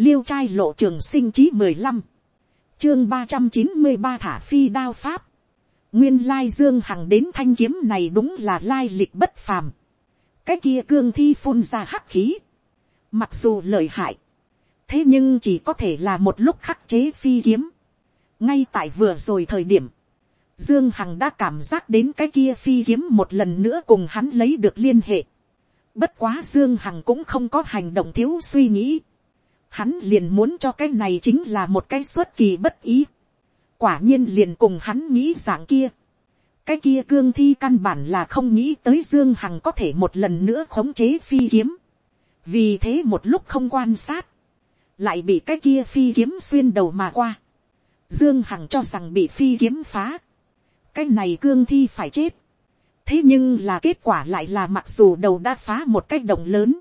liêu trai lộ trường sinh chí mười lăm, chương ba trăm chín mươi ba thả phi đao pháp, nguyên lai dương hằng đến thanh kiếm này đúng là lai lịch bất phàm, cái kia cương thi phun ra hắc khí, mặc dù lợi hại, thế nhưng chỉ có thể là một lúc khắc chế phi kiếm, ngay tại vừa rồi thời điểm, Dương Hằng đã cảm giác đến cái kia phi kiếm một lần nữa cùng hắn lấy được liên hệ. Bất quá Dương Hằng cũng không có hành động thiếu suy nghĩ. Hắn liền muốn cho cái này chính là một cái xuất kỳ bất ý. Quả nhiên liền cùng hắn nghĩ dạng kia. Cái kia cương thi căn bản là không nghĩ tới Dương Hằng có thể một lần nữa khống chế phi kiếm. Vì thế một lúc không quan sát. Lại bị cái kia phi kiếm xuyên đầu mà qua. Dương Hằng cho rằng bị phi kiếm phá. Cái này cương thi phải chết thế nhưng là kết quả lại là mặc dù đầu đã phá một cái động lớn,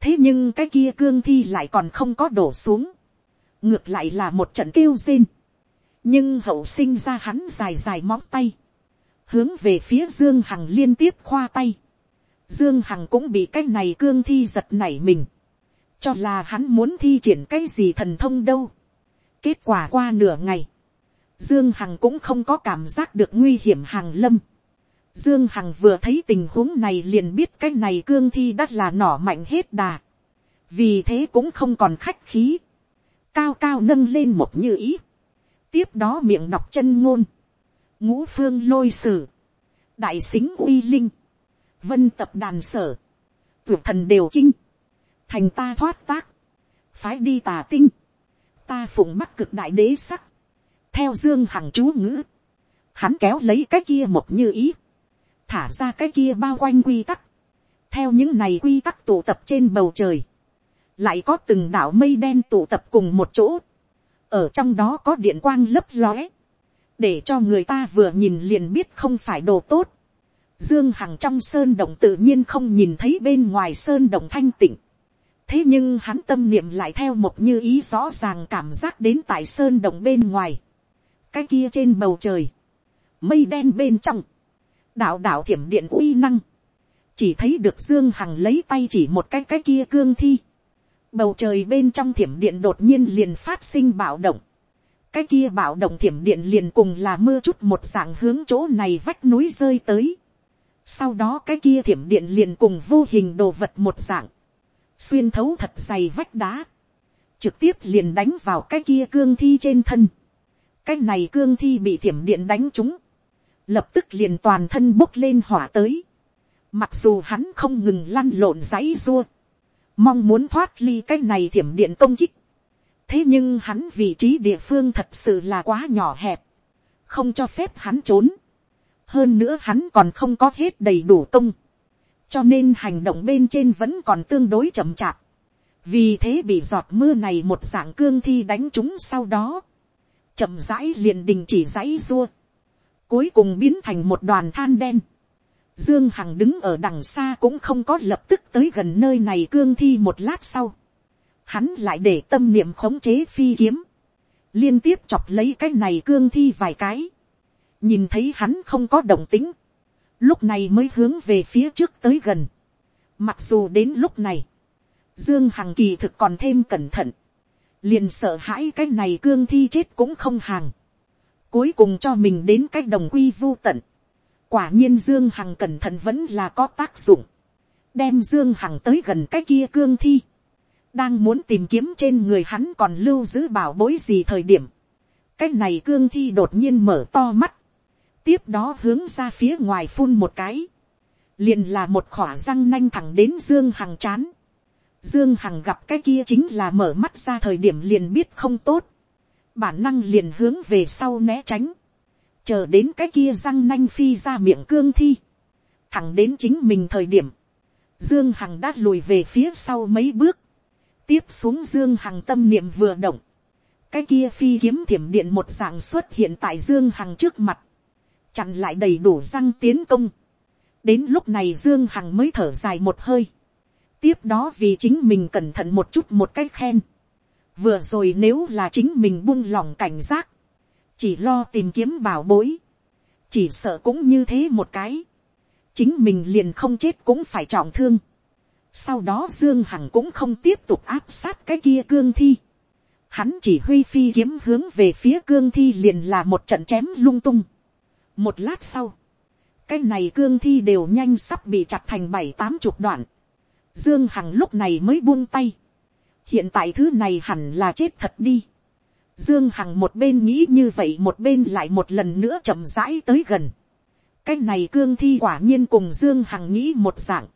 thế nhưng cái kia cương thi lại còn không có đổ xuống, ngược lại là một trận kêu rên, nhưng hậu sinh ra hắn dài dài móng tay, hướng về phía dương hằng liên tiếp khoa tay, dương hằng cũng bị cái này cương thi giật nảy mình, cho là hắn muốn thi triển cái gì thần thông đâu. kết quả qua nửa ngày, dương hằng cũng không có cảm giác được nguy hiểm hàng lâm, Dương Hằng vừa thấy tình huống này liền biết cái này cương thi đắt là nỏ mạnh hết đà. Vì thế cũng không còn khách khí. Cao cao nâng lên một như ý. Tiếp đó miệng đọc chân ngôn. Ngũ phương lôi sử. Đại xính uy linh. Vân tập đàn sở. tuyệt thần đều kinh. Thành ta thoát tác. Phái đi tà tinh. Ta phụng mắc cực đại đế sắc. Theo Dương Hằng chú ngữ. Hắn kéo lấy cái kia một như ý thả ra cái kia bao quanh quy tắc, theo những này quy tắc tụ tập trên bầu trời, lại có từng đảo mây đen tụ tập cùng một chỗ, ở trong đó có điện quang lấp lóe, để cho người ta vừa nhìn liền biết không phải đồ tốt. Dương Hằng trong sơn động tự nhiên không nhìn thấy bên ngoài sơn động thanh tịnh. Thế nhưng hắn tâm niệm lại theo một như ý rõ ràng cảm giác đến tại sơn động bên ngoài. Cái kia trên bầu trời. Mây đen bên trong đạo đạo thiểm điện uy năng, chỉ thấy được dương hằng lấy tay chỉ một cái cái kia cương thi, bầu trời bên trong thiểm điện đột nhiên liền phát sinh bạo động, cái kia bạo động thiểm điện liền cùng là mưa chút một dạng hướng chỗ này vách núi rơi tới, sau đó cái kia thiểm điện liền cùng vô hình đồ vật một dạng, xuyên thấu thật dày vách đá, trực tiếp liền đánh vào cái kia cương thi trên thân, cái này cương thi bị thiểm điện đánh trúng, lập tức liền toàn thân bốc lên hỏa tới. Mặc dù hắn không ngừng lăn lộn giấy rua, mong muốn thoát ly cái này thiểm điện công kích. thế nhưng hắn vị trí địa phương thật sự là quá nhỏ hẹp, không cho phép hắn trốn. hơn nữa hắn còn không có hết đầy đủ công, cho nên hành động bên trên vẫn còn tương đối chậm chạp. vì thế bị giọt mưa này một dạng cương thi đánh chúng sau đó, chậm rãi liền đình chỉ giấy rua cuối cùng biến thành một đoàn than đen. Dương Hằng đứng ở đằng xa cũng không có lập tức tới gần nơi này cương thi một lát sau. Hắn lại để tâm niệm khống chế phi kiếm. Liên tiếp chọc lấy cái này cương thi vài cái. Nhìn thấy hắn không có động tính. Lúc này mới hướng về phía trước tới gần. Mặc dù đến lúc này. Dương Hằng kỳ thực còn thêm cẩn thận. Liền sợ hãi cái này cương thi chết cũng không hàng cuối cùng cho mình đến cái đồng quy vô tận. quả nhiên dương hằng cẩn thận vẫn là có tác dụng. đem dương hằng tới gần cái kia cương thi. đang muốn tìm kiếm trên người hắn còn lưu giữ bảo bối gì thời điểm. cái này cương thi đột nhiên mở to mắt. tiếp đó hướng ra phía ngoài phun một cái. liền là một khỏa răng nanh thẳng đến dương hằng chán. Dương Hằng gặp cái kia chính là mở mắt ra thời điểm liền biết không tốt bản năng liền hướng về sau né tránh, chờ đến cái kia răng nanh phi ra miệng cương thi, thẳng đến chính mình thời điểm, dương hằng đã lùi về phía sau mấy bước, tiếp xuống dương hằng tâm niệm vừa động, cái kia phi kiếm thiểm điện một dạng xuất hiện tại dương hằng trước mặt, chặn lại đầy đủ răng tiến công. đến lúc này dương hằng mới thở dài một hơi, tiếp đó vì chính mình cẩn thận một chút một cách khen, vừa rồi nếu là chính mình buông lòng cảnh giác, chỉ lo tìm kiếm bảo bối, chỉ sợ cũng như thế một cái, chính mình liền không chết cũng phải trọng thương. Sau đó Dương Hằng cũng không tiếp tục áp sát cái kia cương thi. Hắn chỉ huy phi kiếm hướng về phía cương thi liền là một trận chém lung tung. Một lát sau. Cái này cương thi đều nhanh sắp bị chặt thành bảy tám chục đoạn. Dương Hằng lúc này mới buông tay. Hiện tại thứ này hẳn là chết thật đi. Dương Hằng một bên nghĩ như vậy một bên lại một lần nữa chậm rãi tới gần. Cái này cương thi quả nhiên cùng Dương Hằng nghĩ một dạng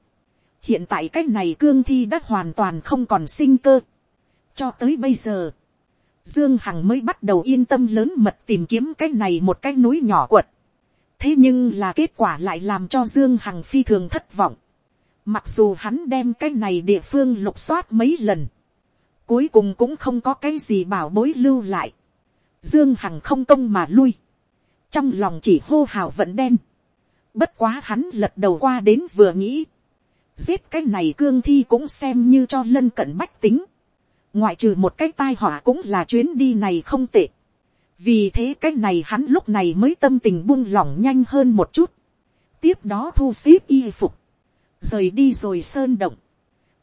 hiện tại cái này cương thi đã hoàn toàn không còn sinh cơ. cho tới bây giờ, dương hằng mới bắt đầu yên tâm lớn mật tìm kiếm cái này một cái núi nhỏ quật. thế nhưng là kết quả lại làm cho dương hằng phi thường thất vọng. mặc dù hắn đem cái này địa phương lục soát mấy lần, cuối cùng cũng không có cái gì bảo bối lưu lại. dương hằng không công mà lui, trong lòng chỉ hô hào vận đen. bất quá hắn lật đầu qua đến vừa nghĩ, giết cái này cương thi cũng xem như cho lân cận bách tính. ngoại trừ một cái tai họa cũng là chuyến đi này không tệ. vì thế cái này hắn lúc này mới tâm tình buông lỏng nhanh hơn một chút. tiếp đó thu xếp y phục. rời đi rồi sơn động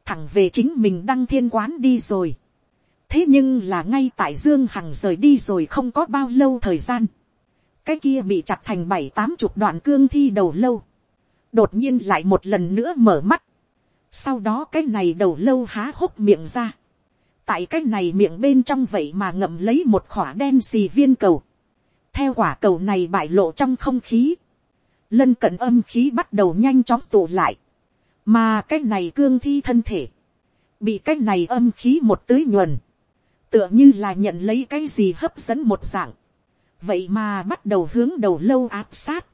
thẳng về chính mình đăng thiên quán đi rồi. thế nhưng là ngay tại dương hằng rời đi rồi không có bao lâu thời gian. cái kia bị chặt thành bảy tám chục đoạn cương thi đầu lâu đột nhiên lại một lần nữa mở mắt. sau đó cái này đầu lâu há hốc miệng ra. tại cái này miệng bên trong vậy mà ngậm lấy một khỏa đen xì viên cầu. theo quả cầu này bại lộ trong không khí. lân cận âm khí bắt đầu nhanh chóng tụ lại mà cái này cương thi thân thể. bị cái này âm khí một tưới nhuần. tựa như là nhận lấy cái gì hấp dẫn một dạng. vậy mà bắt đầu hướng đầu lâu áp sát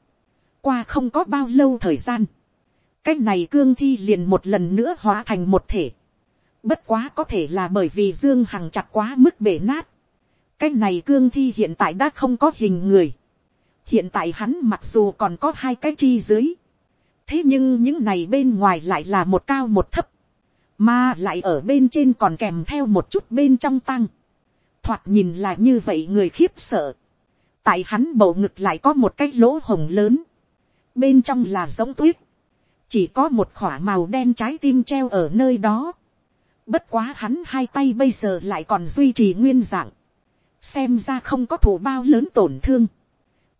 qua không có bao lâu thời gian, cái này cương thi liền một lần nữa hóa thành một thể. Bất quá có thể là bởi vì Dương Hằng chặt quá mức bể nát. Cái này cương thi hiện tại đã không có hình người. Hiện tại hắn mặc dù còn có hai cái chi dưới. Thế nhưng những này bên ngoài lại là một cao một thấp. Mà lại ở bên trên còn kèm theo một chút bên trong tăng. Thoạt nhìn là như vậy người khiếp sợ. Tại hắn bầu ngực lại có một cái lỗ hồng lớn bên trong là giống tuyết, chỉ có một khỏa màu đen trái tim treo ở nơi đó. Bất quá hắn hai tay bây giờ lại còn duy trì nguyên dạng, xem ra không có thủ bao lớn tổn thương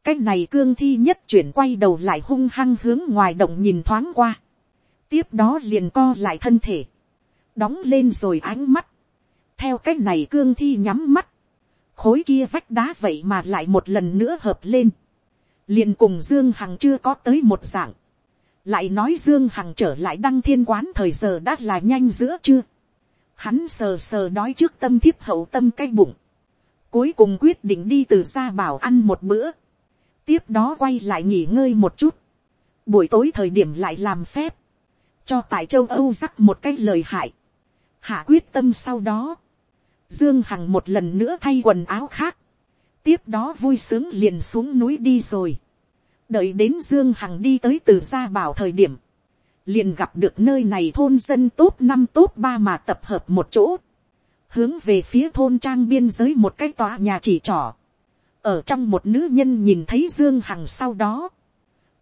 cái này cương thi nhất chuyển quay đầu lại hung hăng hướng ngoài động nhìn thoáng qua, tiếp đó liền co lại thân thể, đóng lên rồi ánh mắt, theo cái này cương thi nhắm mắt, khối kia vách đá vậy mà lại một lần nữa hợp lên, liền cùng dương hằng chưa có tới một dạng, lại nói dương hằng trở lại đăng thiên quán thời giờ đã là nhanh giữa chưa, hắn sờ sờ đói trước tâm thiếp hậu tâm cái bụng, cuối cùng quyết định đi từ ra bảo ăn một bữa, tiếp đó quay lại nghỉ ngơi một chút, buổi tối thời điểm lại làm phép, cho tại châu âu rắc một cái lời hại, hạ quyết tâm sau đó, dương hằng một lần nữa thay quần áo khác, tiếp đó vui sướng liền xuống núi đi rồi. đợi đến dương hằng đi tới từ gia bảo thời điểm, liền gặp được nơi này thôn dân tốt năm tốt ba mà tập hợp một chỗ, hướng về phía thôn trang biên giới một cái tòa nhà chỉ trỏ, ở trong một nữ nhân nhìn thấy dương hằng sau đó,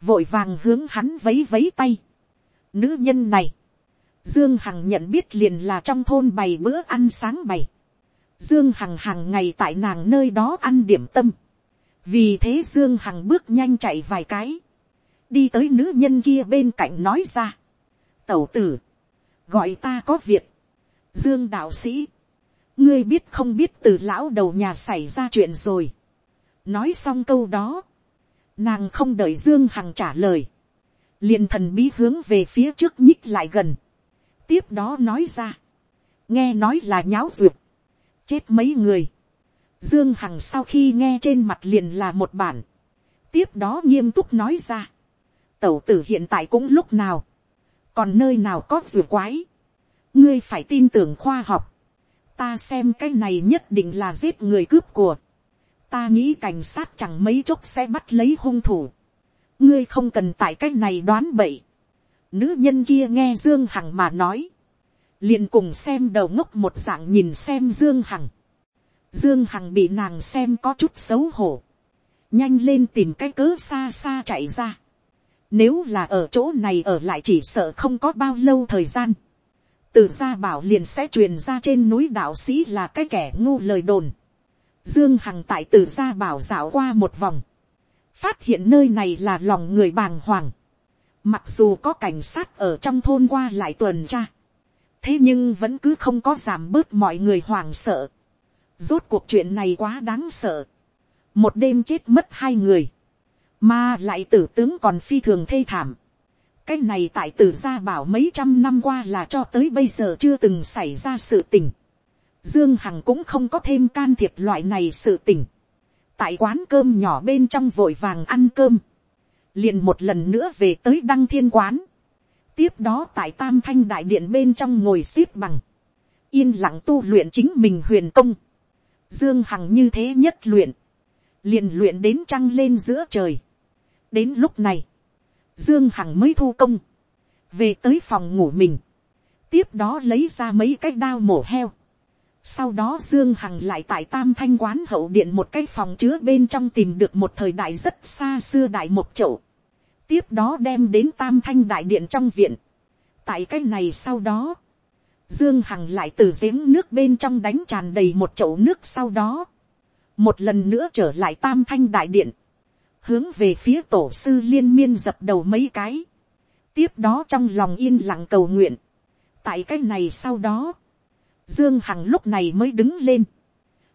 vội vàng hướng hắn vấy vấy tay. Nữ nhân này, dương hằng nhận biết liền là trong thôn bày bữa ăn sáng bày, Dương Hằng hàng ngày tại nàng nơi đó ăn điểm tâm. Vì thế Dương Hằng bước nhanh chạy vài cái. Đi tới nữ nhân kia bên cạnh nói ra. Tẩu tử. Gọi ta có việc. Dương đạo sĩ. Ngươi biết không biết từ lão đầu nhà xảy ra chuyện rồi. Nói xong câu đó. Nàng không đợi Dương Hằng trả lời. liền thần bí hướng về phía trước nhích lại gần. Tiếp đó nói ra. Nghe nói là nháo duyệt chết mấy người. Dương Hằng sau khi nghe trên mặt liền là một bản. Tiếp đó nghiêm túc nói ra. Tẩu tử hiện tại cũng lúc nào. Còn nơi nào có ruột quái. Ngươi phải tin tưởng khoa học. Ta xem cái này nhất định là giết người cướp của. Ta nghĩ cảnh sát chẳng mấy chốc sẽ bắt lấy hung thủ. Ngươi không cần tại cái này đoán bậy. Nữ nhân kia nghe Dương Hằng mà nói liền cùng xem đầu ngốc một dạng nhìn xem dương hằng. dương hằng bị nàng xem có chút xấu hổ. nhanh lên tìm cái cớ xa xa chạy ra. nếu là ở chỗ này ở lại chỉ sợ không có bao lâu thời gian. từ gia bảo liền sẽ truyền ra trên núi đạo sĩ là cái kẻ ngu lời đồn. Dương Hằng tại từ gia bảo dạo qua một vòng. Phát hiện nơi này là lòng người bàng hoàng. Mặc dù có cảnh sát ở trong thôn qua lại tuần tra. Thế nhưng vẫn cứ không có giảm bớt mọi người hoảng sợ. Rốt cuộc chuyện này quá đáng sợ. Một đêm chết mất hai người. Mà lại tử tướng còn phi thường thê thảm. Cái này tại tử gia bảo mấy trăm năm qua là cho tới bây giờ chưa từng xảy ra sự tình. Dương Hằng cũng không có thêm can thiệp loại này sự tình. Tại quán cơm nhỏ bên trong vội vàng ăn cơm. Liền một lần nữa về tới đăng thiên quán. Tiếp đó tại tam thanh đại điện bên trong ngồi xếp bằng. Yên lặng tu luyện chính mình huyền công. Dương Hằng như thế nhất luyện. Liền luyện đến trăng lên giữa trời. Đến lúc này. Dương Hằng mới thu công. Về tới phòng ngủ mình. Tiếp đó lấy ra mấy cái đao mổ heo sau đó Dương Hằng lại tại Tam Thanh quán hậu điện một cái phòng chứa bên trong tìm được một thời đại rất xa xưa đại một chậu. Tiếp đó đem đến Tam Thanh đại điện trong viện. Tại cái này sau đó, Dương Hằng lại từ giếng nước bên trong đánh tràn đầy một chậu nước sau đó. Một lần nữa trở lại Tam Thanh đại điện. Hướng về phía tổ sư liên miên dập đầu mấy cái. Tiếp đó trong lòng yên lặng cầu nguyện. Tại cái này sau đó Dương Hằng lúc này mới đứng lên.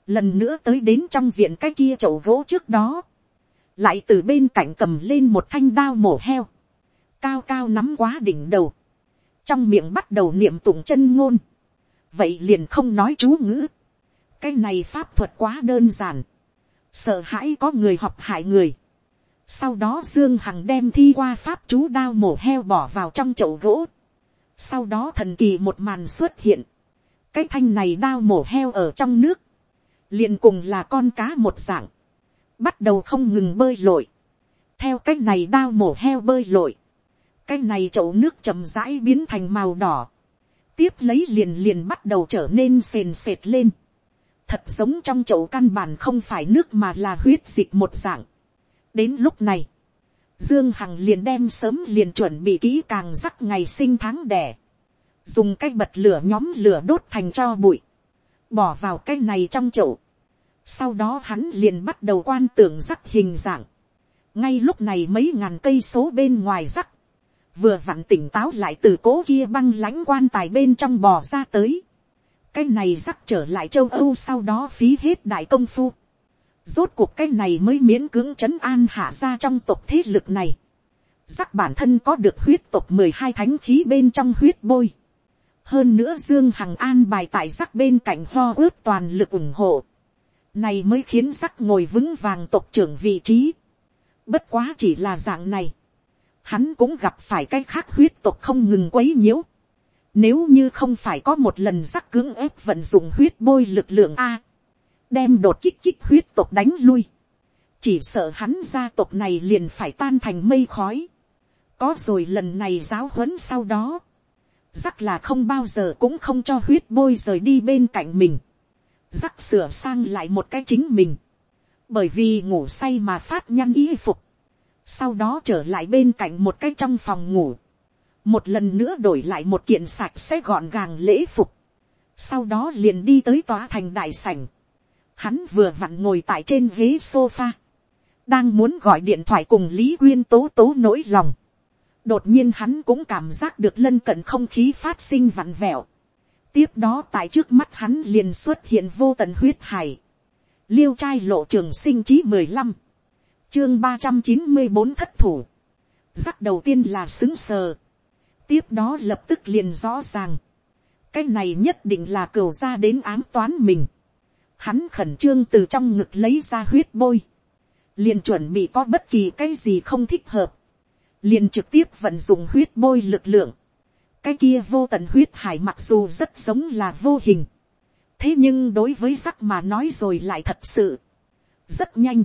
Lần nữa tới đến trong viện cái kia chậu gỗ trước đó. Lại từ bên cạnh cầm lên một thanh đao mổ heo. Cao cao nắm quá đỉnh đầu. Trong miệng bắt đầu niệm tụng chân ngôn. Vậy liền không nói chú ngữ. Cái này pháp thuật quá đơn giản. Sợ hãi có người học hại người. Sau đó Dương Hằng đem thi qua pháp chú đao mổ heo bỏ vào trong chậu gỗ. Sau đó thần kỳ một màn xuất hiện cái thanh này đao mổ heo ở trong nước, liền cùng là con cá một dạng, bắt đầu không ngừng bơi lội, theo cái này đao mổ heo bơi lội, cái này chậu nước chậm rãi biến thành màu đỏ, tiếp lấy liền liền bắt đầu trở nên sền sệt lên, thật giống trong chậu căn bản không phải nước mà là huyết dịch một dạng. đến lúc này, dương hằng liền đem sớm liền chuẩn bị kỹ càng rắc ngày sinh tháng đẻ, dùng cái bật lửa nhóm lửa đốt thành cho bụi, bỏ vào cái này trong chậu. Sau đó hắn liền bắt đầu quan tưởng rắc hình dạng. ngay lúc này mấy ngàn cây số bên ngoài rắc, vừa vặn tỉnh táo lại từ cố kia băng lãnh quan tài bên trong bò ra tới. cái này rắc trở lại châu âu sau đó phí hết đại công phu. rốt cuộc cái này mới miễn cưỡng c h ấ n an hạ ra trong tộc thế lực này. rắc bản thân có được huyết tộc mười hai thánh khí bên trong huyết bôi hơn nữa dương hằng an bài tại sắc bên cạnh ho ướp toàn lực ủng hộ, này mới khiến sắc ngồi vững vàng tộc trưởng vị trí. bất quá chỉ là dạng này, hắn cũng gặp phải cái khác huyết tộc không ngừng quấy nhiễu. Nếu như không phải có một lần sắc cưỡng ép vận dụng huyết bôi lực lượng A, đem đột kích kích huyết tộc đánh lui. Chỉ sợ hắn gia tộc này liền phải tan thành mây khói. Có rồi lần này giáo huấn sau đó Rắc là không bao giờ cũng không cho huyết bôi rời đi bên cạnh mình. Rắc sửa sang lại một cái chính mình. Bởi vì ngủ say mà phát nhăn y phục. Sau đó trở lại bên cạnh một cái trong phòng ngủ. Một lần nữa đổi lại một kiện sạch sẽ gọn gàng lễ phục. Sau đó liền đi tới tòa thành đại sảnh. Hắn vừa vặn ngồi tại trên ghế sofa. Đang muốn gọi điện thoại cùng Lý Quyên tố tố nỗi lòng đột nhiên hắn cũng cảm giác được lân cận không khí phát sinh vặn vẹo. tiếp đó tại trước mắt hắn liền xuất hiện vô tận huyết hải. liêu trai lộ trường sinh chí mười lăm, chương ba trăm chín mươi bốn thất thủ. giác đầu tiên là xứng sờ. tiếp đó lập tức liền rõ ràng. cái này nhất định là cửu ra đến ám toán mình. hắn khẩn trương từ trong ngực lấy ra huyết bôi. liền chuẩn bị có bất kỳ cái gì không thích hợp liền trực tiếp vận dụng huyết bôi lực lượng. cái kia vô tận huyết hải mặc dù rất giống là vô hình. thế nhưng đối với sắc mà nói rồi lại thật sự. rất nhanh.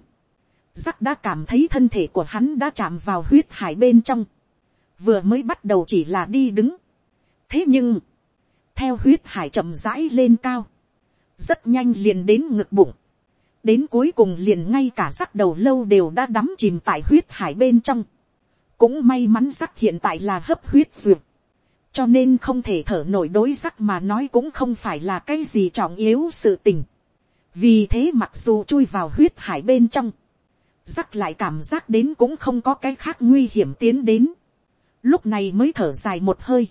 sắc đã cảm thấy thân thể của hắn đã chạm vào huyết hải bên trong. vừa mới bắt đầu chỉ là đi đứng. thế nhưng, theo huyết hải chậm rãi lên cao, rất nhanh liền đến ngực bụng. đến cuối cùng liền ngay cả sắc đầu lâu đều đã đắm chìm tại huyết hải bên trong cũng may mắn sắc hiện tại là hấp huyết duyệt. cho nên không thể thở nổi đối rắc mà nói cũng không phải là cái gì trọng yếu sự tình. vì thế mặc dù chui vào huyết hải bên trong, rắc lại cảm giác đến cũng không có cái khác nguy hiểm tiến đến. lúc này mới thở dài một hơi.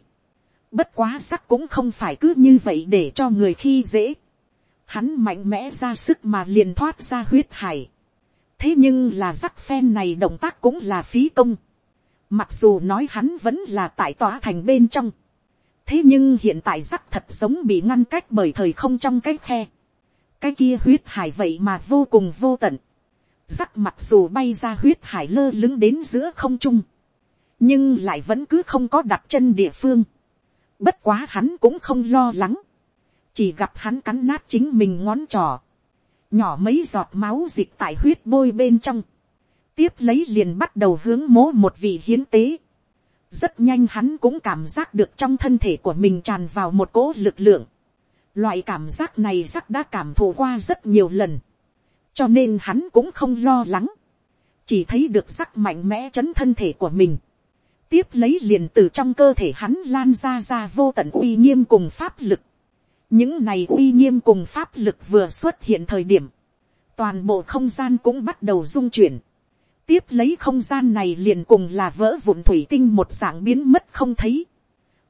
bất quá rắc cũng không phải cứ như vậy để cho người khi dễ. hắn mạnh mẽ ra sức mà liền thoát ra huyết hải. thế nhưng là rắc phen này động tác cũng là phí công Mặc dù nói hắn vẫn là tại tòa thành bên trong. Thế nhưng hiện tại rắc thật giống bị ngăn cách bởi thời không trong cái khe. Cái kia huyết hải vậy mà vô cùng vô tận. Rắc mặc dù bay ra huyết hải lơ lứng đến giữa không trung. Nhưng lại vẫn cứ không có đặt chân địa phương. Bất quá hắn cũng không lo lắng. Chỉ gặp hắn cắn nát chính mình ngón trò. Nhỏ mấy giọt máu dịch tại huyết bôi bên trong tiếp lấy liền bắt đầu hướng mố một vị hiến tế. rất nhanh hắn cũng cảm giác được trong thân thể của mình tràn vào một cỗ lực lượng. loại cảm giác này rắc đã cảm thụ qua rất nhiều lần. cho nên hắn cũng không lo lắng. chỉ thấy được rắc mạnh mẽ chấn thân thể của mình. tiếp lấy liền từ trong cơ thể hắn lan ra ra vô tận uy nghiêm cùng pháp lực. những này uy nghiêm cùng pháp lực vừa xuất hiện thời điểm toàn bộ không gian cũng bắt đầu rung chuyển tiếp lấy không gian này liền cùng là vỡ vụn thủy tinh một dạng biến mất không thấy,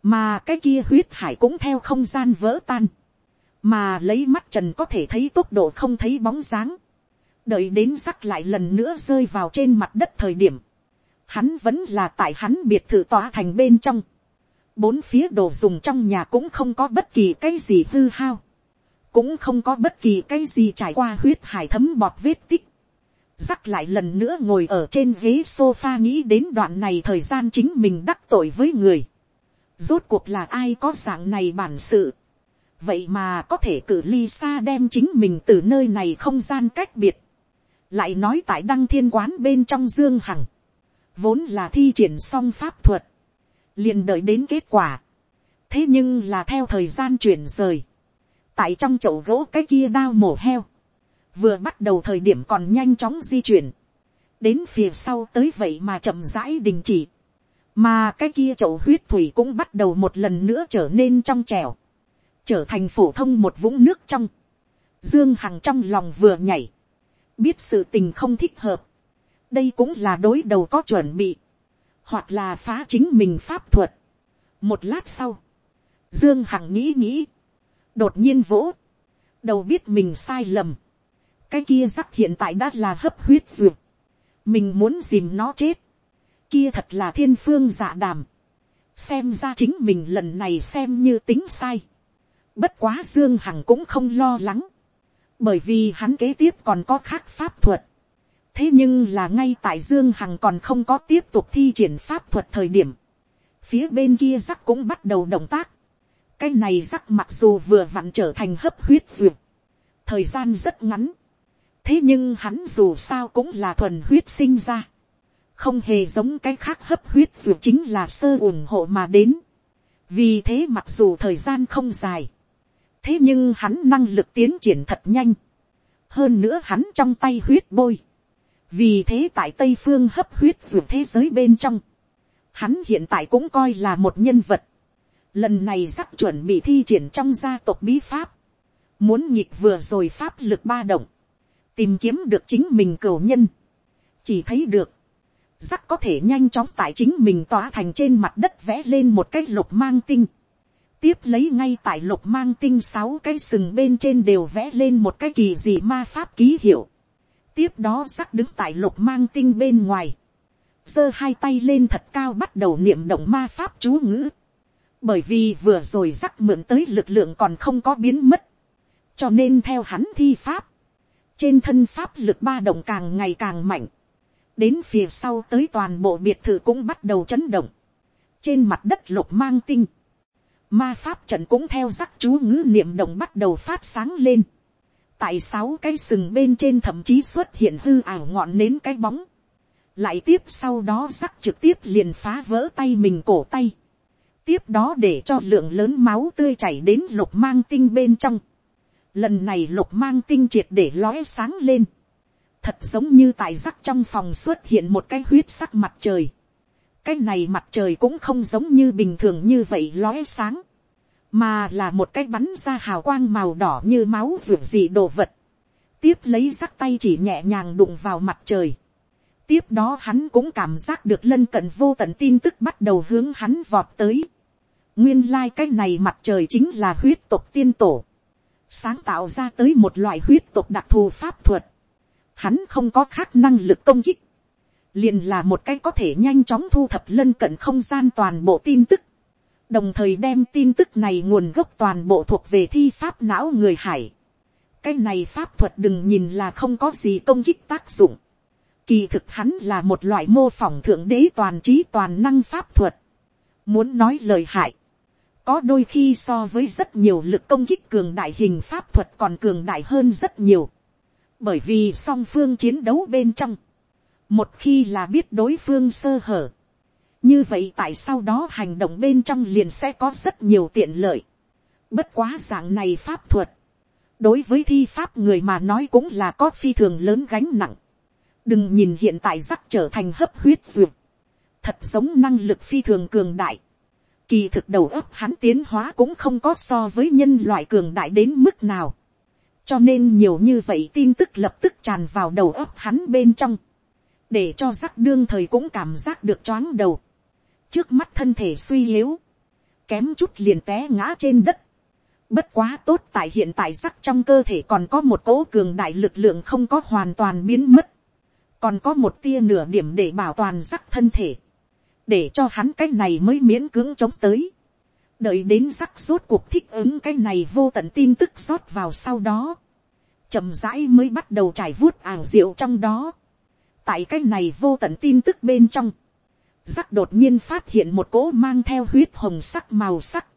mà cái kia huyết hải cũng theo không gian vỡ tan, mà lấy mắt trần có thể thấy tốc độ không thấy bóng dáng, đợi đến sắc lại lần nữa rơi vào trên mặt đất thời điểm, hắn vẫn là tại hắn biệt thự tỏa thành bên trong, bốn phía đồ dùng trong nhà cũng không có bất kỳ cái gì hư hao, cũng không có bất kỳ cái gì trải qua huyết hải thấm bọt vết tích, Rắc lại lần nữa ngồi ở trên ghế sofa nghĩ đến đoạn này thời gian chính mình đắc tội với người. Rốt cuộc là ai có dạng này bản sự. Vậy mà có thể cử ly xa đem chính mình từ nơi này không gian cách biệt. Lại nói tại đăng thiên quán bên trong Dương Hằng. Vốn là thi triển xong pháp thuật. liền đợi đến kết quả. Thế nhưng là theo thời gian chuyển rời. Tại trong chậu gỗ cái kia đao mổ heo vừa bắt đầu thời điểm còn nhanh chóng di chuyển, đến phía sau tới vậy mà chậm rãi đình chỉ, mà cái kia chậu huyết thủy cũng bắt đầu một lần nữa trở nên trong trèo, trở thành phổ thông một vũng nước trong, dương hằng trong lòng vừa nhảy, biết sự tình không thích hợp, đây cũng là đối đầu có chuẩn bị, hoặc là phá chính mình pháp thuật. một lát sau, dương hằng nghĩ nghĩ, đột nhiên vỗ, đầu biết mình sai lầm, cái kia rắc hiện tại đã là hấp huyết duyệt, mình muốn dìm nó chết, kia thật là thiên phương dạ đàm, xem ra chính mình lần này xem như tính sai, bất quá dương hằng cũng không lo lắng, bởi vì hắn kế tiếp còn có khác pháp thuật, thế nhưng là ngay tại dương hằng còn không có tiếp tục thi triển pháp thuật thời điểm, phía bên kia rắc cũng bắt đầu động tác, cái này rắc mặc dù vừa vặn trở thành hấp huyết duyệt, thời gian rất ngắn, thế nhưng hắn dù sao cũng là thuần huyết sinh ra, không hề giống cái khác hấp huyết dù chính là sơ ủng hộ mà đến. vì thế mặc dù thời gian không dài, thế nhưng hắn năng lực tiến triển thật nhanh, hơn nữa hắn trong tay huyết bôi, vì thế tại tây phương hấp huyết dù thế giới bên trong, hắn hiện tại cũng coi là một nhân vật, lần này rắc chuẩn bị thi triển trong gia tộc bí pháp, muốn nhịp vừa rồi pháp lực ba động, tìm kiếm được chính mình cửu nhân, chỉ thấy được, rắc có thể nhanh chóng tại chính mình tỏa thành trên mặt đất vẽ lên một cái lục mang tinh, tiếp lấy ngay tại lục mang tinh sáu cái sừng bên trên đều vẽ lên một cái kỳ gì ma pháp ký hiệu, tiếp đó rắc đứng tại lục mang tinh bên ngoài, giơ hai tay lên thật cao bắt đầu niệm động ma pháp chú ngữ, bởi vì vừa rồi rắc mượn tới lực lượng còn không có biến mất, cho nên theo hắn thi pháp, trên thân pháp lực ba động càng ngày càng mạnh, đến phía sau tới toàn bộ biệt thự cũng bắt đầu chấn động, trên mặt đất lục mang tinh, ma pháp trận cũng theo rắc chú ngữ niệm động bắt đầu phát sáng lên, tại sáu cái sừng bên trên thậm chí xuất hiện hư ảo ngọn nến cái bóng, lại tiếp sau đó rắc trực tiếp liền phá vỡ tay mình cổ tay, tiếp đó để cho lượng lớn máu tươi chảy đến lục mang tinh bên trong, Lần này lục mang tinh triệt để lóe sáng lên. Thật giống như tại rắc trong phòng xuất hiện một cái huyết sắc mặt trời. cái này mặt trời cũng không giống như bình thường như vậy lóe sáng, mà là một cái bắn ra hào quang màu đỏ như máu ruột gì đồ vật, tiếp lấy rắc tay chỉ nhẹ nhàng đụng vào mặt trời, tiếp đó hắn cũng cảm giác được lân cận vô tận tin tức bắt đầu hướng hắn vọt tới, nguyên lai、like、cái này mặt trời chính là huyết tộc tiên tổ, sáng tạo ra tới một loại huyết tộc đặc thù pháp thuật, hắn không có khác năng lực công kích, liền là một cái có thể nhanh chóng thu thập lân cận không gian toàn bộ tin tức, đồng thời đem tin tức này nguồn gốc toàn bộ thuộc về thi pháp não người hải. cái này pháp thuật đừng nhìn là không có gì công kích tác dụng. kỳ thực hắn là một loại mô phỏng thượng đế toàn trí toàn năng pháp thuật. muốn nói lời hại, có đôi khi so với rất nhiều lực công kích cường đại hình pháp thuật còn cường đại hơn rất nhiều. bởi vì song phương chiến đấu bên trong, một khi là biết đối phương sơ hở, như vậy tại sau đó hành động bên trong liền sẽ có rất nhiều tiện lợi. bất quá dạng này pháp thuật, đối với thi pháp người mà nói cũng là có phi thường lớn gánh nặng. đừng nhìn hiện tại rắc trở thành hấp huyết duyệt, thật giống năng lực phi thường cường đại kỳ thực đầu óc hắn tiến hóa cũng không có so với nhân loại cường đại đến mức nào. cho nên nhiều như vậy tin tức lập tức tràn vào đầu óc hắn bên trong. Để cho giác đương thời cũng cảm giác được choáng đầu, trước mắt thân thể suy yếu, kém chút liền té ngã trên đất. Bất quá tốt tại hiện tại giác trong cơ thể còn có một cỗ cường đại lực lượng không có hoàn toàn biến mất, còn có một tia nửa điểm để bảo toàn giác thân thể, để cho hắn cái này mới miễn cưỡng chống tới. đợi đến rắc rốt cuộc thích ứng cái này vô tận tin tức rót vào sau đó, chậm rãi mới bắt đầu trải vuốt ảo diệu trong đó tại cái này vô tận tin tức bên trong, rắc đột nhiên phát hiện một cỗ mang theo huyết hồng sắc màu sắc,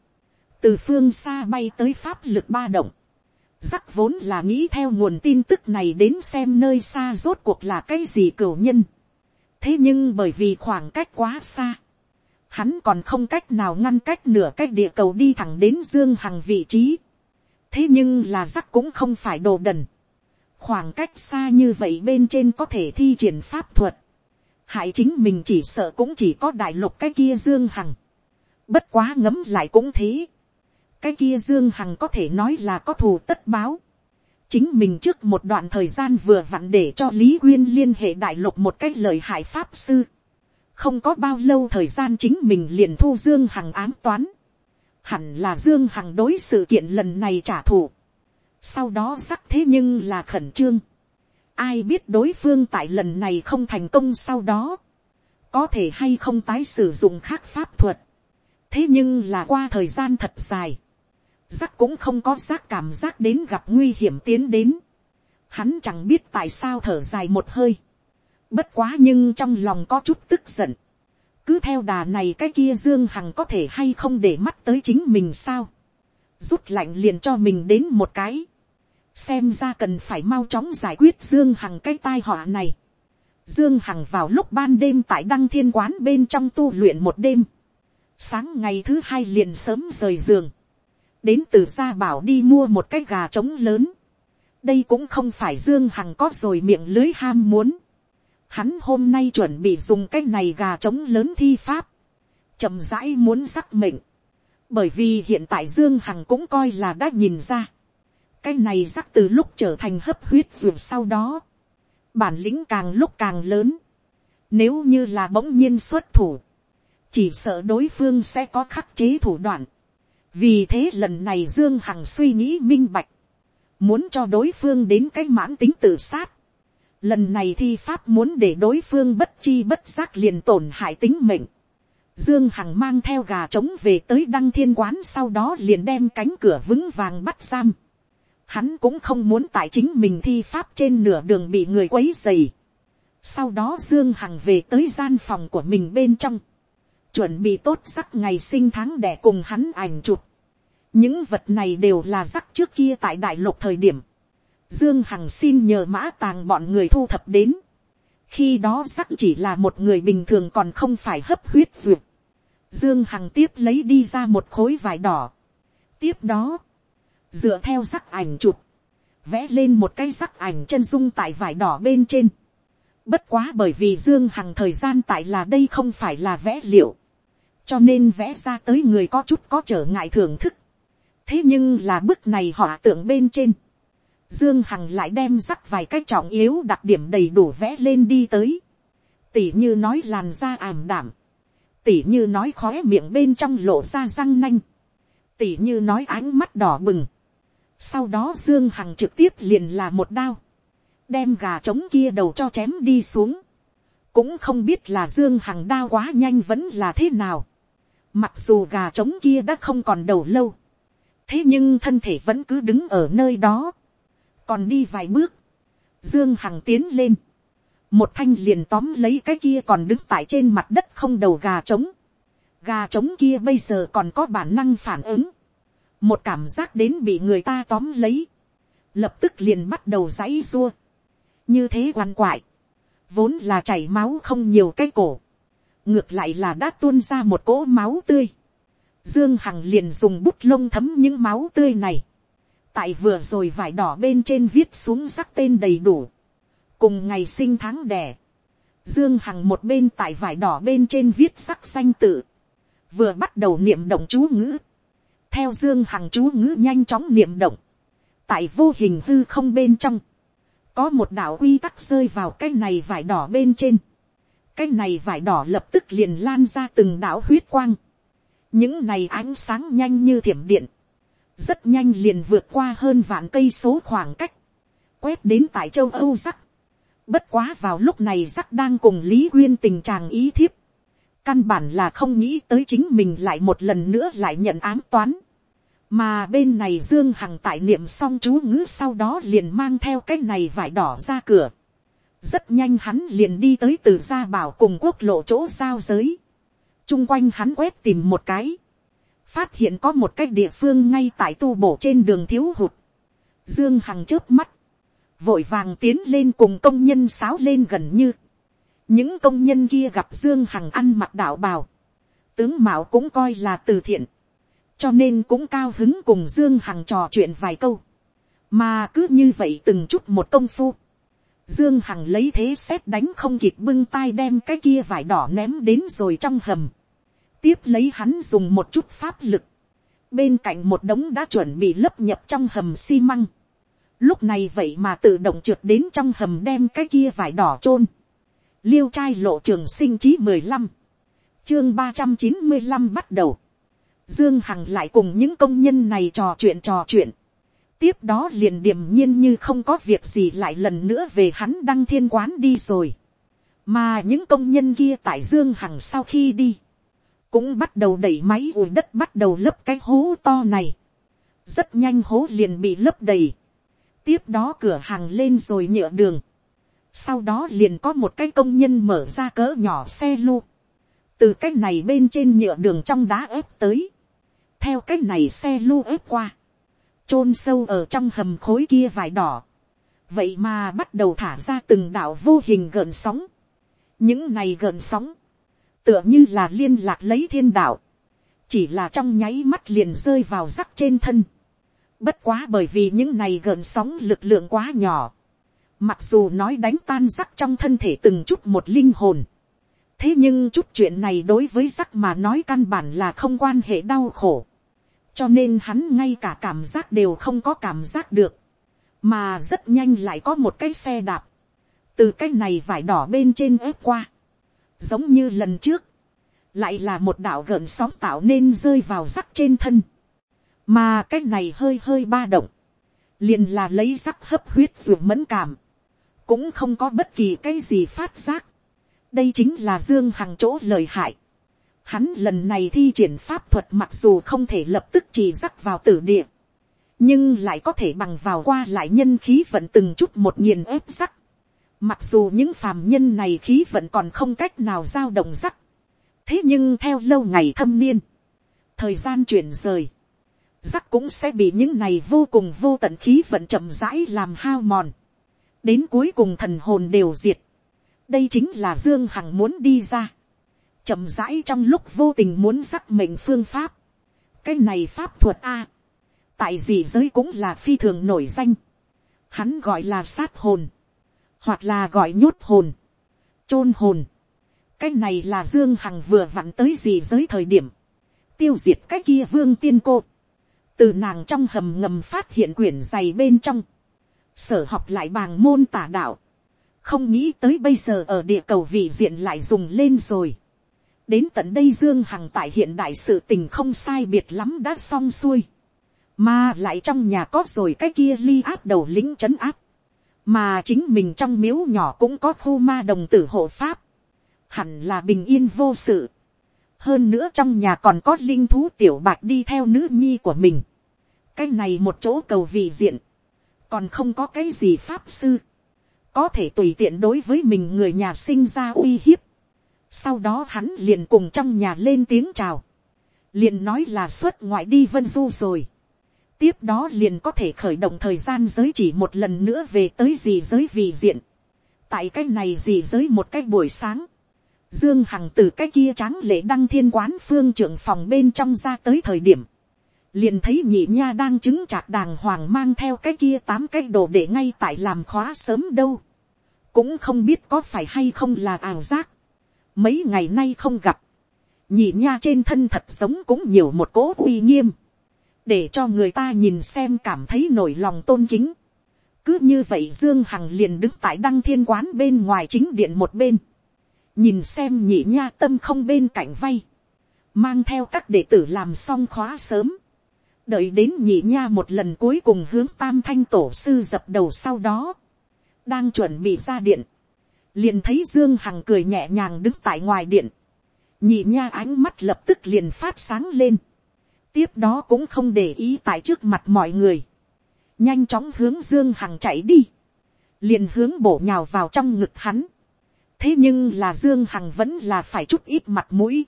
từ phương xa bay tới pháp lực ba động, rắc vốn là nghĩ theo nguồn tin tức này đến xem nơi xa rốt cuộc là cái gì cửu nhân thế nhưng bởi vì khoảng cách quá xa, hắn còn không cách nào ngăn cách nửa cách địa cầu đi thẳng đến dương hằng vị trí. thế nhưng là rắc cũng không phải đồ đần. Khoảng cách xa như vậy bên trên có thể thi triển pháp thuật, hại chính mình chỉ sợ cũng chỉ có đại lục cái kia dương hằng, bất quá ngấm lại cũng thế, cái kia dương hằng có thể nói là có thù tất báo, chính mình trước một đoạn thời gian vừa vặn để cho lý quyên liên hệ đại lục một cái lời hại pháp sư, không có bao lâu thời gian chính mình liền thu dương hằng ám toán, hẳn là dương hằng đối sự kiện lần này trả thù, sau đó sắc thế nhưng là khẩn trương. ai biết đối phương tại lần này không thành công sau đó, có thể hay không tái sử dụng khác pháp thuật. thế nhưng là qua thời gian thật dài, giác cũng không có giác cảm giác đến gặp nguy hiểm tiến đến. hắn chẳng biết tại sao thở dài một hơi. bất quá nhưng trong lòng có chút tức giận. cứ theo đà này cái kia dương hằng có thể hay không để mắt tới chính mình sao. rút lạnh liền cho mình đến một cái xem ra cần phải mau chóng giải quyết dương hằng cái tai họa này. dương hằng vào lúc ban đêm tại đăng thiên quán bên trong tu luyện một đêm. sáng ngày thứ hai liền sớm rời giường đến từ gia bảo đi mua một cái gà trống lớn. đây cũng không phải dương hằng có rồi miệng lưới ham muốn. hắn hôm nay chuẩn bị dùng cái này gà trống lớn thi pháp. chậm rãi muốn sắc mệnh. bởi vì hiện tại dương hằng cũng coi là đã nhìn ra cái này rắc từ lúc trở thành hấp huyết ruột sau đó, bản lĩnh càng lúc càng lớn, nếu như là bỗng nhiên xuất thủ, chỉ sợ đối phương sẽ có khắc chế thủ đoạn, vì thế lần này dương hằng suy nghĩ minh bạch, muốn cho đối phương đến cái mãn tính tự sát, lần này thi pháp muốn để đối phương bất chi bất giác liền tổn hại tính mệnh, Dương Hằng mang theo gà trống về tới đăng thiên quán sau đó liền đem cánh cửa vững vàng bắt giam hắn cũng không muốn tại chính mình thi pháp trên nửa đường bị người quấy dày. Sau đó Dương Hằng về tới gian phòng của mình bên trong. Chuẩn bị tốt sắc ngày sinh tháng đẻ cùng hắn ảnh chụp. Những vật này đều là rắc trước kia tại đại lục thời điểm. Dương Hằng xin nhờ mã tàng bọn người thu thập đến. Khi đó rắc chỉ là một người bình thường còn không phải hấp huyết duyệt. Dương Hằng tiếp lấy đi ra một khối vải đỏ. Tiếp đó dựa theo sắc ảnh chụp, vẽ lên một cái sắc ảnh chân dung tại vải đỏ bên trên, Bất quá bởi vì Dương Hằng thời gian tại là đây không phải là vẽ liệu. Cho nên vẽ ra tới người có chút có trở ngại thưởng thức. Thế nhưng là bức này họ tưởng bên trên. Dương Hằng lại đem rắc vài cái trọng yếu đặc điểm đầy đủ vẽ lên đi tới. Tỉ như nói làn da ảm đảm. Tỉ như nói khóe miệng bên trong lộ ra răng nanh. Tỉ như nói ánh mắt đỏ bừng. Sau đó Dương Hằng trực tiếp liền là một đao đem gà trống kia đầu cho chém đi xuống, cũng không biết là dương hằng đao quá nhanh vẫn là thế nào, mặc dù gà trống kia đã không còn đầu lâu, thế nhưng thân thể vẫn cứ đứng ở nơi đó, còn đi vài bước, dương hằng tiến lên, một thanh liền tóm lấy cái kia còn đứng tại trên mặt đất không đầu gà trống, gà trống kia bây giờ còn có bản năng phản ứng, một cảm giác đến bị người ta tóm lấy, lập tức liền bắt đầu giãy xua, như thế quằn quại, vốn là chảy máu không nhiều cái cổ, ngược lại là đã tuôn ra một cỗ máu tươi, dương hằng liền dùng bút lông thấm những máu tươi này, tại vừa rồi vải đỏ bên trên viết xuống sắc tên đầy đủ, cùng ngày sinh tháng đẻ, dương hằng một bên tại vải đỏ bên trên viết sắc xanh tự, vừa bắt đầu niệm động chú ngữ, theo dương hằng chú ngữ nhanh chóng niệm động, tại vô hình hư không bên trong, có một đạo quy tắc rơi vào cái này vải đỏ bên trên, cái này vải đỏ lập tức liền lan ra từng đạo huyết quang, những này ánh sáng nhanh như thiểm điện, rất nhanh liền vượt qua hơn vạn cây số khoảng cách, quét đến tại châu âu rắc, bất quá vào lúc này rắc đang cùng lý quyên tình trạng ý thiếp, căn bản là không nghĩ tới chính mình lại một lần nữa lại nhận án toán, mà bên này dương hằng tại niệm xong chú ngữ sau đó liền mang theo cái này vải đỏ ra cửa rất nhanh hắn liền đi tới từ gia bảo cùng quốc lộ chỗ giao giới. chung quanh hắn quét tìm một cái. phát hiện có một cái địa phương ngay tại tu bổ trên đường thiếu hụt. dương hằng chớp mắt. vội vàng tiến lên cùng công nhân sáo lên gần như. những công nhân kia gặp dương hằng ăn mặc đạo bào. tướng mạo cũng coi là từ thiện cho nên cũng cao hứng cùng dương hằng trò chuyện vài câu, mà cứ như vậy từng chút một công phu, dương hằng lấy thế xét đánh không kịp bưng tay đem cái kia vải đỏ ném đến rồi trong hầm, tiếp lấy hắn dùng một chút pháp lực, bên cạnh một đống đã chuẩn bị lấp nhập trong hầm xi măng, lúc này vậy mà tự động trượt đến trong hầm đem cái kia vải đỏ chôn, liêu trai lộ trường sinh chí mười lăm, chương ba trăm chín mươi năm bắt đầu, Dương Hằng lại cùng những công nhân này trò chuyện trò chuyện. Tiếp đó liền điềm nhiên như không có việc gì lại lần nữa về hắn đăng thiên quán đi rồi. Mà những công nhân kia tại Dương Hằng sau khi đi. Cũng bắt đầu đẩy máy ủi đất bắt đầu lấp cái hố to này. Rất nhanh hố liền bị lấp đầy. Tiếp đó cửa hàng lên rồi nhựa đường. Sau đó liền có một cái công nhân mở ra cỡ nhỏ xe lu. Từ cái này bên trên nhựa đường trong đá ép tới theo cái này xe lu ép qua, chôn sâu ở trong hầm khối kia vải đỏ, vậy mà bắt đầu thả ra từng đạo vô hình gợn sóng, những này gợn sóng, tựa như là liên lạc lấy thiên đạo, chỉ là trong nháy mắt liền rơi vào rắc trên thân, bất quá bởi vì những này gợn sóng lực lượng quá nhỏ, mặc dù nói đánh tan rắc trong thân thể từng chút một linh hồn, thế nhưng chút chuyện này đối với rắc mà nói căn bản là không quan hệ đau khổ cho nên hắn ngay cả cảm giác đều không có cảm giác được, mà rất nhanh lại có một cái xe đạp, từ cái này vải đỏ bên trên ép qua, giống như lần trước, lại là một đạo gợn sóng tạo nên rơi vào rắc trên thân, mà cái này hơi hơi ba động, liền là lấy rắc hấp huyết ruột mẫn cảm, cũng không có bất kỳ cái gì phát giác, đây chính là dương hằng chỗ lời hại, Hắn lần này thi triển pháp thuật mặc dù không thể lập tức chỉ rắc vào tử địa. Nhưng lại có thể bằng vào qua lại nhân khí vận từng chút một nghiền ép rắc. Mặc dù những phàm nhân này khí vận còn không cách nào giao động rắc. Thế nhưng theo lâu ngày thâm niên. Thời gian chuyển rời. Rắc cũng sẽ bị những này vô cùng vô tận khí vận chậm rãi làm hao mòn. Đến cuối cùng thần hồn đều diệt. Đây chính là Dương Hằng muốn đi ra chậm rãi trong lúc vô tình muốn sắc mệnh phương pháp. cái này pháp thuật a, tại gì giới cũng là phi thường nổi danh. hắn gọi là sát hồn, hoặc là gọi nhốt hồn. chôn hồn, cái này là dương hằng vừa vặn tới gì giới thời điểm, tiêu diệt cái kia vương tiên cô, từ nàng trong hầm ngầm phát hiện quyển dày bên trong, sở học lại bàng môn tả đạo, không nghĩ tới bây giờ ở địa cầu vị diện lại dùng lên rồi đến tận đây dương hằng tại hiện đại sự tình không sai biệt lắm đã xong xuôi, mà lại trong nhà có rồi cái kia ly áp đầu lính c h ấ n áp, mà chính mình trong miếu nhỏ cũng có khu ma đồng tử hộ pháp, hẳn là bình yên vô sự. hơn nữa trong nhà còn có linh thú tiểu bạc đi theo nữ nhi của mình. cái này một chỗ cầu vị diện, còn không có cái gì pháp sư có thể tùy tiện đối với mình người nhà sinh ra uy hiếp. Sau đó hắn liền cùng trong nhà lên tiếng chào. Liền nói là xuất ngoại đi vân du rồi. Tiếp đó liền có thể khởi động thời gian giới chỉ một lần nữa về tới gì giới vì diện. Tại cái này gì giới một cái buổi sáng. Dương Hằng từ cái kia tráng lệ đăng thiên quán phương trưởng phòng bên trong ra tới thời điểm. Liền thấy nhị nha đang chứng chạc đàng hoàng mang theo cái kia tám cái đồ để ngay tại làm khóa sớm đâu cũng không biết có phải hay không là ảo giác, mấy ngày nay không gặp, nhị nha trên thân thật sống cũng nhiều một cỗ uy nghiêm, để cho người ta nhìn xem cảm thấy nổi lòng tôn kính. cứ như vậy dương hằng liền đứng tại đăng thiên quán bên ngoài chính điện một bên, nhìn xem nhị nha tâm không bên cạnh vay, mang theo các đệ tử làm xong khóa sớm, đợi đến nhị nha một lần cuối cùng hướng tam thanh tổ sư dập đầu sau đó, đang chuẩn bị ra điện, liền thấy dương hằng cười nhẹ nhàng đứng tại ngoài điện, nhị nha ánh mắt lập tức liền phát sáng lên, tiếp đó cũng không để ý tại trước mặt mọi người, nhanh chóng hướng dương hằng chạy đi, liền hướng bổ nhào vào trong ngực hắn, thế nhưng là dương hằng vẫn là phải chút ít mặt mũi,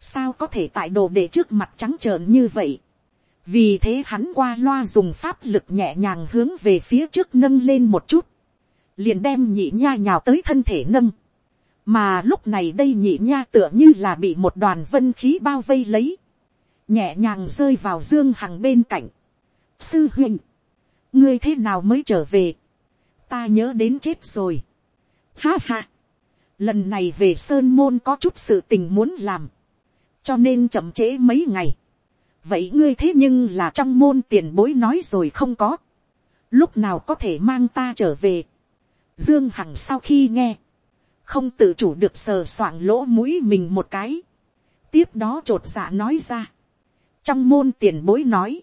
sao có thể tại đồ để trước mặt trắng trợn như vậy, vì thế hắn qua loa dùng pháp lực nhẹ nhàng hướng về phía trước nâng lên một chút, liền đem nhị nha nhào tới thân thể nâng. mà lúc này đây nhị nha tựa như là bị một đoàn vân khí bao vây lấy, nhẹ nhàng rơi vào dương hằng bên cạnh. sư huynh, ngươi thế nào mới trở về, ta nhớ đến chết rồi. ha ha, lần này về sơn môn có chút sự tình muốn làm, cho nên chậm trễ mấy ngày. vậy ngươi thế nhưng là trong môn tiền bối nói rồi không có, lúc nào có thể mang ta trở về. Dương Hằng sau khi nghe, không tự chủ được sờ soạng lỗ mũi mình một cái. Tiếp đó trột dạ nói ra. Trong môn tiền bối nói,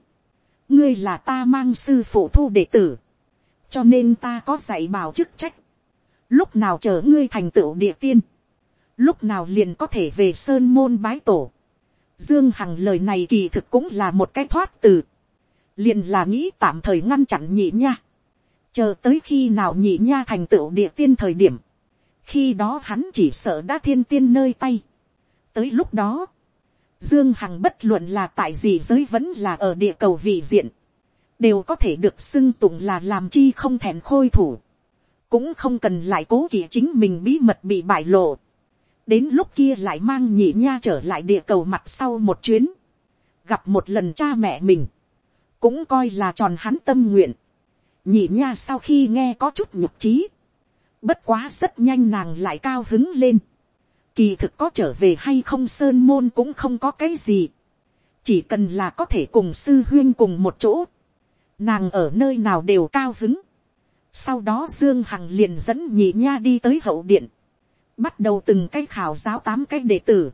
ngươi là ta mang sư phụ thu đệ tử, cho nên ta có dạy bảo chức trách. Lúc nào chờ ngươi thành tựu địa tiên, lúc nào liền có thể về sơn môn bái tổ. Dương Hằng lời này kỳ thực cũng là một cái thoát từ. Liền là nghĩ tạm thời ngăn chặn nhị nha chờ tới khi nào nhị nha thành tựu địa tiên thời điểm, khi đó hắn chỉ sợ đã thiên tiên nơi tay. tới lúc đó, dương hằng bất luận là tại gì giới vẫn là ở địa cầu vị diện, đều có thể được xưng tụng là làm chi không thèn khôi thủ, cũng không cần lại cố kỵ chính mình bí mật bị bại lộ. đến lúc kia lại mang nhị nha trở lại địa cầu mặt sau một chuyến, gặp một lần cha mẹ mình, cũng coi là tròn hắn tâm nguyện nhị nha sau khi nghe có chút nhục trí, bất quá rất nhanh nàng lại cao hứng lên, kỳ thực có trở về hay không sơn môn cũng không có cái gì, chỉ cần là có thể cùng sư huyên cùng một chỗ, nàng ở nơi nào đều cao hứng. sau đó dương hằng liền dẫn nhị nha đi tới hậu điện, bắt đầu từng cái khảo giáo tám cái đệ tử,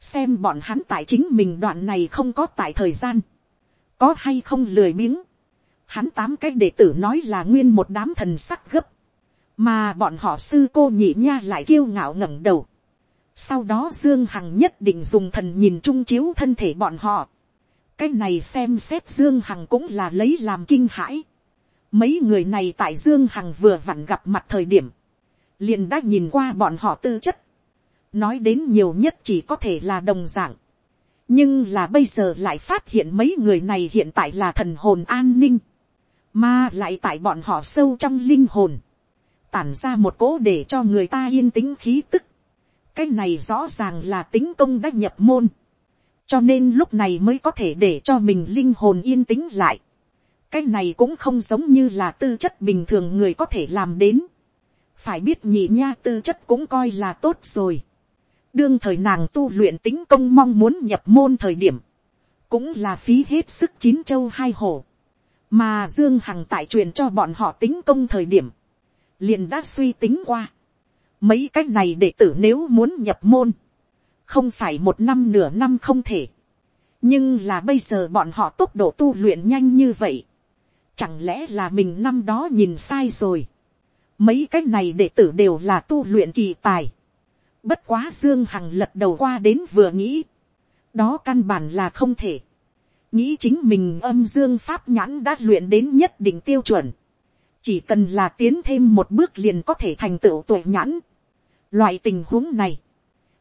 xem bọn hắn tại chính mình đoạn này không có tại thời gian, có hay không lười biếng, hắn tám cái đệ tử nói là nguyên một đám thần sắc gấp, mà bọn họ sư cô nhị nha lại kiêu ngạo ngẩng đầu. sau đó dương hằng nhất định dùng thần nhìn trung chiếu thân thể bọn họ. cái này xem xét dương hằng cũng là lấy làm kinh hãi. mấy người này tại dương hằng vừa vặn gặp mặt thời điểm, liền đã nhìn qua bọn họ tư chất. nói đến nhiều nhất chỉ có thể là đồng dạng. nhưng là bây giờ lại phát hiện mấy người này hiện tại là thần hồn an ninh mà lại tại bọn họ sâu trong linh hồn, tản ra một cỗ để cho người ta yên tĩnh khí tức. cái này rõ ràng là tính công đã nhập môn, cho nên lúc này mới có thể để cho mình linh hồn yên tĩnh lại. cái này cũng không giống như là tư chất bình thường người có thể làm đến. phải biết nhị nha tư chất cũng coi là tốt rồi. đương thời nàng tu luyện tính công mong muốn nhập môn thời điểm, cũng là phí hết sức chín châu hai hổ mà dương hằng tại truyền cho bọn họ tính công thời điểm, liền đã suy tính qua. mấy cái này đệ tử nếu muốn nhập môn, không phải một năm nửa năm không thể. nhưng là bây giờ bọn họ tốc độ tu luyện nhanh như vậy. chẳng lẽ là mình năm đó nhìn sai rồi. mấy cái này đệ tử đều là tu luyện kỳ tài. bất quá dương hằng lật đầu qua đến vừa nghĩ. đó căn bản là không thể nghĩ chính mình âm dương pháp nhãn đã luyện đến nhất định tiêu chuẩn. chỉ cần là tiến thêm một bước liền có thể thành tựu tuổi nhãn. loại tình huống này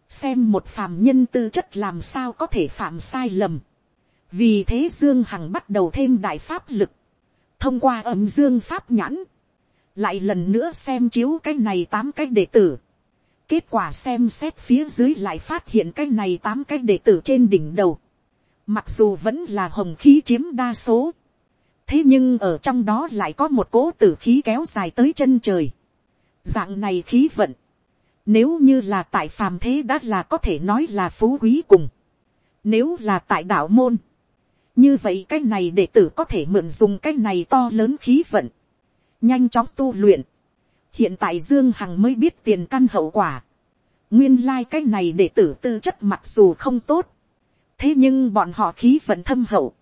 xem một phàm nhân tư chất làm sao có thể phạm sai lầm. vì thế dương hằng bắt đầu thêm đại pháp lực, thông qua âm dương pháp nhãn, lại lần nữa xem chiếu cái này tám cái đệ tử. kết quả xem xét phía dưới lại phát hiện cái này tám cái đệ tử trên đỉnh đầu mặc dù vẫn là hồng khí chiếm đa số, thế nhưng ở trong đó lại có một cỗ tử khí kéo dài tới chân trời. dạng này khí vận, nếu như là tại phàm thế đã là có thể nói là phú quý cùng. Nếu là tại đạo môn. Như vậy cái này đệ tử có thể mượn dùng cái này to lớn khí vận. Nhanh chóng tu luyện. Hiện tại Dương Hằng mới biết tiền căn hậu quả. Nguyên lai like cái này đệ tử tư chất mặc dù không tốt. Thế nhưng bọn họ khí vận thâm hậu.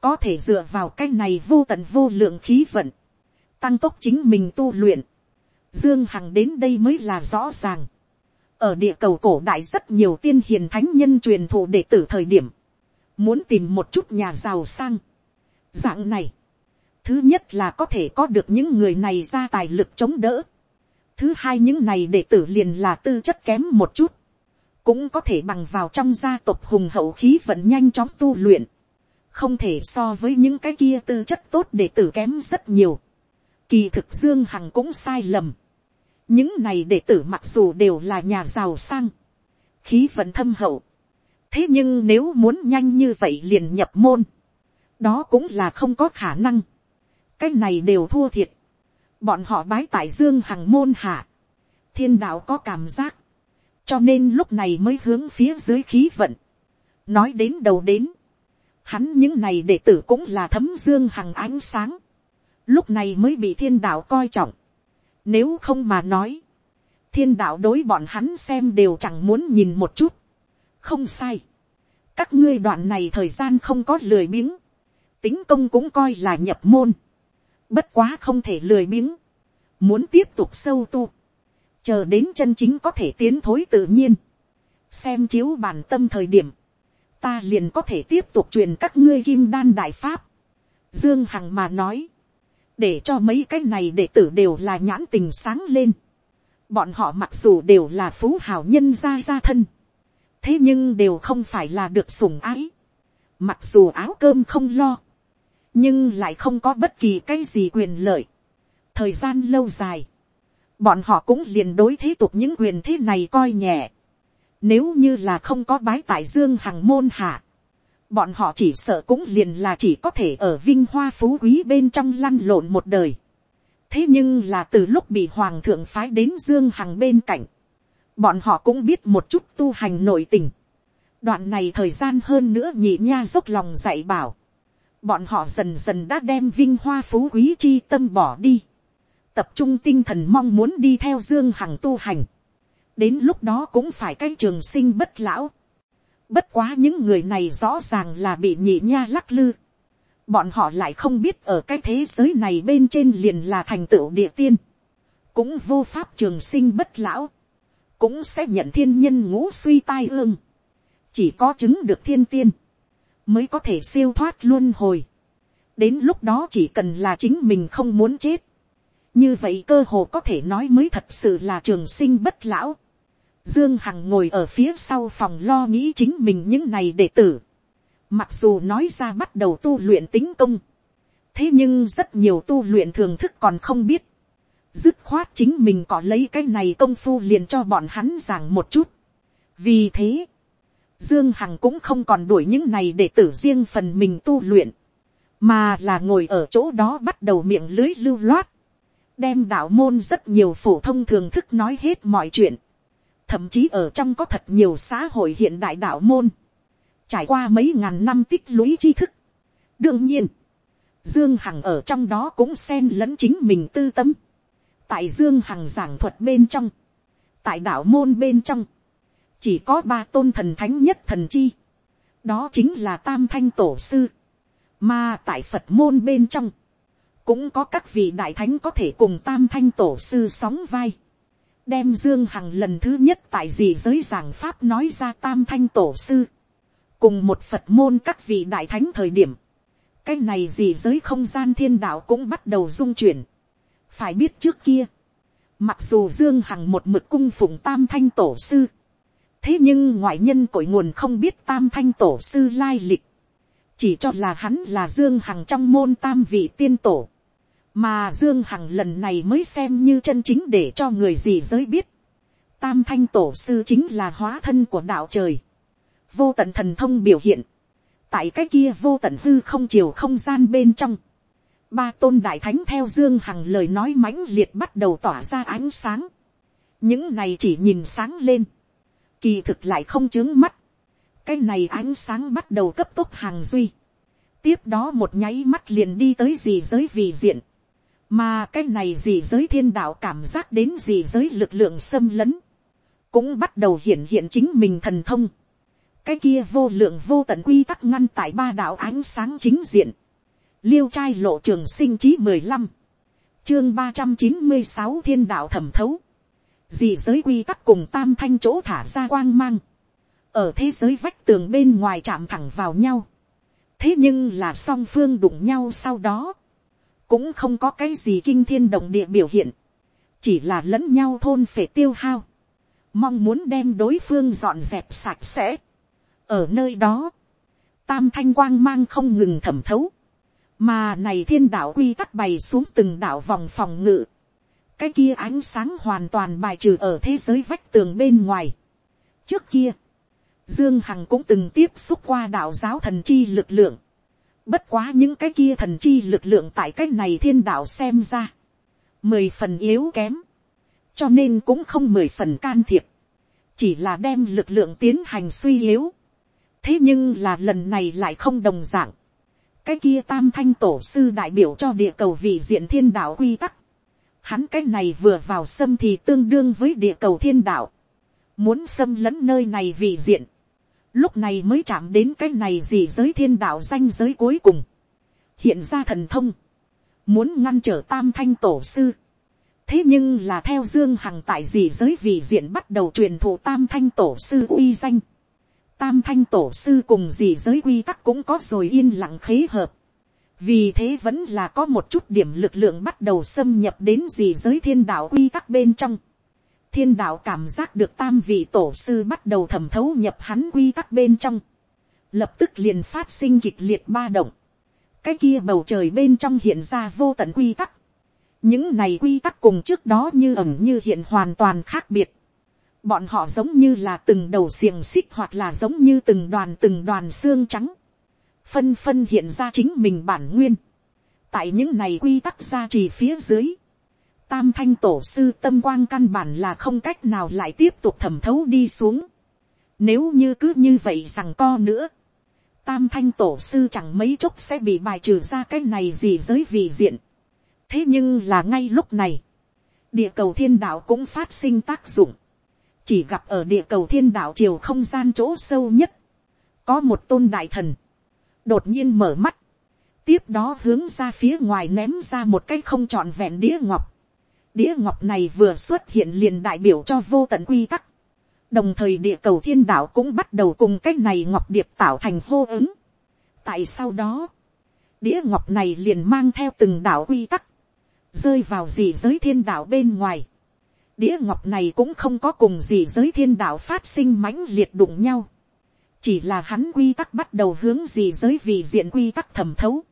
Có thể dựa vào cái này vô tận vô lượng khí vận. Tăng tốc chính mình tu luyện Dương Hằng đến đây mới là rõ ràng. Ở địa cầu cổ đại rất nhiều tiên hiền thánh nhân truyền thụ đệ tử thời điểm. Muốn tìm một chút nhà giàu sang. Dạng này. Thứ nhất là có thể có được những người này ra tài lực chống đỡ. Thứ hai những này đệ tử liền là tư chất kém một chút. Cũng có thể bằng vào trong gia tộc hùng hậu khí vận nhanh chóng tu luyện. Không thể so với những cái kia tư chất tốt đệ tử kém rất nhiều. Kỳ thực Dương Hằng cũng sai lầm. Những này đệ tử mặc dù đều là nhà giàu sang, khí vận thâm hậu, thế nhưng nếu muốn nhanh như vậy liền nhập môn, đó cũng là không có khả năng, cái này đều thua thiệt, bọn họ bái tại dương hằng môn hạ, thiên đạo có cảm giác, cho nên lúc này mới hướng phía dưới khí vận, nói đến đầu đến, hắn những này đệ tử cũng là thấm dương hằng ánh sáng, lúc này mới bị thiên đạo coi trọng, nếu không mà nói, thiên đạo đối bọn hắn xem đều chẳng muốn nhìn một chút. Không sai. Các ngươi đoạn này thời gian không có lười biếng. Tính công cũng coi là nhập môn. Bất quá không thể lười biếng. Muốn tiếp tục sâu tu. Chờ đến chân chính có thể tiến thối tự nhiên. Xem chiếu bản tâm thời điểm. Ta liền có thể tiếp tục truyền các ngươi kim đan đại pháp. Dương Hằng mà nói để cho mấy cái này đệ tử đều là nhãn tình sáng lên. bọn họ mặc dù đều là phú hào nhân gia gia thân, thế nhưng đều không phải là được sủng ái. mặc dù áo cơm không lo, nhưng lại không có bất kỳ cái gì quyền lợi. thời gian lâu dài, bọn họ cũng liền đối thế tục những quyền thế này coi nhẹ. Nếu như là không có bái tại dương hằng môn hạ, bọn họ chỉ sợ cũng liền là chỉ có thể ở vinh hoa phú quý bên trong lăn lộn một đời. thế nhưng là từ lúc bị hoàng thượng phái đến dương hằng bên cạnh, bọn họ cũng biết một chút tu hành nội tình. đoạn này thời gian hơn nữa nhị nha dốc lòng dạy bảo. bọn họ dần dần đã đem vinh hoa phú quý chi tâm bỏ đi tập trung tinh thần mong muốn đi theo dương hằng tu hành. đến lúc đó cũng phải cái trường sinh bất lão Bất quá những người này rõ ràng là bị nhị nha lắc lư. Bọn họ lại không biết ở cái thế giới này bên trên liền là thành tựu địa tiên. Cũng vô pháp trường sinh bất lão. Cũng sẽ nhận thiên nhân ngũ suy tai ương. Chỉ có chứng được thiên tiên. Mới có thể siêu thoát luôn hồi. Đến lúc đó chỉ cần là chính mình không muốn chết. Như vậy cơ hồ có thể nói mới thật sự là trường sinh bất lão Dương Hằng ngồi ở phía sau phòng lo nghĩ chính mình những này đệ tử. Mặc dù nói ra bắt đầu tu luyện tính công. Thế nhưng rất nhiều tu luyện thường thức còn không biết. Dứt khoát chính mình có lấy cái này công phu liền cho bọn hắn giảng một chút. Vì thế, Dương Hằng cũng không còn đuổi những này để tử riêng phần mình tu luyện. Mà là ngồi ở chỗ đó bắt đầu miệng lưới lưu loát đem đạo môn rất nhiều phổ thông thường thức nói hết mọi chuyện, thậm chí ở trong có thật nhiều xã hội hiện đại đạo môn, trải qua mấy ngàn năm tích lũy tri thức. đương nhiên, dương hằng ở trong đó cũng xen lẫn chính mình tư tâm, tại dương hằng giảng thuật bên trong, tại đạo môn bên trong, chỉ có ba tôn thần thánh nhất thần chi, đó chính là tam thanh tổ sư, mà tại phật môn bên trong, cũng có các vị đại thánh có thể cùng tam thanh tổ sư sóng vai, đem dương hằng lần thứ nhất tại gì giới giảng pháp nói ra tam thanh tổ sư, cùng một phật môn các vị đại thánh thời điểm, cái này gì giới không gian thiên đạo cũng bắt đầu dung chuyển, phải biết trước kia, mặc dù dương hằng một mực cung phụng tam thanh tổ sư, thế nhưng ngoại nhân cội nguồn không biết tam thanh tổ sư lai lịch, chỉ cho là hắn là dương hằng trong môn tam vị tiên tổ, mà dương hằng lần này mới xem như chân chính để cho người gì giới biết, tam thanh tổ sư chính là hóa thân của đạo trời, vô tận thần thông biểu hiện, tại cái kia vô tận hư không chiều không gian bên trong, ba tôn đại thánh theo dương hằng lời nói mãnh liệt bắt đầu tỏa ra ánh sáng, những này chỉ nhìn sáng lên, kỳ thực lại không chướng mắt, cái này ánh sáng bắt đầu cấp tốc hàng duy, tiếp đó một nháy mắt liền đi tới gì giới vì diện, mà cái này gì giới thiên đạo cảm giác đến gì giới lực lượng xâm lấn, cũng bắt đầu hiện hiện chính mình thần thông, cái kia vô lượng vô tận quy tắc ngăn tại ba đạo ánh sáng chính diện, liêu trai lộ trường sinh chí mười lăm, chương ba trăm chín mươi sáu thiên đạo thẩm thấu, dị giới quy tắc cùng tam thanh chỗ thả ra quang mang, ở thế giới vách tường bên ngoài chạm thẳng vào nhau, thế nhưng là song phương đụng nhau sau đó, cũng không có cái gì kinh thiên động địa biểu hiện, chỉ là lẫn nhau thôn phải tiêu hao, mong muốn đem đối phương dọn dẹp sạch sẽ. ở nơi đó, tam thanh quang mang không ngừng thẩm thấu, mà này thiên đạo quy tắc bày xuống từng đạo vòng phòng ngự, cái kia ánh sáng hoàn toàn bài trừ ở thế giới vách tường bên ngoài. trước kia, dương hằng cũng từng tiếp xúc qua đạo giáo thần chi lực lượng, bất quá những cái kia thần chi lực lượng tại cái này thiên đạo xem ra, mười phần yếu kém, cho nên cũng không mười phần can thiệp, chỉ là đem lực lượng tiến hành suy yếu. thế nhưng là lần này lại không đồng dạng. cái kia tam thanh tổ sư đại biểu cho địa cầu vị diện thiên đạo quy tắc, hắn cái này vừa vào xâm thì tương đương với địa cầu thiên đạo, muốn xâm lấn nơi này vì diện, lúc này mới chạm đến cái này gì giới thiên đạo danh giới cuối cùng, hiện ra thần thông, muốn ngăn trở tam thanh tổ sư, thế nhưng là theo dương hằng tại gì giới vì diện bắt đầu truyền thụ tam thanh tổ sư uy danh, tam thanh tổ sư cùng gì giới quy tắc cũng có rồi yên lặng khế hợp, vì thế vẫn là có một chút điểm lực lượng bắt đầu xâm nhập đến gì giới thiên đạo quy tắc bên trong thiên đạo cảm giác được tam vị tổ sư bắt đầu thẩm thấu nhập hắn quy tắc bên trong. lập tức liền phát sinh kịch liệt ba động. cái kia bầu trời bên trong hiện ra vô tận quy tắc. những này quy tắc cùng trước đó như ẩm như hiện hoàn toàn khác biệt. bọn họ giống như là từng đầu xiềng xích hoặc là giống như từng đoàn từng đoàn xương trắng phân phân hiện ra chính mình bản nguyên. tại những này quy tắc ra chỉ phía dưới, tam thanh tổ sư tâm quang căn bản là không cách nào lại tiếp tục thẩm thấu đi xuống. nếu như cứ như vậy rằng co nữa, tam thanh tổ sư chẳng mấy chốc sẽ bị bài trừ ra cái này gì giới vị diện. thế nhưng là ngay lúc này, địa cầu thiên đạo cũng phát sinh tác dụng. chỉ gặp ở địa cầu thiên đạo chiều không gian chỗ sâu nhất, có một tôn đại thần, đột nhiên mở mắt, tiếp đó hướng ra phía ngoài ném ra một cái không trọn vẹn đĩa ngọc đĩa ngọc này vừa xuất hiện liền đại biểu cho vô tận quy tắc. đồng thời địa cầu thiên đạo cũng bắt đầu cùng cái này ngọc điệp tạo thành hô ứng. tại sau đó, đĩa ngọc này liền mang theo từng đạo quy tắc, rơi vào dì giới thiên đạo bên ngoài. đĩa ngọc này cũng không có cùng dì giới thiên đạo phát sinh mãnh liệt đụng nhau chỉ là hắn quy tắc bắt đầu hướng dì giới vì diện quy tắc thẩm thấu.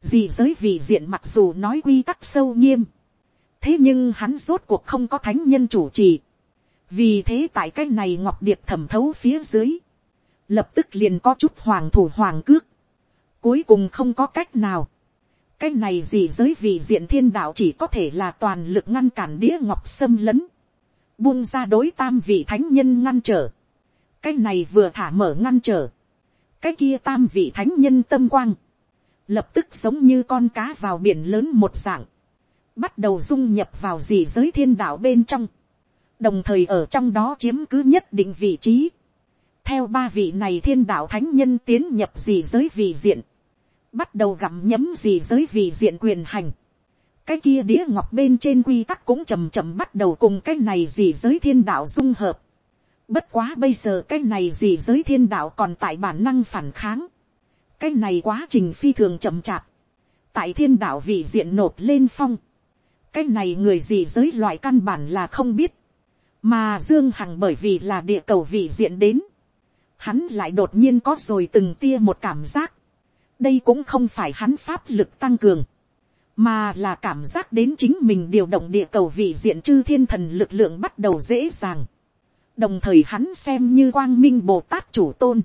dì giới vì diện mặc dù nói quy tắc sâu nghiêm, thế nhưng hắn rốt cuộc không có thánh nhân chủ trì. vì thế tại cái này ngọc điệp thẩm thấu phía dưới, lập tức liền có chút hoàng thủ hoàng cước, cuối cùng không có cách nào. cái này gì giới vị diện thiên đạo chỉ có thể là toàn lực ngăn cản đĩa ngọc xâm lấn, buông ra đối tam vị thánh nhân ngăn trở, cái này vừa thả mở ngăn trở, cái kia tam vị thánh nhân tâm quang, lập tức sống như con cá vào biển lớn một dạng, bắt đầu dung nhập vào dì giới thiên đạo bên trong, đồng thời ở trong đó chiếm cứ nhất định vị trí. theo ba vị này thiên đạo thánh nhân tiến nhập dì giới vị diện, bắt đầu gặm nhấm dì giới vị diện quyền hành. cái kia đĩa ngọc bên trên quy tắc cũng chầm chậm bắt đầu cùng cái này dì giới thiên đạo dung hợp. bất quá bây giờ cái này dì giới thiên đạo còn tại bản năng phản kháng. cái này quá trình phi thường chậm chạp. tại thiên đạo vị diện nộp lên phong cái này người gì giới loại căn bản là không biết, mà dương hằng bởi vì là địa cầu vị diện đến, hắn lại đột nhiên có rồi từng tia một cảm giác, đây cũng không phải hắn pháp lực tăng cường, mà là cảm giác đến chính mình điều động địa cầu vị diện chư thiên thần lực lượng bắt đầu dễ dàng, đồng thời hắn xem như quang minh bồ tát chủ tôn,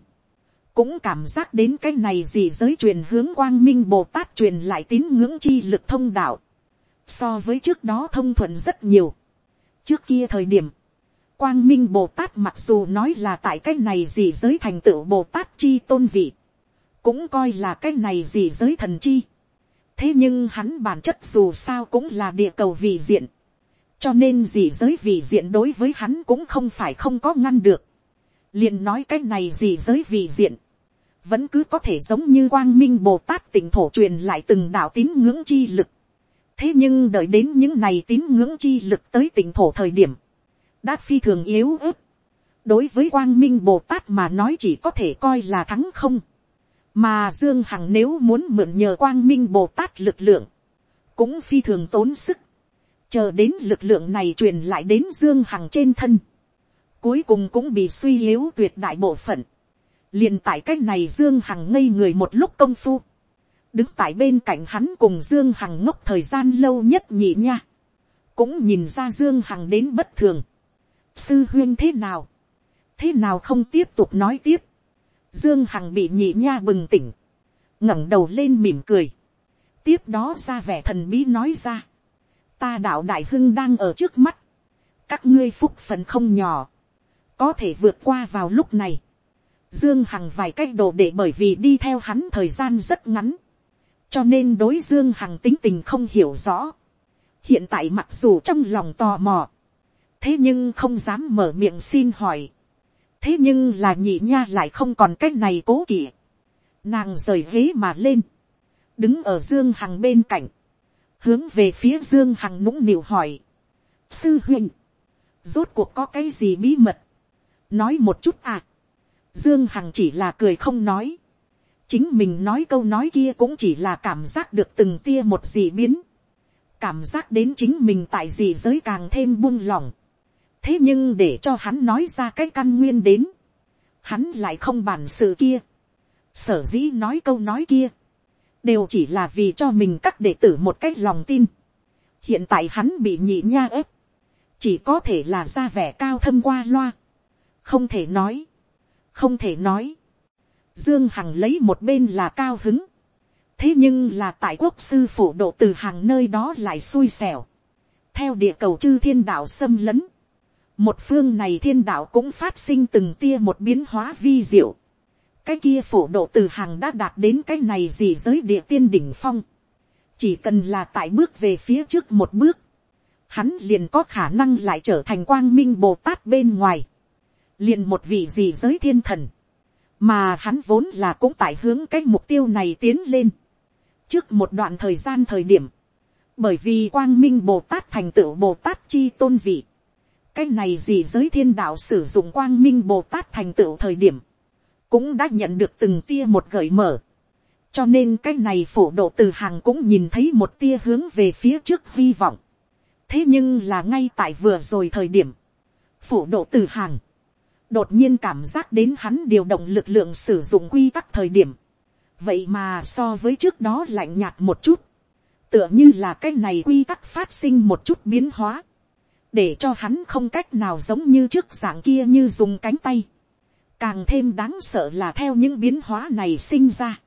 cũng cảm giác đến cái này gì giới truyền hướng quang minh bồ tát truyền lại tín ngưỡng chi lực thông đạo, so với trước đó thông thuận rất nhiều. trước kia thời điểm, quang minh bồ tát mặc dù nói là tại cái này gì giới thành tựu bồ tát chi tôn vị, cũng coi là cái này gì giới thần chi. thế nhưng hắn bản chất dù sao cũng là địa cầu vị diện, cho nên gì giới vị diện đối với hắn cũng không phải không có ngăn được. liền nói cái này gì giới vị diện, vẫn cứ có thể giống như quang minh bồ tát tỉnh thổ truyền lại từng đạo tín ngưỡng chi lực thế nhưng đợi đến những này tín ngưỡng chi lực tới tỉnh thổ thời điểm, đã phi thường yếu ớt. đối với quang minh bồ tát mà nói chỉ có thể coi là thắng không. mà dương hằng nếu muốn mượn nhờ quang minh bồ tát lực lượng, cũng phi thường tốn sức. chờ đến lực lượng này truyền lại đến dương hằng trên thân. cuối cùng cũng bị suy yếu tuyệt đại bộ phận. liền tại c á c h này dương hằng ngây người một lúc công phu đứng tại bên cạnh hắn cùng dương hằng ngốc thời gian lâu nhất nhị nha, cũng nhìn ra dương hằng đến bất thường. sư huyên thế nào, thế nào không tiếp tục nói tiếp, dương hằng bị nhị nha bừng tỉnh, ngẩng đầu lên mỉm cười, tiếp đó ra vẻ thần bí nói ra, ta đạo đại hưng đang ở trước mắt, các ngươi phúc phần không nhỏ, có thể vượt qua vào lúc này, dương hằng vài cách đồ để bởi vì đi theo hắn thời gian rất ngắn, cho nên đối dương hằng tính tình không hiểu rõ. hiện tại mặc dù trong lòng tò mò, thế nhưng không dám mở miệng xin hỏi. thế nhưng là nhị nha lại không còn cách này cố kỵ. nàng rời ghế mà lên, đứng ở dương hằng bên cạnh, hướng về phía dương hằng nũng nịu hỏi. sư huynh, rốt cuộc có cái gì bí mật, nói một chút à. dương hằng chỉ là cười không nói chính mình nói câu nói kia cũng chỉ là cảm giác được từng tia một gì biến, cảm giác đến chính mình tại gì giới càng thêm buông lỏng, thế nhưng để cho hắn nói ra cái căn nguyên đến, hắn lại không bàn sự kia, sở dĩ nói câu nói kia, đều chỉ là vì cho mình các đệ tử một cách lòng tin, hiện tại hắn bị nhị nha ép, chỉ có thể là ra vẻ cao thâm qua loa, không thể nói, không thể nói, Dương Hằng lấy một bên là cao hứng. Thế nhưng là tại quốc sư phủ độ từ hàng nơi đó lại xui xẻo. Theo địa cầu chư thiên đạo xâm lấn. Một phương này thiên đạo cũng phát sinh từng tia một biến hóa vi diệu. Cái kia phủ độ từ hàng đã đạt đến cái này gì giới địa tiên đỉnh phong. Chỉ cần là tại bước về phía trước một bước. Hắn liền có khả năng lại trở thành quang minh Bồ Tát bên ngoài. Liền một vị gì giới thiên thần mà hắn vốn là cũng tại hướng cái mục tiêu này tiến lên. trước một đoạn thời gian thời điểm, bởi vì quang minh bồ tát thành tựu bồ tát chi tôn vị, cái này gì giới thiên đạo sử dụng quang minh bồ tát thành tựu thời điểm, cũng đã nhận được từng tia một gợi mở. cho nên cái này phổ độ từ hàng cũng nhìn thấy một tia hướng về phía trước hy vọng. thế nhưng là ngay tại vừa rồi thời điểm, phổ độ từ hàng, đột nhiên cảm giác đến hắn điều động lực lượng sử dụng quy tắc thời điểm, vậy mà so với trước đó lạnh nhạt một chút, tựa như là cái này quy tắc phát sinh một chút biến hóa, để cho hắn không cách nào giống như trước dạng kia như dùng cánh tay, càng thêm đáng sợ là theo những biến hóa này sinh ra,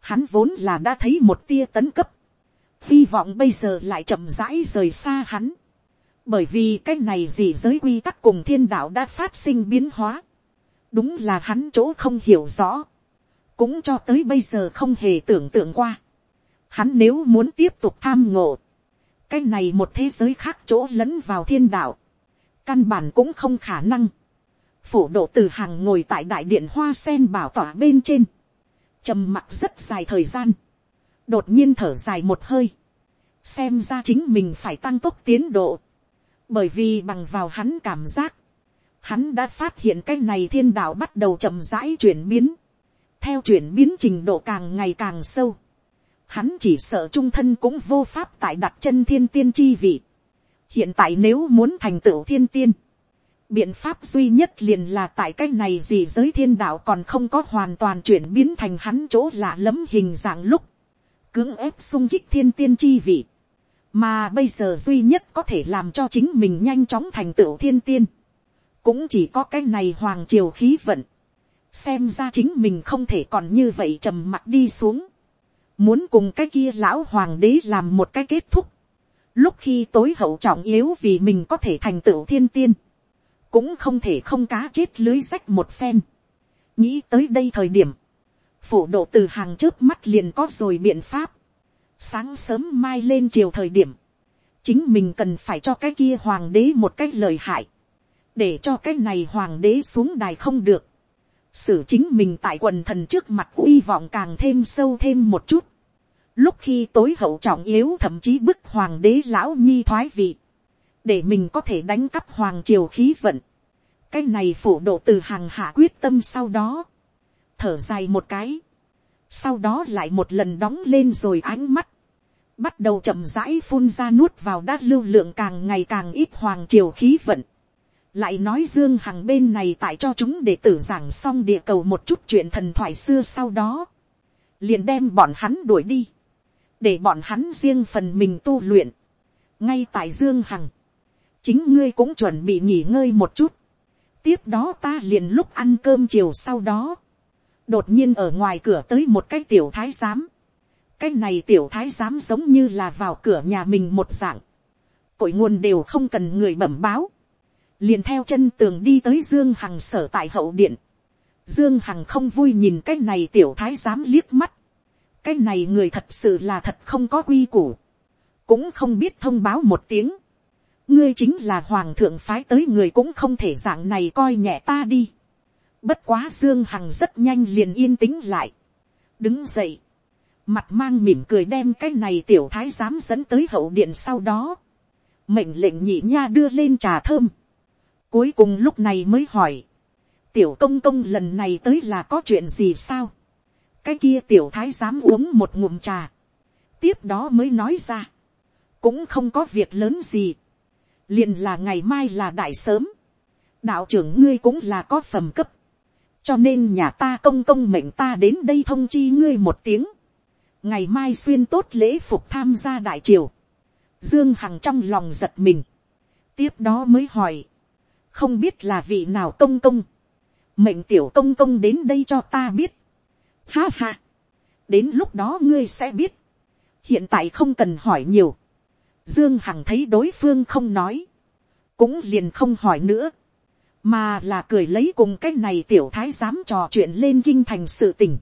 hắn vốn là đã thấy một tia tấn cấp, hy vọng bây giờ lại chậm rãi rời xa hắn, bởi vì cái này gì giới quy tắc cùng thiên đạo đã phát sinh biến hóa, đúng là hắn chỗ không hiểu rõ, cũng cho tới bây giờ không hề tưởng tượng qua. Hắn nếu muốn tiếp tục tham ngộ, cái này một thế giới khác chỗ lẫn vào thiên đạo, căn bản cũng không khả năng. Phủ độ từ hàng ngồi tại đại điện hoa sen bảo tỏa bên trên, trầm mặc rất dài thời gian, đột nhiên thở dài một hơi, xem ra chính mình phải tăng tốc tiến độ, bởi vì bằng vào hắn cảm giác, hắn đã phát hiện cái này thiên đạo bắt đầu chậm rãi chuyển biến, theo chuyển biến trình độ càng ngày càng sâu, hắn chỉ sợ trung thân cũng vô pháp tại đặt chân thiên tiên chi vị. hiện tại nếu muốn thành tựu thiên tiên, biện pháp duy nhất liền là tại cái này gì giới thiên đạo còn không có hoàn toàn chuyển biến thành hắn chỗ lạ lẫm hình dạng lúc, cưỡng ép sung kích thiên tiên chi vị, mà bây giờ duy nhất có thể làm cho chính mình nhanh chóng thành tựu thiên tiên, cũng chỉ có cái này hoàng triều khí vận, xem ra chính mình không thể còn như vậy trầm mặt đi xuống, muốn cùng cái kia lão hoàng đế làm một cái kết thúc, lúc khi tối hậu trọng yếu vì mình có thể thành tựu thiên tiên, cũng không thể không cá chết lưới rách một phen. nghĩ tới đây thời điểm, phổ độ từ hàng trước mắt liền có rồi biện pháp, sáng sớm mai lên chiều thời điểm, chính mình cần phải cho cái kia hoàng đế một cái lời hại, để cho cái này hoàng đế xuống đài không được, xử chính mình tại quần thần trước mặt uy vọng càng thêm sâu thêm một chút, lúc khi tối hậu trọng yếu thậm chí bức hoàng đế lão nhi thoái vị, để mình có thể đánh cắp hoàng triều khí vận, cái này phủ độ từ hàng hạ quyết tâm sau đó, thở dài một cái, sau đó lại một lần đóng lên rồi ánh mắt, bắt đầu chậm rãi phun ra nuốt vào đát lưu lượng càng ngày càng ít hoàng triều khí vận, lại nói dương hằng bên này tại cho chúng để tử giảng xong địa cầu một chút chuyện thần thoại xưa sau đó, liền đem bọn hắn đuổi đi, để bọn hắn riêng phần mình tu luyện, ngay tại dương hằng, chính ngươi cũng chuẩn bị nghỉ ngơi một chút, tiếp đó ta liền lúc ăn cơm chiều sau đó, đột nhiên ở ngoài cửa tới một cái tiểu thái giám, cái này tiểu thái giám giống như là vào cửa nhà mình một dạng, cội nguồn đều không cần người bẩm báo, liền theo chân tường đi tới dương hằng sở tại hậu điện, dương hằng không vui nhìn cái này tiểu thái giám liếc mắt, cái này người thật sự là thật không có quy củ, cũng không biết thông báo một tiếng, ngươi chính là hoàng thượng phái tới người cũng không thể dạng này coi nhẹ ta đi. Bất quá Dương Hằng rất nhanh liền yên tĩnh lại. Đứng dậy. Mặt mang mỉm cười đem cái này tiểu thái giám dẫn tới hậu điện sau đó. Mệnh lệnh nhị nha đưa lên trà thơm. Cuối cùng lúc này mới hỏi. Tiểu công công lần này tới là có chuyện gì sao? Cái kia tiểu thái giám uống một ngụm trà. Tiếp đó mới nói ra. Cũng không có việc lớn gì liền là ngày mai là đại sớm, đạo trưởng ngươi cũng là có phẩm cấp, cho nên nhà ta công công mệnh ta đến đây thông chi ngươi một tiếng, ngày mai xuyên tốt lễ phục tham gia đại triều, dương hằng trong lòng giật mình, tiếp đó mới hỏi, không biết là vị nào công công, mệnh tiểu công công đến đây cho ta biết, ha ha, đến lúc đó ngươi sẽ biết, hiện tại không cần hỏi nhiều, Dương Hằng thấy đối phương không nói. Cũng liền không hỏi nữa. Mà là cười lấy cùng cái này tiểu thái giám trò chuyện lên kinh thành sự tình.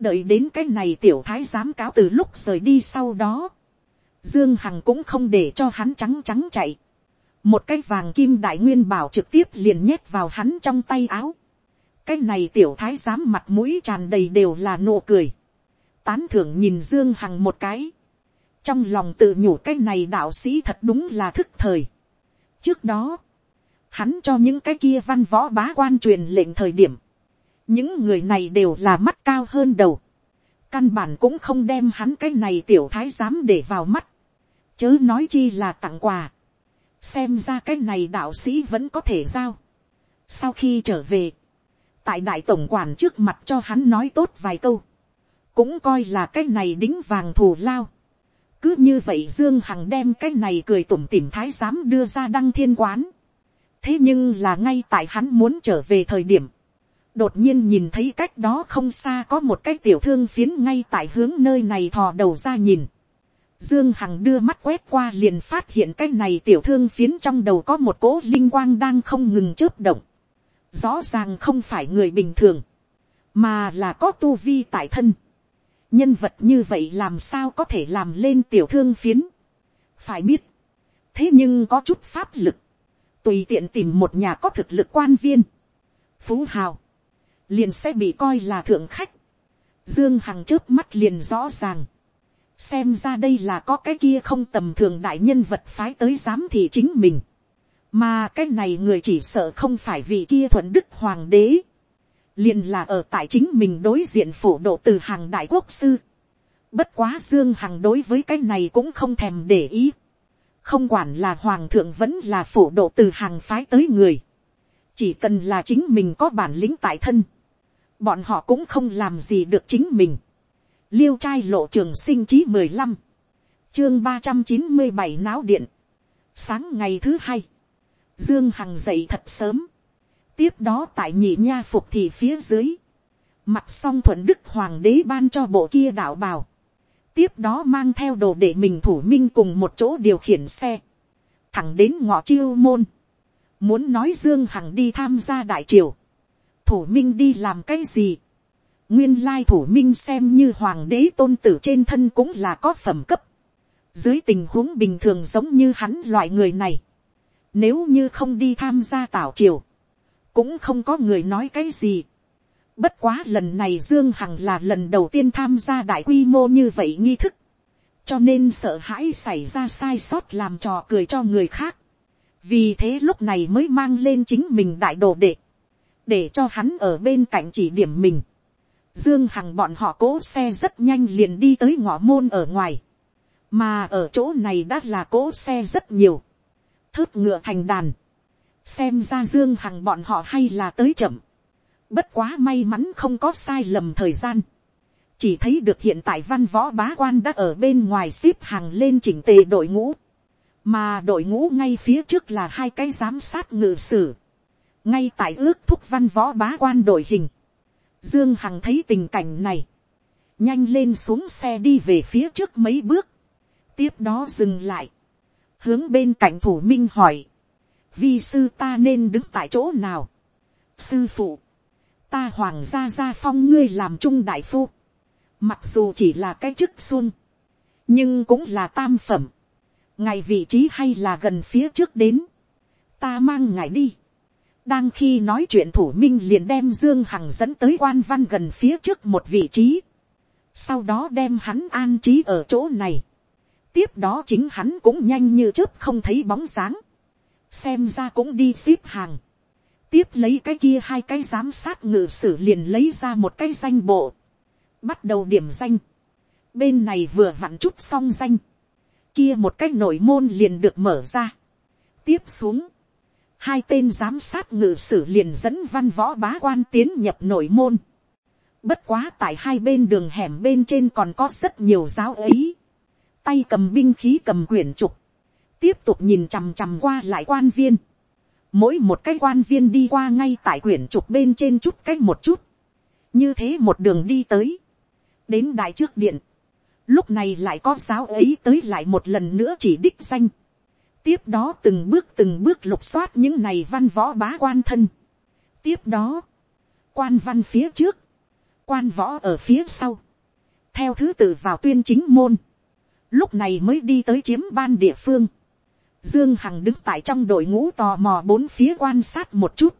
Đợi đến cái này tiểu thái giám cáo từ lúc rời đi sau đó. Dương Hằng cũng không để cho hắn trắng trắng chạy. Một cái vàng kim đại nguyên bảo trực tiếp liền nhét vào hắn trong tay áo. Cái này tiểu thái giám mặt mũi tràn đầy đều là nụ cười. Tán thưởng nhìn Dương Hằng một cái trong lòng tự nhủ cái này đạo sĩ thật đúng là thức thời. trước đó, hắn cho những cái kia văn võ bá quan truyền lệnh thời điểm, những người này đều là mắt cao hơn đầu, căn bản cũng không đem hắn cái này tiểu thái giám để vào mắt, chớ nói chi là tặng quà, xem ra cái này đạo sĩ vẫn có thể giao. sau khi trở về, tại đại tổng quản trước mặt cho hắn nói tốt vài câu, cũng coi là cái này đính vàng thù lao. Cứ như vậy dương hằng đem cái này cười tủm tỉm thái giám đưa ra đăng thiên quán. thế nhưng là ngay tại hắn muốn trở về thời điểm, đột nhiên nhìn thấy cách đó không xa có một cái tiểu thương phiến ngay tại hướng nơi này thò đầu ra nhìn. Dương Hằng đưa mắt quét qua liền phát hiện cái này tiểu thương phiến trong đầu có một cỗ linh quang đang không ngừng chớp động. Rõ ràng không phải người bình thường, mà là có tu vi tại thân. Nhân vật như vậy làm sao có thể làm lên tiểu thương phiến. Phải biết, thế nhưng có chút pháp lực. Tùy tiện tìm một nhà có thực lực quan viên. Phú Hào, liền sẽ bị coi là thượng khách. Dương Hằng trước mắt liền rõ ràng. Xem ra đây là có cái kia không tầm thường đại nhân vật phái tới giám thị chính mình, mà cái này người chỉ sợ không phải vì kia thuận đức hoàng đế, liền là ở tại chính mình đối diện phổ độ từ hàng đại quốc sư, bất quá dương hằng đối với cái này cũng không thèm để ý, không quản là hoàng thượng vẫn là phổ độ từ hàng phái tới người, chỉ cần là chính mình có bản lĩnh tại thân, bọn họ cũng không làm gì được chính mình. Liêu trai lộ trường sinh chí mười lăm, chương ba trăm chín mươi bảy náo điện, sáng ngày thứ hai, dương hằng dậy thật sớm, tiếp đó tại nhị nha phục thì phía dưới, mặc song thuận đức hoàng đế ban cho bộ kia đạo bào, tiếp đó mang theo đồ để mình thủ minh cùng một chỗ điều khiển xe, thẳng đến ngõ chiêu môn, muốn nói dương hằng đi tham gia đại triều, thủ minh đi làm cái gì, nguyên lai thủ minh xem như hoàng đế tôn tử trên thân cũng là có phẩm cấp. Dưới tình huống bình thường giống như hắn loại người này. Nếu như không đi tham gia tảo triều. Cũng không có người nói cái gì. Bất quá lần này Dương Hằng là lần đầu tiên tham gia đại quy mô như vậy nghi thức. Cho nên sợ hãi xảy ra sai sót làm trò cười cho người khác. Vì thế lúc này mới mang lên chính mình đại đồ đệ. Để cho hắn ở bên cạnh chỉ điểm mình Dương Hằng bọn họ cố xe rất nhanh liền đi tới ngõ môn ở ngoài. Mà ở chỗ này đã là cố xe rất nhiều. Thớt ngựa thành đàn. Xem ra Dương Hằng bọn họ hay là tới chậm. Bất quá may mắn không có sai lầm thời gian. Chỉ thấy được hiện tại văn võ bá quan đã ở bên ngoài xếp hàng lên chỉnh tề đội ngũ. Mà đội ngũ ngay phía trước là hai cái giám sát ngự sử. Ngay tại ước thúc văn võ bá quan đội hình Dương Hằng thấy tình cảnh này. Nhanh lên xuống xe đi về phía trước mấy bước. Tiếp đó dừng lại. Hướng bên cạnh thủ minh hỏi. Vi sư ta nên đứng tại chỗ nào? Sư phụ. Ta hoàng gia gia phong ngươi làm trung đại phu. Mặc dù chỉ là cái chức xuân. Nhưng cũng là tam phẩm. ngài vị trí hay là gần phía trước đến. Ta mang ngài đi đang khi nói chuyện thủ minh liền đem dương hằng dẫn tới quan văn gần phía trước một vị trí, sau đó đem hắn an trí ở chỗ này, tiếp đó chính hắn cũng nhanh như chớp không thấy bóng dáng, xem ra cũng đi ship hàng, tiếp lấy cái kia hai cái giám sát ngự sử liền lấy ra một cái danh bộ, bắt đầu điểm danh, bên này vừa vặn chút xong danh, kia một cái nội môn liền được mở ra, tiếp xuống, hai tên giám sát ngự sử liền dẫn văn võ bá quan tiến nhập nội môn. Bất quá tại hai bên đường hẻm bên trên còn có rất nhiều giáo ấy. Tay cầm binh khí cầm quyển trục. Tiếp tục nhìn chằm chằm qua lại quan viên. Mỗi một cái quan viên đi qua ngay tại quyển trục bên trên chút cách một chút. Như thế một đường đi tới. Đến đại trước điện. Lúc này lại có giáo ấy tới lại một lần nữa chỉ đích danh tiếp đó từng bước từng bước lục soát những này văn võ bá quan thân. tiếp đó, quan văn phía trước, quan võ ở phía sau, theo thứ tự vào tuyên chính môn, lúc này mới đi tới chiếm ban địa phương. Dương Hằng đứng tại trong đội ngũ tò mò bốn phía quan sát một chút.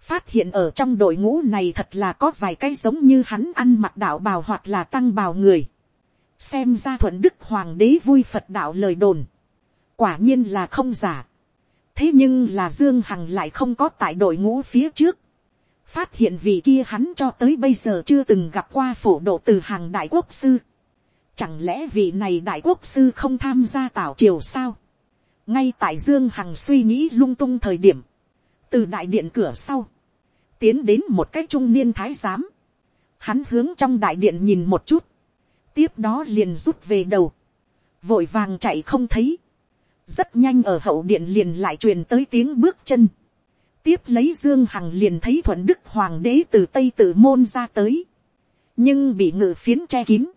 Phát hiện ở trong đội ngũ này thật là có vài cái giống như hắn ăn mặc đạo bào hoặc là tăng bào người. Xem ra thuận đức hoàng đế vui Phật đạo lời đồn quả nhiên là không giả. thế nhưng là dương hằng lại không có tại đội ngũ phía trước. phát hiện vị kia hắn cho tới bây giờ chưa từng gặp qua phổ độ từ hàng đại quốc sư. chẳng lẽ vị này đại quốc sư không tham gia tảo triều sao. ngay tại dương hằng suy nghĩ lung tung thời điểm, từ đại điện cửa sau, tiến đến một cái trung niên thái giám. hắn hướng trong đại điện nhìn một chút, tiếp đó liền rút về đầu, vội vàng chạy không thấy rất nhanh ở hậu điện liền lại truyền tới tiếng bước chân. tiếp lấy dương hằng liền thấy thuận đức hoàng đế từ tây tử môn ra tới, nhưng bị ngự phiến che kín,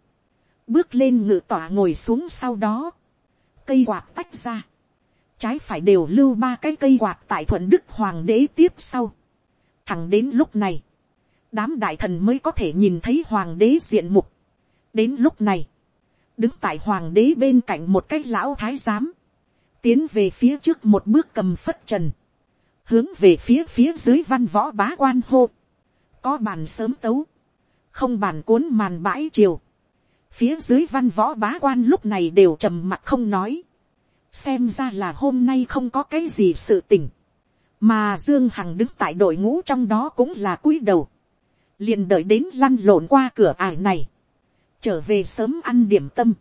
bước lên ngự tỏa ngồi xuống sau đó, cây quạt tách ra, trái phải đều lưu ba cái cây quạt tại thuận đức hoàng đế tiếp sau. thẳng đến lúc này, đám đại thần mới có thể nhìn thấy hoàng đế diện mục. đến lúc này, đứng tại hoàng đế bên cạnh một cái lão thái giám, tiến về phía trước một bước cầm phất trần, hướng về phía phía dưới văn võ bá quan hô, có bàn sớm tấu, không bàn cuốn màn bãi chiều, phía dưới văn võ bá quan lúc này đều trầm mặt không nói, xem ra là hôm nay không có cái gì sự tình, mà dương hằng đứng tại đội ngũ trong đó cũng là cúi đầu, liền đợi đến lăn lộn qua cửa ải này, trở về sớm ăn điểm tâm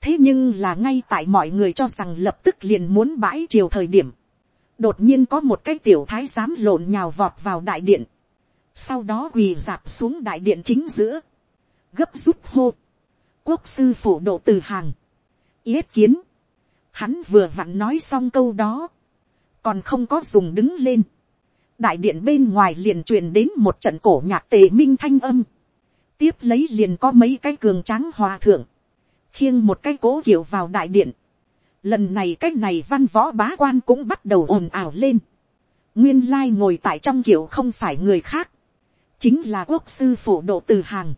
thế nhưng là ngay tại mọi người cho rằng lập tức liền muốn bãi chiều thời điểm, đột nhiên có một cái tiểu thái giám lộn nhào vọt vào đại điện, sau đó quỳ dạp xuống đại điện chính giữa, gấp rút hô, quốc sư phủ độ từ hàng, yết kiến, hắn vừa vặn nói xong câu đó, còn không có dùng đứng lên, đại điện bên ngoài liền truyền đến một trận cổ nhạc tề minh thanh âm, tiếp lấy liền có mấy cái cường tráng hòa thượng, khiêng một cái cố kiểu vào đại điện, lần này cái này văn võ bá quan cũng bắt đầu ồn ào lên, nguyên lai ngồi tại trong kiểu không phải người khác, chính là quốc sư phổ độ từ hàng,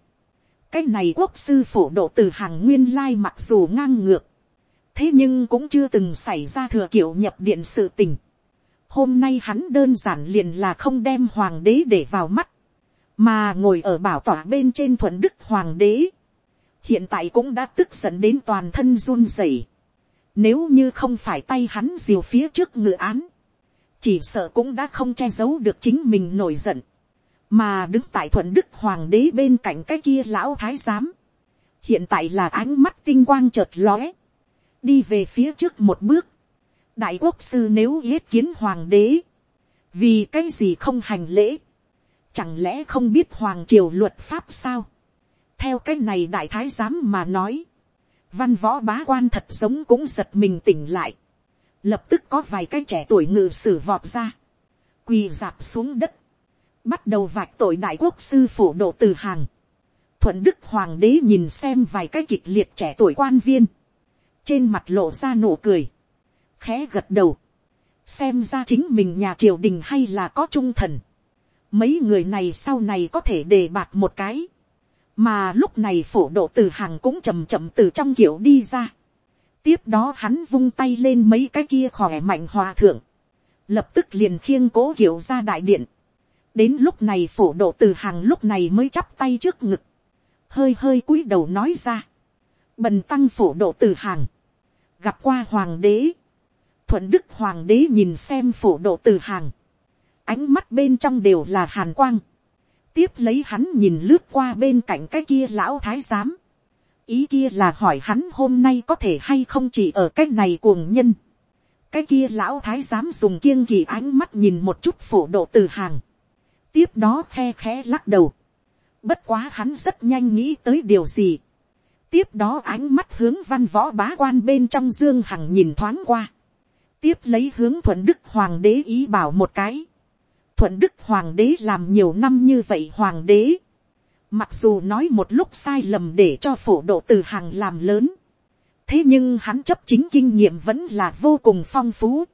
cái này quốc sư phổ độ từ hàng nguyên lai mặc dù ngang ngược, thế nhưng cũng chưa từng xảy ra thừa kiểu nhập điện sự tình. hôm nay hắn đơn giản liền là không đem hoàng đế để vào mắt, mà ngồi ở bảo tỏa bên trên thuận đức hoàng đế, hiện tại cũng đã tức giận đến toàn thân run rẩy. Nếu như không phải tay hắn diều phía trước ngự án, chỉ sợ cũng đã không che giấu được chính mình nổi giận, mà đứng tại thuận đức hoàng đế bên cạnh cái kia lão thái giám, hiện tại là ánh mắt tinh quang chợt lóe, đi về phía trước một bước, đại quốc sư nếu yết kiến hoàng đế, vì cái gì không hành lễ, chẳng lẽ không biết hoàng triều luật pháp sao, theo cái này đại thái giám mà nói, văn võ bá quan thật giống cũng giật mình tỉnh lại, lập tức có vài cái trẻ tuổi ngự sử vọt ra, quỳ dạp xuống đất, bắt đầu vạch tội đại quốc sư phủ độ từ hàng, thuận đức hoàng đế nhìn xem vài cái kịch liệt trẻ tuổi quan viên, trên mặt lộ ra nụ cười, khẽ gật đầu, xem ra chính mình nhà triều đình hay là có trung thần, mấy người này sau này có thể đề bạt một cái, mà lúc này phổ độ từ hàng cũng chầm chậm từ trong kiểu đi ra, tiếp đó hắn vung tay lên mấy cái kia khỏe mạnh hòa thượng, lập tức liền khiêng cố kiểu ra đại điện, đến lúc này phổ độ từ hàng lúc này mới chắp tay trước ngực, hơi hơi cúi đầu nói ra, bần tăng phổ độ từ hàng, gặp qua hoàng đế, thuận đức hoàng đế nhìn xem phổ độ từ hàng, ánh mắt bên trong đều là hàn quang, tiếp lấy hắn nhìn lướt qua bên cạnh cái kia lão thái giám, ý kia là hỏi hắn hôm nay có thể hay không chỉ ở cái này cuồng nhân, cái kia lão thái giám dùng kiêng kỳ ánh mắt nhìn một chút phổ độ từ hàng, tiếp đó khe khẽ lắc đầu, bất quá hắn rất nhanh nghĩ tới điều gì, tiếp đó ánh mắt hướng văn võ bá quan bên trong dương hằng nhìn thoáng qua, tiếp lấy hướng thuận đức hoàng đế ý bảo một cái, thuận đức hoàng đế làm nhiều năm như vậy hoàng đế, mặc dù nói một lúc sai lầm để cho phổ độ từ hàng làm lớn, thế nhưng hắn chấp chính kinh nghiệm vẫn là vô cùng phong phú,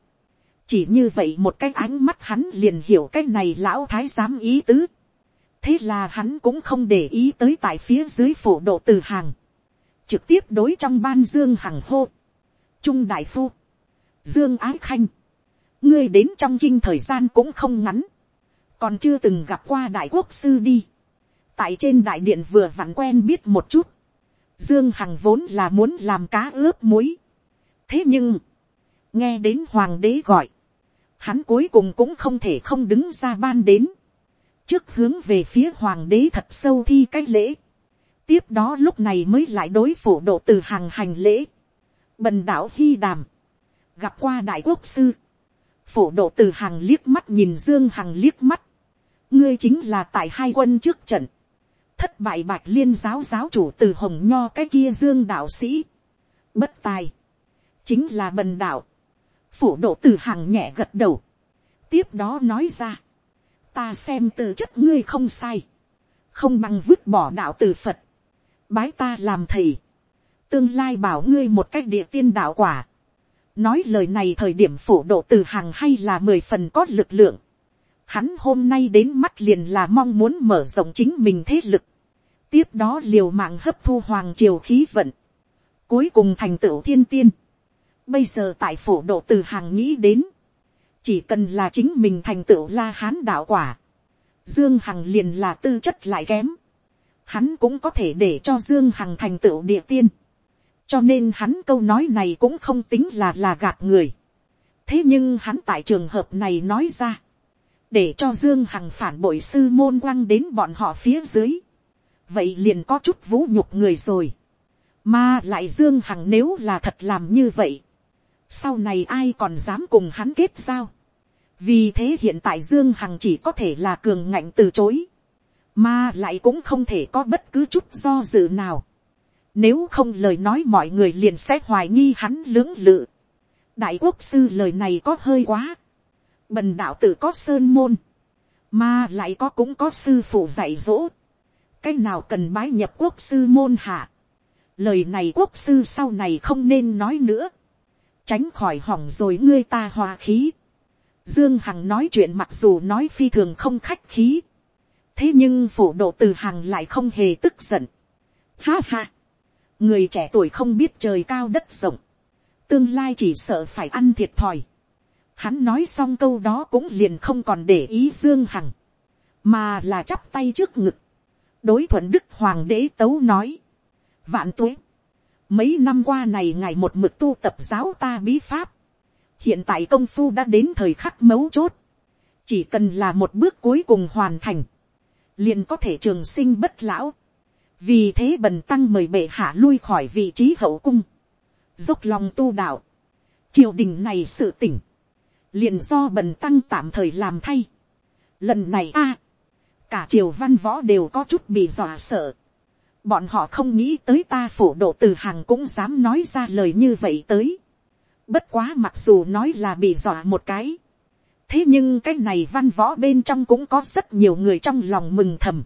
chỉ như vậy một cái ánh mắt hắn liền hiểu cái này lão thái giám ý tứ, thế là hắn cũng không để ý tới tại phía dưới phổ độ từ hàng, trực tiếp đối trong ban dương hằng hô, trung đại phu, dương ái khanh, ngươi đến trong kinh thời gian cũng không ngắn, còn chưa từng gặp qua đại quốc sư đi, tại trên đại điện vừa vặn quen biết một chút, dương hằng vốn là muốn làm cá ướp muối, thế nhưng, nghe đến hoàng đế gọi, hắn cuối cùng cũng không thể không đứng ra ban đến, trước hướng về phía hoàng đế thật sâu thi cái lễ, tiếp đó lúc này mới lại đối phủ độ từ hàng hành lễ, bần đảo hy đàm, gặp qua đại quốc sư, phổ độ từ hàng liếc mắt nhìn dương hằng liếc mắt, ngươi chính là tại hai quân trước trận, thất bại bạch liên giáo giáo chủ từ hồng nho cái kia dương đạo sĩ, bất tài, chính là bần đạo, phủ độ từ hàng nhẹ gật đầu, tiếp đó nói ra, ta xem từ chất ngươi không sai, không bằng vứt bỏ đạo từ phật, bái ta làm thầy, tương lai bảo ngươi một cách địa tiên đạo quả. nói lời này thời điểm phổ độ từ hàng hay là mười phần có lực lượng hắn hôm nay đến mắt liền là mong muốn mở rộng chính mình thế lực. tiếp đó liều mạng hấp thu hoàng triều khí vận. cuối cùng thành tựu thiên tiên. bây giờ tại phổ độ từ hàng nghĩ đến, chỉ cần là chính mình thành tựu la hán đạo quả. dương hằng liền là tư chất lại kém hắn cũng có thể để cho Dương Hằng thành tựu địa tiên. Cho nên hắn câu nói này cũng không tính là là gạt người. Thế nhưng hắn tại trường hợp này nói ra. Để cho Dương Hằng phản bội sư môn quăng đến bọn họ phía dưới. Vậy liền có chút vũ nhục người rồi. Mà lại Dương Hằng nếu là thật làm như vậy. Sau này ai còn dám cùng hắn kết giao. Vì thế hiện tại Dương Hằng chỉ có thể là cường ngạnh từ chối mà lại cũng không thể có bất cứ chút do dự nào. Nếu không lời nói mọi người liền sẽ hoài nghi hắn lưỡng lự. Đại quốc sư lời này có hơi quá. Bần đạo tự có sơn môn. Mà lại có cũng có sư phụ dạy dỗ. Cái nào cần bái nhập quốc sư môn hạ. Lời này quốc sư sau này không nên nói nữa. Tránh khỏi hỏng rồi ngươi ta hòa khí. Dương Hằng nói chuyện mặc dù nói phi thường không khách khí thế nhưng phổ độ từ hằng lại không hề tức giận. Ha ha, người trẻ tuổi không biết trời cao đất rộng, tương lai chỉ sợ phải ăn thiệt thòi. Hắn nói xong câu đó cũng liền không còn để ý dương hằng, mà là chắp tay trước ngực. đối thuận đức hoàng đế tấu nói, vạn tuế, mấy năm qua này ngài một mực tu tập giáo ta bí pháp, hiện tại công phu đã đến thời khắc mấu chốt, chỉ cần là một bước cuối cùng hoàn thành, liền có thể trường sinh bất lão. vì thế bần tăng mời bệ hạ lui khỏi vị trí hậu cung, dốc lòng tu đạo, triều đình này sự tỉnh, liền do bần tăng tạm thời làm thay. lần này a, cả triều văn võ đều có chút bị dọa sợ. bọn họ không nghĩ tới ta phổ độ từ hàng cũng dám nói ra lời như vậy tới. bất quá mặc dù nói là bị dọa một cái, thế nhưng cái này văn võ bên trong cũng có rất nhiều người trong lòng mừng thầm.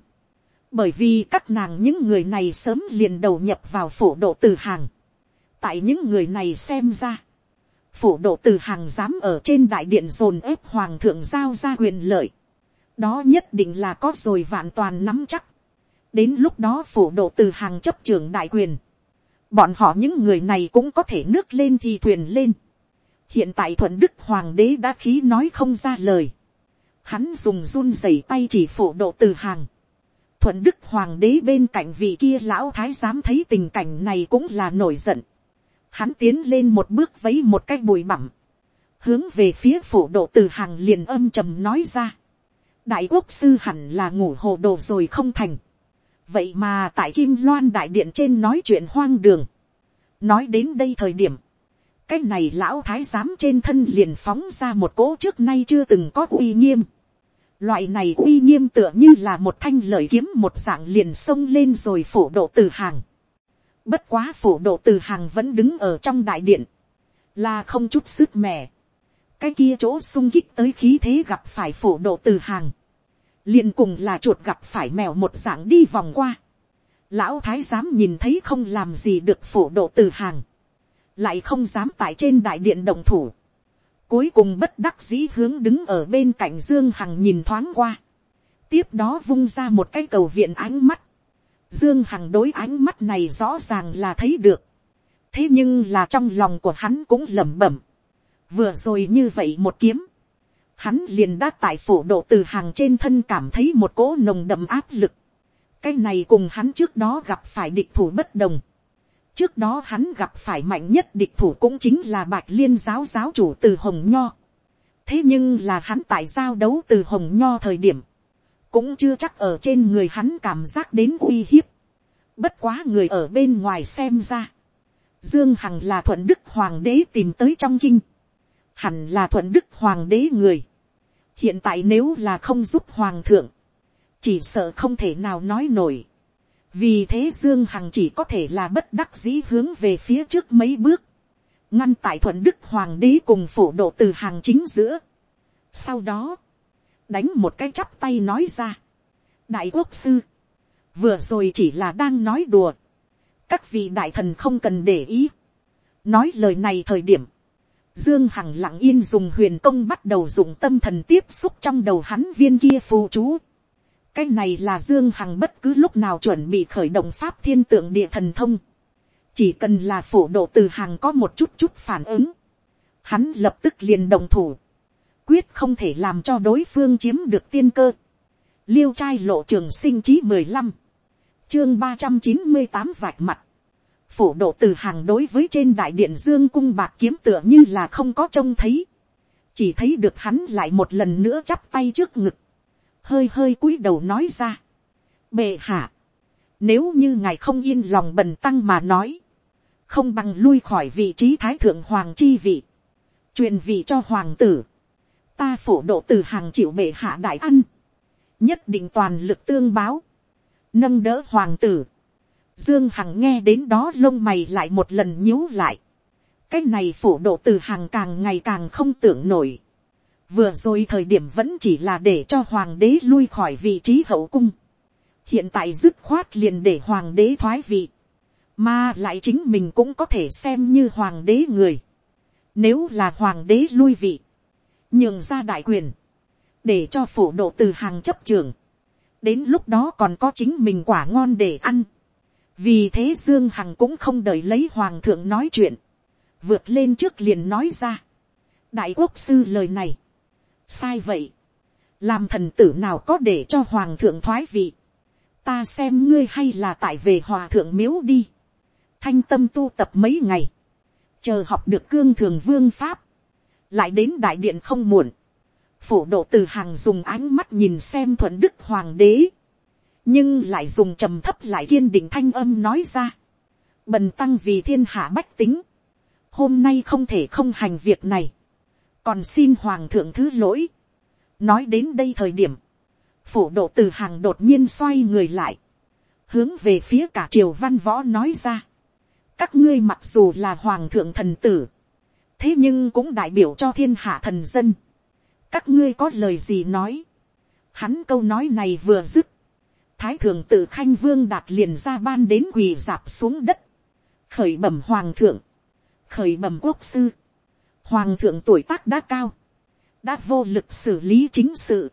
bởi vì các nàng những người này sớm liền đầu nhập vào phổ độ từ hàng. tại những người này xem ra, phổ độ từ hàng dám ở trên đại điện dồn ép hoàng thượng giao ra quyền lợi. đó nhất định là có rồi vạn toàn nắm chắc. đến lúc đó phổ độ từ hàng chấp trưởng đại quyền. bọn họ những người này cũng có thể nước lên thì thuyền lên hiện tại thuận đức hoàng đế đã khí nói không ra lời. hắn dùng run rẩy tay chỉ phổ độ từ hàng. thuận đức hoàng đế bên cạnh vị kia lão thái giám thấy tình cảnh này cũng là nổi giận hắn tiến lên một bước vấy một cái bụi bặm. hướng về phía phủ độ từ hàng liền âm trầm nói ra. đại quốc sư hẳn là ngủ hồ đồ rồi không thành. vậy mà tại kim loan đại điện trên nói chuyện hoang đường. nói đến đây thời điểm cái này lão thái giám trên thân liền phóng ra một cỗ trước nay chưa từng có uy nghiêm. Loại này uy nghiêm tựa như là một thanh lợi kiếm một dạng liền xông lên rồi phủ độ từ hàng. Bất quá phổ độ từ hàng vẫn đứng ở trong đại điện. Là không chút sức mẻ. Cái kia chỗ sung kích tới khí thế gặp phải phổ độ từ hàng. liền cùng là chuột gặp phải mèo một dạng đi vòng qua. Lão thái giám nhìn thấy không làm gì được phổ độ từ hàng lại không dám tại trên đại điện động thủ. Cuối cùng bất đắc dĩ hướng đứng ở bên cạnh Dương Hằng nhìn thoáng qua. Tiếp đó vung ra một cái cầu viện ánh mắt. Dương Hằng đối ánh mắt này rõ ràng là thấy được. Thế nhưng là trong lòng của hắn cũng lẩm bẩm. Vừa rồi như vậy một kiếm. Hắn liền đã tại phổ độ từ hàng trên thân cảm thấy một cỗ nồng đậm áp lực. Cái này cùng hắn trước đó gặp phải địch thủ bất đồng Trước đó hắn gặp phải mạnh nhất địch thủ cũng chính là bạch liên giáo giáo chủ từ Hồng Nho. Thế nhưng là hắn tại giao đấu từ Hồng Nho thời điểm. Cũng chưa chắc ở trên người hắn cảm giác đến uy hiếp. Bất quá người ở bên ngoài xem ra. Dương Hằng là thuận đức hoàng đế tìm tới trong kinh. Hẳn là thuận đức hoàng đế người. Hiện tại nếu là không giúp hoàng thượng. Chỉ sợ không thể nào nói nổi vì thế dương hằng chỉ có thể là bất đắc dĩ hướng về phía trước mấy bước, ngăn tại thuận đức hoàng đế cùng phổ độ từ hàng chính giữa. sau đó, đánh một cái chắp tay nói ra, đại quốc sư, vừa rồi chỉ là đang nói đùa, các vị đại thần không cần để ý. nói lời này thời điểm, dương hằng lặng yên dùng huyền công bắt đầu dùng tâm thần tiếp xúc trong đầu hắn viên kia phù chú. cái này là dương hằng bất cứ lúc nào chuẩn bị khởi động pháp thiên tượng địa thần thông. chỉ cần là phổ độ từ hàng có một chút chút phản ứng. hắn lập tức liền đồng thủ quyết không thể làm cho đối phương chiếm được tiên cơ. liêu trai lộ trường sinh chí mười lăm. Chương ba trăm chín mươi tám vạch mặt, phủ độ từ hàng đối với trên đại điện dương cung bạc kiếm tựa như là không có trông thấy, chỉ thấy được hắn lại một lần nữa chắp tay trước ngực, hơi hơi cúi đầu nói ra, bệ hạ, nếu như ngài không yên lòng bần tăng mà nói, không bằng lui khỏi vị trí thái thượng hoàng chi vị, truyền vị cho hoàng tử, ta phổ độ từ hàng chịu bệ hạ đại ăn, nhất định toàn lực tương báo, nâng đỡ hoàng tử. Dương Hằng nghe đến đó lông mày lại một lần nhíu lại. Cái này phổ độ từ hàng càng ngày càng không tưởng nổi. Vừa rồi thời điểm vẫn chỉ là để cho hoàng đế lui khỏi vị trí hậu cung. Hiện tại dứt khoát liền để hoàng đế thoái vị. Mà lại chính mình cũng có thể xem như hoàng đế người. Nếu là hoàng đế lui vị. Nhường ra đại quyền. Để cho phổ độ từ hàng chấp trường đến lúc đó còn có chính mình quả ngon để ăn. vì thế dương hằng cũng không đợi lấy hoàng thượng nói chuyện, vượt lên trước liền nói ra. đại quốc sư lời này, sai vậy, làm thần tử nào có để cho hoàng thượng thoái vị, ta xem ngươi hay là tại về hòa thượng miếu đi, thanh tâm tu tập mấy ngày, chờ học được cương thường vương pháp, lại đến đại điện không muộn, phổ độ từ hàng dùng ánh mắt nhìn xem thuận đức hoàng đế, nhưng lại dùng trầm thấp lại kiên định thanh âm nói ra. bần tăng vì thiên hạ bách tính, hôm nay không thể không hành việc này, còn xin hoàng thượng thứ lỗi. nói đến đây thời điểm, phổ độ từ hàng đột nhiên xoay người lại, hướng về phía cả triều văn võ nói ra. các ngươi mặc dù là hoàng thượng thần tử, thế nhưng cũng đại biểu cho thiên hạ thần dân các ngươi có lời gì nói. Hắn câu nói này vừa dứt. Thái thượng tự khanh vương đạt liền ra ban đến quỳ dạp xuống đất. Khởi bẩm hoàng thượng. Khởi bẩm quốc sư. Hoàng thượng tuổi tác đã cao. Đã vô lực xử lý chính sự.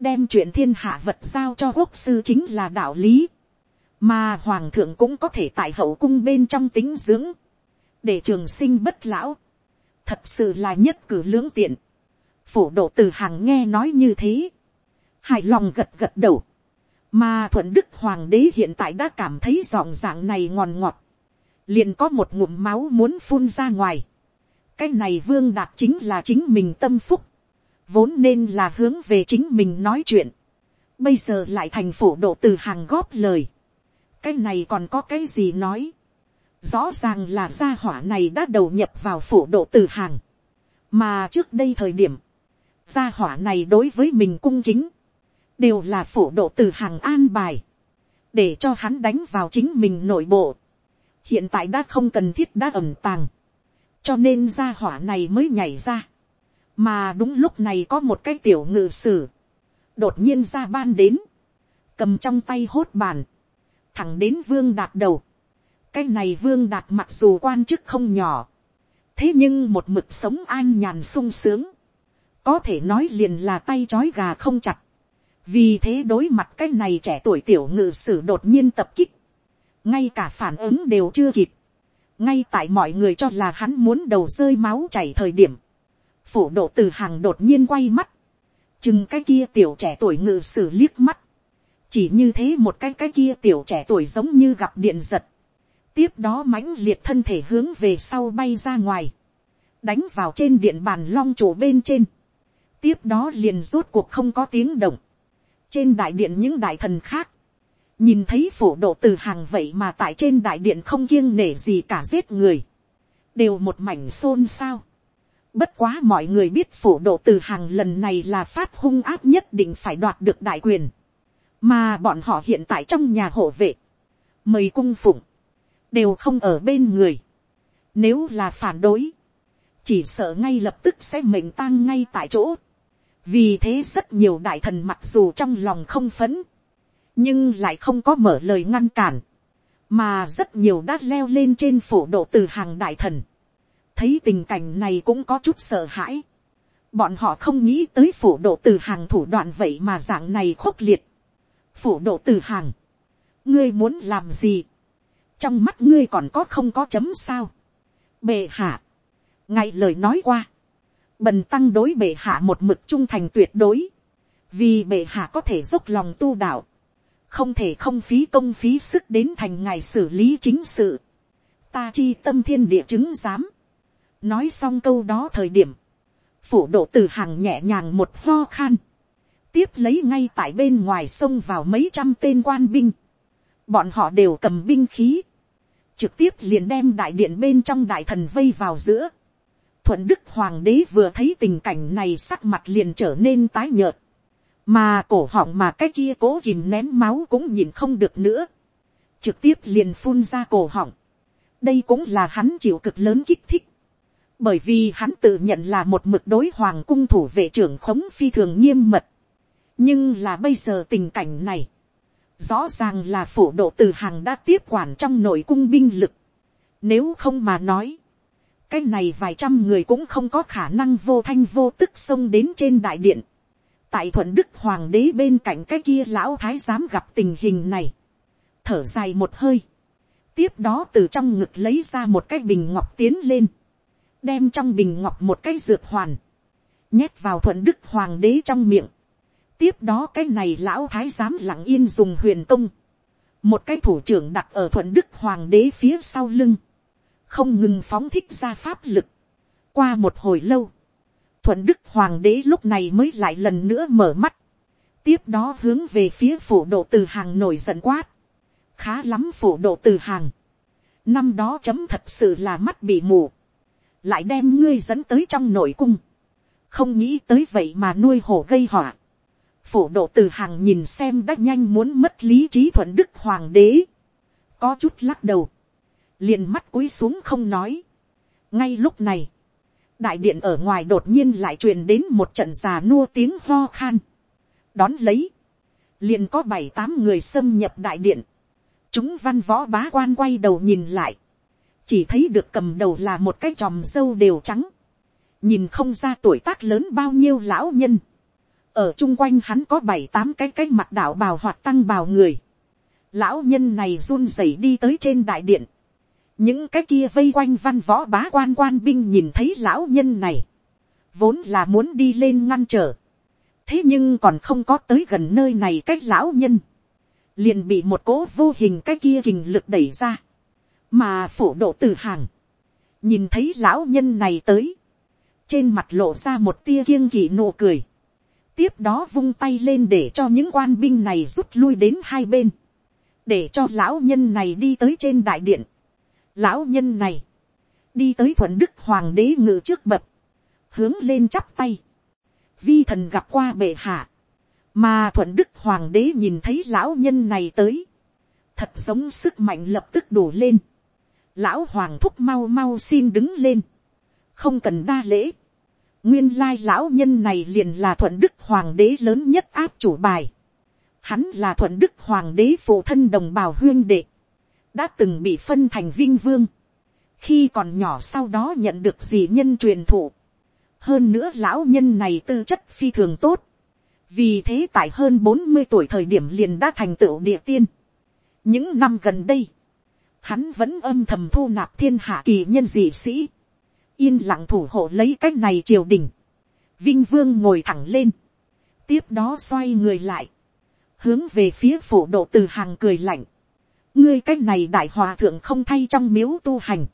Đem chuyện thiên hạ vật giao cho quốc sư chính là đạo lý. Mà hoàng thượng cũng có thể tại hậu cung bên trong tính dưỡng. Để trường sinh bất lão. Thật sự là nhất cử lưỡng tiện. Phổ độ từ hàng nghe nói như thế, hài lòng gật gật đầu, mà thuận đức hoàng đế hiện tại đã cảm thấy giọng dạng này ngòn ngọt, liền có một ngụm máu muốn phun ra ngoài, cái này vương đạt chính là chính mình tâm phúc, vốn nên là hướng về chính mình nói chuyện, bây giờ lại thành phổ độ từ hàng góp lời, cái này còn có cái gì nói, rõ ràng là gia hỏa này đã đầu nhập vào phủ độ từ hàng, mà trước đây thời điểm, gia hỏa này đối với mình cung kính, đều là phủ độ từ hàng an bài, để cho hắn đánh vào chính mình nội bộ. hiện tại đã không cần thiết đã ẩm tàng, cho nên gia hỏa này mới nhảy ra. mà đúng lúc này có một cái tiểu ngự sử, đột nhiên ra ban đến, cầm trong tay hốt bàn, thẳng đến vương đạt đầu cái này vương đạt mặc dù quan chức không nhỏ, thế nhưng một mực sống an nhàn sung sướng, có thể nói liền là tay c h ó i gà không chặt, vì thế đối mặt cái này trẻ tuổi tiểu ngự sử đột nhiên tập kích, ngay cả phản ứng đều chưa kịp, ngay tại mọi người cho là hắn muốn đầu rơi máu chảy thời điểm, phủ độ từ hàng đột nhiên quay mắt, chừng cái kia tiểu trẻ tuổi ngự sử liếc mắt, chỉ như thế một cái cái kia tiểu trẻ tuổi giống như gặp điện giật, tiếp đó mãnh liệt thân thể hướng về sau bay ra ngoài, đánh vào trên điện bàn long trụ bên trên, tiếp đó liền rốt cuộc không có tiếng động. trên đại điện những đại thần khác, nhìn thấy phổ độ từ hàng vậy mà tại trên đại điện không kiêng nể gì cả giết người, đều một mảnh xôn xao. bất quá mọi người biết phổ độ từ hàng lần này là phát hung áp nhất định phải đoạt được đại quyền, mà bọn họ hiện tại trong nhà hộ vệ, mời cung phụng, đều không ở bên người. Nếu là phản đối, chỉ sợ ngay lập tức sẽ mệnh tang ngay tại chỗ. Vì thế rất nhiều đại thần mặc dù trong lòng không phấn, nhưng lại không có mở lời ngăn cản, mà rất nhiều đã leo lên trên phổ độ từ hàng đại thần, thấy tình cảnh này cũng có chút sợ hãi, bọn họ không nghĩ tới phổ độ từ hàng thủ đoạn vậy mà dạng này khốc liệt, phổ độ từ hàng, ngươi muốn làm gì, trong mắt ngươi còn có không có chấm sao, bệ hạ, ngay lời nói qua, bần tăng đối bệ hạ một mực trung thành tuyệt đối, vì bệ hạ có thể dốc lòng tu đạo, không thể không phí công phí sức đến thành ngày xử lý chính sự, ta chi tâm thiên địa chứng giám, nói xong câu đó thời điểm, phủ độ từ hàng nhẹ nhàng một ho khan, tiếp lấy ngay tại bên ngoài sông vào mấy trăm tên quan binh, bọn họ đều cầm binh khí, trực tiếp liền đem đại điện bên trong đại thần vây vào giữa. Thuận đức hoàng đế vừa thấy tình cảnh này sắc mặt liền trở nên tái nhợt, mà cổ họng mà cái kia cố kìm nén máu cũng nhìn không được nữa, trực tiếp liền phun ra cổ họng. đây cũng là hắn chịu cực lớn kích thích, bởi vì hắn tự nhận là một mực đối hoàng cung thủ vệ trưởng khống phi thường nghiêm mật, nhưng là bây giờ tình cảnh này, rõ ràng là phủ độ từ hàng đã tiếp quản trong nội cung binh lực. Nếu không mà nói, cái này vài trăm người cũng không có khả năng vô thanh vô tức xông đến trên đại điện. tại thuận đức hoàng đế bên cạnh cái kia lão thái giám gặp tình hình này, thở dài một hơi, tiếp đó từ trong ngực lấy ra một cái bình ngọc tiến lên, đem trong bình ngọc một cái dược hoàn, nhét vào thuận đức hoàng đế trong miệng, tiếp đó cái này lão thái giám lặng yên dùng huyền công. Một cái thủ trưởng đặt ở thuận đức hoàng đế phía sau lưng. Không ngừng phóng thích ra pháp lực. Qua một hồi lâu. Thuận đức hoàng đế lúc này mới lại lần nữa mở mắt. Tiếp đó hướng về phía phủ độ từ hàng nổi giận quát. Khá lắm phủ độ từ hàng. Năm đó chấm thật sự là mắt bị mù. Lại đem ngươi dẫn tới trong nội cung. Không nghĩ tới vậy mà nuôi hổ gây họa phổ độ từ hàng nhìn xem đã nhanh muốn mất lý trí thuận đức hoàng đế. có chút lắc đầu. liền mắt cúi xuống không nói. ngay lúc này, đại điện ở ngoài đột nhiên lại truyền đến một trận già nua tiếng ho khan. đón lấy, liền có bảy tám người xâm nhập đại điện. chúng văn võ bá quan quay đầu nhìn lại. chỉ thấy được cầm đầu là một cái tròm dâu đều trắng. nhìn không ra tuổi tác lớn bao nhiêu lão nhân ở chung quanh hắn có bảy tám cái cái mặt đạo bào hoạt tăng bào người. lão nhân này run rẩy đi tới trên đại điện. những cái kia vây quanh văn võ bá quan quan binh nhìn thấy lão nhân này. vốn là muốn đi lên ngăn trở. thế nhưng còn không có tới gần nơi này cái lão nhân. liền bị một cố vô hình cái kia hình lực đẩy ra. mà phổ độ từ hàng. nhìn thấy lão nhân này tới. trên mặt lộ ra một tia kiêng kỵ nụ cười tiếp đó vung tay lên để cho những quan binh này rút lui đến hai bên, để cho lão nhân này đi tới trên đại điện. Lão nhân này, đi tới thuận đức hoàng đế ngự trước bậc, hướng lên chắp tay, vi thần gặp qua bệ hạ, mà thuận đức hoàng đế nhìn thấy lão nhân này tới, thật giống sức mạnh lập tức đổ lên, lão hoàng thúc mau mau xin đứng lên, không cần đa lễ, Nguyên lai lão nhân này liền là thuận đức hoàng đế lớn nhất áp chủ bài. Hắn là thuận đức hoàng đế phụ thân đồng bào huyên đệ. Đã từng bị phân thành vinh vương. Khi còn nhỏ sau đó nhận được gì nhân truyền thụ. Hơn nữa lão nhân này tư chất phi thường tốt. Vì thế tại hơn bốn mươi tuổi thời điểm liền đã thành tựu địa tiên. Những năm gần đây, hắn vẫn âm thầm thu nạp thiên hạ kỳ nhân dị sĩ yên lặng thủ hộ lấy cái này triều đình. Vinh vương ngồi thẳng lên. Tiếp đó xoay người lại. Hướng về phía phủ độ từ hàng cười lạnh. Ngươi cái này đại hòa thượng không thay trong miếu tu hành.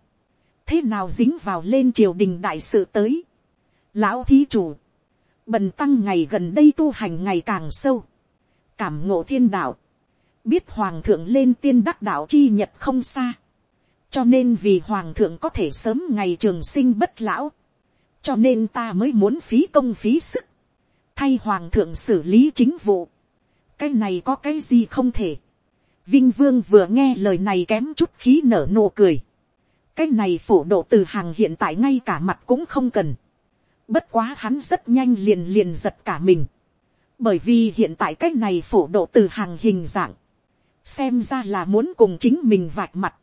Thế nào dính vào lên triều đình đại sự tới. Lão thí chủ. Bần tăng ngày gần đây tu hành ngày càng sâu. Cảm ngộ thiên đạo. Biết hoàng thượng lên tiên đắc đạo chi nhật không xa cho nên vì hoàng thượng có thể sớm ngày trường sinh bất lão, cho nên ta mới muốn phí công phí sức, thay hoàng thượng xử lý chính vụ, cái này có cái gì không thể, vinh vương vừa nghe lời này kém chút khí nở nụ cười, cái này phổ độ từ hàng hiện tại ngay cả mặt cũng không cần, bất quá hắn rất nhanh liền liền giật cả mình, bởi vì hiện tại cái này phổ độ từ hàng hình dạng, xem ra là muốn cùng chính mình vạch mặt,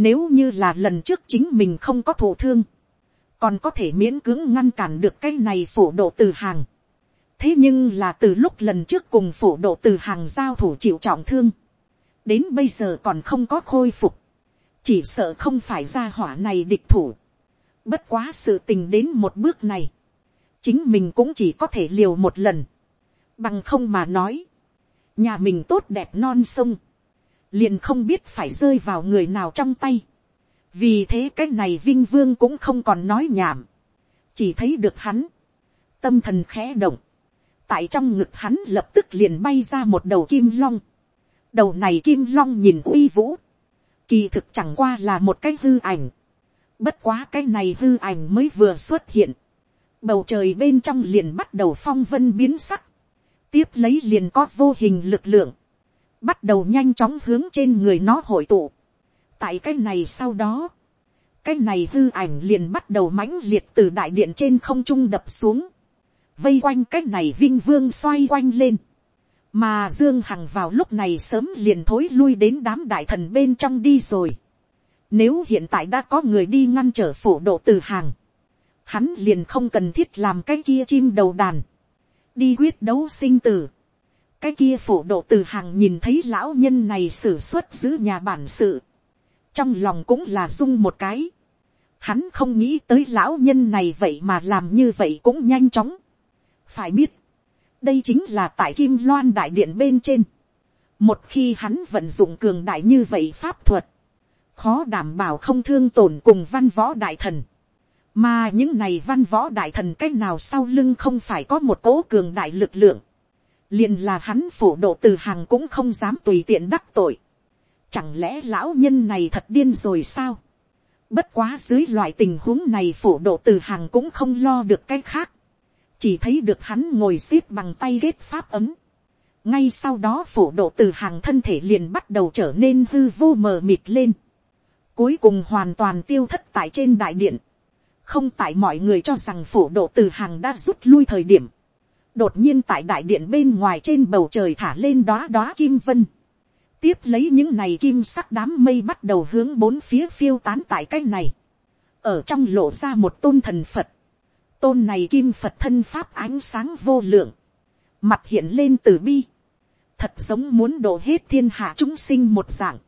nếu như là lần trước chính mình không có thổ thương, còn có thể miễn cưỡng ngăn cản được cái này phổ độ từ hàng. thế nhưng là từ lúc lần trước cùng phổ độ từ hàng giao thủ chịu trọng thương, đến bây giờ còn không có khôi phục, chỉ sợ không phải ra hỏa này địch thủ. bất quá sự tình đến một bước này, chính mình cũng chỉ có thể liều một lần, bằng không mà nói, nhà mình tốt đẹp non sông, liền không biết phải rơi vào người nào trong tay. vì thế cái này vinh vương cũng không còn nói nhảm, chỉ thấy được hắn, tâm thần khẽ động, tại trong ngực hắn lập tức liền bay ra một đầu kim long, đầu này kim long nhìn uy vũ, kỳ thực chẳng qua là một cái hư ảnh, bất quá cái này hư ảnh mới vừa xuất hiện, bầu trời bên trong liền bắt đầu phong vân biến sắc, tiếp lấy liền có vô hình lực lượng, bắt đầu nhanh chóng hướng trên người nó hội tụ. tại cái này sau đó, cái này hư ảnh liền bắt đầu mãnh liệt từ đại điện trên không trung đập xuống, vây quanh cái này vinh vương xoay quanh lên, mà dương hằng vào lúc này sớm liền thối lui đến đám đại thần bên trong đi rồi. nếu hiện tại đã có người đi ngăn trở phổ độ từ hàng, hắn liền không cần thiết làm cái kia chim đầu đàn, đi quyết đấu sinh tử cái kia phổ độ từ hàng nhìn thấy lão nhân này xử suất giữ nhà bản sự, trong lòng cũng là rung một cái. Hắn không nghĩ tới lão nhân này vậy mà làm như vậy cũng nhanh chóng. phải biết, đây chính là tại kim loan đại điện bên trên. một khi hắn vận dụng cường đại như vậy pháp thuật, khó đảm bảo không thương tổn cùng văn võ đại thần mà những này văn võ đại thần cách nào sau lưng không phải có một cố cường đại lực lượng liền là hắn phổ độ từ hàng cũng không dám tùy tiện đắc tội. Chẳng lẽ lão nhân này thật điên rồi sao? Bất quá dưới loại tình huống này phổ độ từ hàng cũng không lo được cái khác. Chỉ thấy được hắn ngồi xếp bằng tay ghét pháp ấm. Ngay sau đó phổ độ từ hàng thân thể liền bắt đầu trở nên hư vô mờ mịt lên. Cuối cùng hoàn toàn tiêu thất tại trên đại điện không tại mọi người cho rằng phổ độ từ hàng đã rút lui thời điểm, đột nhiên tại đại điện bên ngoài trên bầu trời thả lên đoá đoá kim vân, tiếp lấy những này kim sắc đám mây bắt đầu hướng bốn phía phiêu tán tại cái này, ở trong lộ ra một tôn thần phật, tôn này kim phật thân pháp ánh sáng vô lượng, mặt hiện lên từ bi, thật giống muốn đổ hết thiên hạ chúng sinh một dạng,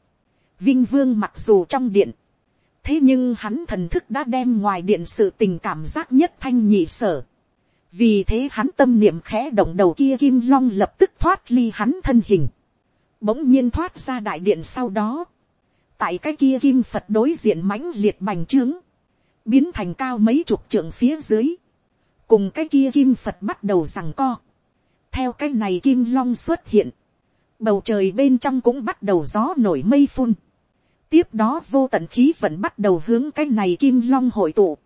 vinh vương mặc dù trong điện, thế nhưng hắn thần thức đã đem ngoài điện sự tình cảm giác nhất thanh nhị sở vì thế hắn tâm niệm khẽ động đầu kia kim long lập tức thoát ly hắn thân hình. bỗng nhiên thoát ra đại điện sau đó. tại cái kia kim phật đối diện mãnh liệt bành trướng. biến thành cao mấy chục trượng phía dưới. cùng cái kia kim phật bắt đầu rằng co. theo cái này kim long xuất hiện. bầu trời bên trong cũng bắt đầu gió nổi mây phun tiếp đó vô tận khí vẫn bắt đầu hướng cái này kim long hội tụ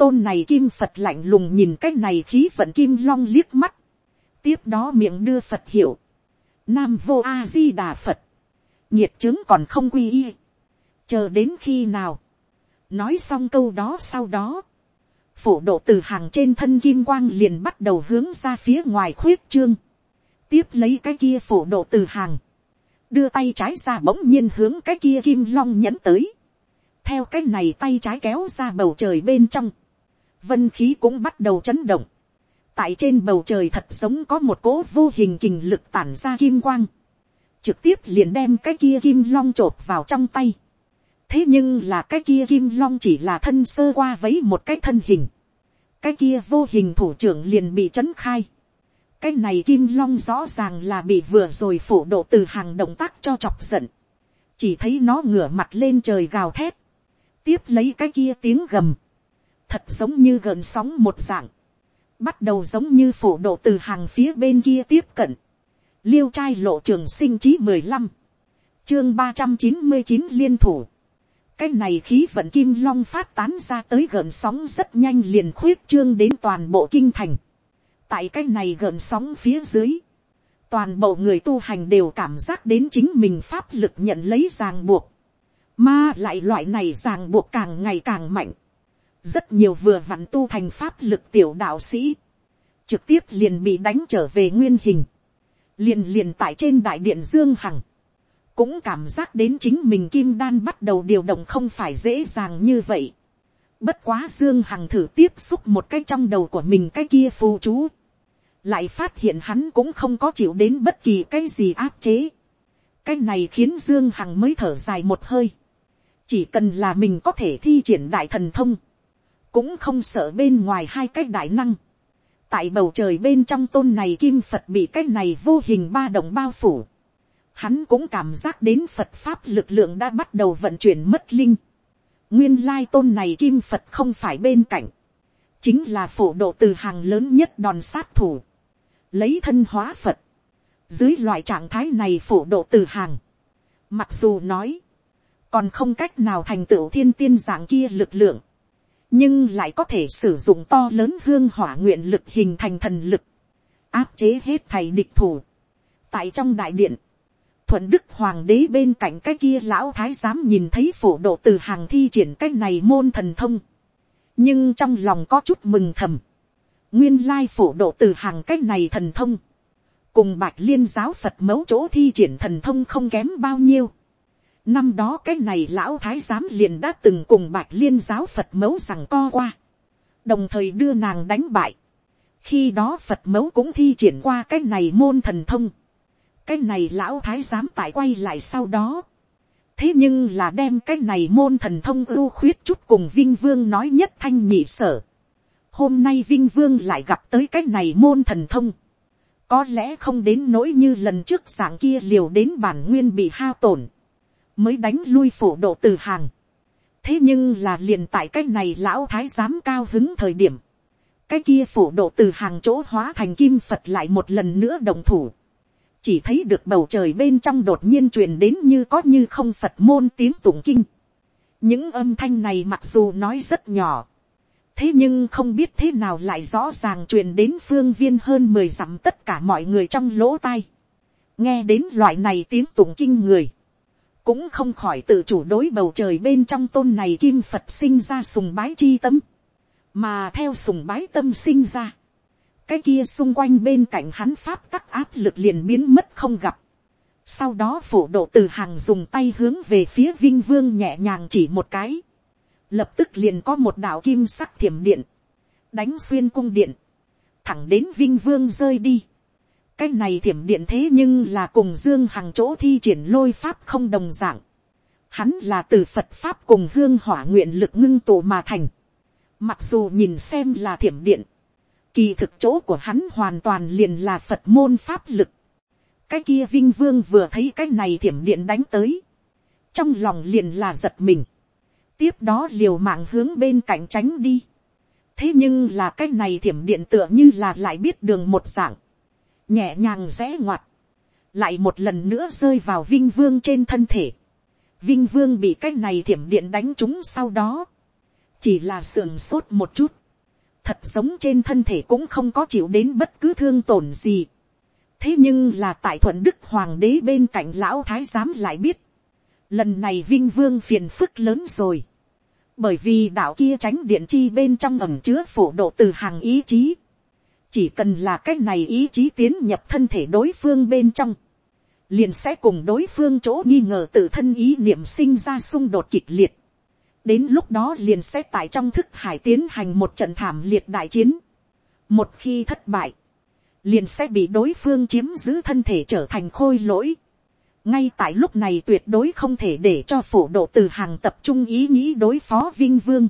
tôn này kim phật lạnh lùng nhìn cái này khí vận kim long liếc mắt. tiếp đó miệng đưa phật hiệu. nam vô a di đà phật. nhiệt chứng còn không quy y. chờ đến khi nào. nói xong câu đó sau đó. phổ độ từ hàng trên thân kim quang liền bắt đầu hướng ra phía ngoài khuyết trương. tiếp lấy cái kia phổ độ từ hàng đưa tay trái ra bỗng nhiên hướng cái kia kim long nhẫn tới. theo cái này tay trái kéo ra bầu trời bên trong vân khí cũng bắt đầu chấn động. tại trên bầu trời thật giống có một cỗ vô hình kình lực tản ra kim quang. trực tiếp liền đem cái kia kim long t vào trong tay. thế nhưng là cái kia kim long chỉ là thân sơ qua vấy một cái thân hình. cái kia vô hình thủ trưởng liền bị chấn khai cái này kim long rõ ràng là bị vừa rồi phổ độ từ hàng động tác cho chọc giận. chỉ thấy nó ngửa mặt lên trời gào thét. tiếp lấy cái kia tiếng gầm thật giống như gần sóng một dạng. bắt đầu giống như phổ độ từ hàng phía bên kia tiếp cận. liêu trai lộ trường sinh chí mười lăm. chương ba trăm chín mươi chín liên thủ. cái này khí vận kim long phát tán ra tới gần sóng rất nhanh liền khuyết trương đến toàn bộ kinh thành tại cái này gợn sóng phía dưới, toàn bộ người tu hành đều cảm giác đến chính mình pháp lực nhận lấy ràng buộc, mà lại loại này ràng buộc càng ngày càng mạnh, rất nhiều vừa vặn tu thành pháp lực tiểu đạo sĩ, trực tiếp liền bị đánh trở về nguyên hình, liền liền tại trên đại điện dương hằng, cũng cảm giác đến chính mình kim đan bắt đầu điều động không phải dễ dàng như vậy. Bất quá Dương Hằng thử tiếp xúc một cái trong đầu của mình cái kia phù chú. Lại phát hiện hắn cũng không có chịu đến bất kỳ cái gì áp chế. Cái này khiến Dương Hằng mới thở dài một hơi. Chỉ cần là mình có thể thi triển đại thần thông. Cũng không sợ bên ngoài hai cái đại năng. Tại bầu trời bên trong tôn này kim Phật bị cái này vô hình ba động bao phủ. Hắn cũng cảm giác đến Phật Pháp lực lượng đã bắt đầu vận chuyển mất linh. Nguyên lai tôn này kim phật không phải bên cạnh, chính là phổ độ từ hàng lớn nhất đòn sát thủ, lấy thân hóa phật, dưới loại trạng thái này phổ độ từ hàng, mặc dù nói, còn không cách nào thành tựu thiên tiên dạng kia lực lượng, nhưng lại có thể sử dụng to lớn hương hỏa nguyện lực hình thành thần lực, áp chế hết thầy địch thủ. tại trong đại điện, thuận đức hoàng đế bên cạnh cái kia lão thái giám nhìn thấy phổ độ từ hàng thi triển cái này môn thần thông. nhưng trong lòng có chút mừng thầm. nguyên lai phổ độ từ hàng cái này thần thông. cùng bạch liên giáo phật mẫu chỗ thi triển thần thông không kém bao nhiêu năm đó cái này lão thái giám liền đã từng cùng bạch liên giáo phật mẫu rằng co qua. đồng thời đưa nàng đánh bại. khi đó phật mẫu cũng thi triển qua cái này môn thần thông cái này lão thái giám tại quay lại sau đó. thế nhưng là đem cái này môn thần thông ưu khuyết chút cùng vinh vương nói nhất thanh nhị sở. hôm nay vinh vương lại gặp tới cái này môn thần thông. có lẽ không đến nỗi như lần trước sáng kia liều đến bản nguyên bị hao tổn mới đánh lui phổ độ từ hàng. thế nhưng là liền tại cái này lão thái giám cao hứng thời điểm cái kia phổ độ từ hàng chỗ hóa thành kim phật lại một lần nữa đồng thủ chỉ thấy được bầu trời bên trong đột nhiên truyền đến như có như không phật môn tiếng tụng kinh. những âm thanh này mặc dù nói rất nhỏ, thế nhưng không biết thế nào lại rõ ràng truyền đến phương viên hơn mười dặm tất cả mọi người trong lỗ tai. nghe đến loại này tiếng tụng kinh người, cũng không khỏi tự chủ đối bầu trời bên trong tôn này kim phật sinh ra sùng bái chi tâm, mà theo sùng bái tâm sinh ra, cái kia xung quanh bên cạnh hắn pháp tắc áp lực liền biến mất không gặp. Sau đó phổ độ từ hàng dùng tay hướng về phía vinh vương nhẹ nhàng chỉ một cái. Lập tức liền có một đạo kim sắc thiểm điện. Đánh xuyên cung điện. Thẳng đến vinh vương rơi đi. Cái này thiểm điện thế nhưng là cùng dương hàng chỗ thi triển lôi pháp không đồng dạng. Hắn là từ Phật Pháp cùng hương hỏa nguyện lực ngưng tụ mà thành. Mặc dù nhìn xem là thiểm điện, Kỳ thực chỗ của hắn hoàn toàn liền là Phật môn pháp lực. Cái kia Vinh Vương vừa thấy cái này thiểm điện đánh tới. Trong lòng liền là giật mình. Tiếp đó liều mạng hướng bên cạnh tránh đi. Thế nhưng là cái này thiểm điện tựa như là lại biết đường một dạng. Nhẹ nhàng rẽ ngoặt. Lại một lần nữa rơi vào Vinh Vương trên thân thể. Vinh Vương bị cái này thiểm điện đánh trúng sau đó. Chỉ là sườn sốt một chút thật giống trên thân thể cũng không có chịu đến bất cứ thương tổn gì. thế nhưng là tại thuận đức hoàng đế bên cạnh lão thái giám lại biết, lần này vinh vương phiền phức lớn rồi, bởi vì đạo kia tránh điện chi bên trong ẩm chứa phổ độ từ hàng ý chí, chỉ cần là cái này ý chí tiến nhập thân thể đối phương bên trong, liền sẽ cùng đối phương chỗ nghi ngờ tự thân ý niệm sinh ra xung đột kịch liệt đến lúc đó liền sẽ tại trong thức hải tiến hành một trận thảm liệt đại chiến. một khi thất bại, liền sẽ bị đối phương chiếm giữ thân thể trở thành khôi lỗi. ngay tại lúc này tuyệt đối không thể để cho phổ độ từ hàng tập trung ý nghĩ đối phó vinh vương.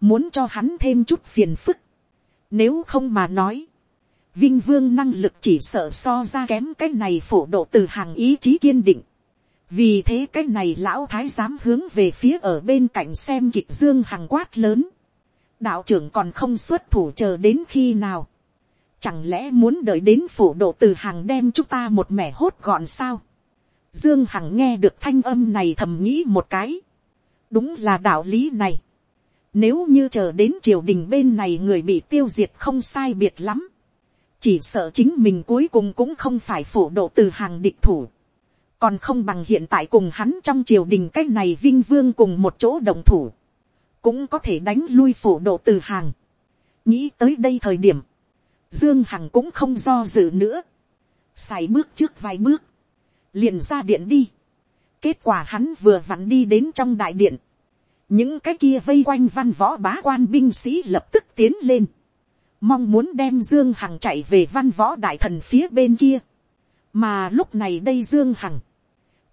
muốn cho hắn thêm chút phiền phức nếu không mà nói, vinh vương năng lực chỉ sợ so ra kém cái này phổ độ từ hàng ý chí kiên định vì thế cái này lão thái giám hướng về phía ở bên cạnh xem kịch dương hằng quát lớn. đạo trưởng còn không xuất thủ chờ đến khi nào. chẳng lẽ muốn đợi đến phổ độ từ hàng đem chúng ta một mẻ hốt gọn sao. dương hằng nghe được thanh âm này thầm nghĩ một cái. đúng là đạo lý này nếu như chờ đến triều đình bên này người bị tiêu diệt không sai biệt lắm. chỉ sợ chính mình cuối cùng cũng không phải phổ độ từ hàng địch thủ còn không bằng hiện tại cùng hắn trong triều đình cái này vinh vương cùng một chỗ đồng thủ, cũng có thể đánh lui phổ độ từ hàng. nghĩ tới đây thời điểm, dương hằng cũng không do dự nữa, xài bước trước vài bước, liền ra điện đi, Kết quả hắn vừa vặn đi đến trong đại điện. Những cái kia vây quanh văn võ bá quan binh sĩ lập tức tiến lên. Mong muốn đem Dương Hằng chạy về văn võ đại thần phía bên kia. Mà lúc này đây Dương Hằng.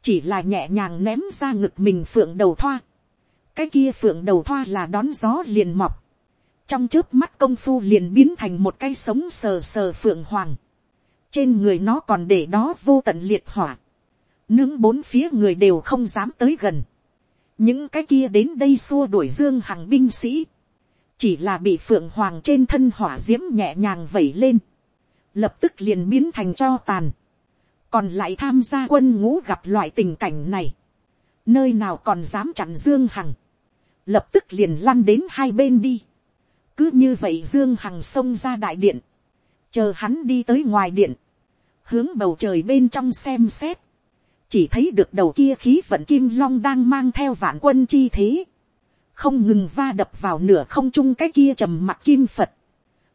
Chỉ là nhẹ nhàng ném ra ngực mình phượng đầu thoa. Cái kia phượng đầu thoa là đón gió liền mọc. Trong trước mắt công phu liền biến thành một cái sống sờ sờ phượng hoàng. Trên người nó còn để đó vô tận liệt hỏa nướng bốn phía người đều không dám tới gần những cái kia đến đây xua đuổi dương hằng binh sĩ, chỉ là bị phượng hoàng trên thân hỏa d i ễ m nhẹ nhàng vẩy lên, lập tức liền biến thành cho tàn, còn lại tham gia quân ngũ gặp loại tình cảnh này, nơi nào còn dám chặn dương hằng, lập tức liền lăn đến hai bên đi, cứ như vậy dương hằng xông ra đại điện, chờ hắn đi tới ngoài điện, hướng bầu trời bên trong xem xét, chỉ thấy được đầu kia khí vận kim long đang mang theo vạn quân chi thế, không ngừng va đập vào nửa không trung cái kia trầm mặt kim phật,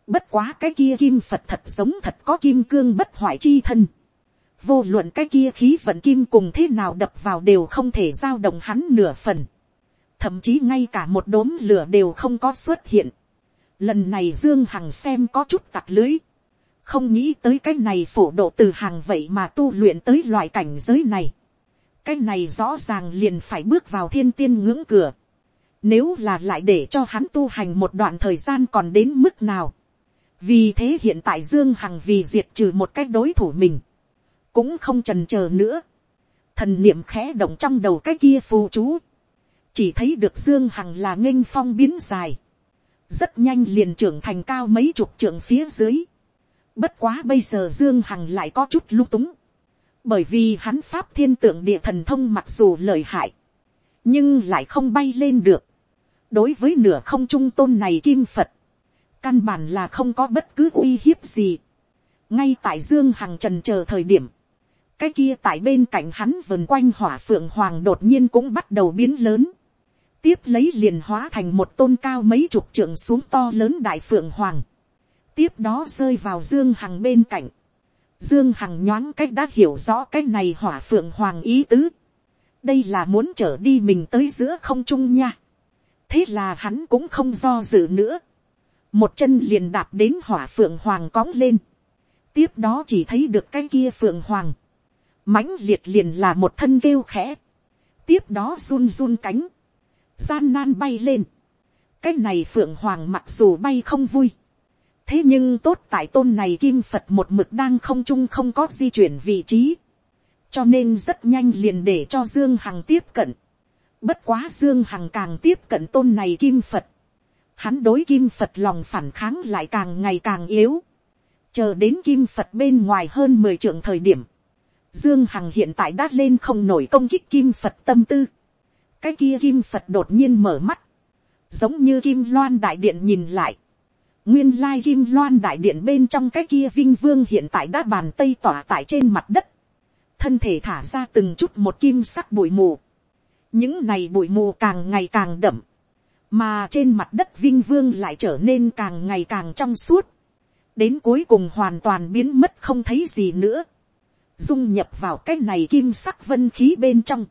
bất quá cái kia kim phật thật giống thật có kim cương bất hoại chi thân, vô luận cái kia khí vận kim cùng thế nào đập vào đều không thể giao động hắn nửa phần, thậm chí ngay cả một đốm lửa đều không có xuất hiện, lần này dương hằng xem có chút tặc lưới, không nghĩ tới cái này phổ độ từ hàng vậy mà tu luyện tới loại cảnh giới này. cái này rõ ràng liền phải bước vào thiên tiên ngưỡng cửa. nếu là lại để cho hắn tu hành một đoạn thời gian còn đến mức nào. vì thế hiện tại dương hằng vì diệt trừ một cái đối thủ mình. cũng không trần c h ờ nữa. thần niệm khẽ động trong đầu cái kia phù chú. chỉ thấy được dương hằng là nghênh phong biến dài. rất nhanh liền trưởng thành cao mấy chục trưởng phía dưới Bất quá bây giờ Dương Hằng lại có chút lung túng. Bởi vì hắn pháp thiên tượng địa thần thông mặc dù lợi hại. Nhưng lại không bay lên được. Đối với nửa không trung tôn này kim Phật. Căn bản là không có bất cứ uy hiếp gì. Ngay tại Dương Hằng trần chờ thời điểm. Cái kia tại bên cạnh hắn vần quanh hỏa phượng hoàng đột nhiên cũng bắt đầu biến lớn. Tiếp lấy liền hóa thành một tôn cao mấy chục trượng xuống to lớn đại phượng hoàng tiếp đó rơi vào dương hằng bên cạnh. dương hằng nhoáng cách đã hiểu rõ cái này hỏa phượng hoàng ý tứ. đây là muốn trở đi mình tới giữa không trung nha. thế là hắn cũng không do dự nữa. một chân liền đạp đến hỏa phượng hoàng cóng lên. tiếp đó chỉ thấy được cái kia phượng hoàng. mãnh liệt liền là một thân kêu khẽ. tiếp đó run run cánh. gian nan bay lên. cái này phượng hoàng mặc dù bay không vui thế nhưng tốt tại tôn này kim phật một mực đang không trung không có di chuyển vị trí, cho nên rất nhanh liền để cho dương hằng tiếp cận. bất quá dương hằng càng tiếp cận tôn này kim phật, hắn đối kim phật lòng phản kháng lại càng ngày càng yếu, chờ đến kim phật bên ngoài hơn mười trượng thời điểm, dương hằng hiện tại đã lên không nổi công kích kim phật tâm tư, cái kia kim phật đột nhiên mở mắt, giống như kim loan đại điện nhìn lại, Nguyên lai kim loan đại điện bên trong cái kia vinh vương hiện tại đã bàn tây tỏa tại trên mặt đất. Thân thể thả ra từng chút một kim sắc bụi mù. Những này bụi mù càng ngày càng đậm. Mà trên mặt đất vinh vương lại trở nên càng ngày càng trong suốt. Đến cuối cùng hoàn toàn biến mất không thấy gì nữa. Dung nhập vào cái này kim sắc vân khí bên trong.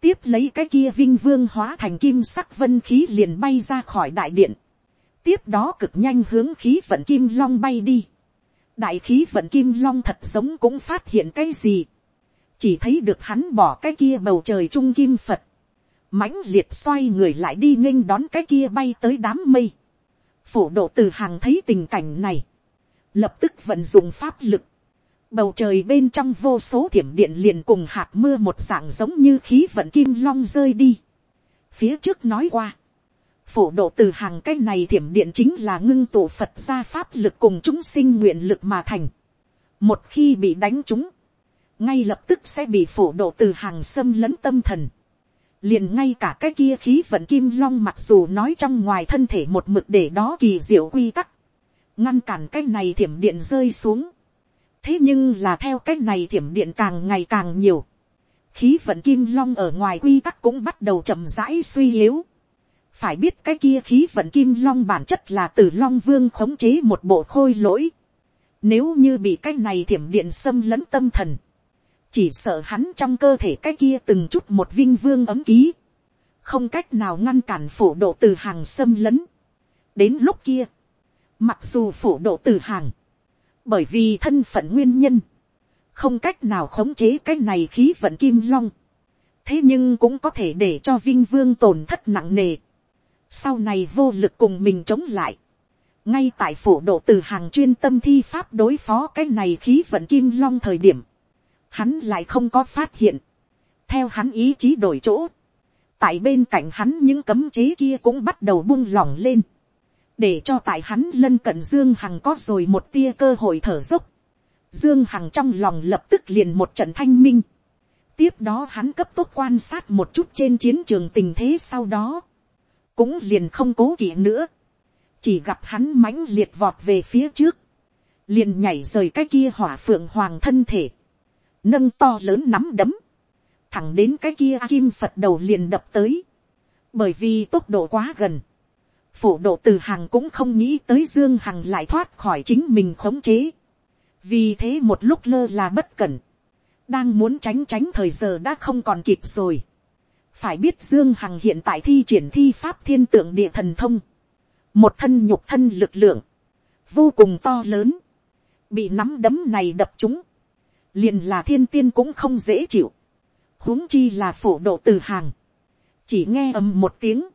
Tiếp lấy cái kia vinh vương hóa thành kim sắc vân khí liền bay ra khỏi đại điện tiếp đó cực nhanh hướng khí vận kim long bay đi. đại khí vận kim long thật sống cũng phát hiện cái gì. chỉ thấy được hắn bỏ cái kia bầu trời trung kim phật. mãnh liệt xoay người lại đi nghênh đón cái kia bay tới đám mây. phổ độ từ hàng thấy tình cảnh này. lập tức vận dụng pháp lực. bầu trời bên trong vô số thiểm điện liền cùng hạt mưa một dạng giống như khí vận kim long rơi đi. phía trước nói qua phổ độ từ hàng cái này thiểm điện chính là ngưng tổ phật gia pháp lực cùng chúng sinh nguyện lực mà thành. một khi bị đánh chúng, ngay lập tức sẽ bị phổ độ từ hàng xâm lấn tâm thần. liền ngay cả cái kia khí vận kim long mặc dù nói trong ngoài thân thể một mực để đó kỳ diệu quy tắc, ngăn cản cái này thiểm điện rơi xuống. thế nhưng là theo cái này thiểm điện càng ngày càng nhiều, khí vận kim long ở ngoài quy tắc cũng bắt đầu chậm rãi suy yếu phải biết cái kia khí vận kim long bản chất là từ long vương khống chế một bộ khôi lỗi. Nếu như bị cái này thiểm điện xâm lấn tâm thần, chỉ sợ hắn trong cơ thể cái kia từng chút một vinh vương ấm ký, không cách nào ngăn cản phủ độ từ hàng xâm lấn. đến lúc kia, mặc dù phủ độ từ hàng, bởi vì thân phận nguyên nhân, không cách nào khống chế cái này khí vận kim long, thế nhưng cũng có thể để cho vinh vương tổn thất nặng nề, sau này vô lực cùng mình chống lại, ngay tại phổ độ từ hàng chuyên tâm thi pháp đối phó cái này khí vận kim long thời điểm, hắn lại không có phát hiện, theo hắn ý chí đổi chỗ, tại bên cạnh hắn những cấm chế kia cũng bắt đầu buông lỏng lên, để cho tại hắn lân cận dương hằng có rồi một tia cơ hội thở dốc, dương hằng trong lòng lập tức liền một trận thanh minh, tiếp đó hắn cấp tốc quan sát một chút trên chiến trường tình thế sau đó, cũng liền không cố kỵ nữa, chỉ gặp hắn mãnh liệt vọt về phía trước, liền nhảy rời cái kia hỏa phượng hoàng thân thể, nâng to lớn nắm đấm, thẳng đến cái kia kim phật đầu liền đập tới, bởi vì tốc độ quá gần, phổ độ từ hàng cũng không nghĩ tới dương hằng lại thoát khỏi chính mình khống chế, vì thế một lúc lơ là bất cẩn, đang muốn tránh tránh thời giờ đã không còn kịp rồi phải biết dương hằng hiện tại thi triển thi pháp thiên tượng địa thần thông, một thân nhục thân lực lượng, vô cùng to lớn, bị nắm đấm này đập chúng, liền là thiên tiên cũng không dễ chịu, huống chi là phổ độ từ hàng, chỉ nghe ầm một tiếng,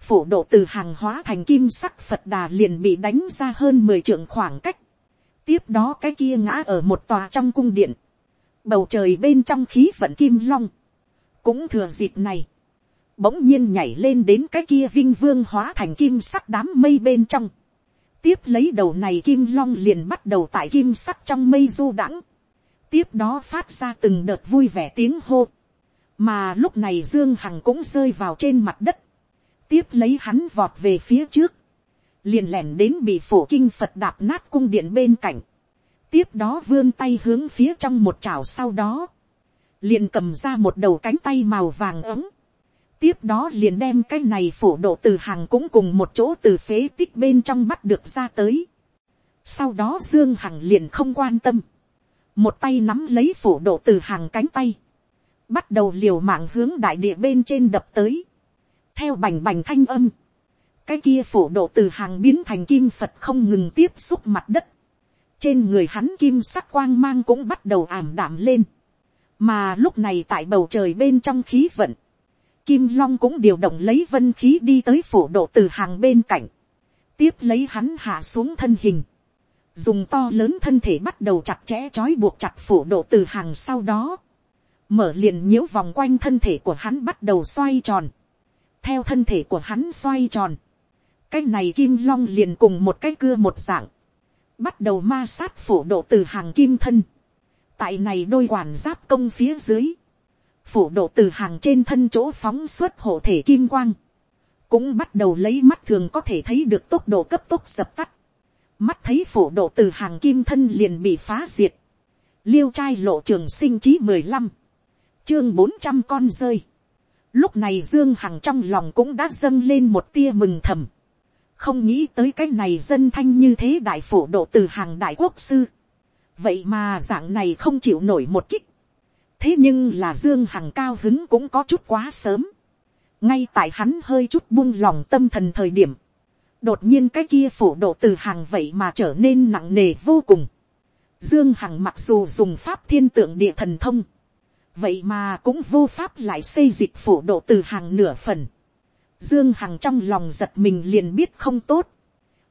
phổ độ từ hàng hóa thành kim sắc phật đà liền bị đánh ra hơn mười trượng khoảng cách, tiếp đó cái kia ngã ở một tòa trong cung điện, bầu trời bên trong khí vận kim long, cũng thừa dịp này, bỗng nhiên nhảy lên đến cái kia vinh vương hóa thành kim sắc đám mây bên trong, tiếp lấy đầu này kim long liền bắt đầu tại kim sắc trong mây du đãng, tiếp đó phát ra từng đợt vui vẻ tiếng hô, mà lúc này dương hằng cũng rơi vào trên mặt đất, tiếp lấy hắn vọt về phía trước, liền lẻn đến bị phổ kinh phật đạp nát cung điện bên cạnh, tiếp đó vươn tay hướng phía trong một chảo sau đó, liền cầm ra một đầu cánh tay màu vàng ấm, tiếp đó liền đem cái này phổ độ từ hàng cũng cùng một chỗ từ phế tích bên trong bắt được ra tới. Sau đó Dương Hằng liền không quan tâm. Một tay nắm lấy phổ độ từ hàng cánh tay. Bắt đầu liều mạng hướng đại địa bên trên đập tới. Theo bành bành thanh âm. Cái kia phổ độ từ hàng biến thành kim Phật không ngừng tiếp xúc mặt đất. Trên người hắn kim sắc quang mang cũng bắt đầu ảm đạm lên. Mà lúc này tại bầu trời bên trong khí vận, Kim Long cũng điều động lấy vân khí đi tới phổ độ từ hàng bên cạnh. Tiếp lấy hắn hạ xuống thân hình. Dùng to lớn thân thể bắt đầu chặt chẽ trói buộc chặt phổ độ từ hàng sau đó. Mở liền nhiễu vòng quanh thân thể của hắn bắt đầu xoay tròn. Theo thân thể của hắn xoay tròn. Cái này Kim Long liền cùng một cái cưa một dạng. Bắt đầu ma sát phổ độ từ hàng kim thân. Tại này đôi quản giáp công phía dưới phủ độ từ hàng trên thân chỗ phóng xuất hộ thể kim quang, cũng bắt đầu lấy mắt thường có thể thấy được tốc độ cấp tốc dập tắt. Mắt thấy phủ độ từ hàng kim thân liền bị phá diệt. Liêu trai lộ trường sinh chí mười lăm chương bốn trăm con rơi. Lúc này Dương Hằng trong lòng cũng đã dâng lên một tia mừng thầm. Không nghĩ tới cái này dân thanh như thế đại phủ độ từ hàng đại quốc sư. Vậy mà dạng này không chịu nổi một kích thế nhưng là dương hằng cao hứng cũng có chút quá sớm. ngay tại hắn hơi chút buông lòng tâm thần thời điểm, đột nhiên cái kia phổ độ từ hàng vậy mà trở nên nặng nề vô cùng. dương hằng mặc dù dùng pháp thiên tượng địa thần thông, vậy mà cũng vô pháp lại xây dịch phổ độ từ hàng nửa phần. dương hằng trong lòng giật mình liền biết không tốt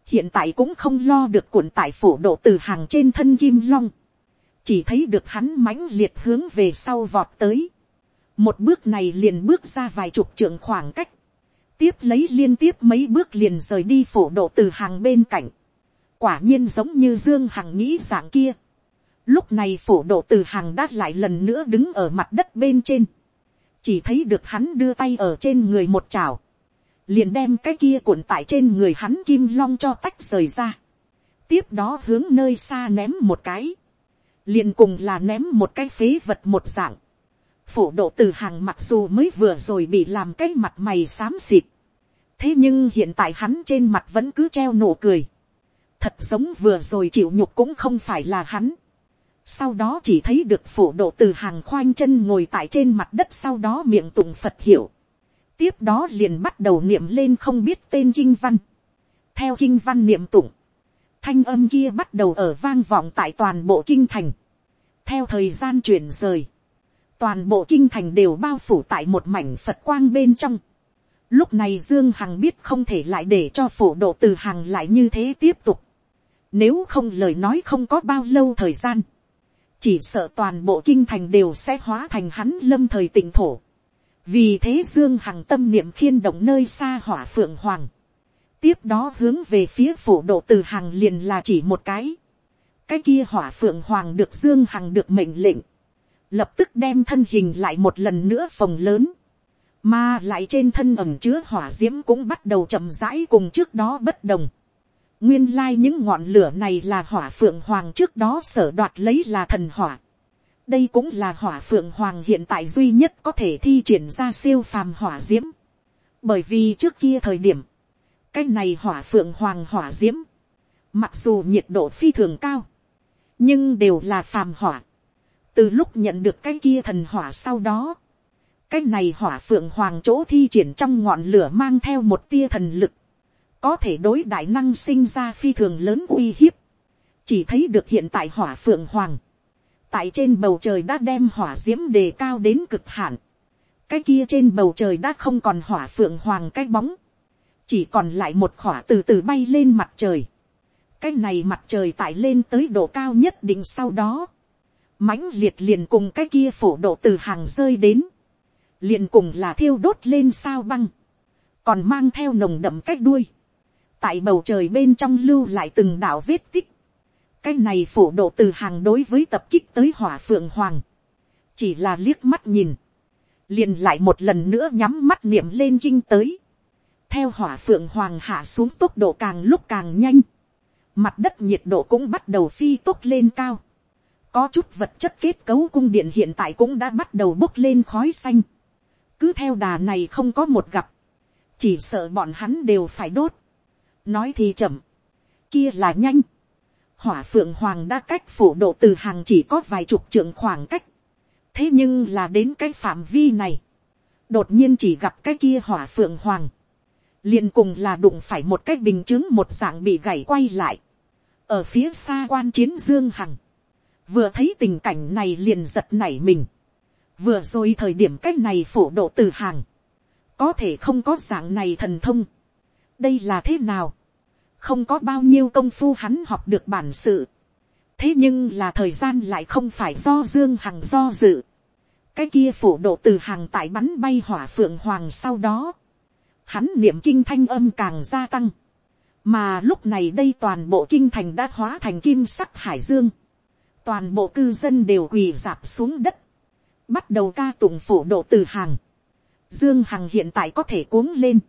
hiện tại cũng không lo được cuộn tại phổ độ từ hàng trên thân kim long chỉ thấy được hắn mãnh liệt hướng về sau vọt tới. một bước này liền bước ra vài chục trượng khoảng cách. tiếp lấy liên tiếp mấy bước liền rời đi phổ độ từ hàng bên cạnh. quả nhiên giống như dương hằng nghĩ dạng kia. lúc này phổ độ từ hàng đã lại lần nữa đứng ở mặt đất bên trên. chỉ thấy được hắn đưa tay ở trên người một chảo liền đem cái kia cuộn tại trên người hắn kim long cho tách rời ra. tiếp đó hướng nơi xa ném một cái liền cùng là ném một cái phế vật một dạng. phổ độ từ hàng mặc dù mới vừa rồi bị làm cái mặt mày xám xịt. thế nhưng hiện tại hắn trên mặt vẫn cứ treo nụ cười. thật giống vừa rồi chịu nhục cũng không phải là hắn. sau đó chỉ thấy được phủ độ từ hàng khoanh chân ngồi tại trên mặt đất sau đó miệng tụng phật hiệu tiếp đó liền bắt đầu niệm lên không biết tên kinh văn. theo kinh văn niệm tụng, thanh âm kia bắt đầu ở vang vọng tại toàn bộ kinh thành. theo thời gian chuyển rời, toàn bộ kinh thành đều bao phủ tại một mảnh phật quang bên trong. lúc này dương hằng biết không thể lại để cho phổ độ từ hằng lại như thế tiếp tục. nếu không lời nói không có bao lâu thời gian chỉ sợ toàn bộ kinh thành đều sẽ hóa thành hắn lâm thời tỉnh thổ vì thế dương hằng tâm niệm khiên động nơi xa hỏa phượng hoàng. tiếp đó hướng về phía phủ độ từ hàng liền là chỉ một cái. cái kia hỏa phượng hoàng được dương hằng được mệnh lệnh. lập tức đem thân hình lại một lần nữa phồng lớn. mà lại trên thân ẩm chứa hỏa d i ễ m cũng bắt đầu chậm rãi cùng trước đó bất đồng Nguyên lai những ngọn lửa này là hỏa phượng hoàng trước đó sở đoạt lấy là thần hỏa. Đây cũng là hỏa phượng hoàng hiện tại duy nhất có thể thi triển ra siêu phàm hỏa diễm. Bởi vì trước kia thời điểm, cái này hỏa phượng hoàng hỏa diễm, mặc dù nhiệt độ phi thường cao, nhưng đều là phàm hỏa. Từ lúc nhận được cái kia thần hỏa sau đó, cái này hỏa phượng hoàng chỗ thi triển trong ngọn lửa mang theo một tia thần lực có thể đối đại năng sinh ra phi thường lớn uy hiếp, chỉ thấy được hiện tại hỏa phượng hoàng, tại trên bầu trời đã đem hỏa d i ễ m đề cao đến cực hạn, cái kia trên bầu trời đã không còn hỏa phượng hoàng cái bóng, chỉ còn lại một khỏa từ từ bay lên mặt trời, cái này mặt trời tại lên tới độ cao nhất định sau đó, mãnh liệt liền cùng cái kia phổ độ từ hàng rơi đến, liền cùng là thiêu đốt lên sao băng, còn mang theo nồng đậm cách đuôi, tại bầu trời bên trong lưu lại từng đạo vết tích cái này phổ độ từ hàng đối với tập kích tới hỏa phượng hoàng. chỉ là liếc mắt nhìn. liền lại một lần nữa nhắm mắt niệm lên kinh tới. theo hỏa phượng hoàng hạ xuống tốc độ càng lúc càng nhanh. mặt đất nhiệt độ cũng bắt đầu phi tốc lên cao. có chút vật chất kết cấu cung điện hiện tại cũng đã bắt đầu bốc lên khói xanh. cứ theo đà này không có một gặp. chỉ sợ bọn hắn đều phải đốt nói thì chậm, kia là nhanh, hỏa phượng hoàng đã cách phủ độ từ hàng chỉ có vài chục trượng khoảng cách, thế nhưng là đến cái phạm vi này, đột nhiên chỉ gặp cái kia hỏa phượng hoàng, liền cùng là đụng phải một cái bình chứng một dạng bị gãy quay lại, ở phía xa quan chiến dương hằng, vừa thấy tình cảnh này liền giật nảy mình, vừa rồi thời điểm cái này phổ độ từ hàng, có thể không có dạng này thần thông, đây là thế nào, không có bao nhiêu công phu hắn học được bản sự, thế nhưng là thời gian lại không phải do dương hằng do dự, cái kia phổ độ từ hàng tại bắn bay hỏa phượng hoàng sau đó, hắn niệm kinh thanh âm càng gia tăng, mà lúc này đây toàn bộ kinh thành đã hóa thành kim sắc hải dương, toàn bộ cư dân đều quỳ dạp xuống đất, bắt đầu ca tụng phổ độ từ hàng, dương hằng hiện tại có thể cuống lên,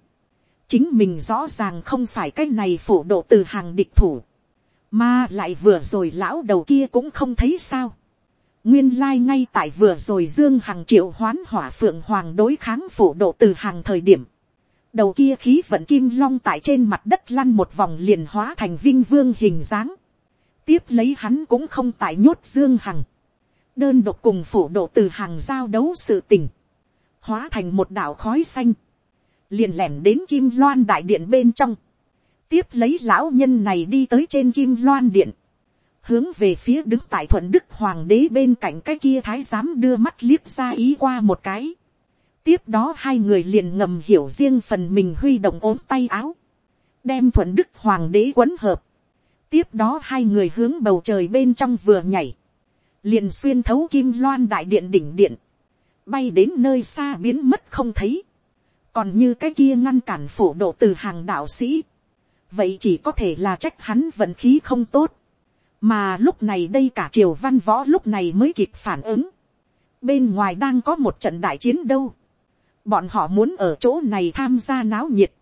chính mình rõ ràng không phải cái này phổ độ từ hàng địch thủ, mà lại vừa rồi lão đầu kia cũng không thấy sao. nguyên lai ngay tại vừa rồi dương hằng triệu hoán hỏa phượng hoàng đối kháng phổ độ từ hàng thời điểm, đầu kia khí vận kim long tại trên mặt đất lăn một vòng liền hóa thành vinh vương hình dáng, tiếp lấy hắn cũng không tại nhốt dương hằng, đơn độc cùng phổ độ từ hàng giao đấu sự tình, hóa thành một đảo khói xanh, liền lẻn đến kim loan đại điện bên trong, tiếp lấy lão nhân này đi tới trên kim loan điện, hướng về phía đứng tại thuận đức hoàng đế bên cạnh cái kia thái giám đưa mắt liếc ra ý qua một cái. tiếp đó hai người liền ngầm hiểu riêng phần mình huy động ốm tay áo, đem thuận đức hoàng đế quấn hợp. tiếp đó hai người hướng bầu trời bên trong vừa nhảy, liền xuyên thấu kim loan đại điện đỉnh điện, bay đến nơi xa biến mất không thấy còn như cái kia ngăn cản phổ độ từ hàng đạo sĩ, vậy chỉ có thể là trách hắn vận khí không tốt, mà lúc này đây cả triều văn võ lúc này mới kịp phản ứng, bên ngoài đang có một trận đại chiến đâu, bọn họ muốn ở chỗ này tham gia náo nhiệt,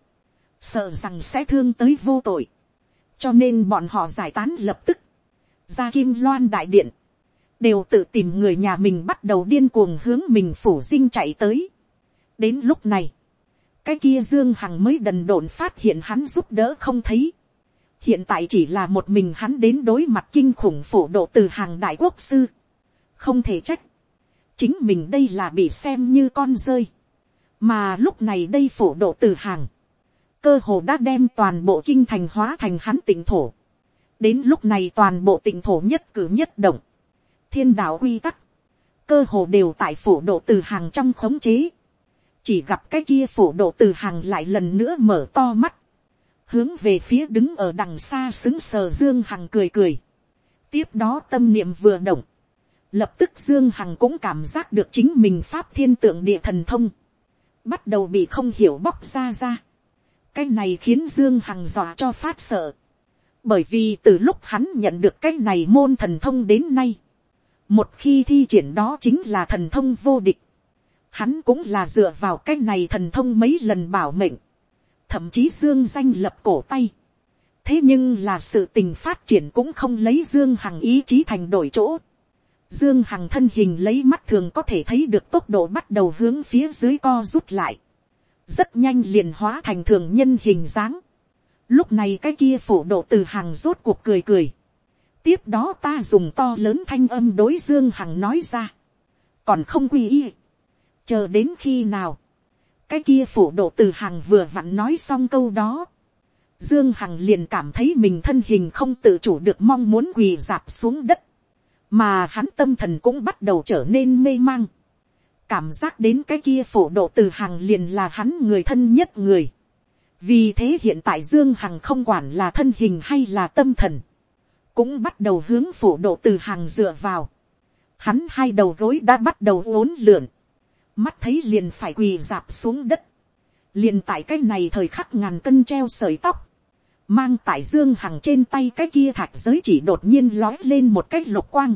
sợ rằng sẽ thương tới vô tội, cho nên bọn họ giải tán lập tức, ra kim loan đại điện, đều tự tìm người nhà mình bắt đầu điên cuồng hướng mình phủ dinh chạy tới. đến lúc này, cái kia dương hằng mới đần độn phát hiện hắn giúp đỡ không thấy. hiện tại chỉ là một mình hắn đến đối mặt kinh khủng phổ độ từ hàng đại quốc sư, không thể trách, chính mình đây là bị xem như con rơi, mà lúc này đây phổ độ từ hàng, cơ hồ đã đem toàn bộ kinh thành hóa thành hắn tỉnh thổ, đến lúc này toàn bộ tỉnh thổ nhất cử nhất động, thiên đạo quy tắc, cơ hồ đều tại phổ độ từ hàng trong khống chế, chỉ gặp cái kia phổ độ từ hàng lại lần nữa mở to mắt, hướng về phía đứng ở đằng xa xứng sờ dương hằng cười cười, tiếp đó tâm niệm vừa động, lập tức dương hằng cũng cảm giác được chính mình pháp thiên tượng địa thần thông, bắt đầu bị không hiểu bóc ra ra, cái này khiến dương hằng dọa cho phát sợ, bởi vì từ lúc hắn nhận được cái này môn thần thông đến nay, một khi thi triển đó chính là thần thông vô địch, hắn cũng là dựa vào cái này thần thông mấy lần bảo mệnh, thậm chí dương danh lập cổ tay. thế nhưng là sự tình phát triển cũng không lấy dương hằng ý chí thành đổi chỗ. dương hằng thân hình lấy mắt thường có thể thấy được tốc độ bắt đầu hướng phía dưới co rút lại. rất nhanh liền hóa thành thường nhân hình dáng. lúc này cái kia phổ độ từ hàng rốt cuộc cười cười. tiếp đó ta dùng to lớn thanh âm đối dương hằng nói ra. còn không quy y chờ đến khi nào cái kia phủ độ từ hàng vừa vặn nói xong câu đó. Dương Hằng liền cảm thấy mình thân hình không tự chủ được mong muốn quỳ dạp xuống đất. Mà hắn tâm thần cũng bắt đầu trở nên mê mang. Cảm giác đến cái kia phổ độ từ hàng liền là hắn người thân nhất người. Vì thế hiện tại Dương Hằng không quản là thân hình hay là tâm thần. Cũng bắt đầu hướng phổ độ từ hàng dựa vào. Hắn hai đầu gối đã bắt đầu uốn lượn mắt thấy liền phải quỳ dạp xuống đất, liền tại cái này thời khắc ngàn cân treo sợi tóc, mang tại dương hằng trên tay cái kia thạch giới chỉ đột nhiên lói lên một cái lục quang,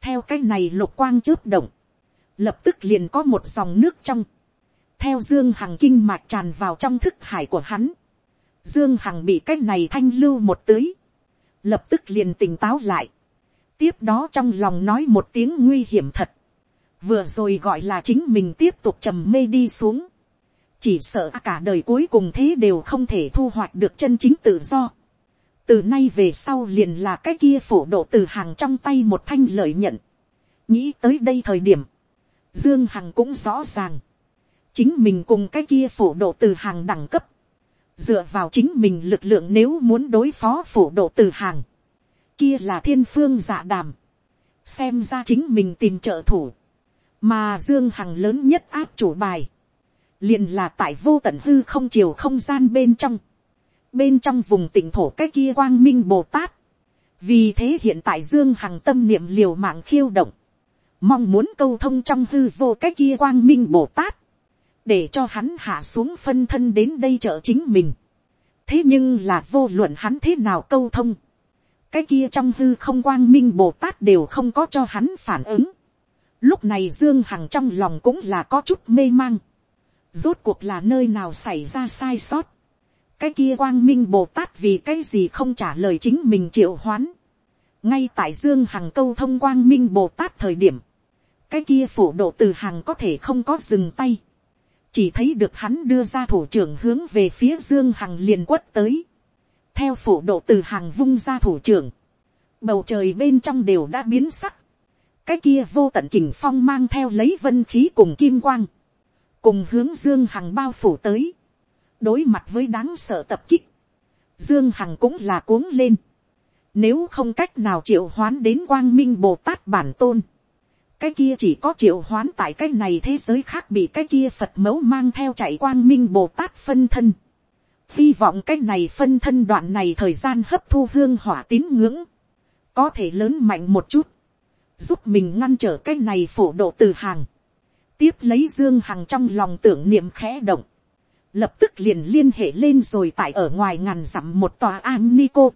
theo cái này lục quang chớp động, lập tức liền có một dòng nước trong, theo dương hằng kinh mạch tràn vào trong thức hải của hắn, dương hằng bị cái này thanh lưu một tưới, lập tức liền tỉnh táo lại, tiếp đó trong lòng nói một tiếng nguy hiểm thật, vừa rồi gọi là chính mình tiếp tục trầm mê đi xuống, chỉ sợ cả đời cuối cùng thế đều không thể thu hoạch được chân chính tự do. từ nay về sau liền là cái kia phổ độ từ hàng trong tay một thanh lợi nhận. nghĩ tới đây thời điểm, dương hằng cũng rõ ràng, chính mình cùng cái kia phổ độ từ hàng đẳng cấp, dựa vào chính mình lực lượng nếu muốn đối phó phổ độ từ hàng, kia là thiên phương dạ đàm, xem ra chính mình tìm trợ thủ, mà dương hằng lớn nhất áp chủ bài, liền là tại vô tận hư không chiều không gian bên trong, bên trong vùng tỉnh thổ cái kia quang minh bồ tát, vì thế hiện tại dương hằng tâm niệm liều mạng khiêu động, mong muốn câu thông trong hư vô cái kia quang minh bồ tát, để cho hắn hạ xuống phân thân đến đây trợ chính mình. thế nhưng là vô luận hắn thế nào câu thông, cái kia trong hư không quang minh bồ tát đều không có cho hắn phản ứng. Lúc này Dương Hằng trong lòng cũng là có chút mê mang. Rốt cuộc là nơi nào xảy ra sai sót. Cái kia quang minh Bồ Tát vì cái gì không trả lời chính mình triệu hoán. Ngay tại Dương Hằng câu thông quang minh Bồ Tát thời điểm. Cái kia phủ độ từ Hằng có thể không có dừng tay. Chỉ thấy được hắn đưa ra thủ trưởng hướng về phía Dương Hằng liền quất tới. Theo phủ độ từ Hằng vung ra thủ trưởng. Bầu trời bên trong đều đã biến sắc cái kia vô tận kình phong mang theo lấy vân khí cùng kim quang, cùng hướng dương hằng bao phủ tới, đối mặt với đáng sợ tập kích, dương hằng cũng là cuống lên, nếu không cách nào triệu hoán đến quang minh bồ tát bản tôn, cái kia chỉ có triệu hoán tại cái này thế giới khác bị cái kia phật mẫu mang theo chạy quang minh bồ tát phân thân, hy vọng cái này phân thân đoạn này thời gian hấp thu hương hỏa tín ngưỡng, có thể lớn mạnh một chút, giúp mình ngăn trở cái này phổ độ từ hàng, tiếp lấy dương hằng trong lòng tưởng niệm khẽ động, lập tức liền liên hệ lên rồi tại ở ngoài ngàn dặm một tòa am ni cô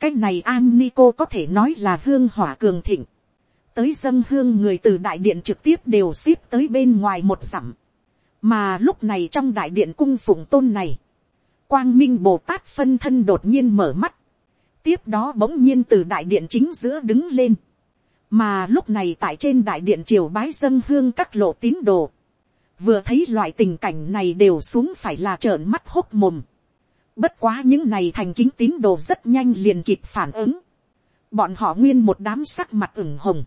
cái này am ni cô có thể nói là hương hỏa cường thịnh, tới dân hương người từ đại điện trực tiếp đều xếp tới bên ngoài một dặm, mà lúc này trong đại điện cung phụng tôn này, quang minh bồ tát phân thân đột nhiên mở mắt, tiếp đó bỗng nhiên từ đại điện chính giữa đứng lên, mà lúc này tại trên đại điện triều bái dân hương các lộ tín đồ, vừa thấy loại tình cảnh này đều xuống phải là trợn mắt hốc mồm, Bất quá những này thành kính tín đồ rất nhanh liền kịp phản ứng. Bọn họ nguyên một đám sắc mặt ửng hồng.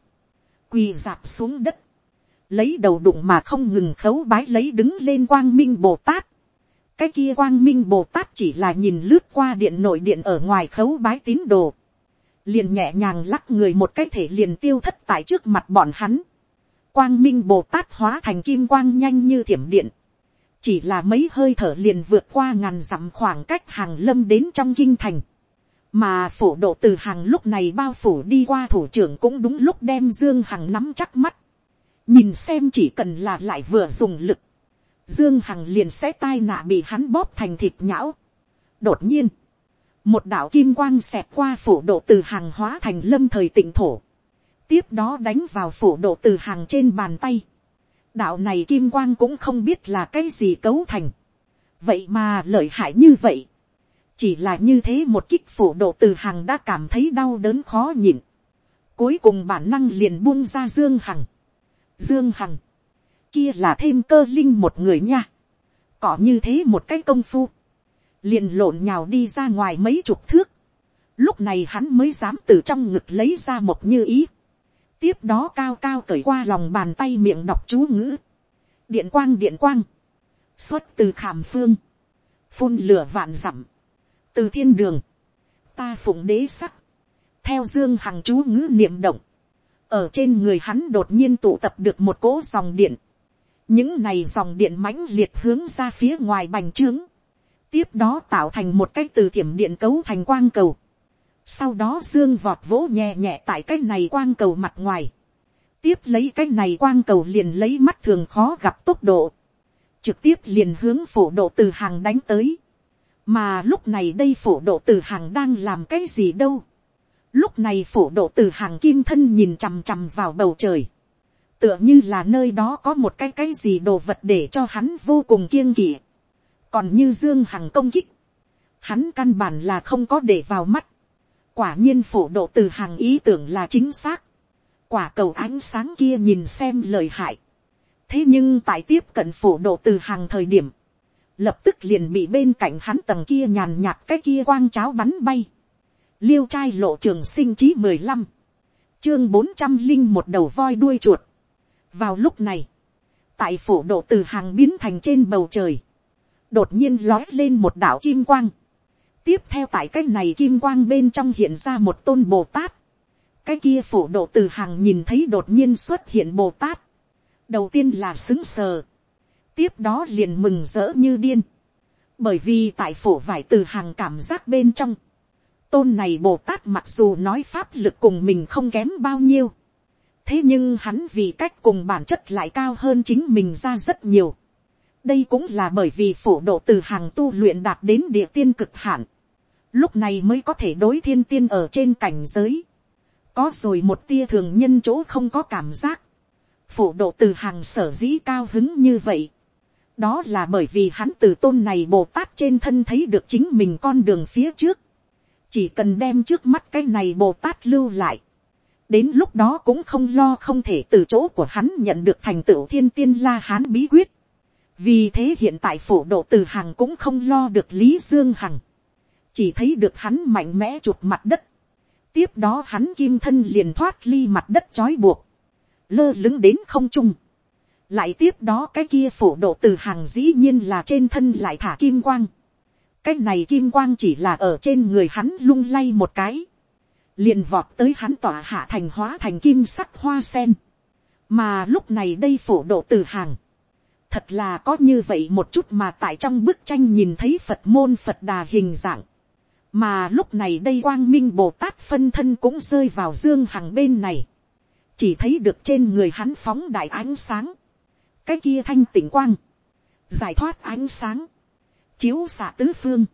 Quỳ dạp xuống đất. Lấy đầu đụng mà không ngừng khấu bái lấy đứng lên quang minh Bồ Tát. Cái kia quang minh Bồ Tát chỉ là nhìn lướt qua điện nội điện ở ngoài khấu bái tín đồ. Liền nhẹ nhàng lắc người một cái thể liền tiêu thất tại trước mặt bọn hắn. Quang minh Bồ Tát hóa thành kim quang nhanh như thiểm điện chỉ là mấy hơi thở liền vượt qua ngàn dặm khoảng cách hàng lâm đến trong kinh thành. mà phổ độ từ hàng lúc này bao phủ đi qua thủ trưởng cũng đúng lúc đem dương hằng nắm chắc mắt. nhìn xem chỉ cần là lại vừa dùng lực. dương hằng liền sẽ tai nạ bị hắn bóp thành thịt nhão. đột nhiên, một đạo kim quang xẹt qua phổ độ từ hàng hóa thành lâm thời tỉnh thổ. tiếp đó đánh vào phổ độ từ hàng trên bàn tay đạo này kim quang cũng không biết là cái gì cấu thành. vậy mà lợi hại như vậy. chỉ là như thế một kích phủ độ từ hàng đã cảm thấy đau đớn khó nhịn. cuối cùng bản năng liền buông ra dương hằng. dương hằng. kia là thêm cơ linh một người nha. có như thế một cái công phu liền lộn nhào đi ra ngoài mấy chục thước. lúc này hắn mới dám từ trong ngực lấy ra một như ý. Tiếp đó cao cao cởi qua lòng bàn tay miệng đọc chú ngữ, điện quang điện quang, xuất từ khảm phương, phun lửa vạn dặm, từ thiên đường, ta phụng đế sắc, theo dương hằng chú ngữ niệm động, ở trên người hắn đột nhiên tụ tập được một cỗ dòng điện, những này dòng điện mãnh liệt hướng ra phía ngoài bành trướng, tiếp đó tạo thành một cái từ thiểm điện cấu thành quang cầu, sau đó dương vọt vỗ nhẹ nhẹ tại cái này quang cầu mặt ngoài. tiếp lấy cái này quang cầu liền lấy mắt thường khó gặp tốc độ. trực tiếp liền hướng phổ độ từ hàng đánh tới. mà lúc này đây phổ độ từ hàng đang làm cái gì đâu. lúc này phổ độ từ hàng kim thân nhìn chằm chằm vào bầu trời. tựa như là nơi đó có một cái cái gì đồ vật để cho hắn vô cùng kiêng kỵ còn như dương hằng công kích. hắn căn bản là không có để vào mắt quả nhiên phổ độ từ hàng ý tưởng là chính xác. quả cầu ánh sáng kia nhìn xem lời hại. thế nhưng tại tiếp cận phổ độ từ hàng thời điểm, lập tức liền bị bên cạnh hắn tầng kia nhàn nhạt cái kia quang cháo bắn bay. liêu trai lộ trường sinh chí mười lăm, chương bốn trăm linh một đầu voi đuôi chuột. vào lúc này, tại phổ độ từ hàng biến thành trên bầu trời, đột nhiên lói lên một đảo kim quang tiếp theo tại cái này kim quang bên trong hiện ra một tôn bồ tát. cái kia phổ độ từ hàng nhìn thấy đột nhiên xuất hiện bồ tát. đầu tiên là xứng sờ. tiếp đó liền mừng rỡ như điên. bởi vì tại phổ vải từ hàng cảm giác bên trong. tôn này bồ tát mặc dù nói pháp lực cùng mình không kém bao nhiêu. thế nhưng hắn vì cách cùng bản chất lại cao hơn chính mình ra rất nhiều đây cũng là bởi vì phổ độ từ hàng tu luyện đạt đến địa tiên cực hạn. Lúc này mới có thể đối thiên tiên ở trên cảnh giới, có rồi một tia thường nhân chỗ không có cảm giác, phổ độ từ hàng sở dĩ cao hứng như vậy, đó là bởi vì hắn từ tôn này bồ tát trên thân thấy được chính mình con đường phía trước, chỉ cần đem trước mắt cái này bồ tát lưu lại, đến lúc đó cũng không lo không thể từ chỗ của hắn nhận được thành tựu thiên tiên la hán bí quyết, vì thế hiện tại phổ độ từ hàng cũng không lo được lý dương hằng, chỉ thấy được hắn mạnh mẽ chụp mặt đất, tiếp đó hắn kim thân liền thoát ly mặt đất trói buộc, lơ lứng đến không trung, lại tiếp đó cái kia phổ độ từ hàng dĩ nhiên là trên thân lại thả kim quang, cái này kim quang chỉ là ở trên người hắn lung lay một cái, liền vọt tới hắn tỏa hạ thành hóa thành kim sắc hoa sen, mà lúc này đây phổ độ từ hàng, thật là có như vậy một chút mà tại trong bức tranh nhìn thấy phật môn phật đà hình dạng, mà lúc này đây quang minh bồ tát phân thân cũng rơi vào dương hằng bên này, chỉ thấy được trên người hắn phóng đại ánh sáng, cái kia thanh tỉnh quang, giải thoát ánh sáng, chiếu xạ tứ phương,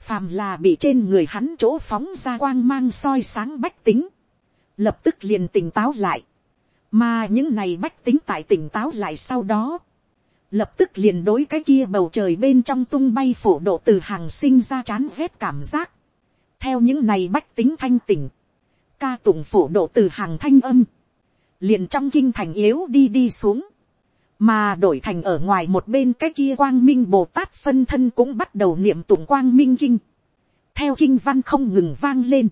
phàm là bị trên người hắn chỗ phóng ra quang mang soi sáng bách tính, lập tức liền tỉnh táo lại, mà những này bách tính tại tỉnh táo lại sau đó, lập tức liền đối cái kia bầu trời bên trong tung bay phổ độ từ hàng sinh ra chán rét cảm giác. theo những này bách tính thanh tỉnh, ca tụng phổ độ từ hàng thanh âm, liền trong kinh thành yếu đi đi xuống, mà đổi thành ở ngoài một bên cái kia quang minh bồ tát phân thân cũng bắt đầu niệm tụng quang minh kinh, theo kinh văn không ngừng vang lên,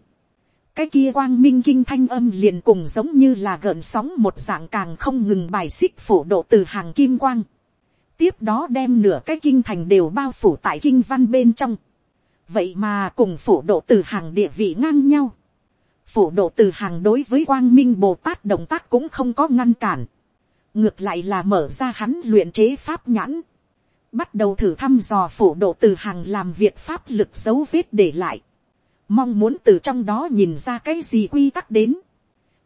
cái kia quang minh kinh thanh âm liền cùng giống như là gợn sóng một dạng càng không ngừng bài xích phổ độ từ hàng kim quang, tiếp đó đem nửa cái kinh thành đều bao phủ tại kinh văn bên trong, vậy mà cùng phủ độ từ hàng địa vị ngang nhau, phủ độ từ hàng đối với quang minh bồ tát động tác cũng không có ngăn cản, ngược lại là mở ra hắn luyện chế pháp nhãn, bắt đầu thử thăm dò phủ độ từ hàng làm việc pháp lực dấu vết để lại, mong muốn từ trong đó nhìn ra cái gì quy tắc đến,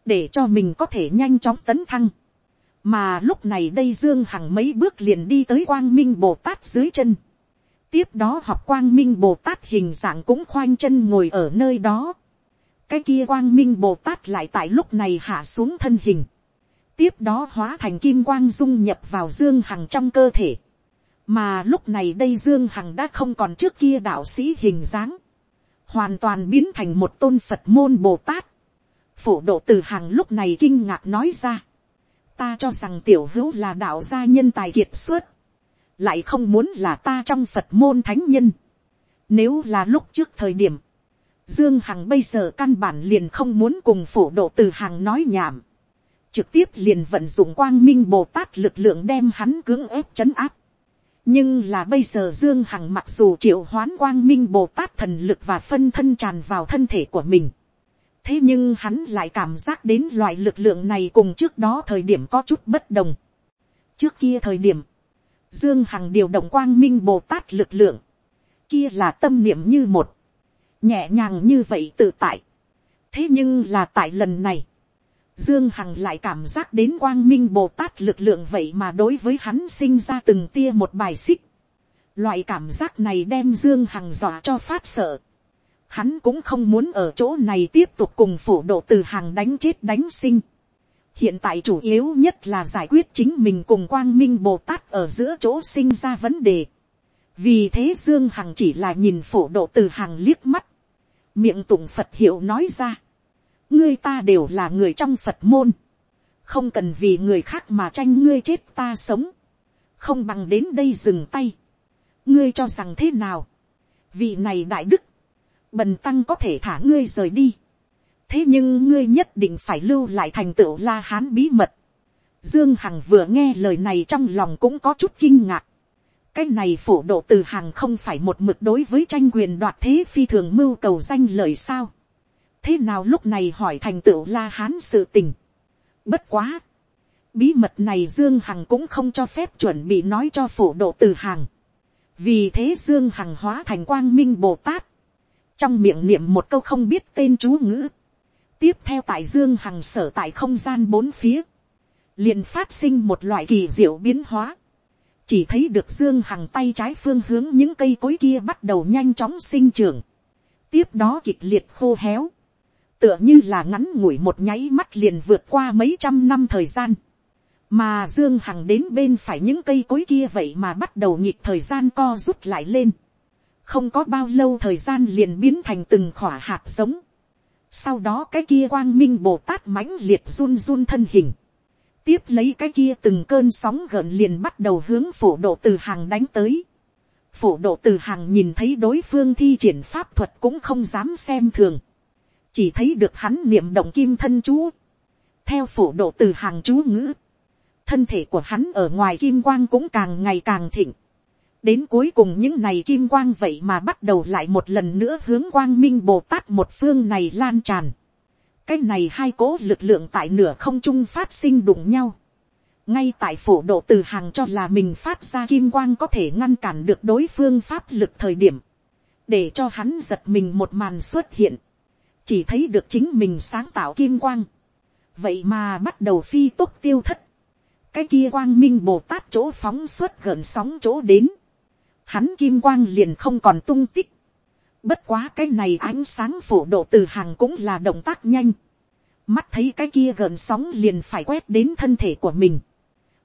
để cho mình có thể nhanh chóng tấn thăng mà lúc này đây dương hằng mấy bước liền đi tới quang minh bồ tát dưới chân. tiếp đó học quang minh bồ tát hình dạng cũng khoanh chân ngồi ở nơi đó. cái kia quang minh bồ tát lại tại lúc này hạ xuống thân hình. tiếp đó hóa thành kim quang dung nhập vào dương hằng trong cơ thể. mà lúc này đây dương hằng đã không còn trước kia đạo sĩ hình dáng hoàn toàn biến thành một tôn phật môn bồ tát. phổ độ từ hàng lúc này kinh ngạc nói ra ta cho rằng tiểu hữu là đạo gia nhân tài kiệt xuất. lại không muốn là ta trong phật môn thánh nhân. nếu là lúc trước thời điểm, dương hằng bây giờ căn bản liền không muốn cùng phổ độ từ hàng nói nhảm. trực tiếp liền vận dụng quang minh bồ tát lực lượng đem hắn cưỡng ép chấn áp nhưng là bây giờ dương hằng mặc dù triệu hoán quang minh bồ tát thần lực và phân thân tràn vào thân thể của mình thế nhưng hắn lại cảm giác đến loại lực lượng này cùng trước đó thời điểm có chút bất đồng trước kia thời điểm, dương hằng điều động quang minh bồ tát lực lượng kia là tâm niệm như một nhẹ nhàng như vậy tự tại thế nhưng là tại lần này, Dương Hằng lại cảm giác đến quang minh Bồ Tát lực lượng vậy mà đối với hắn sinh ra từng tia một bài xích. Loại cảm giác này đem Dương Hằng dọa cho phát sợ. Hắn cũng không muốn ở chỗ này tiếp tục cùng phổ độ từ hàng đánh chết đánh sinh. Hiện tại chủ yếu nhất là giải quyết chính mình cùng quang minh Bồ Tát ở giữa chỗ sinh ra vấn đề. Vì thế Dương Hằng chỉ là nhìn phổ độ từ hàng liếc mắt. Miệng tụng Phật hiệu nói ra ngươi ta đều là người trong phật môn, không cần vì người khác mà tranh ngươi chết ta sống, không bằng đến đây dừng tay, ngươi cho rằng thế nào, vị này đại đức, bần tăng có thể thả ngươi rời đi, thế nhưng ngươi nhất định phải lưu lại thành tựu la hán bí mật, dương hằng vừa nghe lời này trong lòng cũng có chút kinh ngạc, cái này phổ độ từ hàng không phải một mực đối với tranh quyền đoạt thế phi thường mưu cầu danh lời sao, thế nào lúc này hỏi thành tựu la hán sự tình. bất quá. bí mật này dương hằng cũng không cho phép chuẩn bị nói cho phổ độ từ hàng. vì thế dương hằng hóa thành quang minh bồ tát trong miệng niệm một câu không biết tên chú ngữ. tiếp theo tại dương hằng sở tại không gian bốn phía. liền phát sinh một loại kỳ diệu biến hóa. Chỉ thấy được dương hằng tay trái phương hướng những cây cối kia bắt đầu nhanh chóng sinh trưởng, tiếp đó kịch liệt khô héo, tựa như là ngắn ngủi một nháy mắt liền vượt qua mấy trăm năm thời gian, mà dương hằng đến bên phải những cây cối kia vậy mà bắt đầu nhịp thời gian co rút lại lên, không có bao lâu thời gian liền biến thành từng khỏa hạt giống, sau đó cái kia quang minh bồ tát mãnh liệt run run thân hình, tiếp lấy cái kia từng cơn sóng gợn liền bắt đầu hướng phổ độ từ hàng đánh tới. phổ độ từ hàng nhìn thấy đối phương thi triển pháp thuật cũng không dám xem thường. Chỉ thấy được hắn niệm động kim thân chú, theo phổ độ từ hàng chú ngữ, thân thể của hắn ở ngoài kim quang cũng càng ngày càng thịnh, đến cuối cùng những này kim quang vậy mà bắt đầu lại một lần nữa hướng quang minh bồ tát một phương này lan tràn, cái này hai cố lực lượng tại nửa không trung phát sinh đụng nhau, ngay tại phổ độ từ hàng cho là mình phát ra kim quang có thể ngăn cản được đối phương pháp lực thời điểm, để cho hắn giật mình một màn xuất hiện, chỉ thấy được chính mình sáng tạo kim quang, vậy mà bắt đầu phi tốc tiêu thất, cái kia quang minh bồ tát chỗ phóng xuất gần sóng chỗ đến, hắn kim quang liền không còn tung tích, bất quá cái này ánh sáng phổ độ từ hàng cũng là động tác nhanh, mắt thấy cái kia gần sóng liền phải quét đến thân thể của mình,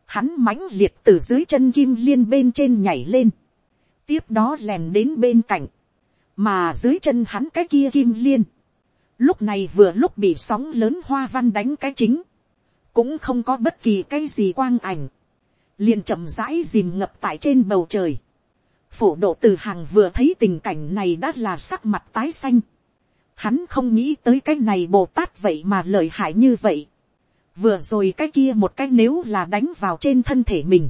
hắn mãnh liệt từ dưới chân kim liên bên trên nhảy lên, tiếp đó lèn đến bên cạnh, mà dưới chân hắn cái kia kim liên, lúc này vừa lúc bị sóng lớn hoa văn đánh cái chính, cũng không có bất kỳ cái gì quang ảnh, liền chậm rãi dìm ngập tại trên bầu trời phổ độ từ hàng vừa thấy tình cảnh này đã là sắc mặt tái xanh. hắn không nghĩ tới cái này bồ tát vậy mà lợi hại như vậy. vừa rồi cái kia một cái nếu là đánh vào trên thân thể mình.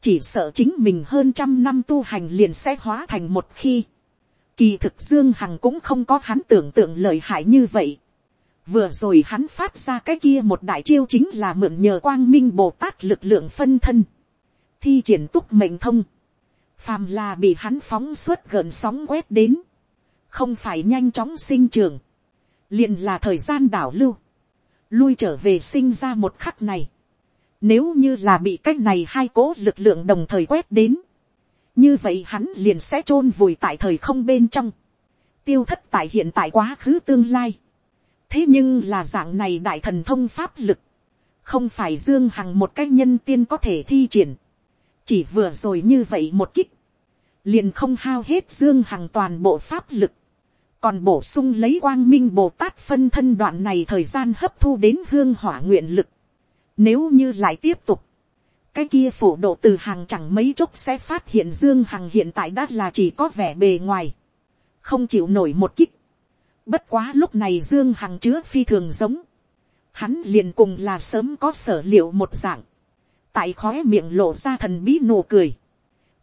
chỉ sợ chính mình hơn trăm năm tu hành liền sẽ hóa thành một khi. kỳ thực dương hằng cũng không có hắn tưởng tượng lợi hại như vậy Vừa rồi hắn phát ra cái kia một đại chiêu chính là mượn nhờ quang minh Bồ Tát lực lượng phân thân. Thi triển túc mệnh thông. Phàm là bị hắn phóng suốt gần sóng quét đến. Không phải nhanh chóng sinh trường. liền là thời gian đảo lưu. Lui trở về sinh ra một khắc này. Nếu như là bị cách này hai cố lực lượng đồng thời quét đến. Như vậy hắn liền sẽ chôn vùi tại thời không bên trong. Tiêu thất tại hiện tại quá khứ tương lai thế nhưng là dạng này đại thần thông pháp lực, không phải dương hằng một cái nhân tiên có thể thi triển, chỉ vừa rồi như vậy một kích, liền không hao hết dương hằng toàn bộ pháp lực, còn bổ sung lấy quang minh bồ tát phân thân đoạn này thời gian hấp thu đến hương hỏa nguyện lực. Nếu như lại tiếp tục, cái kia phổ độ từ hàng chẳng mấy chốc sẽ phát hiện dương hằng hiện tại đã là chỉ có vẻ bề ngoài, không chịu nổi một kích, Bất quá lúc này Dương Hằng chứa phi thường giống. Hắn liền cùng là sớm có sở liệu một dạng. Tại khóe miệng lộ ra thần bí nụ cười.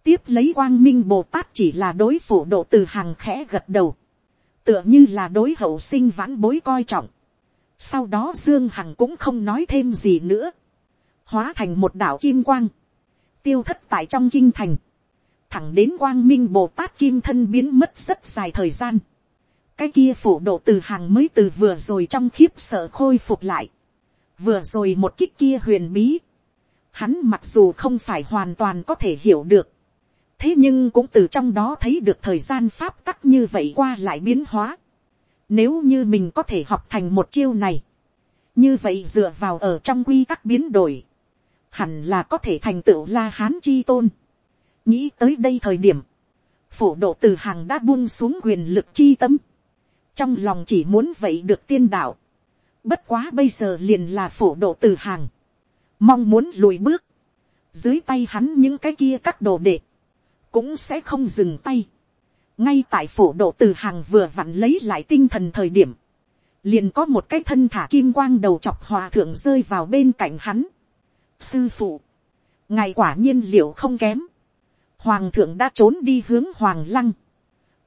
Tiếp lấy quang minh Bồ Tát chỉ là đối phủ độ từ hàng khẽ gật đầu. Tựa như là đối hậu sinh vãn bối coi trọng. Sau đó Dương Hằng cũng không nói thêm gì nữa. Hóa thành một đảo kim quang. Tiêu thất tại trong kinh thành. Thẳng đến quang minh Bồ Tát kim thân biến mất rất dài thời gian cái kia phủ độ từ hàng mới từ vừa rồi trong khiếp sợ khôi phục lại. vừa rồi một kích kia huyền bí. hắn mặc dù không phải hoàn toàn có thể hiểu được thế nhưng cũng từ trong đó thấy được thời gian pháp tắc như vậy qua lại biến hóa. nếu như mình có thể học thành một chiêu này. như vậy dựa vào ở trong quy tắc biến đổi. hẳn là có thể thành tựu la hán chi tôn. nghĩ tới đây thời điểm phổ độ từ hàng đã buông xuống quyền lực chi tâm trong lòng chỉ muốn vậy được tiên đạo, bất quá bây giờ liền là phổ độ từ hàng, mong muốn lùi bước, dưới tay hắn những cái kia các đồ đệ, cũng sẽ không dừng tay, ngay tại phổ độ từ hàng vừa vặn lấy lại tinh thần thời điểm, liền có một cái thân thả kim quang đầu chọc hòa thượng rơi vào bên cạnh hắn. sư phụ, ngài quả nhiên liệu không kém, hoàng thượng đã trốn đi hướng hoàng lăng,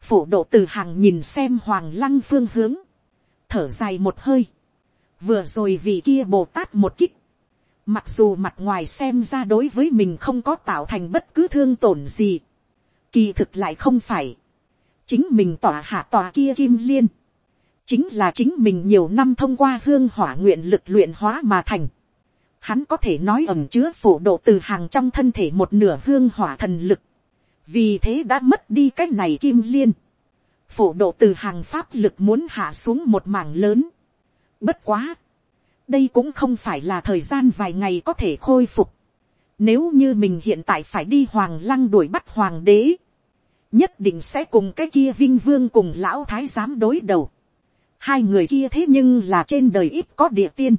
phổ độ từ hàng nhìn xem hoàng lăng phương hướng, thở dài một hơi, vừa rồi vì kia bồ tát một kích, mặc dù mặt ngoài xem ra đối với mình không có tạo thành bất cứ thương tổn gì, kỳ thực lại không phải, chính mình tỏa hạ tòa kia kim liên, chính là chính mình nhiều năm thông qua hương hỏa nguyện lực luyện hóa mà thành. Hắn có thể nói ẩm chứa phổ độ từ hàng trong thân thể một nửa hương hỏa thần lực vì thế đã mất đi cái này kim liên, phổ độ từ hàng pháp lực muốn hạ xuống một mảng lớn. Bất quá, đây cũng không phải là thời gian vài ngày có thể khôi phục. Nếu như mình hiện tại phải đi hoàng lăng đuổi bắt hoàng đế, nhất định sẽ cùng cái kia vinh vương cùng lão thái giám đối đầu. Hai người kia thế nhưng là trên đời ít có địa tiên.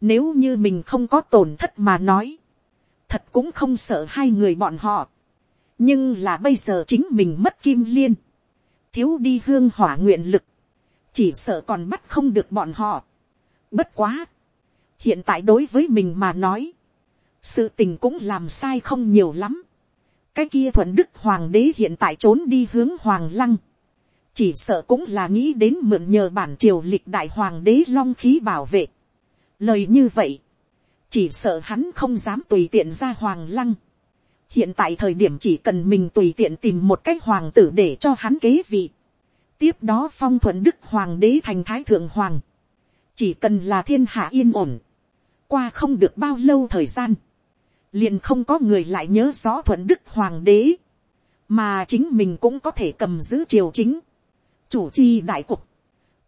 Nếu như mình không có tổn thất mà nói, thật cũng không sợ hai người bọn họ nhưng là bây giờ chính mình mất kim liên, thiếu đi hương hỏa nguyện lực, chỉ sợ còn bắt không được bọn họ. Bất quá, hiện tại đối với mình mà nói, sự tình cũng làm sai không nhiều lắm. cái kia thuận đức hoàng đế hiện tại trốn đi hướng hoàng lăng, chỉ sợ cũng là nghĩ đến mượn nhờ bản triều lịch đại hoàng đế long khí bảo vệ. lời như vậy, chỉ sợ hắn không dám tùy tiện ra hoàng lăng hiện tại thời điểm chỉ cần mình tùy tiện tìm một cái hoàng tử để cho hắn kế vị. tiếp đó phong thuận đức hoàng đế thành thái thượng hoàng. chỉ cần là thiên hạ yên ổn. qua không được bao lâu thời gian liền không có người lại nhớ rõ thuận đức hoàng đế. mà chính mình cũng có thể cầm giữ triều chính. chủ chi đại cục.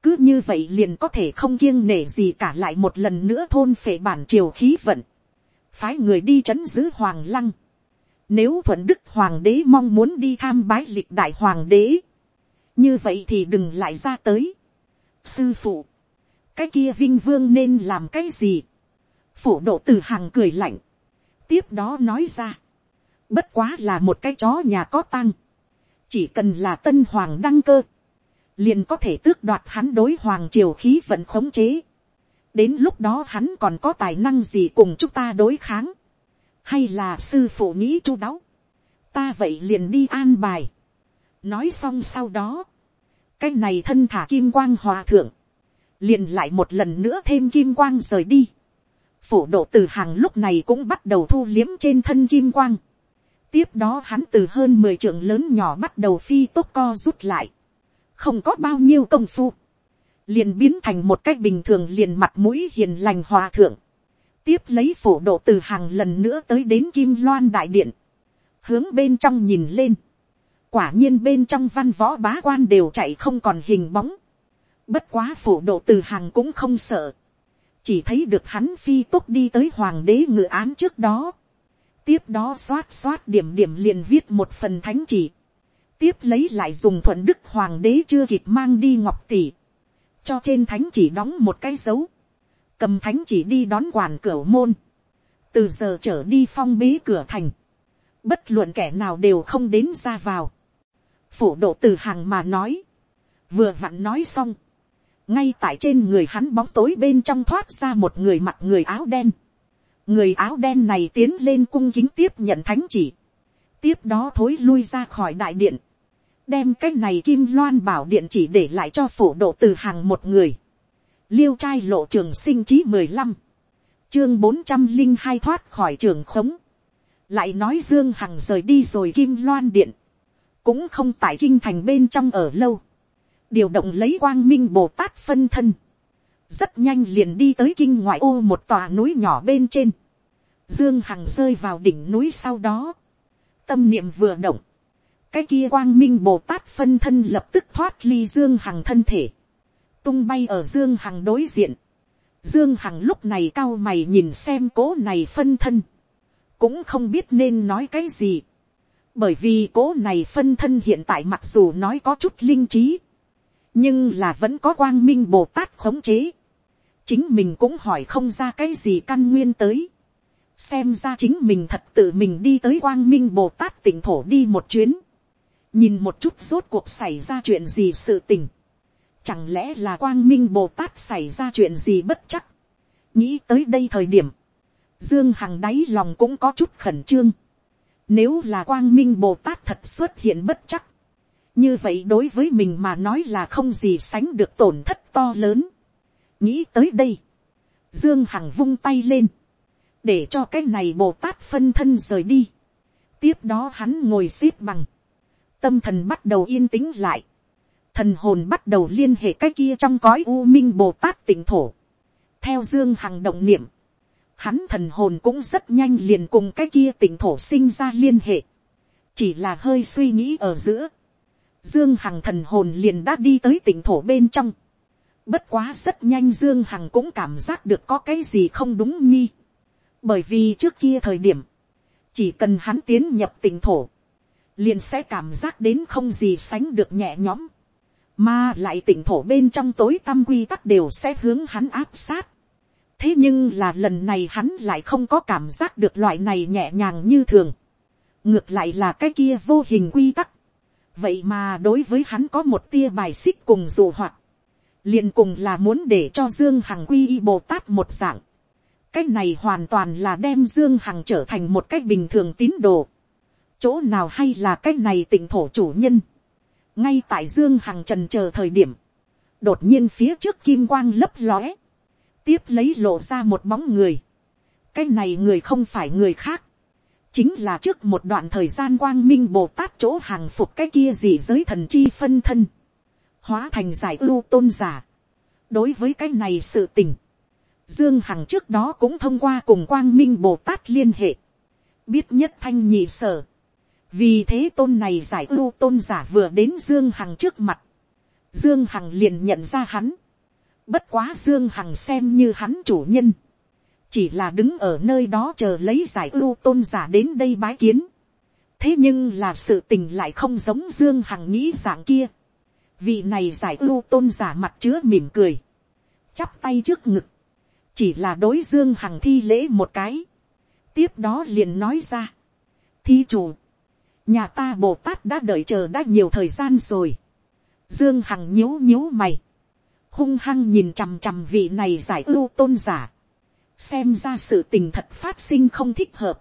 cứ như vậy liền có thể không kiêng nể gì cả lại một lần nữa thôn phệ bản triều khí vận. phái người đi c h ấ n giữ hoàng lăng nếu thuận đức hoàng đế mong muốn đi tham bái lịch đại hoàng đế. Như vậy thì đừng lại ra tới. Sư phụ. Cái kia vinh vương nên làm cái gì? Phủ độ từ hàng cười lạnh tiếp đó nói ra, bất quá là một cái chó nhà có tăng, chỉ cần là tân hoàng đăng cơ, liền có thể tước đoạt hắn đối hoàng triều khí vận khống chế. đến lúc đó hắn còn có tài năng gì cùng chúng ta đối kháng, hay là sư phụ nghĩ chu đáo, ta vậy liền đi an bài. nói xong sau đó, cái này thân thả kim quang hòa thượng, liền lại một lần nữa thêm kim quang rời đi phổ độ từ hàng lúc này cũng bắt đầu thu liếm trên thân kim quang. tiếp đó hắn từ hơn mười trưởng lớn nhỏ bắt đầu phi tốt co rút lại. không có bao nhiêu công phu. liền biến thành một cách bình thường liền mặt mũi hiền lành hòa thượng. tiếp lấy phổ độ từ hàng lần nữa tới đến kim loan đại điện. hướng bên trong nhìn lên. quả nhiên bên trong văn võ bá quan đều chạy không còn hình bóng Bất quá phổ độ từ hàng cũng không sợ. Chỉ thấy được hắn phi tốc đi tới hoàng đế ngự án trước đó. Tiếp đó xoát xoát điểm điểm liền viết một phần thánh chỉ. Tiếp lấy lại dùng thuận đức hoàng đế chưa kịp mang đi ngọc tỷ. Cho trên thánh chỉ đóng một cái dấu. Cầm thánh chỉ đi đón quản cửa môn. Từ giờ trở đi phong bế cửa thành. Bất luận kẻ nào đều không đến ra vào. Phủ độ từ hàng mà nói. Vừa vặn nói xong ngay tại trên người hắn bóng tối bên trong thoát ra một người mặc người áo đen. người áo đen này tiến lên cung kính tiếp nhận thánh chỉ. tiếp đó thối lui ra khỏi đại điện. đem cái này kim loan bảo điện chỉ để lại cho phổ độ từ hàng một người. liêu trai lộ trường sinh chí mười lăm. chương bốn trăm linh hai thoát khỏi trường khống. lại nói dương hằng rời đi rồi kim loan điện. cũng không tại kinh thành bên trong ở lâu điều động lấy quang minh bồ tát phân thân, rất nhanh liền đi tới kinh ngoại ô một tòa núi nhỏ bên trên, dương hằng rơi vào đỉnh núi sau đó, tâm niệm vừa động, cái kia quang minh bồ tát phân thân lập tức thoát ly dương hằng thân thể, tung bay ở dương hằng đối diện, dương hằng lúc này cao mày nhìn xem cố này phân thân, cũng không biết nên nói cái gì, bởi vì cố này phân thân hiện tại mặc dù nói có chút linh trí, nhưng là vẫn có quang minh bồ tát khống chế, chính mình cũng hỏi không ra cái gì căn nguyên tới, xem ra chính mình thật tự mình đi tới quang minh bồ tát tỉnh thổ đi một chuyến, nhìn một chút rốt cuộc xảy ra chuyện gì sự tình, chẳng lẽ là quang minh bồ tát xảy ra chuyện gì bất chắc, nghĩ tới đây thời điểm, dương hằng đáy lòng cũng có chút khẩn trương, nếu là quang minh bồ tát thật xuất hiện bất chắc, như vậy đối với mình mà nói là không gì sánh được tổn thất to lớn. nghĩ tới đây, dương hằng vung tay lên, để cho cái này bồ tát phân thân rời đi. tiếp đó hắn ngồi x ế p bằng, tâm thần bắt đầu yên tĩnh lại, thần hồn bắt đầu liên hệ cái kia trong cõi u minh bồ tát tỉnh thổ. theo dương hằng động niệm, hắn thần hồn cũng rất nhanh liền cùng cái kia tỉnh thổ sinh ra liên hệ, chỉ là hơi suy nghĩ ở giữa, Dương Hằng thần hồn liền đã đi tới tỉnh thổ bên trong. Bất quá rất nhanh Dương Hằng cũng cảm giác được có cái gì không đúng nhi. Bởi vì trước kia thời điểm, chỉ cần hắn tiến nhập tỉnh thổ, liền sẽ cảm giác đến không gì sánh được nhẹ nhõm. Mà lại tỉnh thổ bên trong tối tâm quy tắc đều sẽ hướng hắn áp sát. Thế nhưng là lần này hắn lại không có cảm giác được loại này nhẹ nhàng như thường. Ngược lại là cái kia vô hình quy tắc vậy mà đối với hắn có một tia bài xích cùng dù hoạt, liền cùng là muốn để cho dương hằng quy y bồ tát một dạng. cái này hoàn toàn là đem dương hằng trở thành một cách bình thường tín đồ. chỗ nào hay là cái này tỉnh thổ chủ nhân. ngay tại dương hằng trần chờ thời điểm, đột nhiên phía trước kim quang lấp lóe, tiếp lấy lộ ra một bóng người. cái này người không phải người khác, chính là trước một đoạn thời gian quang minh bồ tát chỗ hàng phục cái kia gì giới thần chi phân thân, hóa thành giải ưu tôn giả. đối với cái này sự tình, dương hằng trước đó cũng thông qua cùng quang minh bồ tát liên hệ, biết nhất thanh nhị sở. vì thế tôn này giải ưu tôn giả vừa đến dương hằng trước mặt, dương hằng liền nhận ra hắn, bất quá dương hằng xem như hắn chủ nhân, chỉ là đứng ở nơi đó chờ lấy giải ưu tôn giả đến đây bái kiến. thế nhưng là sự tình lại không giống dương hằng nghĩ dạng kia. vị này giải ưu tôn giả mặt chứa mỉm cười, chắp tay trước ngực, chỉ là đối dương hằng thi lễ một cái. tiếp đó liền nói ra, thi chủ, nhà ta bồ tát đã đợi chờ đã nhiều thời gian rồi, dương hằng nhíu nhíu mày, hung hăng nhìn chằm chằm vị này giải ưu tôn giả, xem ra sự tình thật phát sinh không thích hợp,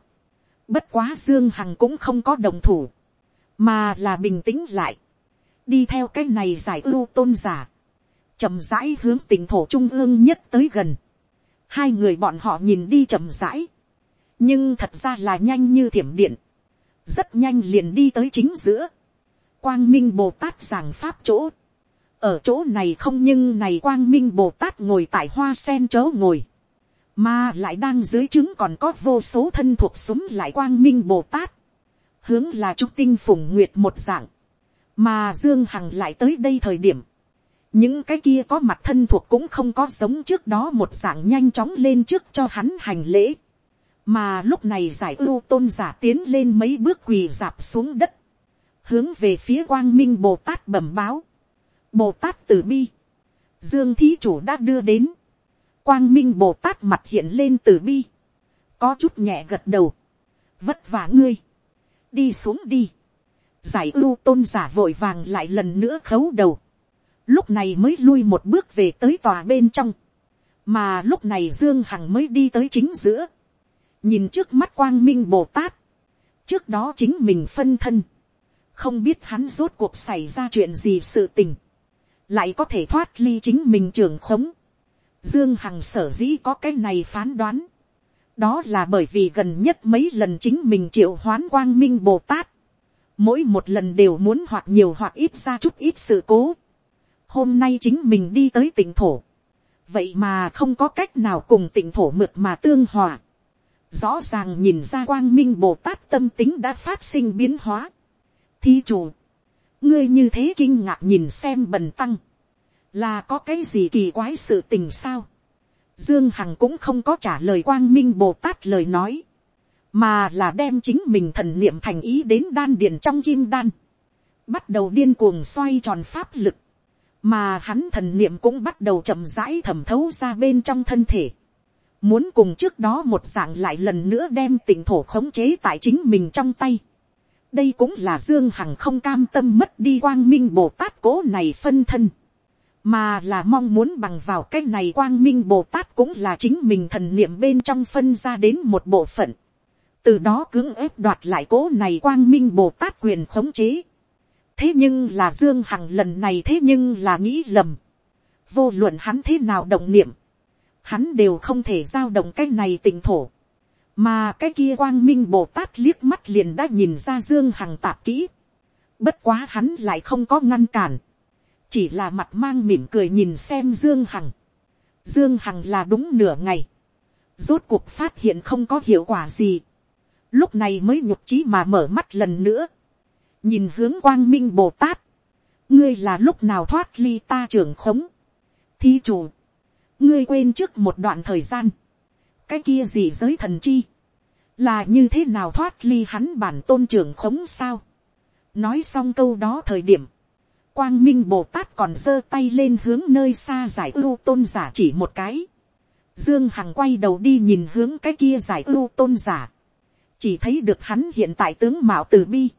bất quá dương hằng cũng không có đồng thủ, mà là bình tĩnh lại, đi theo cái này giải ưu tôn giả, chậm rãi hướng tỉnh thổ trung ương nhất tới gần, hai người bọn họ nhìn đi chậm rãi, nhưng thật ra là nhanh như thiểm điện, rất nhanh liền đi tới chính giữa, quang minh bồ tát giảng pháp chỗ, ở chỗ này không nhưng này quang minh bồ tát ngồi tại hoa sen chớ ngồi, mà lại đang dưới trứng còn có vô số thân thuộc súng lại quang minh bồ tát, hướng là trúc tinh phùng nguyệt một dạng, mà dương hằng lại tới đây thời điểm, những cái kia có mặt thân thuộc cũng không có giống trước đó một dạng nhanh chóng lên trước cho hắn hành lễ, mà lúc này giải ưu tôn giả tiến lên mấy bước quỳ dạp xuống đất, hướng về phía quang minh bồ tát bẩm báo, bồ tát từ bi, dương thí chủ đã đưa đến, quang minh bồ tát mặt hiện lên từ bi, có chút nhẹ gật đầu, vất vả ngươi, đi xuống đi, giải ưu tôn giả vội vàng lại lần nữa khấu đầu, lúc này mới lui một bước về tới tòa bên trong, mà lúc này dương hằng mới đi tới chính giữa, nhìn trước mắt quang minh bồ tát, trước đó chính mình phân thân, không biết hắn rốt cuộc xảy ra chuyện gì sự tình, lại có thể thoát ly chính mình trường khống. Dương Hằng sở dĩ có cái này phán đoán, đó là bởi vì gần nhất mấy lần chính mình triệu hoán quang minh bồ tát, mỗi một lần đều muốn hoặc nhiều hoặc ít ra chút ít sự cố. Hôm nay chính mình đi tới tỉnh thổ, vậy mà không có cách nào cùng tỉnh thổ mượt mà tương hòa. Rõ ràng nhìn ra quang minh bồ tát tâm tính đã phát sinh biến hóa. Thí chủ, ngươi như thế kinh ngạc nhìn xem bần tăng, là có cái gì kỳ quái sự tình sao. Dương Hằng cũng không có trả lời quang minh bồ tát lời nói, mà là đem chính mình thần niệm thành ý đến đan điền trong kim đan, bắt đầu điên cuồng xoay tròn pháp lực, mà hắn thần niệm cũng bắt đầu chậm rãi thẩm thấu ra bên trong thân thể muốn cùng trước đó một dạng lại lần nữa đem tỉnh thổ khống chế tại chính mình trong tay. đây cũng là dương hằng không cam tâm mất đi quang minh bồ tát cố này phân thân, mà là mong muốn bằng vào cái này quang minh bồ tát cũng là chính mình thần niệm bên trong phân ra đến một bộ phận, từ đó cưỡng ép đoạt lại cố này quang minh bồ tát quyền khống chế. thế nhưng là dương hằng lần này thế nhưng là nghĩ lầm, vô luận hắn thế nào động niệm, hắn đều không thể giao động cái này tỉnh thổ. Mà cái kia quang minh Bồ Tát liếc mắt liền đã nhìn ra Dương Hằng tạp kỹ. Bất quá hắn lại không có ngăn cản. Chỉ là mặt mang mỉm cười nhìn xem Dương Hằng. Dương Hằng là đúng nửa ngày. Rốt cuộc phát hiện không có hiệu quả gì. Lúc này mới nhục trí mà mở mắt lần nữa. Nhìn hướng quang minh Bồ Tát. Ngươi là lúc nào thoát ly ta trưởng khống. Thí chủ ngươi quên trước một đoạn thời gian, cái kia gì giới thần chi, là như thế nào thoát ly hắn bản tôn trưởng khống sao. nói xong câu đó thời điểm, quang minh bồ tát còn giơ tay lên hướng nơi xa giải ưu tôn giả chỉ một cái. dương hằng quay đầu đi nhìn hướng cái kia giải ưu tôn giả, chỉ thấy được hắn hiện tại tướng mạo từ bi,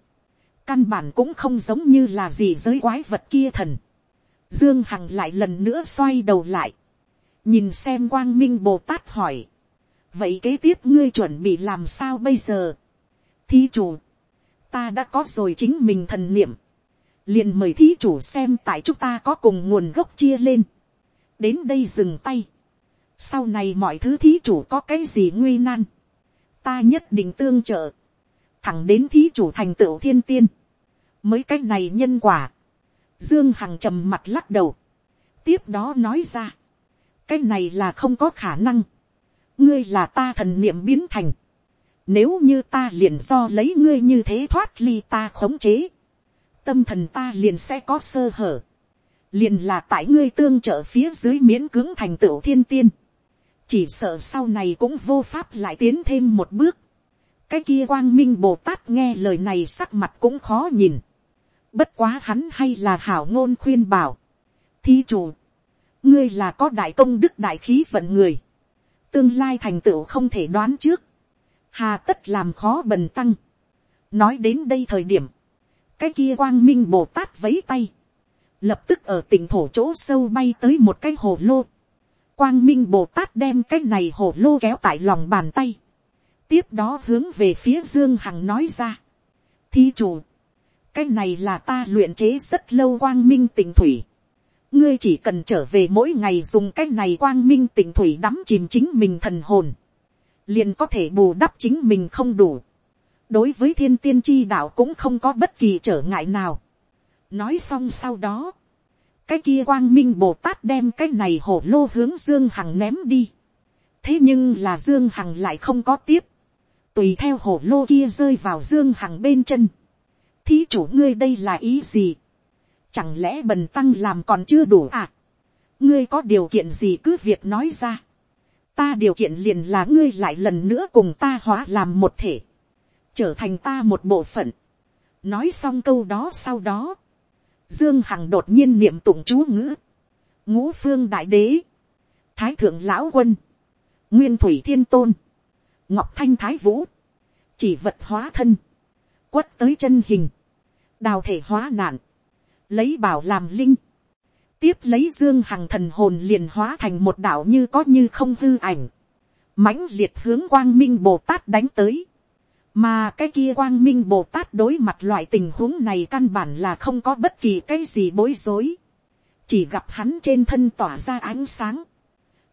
căn bản cũng không giống như là gì giới quái vật kia thần. Dương Hằng lại lần nữa xoay đầu lại nhìn xem quang minh bồ tát hỏi, vậy kế tiếp ngươi chuẩn bị làm sao bây giờ. thí chủ, ta đã có rồi chính mình thần niệm, liền mời thí chủ xem tại chúng ta có cùng nguồn gốc chia lên, đến đây dừng tay, sau này mọi thứ thí chủ có cái gì nguy nan, ta nhất định tương trợ, thẳng đến thí chủ thành tựu thiên tiên, mới cái này nhân quả, dương hằng trầm mặt lắc đầu, tiếp đó nói ra, cái này là không có khả năng. ngươi là ta thần niệm biến thành. nếu như ta liền do lấy ngươi như thế thoát ly ta khống chế tâm thần ta liền sẽ có sơ hở. liền là tại ngươi tương trợ phía dưới miễn cưỡng thành tựu thiên tiên. chỉ sợ sau này cũng vô pháp lại tiến thêm một bước. cái kia quang minh bồ tát nghe lời này sắc mặt cũng khó nhìn. bất quá hắn hay là hảo ngôn khuyên bảo. thi chủ ngươi là có đại công đức đại khí vận người, tương lai thành tựu không thể đoán trước, hà tất làm khó bần tăng, nói đến đây thời điểm, cái kia quang minh bồ tát vấy tay, lập tức ở tỉnh thổ chỗ sâu bay tới một cái hồ lô, quang minh bồ tát đem cái này hồ lô kéo tại lòng bàn tay, tiếp đó hướng về phía dương hằng nói ra, thi chủ, cái này là ta luyện chế rất lâu quang minh tỉnh thủy, ngươi chỉ cần trở về mỗi ngày dùng cái này quang minh tỉnh thủy đắm chìm chính mình thần hồn, liền có thể bù đắp chính mình không đủ đối với thiên tiên chi đạo cũng không có bất kỳ trở ngại nào. nói xong sau đó, cái kia quang minh bồ tát đem cái này hổ lô hướng dương hằng ném đi. thế nhưng là dương hằng lại không có tiếp. tùy theo hổ lô kia rơi vào dương hằng bên chân. thí chủ ngươi đây là ý gì. chẳng lẽ bần tăng làm còn chưa đủ à. ngươi có điều kiện gì cứ việc nói ra ta điều kiện liền là ngươi lại lần nữa cùng ta hóa làm một thể, trở thành ta một bộ phận. nói xong câu đó sau đó, dương hằng đột nhiên niệm tụng chú ngữ, ngũ phương đại đế, thái thượng lão quân, nguyên thủy thiên tôn, ngọc thanh thái vũ, chỉ vật hóa thân, quất tới chân hình, đào thể hóa nạn, lấy bảo làm linh, tiếp lấy dương hằng thần hồn liền hóa thành một đạo như có như không hư ảnh, mãnh liệt hướng quang minh bồ tát đánh tới, mà cái kia quang minh bồ tát đối mặt loại tình huống này căn bản là không có bất kỳ cái gì bối rối, chỉ gặp hắn trên thân tỏa ra ánh sáng,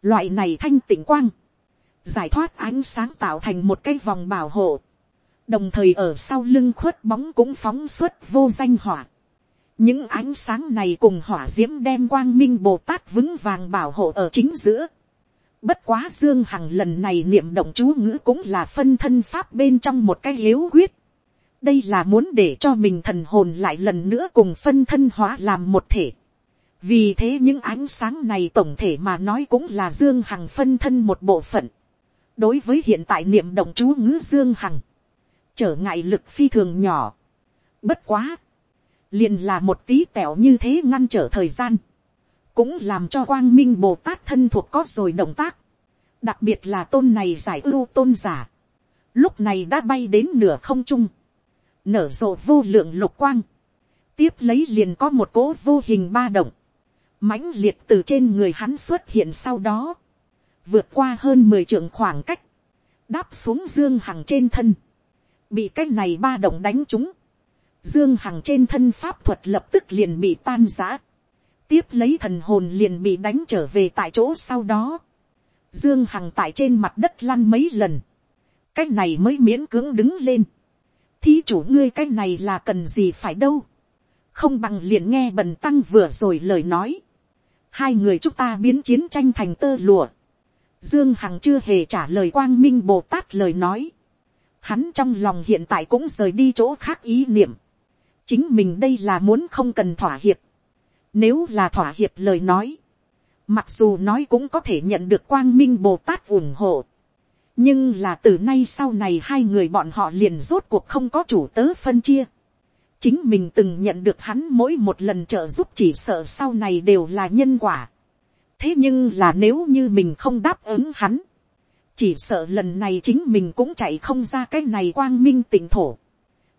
loại này thanh tịnh quang, giải thoát ánh sáng tạo thành một cái vòng bảo hộ, đồng thời ở sau lưng khuất bóng cũng phóng xuất vô danh hỏa, những ánh sáng này cùng hỏa d i ễ m đem quang minh bồ tát vững vàng bảo hộ ở chính giữa bất quá dương hằng lần này niệm động chú ngữ cũng là phân thân pháp bên trong một cái yếu quyết. đây là muốn để cho mình thần hồn lại lần nữa cùng phân thân hóa làm một thể. vì thế những ánh sáng này tổng thể mà nói cũng là dương hằng phân thân một bộ phận. đối với hiện tại niệm động chú ngữ dương hằng, trở ngại lực phi thường nhỏ. bất quá, liền là một tí tẹo như thế ngăn trở thời gian, cũng làm cho quang minh bồ tát thân thuộc có rồi động tác, đặc biệt là tôn này giải ưu tôn giả, lúc này đã bay đến nửa không trung, nở rộ vô lượng lục quang, tiếp lấy liền có một cỗ vô hình ba động, mãnh liệt từ trên người hắn xuất hiện sau đó, vượt qua hơn mười trượng khoảng cách, đáp xuống dương hằng trên thân, bị cái này ba động đánh trúng, Dương Hằng trên thân pháp thuật lập tức liền bị tan giã. Tiếp lấy thần hồn liền bị đánh trở về tại chỗ sau đó. Dương Hằng tại trên mặt đất lăn mấy lần. Cái này mới miễn cưỡng đứng lên. Thí chủ ngươi cái này là cần gì phải đâu. Không bằng liền nghe bần tăng vừa rồi lời nói. Hai người chúng ta biến chiến tranh thành tơ lụa. Dương Hằng chưa hề trả lời quang minh Bồ Tát lời nói. Hắn trong lòng hiện tại cũng rời đi chỗ khác ý niệm chính mình đây là muốn không cần thỏa hiệp. Nếu là thỏa hiệp lời nói, mặc dù nói cũng có thể nhận được quang minh bồ tát ủng hộ. nhưng là từ nay sau này hai người bọn họ liền rốt cuộc không có chủ tớ phân chia. chính mình từng nhận được hắn mỗi một lần trợ giúp chỉ sợ sau này đều là nhân quả. thế nhưng là nếu như mình không đáp ứng hắn, chỉ sợ lần này chính mình cũng chạy không ra cái này quang minh tỉnh thổ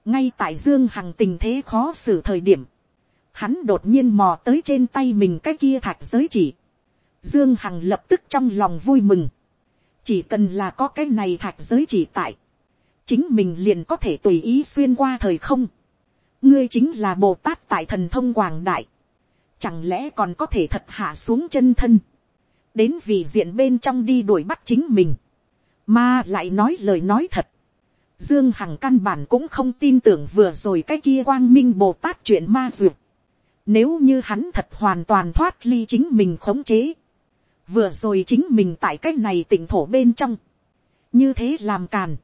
ngay tại dương hằng tình thế khó xử thời điểm, hắn đột nhiên mò tới trên tay mình cái kia thạch giới chỉ. Dương Hằng lập tức trong lòng vui mừng. Chỉ cần là có cái này thạch giới chỉ tại. Chính mình liền có thể tùy ý xuyên qua thời không. Ngươi chính là Bồ Tát tại thần thông Quảng Đại. Chẳng lẽ còn có thể thật hạ xuống chân thân. Đến vì diện bên trong đi đuổi bắt chính mình. Mà lại nói lời nói thật. Dương Hằng căn bản cũng không tin tưởng vừa rồi cái kia quang minh Bồ Tát chuyện ma duyệt. Nếu như hắn thật hoàn toàn thoát ly chính mình khống chế. Vừa rồi chính mình tại cái này tỉnh thổ bên trong. Như thế làm càn.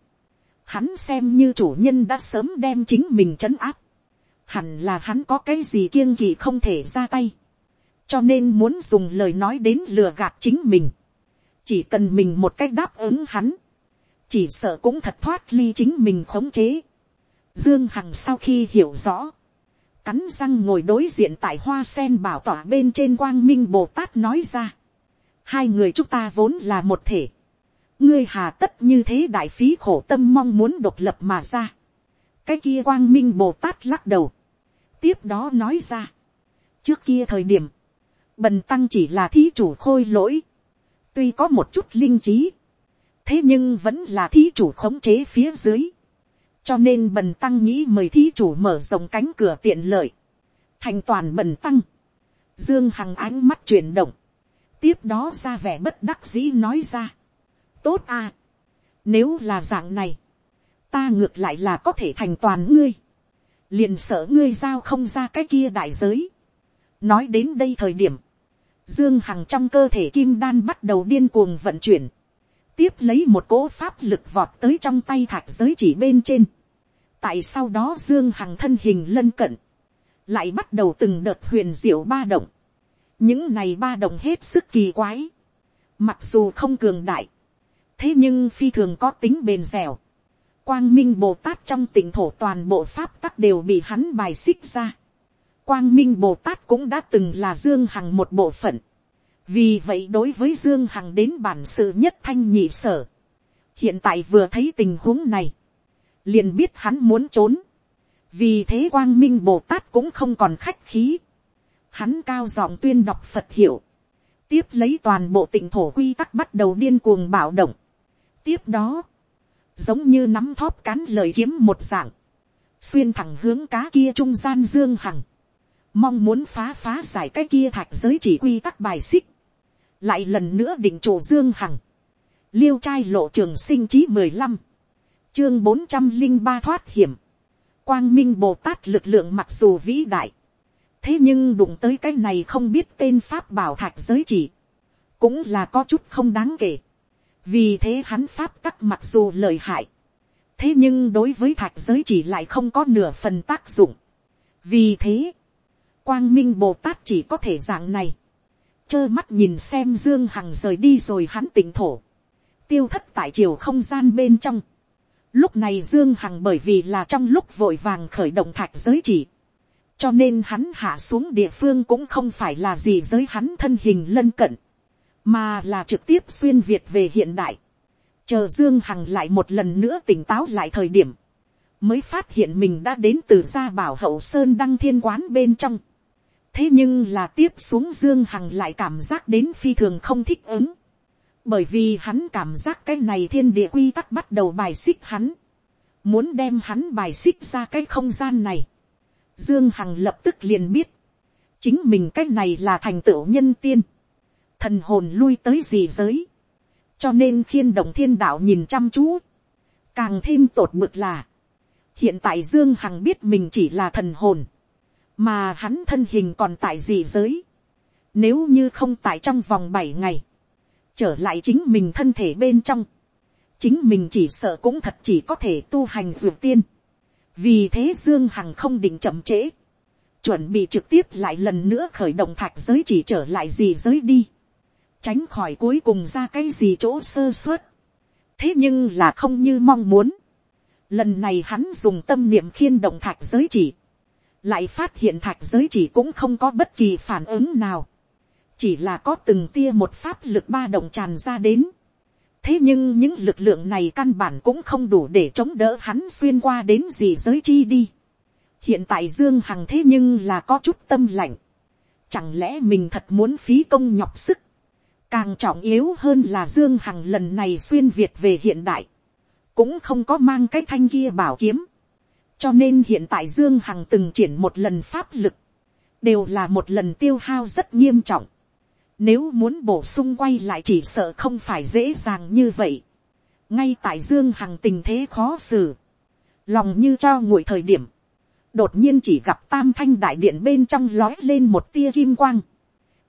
Hắn xem như chủ nhân đã sớm đem chính mình trấn áp. Hẳn là hắn có cái gì kiêng kỵ không thể ra tay. Cho nên muốn dùng lời nói đến lừa gạt chính mình. Chỉ cần mình một cách đáp ứng hắn chỉ sợ cũng thật thoát ly chính mình khống chế. Dương Hằng sau khi hiểu rõ, cắn răng ngồi đối diện tại hoa sen bảo tỏa bên trên quang minh Bồ Tát nói ra. Hai người chúng ta vốn là một thể. ngươi hà tất như thế đại phí khổ tâm mong muốn độc lập mà ra. cái kia quang minh bồ tát lắc đầu. tiếp đó nói ra. trước kia thời điểm, bần tăng chỉ là thí chủ khôi lỗi. tuy có một chút linh trí, thế nhưng vẫn là thí chủ khống chế phía dưới cho nên bần tăng nghĩ mời thí chủ mở rộng cánh cửa tiện lợi. thành toàn bần tăng. dương hằng ánh mắt chuyển động. tiếp đó ra vẻ bất đắc dĩ nói ra tốt à. Nếu là dạng này, ta ngược lại là có thể thành toàn ngươi. Liền sợ ngươi giao không ra cái kia đại giới. Nói đến đây thời điểm, Dương Hằng trong cơ thể kim đan bắt đầu điên cuồng vận chuyển. Tiếp lấy một cỗ pháp lực vọt tới trong tay thạch giới chỉ bên trên. Tại sau đó Dương Hằng thân hình lân cận. Lại bắt đầu từng đợt huyền diệu ba động. Những này ba động hết sức kỳ quái. Mặc dù không cường đại, thế nhưng phi thường có tính bền dẻo. Quang Minh Bồ Tát trong tỉnh thổ toàn bộ pháp tắc đều bị hắn bài xích ra. Quang Minh Bồ Tát cũng đã từng là Dương Hằng một bộ phận. Vì vậy đối với Dương Hằng đến bản sự nhất thanh nhị sở. Hiện tại vừa thấy tình huống này. Liền biết hắn muốn trốn. Vì thế Quang Minh Bồ Tát cũng không còn khách khí. Hắn cao giọng tuyên đọc Phật hiệu. Tiếp lấy toàn bộ tỉnh thổ quy tắc bắt đầu điên cuồng bạo động tiếp đó, giống như nắm thóp cán lời kiếm một dạng, xuyên thẳng hướng cá kia trung gian dương hằng, mong muốn phá phá giải cái kia thạch giới chỉ quy tắc bài xích, lại lần nữa định chủ dương hằng, liêu trai lộ trường sinh chí mười lăm, chương bốn trăm linh ba thoát hiểm, quang minh bồ tát lực lượng mặc dù vĩ đại, thế nhưng đụng tới cái này không biết tên pháp bảo thạch giới chỉ, cũng là có chút không đáng kể. Vì thế hắn pháp tắc mặc dù lợi hại, thế nhưng đối với thạch giới chỉ lại không có nửa phần tác dụng. vì thế, quang minh bồ tát chỉ có thể dạng này, trơ mắt nhìn xem dương hằng rời đi rồi hắn tỉnh thổ, tiêu thất tại chiều không gian bên trong. lúc này dương hằng bởi vì là trong lúc vội vàng khởi động thạch giới chỉ, cho nên hắn hạ xuống địa phương cũng không phải là gì giới hắn thân hình lân cận, mà là trực tiếp xuyên việt về hiện đại, chờ dương hằng lại một lần nữa tỉnh táo lại thời điểm, mới phát hiện mình đã đến từ gia bảo hậu sơn đăng thiên quán bên trong thế nhưng là tiếp xuống dương hằng lại cảm giác đến phi thường không thích ứng, bởi vì hắn cảm giác cái này thiên địa quy tắc bắt đầu bài xích hắn, muốn đem hắn bài xích ra cái không gian này. Dương Hằng lập tức liền biết, chính mình cái này là thành tựu nhân tiên. Thần hồn lui tới gì giới, cho nên khiên động thiên đạo nhìn chăm chú, càng thêm tột mực là, hiện tại dương hằng biết mình chỉ là thần hồn, mà hắn thân hình còn tại gì giới, nếu như không tại trong vòng bảy ngày, trở lại chính mình thân thể bên trong, chính mình chỉ sợ cũng thật chỉ có thể tu hành dược tiên, vì thế dương hằng không định chậm trễ, chuẩn bị trực tiếp lại lần nữa khởi động thạch giới chỉ trở lại gì giới đi tránh khỏi cuối cùng ra cái gì chỗ sơ suất. thế nhưng là không như mong muốn. lần này hắn dùng tâm niệm khiên động thạch giới chỉ, lại phát hiện thạch giới chỉ cũng không có bất kỳ phản ứng nào, chỉ là có từng tia một pháp lực ba động tràn ra đến. thế nhưng những lực lượng này căn bản cũng không đủ để chống đỡ hắn xuyên qua đến gì giới chi đi. hiện tại dương hằng thế nhưng là có chút tâm lạnh. chẳng lẽ mình thật muốn phí công nhọc sức Càng trọng yếu hơn là Dương Hằng lần này xuyên Việt về hiện đại. Cũng không có mang cái thanh kia bảo kiếm. Cho nên hiện tại Dương Hằng từng triển một lần pháp lực. Đều là một lần tiêu hao rất nghiêm trọng. Nếu muốn bổ sung quay lại chỉ sợ không phải dễ dàng như vậy. Ngay tại Dương Hằng tình thế khó xử. Lòng như cho nguội thời điểm. Đột nhiên chỉ gặp tam thanh đại điện bên trong lói lên một tia kim quang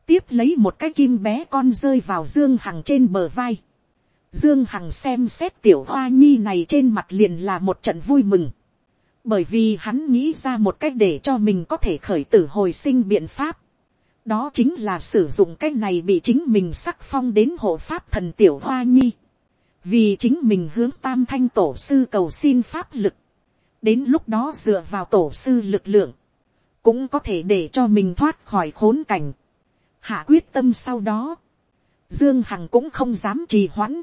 tiếp lấy một cái kim bé con rơi vào dương hằng trên bờ vai. dương hằng xem xét tiểu hoa nhi này trên mặt liền là một trận vui mừng bởi vì hắn nghĩ ra một cách để cho mình có thể khởi tử hồi sinh biện pháp. đó chính là sử dụng cái này bị chính mình sắc phong đến hộ pháp thần tiểu hoa nhi. vì chính mình hướng tam thanh tổ sư cầu xin pháp lực. đến lúc đó dựa vào tổ sư lực lượng, cũng có thể để cho mình thoát khỏi khốn cảnh hạ quyết tâm sau đó, dương hằng cũng không dám trì hoãn,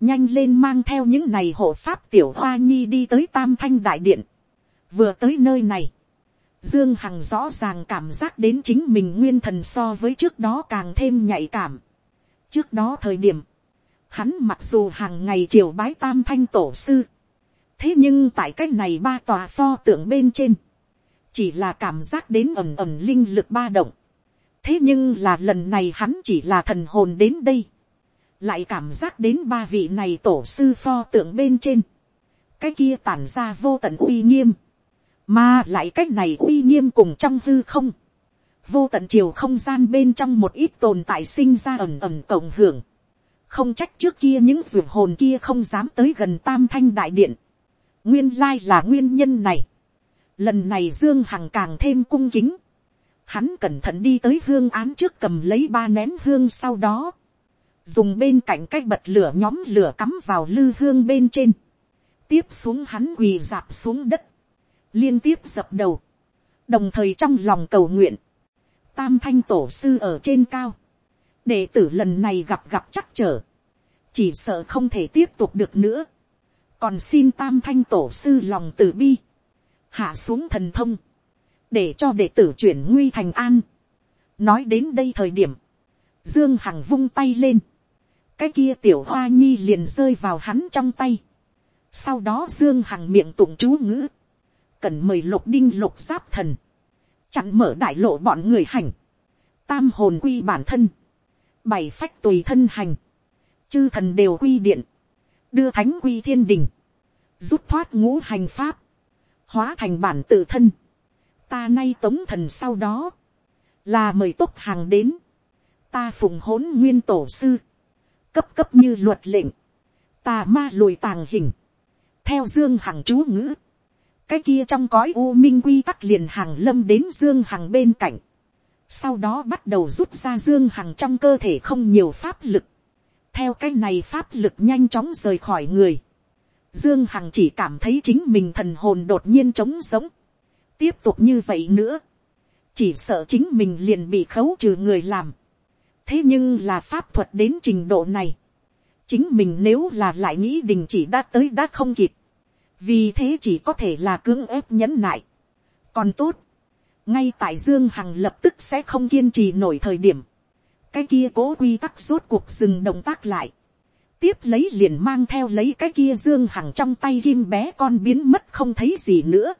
nhanh lên mang theo những này hộ pháp tiểu hoa nhi đi tới tam thanh đại điện, vừa tới nơi này, Dương Hằng rõ ràng cảm giác đến chính mình nguyên thần so với trước đó càng thêm nhạy cảm. Trước đó thời điểm, hắn mặc dù hàng ngày triều bái tam thanh tổ sư. Thế nhưng tại cái này ba tòa pho tượng bên trên, chỉ là cảm giác đến ẩm ẩm linh lực ba động. Thế nhưng là lần này hắn chỉ là thần hồn đến đây. Lại cảm giác đến ba vị này tổ sư pho tượng bên trên. Cái kia tản ra vô tận uy nghiêm mà lại cách này uy nghiêm cùng trong hư không. Vô tận chiều không gian bên trong một ít tồn tại sinh ra ẩm ẩm cộng hưởng. Không trách trước kia những ruột hồn kia không dám tới gần tam thanh đại điện. Nguyên lai là nguyên nhân này. Lần này Dương Hằng càng thêm cung kính. Hắn cẩn thận đi tới hương án trước cầm lấy ba nén hương sau đó. Dùng bên cạnh cách bật lửa nhóm lửa cắm vào lư hương bên trên. Tiếp xuống hắn quỳ dạp xuống đất liên tiếp dập đầu, đồng thời trong lòng cầu nguyện, tam thanh tổ sư ở trên cao, đệ tử lần này gặp gặp chắc trở, chỉ sợ không thể tiếp tục được nữa, còn xin tam thanh tổ sư lòng từ bi, hạ xuống thần thông, để cho đệ tử chuyển nguy thành an. nói đến đây thời điểm, dương hằng vung tay lên, cái kia tiểu hoa nhi liền rơi vào hắn trong tay. sau đó dương hằng miệng tụng chú ngữ, cần mời lục đinh lục giáp thần, chặn mở đại lộ bọn người hành, tam hồn quy bản thân, bảy phách tùy thân hành, chư thần đều quy điện, đưa thánh quy thiên đình, rút thoát ngũ hành pháp, hóa thành bản tự thân, ta nay tống thần sau đó, là mời túc hàng đến, ta phùng hỗn nguyên tổ sư, cấp cấp như luật lệnh, ta ma lùi tàng hình, theo dương hằng chú ngữ, cái kia trong cõi u minh quy tắc liền hàng lâm đến dương hằng bên cạnh. sau đó bắt đầu rút ra dương hằng trong cơ thể không nhiều pháp lực. theo cái này pháp lực nhanh chóng rời khỏi người. dương hằng chỉ cảm thấy chính mình thần hồn đột nhiên trống sống, tiếp tục như vậy nữa. chỉ sợ chính mình liền bị khấu trừ người làm. thế nhưng là pháp thuật đến trình độ này. chính mình nếu là lại nghĩ đình chỉ đã tới đã không kịp vì thế chỉ có thể là cưỡng ép nhẫn nại. còn tốt, ngay tại dương hằng lập tức sẽ không kiên trì nổi thời điểm, cái kia cố quy tắc rốt cuộc dừng động tác lại, tiếp lấy liền mang theo lấy cái kia dương hằng trong tay kim bé con biến mất không thấy gì nữa.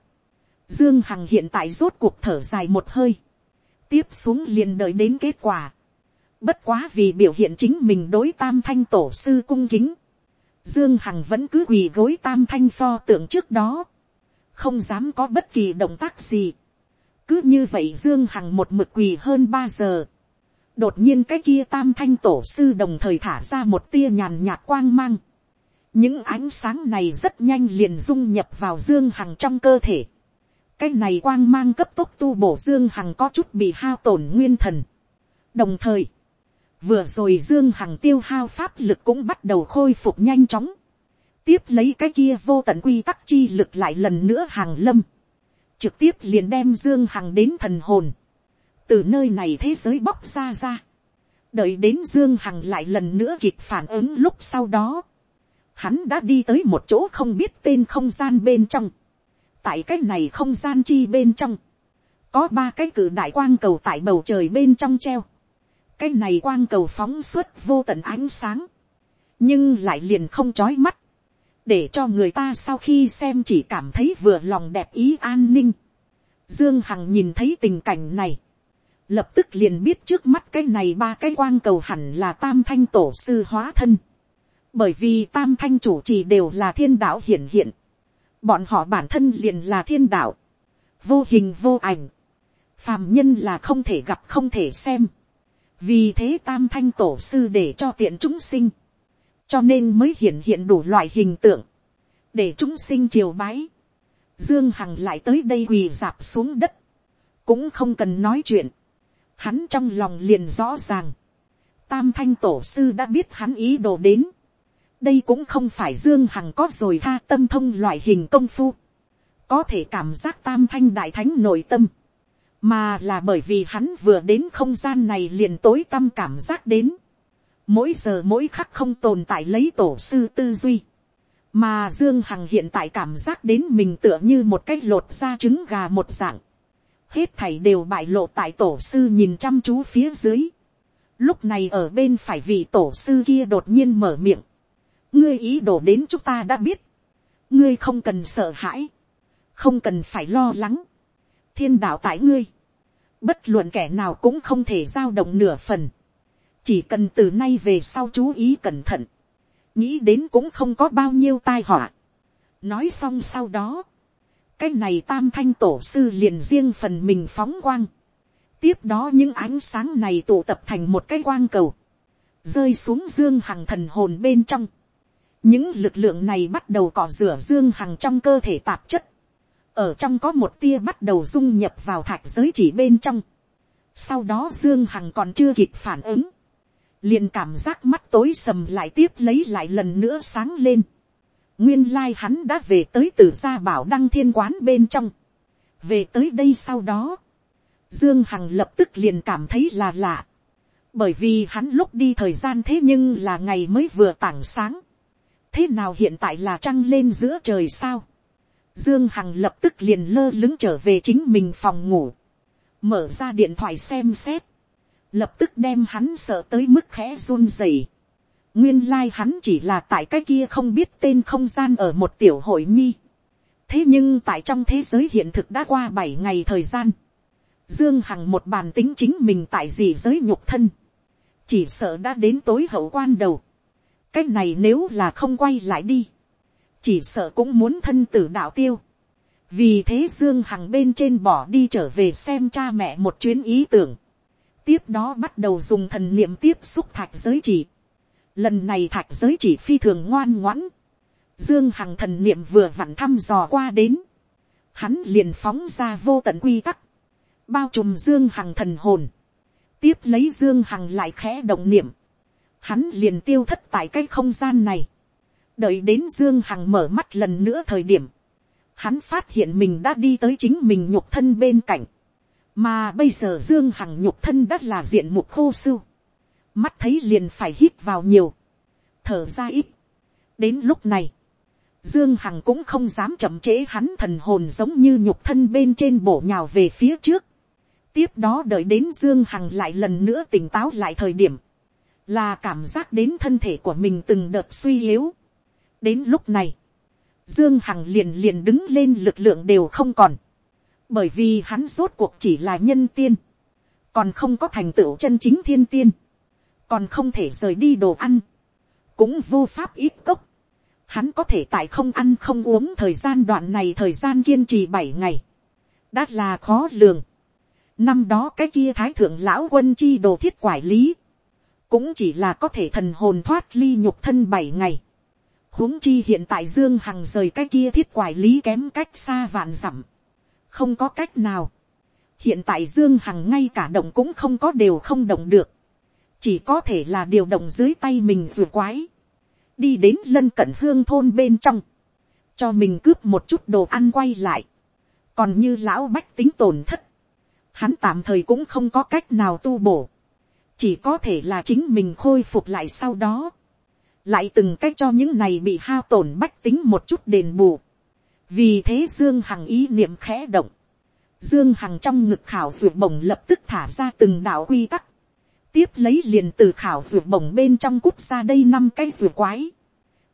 dương hằng hiện tại rốt cuộc thở dài một hơi, tiếp xuống liền đợi đến kết quả. bất quá vì biểu hiện chính mình đối tam thanh tổ sư cung kính, Dương Hằng vẫn cứ quỳ gối tam thanh pho tượng trước đó. Không dám có bất kỳ động tác gì. Cứ như vậy Dương Hằng một mực quỳ hơn ba giờ. Đột nhiên cái kia tam thanh tổ sư đồng thời thả ra một tia nhàn nhạt quang mang. Những ánh sáng này rất nhanh liền dung nhập vào Dương Hằng trong cơ thể. Cái này quang mang cấp tốc tu bổ Dương Hằng có chút bị hao tổn nguyên thần. Đồng thời Vừa rồi Dương Hằng tiêu hao pháp lực cũng bắt đầu khôi phục nhanh chóng. Tiếp lấy cái kia vô tận quy tắc chi lực lại lần nữa hàng lâm. Trực tiếp liền đem Dương Hằng đến thần hồn. Từ nơi này thế giới bóc ra ra. Đợi đến Dương Hằng lại lần nữa kịp phản ứng lúc sau đó. Hắn đã đi tới một chỗ không biết tên không gian bên trong. Tại cái này không gian chi bên trong. Có ba cái cử đại quang cầu tại bầu trời bên trong treo cái này quang cầu phóng xuất vô tận ánh sáng, nhưng lại liền không trói mắt, để cho người ta sau khi xem chỉ cảm thấy vừa lòng đẹp ý an ninh. Dương Hằng nhìn thấy tình cảnh này, lập tức liền biết trước mắt cái này ba cái quang cầu hẳn là tam thanh tổ sư hóa thân, bởi vì tam thanh chủ trì đều là thiên đạo hiển hiện, bọn họ bản thân liền là thiên đạo, vô hình vô ảnh, phàm nhân là không thể gặp không thể xem, vì thế tam thanh tổ sư để cho tiện chúng sinh, cho nên mới hiện hiện đủ loại hình tượng, để chúng sinh triều bái. Dương Hằng lại tới đây quỳ dạp xuống đất, cũng không cần nói chuyện, hắn trong lòng liền rõ ràng, tam thanh tổ sư đã biết hắn ý đồ đến, đây cũng không phải Dương Hằng có rồi tha tâm thông loại hình công phu, có thể cảm giác tam thanh đại thánh nội tâm, mà là bởi vì hắn vừa đến không gian này liền tối tâm cảm giác đến. mỗi giờ mỗi khắc không tồn tại lấy tổ sư tư duy, mà dương hằng hiện tại cảm giác đến mình tựa như một cái lột ra trứng gà một dạng, hết thảy đều bại lộ tại tổ sư nhìn chăm chú phía dưới, lúc này ở bên phải vị tổ sư kia đột nhiên mở miệng, ngươi ý đồ đến chúng ta đã biết, ngươi không cần sợ hãi, không cần phải lo lắng, thiên đạo tại ngươi, bất luận kẻ nào cũng không thể giao động nửa phần, chỉ cần từ nay về sau chú ý cẩn thận, nghĩ đến cũng không có bao nhiêu tai họa. nói xong sau đó, cái này tam thanh tổ sư liền riêng phần mình phóng quang, tiếp đó những ánh sáng này tụ tập thành một cái quang cầu, rơi xuống dương hằng thần hồn bên trong. những lực lượng này bắt đầu cọ rửa dương hằng trong cơ thể tạp chất, ở trong có một tia bắt đầu dung nhập vào thạch giới chỉ bên trong. sau đó dương hằng còn chưa kịp phản ứng, liền cảm giác mắt tối sầm lại tiếp lấy lại lần nữa sáng lên. nguyên lai hắn đã về tới từ gia bảo đăng thiên quán bên trong. về tới đây sau đó, dương hằng lập tức liền cảm thấy là lạ. bởi vì hắn lúc đi thời gian thế nhưng là ngày mới vừa tảng sáng. thế nào hiện tại là trăng lên giữa trời sao. Dương Hằng lập tức liền lơ lứng trở về chính mình phòng ngủ. Mở ra điện thoại xem xét. Lập tức đem hắn sợ tới mức khẽ run rẩy. Nguyên lai like hắn chỉ là tại cái kia không biết tên không gian ở một tiểu hội nhi. Thế nhưng tại trong thế giới hiện thực đã qua 7 ngày thời gian. Dương Hằng một bàn tính chính mình tại gì giới nhục thân. Chỉ sợ đã đến tối hậu quan đầu. Cách này nếu là không quay lại đi chỉ sợ cũng muốn thân tử đạo tiêu. vì thế dương hằng bên trên bỏ đi trở về xem cha mẹ một chuyến ý tưởng. tiếp đó bắt đầu dùng thần niệm tiếp xúc thạch giới chỉ. lần này thạch giới chỉ phi thường ngoan ngoãn. dương hằng thần niệm vừa vặn thăm dò qua đến. hắn liền phóng ra vô tận quy tắc. bao trùm dương hằng thần hồn. tiếp lấy dương hằng lại khẽ động niệm. hắn liền tiêu thất tại cái không gian này đợi đến dương hằng mở mắt lần nữa thời điểm, hắn phát hiện mình đã đi tới chính mình nhục thân bên cạnh, mà bây giờ dương hằng nhục thân đã là diện mục khô sưu, mắt thấy liền phải hít vào nhiều, thở ra ít. đến lúc này, dương hằng cũng không dám chậm trễ hắn thần hồn giống như nhục thân bên trên bổ nhào về phía trước, tiếp đó đợi đến dương hằng lại lần nữa tỉnh táo lại thời điểm, là cảm giác đến thân thể của mình từng đợt suy yếu, đến lúc này, dương hằng liền liền đứng lên lực lượng đều không còn, bởi vì hắn rốt cuộc chỉ là nhân tiên, còn không có thành tựu chân chính thiên tiên, còn không thể rời đi đồ ăn, cũng vô pháp ít cốc, hắn có thể tại không ăn không uống thời gian đoạn này thời gian kiên trì bảy ngày, đã là khó lường. Năm đó cái kia thái thượng lão quân chi đồ thiết quản lý, cũng chỉ là có thể thần hồn thoát ly nhục thân bảy ngày huống chi hiện tại dương hằng rời cái kia thiết quản lý kém cách xa vạn dặm. Không có cách nào. Hiện tại dương hằng ngay cả động cũng không có đều không động được. Chỉ có thể là điều động dưới tay mình r quái. Đi đến lân cận hương thôn bên trong. Cho mình cướp một chút đồ ăn quay lại. Còn như lão bách tính tổn thất. Hắn tạm thời cũng không có cách nào tu bổ. Chỉ có thể là chính mình khôi phục lại sau đó lại từng cách cho những này bị hao tổn bách tính một chút đền bù. vì thế dương hằng ý niệm khẽ động, dương hằng trong ngực khảo ruột bổng lập tức thả ra từng đạo quy tắc, tiếp lấy liền từ khảo ruột bổng bên trong cút ra đây năm cái ruột quái.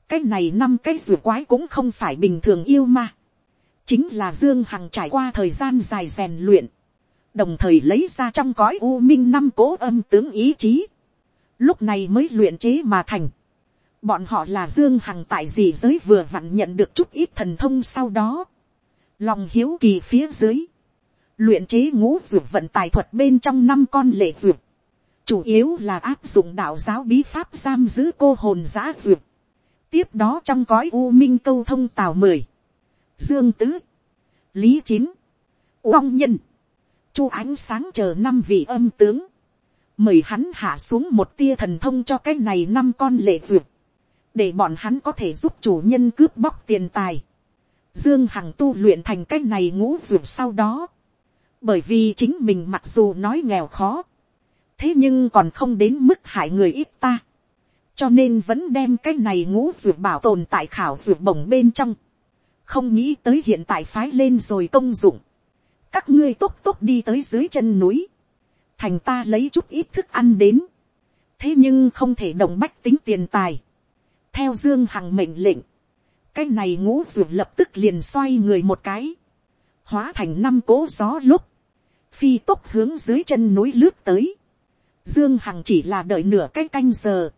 cái này năm cái ruột quái cũng không phải bình thường yêu mà, chính là dương hằng trải qua thời gian dài rèn luyện, đồng thời lấy ra trong cõi u minh năm cố âm tướng ý chí, lúc này mới luyện chế mà thành. Bọn họ là Dương Hằng tại gì giới vừa vặn nhận được chút ít thần thông sau đó. Lòng hiếu kỳ phía dưới. Luyện chế ngũ dược vận tài thuật bên trong năm con lệ dược. Chủ yếu là áp dụng đạo giáo bí pháp giam giữ cô hồn giã dược. Tiếp đó trong cõi U Minh câu thông tào mười. Dương Tứ. Lý Chín. Uông Nhân. Chu ánh sáng chờ năm vị âm tướng mời hắn hạ xuống một tia thần thông cho cái này năm con lệ duyệt để bọn hắn có thể giúp chủ nhân cướp bóc tiền tài. Dương Hằng tu luyện thành cách này ngũ ruột sau đó. Bởi vì chính mình mặc dù nói nghèo khó. Thế nhưng còn không đến mức hại người ít ta. cho nên vẫn đem cái này ngũ ruột bảo tồn tại khảo ruột bổng bên trong, không nghĩ tới hiện tại phái lên rồi công dụng, các ngươi tốt tốt đi tới dưới chân núi, thành ta lấy chút ít thức ăn đến, thế nhưng không thể động bách tính tiền tài, theo dương hằng mệnh lệnh, cái này ngũ ruột lập tức liền xoay người một cái, hóa thành năm cố gió lúc, phi tốc hướng dưới chân núi lướt tới, dương hằng chỉ là đợi nửa cái canh giờ,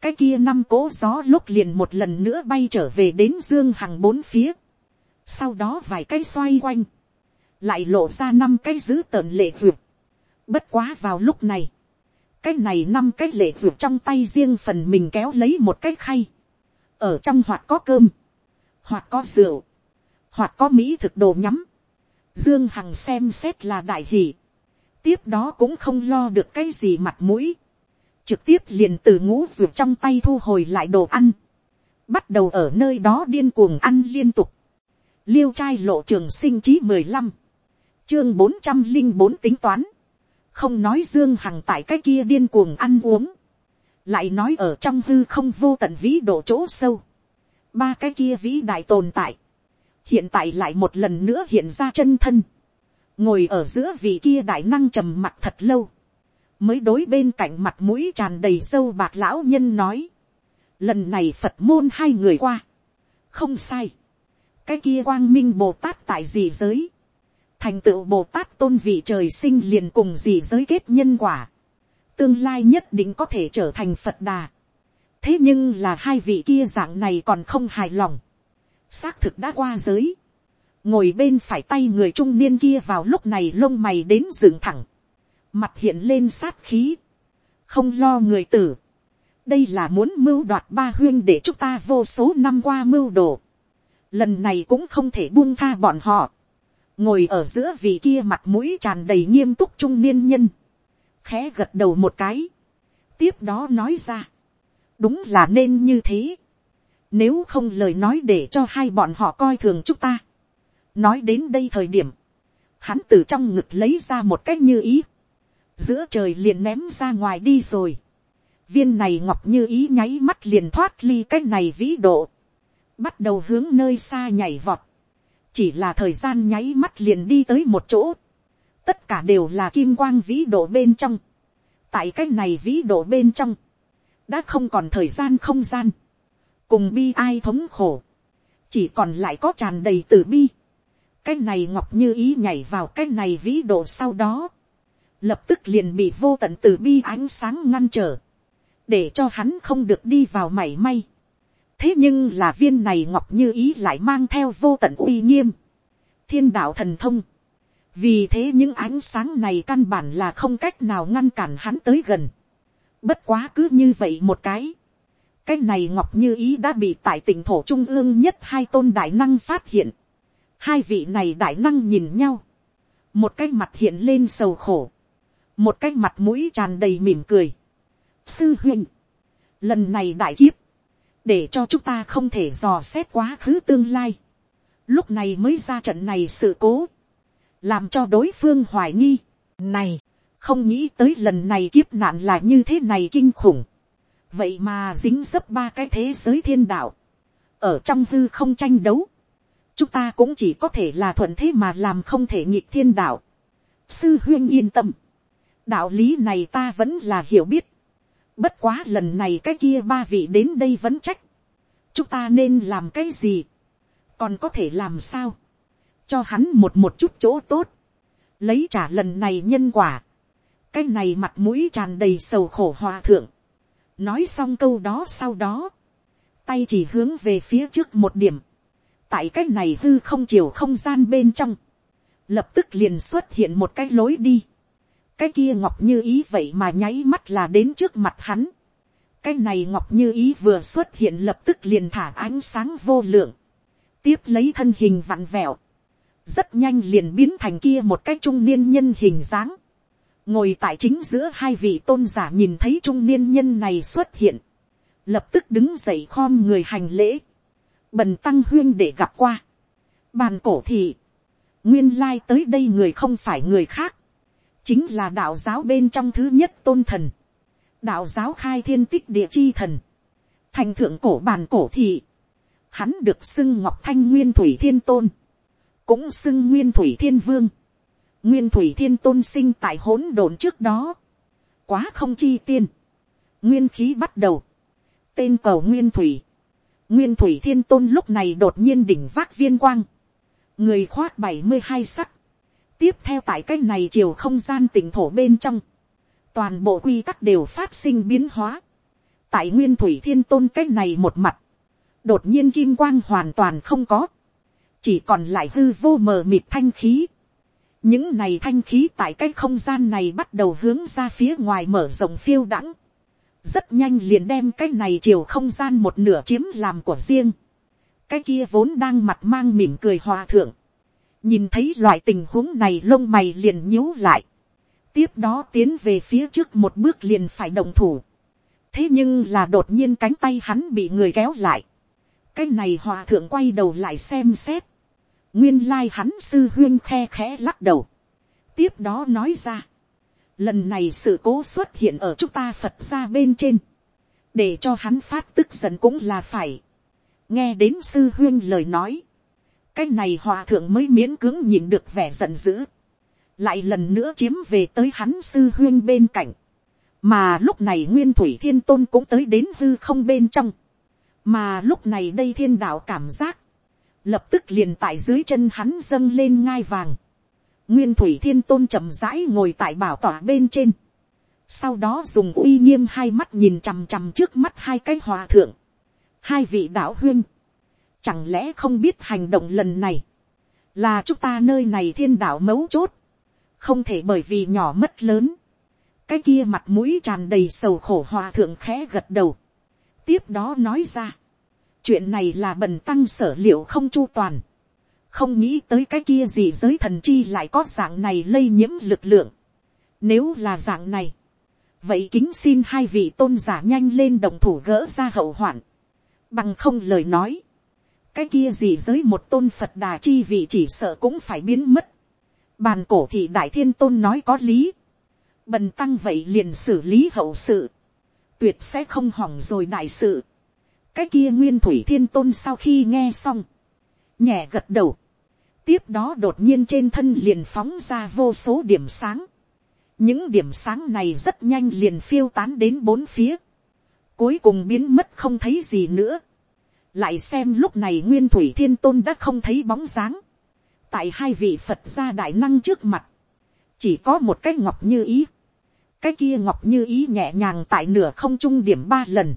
cái kia năm cố gió lúc liền một lần nữa bay trở về đến dương hằng bốn phía, sau đó vài cái xoay quanh, lại lộ ra năm cái dữ tợn lệ ruột, bất quá vào lúc này, cái này năm cái lệ ruột trong tay riêng phần mình kéo lấy một cái khay, ở trong hoặc có cơm, hoặc có rượu, hoặc có mỹ thực đồ nhắm, Dương Hằng xem xét là đại hỷ. Tiếp đó cũng không lo được cái gì mặt mũi. Trực tiếp liền từ ngũ ruột trong tay thu hồi lại đồ ăn. Bắt đầu ở nơi đó điên cuồng ăn liên tục. Liêu trai lộ trường sinh chí 15. Chương 404 tính toán. Không nói Dương Hằng tại cái kia điên cuồng ăn uống. Lại nói ở trong hư không vô tận vĩ độ chỗ sâu. Ba cái kia vĩ đại tồn tại hiện tại lại một lần nữa hiện ra chân thân, ngồi ở giữa vị kia đại năng trầm mặt thật lâu, mới đối bên cạnh mặt mũi tràn đầy sâu bạc lão nhân nói, lần này phật môn hai người qua, không sai, cái kia quang minh bồ tát tại gì giới, thành tựu bồ tát tôn vị trời sinh liền cùng gì giới kết nhân quả, tương lai nhất định có thể trở thành phật đà, thế nhưng là hai vị kia dạng này còn không hài lòng, xác thực đã qua giới, ngồi bên phải tay người trung niên kia vào lúc này lông mày đến dựng thẳng, mặt hiện lên sát khí, không lo người tử, đây là muốn mưu đoạt ba huyên để chúng ta vô số năm qua mưu đồ, lần này cũng không thể buông tha bọn họ, ngồi ở giữa vị kia mặt mũi tràn đầy nghiêm túc trung niên nhân, khẽ gật đầu một cái, tiếp đó nói ra, đúng là nên như thế, nếu không lời nói để cho hai bọn họ coi thường chúng ta. Nói đến đây thời điểm. Hắn từ trong ngực lấy ra một cách như ý. Giữa trời liền ném ra ngoài đi rồi. Viên này ngọc như ý nháy mắt liền thoát ly cách này vĩ độ. Bắt đầu hướng nơi xa nhảy vọt. Chỉ là thời gian nháy mắt liền đi tới một chỗ. Tất cả đều là kim quang vĩ độ bên trong. Tại cách này vĩ độ bên trong. Đã không còn thời gian không gian cùng bi ai thống khổ, chỉ còn lại có tràn đầy tử bi. cái này ngọc như ý nhảy vào cái này vĩ độ sau đó, lập tức liền bị vô tận từ bi ánh sáng ngăn trở, để cho hắn không được đi vào mảy may thế nhưng là viên này ngọc như ý lại mang theo vô tận uy nghiêm, thiên đạo thần thông. vì thế những ánh sáng này căn bản là không cách nào ngăn cản hắn tới gần. bất quá cứ như vậy một cái, cái này ngọc như ý đã bị tại tỉnh thổ trung ương nhất hai tôn đại năng phát hiện. hai vị này đại năng nhìn nhau. một cái mặt hiện lên sầu khổ. một cái mặt mũi tràn đầy mỉm cười. sư huynh, lần này đại kiếp, để cho chúng ta không thể dò xét quá khứ tương lai. lúc này mới ra trận này sự cố, làm cho đối phương hoài nghi. này, không nghĩ tới lần này kiếp nạn là như thế này kinh khủng vậy mà dính dấp ba cái thế giới thiên đạo, ở trong hư không tranh đấu, chúng ta cũng chỉ có thể là thuận thế mà làm không thể nhịp thiên đạo. sư huyên yên tâm, đạo lý này ta vẫn là hiểu biết, bất quá lần này cái kia ba vị đến đây vẫn trách, chúng ta nên làm cái gì, còn có thể làm sao, cho hắn một một chút chỗ tốt, lấy trả lần này nhân quả, cái này mặt mũi tràn đầy sầu khổ hòa thượng, nói xong câu đó sau đó, tay chỉ hướng về phía trước một điểm, tại cái này hư không chiều không gian bên trong, lập tức liền xuất hiện một cái lối đi, cái kia ngọc như ý vậy mà nháy mắt là đến trước mặt hắn, cái này ngọc như ý vừa xuất hiện lập tức liền thả ánh sáng vô lượng, tiếp lấy thân hình vặn vẹo, rất nhanh liền biến thành kia một cái trung niên nhân hình dáng, ngồi tại chính giữa hai vị tôn giả nhìn thấy trung niên nhân này xuất hiện, lập tức đứng dậy khom người hành lễ, bần tăng huyên để gặp qua, bàn cổ thị, nguyên lai tới đây người không phải người khác, chính là đạo giáo bên trong thứ nhất tôn thần, đạo giáo khai thiên tích địa chi thần, thành thượng cổ bàn cổ thị, hắn được xưng ngọc thanh nguyên thủy thiên tôn, cũng xưng nguyên thủy thiên vương, nguyên thủy thiên tôn sinh tại hỗn độn trước đó, quá không chi tiên, nguyên khí bắt đầu, tên cầu nguyên thủy, nguyên thủy thiên tôn lúc này đột nhiên đỉnh vác viên quang, người khoát bảy mươi hai sắc, tiếp theo tại cái này chiều không gian tỉnh thổ bên trong, toàn bộ quy tắc đều phát sinh biến hóa, tại nguyên thủy thiên tôn cái này một mặt, đột nhiên kim quang hoàn toàn không có, chỉ còn lại hư vô mờ mịt thanh khí. những này thanh khí tại cái không gian này bắt đầu hướng ra phía ngoài mở rộng phiêu đãng, rất nhanh liền đem cái này chiều không gian một nửa chiếm làm của riêng, cái kia vốn đang mặt mang mỉm cười hòa thượng, nhìn thấy loại tình huống này lông mày liền nhíu lại, tiếp đó tiến về phía trước một bước liền phải động thủ, thế nhưng là đột nhiên cánh tay hắn bị người kéo lại, cái này hòa thượng quay đầu lại xem xét, nguyên lai hắn sư huyên khe khẽ lắc đầu, tiếp đó nói ra, lần này sự cố xuất hiện ở chúng ta phật ra bên trên, để cho hắn phát tức giận cũng là phải, nghe đến sư huyên lời nói, cái này hòa thượng mới miễn cưỡng nhìn được vẻ giận dữ, lại lần nữa chiếm về tới hắn sư huyên bên cạnh, mà lúc này nguyên thủy thiên tôn cũng tới đến hư không bên trong, mà lúc này đây thiên đạo cảm giác, lập tức liền tại dưới chân hắn dâng lên ngai vàng, nguyên thủy thiên tôn chậm rãi ngồi tại bảo tỏa bên trên, sau đó dùng uy nghiêm hai mắt nhìn chằm chằm trước mắt hai cái hòa thượng, hai vị đạo huyên, chẳng lẽ không biết hành động lần này, là chúng ta nơi này thiên đạo mấu chốt, không thể bởi vì nhỏ mất lớn, cái kia mặt mũi tràn đầy sầu khổ hòa thượng khẽ gật đầu, tiếp đó nói ra, chuyện này là bần tăng sở liệu không chu toàn, không nghĩ tới cái kia gì giới thần chi lại có dạng này lây nhiễm lực lượng. Nếu là dạng này, vậy kính xin hai vị tôn giả nhanh lên đồng thủ gỡ ra hậu hoạn, bằng không lời nói, cái kia gì giới một tôn phật đà chi vị chỉ sợ cũng phải biến mất. bàn cổ thị đại thiên tôn nói có lý, bần tăng vậy liền xử lý hậu sự, tuyệt sẽ không hỏng rồi đại sự. cái kia nguyên thủy thiên tôn sau khi nghe xong, nhẹ gật đầu, tiếp đó đột nhiên trên thân liền phóng ra vô số điểm sáng. những điểm sáng này rất nhanh liền phiêu tán đến bốn phía, cuối cùng biến mất không thấy gì nữa lại xem lúc này nguyên thủy thiên tôn đã không thấy bóng dáng. tại hai vị phật gia đại năng trước mặt, chỉ có một cái ngọc như ý. cái kia ngọc như ý nhẹ nhàng tại nửa không trung điểm ba lần,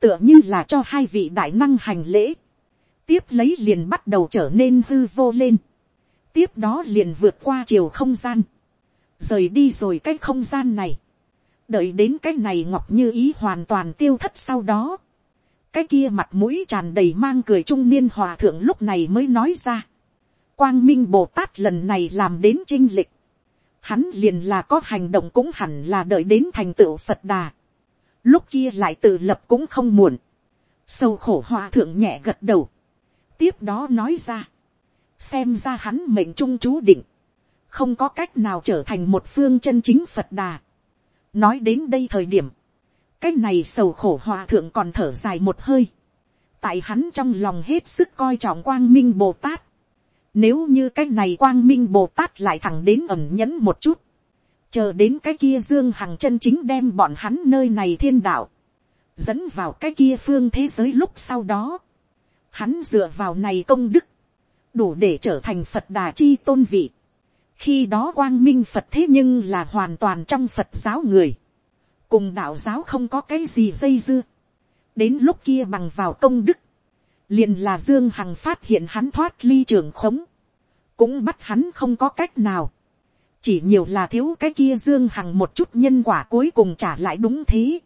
tựa như là cho hai vị đại năng hành lễ. Tiếp lấy liền bắt đầu trở nên hư vô lên, tiếp đó liền vượt qua chiều không gian, rời đi rồi cái không gian này, đợi đến cái này ngọc như ý hoàn toàn tiêu thất sau đó, cái kia mặt mũi tràn đầy mang cười trung niên hòa thượng lúc này mới nói ra, quang minh bồ tát lần này làm đến trinh lịch, hắn liền là có hành động cũng hẳn là đợi đến thành tựu phật đà, lúc kia lại tự lập cũng không muộn, sâu khổ hòa thượng nhẹ gật đầu, tiếp đó nói ra, xem ra hắn mệnh trung chú định, không có cách nào trở thành một phương chân chính phật đà. nói đến đây thời điểm, cái này sầu khổ hòa thượng còn thở dài một hơi, tại hắn trong lòng hết sức coi trọng quang minh bồ tát. Nếu như cái này quang minh bồ tát lại thẳng đến ẩm nhẫn một chút, chờ đến cái kia dương hằng chân chính đem bọn hắn nơi này thiên đạo, dẫn vào cái kia phương thế giới lúc sau đó, hắn dựa vào này công đức, đủ để trở thành phật đà chi tôn vị. khi đó quang minh phật thế nhưng là hoàn toàn trong phật giáo người, cùng đạo giáo không có cái gì dây dưa. đến lúc kia bằng vào công đức, liền là dương hằng phát hiện hắn thoát ly trường khống, cũng bắt hắn không có cách nào. chỉ nhiều là thiếu cái kia dương hằng một chút nhân quả cuối cùng trả lại đúng thế.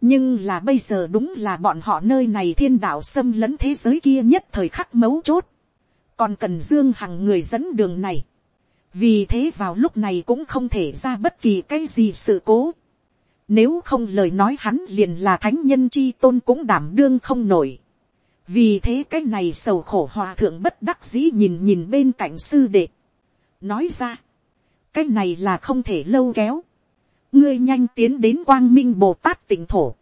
Nhưng là bây giờ đúng là bọn họ nơi này thiên đạo xâm lấn thế giới kia nhất thời khắc mấu chốt, còn cần dương hằng người dẫn đường này, vì thế vào lúc này cũng không thể ra bất kỳ cái gì sự cố, nếu không lời nói hắn liền là thánh nhân chi tôn cũng đảm đương không nổi. Vì thế cái này sầu khổ hòa thượng bất đắc dĩ nhìn nhìn bên cạnh sư đệ. Nói ra. Cái này là không thể lâu kéo ngươi nhanh tiến đến quang minh bồ tát tỉnh thổ,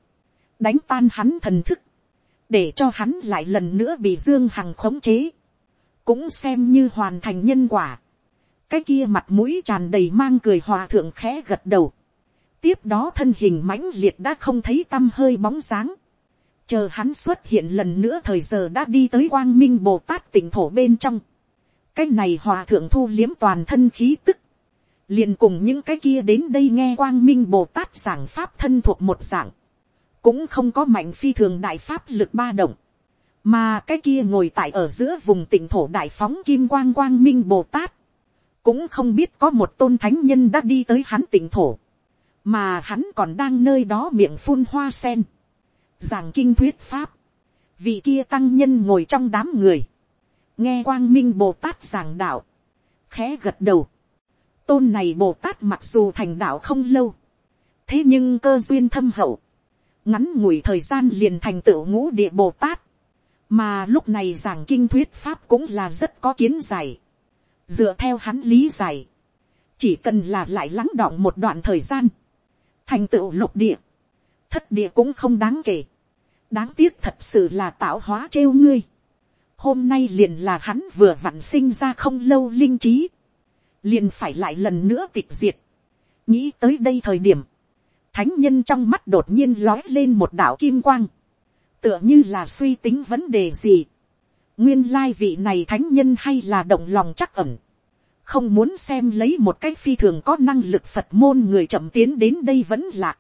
đánh tan hắn thần thức, để cho hắn lại lần nữa bị dương hằng khống chế, cũng xem như hoàn thành nhân quả. cái kia mặt mũi tràn đầy mang cười hòa thượng khẽ gật đầu, tiếp đó thân hình mãnh liệt đã không thấy t â m hơi bóng dáng, chờ hắn xuất hiện lần nữa thời giờ đã đi tới quang minh bồ tát tỉnh thổ bên trong, cái này hòa thượng thu liếm toàn thân khí tức, liền cùng những cái kia đến đây nghe quang minh bồ tát giảng pháp thân thuộc một dạng, cũng không có mạnh phi thường đại pháp lực ba động, mà cái kia ngồi tại ở giữa vùng tỉnh thổ đại phóng kim quang quang minh bồ tát, cũng không biết có một tôn thánh nhân đã đi tới hắn tỉnh thổ, mà hắn còn đang nơi đó miệng phun hoa sen, giảng kinh thuyết pháp, vị kia tăng nhân ngồi trong đám người, nghe quang minh bồ tát giảng đạo, khẽ gật đầu, tôn này bồ tát mặc dù thành đạo không lâu, thế nhưng cơ duyên thâm hậu, ngắn ngủi thời gian liền thành tựu ngũ địa bồ tát, mà lúc này giảng kinh thuyết pháp cũng là rất có kiến giải, dựa theo hắn lý giải, chỉ cần là lại lắng đọng một đoạn thời gian, thành tựu lục địa, thất địa cũng không đáng kể, đáng tiếc thật sự là tạo hóa trêu ngươi, hôm nay liền là hắn vừa vặn sinh ra không lâu linh trí, liền phải lại lần nữa tịch diệt, nghĩ tới đây thời điểm, thánh nhân trong mắt đột nhiên lói lên một đạo kim quang, tựa như là suy tính vấn đề gì. nguyên lai vị này thánh nhân hay là động lòng chắc ẩn, không muốn xem lấy một cái phi thường có năng lực phật môn người chậm tiến đến đây vẫn lạc.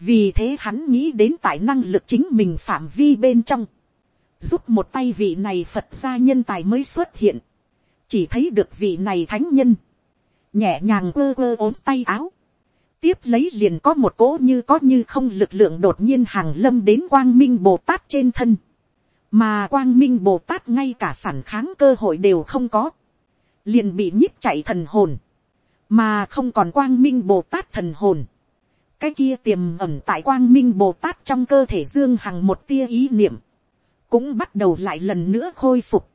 vì thế hắn nghĩ đến tại năng lực chính mình phạm vi bên trong, giúp một tay vị này phật gia nhân tài mới xuất hiện, chỉ thấy được vị này thánh nhân, nhẹ nhàng quơ quơ ốm tay áo, tiếp lấy liền có một cỗ như có như không lực lượng đột nhiên hàng lâm đến quang minh bồ tát trên thân. mà quang minh bồ tát ngay cả phản kháng cơ hội đều không có liền bị nhích chạy thần hồn. mà không còn quang minh bồ tát thần hồn. cái kia tiềm ẩm tại quang minh bồ tát trong cơ thể dương hằng một tia ý niệm. cũng bắt đầu lại lần nữa khôi phục.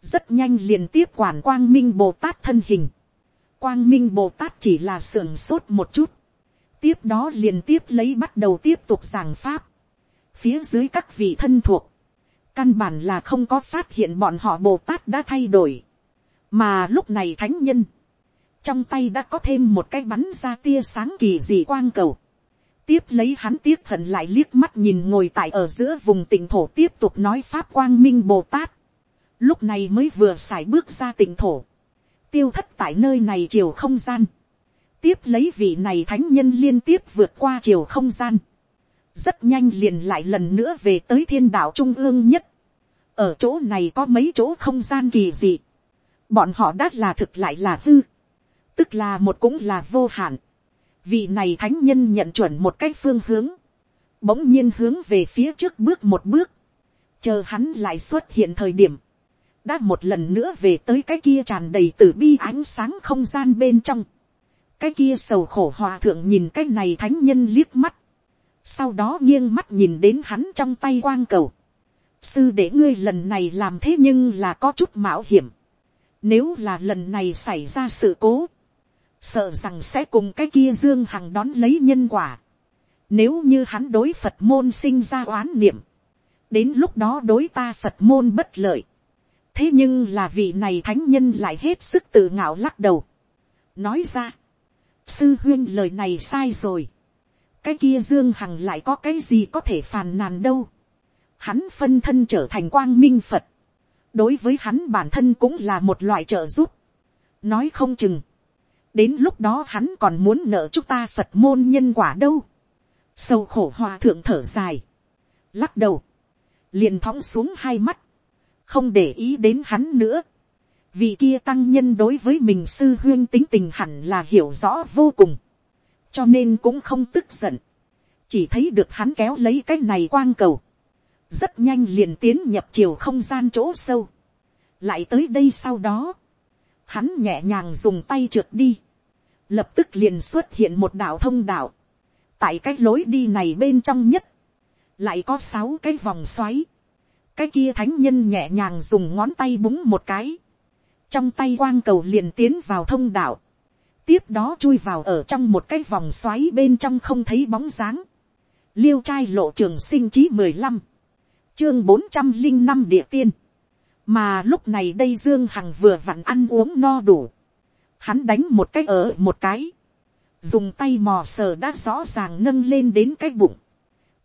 rất nhanh liền tiếp quản quang minh bồ tát thân hình quang minh bồ tát chỉ là sưởng sốt một chút, tiếp đó liền tiếp lấy bắt đầu tiếp tục giảng pháp. Phía dưới các vị thân thuộc, căn bản là không có phát hiện bọn họ Bồ Tát đã thay đổi. Mà lúc này thánh nhân, trong tay đã có thêm một cái bắn ra tia sáng kỳ dị quang cầu. Tiếp lấy hắn tiếc hận lại liếc mắt nhìn ngồi tại ở giữa vùng tỉnh thổ tiếp tục nói Pháp Quang Minh Bồ Tát. Lúc này mới vừa xài bước ra tỉnh thổ. Tiêu thất tại nơi này chiều không gian tiếp lấy vị này thánh nhân liên tiếp vượt qua chiều không gian. Rất nhanh liền lại lần nữa về tới thiên đạo trung ương nhất. Ở chỗ này có mấy chỗ không gian kỳ dị. Bọn họ đã là thực lại là hư. Tức là một cũng là vô hạn. Vị này thánh nhân nhận chuẩn một cái phương hướng. Bỗng nhiên hướng về phía trước bước một bước. Chờ hắn lại xuất hiện thời điểm. Đã một lần nữa về tới cái kia tràn đầy từ bi ánh sáng không gian bên trong cái kia sầu khổ hòa thượng nhìn cái này thánh nhân liếc mắt, sau đó nghiêng mắt nhìn đến hắn trong tay quang cầu, sư để ngươi lần này làm thế nhưng là có chút mạo hiểm, nếu là lần này xảy ra sự cố, sợ rằng sẽ cùng cái kia dương hằng đón lấy nhân quả, nếu như hắn đối phật môn sinh ra oán niệm, đến lúc đó đối ta phật môn bất lợi, thế nhưng là vị này thánh nhân lại hết sức tự ngạo lắc đầu, nói ra, sư huyên lời này sai rồi. cái kia dương hằng lại có cái gì có thể phàn nàn đâu. hắn phân thân trở thành quang minh phật đối với hắn bản thân cũng là một loại trợ giúp. nói không chừng. đến lúc đó hắn còn muốn nợ chúng ta phật môn nhân quả đâu. sâu khổ hòa thượng thở dài. lắc đầu. liền thóng xuống hai mắt. không để ý đến hắn nữa vì kia tăng nhân đối với mình sư huyên tính tình hẳn là hiểu rõ vô cùng, cho nên cũng không tức giận, chỉ thấy được hắn kéo lấy cái này quang cầu, rất nhanh liền tiến nhập chiều không gian chỗ sâu, lại tới đây sau đó, hắn nhẹ nhàng dùng tay trượt đi, lập tức liền xuất hiện một đạo thông đạo, tại cái lối đi này bên trong nhất, lại có sáu cái vòng xoáy, cái kia thánh nhân nhẹ nhàng dùng ngón tay búng một cái, trong tay quang cầu liền tiến vào thông đạo, tiếp đó chui vào ở trong một cái vòng xoáy bên trong không thấy bóng dáng, liêu trai lộ trường sinh chí mười lăm, chương bốn trăm linh năm địa tiên, mà lúc này đây dương hằng vừa vặn ăn uống no đủ, hắn đánh một cái ở một cái, dùng tay mò sờ đã rõ ràng nâng lên đến cái bụng,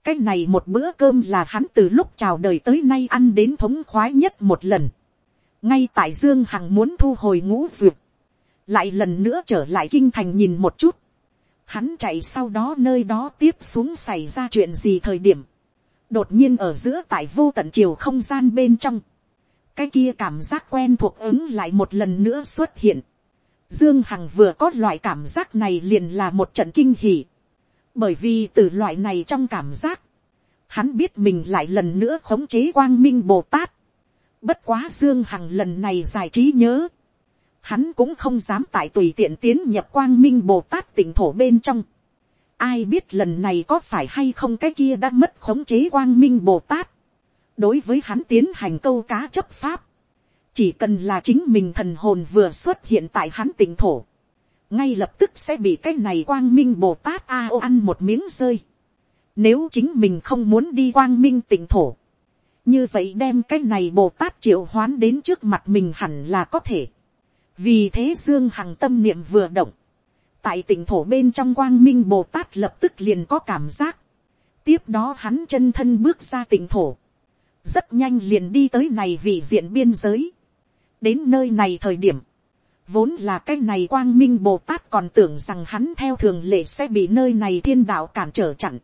cái này một bữa cơm là hắn từ lúc chào đời tới nay ăn đến thống khoái nhất một lần, ngay tại dương hằng muốn thu hồi ngũ duyệt, lại lần nữa trở lại kinh thành nhìn một chút, hắn chạy sau đó nơi đó tiếp xuống xảy ra chuyện gì thời điểm, đột nhiên ở giữa tại vô tận chiều không gian bên trong, cái kia cảm giác quen thuộc ứng lại một lần nữa xuất hiện. Dương Hằng vừa có loại cảm giác này liền là một trận kinh hỉ. Bởi vì từ loại này trong cảm giác, hắn biết mình lại lần nữa khống chế quang minh Bồ Tát. Bất quá Dương Hằng lần này giải trí nhớ. Hắn cũng không dám tại tùy tiện tiến nhập quang minh Bồ Tát tỉnh thổ bên trong. Ai biết lần này có phải hay không cái kia đã mất khống chế quang minh Bồ Tát? Đối với hắn tiến hành câu cá chấp pháp, chỉ cần là chính mình thần hồn vừa xuất hiện tại hắn tỉnh thổ, ngay lập tức sẽ bị cái này quang minh bồ tát a ô ăn một miếng rơi. Nếu chính mình không muốn đi quang minh tỉnh thổ, như vậy đem cái này bồ tát triệu hoán đến trước mặt mình hẳn là có thể. vì thế dương hằng tâm niệm vừa động, tại tỉnh thổ bên trong quang minh bồ tát lập tức liền có cảm giác. tiếp đó hắn chân thân bước ra tỉnh thổ, rất nhanh liền đi tới này vị diện biên giới. đến nơi này thời điểm, vốn là cái này quang minh bồ tát còn tưởng rằng hắn theo thường lệ sẽ bị nơi này thiên đạo cản trở chặn.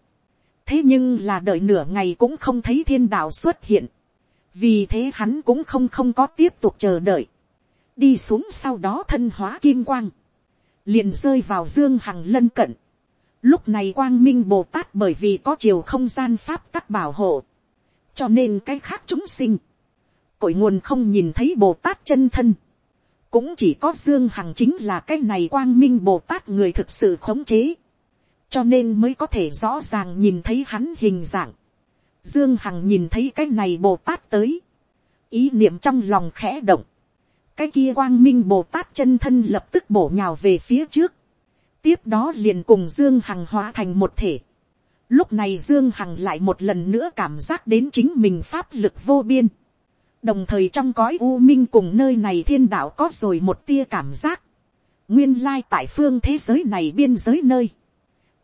thế nhưng là đợi nửa ngày cũng không thấy thiên đạo xuất hiện. vì thế hắn cũng không không có tiếp tục chờ đợi. đi xuống sau đó thân hóa kim quang liền rơi vào dương hằng lân cận. lúc này quang minh bồ tát bởi vì có chiều không gian pháp tắc bảo hộ. Cho nên cái khác chúng sinh, cội nguồn không nhìn thấy bồ tát chân thân, cũng chỉ có dương hằng chính là cái này quang minh bồ tát người thực sự khống chế, cho nên mới có thể rõ ràng nhìn thấy hắn hình dạng. Dương hằng nhìn thấy cái này bồ tát tới, ý niệm trong lòng khẽ động, cái kia quang minh bồ tát chân thân lập tức bổ nhào về phía trước, tiếp đó liền cùng dương hằng hóa thành một thể, Lúc này Dương Hằng lại một lần nữa cảm giác đến chính mình pháp lực vô biên. Đồng thời trong cõi U Minh cùng nơi này thiên đạo có rồi một tia cảm giác. Nguyên lai tại phương thế giới này biên giới nơi.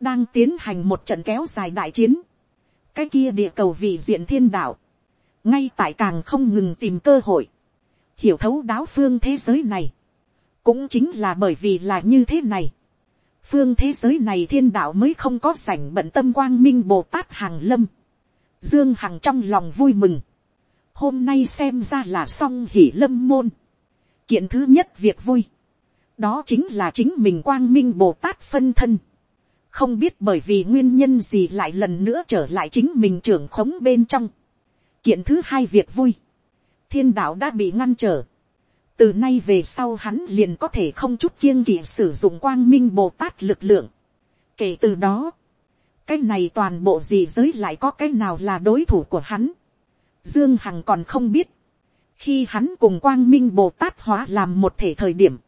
Đang tiến hành một trận kéo dài đại chiến. Cái kia địa cầu vị diện thiên đạo. Ngay tại càng không ngừng tìm cơ hội. Hiểu thấu đáo phương thế giới này. Cũng chính là bởi vì là như thế này phương thế giới này thiên đạo mới không có sảnh bận tâm quang minh bồ tát hàng lâm. Dương Hằng trong lòng vui mừng. Hôm nay xem ra là song hỷ lâm môn. Kiện thứ nhất việc vui. Đó chính là chính mình quang minh bồ tát phân thân. Không biết bởi vì nguyên nhân gì lại lần nữa trở lại chính mình trưởng khống bên trong. Kiện thứ hai việc vui. Thiên đạo đã bị ngăn trở từ nay về sau hắn liền có thể không chút kiêng kỵ sử dụng quang minh bồ tát lực lượng. kể từ đó, cái này toàn bộ gì giới lại có cái nào là đối thủ của hắn. dương hằng còn không biết, khi hắn cùng quang minh bồ tát hóa làm một thể thời điểm,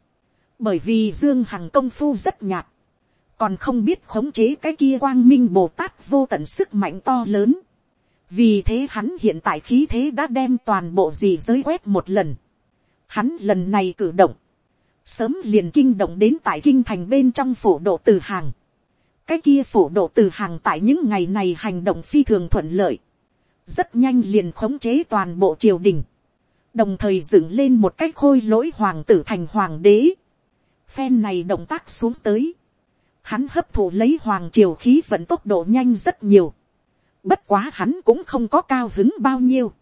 bởi vì dương hằng công phu rất nhạt, còn không biết khống chế cái kia quang minh bồ tát vô tận sức mạnh to lớn vì thế hắn hiện tại khí thế đã đem toàn bộ gì giới quét một lần. Hắn lần này cử động. Sớm liền kinh động đến tại kinh thành bên trong phủ độ từ hàng. Cái kia phủ độ từ hàng tại những ngày này hành động phi thường thuận lợi. Rất nhanh liền khống chế toàn bộ triều đình. Đồng thời dựng lên một cách khôi lỗi hoàng tử thành hoàng đế. Phen này động tác xuống tới. Hắn hấp thụ lấy hoàng triều khí vận tốc độ nhanh rất nhiều. Bất quá hắn cũng không có cao hứng bao nhiêu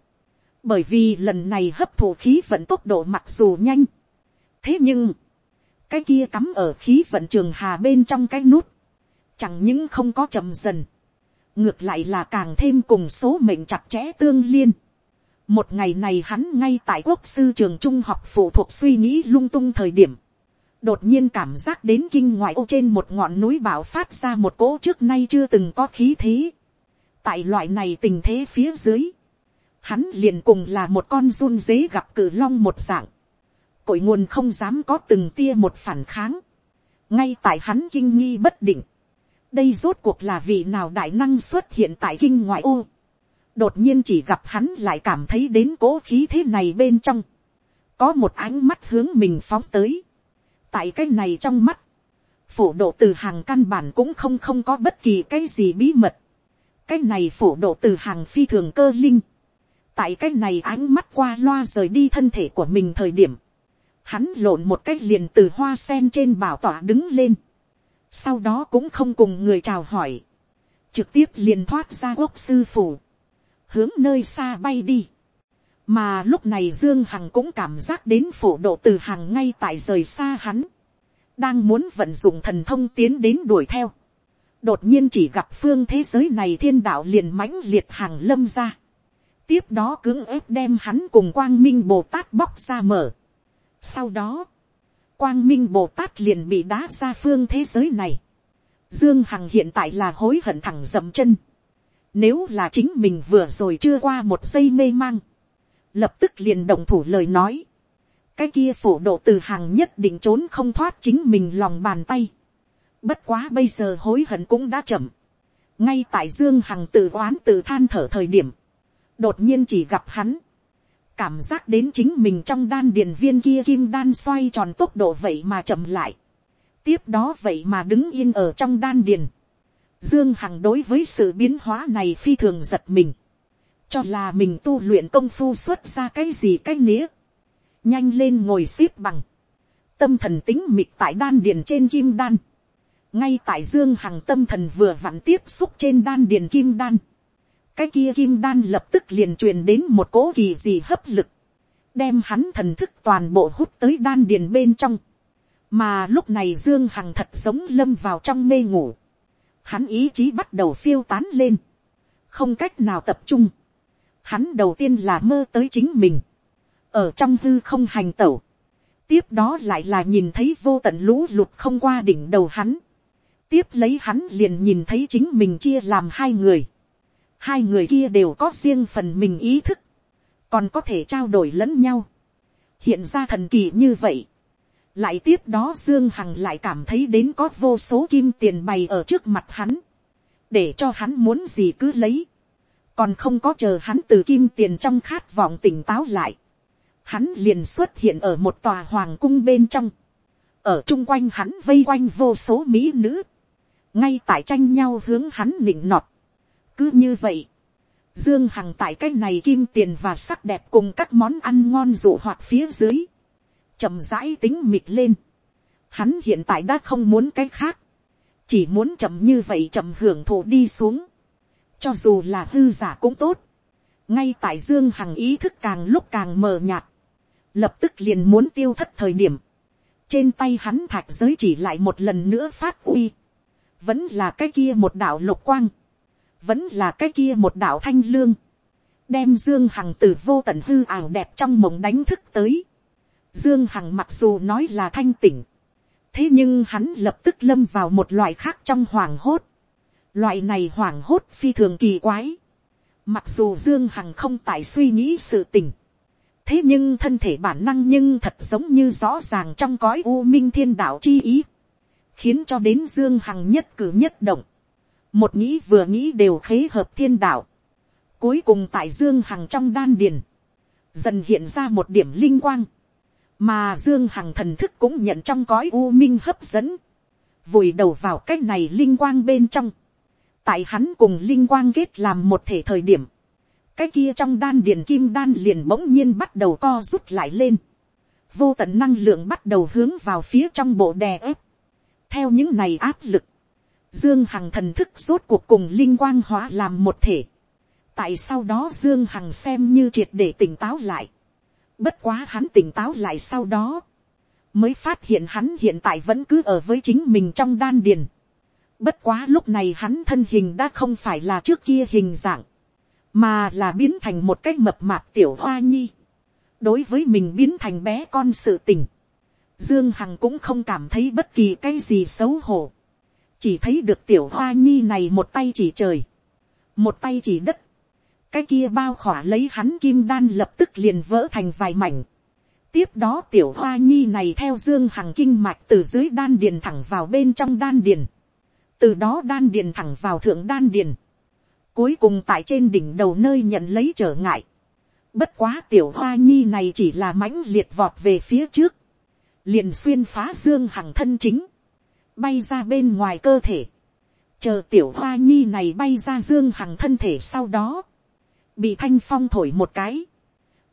bởi vì lần này hấp thụ khí vận tốc độ mặc dù nhanh, thế nhưng, cái kia cắm ở khí vận trường hà bên trong cái nút, chẳng những không có chậm dần, ngược lại là càng thêm cùng số mệnh chặt chẽ tương liên. một ngày này hắn ngay tại quốc sư trường trung học phụ thuộc suy nghĩ lung tung thời điểm, đột nhiên cảm giác đến kinh ngoại ô trên một ngọn núi bảo phát ra một cỗ trước nay chưa từng có khí thế tại loại này tình thế phía dưới, hắn liền cùng là một con run dế gặp cử long một dạng, cội nguồn không dám có từng tia một phản kháng, ngay tại hắn kinh nghi bất định, đây rốt cuộc là vị nào đại năng xuất hiện tại kinh ngoại ô, đột nhiên chỉ gặp hắn lại cảm thấy đến cố khí thế này bên trong, có một ánh mắt hướng mình phóng tới, tại cái này trong mắt, phổ độ từ hàng căn bản cũng không không có bất kỳ cái gì bí mật, cái này phổ độ từ hàng phi thường cơ linh, tại cái này ánh mắt qua loa rời đi thân thể của mình thời điểm, hắn lộn một cách liền từ hoa sen trên bảo tỏa đứng lên, sau đó cũng không cùng người chào hỏi, trực tiếp liền thoát ra quốc sư phủ, hướng nơi xa bay đi. mà lúc này dương hằng cũng cảm giác đến phổ độ từ hàng ngay tại rời xa hắn, đang muốn vận dụng thần thông tiến đến đuổi theo, đột nhiên chỉ gặp phương thế giới này thiên đạo liền mãnh liệt hàng lâm ra, tiếp đó cưỡng ép đem hắn cùng quang minh bồ tát bóc ra mở. sau đó, quang minh bồ tát liền bị đá ra phương thế giới này. dương hằng hiện tại là hối hận thẳng dậm chân. nếu là chính mình vừa rồi chưa qua một giây mê mang, lập tức liền động thủ lời nói. cái kia phổ độ từ hàng nhất định trốn không thoát chính mình lòng bàn tay bất quá bây giờ hối hận cũng đã chậm. ngay tại dương hằng tự oán tự than thở thời điểm, đột nhiên chỉ gặp hắn, cảm giác đến chính mình trong đan điền viên kia kim đan xoay tròn tốc độ vậy mà chậm lại, tiếp đó vậy mà đứng yên ở trong đan điền, dương hằng đối với sự biến hóa này phi thường giật mình, cho là mình tu luyện công phu xuất ra cái gì cái nĩa, nhanh lên ngồi xếp bằng, tâm thần tính mịt tại đan điền trên kim đan, ngay tại dương hằng tâm thần vừa vặn tiếp xúc trên đan điền kim đan, cái kia kim đan lập tức liền truyền đến một cố kỳ gì hấp lực, đem hắn thần thức toàn bộ hút tới đan điền bên trong, mà lúc này dương hằng thật giống lâm vào trong mê ngủ, hắn ý chí bắt đầu phiêu tán lên, không cách nào tập trung, hắn đầu tiên là mơ tới chính mình, ở trong hư không hành tẩu, tiếp đó lại là nhìn thấy vô tận lũ lụt không qua đỉnh đầu hắn, tiếp lấy hắn liền nhìn thấy chính mình chia làm hai người, hai người kia đều có riêng phần mình ý thức, còn có thể trao đổi lẫn nhau, hiện ra thần kỳ như vậy. lại tiếp đó dương hằng lại cảm thấy đến có vô số kim tiền bày ở trước mặt hắn, để cho hắn muốn gì cứ lấy, còn không có chờ hắn từ kim tiền trong khát vọng tỉnh táo lại, hắn liền xuất hiện ở một tòa hoàng cung bên trong, ở chung quanh hắn vây quanh vô số mỹ nữ, ngay tại tranh nhau hướng hắn nịnh nọt, cứ như vậy, dương hằng tại cái này kim tiền và sắc đẹp cùng các món ăn ngon dụ hoạt phía dưới, chậm rãi tính mịt lên. Hắn hiện tại đã không muốn cái khác, chỉ muốn chậm như vậy chậm hưởng thụ đi xuống, cho dù là hư giả cũng tốt. ngay tại dương hằng ý thức càng lúc càng mờ nhạt, lập tức liền muốn tiêu thất thời điểm, trên tay hắn thạch giới chỉ lại một lần nữa phát uy, vẫn là cái kia một đạo lục quang, vẫn là cái kia một đạo thanh lương, đem dương hằng từ vô tận hư ảo đẹp trong mộng đánh thức tới. dương hằng mặc dù nói là thanh tỉnh, thế nhưng hắn lập tức lâm vào một loại khác trong hoàng hốt. loại này hoàng hốt phi thường kỳ quái. mặc dù dương hằng không tại suy nghĩ sự tình, thế nhưng thân thể bản năng nhưng thật giống như rõ ràng trong cõi u minh thiên đạo chi ý, khiến cho đến dương hằng nhất cử nhất động, một nghĩ vừa nghĩ đều khế hợp thiên đạo, cuối cùng tại dương hằng trong đan điền, dần hiện ra một điểm linh quang, mà dương hằng thần thức cũng nhận trong cõi u minh hấp dẫn, vùi đầu vào cái này linh quang bên trong, tại hắn cùng linh quang kết làm một thể thời điểm, cái kia trong đan điền kim đan liền bỗng nhiên bắt đầu co rút lại lên, vô tận năng lượng bắt đầu hướng vào phía trong bộ đè ép, theo những này áp lực, Dương Hằng thần thức rốt cuộc cùng linh quang hóa làm một thể. Tại sau đó Dương Hằng xem như triệt để tỉnh táo lại. Bất quá hắn tỉnh táo lại sau đó. Mới phát hiện hắn hiện tại vẫn cứ ở với chính mình trong đan điền. Bất quá lúc này hắn thân hình đã không phải là trước kia hình dạng. Mà là biến thành một cái mập mạp tiểu hoa nhi. Đối với mình biến thành bé con sự tình. Dương Hằng cũng không cảm thấy bất kỳ cái gì xấu hổ. Chỉ thấy được tiểu hoa nhi này một tay chỉ trời, một tay chỉ đất, cái kia bao khỏa lấy hắn kim đan lập tức liền vỡ thành vài mảnh, tiếp đó tiểu hoa nhi này theo dương hằng kinh mạch từ dưới đan điền thẳng vào bên trong đan điền, từ đó đan điền thẳng vào thượng đan điền, cuối cùng tại trên đỉnh đầu nơi nhận lấy trở ngại, bất quá tiểu hoa nhi này chỉ là mãnh liệt vọt về phía trước, liền xuyên phá dương hằng thân chính, bay ra bên ngoài cơ thể, chờ tiểu hoa nhi này bay ra dương hằng thân thể sau đó, bị thanh phong thổi một cái,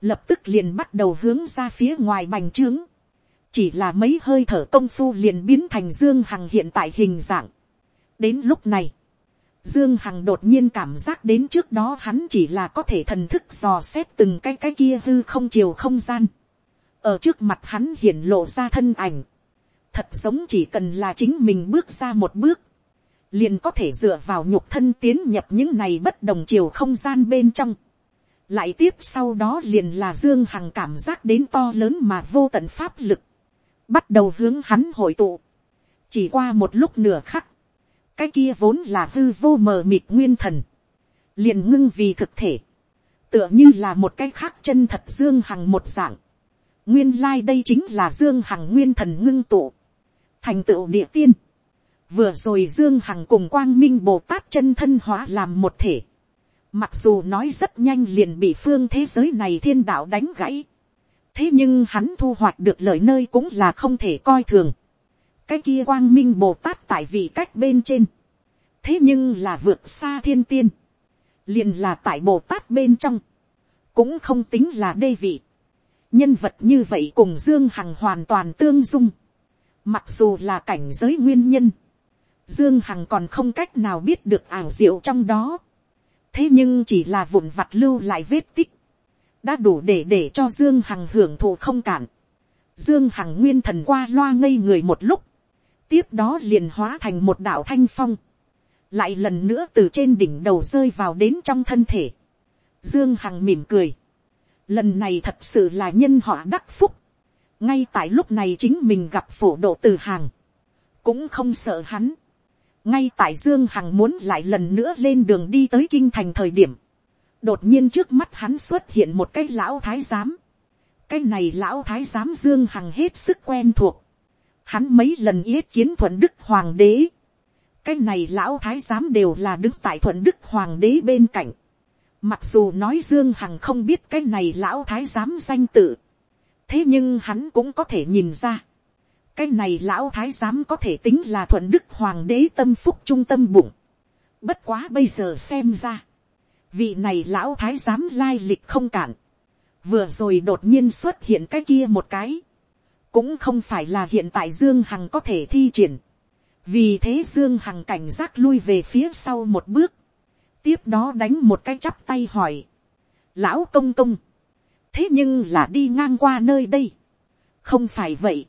lập tức liền bắt đầu hướng ra phía ngoài bành trướng, chỉ là mấy hơi thở công phu liền biến thành dương hằng hiện tại hình dạng. đến lúc này, dương hằng đột nhiên cảm giác đến trước đó hắn chỉ là có thể thần thức dò xét từng cái cái kia hư không chiều không gian, ở trước mặt hắn hiển lộ ra thân ảnh, thật giống chỉ cần là chính mình bước ra một bước, liền có thể dựa vào nhục thân tiến nhập những này bất đồng chiều không gian bên trong. lại tiếp sau đó liền là dương hằng cảm giác đến to lớn mà vô tận pháp lực, bắt đầu hướng hắn hội tụ. chỉ qua một lúc nửa khắc, cái kia vốn là hư vô mờ mịt nguyên thần, liền ngưng vì thực thể, tựa như là một cái khác chân thật dương hằng một dạng nguyên lai đây chính là dương hằng nguyên thần ngưng tụ, thành tựu địa tiên Vừa rồi Dương Hằng cùng Quang Minh Bồ Tát chân thân hóa làm một thể. Mặc dù nói rất nhanh liền bị phương thế giới này thiên đạo đánh gãy. Thế nhưng hắn thu hoạch được lời nơi cũng là không thể coi thường. Cái kia Quang Minh Bồ Tát tại vị cách bên trên. Thế nhưng là vượt xa thiên tiên. Liền là tại Bồ Tát bên trong. Cũng không tính là đê vị. Nhân vật như vậy cùng Dương Hằng hoàn toàn tương dung. Mặc dù là cảnh giới nguyên nhân, Dương Hằng còn không cách nào biết được ảo diệu trong đó. Thế nhưng chỉ là vụn vặt lưu lại vết tích. Đã đủ để để cho Dương Hằng hưởng thụ không cản. Dương Hằng nguyên thần qua loa ngây người một lúc. Tiếp đó liền hóa thành một đạo thanh phong. Lại lần nữa từ trên đỉnh đầu rơi vào đến trong thân thể. Dương Hằng mỉm cười. Lần này thật sự là nhân họa đắc phúc. Ngay tại lúc này chính mình gặp phổ độ từ hàng. Cũng không sợ hắn ngay tại dương hằng muốn lại lần nữa lên đường đi tới kinh thành thời điểm, đột nhiên trước mắt hắn xuất hiện một cái lão thái giám. cái này lão thái giám dương hằng hết sức quen thuộc. hắn mấy lần yết kiến thuận đức hoàng đế. cái này lão thái giám đều là đứng tại thuận đức hoàng đế bên cạnh mặc dù nói dương hằng không biết cái này lão thái giám danh tự. thế nhưng hắn cũng có thể nhìn ra cái này lão thái giám có thể tính là thuận đức hoàng đế tâm phúc trung tâm bụng. Bất quá bây giờ xem ra. Vị này lão thái giám lai lịch không cản. Vừa rồi đột nhiên xuất hiện cái kia một cái. Cũng không phải là hiện tại Dương Hằng có thể thi triển. Vì thế Dương Hằng cảnh giác lui về phía sau một bước. Tiếp đó đánh một cái chắp tay hỏi. Lão công công. Thế nhưng là đi ngang qua nơi đây. Không phải vậy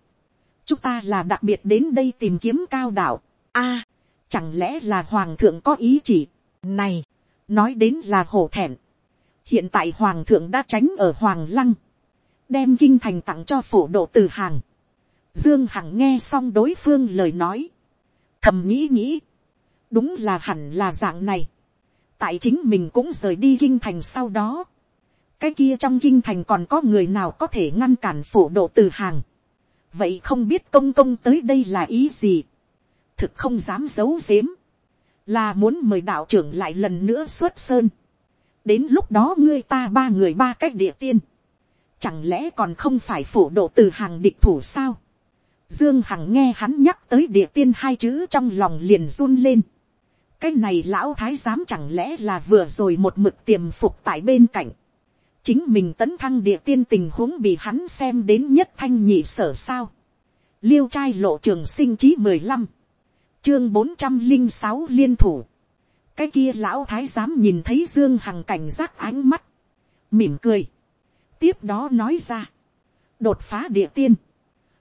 chúng ta là đặc biệt đến đây tìm kiếm cao đạo. a, chẳng lẽ là hoàng thượng có ý chỉ. này, nói đến là hổ thẹn. hiện tại hoàng thượng đã tránh ở hoàng lăng, đem kinh thành tặng cho phổ độ từ hàng. dương hằng nghe xong đối phương lời nói, thầm nghĩ nghĩ, đúng là hẳn là dạng này tại chính mình cũng rời đi kinh thành sau đó. cái kia trong kinh thành còn có người nào có thể ngăn cản phổ độ từ hàng? Vậy không biết công công tới đây là ý gì, thực không dám giấu giếm, là muốn mời đạo trưởng lại lần nữa xuất sơn, đến lúc đó ngươi ta ba người ba cách địa tiên, chẳng lẽ còn không phải phổ độ từ hàng địch thủ sao, dương hằng nghe hắn nhắc tới địa tiên hai chữ trong lòng liền run lên, cái này lão thái giám chẳng lẽ là vừa rồi một mực tiềm phục tại bên cạnh, chính mình tấn thăng địa tiên tình huống bị hắn xem đến nhất thanh nhị sở sao. liêu trai lộ trường sinh chí mười lăm, chương bốn trăm linh sáu liên thủ. cái kia lão thái giám nhìn thấy dương hằng cảnh giác ánh mắt, mỉm cười. tiếp đó nói ra, đột phá địa tiên,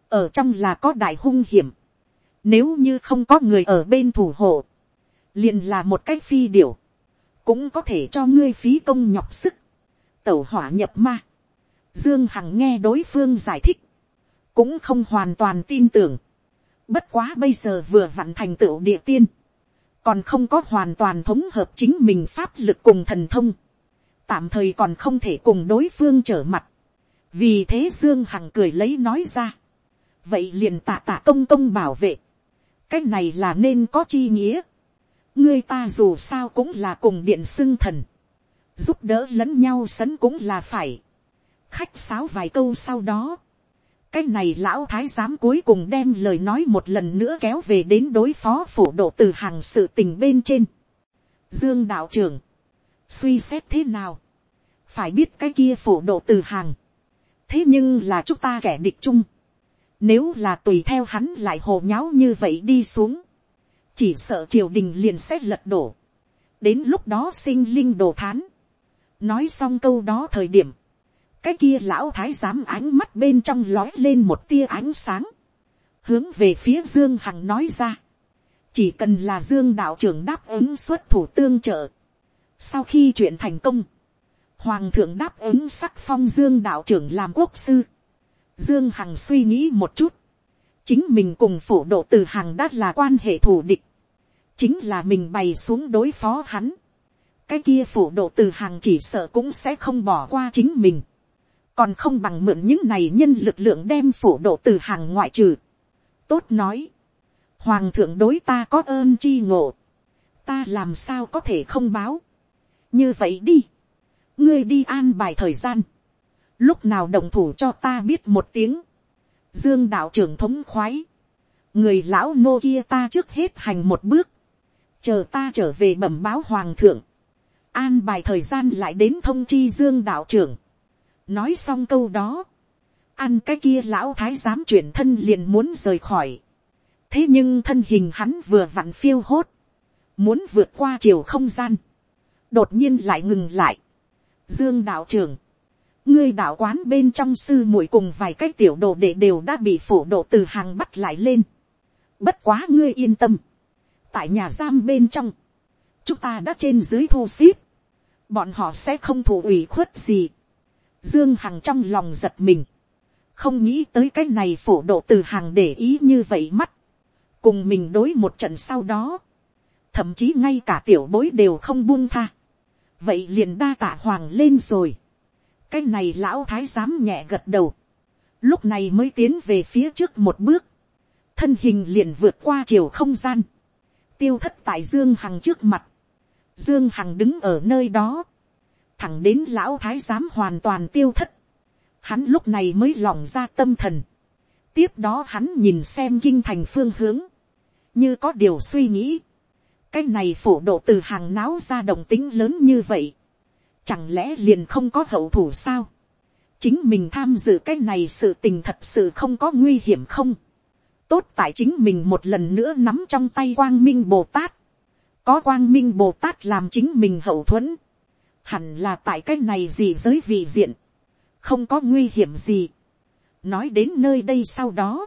ở trong là có đại hung hiểm, nếu như không có người ở bên thủ hộ, liền là một cái phi điểu, cũng có thể cho ngươi phí công nhọc sức, tẩu hỏa nhập ma. Dương Hằng nghe đối phương giải thích. Cũng không hoàn toàn tin tưởng. Bất quá bây giờ vừa vặn thành tựu địa tiên. Còn không có hoàn toàn thống hợp chính mình pháp lực cùng thần thông. Tạm thời còn không thể cùng đối phương trở mặt. vì thế dương hằng cười lấy nói ra, vậy liền tạ tạ công công bảo vệ, cái này là nên có chi nghĩa, ngươi ta dù sao cũng là cùng điện xưng thần, giúp đỡ lẫn nhau sấn cũng là phải, khách sáo vài câu sau đó, cái này lão thái giám cuối cùng đem lời nói một lần nữa kéo về đến đối phó phủ độ từ hàng sự tình bên trên. Dương đạo trưởng, suy xét thế nào, phải biết cái kia phủ độ từ hàng, thế nhưng là chúng ta kẻ địch chung, nếu là tùy theo hắn lại hồ nháo như vậy đi xuống, chỉ sợ triều đình liền xét lật đổ, đến lúc đó sinh linh đồ thán, nói xong câu đó thời điểm, cái kia lão thái giám ánh mắt bên trong lói lên một tia ánh sáng, hướng về phía dương hằng nói ra, chỉ cần là dương đạo trưởng đáp ứng xuất thủ tương trợ, sau khi chuyện thành công, hoàng thượng đáp ứng sắc phong dương đạo trưởng làm quốc sư, dương hằng suy nghĩ một chút, chính mình cùng phổ độ từ hằng đã là quan hệ thù địch, chính là mình bày xuống đối phó hắn, cái kia phủ độ từ hàng chỉ sợ cũng sẽ không bỏ qua chính mình. Còn không bằng mượn những này nhân lực lượng đem phủ độ từ hàng ngoại trừ. tốt nói, hoàng thượng đối ta có ơn chi ngộ, ta làm sao có thể không báo. như vậy đi, ngươi đi an bài thời gian, lúc nào đồng thủ cho ta biết một tiếng, dương đạo trưởng thống khoái, người lão nô kia ta trước hết hành một bước, chờ ta trở về bẩm báo hoàng thượng, an bài thời gian lại đến thông chi dương đạo trưởng, nói xong câu đó, ăn cái kia lão thái giám chuyển thân liền muốn rời khỏi. thế nhưng thân hình hắn vừa vặn phiêu hốt, muốn vượt qua chiều không gian, đột nhiên lại ngừng lại. dương đạo trưởng, ngươi đạo quán bên trong sư muội cùng vài cái tiểu đồ để đều đã bị phổ độ từ hàng bắt lại lên. bất quá ngươi yên tâm, tại nhà giam bên trong, chúng ta đã trên dưới thu xíp, bọn họ sẽ không thủ ủy khuất gì Dương Hằng trong lòng giật mình. Không nghĩ tới cái này phổ độ từ hàng để ý như vậy mắt. Cùng mình đối một trận sau đó. Thậm chí ngay cả tiểu bối đều không buông tha. Vậy liền đa tạ hoàng lên rồi. Cái này lão thái giám nhẹ gật đầu. Lúc này mới tiến về phía trước một bước. Thân hình liền vượt qua chiều không gian. Tiêu thất tại Dương Hằng trước mặt. Dương Hằng đứng ở nơi đó. Thẳng đến lão thái giám hoàn toàn tiêu thất, hắn lúc này mới lỏng ra tâm thần, tiếp đó hắn nhìn xem kinh thành phương hướng, như có điều suy nghĩ, cái này phổ độ từ hàng náo ra đồng tính lớn như vậy, chẳng lẽ liền không có hậu thủ sao, chính mình tham dự cái này sự tình thật sự không có nguy hiểm không, tốt tại chính mình một lần nữa nắm trong tay quang minh bồ tát, có quang minh bồ tát làm chính mình hậu thuẫn, hẳn là tại cái này gì giới vị diện, không có nguy hiểm gì. nói đến nơi đây sau đó,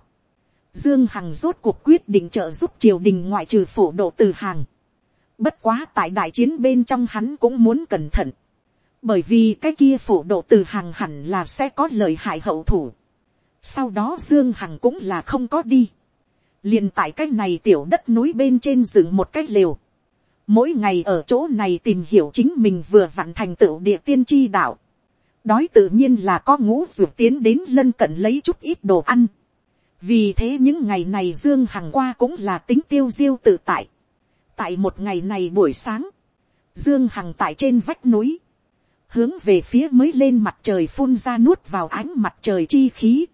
dương hằng rốt cuộc quyết định trợ giúp triều đình ngoại trừ phổ độ từ hàng. bất quá tại đại chiến bên trong hắn cũng muốn cẩn thận, bởi vì cái kia phổ độ từ hàng hẳn là sẽ có lời hại hậu thủ sau đó dương hằng cũng là không có đi. liền tại cái này tiểu đất núi bên trên rừng một cái lều mỗi ngày ở chỗ này tìm hiểu chính mình vừa vặn thành tựu địa tiên tri đạo. đói tự nhiên là có ngũ ruột tiến đến lân cận lấy chút ít đồ ăn. vì thế những ngày này dương hằng qua cũng là tính tiêu diêu tự tại. tại một ngày này buổi sáng, dương hằng tại trên vách núi, hướng về phía mới lên mặt trời phun ra nuốt vào ánh mặt trời chi khí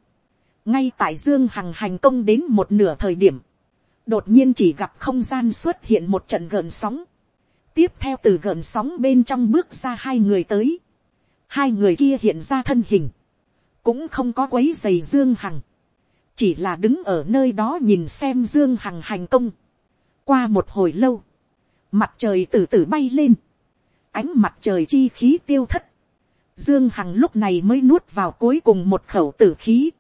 ngay tại dương hằng hành công đến một nửa thời điểm, đột nhiên chỉ gặp không gian xuất hiện một trận gợn sóng. tiếp theo từ gợn sóng bên trong bước ra hai người tới. hai người kia hiện ra thân hình. cũng không có quấy giày dương hằng. chỉ là đứng ở nơi đó nhìn xem dương hằng hành công. qua một hồi lâu, mặt trời từ từ bay lên. ánh mặt trời chi khí tiêu thất. Dương Hằng lúc này mới nuốt vào cuối cùng một khẩu tử khí.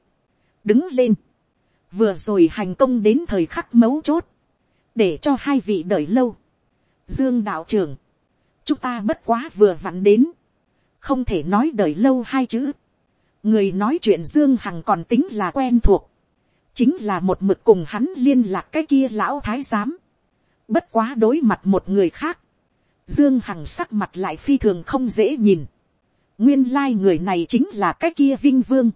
Đứng lên vừa rồi hành công đến thời khắc mấu chốt, để cho hai vị đợi lâu. Dương đạo trưởng, chúng ta bất quá vừa vặn đến, không thể nói đợi lâu hai chữ. người nói chuyện dương hằng còn tính là quen thuộc, chính là một mực cùng hắn liên lạc cái kia lão thái giám. bất quá đối mặt một người khác, dương hằng sắc mặt lại phi thường không dễ nhìn. nguyên lai người này chính là cái kia vinh vương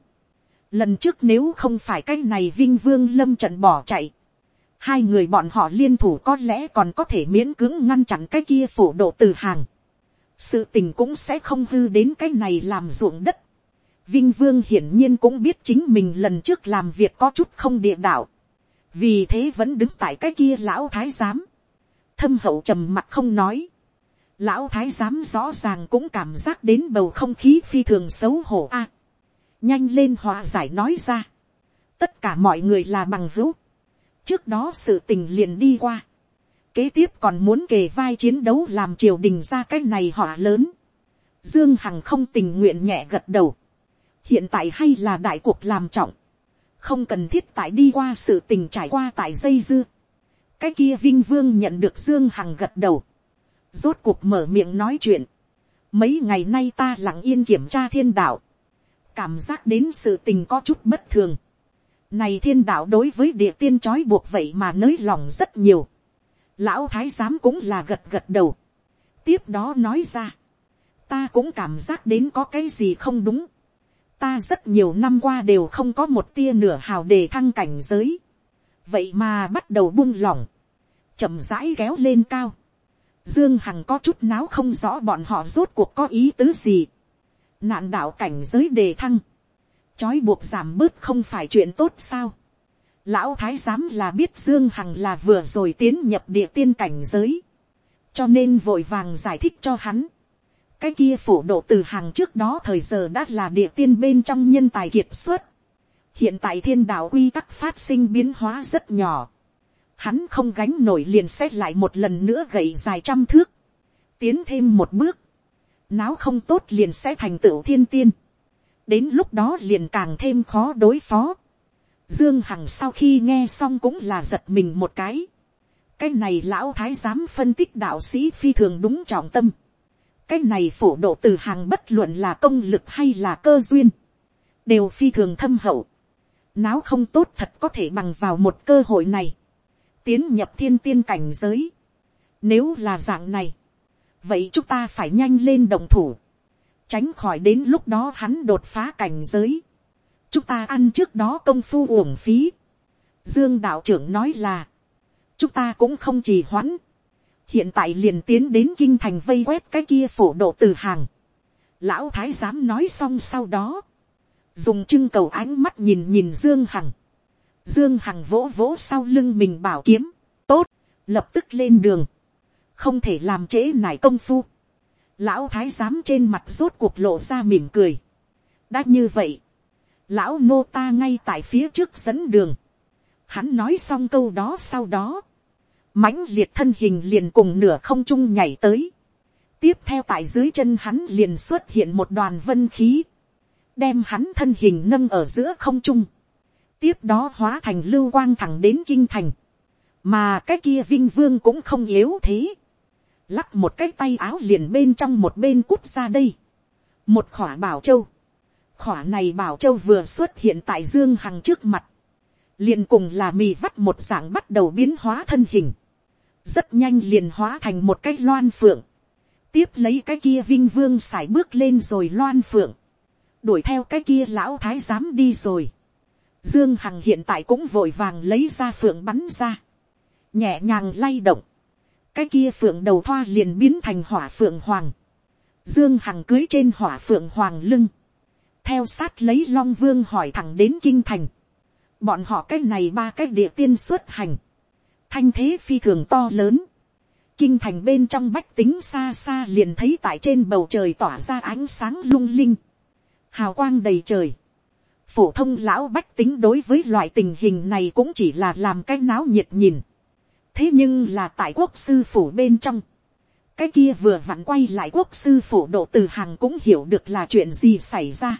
lần trước nếu không phải cái này vinh vương lâm trận bỏ chạy, hai người bọn họ liên thủ có lẽ còn có thể miễn cưỡng ngăn chặn cái kia phổ độ từ hàng. sự tình cũng sẽ không hư đến cái này làm ruộng đất. Vinh Vương hiển nhiên cũng biết chính mình lần trước làm việc có chút không địa đạo. Vì thế vẫn đứng tại cái kia lão thái giám. Thâm hậu trầm mặt không nói. Lão thái giám rõ ràng cũng cảm giác đến bầu không khí phi thường xấu hổ a nhanh lên hòa giải nói ra. Tất cả mọi người là bằng hữu. Trước đó sự tình liền đi qua. Kế tiếp còn muốn kề vai chiến đấu làm triều đình ra cái này họa lớn. Dương Hằng không tình nguyện nhẹ gật đầu hiện tại hay là đại cuộc làm trọng, không cần thiết tại đi qua sự tình trải qua tại dây dưa. cái kia vinh vương nhận được dương hằng gật đầu, rốt cuộc mở miệng nói chuyện. mấy ngày nay ta lặng yên kiểm tra thiên đạo, cảm giác đến sự tình có chút bất thường. này thiên đạo đối với địa tiên trói buộc vậy mà nới lòng rất nhiều. lão thái giám cũng là gật gật đầu. tiếp đó nói ra, ta cũng cảm giác đến có cái gì không đúng ta rất nhiều năm qua đều không có một tia nửa hào đề thăng cảnh giới. vậy mà bắt đầu buông lỏng, chậm rãi kéo lên cao. dương hằng có chút náo không rõ bọn họ rốt cuộc có ý tứ gì nạn đạo cảnh giới đề thăng, trói buộc giảm bớt không phải chuyện tốt sao. lão thái giám là biết dương hằng là vừa rồi tiến nhập địa tiên cảnh giới, cho nên vội vàng giải thích cho hắn cái kia phổ độ từ hàng trước đó thời giờ đã là địa tiên bên trong nhân tài kiệt xuất. hiện tại thiên đạo quy tắc phát sinh biến hóa rất nhỏ. hắn không gánh nổi liền xét lại một lần nữa gậy dài trăm thước. tiến thêm một bước náo không tốt liền sẽ thành tựu thiên tiên. đến lúc đó liền càng thêm khó đối phó. dương hằng sau khi nghe xong cũng là giật mình một cái. cái này lão thái giám phân tích đạo sĩ phi thường đúng trọng tâm cái này phổ độ từ hàng bất luận là công lực hay là cơ duyên, đều phi thường thâm hậu. Náo không tốt thật có thể bằng vào một cơ hội này, tiến nhập thiên tiên cảnh giới. Nếu là dạng này, vậy chúng ta phải nhanh lên đồng thủ, tránh khỏi đến lúc đó hắn đột phá cảnh giới. chúng ta ăn trước đó công phu uổng phí. Dương đạo trưởng nói là, chúng ta cũng không trì hoãn, hiện tại liền tiến đến kinh thành vây quét cái kia phổ độ từ hàng. lão thái giám nói xong sau đó, dùng trưng cầu ánh mắt nhìn nhìn dương hằng. dương hằng vỗ vỗ sau lưng mình bảo kiếm, tốt, lập tức lên đường, không thể làm trễ nải công phu. lão thái giám trên mặt rốt cuộc lộ ra mỉm cười. đã như vậy, lão nô ta ngay tại phía trước dẫn đường. hắn nói xong câu đó sau đó, mãnh liệt thân hình liền cùng nửa không trung nhảy tới. tiếp theo tại dưới chân hắn liền xuất hiện một đoàn vân khí, đem hắn thân hình nâng ở giữa không trung. tiếp đó hóa thành lưu quang thẳng đến kinh thành. mà cái kia vinh vương cũng không yếu thế lắc một cái tay áo liền bên trong một bên cút ra đây. một khỏa bảo châu. khỏa này bảo châu vừa xuất hiện tại dương hằng trước mặt. Liền cùng là mì vắt một dạng bắt đầu biến hóa thân hình. Rất nhanh liền hóa thành một cái loan phượng, tiếp lấy cái kia vinh vương x bước lên rồi loan phượng, đuổi theo cái kia lão thái giám đi rồi, dương hằng hiện tại cũng vội vàng lấy ra phượng bắn ra, nhẹ nhàng lay động, cái kia phượng đầu thoa liền biến thành hỏa phượng hoàng, dương hằng cưới trên hỏa phượng hoàng lưng, theo sát lấy long vương hỏi thẳng đến kinh thành, bọn họ cái này ba cái địa tiên xuất hành, thanh thế phi thường to lớn, kinh thành bên trong bách tính xa xa liền thấy tại trên bầu trời tỏa ra ánh sáng lung linh, hào quang đầy trời, phổ thông lão bách tính đối với loại tình hình này cũng chỉ là làm cái náo nhiệt nhìn, thế nhưng là tại quốc sư phủ bên trong, cái kia vừa vặn quay lại quốc sư phủ độ từ hàng cũng hiểu được là chuyện gì xảy ra.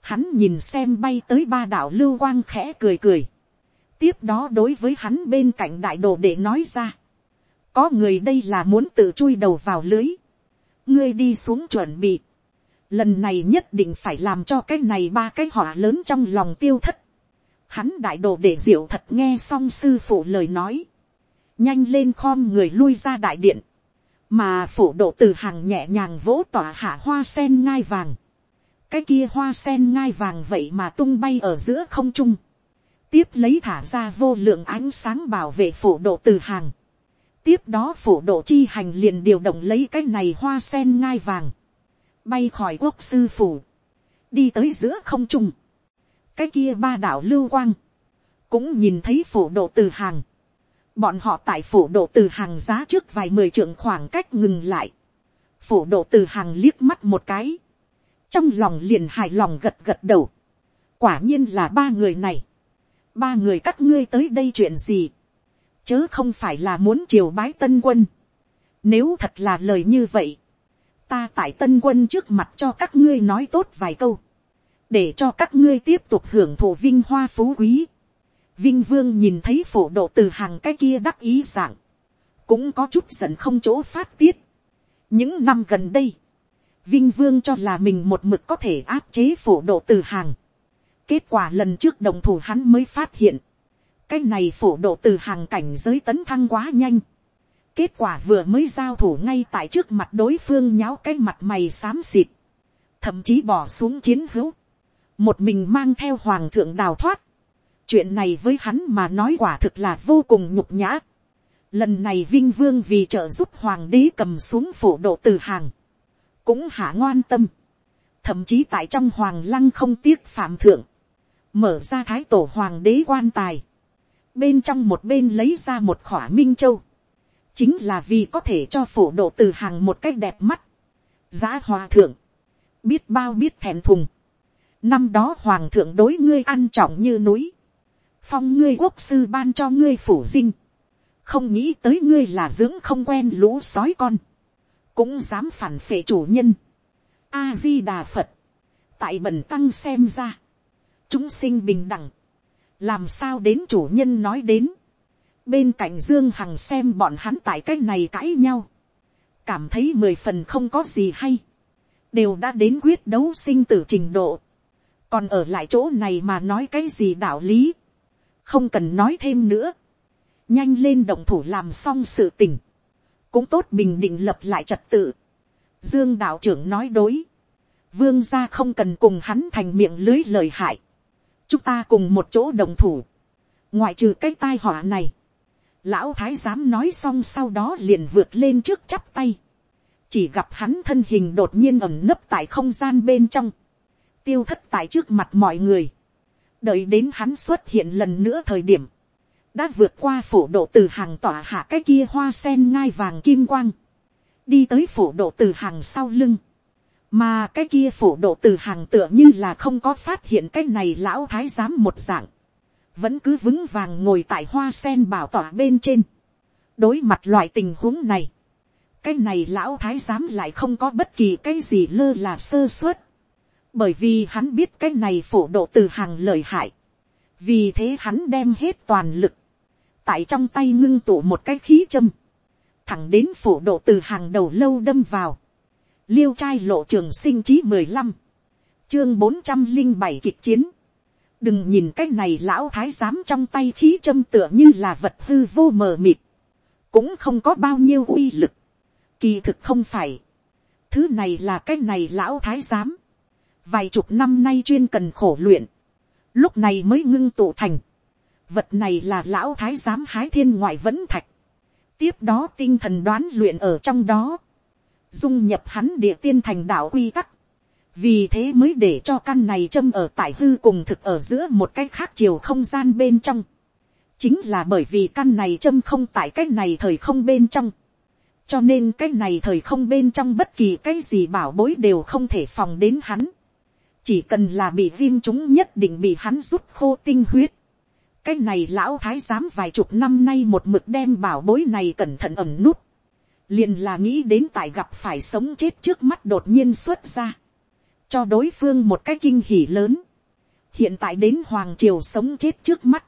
Hắn nhìn xem bay tới ba đạo lưu quang khẽ cười cười tiếp đó đối với hắn bên cạnh đại đồ để nói ra. có người đây là muốn tự chui đầu vào lưới. ngươi đi xuống chuẩn bị. lần này nhất định phải làm cho cái này ba cái họa lớn trong lòng tiêu thất. hắn đại đồ để diệu thật nghe xong sư phụ lời nói nhanh lên khom người lui ra đại điện. mà phủ độ từ hàng nhẹ nhàng vỗ tỏa hạ hoa sen ngai vàng. cái kia hoa sen ngai vàng vậy mà tung bay ở giữa không trung, tiếp lấy thả ra vô lượng ánh sáng bảo vệ phổ độ từ hàng, tiếp đó phổ độ chi hành liền điều động lấy cái này hoa sen ngai vàng, bay khỏi quốc sư phủ, đi tới giữa không trung, cái kia ba đảo lưu quang, cũng nhìn thấy phổ độ từ hàng, bọn họ tại phổ độ từ hàng giá trước vài mười trượng khoảng cách ngừng lại, phổ độ từ hàng liếc mắt một cái, trong lòng liền hài lòng gật gật đầu, quả nhiên là ba người này, ba người các ngươi tới đây chuyện gì, chớ không phải là muốn triều bái tân quân, nếu thật là lời như vậy, ta tại tân quân trước mặt cho các ngươi nói tốt vài câu, để cho các ngươi tiếp tục hưởng thụ vinh hoa phú quý. Vinh vương nhìn thấy phổ độ từ hàng cái kia đắc ý dạng, cũng có chút giận không chỗ phát tiết. những năm gần đây, Vinh vương cho là mình một mực có thể áp chế phổ độ từ hàng. kết quả lần trước đồng thủ hắn mới phát hiện, cái này phổ độ từ hàng cảnh giới tấn thăng quá nhanh. kết quả vừa mới giao thủ ngay tại trước mặt đối phương nháo cái mặt mày xám xịt, thậm chí bỏ xuống chiến hữu một mình mang theo hoàng thượng đào thoát chuyện này với hắn mà nói quả thực là vô cùng nhục nhã. lần này vinh vương vì trợ giúp hoàng đế cầm xuống phổ độ từ hàng, cũng hạ ngoan tâm. thậm chí tại trong hoàng lăng không tiếc phạm thượng, mở ra thái tổ hoàng đế quan tài, bên trong một bên lấy ra một khỏa minh châu, chính là vì có thể cho phổ độ từ hàng một cách đẹp mắt. giá hòa thượng, biết bao biết thèm thùng, Năm đó hoàng thượng đối ngươi ăn trọng như núi. Phong ngươi quốc sư ban cho ngươi phủ dinh. Không nghĩ tới ngươi là dưỡng không quen lũ sói con. Cũng dám phản phệ chủ nhân. A-di-đà Phật. Tại bần tăng xem ra. Chúng sinh bình đẳng. Làm sao đến chủ nhân nói đến. Bên cạnh Dương Hằng xem bọn hắn tại cái này cãi nhau. Cảm thấy mười phần không có gì hay. Đều đã đến quyết đấu sinh tử trình độ còn ở lại chỗ này mà nói cái gì đạo lý, không cần nói thêm nữa, nhanh lên động thủ làm xong sự tình, cũng tốt bình định lập lại trật tự. Dương đạo trưởng nói đối, vương gia không cần cùng hắn thành miệng lưới lời hại, chúng ta cùng một chỗ đồng thủ, ngoại trừ cái tai họa này, lão thái giám nói xong sau đó liền vượt lên trước chắp tay, chỉ gặp hắn thân hình đột nhiên ẩm nấp tại không gian bên trong, tiêu thất tại trước mặt mọi người, đợi đến hắn xuất hiện lần nữa thời điểm, đã vượt qua phổ độ từ hàng tỏa hạ cái kia hoa sen ngai vàng kim quang, đi tới phổ độ từ hàng sau lưng, mà cái kia phổ độ từ hàng tựa như là không có phát hiện cái này lão thái giám một dạng, vẫn cứ vững vàng ngồi tại hoa sen bảo tỏa bên trên, đối mặt loại tình huống này, cái này lão thái giám lại không có bất kỳ cái gì lơ là sơ suất, bởi vì hắn biết cái này phổ độ từ hàng lời hại, vì thế hắn đem hết toàn lực, tại trong tay ngưng tụ một cái khí châm, thẳng đến phổ độ từ hàng đầu lâu đâm vào, liêu trai lộ trường sinh chí mười lăm, chương bốn trăm linh bảy kịch chiến, đừng nhìn cái này lão thái giám trong tay khí châm tựa như là vật hư vô mờ mịt, cũng không có bao nhiêu uy lực, kỳ thực không phải, thứ này là cái này lão thái giám, vài chục năm nay chuyên cần khổ luyện, lúc này mới ngưng tụ thành, vật này là lão thái giám hái thiên ngoại vẫn thạch, tiếp đó tinh thần đoán luyện ở trong đó, dung nhập hắn địa tiên thành đạo quy tắc, vì thế mới để cho căn này châm ở tại hư cùng thực ở giữa một cái khác chiều không gian bên trong, chính là bởi vì căn này châm không tại cái này thời không bên trong, cho nên cái này thời không bên trong bất kỳ cái gì bảo bối đều không thể phòng đến hắn chỉ cần là bị viêm chúng nhất định bị hắn rút khô tinh huyết. cái này lão thái giám vài chục năm nay một mực đem bảo bối này cẩn thận ẩm nút. liền là nghĩ đến tại gặp phải sống chết trước mắt đột nhiên xuất ra. cho đối phương một cái kinh hỉ lớn. hiện tại đến hoàng triều sống chết trước mắt.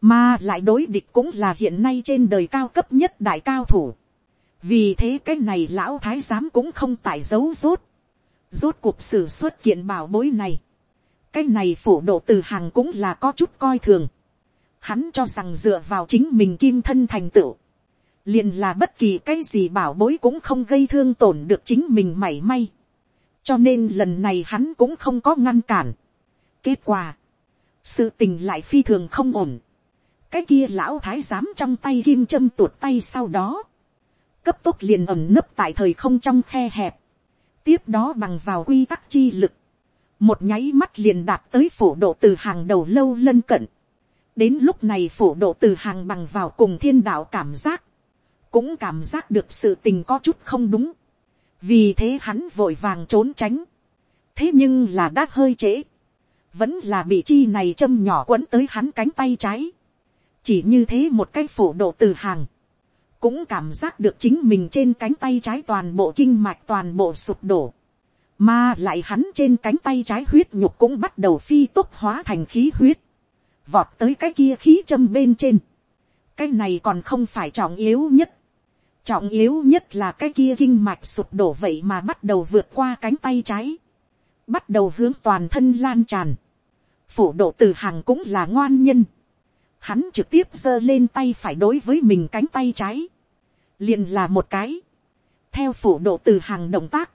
mà lại đối địch cũng là hiện nay trên đời cao cấp nhất đại cao thủ. vì thế cái này lão thái giám cũng không tại dấu rốt Rốt cuộc xử xuất kiện bảo bối này. Cái này phổ độ từ hàng cũng là có chút coi thường. Hắn cho rằng dựa vào chính mình kim thân thành tựu. liền là bất kỳ cái gì bảo bối cũng không gây thương tổn được chính mình mảy may. cho nên lần này hắn cũng không có ngăn cản. kết quả, sự tình lại phi thường không ổn. cái kia lão thái giám trong tay kim châm tuột tay sau đó, cấp tốc liền ẩm nấp tại thời không trong khe hẹp, tiếp đó bằng vào quy tắc chi lực, một nháy mắt liền đạt tới phổ độ từ hàng đầu lâu lân cận. đến lúc này phổ độ từ hàng bằng vào cùng thiên đạo cảm giác, cũng cảm giác được sự tình có chút không đúng, vì thế hắn vội vàng trốn tránh, thế nhưng là đã hơi trễ, vẫn là bị chi này châm nhỏ quấn tới hắn cánh tay trái, chỉ như thế một cái phổ độ từ hàng, cũng cảm giác được chính mình trên cánh tay trái toàn bộ kinh mạch toàn bộ sụp đổ, mà lại hắn trên cánh tay trái huyết nhục cũng bắt đầu phi tốc hóa thành khí huyết, vọt tới cái kia khí châm bên trên, cái này còn không phải trọng yếu nhất, trọng yếu nhất là cái kia kinh mạch sụp đổ vậy mà bắt đầu vượt qua cánh tay trái, bắt đầu hướng toàn thân lan tràn, phủ độ từ hàng cũng là ngoan nhân, hắn trực tiếp giơ lên tay phải đối với mình cánh tay trái, liền là một cái, theo phủ độ từ hàng động tác,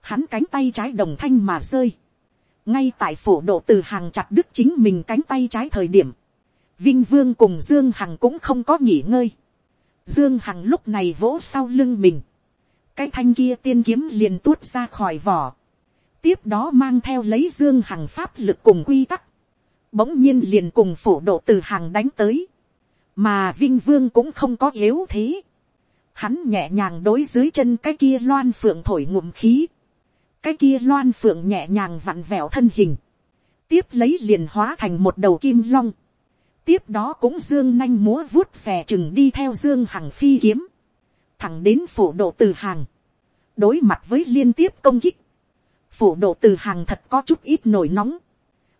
hắn cánh tay trái đồng thanh mà rơi, ngay tại phủ độ từ hàng chặt đứt chính mình cánh tay trái thời điểm, vinh vương cùng dương hằng cũng không có nghỉ ngơi, dương hằng lúc này vỗ sau lưng mình, cái thanh kia tiên kiếm liền tuốt ra khỏi vỏ, tiếp đó mang theo lấy dương hằng pháp lực cùng quy tắc, bỗng nhiên liền cùng phổ độ từ hàng đánh tới, mà vinh vương cũng không có yếu thế, hắn nhẹ nhàng đối dưới chân cái kia loan phượng thổi ngụm khí, cái kia loan phượng nhẹ nhàng vặn vẹo thân hình, tiếp lấy liền hóa thành một đầu kim long, tiếp đó cũng dương nanh múa vuốt xè chừng đi theo dương hằng phi kiếm, thẳng đến phổ độ từ hàng, đối mặt với liên tiếp công kích, phổ độ từ hàng thật có chút ít nổi nóng,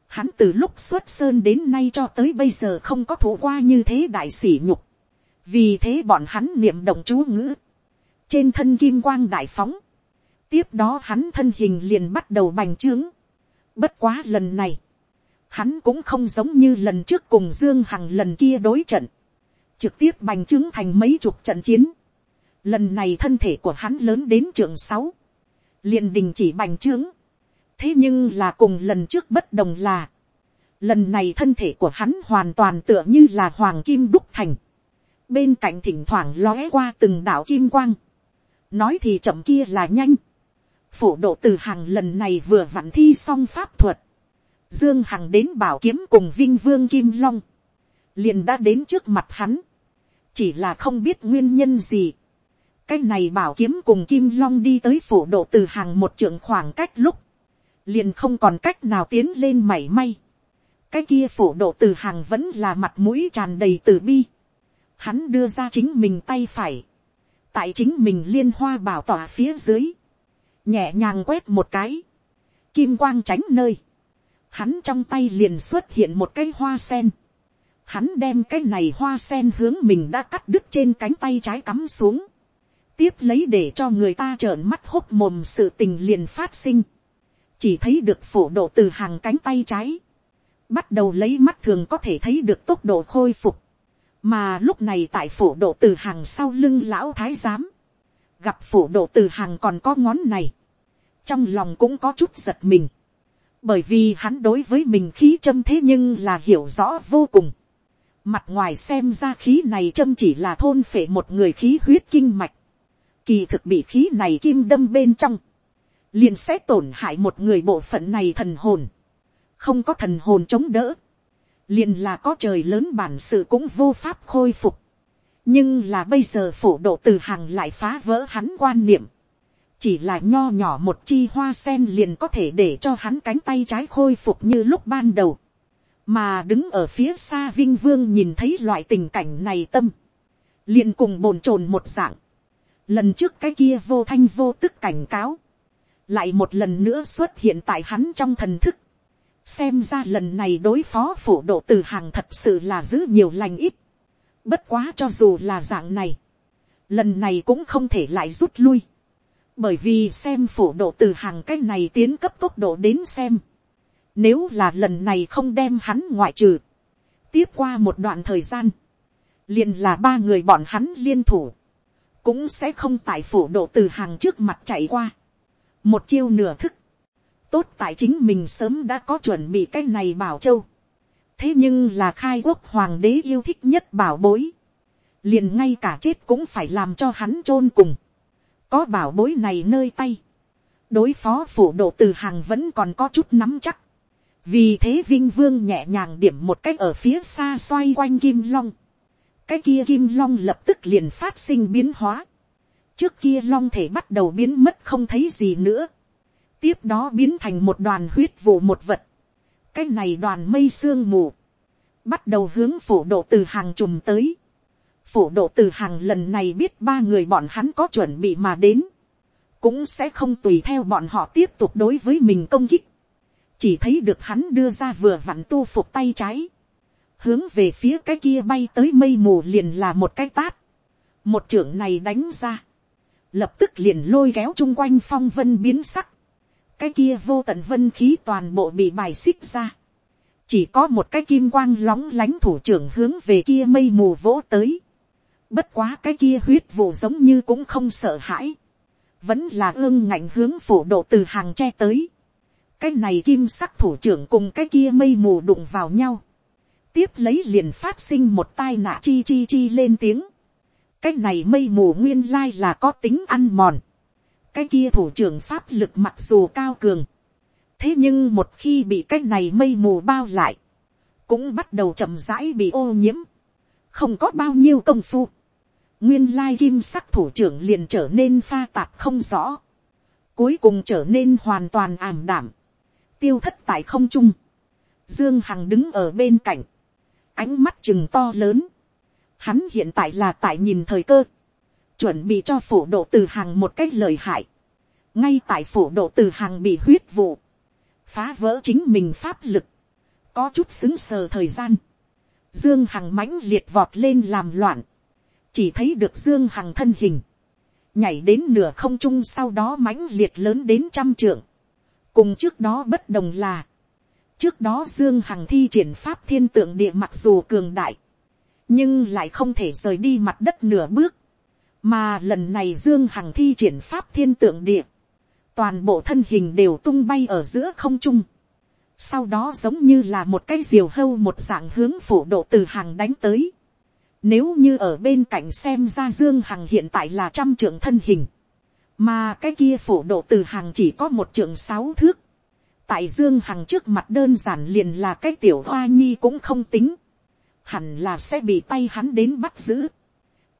hắn từ lúc xuất sơn đến nay cho tới bây giờ không có thủ qua như thế đại sỉ nhục, vì thế bọn hắn niệm động chú ngữ, trên thân kim quang đại phóng, tiếp đó hắn thân hình liền bắt đầu bành trướng, bất quá lần này, hắn cũng không giống như lần trước cùng dương hằng lần kia đối trận, trực tiếp bành trướng thành mấy chục trận chiến, lần này thân thể của hắn lớn đến trường sáu, liền đình chỉ bành trướng, thế nhưng là cùng lần trước bất đồng là, lần này thân thể của hắn hoàn toàn tựa như là hoàng kim đúc thành, bên cạnh thỉnh thoảng lóe qua từng đạo kim quang, nói thì chậm kia là nhanh, phổ độ từ hàng lần này vừa vặn thi xong pháp thuật, dương hằng đến bảo kiếm cùng vinh vương kim long, liền đã đến trước mặt hắn, chỉ là không biết nguyên nhân gì. cái này bảo kiếm cùng kim long đi tới phổ độ từ hàng một trường khoảng cách lúc, liền không còn cách nào tiến lên mảy may. cái kia phủ độ từ hàng vẫn là mặt mũi tràn đầy từ bi. hắn đưa ra chính mình tay phải, tại chính mình liên hoa bảo tỏa phía dưới, nhẹ nhàng quét một cái, kim quang tránh nơi, hắn trong tay liền xuất hiện một cái hoa sen, hắn đem cái này hoa sen hướng mình đã cắt đứt trên cánh tay trái cắm xuống, tiếp lấy để cho người ta trợn mắt hốc mồm sự tình liền phát sinh, chỉ thấy được phổ độ từ hàng cánh tay trái, bắt đầu lấy mắt thường có thể thấy được tốc độ khôi phục, mà lúc này tại phổ độ từ hàng sau lưng lão thái giám, gặp phổ độ từ hàng còn có ngón này, trong lòng cũng có chút giật mình, bởi vì hắn đối với mình khí châm thế nhưng là hiểu rõ vô cùng. Mặt ngoài xem ra khí này châm chỉ là thôn phệ một người khí huyết kinh mạch. Kỳ thực bị khí này kim đâm bên trong. Liền sẽ tổn hại một người bộ phận này thần hồn. Không có thần hồn chống đỡ. Liền là có trời lớn bản sự cũng vô pháp khôi phục. Nhưng là bây giờ phổ độ từ hàng lại phá vỡ hắn quan niệm chỉ là nho nhỏ một chi hoa sen liền có thể để cho hắn cánh tay trái khôi phục như lúc ban đầu. mà đứng ở phía xa vinh vương nhìn thấy loại tình cảnh này tâm, liền cùng bồn chồn một dạng. lần trước cái kia vô thanh vô tức cảnh cáo, lại một lần nữa xuất hiện tại hắn trong thần thức. xem ra lần này đối phó phổ độ từ hàng thật sự là giữ nhiều lành ít. bất quá cho dù là dạng này, lần này cũng không thể lại rút lui bởi vì xem phổ độ từ hàng cái này tiến cấp tốc độ đến xem, nếu là lần này không đem hắn ngoại trừ, tiếp qua một đoạn thời gian, liền là ba người bọn hắn liên thủ, cũng sẽ không tại phổ độ từ hàng trước mặt chạy qua một chiêu nửa thức, tốt tại chính mình sớm đã có chuẩn bị cái này bảo châu, thế nhưng là khai quốc hoàng đế yêu thích nhất bảo bối, liền ngay cả chết cũng phải làm cho hắn chôn cùng, có bảo bối này nơi tay, đối phó phủ độ từ hàng vẫn còn có chút nắm chắc, vì thế vinh vương nhẹ nhàng điểm một cách ở phía xa xoay quanh kim long, cái kia kim long lập tức liền phát sinh biến hóa, trước kia long thể bắt đầu biến mất không thấy gì nữa, tiếp đó biến thành một đoàn huyết vụ một vật, cái này đoàn mây sương mù, bắt đầu hướng phủ độ từ hàng trùm tới, phủ độ từ hàng lần này biết ba người bọn hắn có chuẩn bị mà đến, cũng sẽ không tùy theo bọn họ tiếp tục đối với mình công kích, chỉ thấy được hắn đưa ra vừa vặn tu phục tay trái, hướng về phía cái kia bay tới mây mù liền là một cái tát, một trưởng này đánh ra, lập tức liền lôi kéo chung quanh phong vân biến sắc, cái kia vô tận vân khí toàn bộ bị bài xích ra, chỉ có một cái kim quang lóng lánh thủ trưởng hướng về kia mây mù vỗ tới, bất quá cái kia huyết vụ giống như cũng không sợ hãi, vẫn là ương ngạnh hướng phổ độ từ hàng tre tới, cái này kim sắc thủ trưởng cùng cái kia mây mù đụng vào nhau, tiếp lấy liền phát sinh một tai nạn chi chi chi lên tiếng, cái này mây mù nguyên lai là có tính ăn mòn, cái kia thủ trưởng pháp lực mặc dù cao cường, thế nhưng một khi bị cái này mây mù bao lại, cũng bắt đầu chậm rãi bị ô nhiễm, không có bao nhiêu công phu, nguyên lai kim sắc thủ trưởng liền trở nên pha tạp không rõ, cuối cùng trở nên hoàn toàn ảm đảm, tiêu thất tại không trung, dương hằng đứng ở bên cạnh, ánh mắt chừng to lớn, hắn hiện tại là tại nhìn thời cơ, chuẩn bị cho phủ độ từ hàng một cách lời hại, ngay tại phủ độ từ hàng bị huyết vụ, phá vỡ chính mình pháp lực, có chút xứng sờ thời gian, dương hằng mãnh liệt vọt lên làm loạn, chỉ thấy được dương hằng thân hình, nhảy đến nửa không trung sau đó mãnh liệt lớn đến trăm trượng, cùng trước đó bất đồng là, trước đó dương hằng thi triển pháp thiên tượng địa mặc dù cường đại, nhưng lại không thể rời đi mặt đất nửa bước, mà lần này dương hằng thi triển pháp thiên tượng địa, toàn bộ thân hình đều tung bay ở giữa không trung, sau đó giống như là một cái diều hâu một dạng hướng phủ độ từ hàng đánh tới, nếu như ở bên cạnh xem ra Dương Hằng hiện tại là trăm trưởng thân hình. Mà cái kia phổ độ từ hàng chỉ có một trưởng sáu thước. Tại Dương Hằng trước mặt đơn giản liền là cái tiểu hoa nhi cũng không tính. Hẳn là sẽ bị tay hắn đến bắt giữ.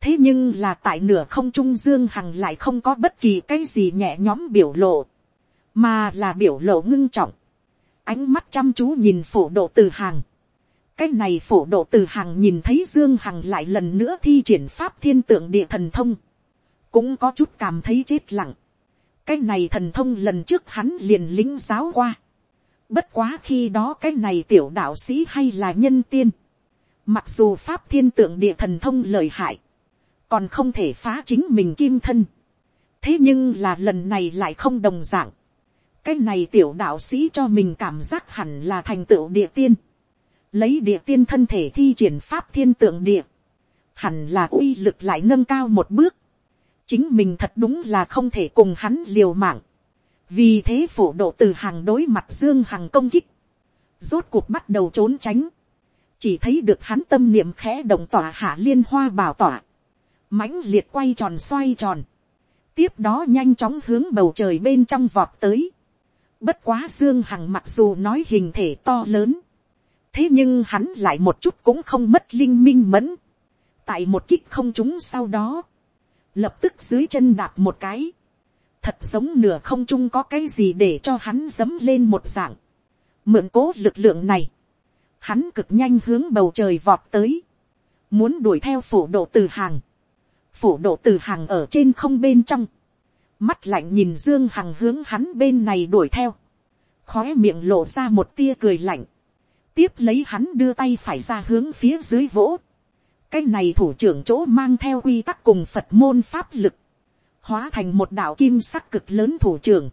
Thế nhưng là tại nửa không trung Dương Hằng lại không có bất kỳ cái gì nhẹ nhõm biểu lộ. Mà là biểu lộ ngưng trọng. Ánh mắt chăm chú nhìn phổ độ từ hàng cái này phổ độ từ hàng nhìn thấy dương hằng lại lần nữa thi triển pháp thiên tượng địa thần thông, cũng có chút cảm thấy chết lặng. cái này thần thông lần trước hắn liền lính giáo qua. bất quá khi đó cái này tiểu đạo sĩ hay là nhân tiên mặc dù pháp thiên tượng địa thần thông lời hại, còn không thể phá chính mình kim thân. thế nhưng là lần này lại không đồng d ạ n g cái này tiểu đạo sĩ cho mình cảm giác hẳn là thành tựu địa tiên. Lấy địa tiên thân thể thi triển pháp thiên tượng địa, hẳn là uy lực lại nâng cao một bước, chính mình thật đúng là không thể cùng hắn liều mạng, vì thế phổ độ từ hàng đối mặt dương hằng công kích, rốt cuộc bắt đầu trốn tránh, chỉ thấy được hắn tâm niệm khẽ động tỏa hạ liên hoa bảo tỏa, mãnh liệt quay tròn xoay tròn, tiếp đó nhanh chóng hướng bầu trời bên trong vọt tới, bất quá dương hằng mặc dù nói hình thể to lớn, thế nhưng hắn lại một chút cũng không mất linh minh mẫn. tại một kích không trúng sau đó, lập tức dưới chân đạp một cái, thật giống nửa không trung có cái gì để cho hắn dấm lên một dạng. mượn cố lực lượng này, hắn cực nhanh hướng bầu trời vọt tới, muốn đuổi theo phủ độ từ hàng, phủ độ từ hàng ở trên không bên trong, mắt lạnh nhìn dương hằng hướng hắn bên này đuổi theo, khói miệng lộ ra một tia cười lạnh, tiếp lấy hắn đưa tay phải ra hướng phía dưới vỗ. cái này thủ trưởng chỗ mang theo quy tắc cùng phật môn pháp lực, hóa thành một đạo kim sắc cực lớn thủ trưởng,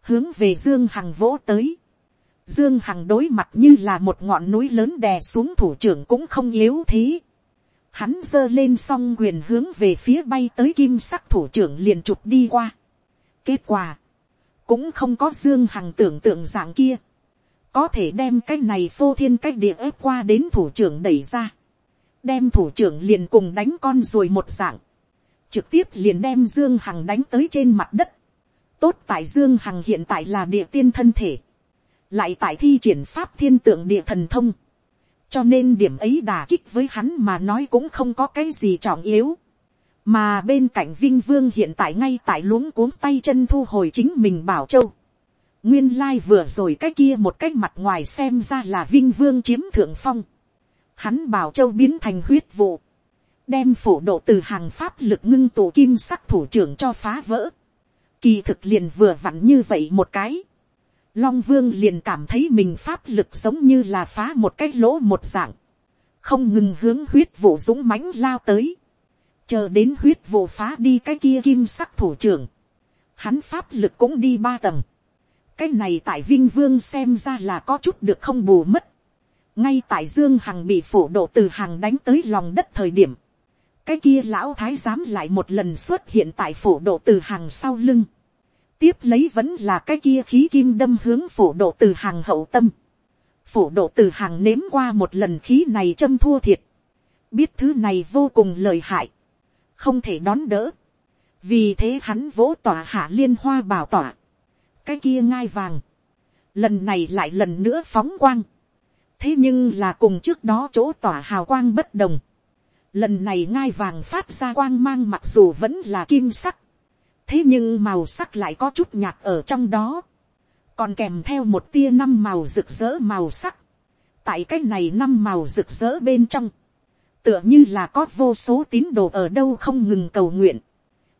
hướng về dương hằng vỗ tới dương hằng đối mặt như là một ngọn núi lớn đè xuống thủ trưởng cũng không yếu thế. hắn giơ lên song quyền hướng về phía bay tới kim sắc thủ trưởng liền chụp đi qua. kết quả, cũng không có dương hằng tưởng tượng dạng kia, có thể đem cái này phô thiên cách địa ép qua đến thủ trưởng đẩy ra, đem thủ trưởng liền cùng đánh con rồi một dạng, trực tiếp liền đem dương hằng đánh tới trên mặt đất, tốt tại dương hằng hiện tại là địa tiên thân thể, lại tại thi triển pháp thiên tượng địa thần thông, cho nên điểm ấy đà kích với hắn mà nói cũng không có cái gì trọng yếu, mà bên cạnh vinh vương hiện tại ngay tại luống cuống tay chân thu hồi chính mình bảo châu, nguyên lai vừa rồi cái kia một cái mặt ngoài xem ra là vinh vương chiếm thượng phong, hắn bảo châu biến thành huyết vụ, đem phổ độ từ hàng pháp lực ngưng tụ kim sắc thủ trưởng cho phá vỡ, kỳ thực liền vừa vặn như vậy một cái, Long Vương liền cảm thấy mình pháp lực giống như là phá một cái lỗ một dạng. Không ngừng hướng huyết vụ dũng mãnh lao tới. Chờ đến huyết vụ phá đi cái kia kim sắc thủ trưởng. Hắn pháp lực cũng đi ba tầng. Cái này tại Vinh Vương xem ra là có chút được không bù mất. Ngay tại Dương Hằng bị phổ độ từ hàng đánh tới lòng đất thời điểm. Cái kia lão thái giám lại một lần xuất hiện tại phổ độ từ hàng sau lưng tiếp lấy vẫn là cái kia khí kim đâm hướng phổ độ từ hàng hậu tâm. phổ độ từ hàng nếm qua một lần khí này châm thua thiệt. biết thứ này vô cùng lợi hại. không thể đón đỡ. vì thế hắn vỗ tỏa hạ liên hoa bảo tỏa. cái kia ngai vàng. lần này lại lần nữa phóng quang. thế nhưng là cùng trước đó chỗ tỏa hào quang bất đồng. lần này ngai vàng phát ra quang mang mặc dù vẫn là kim sắc thế nhưng màu sắc lại có chút nhạt ở trong đó, còn kèm theo một tia năm màu rực rỡ màu sắc, tại cái này năm màu rực rỡ bên trong, tựa như là có vô số tín đồ ở đâu không ngừng cầu nguyện,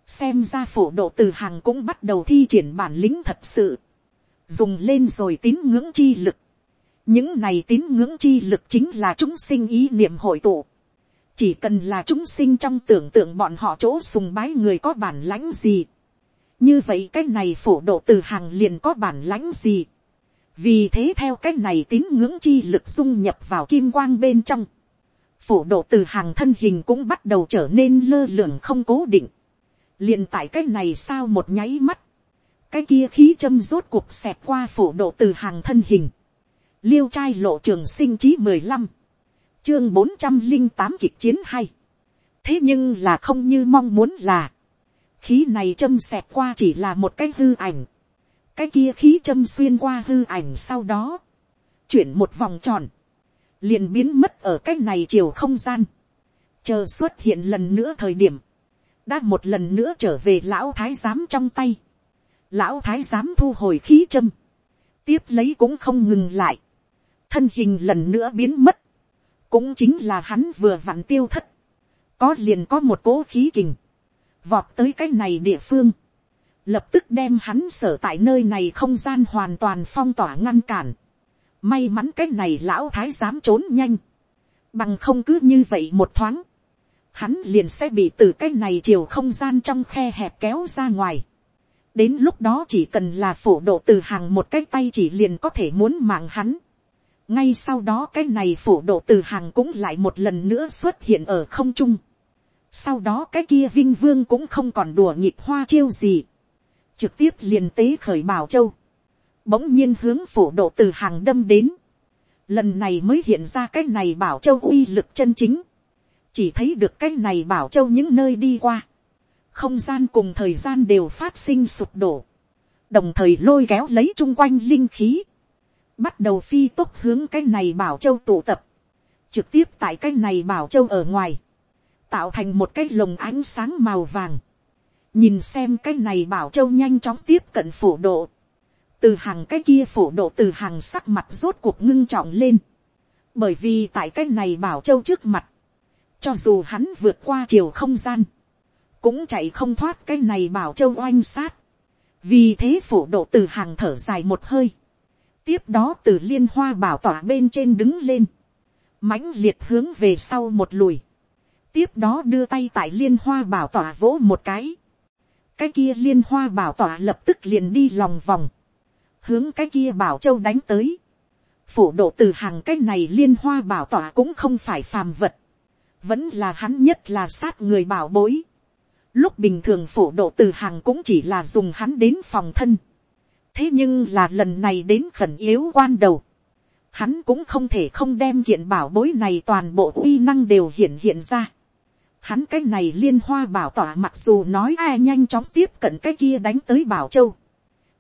xem ra phổ độ từ hàng cũng bắt đầu thi triển bản lĩnh thật sự, dùng lên rồi tín ngưỡng chi lực, những này tín ngưỡng chi lực chính là chúng sinh ý niệm hội tụ, chỉ cần là chúng sinh trong tưởng tượng bọn họ chỗ sùng bái người có bản lãnh gì, như vậy cái này phổ độ từ hàng liền có bản lãnh gì. vì thế theo cái này tín ngưỡng chi lực dung nhập vào kim quang bên trong. phổ độ từ hàng thân hình cũng bắt đầu trở nên lơ lửng không cố định. liền tại cái này sao một nháy mắt. cái kia khí châm rốt cuộc xẹt qua phổ độ từ hàng thân hình. liêu trai lộ trường sinh chí mười lăm, chương bốn trăm linh tám kịch chiến hay. thế nhưng là không như mong muốn là khí này châm xẹt qua chỉ là một cái hư ảnh, cái kia khí châm xuyên qua hư ảnh sau đó, chuyển một vòng tròn, liền biến mất ở cái này chiều không gian, chờ xuất hiện lần nữa thời điểm, đã một lần nữa trở về lão thái giám trong tay, lão thái giám thu hồi khí châm, tiếp lấy cũng không ngừng lại, thân hình lần nữa biến mất, cũng chính là hắn vừa vặn tiêu thất, có liền có một cố khí kình, vọt tới cái này địa phương, lập tức đem hắn sở tại nơi này không gian hoàn toàn phong tỏa ngăn cản. May mắn cái này lão thái dám trốn nhanh, bằng không cứ như vậy một thoáng, hắn liền sẽ bị từ cái này chiều không gian trong khe hẹp kéo ra ngoài. đến lúc đó chỉ cần là phổ độ từ hàng một cái tay chỉ liền có thể muốn mạng hắn. ngay sau đó cái này phổ độ từ hàng cũng lại một lần nữa xuất hiện ở không trung sau đó cái kia vinh vương cũng không còn đùa nhịp hoa chiêu gì. Trực tiếp liền tế khởi bảo châu. Bỗng nhiên hướng phổ độ từ hàng đâm đến. Lần này mới hiện ra cái này bảo châu uy lực chân chính. Chỉ thấy được cái này bảo châu những nơi đi qua. Không gian cùng thời gian đều phát sinh sụp đổ. Đồng thời lôi kéo lấy chung quanh linh khí. Bắt đầu phi tốc hướng cái này bảo châu tụ tập. Trực tiếp tại cái này bảo châu ở ngoài tạo thành một cái lồng ánh sáng màu vàng. nhìn xem cái này bảo châu nhanh chóng tiếp cận phổ độ. từ hàng cái kia phổ độ từ hàng sắc mặt rốt cuộc ngưng trọng lên. bởi vì tại cái này bảo châu trước mặt, cho dù hắn vượt qua chiều không gian, cũng chạy không thoát cái này bảo châu oanh sát. vì thế phổ độ từ hàng thở dài một hơi. tiếp đó từ liên hoa bảo tỏa bên trên đứng lên, mãnh liệt hướng về sau một lùi tiếp đó đưa tay tại liên hoa bảo tỏa vỗ một cái. cái kia liên hoa bảo tỏa lập tức liền đi lòng vòng, hướng cái kia bảo châu đánh tới. phổ độ từ hàng cái này liên hoa bảo tỏa cũng không phải phàm vật, vẫn là hắn nhất là sát người bảo bối. lúc bình thường phổ độ từ hàng cũng chỉ là dùng hắn đến phòng thân. thế nhưng là lần này đến khẩn yếu quan đầu, hắn cũng không thể không đem kiện bảo bối này toàn bộ uy năng đều hiện hiện ra. Hắn cái này liên hoa bảo tỏa mặc dù nói ai nhanh chóng tiếp cận cái kia đánh tới bảo châu.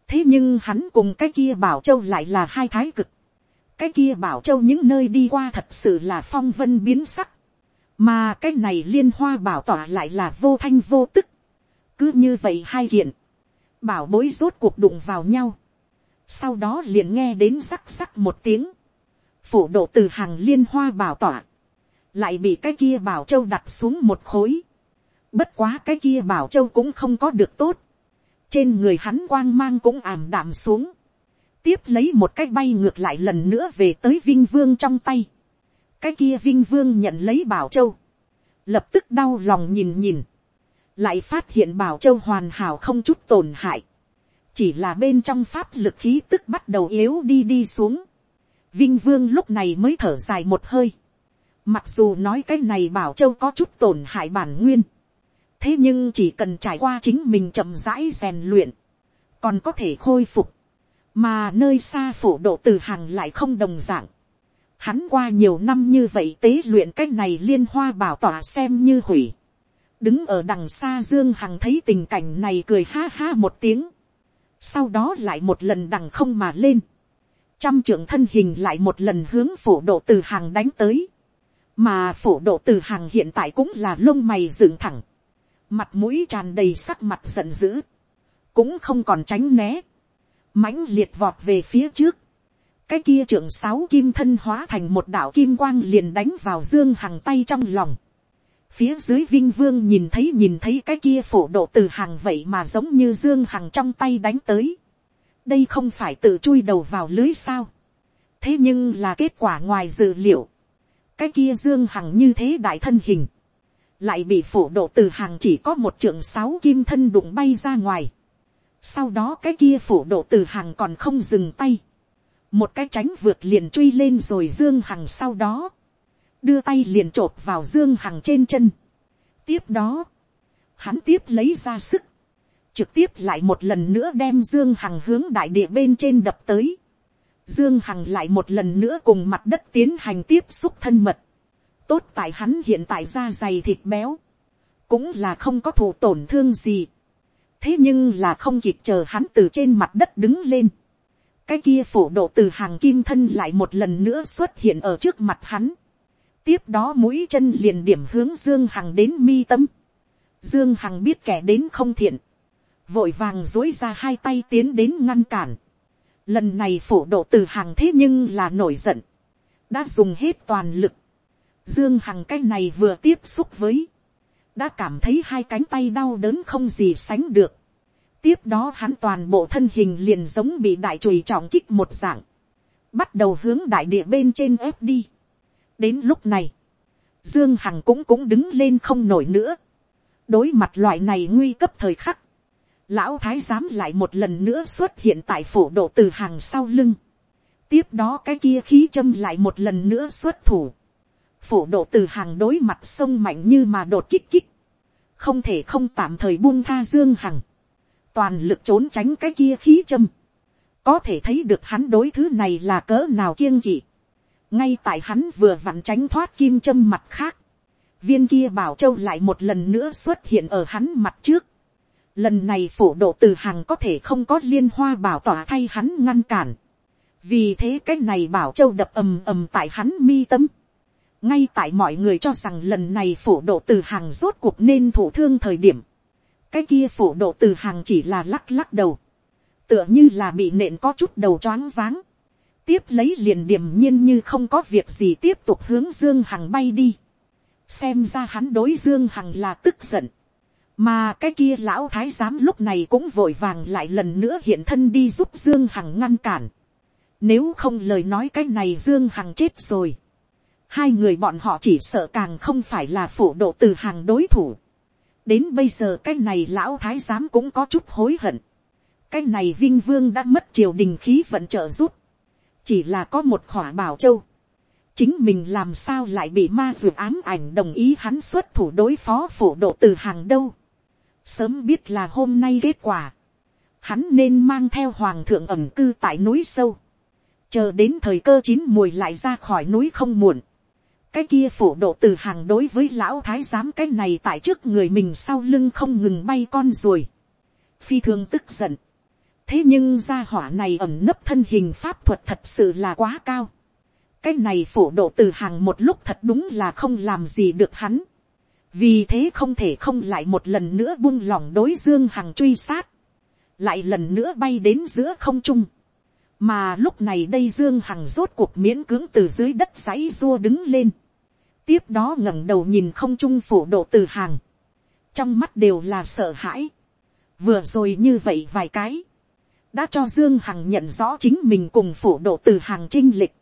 thế nhưng hắn cùng cái kia bảo châu lại là hai thái cực. cái kia bảo châu những nơi đi qua thật sự là phong vân biến sắc. mà cái này liên hoa bảo tỏa lại là vô thanh vô tức. cứ như vậy hai hiện bảo bối rốt cuộc đụng vào nhau. sau đó liền nghe đến rắc rắc một tiếng phủ độ từ hàng liên hoa bảo tỏa, lại bị cái kia bảo châu đặt xuống một khối. Bất quá cái kia bảo châu cũng không có được tốt. Trên người hắn quang mang cũng ảm đạm xuống. Tiếp lấy một cái bay ngược lại lần nữa về tới Vinh Vương trong tay. Cái kia Vinh Vương nhận lấy bảo châu. Lập tức đau lòng nhìn nhìn. Lại phát hiện bảo châu hoàn hảo không chút tổn hại. Chỉ là bên trong pháp lực khí tức bắt đầu yếu đi đi xuống Vinh Vương lúc này mới thở dài một hơi. Mặc dù nói cái này bảo châu có chút tổn hại bản nguyên. Thế nhưng chỉ cần trải qua chính mình chậm rãi rèn luyện. Còn có thể khôi phục. Mà nơi xa phổ độ từ hàng lại không đồng dạng. Hắn qua nhiều năm như vậy tế luyện cái này liên hoa bảo tỏa xem như hủy. Đứng ở đằng xa Dương Hằng thấy tình cảnh này cười ha ha một tiếng. Sau đó lại một lần đằng không mà lên trăm trưởng thân hình lại một lần hướng phổ độ từ hàng đánh tới mà phổ độ từ hàng hiện tại cũng là lông mày dựng thẳng. mặt mũi tràn đầy sắc mặt giận dữ. cũng không còn tránh né. mãnh liệt vọt về phía trước. cái kia trưởng sáu kim thân hóa thành một đạo kim quang liền đánh vào dương hằng tay trong lòng. phía dưới vinh vương nhìn thấy nhìn thấy cái kia phổ độ từ hàng vậy mà giống như dương hằng trong tay đánh tới đây không phải tự chui đầu vào lưới sao. thế nhưng là kết quả ngoài dự liệu cái kia dương hằng như thế đại thân hình. lại bị phổ độ từ hàng chỉ có một trưởng sáu kim thân đụng bay ra ngoài. sau đó cái kia phổ độ từ hàng còn không dừng tay. một cái tránh vượt liền truy lên rồi dương hằng sau đó. đưa tay liền t vào dương hằng trên chân. tiếp đó, hắn tiếp lấy ra sức trực tiếp lại một lần nữa đem dương hằng hướng đại địa bên trên đập tới dương hằng lại một lần nữa cùng mặt đất tiến hành tiếp xúc thân mật. tốt tại hắn hiện tại da dày thịt béo, cũng là không có thủ tổn thương gì. thế nhưng là không kịp chờ hắn từ trên mặt đất đứng lên. cái kia phổ độ từ hàng kim thân lại một lần nữa xuất hiện ở trước mặt hắn. tiếp đó mũi chân liền điểm hướng dương hằng đến mi tâm. dương hằng biết kẻ đến không thiện vội vàng dối ra hai tay tiến đến ngăn cản. Lần này phổ độ từ hàng thế nhưng là nổi giận. Đã dùng hết toàn lực. Dương Hằng cái này vừa tiếp xúc với. Đã cảm thấy hai cánh tay đau đớn không gì sánh được. Tiếp đó hắn toàn bộ thân hình liền giống bị đại chùy trọng kích một dạng. Bắt đầu hướng đại địa bên trên ép đi. Đến lúc này. Dương Hằng cũng cũng đứng lên không nổi nữa. Đối mặt loại này nguy cấp thời khắc lão thái giám lại một lần nữa xuất hiện tại phổ độ từ hàng sau lưng. tiếp đó cái kia khí châm lại một lần nữa xuất thủ. phổ độ từ hàng đối mặt sông mạnh như mà đột kích kích. không thể không tạm thời buông tha dương hằng. toàn lực trốn tránh cái kia khí châm. có thể thấy được hắn đối thứ này là cỡ nào kiêng kỵ. ngay tại hắn vừa vặn tránh thoát kim châm mặt khác. viên kia bảo châu lại một lần nữa xuất hiện ở hắn mặt trước Lần này phổ độ từ hàng có thể không có liên hoa bảo tỏa thay hắn ngăn cản. Vì thế cái này bảo châu đập ầm ầm tại hắn mi tâm. Ngay tại mọi người cho rằng lần này phổ độ từ hàng rốt cuộc nên thủ thương thời điểm. Cái kia phổ độ từ hàng chỉ là lắc lắc đầu. Tựa như là bị nện có chút đầu choáng váng. Tiếp lấy liền điểm nhiên như không có việc gì tiếp tục hướng Dương Hằng bay đi. Xem ra hắn đối Dương Hằng là tức giận mà cái kia lão thái giám lúc này cũng vội vàng lại lần nữa hiện thân đi giúp dương hằng ngăn cản. nếu không lời nói cái này dương hằng chết rồi. hai người bọn họ chỉ sợ càng không phải là phổ độ từ hàng đối thủ. đến bây giờ cái này lão thái giám cũng có chút hối hận. cái này vinh vương đã mất triều đình khí vận trợ giúp. chỉ là có một khỏa bảo châu. chính mình làm sao lại bị ma dược ám ảnh đồng ý hắn xuất thủ đối phó phổ độ từ hàng đâu sớm biết là hôm nay kết quả, hắn nên mang theo hoàng thượng ẩm cư tại núi sâu, chờ đến thời cơ chín mùi lại ra khỏi núi không muộn, cái kia phổ độ từ hàng đối với lão thái giám cái này tại trước người mình sau lưng không ngừng bay con ruồi, phi thường tức giận, thế nhưng gia hỏa này ẩm nấp thân hình pháp thuật thật sự là quá cao, cái này phổ độ từ hàng một lúc thật đúng là không làm gì được hắn, vì thế không thể không lại một lần nữa buông lỏng đối dương hằng truy sát, lại lần nữa bay đến giữa không trung, mà lúc này đây dương hằng rốt cuộc miễn cưỡng từ dưới đất dãy dua đứng lên, tiếp đó ngẩng đầu nhìn không trung phổ độ từ hàng, trong mắt đều là sợ hãi, vừa rồi như vậy vài cái, đã cho dương hằng nhận rõ chính mình cùng phổ độ từ hàng trinh lịch,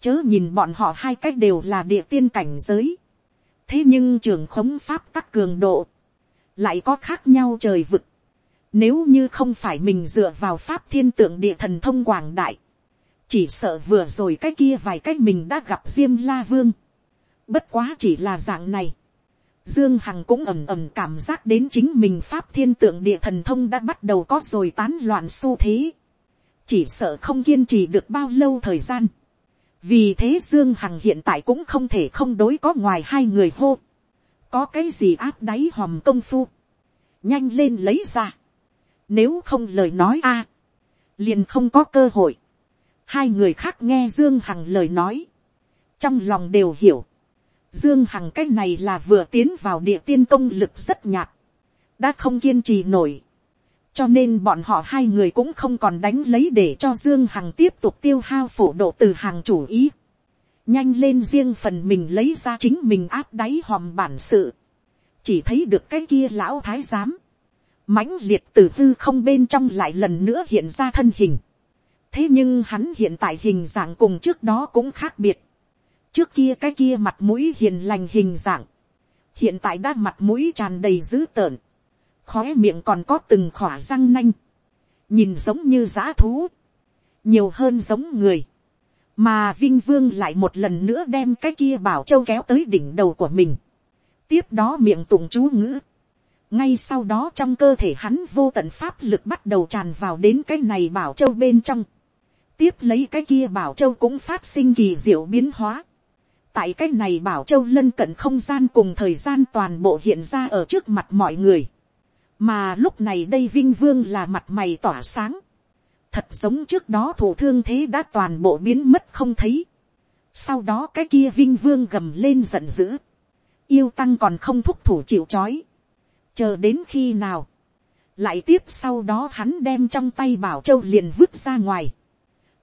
chớ nhìn bọn họ hai cách đều là địa tiên cảnh giới, thế nhưng trường khống pháp tắc cường độ, lại có khác nhau trời vực, nếu như không phải mình dựa vào pháp thiên tượng địa thần thông quảng đại, chỉ sợ vừa rồi cái kia vài cách mình đã gặp diêm la vương, bất quá chỉ là dạng này, Dương Hằng cũng ầm ầm cảm giác đến chính mình pháp thiên tượng địa thần thông đã bắt đầu có rồi tán loạn xu thế. Chỉ sợ không kiên trì được bao lâu thời gian. Vì thế Dương Hằng hiện tại cũng không thể không đối có ngoài hai người hô. Có cái gì áp đáy hòm công phu. Nhanh lên lấy ra. Nếu không lời nói a, Liền không có cơ hội. Hai người khác nghe Dương Hằng lời nói. Trong lòng đều hiểu Dương Hằng cái này là vừa tiến vào địa tiên công lực rất nhạt. Đã không kiên trì nổi. Cho nên bọn họ hai người cũng không còn đánh lấy để cho Dương Hằng tiếp tục tiêu hao phổ độ từ hàng chủ ý. Nhanh lên riêng phần mình lấy ra chính mình áp đáy hòm bản sự. Chỉ thấy được cái kia lão thái giám. mãnh liệt từ hư không bên trong lại lần nữa hiện ra thân hình. Thế nhưng hắn hiện tại hình dạng cùng trước đó cũng khác biệt trước kia cái kia mặt mũi hiền lành hình dạng, hiện tại đã mặt mũi tràn đầy dữ tợn, khóe miệng còn có từng khỏa răng nanh, nhìn giống như g thú, nhiều hơn giống người, mà vinh vương lại một lần nữa đem cái kia bảo châu kéo tới đỉnh đầu của mình, tiếp đó miệng tụng chú ngữ, ngay sau đó trong cơ thể hắn vô tận pháp lực bắt đầu tràn vào đến cái này bảo châu bên trong, tiếp lấy cái kia bảo châu cũng phát sinh kỳ diệu biến hóa, tại cái này bảo châu lân cận không gian cùng thời gian toàn bộ hiện ra ở trước mặt mọi người mà lúc này đây vinh vương là mặt mày tỏa sáng. thật giống trước đó thủ thương thế đã toàn bộ biến mất không thấy. sau đó cái kia vinh vương gầm lên giận dữ. yêu tăng còn không thúc thủ chịu c h ó i chờ đến khi nào. lại tiếp sau đó hắn đem trong tay bảo châu liền vứt ra ngoài.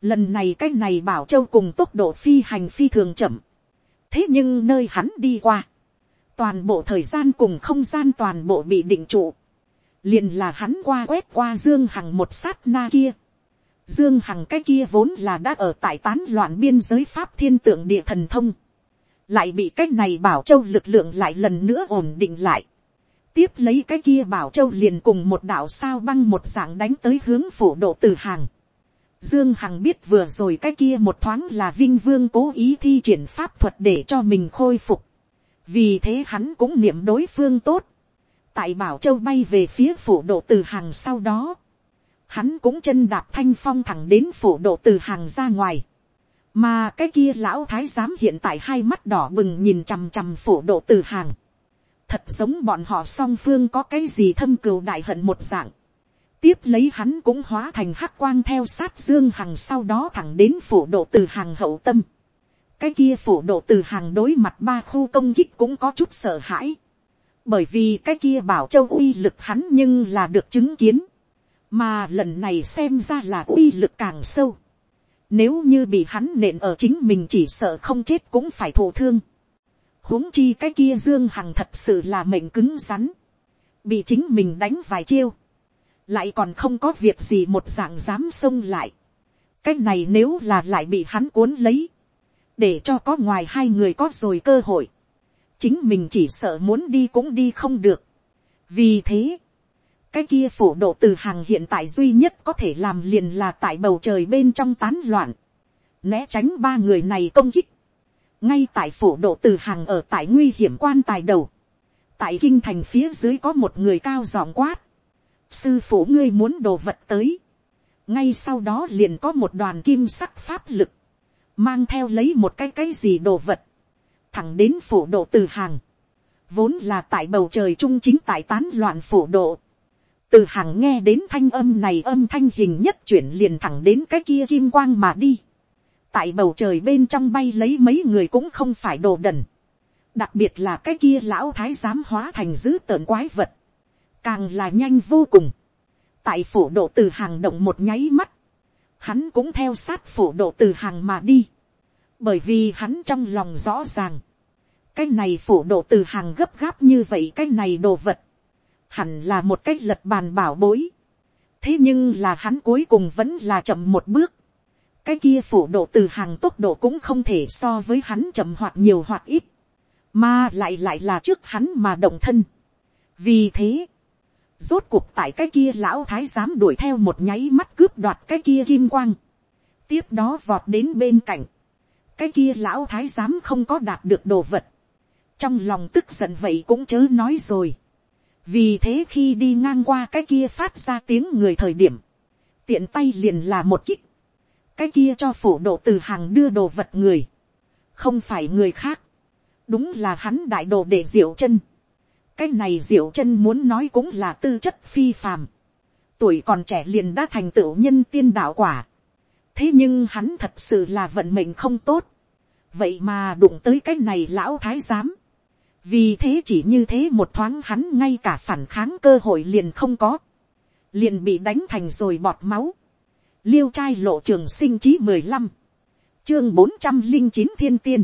lần này cái này bảo châu cùng tốc độ phi hành phi thường chậm thế nhưng nơi hắn đi qua, toàn bộ thời gian cùng không gian toàn bộ bị định trụ, liền là hắn qua quét qua dương hằng một sát na kia. Dương hằng cái kia vốn là đã ở tại tán loạn biên giới pháp thiên tượng địa thần thông, lại bị cái này bảo châu lực lượng lại lần nữa ổn định lại. tiếp lấy cái kia bảo châu liền cùng một đạo sao băng một dạng đánh tới hướng phủ độ từ hàng. Dương Hằng biết vừa rồi cái kia một thoáng là Vinh Vương cố ý thi triển pháp thuật để cho mình khôi phục. Vì thế hắn cũng niệm đối phương tốt. Tại Bảo Châu bay về phía phủ độ từ hàng sau đó. Hắn cũng chân đạp thanh phong thẳng đến phủ độ từ hàng ra ngoài. Mà cái kia lão thái giám hiện tại hai mắt đỏ bừng nhìn chằm chằm phủ độ từ hàng. Thật giống bọn họ song phương có cái gì thâm cừu đại hận một dạng tiếp lấy hắn cũng hóa thành hắc quang theo sát dương hằng sau đó thẳng đến phủ độ từ hàng hậu tâm. cái kia phủ độ từ hàng đối mặt ba khu công kích cũng có chút sợ hãi bởi vì cái kia bảo châu uy lực hắn nhưng là được chứng kiến. mà lần này xem ra là uy lực càng sâu. nếu như bị hắn nện ở chính mình chỉ sợ không chết cũng phải thổ thương. huống chi cái kia dương hằng thật sự là mệnh cứng rắn. bị chính mình đánh vài chiêu lại còn không có việc gì một dạng dám xông lại. cái này nếu là lại bị hắn cuốn lấy, để cho có ngoài hai người có rồi cơ hội, chính mình chỉ sợ muốn đi cũng đi không được. vì thế, cái kia phổ độ từ hàng hiện tại duy nhất có thể làm liền là tại bầu trời bên trong tán loạn, né tránh ba người này công kích, ngay tại phổ độ từ hàng ở tại nguy hiểm quan tài đầu, tại kinh thành phía dưới có một người cao giọng quát, sư phụ ngươi muốn đồ vật tới, ngay sau đó liền có một đoàn kim sắc pháp lực, mang theo lấy một cái cái gì đồ vật, thẳng đến phổ độ từ hàng, vốn là tại bầu trời trung chính tại tán loạn phổ độ, từ hàng nghe đến thanh âm này âm thanh hình nhất chuyển liền thẳng đến cái kia kim quang mà đi, tại bầu trời bên trong bay lấy mấy người cũng không phải đồ đần, đặc biệt là cái kia lão thái giám hóa thành dữ tợn quái vật, càng là nhanh vô cùng, tại phổ độ từ hàng động một nháy mắt, hắn cũng theo sát phổ độ từ hàng mà đi, bởi vì hắn trong lòng rõ ràng, cái này phủ độ từ hàng gấp gáp như vậy cái này đồ vật, hẳn là một cái lật bàn bảo bối, thế nhưng là hắn cuối cùng vẫn là chậm một bước, cái kia phủ độ từ hàng tốc độ cũng không thể so với hắn chậm hoặc nhiều hoặc ít, mà lại lại là trước hắn mà động thân. vì thế, rốt cuộc tại cái kia lão thái giám đuổi theo một nháy mắt cướp đoạt cái kia kim quang, tiếp đó vọt đến bên cạnh, cái kia lão thái giám không có đạt được đồ vật, trong lòng tức giận vậy cũng chớ nói rồi, vì thế khi đi ngang qua cái kia phát ra tiếng người thời điểm, tiện tay liền là một kích, cái kia cho phủ độ từ hàng đưa đồ vật người, không phải người khác, đúng là hắn đại đồ để diệu chân, cái này diệu chân muốn nói cũng là tư chất phi phàm, tuổi còn trẻ liền đã thành tựu nhân tiên đạo quả, thế nhưng hắn thật sự là vận mệnh không tốt, vậy mà đụng tới cái này lão thái giám, vì thế chỉ như thế một thoáng hắn ngay cả phản kháng cơ hội liền không có, liền bị đánh thành rồi bọt máu, liêu trai lộ trường sinh chí mười lăm, chương bốn trăm linh chín thiên tiên,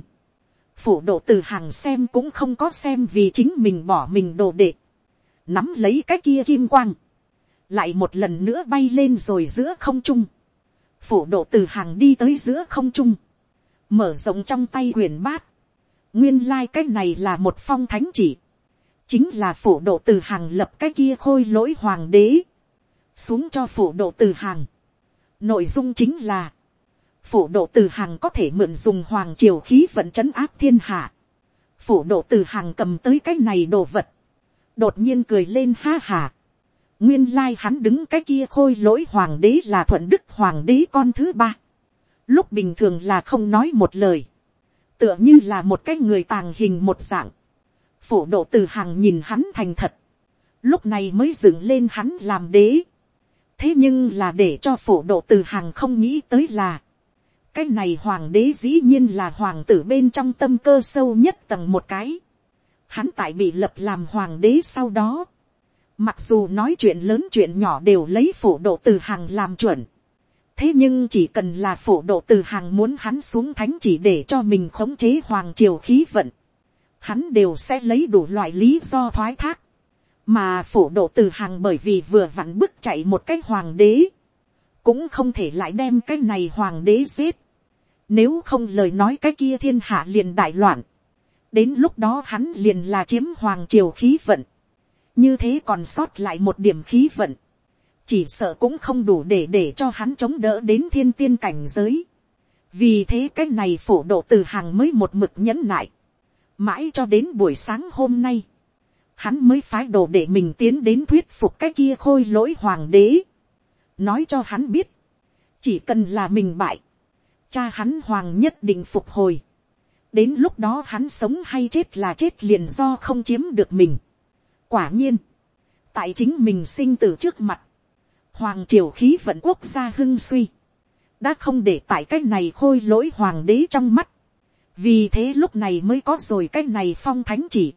phủ độ từ hàng xem cũng không có xem vì chính mình bỏ mình đồ đệ, nắm lấy cái kia kim quang, lại một lần nữa bay lên rồi giữa không trung, phủ độ từ hàng đi tới giữa không trung, mở rộng trong tay quyền bát, nguyên lai、like、cái này là một phong thánh chỉ, chính là phổ độ từ hàng lập cái kia khôi lỗi hoàng đế, xuống cho phổ độ từ hàng. nội dung chính là, phổ độ từ hàng có thể mượn dùng hoàng triều khí vận c h ấ n áp thiên hạ, phổ độ từ hàng cầm tới cái này đồ vật, đột nhiên cười lên ha hà. nguyên lai hắn đứng cái kia khôi lỗi hoàng đế là thuận đức hoàng đế con thứ ba. lúc bình thường là không nói một lời, tựa như là một cái người tàng hình một dạng. phổ độ từ hàng nhìn hắn thành thật, lúc này mới dựng lên hắn làm đế. thế nhưng là để cho phổ độ từ hàng không nghĩ tới là, cái này hoàng đế dĩ nhiên là hoàng tử bên trong tâm cơ sâu nhất tầng một cái. Hắn tại bị lập làm hoàng đế sau đó. Mặc dù nói chuyện lớn chuyện nhỏ đều lấy phổ độ từ hàng làm chuẩn. Thế nhưng chỉ cần là phổ độ từ hàng muốn hắn xuống thánh chỉ để cho mình khống chế hoàng triều khí vận. Hắn đều sẽ lấy đủ loại lý do thoái thác. Mà phổ độ từ hàng bởi vì vừa vặn bước chạy một cái hoàng đế. Cũng không thể lại đem cái này hoàng đế giết nếu không lời nói cái kia thiên hạ liền đại loạn. Đến lúc đó hắn liền là chiếm hoàng triều khí vận. Như thế còn sót lại một điểm khí vận. Chỉ sợ cũng không đủ để để cho hắn chống đỡ đến thiên tiên cảnh giới. Vì thế cái này phổ độ từ hàng mới một mực nhẫn nại. Mãi cho đến buổi sáng hôm nay. Hắn mới phái đồ để mình tiến đến thuyết phục cái kia khôi lỗi hoàng đế. Nói cho hắn biết. Chỉ cần là mình bại cha hắn hoàng nhất định phục hồi. đến lúc đó hắn sống hay chết là chết liền do không chiếm được mình. quả nhiên, tại chính mình sinh tử trước mặt, hoàng triều khí vận quốc gia hưng suy, đã không để tại cái này khôi lỗi hoàng đế trong mắt, vì thế lúc này mới có rồi cái này phong thánh chỉ,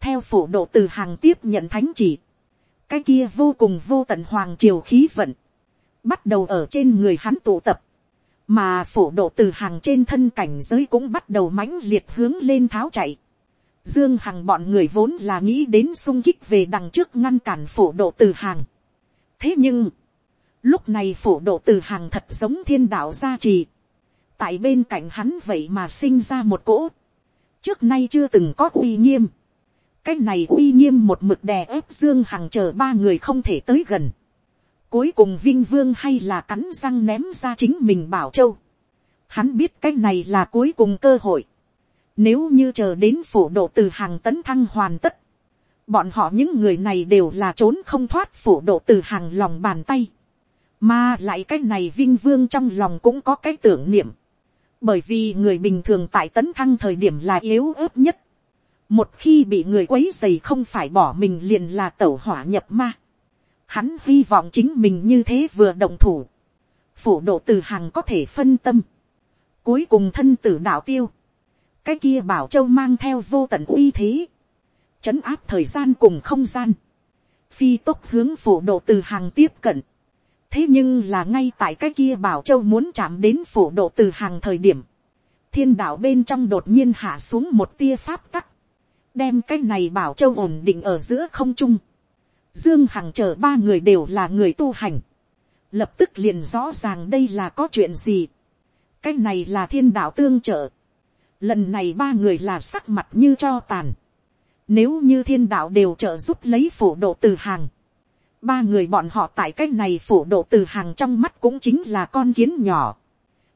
theo phổ độ từ hàng tiếp nhận thánh chỉ, cái kia vô cùng vô tận hoàng triều khí vận, bắt đầu ở trên người hắn tụ tập, mà phổ độ từ hàng trên thân cảnh giới cũng bắt đầu mãnh liệt hướng lên tháo chạy. Dương Hằng bọn người vốn là nghĩ đến sung kích về đằng trước ngăn cản phổ độ từ hàng. Thế nhưng, lúc này phổ độ từ hàng thật giống thiên đạo gia trì. Tại bên cạnh hắn vậy mà sinh ra một cỗ. Trước nay chưa từng có uy nghiêm. Cái này uy nghiêm một mực đè ép Dương Hằng chờ ba người không thể tới gần. Cuối cùng Vinh Vương hay là cắn răng ném ra chính mình bảo châu. Hắn biết cái này là cuối cùng cơ hội. Nếu như chờ đến phổ độ từ hàng tấn thăng hoàn tất. Bọn họ những người này đều là trốn không thoát phủ độ từ hàng lòng bàn tay. Mà lại cái này vinh vương trong lòng cũng có cái tưởng niệm. Bởi vì người bình thường tại tấn thăng thời điểm là yếu ớt nhất. Một khi bị người quấy dày không phải bỏ mình liền là tẩu hỏa nhập ma. Hắn hy vọng chính mình như thế vừa động thủ. Phủ độ từ hàng có thể phân tâm. Cuối cùng thân tử đạo tiêu. Cái kia bảo châu mang theo vô tận uy thế. Chấn áp thời gian cùng không gian. Phi tốc hướng phủ độ từ hàng tiếp cận. Thế nhưng là ngay tại cái kia bảo châu muốn chạm đến phủ độ từ hàng thời điểm. Thiên đạo bên trong đột nhiên hạ xuống một tia pháp tắc. Đem cái này bảo châu ổn định ở giữa không trung Dương Hằng chờ ba người đều là người tu hành. Lập tức liền rõ ràng đây là có chuyện gì. Cái này là thiên đạo tương trợ. Lần này ba người là sắc mặt như cho tàn. Nếu như thiên đạo đều trợ giúp lấy phổ độ từ hàng. Ba người bọn họ tại cái này phổ độ từ hàng trong mắt cũng chính là con kiến nhỏ.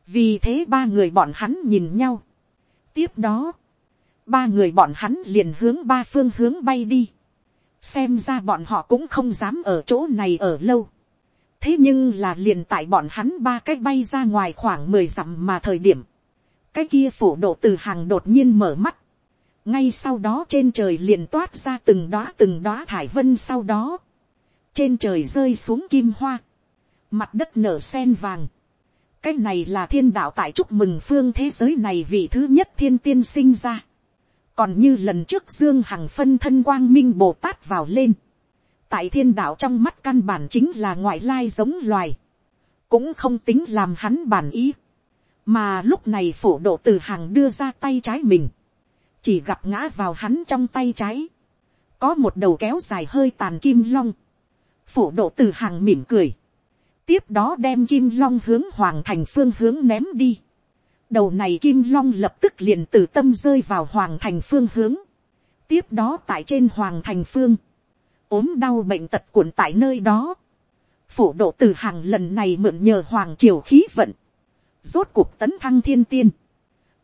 Vì thế ba người bọn hắn nhìn nhau. Tiếp đó. Ba người bọn hắn liền hướng ba phương hướng bay đi xem ra bọn họ cũng không dám ở chỗ này ở lâu. thế nhưng là liền tại bọn hắn ba cái bay ra ngoài khoảng mười dặm mà thời điểm, cái kia phủ độ từ hàng đột nhiên mở mắt, ngay sau đó trên trời liền toát ra từng đóa từng đóa thải vân sau đó, trên trời rơi xuống kim hoa, mặt đất nở sen vàng, cái này là thiên đạo tại chúc mừng phương thế giới này vị thứ nhất thiên tiên sinh ra. Còn như lần trước dương hằng phân thân quang minh bồ tát vào lên, tại thiên đạo trong mắt căn bản chính là ngoại lai giống loài, cũng không tính làm hắn bản ý, mà lúc này phổ độ từ hàng đưa ra tay trái mình, chỉ gặp ngã vào hắn trong tay trái, có một đầu kéo dài hơi tàn kim long, phổ độ từ hàng mỉm cười, tiếp đó đem kim long hướng hoàng thành phương hướng ném đi, đầu này kim long lập tức liền từ tâm rơi vào hoàng thành phương hướng. tiếp đó tại trên hoàng thành phương, ốm đau bệnh tật cuộn tại nơi đó. phổ độ từ hàng lần này mượn nhờ hoàng triều khí vận, rốt cuộc tấn thăng thiên tiên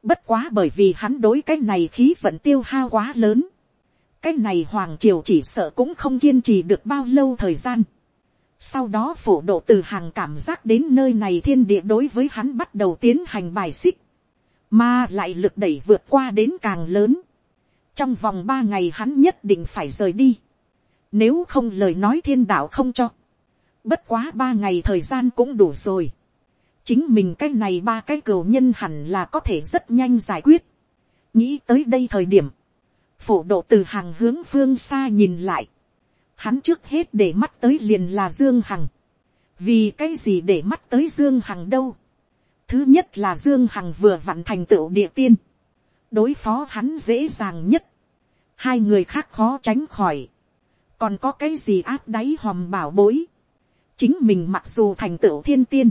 bất quá bởi vì hắn đối cái này khí vận tiêu hao quá lớn. cái này hoàng triều chỉ sợ cũng không kiên trì được bao lâu thời gian. Sau đó phổ độ từ hàng cảm giác đến nơi này thiên địa đối với hắn bắt đầu tiến hành bài xích. Mà lại lực đẩy vượt qua đến càng lớn. Trong vòng ba ngày hắn nhất định phải rời đi. Nếu không lời nói thiên đạo không cho. Bất quá ba ngày thời gian cũng đủ rồi. Chính mình cái này ba cái cửu nhân hẳn là có thể rất nhanh giải quyết. Nghĩ tới đây thời điểm. Phổ độ từ hàng hướng phương xa nhìn lại hắn trước hết để mắt tới liền là dương hằng. vì cái gì để mắt tới dương hằng đâu. thứ nhất là dương hằng vừa vặn thành tựu địa tiên. đối phó hắn dễ dàng nhất. hai người khác khó tránh khỏi. còn có cái gì áp đáy hòm bảo bối. chính mình mặc dù thành tựu thiên tiên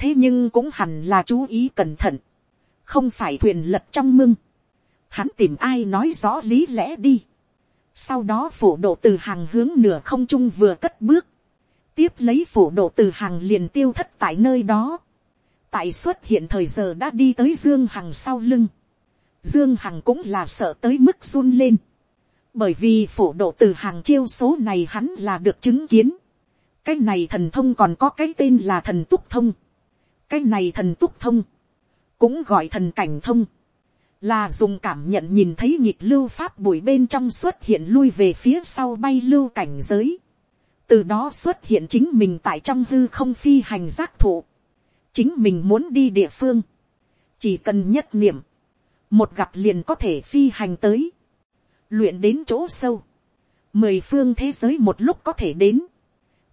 thế nhưng cũng hẳn là chú ý cẩn thận. không phải thuyền lật trong mưng. hắn tìm ai nói rõ lý lẽ đi sau đó phổ độ từ hàng hướng nửa không trung vừa cất bước. Tiếp lấy phổ độ từ hàng liền tiêu thất tại nơi đó. Tại xuất hiện thời giờ đã đi tới Dương Hằng sau lưng. Dương Hằng cũng là sợ tới mức run lên. Bởi vì phổ độ từ hàng chiêu số này hắn là được chứng kiến. Cái này thần thông còn có cái tên là thần túc thông. Cái này thần túc thông. Cũng gọi thần cảnh thông là dùng cảm nhận nhìn thấy nhịp lưu pháp bụi bên trong xuất hiện lui về phía sau bay lưu cảnh giới. từ đó xuất hiện chính mình tại trong hư không phi hành giác thụ. chính mình muốn đi địa phương. chỉ cần nhất niệm. một gặp liền có thể phi hành tới. luyện đến chỗ sâu. mười phương thế giới một lúc có thể đến.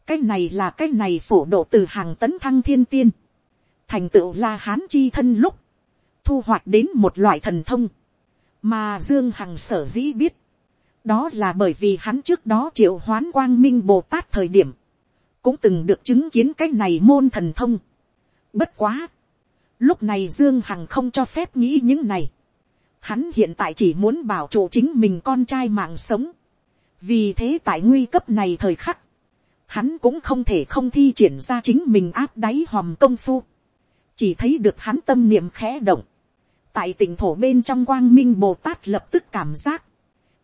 cái này là cái này phổ độ từ hàng tấn thăng thiên tiên thành tựu la hán chi thân lúc thu hoạch đến một loại thần thông, mà dương hằng sở dĩ biết, đó là bởi vì hắn trước đó triệu hoán quang minh bồ tát thời điểm, cũng từng được chứng kiến cái này môn thần thông. Bất quá, lúc này dương hằng không cho phép nghĩ những này, hắn hiện tại chỉ muốn bảo trụ chính mình con trai mạng sống, vì thế tại nguy cấp này thời khắc, hắn cũng không thể không thi triển ra chính mình áp đáy hòm công phu, chỉ thấy được hắn tâm niệm khẽ động, tại tỉnh thổ bên trong quang minh bồ tát lập tức cảm giác,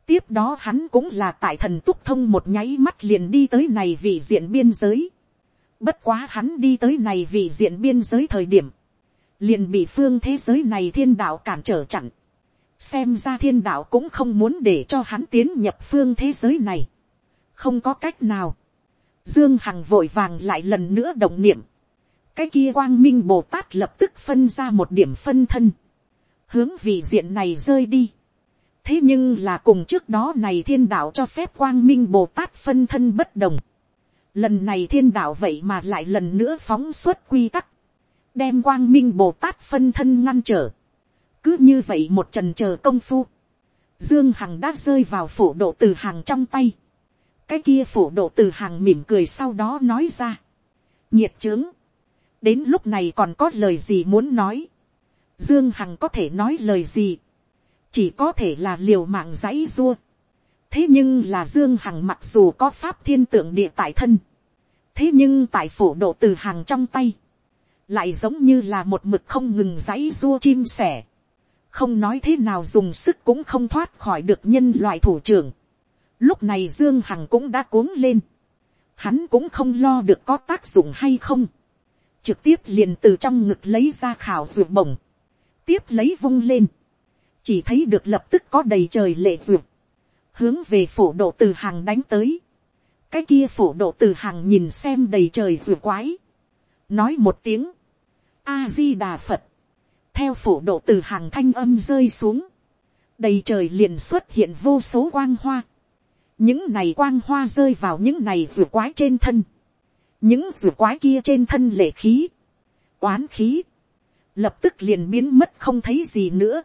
tiếp đó hắn cũng là tại thần túc thông một nháy mắt liền đi tới này vị diện biên giới. bất quá hắn đi tới này vị diện biên giới thời điểm, liền bị phương thế giới này thiên đạo cản trở chặn. xem ra thiên đạo cũng không muốn để cho hắn tiến nhập phương thế giới này. không có cách nào. dương hằng vội vàng lại lần nữa động niệm cái kia quang minh bồ tát lập tức phân ra một điểm phân thân. hướng vị diện này rơi đi thế nhưng là cùng trước đó này thiên đạo cho phép quang minh bồ tát phân thân bất đồng. lần này thiên đạo vậy mà lại lần nữa phóng xuất quy tắc, đem quang minh bồ tát phân thân ngăn trở. cứ như vậy một trần chờ công phu, dương hằng đã rơi vào phổ độ từ hàng trong tay. cái kia phổ độ từ hàng mỉm cười sau đó nói ra. nhiệt trướng, đến lúc này còn có lời gì muốn nói. dương hằng có thể nói lời gì chỉ có thể là liều mạng dãy dua. thế nhưng là dương hằng mặc dù có pháp thiên tượng địa tại thân, thế nhưng tại phổ độ từ hàng trong tay, lại giống như là một mực không ngừng dãy dua chim sẻ, không nói thế nào dùng sức cũng không thoát khỏi được nhân loại thủ trưởng. lúc này dương hằng cũng đã cuống lên, hắn cũng không lo được có tác dụng hay không, trực tiếp liền từ trong ngực lấy ra khảo ruột bổng, tiếp lấy vung lên, chỉ thấy được lập tức có đầy trời lệ ruột hướng về phổ độ từ hàng đánh tới, cái kia phổ độ từ hàng nhìn xem đầy trời ruột quái, nói một tiếng, a di đà phật, theo phổ độ từ hàng thanh âm rơi xuống, đầy trời liền xuất hiện vô số quang hoa, những này quang hoa rơi vào những này ruột quái trên thân, những rùa quái kia trên thân lệ khí, oán khí, lập tức liền biến mất không thấy gì nữa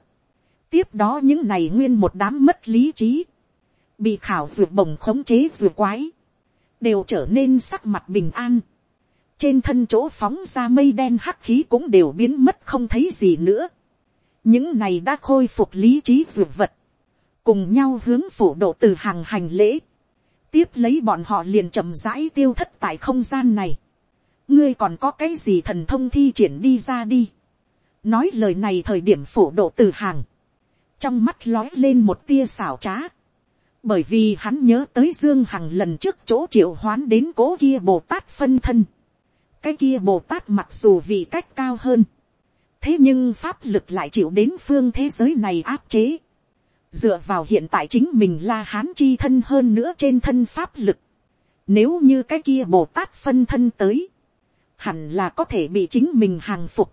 tiếp đó những này nguyên một đám mất lý trí, bị khảo rùa bồng khống chế rùa quái, đều trở nên sắc mặt bình an. trên thân chỗ phóng ra mây đen hắc khí cũng đều biến mất không thấy gì nữa. những này đã khôi phục lý trí rùa vật, cùng nhau hướng phủ độ từ hàng hành lễ tiếp lấy bọn họ liền chậm rãi tiêu thất tại không gian này. ngươi còn có cái gì thần thông thi triển đi ra đi. nói lời này thời điểm phổ độ từ hàng. Trong mắt lói lên một tia xảo trá, bởi vì hắn nhớ tới dương hằng lần trước chỗ triệu hoán đến cố kia bồ tát phân thân, cái kia bồ tát mặc dù vì cách cao hơn, thế nhưng pháp lực lại chịu đến phương thế giới này áp chế, dựa vào hiện tại chính mình là hán chi thân hơn nữa trên thân pháp lực, nếu như cái kia bồ tát phân thân tới, hẳn là có thể bị chính mình hàng phục,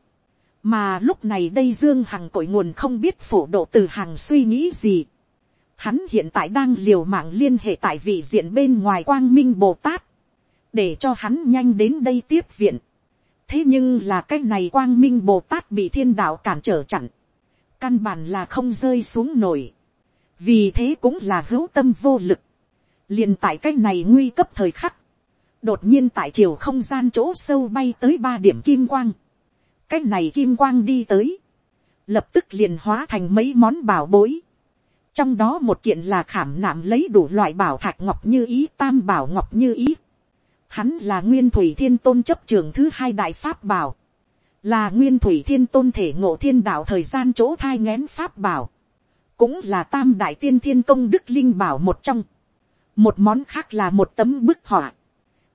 mà lúc này đây dương hằng cội nguồn không biết phổ độ từ hằng suy nghĩ gì. hắn hiện tại đang liều mạng liên hệ tại vị diện bên ngoài quang minh bồ tát, để cho hắn nhanh đến đây tiếp viện. thế nhưng là cái này quang minh bồ tát bị thiên đạo cản trở chặn, căn bản là không rơi xuống nổi, vì thế cũng là hữu tâm vô lực. liền tại cái này nguy cấp thời khắc, đột nhiên tại chiều không gian chỗ sâu bay tới ba điểm kim quang, cái này kim quang đi tới, lập tức liền hóa thành mấy món bảo bối. trong đó một kiện là khảm nạm lấy đủ loại bảo thạch ngọc như ý tam bảo ngọc như ý. hắn là nguyên thủy thiên tôn chấp trường thứ hai đại pháp bảo, là nguyên thủy thiên tôn thể ngộ thiên đạo thời gian chỗ thai ngén pháp bảo, cũng là tam đại tiên thiên công đức linh bảo một trong. một món khác là một tấm bức họa.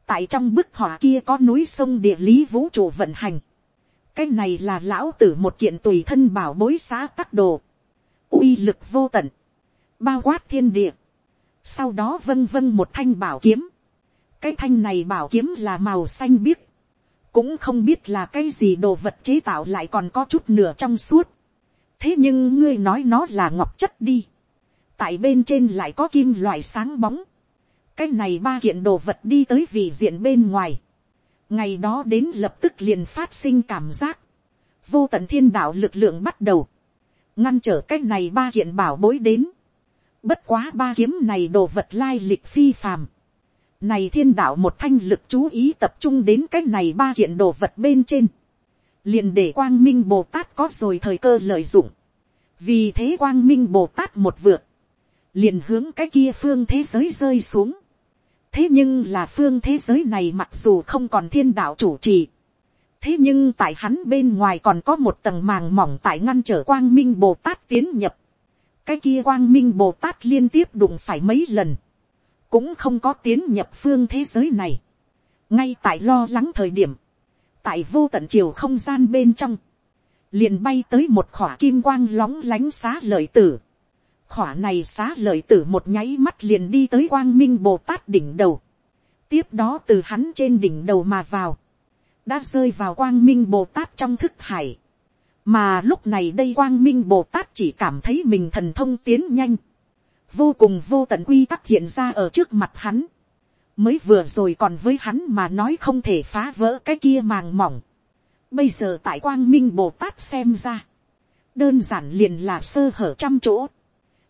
tại trong bức họa kia có núi sông địa lý vũ trụ vận hành. Cái này là lão tử một kiện tùy thân bảo bối xá tắc đồ, uy lực vô tận, bao quát thiên địa, sau đó vân vân một thanh bảo kiếm, cái thanh này bảo kiếm là màu xanh biếc, cũng không biết là cái gì đồ vật chế tạo lại còn có chút nửa trong suốt, thế nhưng ngươi nói nó là ngọc chất đi, tại bên trên lại có kim loại sáng bóng, cái này ba kiện đồ vật đi tới vị diện bên ngoài, ngày đó đến lập tức liền phát sinh cảm giác, vô tận thiên đạo lực lượng bắt đầu, ngăn trở cái này ba kiện bảo bối đến, bất quá ba kiếm này đồ vật lai lịch phi phàm, này thiên đạo một thanh lực chú ý tập trung đến cái này ba kiện đồ vật bên trên, liền để quang minh bồ tát có rồi thời cơ lợi dụng, vì thế quang minh bồ tát một vượt, liền hướng cái kia phương thế giới rơi xuống, thế nhưng là phương thế giới này mặc dù không còn thiên đạo chủ trì, thế nhưng tại hắn bên ngoài còn có một tầng màng mỏng tại ngăn trở quang minh bồ tát tiến nhập, cái kia quang minh bồ tát liên tiếp đụng phải mấy lần, cũng không có tiến nhập phương thế giới này, ngay tại lo lắng thời điểm, tại vô tận chiều không gian bên trong, liền bay tới một khỏa kim quang lóng lánh xá lợi tử, khỏa này xá lợi tử một nháy mắt liền đi tới quang minh bồ tát đỉnh đầu, tiếp đó từ hắn trên đỉnh đầu mà vào, đã rơi vào quang minh bồ tát trong thức hải, mà lúc này đây quang minh bồ tát chỉ cảm thấy mình thần thông tiến nhanh, vô cùng vô tận quy tắc hiện ra ở trước mặt hắn, mới vừa rồi còn với hắn mà nói không thể phá vỡ cái kia màng mỏng, bây giờ tại quang minh bồ tát xem ra, đơn giản liền là sơ hở trăm chỗ,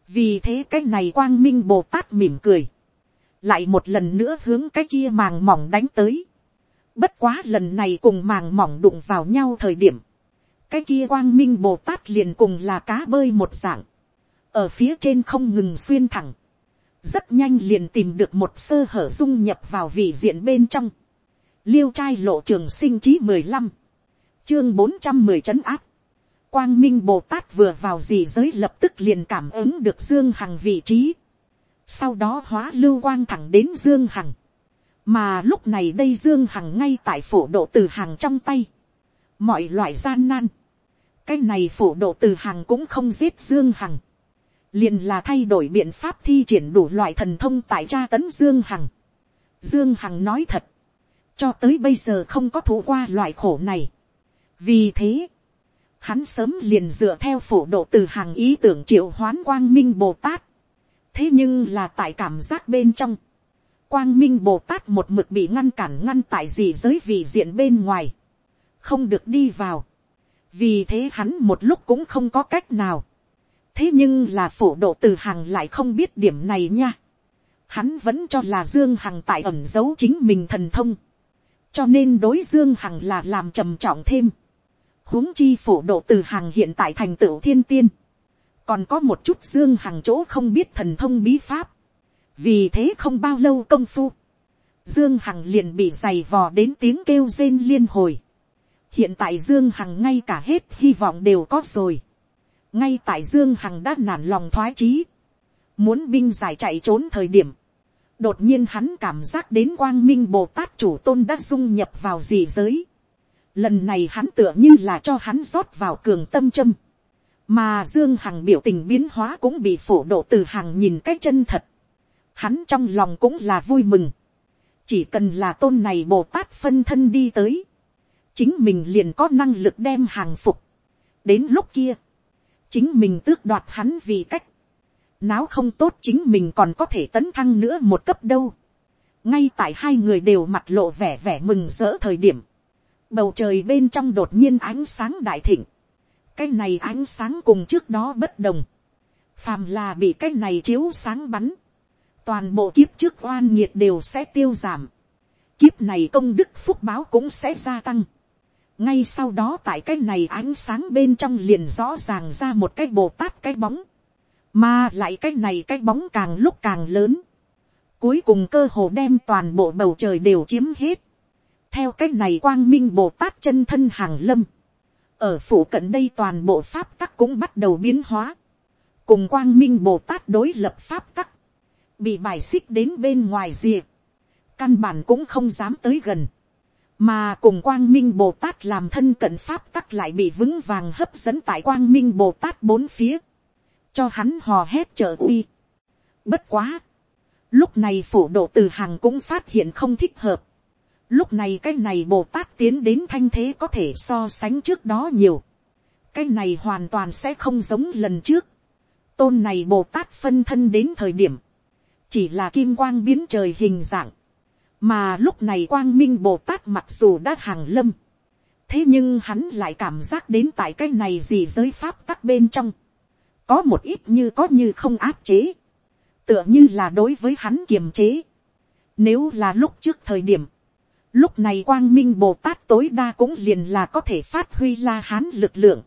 vì thế cái này quang minh bồ tát mỉm cười, lại một lần nữa hướng cái kia màng mỏng đánh tới, bất quá lần này cùng màng mỏng đụng vào nhau thời điểm, cái kia quang minh bồ tát liền cùng là cá bơi một dạng, ở phía trên không ngừng xuyên thẳng, rất nhanh liền tìm được một sơ hở dung nhập vào vị diện bên trong, liêu trai lộ trường sinh chí mười lăm, chương bốn trăm mười áp, quang minh bồ tát vừa vào gì giới lập tức liền cảm ứng được dương hằng vị trí, sau đó hóa lưu quang thẳng đến dương hằng, mà lúc này đây dương hằng ngay tại phổ độ từ hàng trong tay, mọi loại gian nan, cái này phổ độ từ hàng cũng không giết dương hằng, liền là thay đổi biện pháp thi triển đủ loại thần thông tại tra tấn dương hằng. dương hằng nói thật, cho tới bây giờ không có thủ qua loại khổ này. vì thế, hắn sớm liền dựa theo phổ độ từ hàng ý tưởng triệu hoán quang minh bồ tát. thế nhưng là tại cảm giác bên trong, quang minh bồ tát một mực bị ngăn cản ngăn tại gì giới vị diện bên ngoài, không được đi vào. vì thế hắn một lúc cũng không có cách nào thế nhưng là phổ độ từ hằng lại không biết điểm này nha. Hắn vẫn cho là dương hằng tại ẩn giấu chính mình thần thông. cho nên đối dương hằng là làm trầm trọng thêm. huống chi phổ độ từ hằng hiện tại thành tựu thiên tiên. còn có một chút dương hằng chỗ không biết thần thông bí pháp. vì thế không bao lâu công phu. Dương Hằng liền bị giày vò đến tiếng kêu rên liên hồi. Hiện tại Dương Hằng ngay cả hết hy vọng đều có rồi ngay tại dương hằng đã nản lòng thoái chí, muốn binh giải chạy trốn thời điểm, đột nhiên hắn cảm giác đến quang minh bồ tát chủ tôn đã dung nhập vào dị giới. lần này hắn tựa như là cho hắn rót vào cường tâm châm, mà dương hằng biểu tình biến hóa cũng bị phổ độ từ hàng nhìn cái chân thật. hắn trong lòng cũng là vui mừng, chỉ cần là tôn này bồ tát phân thân đi tới, chính mình liền có năng lực đem hàng phục. đến lúc kia, chính mình tước đoạt hắn vì cách, náo không tốt chính mình còn có thể tấn thăng nữa một cấp đâu. ngay tại hai người đều mặt lộ vẻ vẻ mừng rỡ thời điểm, bầu trời bên trong đột nhiên ánh sáng đại thịnh, cái này ánh sáng cùng trước đó bất đồng, phàm là bị cái này chiếu sáng bắn, toàn bộ kiếp trước oan nhiệt đều sẽ tiêu giảm, kiếp này công đức phúc báo cũng sẽ gia tăng, ngay sau đó tại cái này ánh sáng bên trong liền rõ ràng ra một cái bồ tát cái bóng, mà lại cái này cái bóng càng lúc càng lớn, cuối cùng cơ hồ đem toàn bộ bầu trời đều chiếm hết, theo cái này quang minh bồ tát chân thân hàng lâm, ở phủ cận đây toàn bộ pháp tắc cũng bắt đầu biến hóa, cùng quang minh bồ tát đối lập pháp tắc, bị bài xích đến bên ngoài rìa, căn bản cũng không dám tới gần, mà cùng quang minh bồ tát làm thân cận pháp tắc lại bị vững vàng hấp dẫn tại quang minh bồ tát bốn phía, cho hắn hò hét trợ uy. bất quá, lúc này phổ độ từ hàng cũng phát hiện không thích hợp, lúc này cái này bồ tát tiến đến thanh thế có thể so sánh trước đó nhiều, cái này hoàn toàn sẽ không giống lần trước, tôn này bồ tát phân thân đến thời điểm, chỉ là kim quang biến trời hình dạng, mà lúc này quang minh bồ tát mặc dù đã hàng lâm, thế nhưng hắn lại cảm giác đến tại cái này gì giới pháp tắc bên trong, có một ít như có như không áp chế, tựa như là đối với hắn kiềm chế. Nếu là lúc trước thời điểm, lúc này quang minh bồ tát tối đa cũng liền là có thể phát huy la hán lực lượng,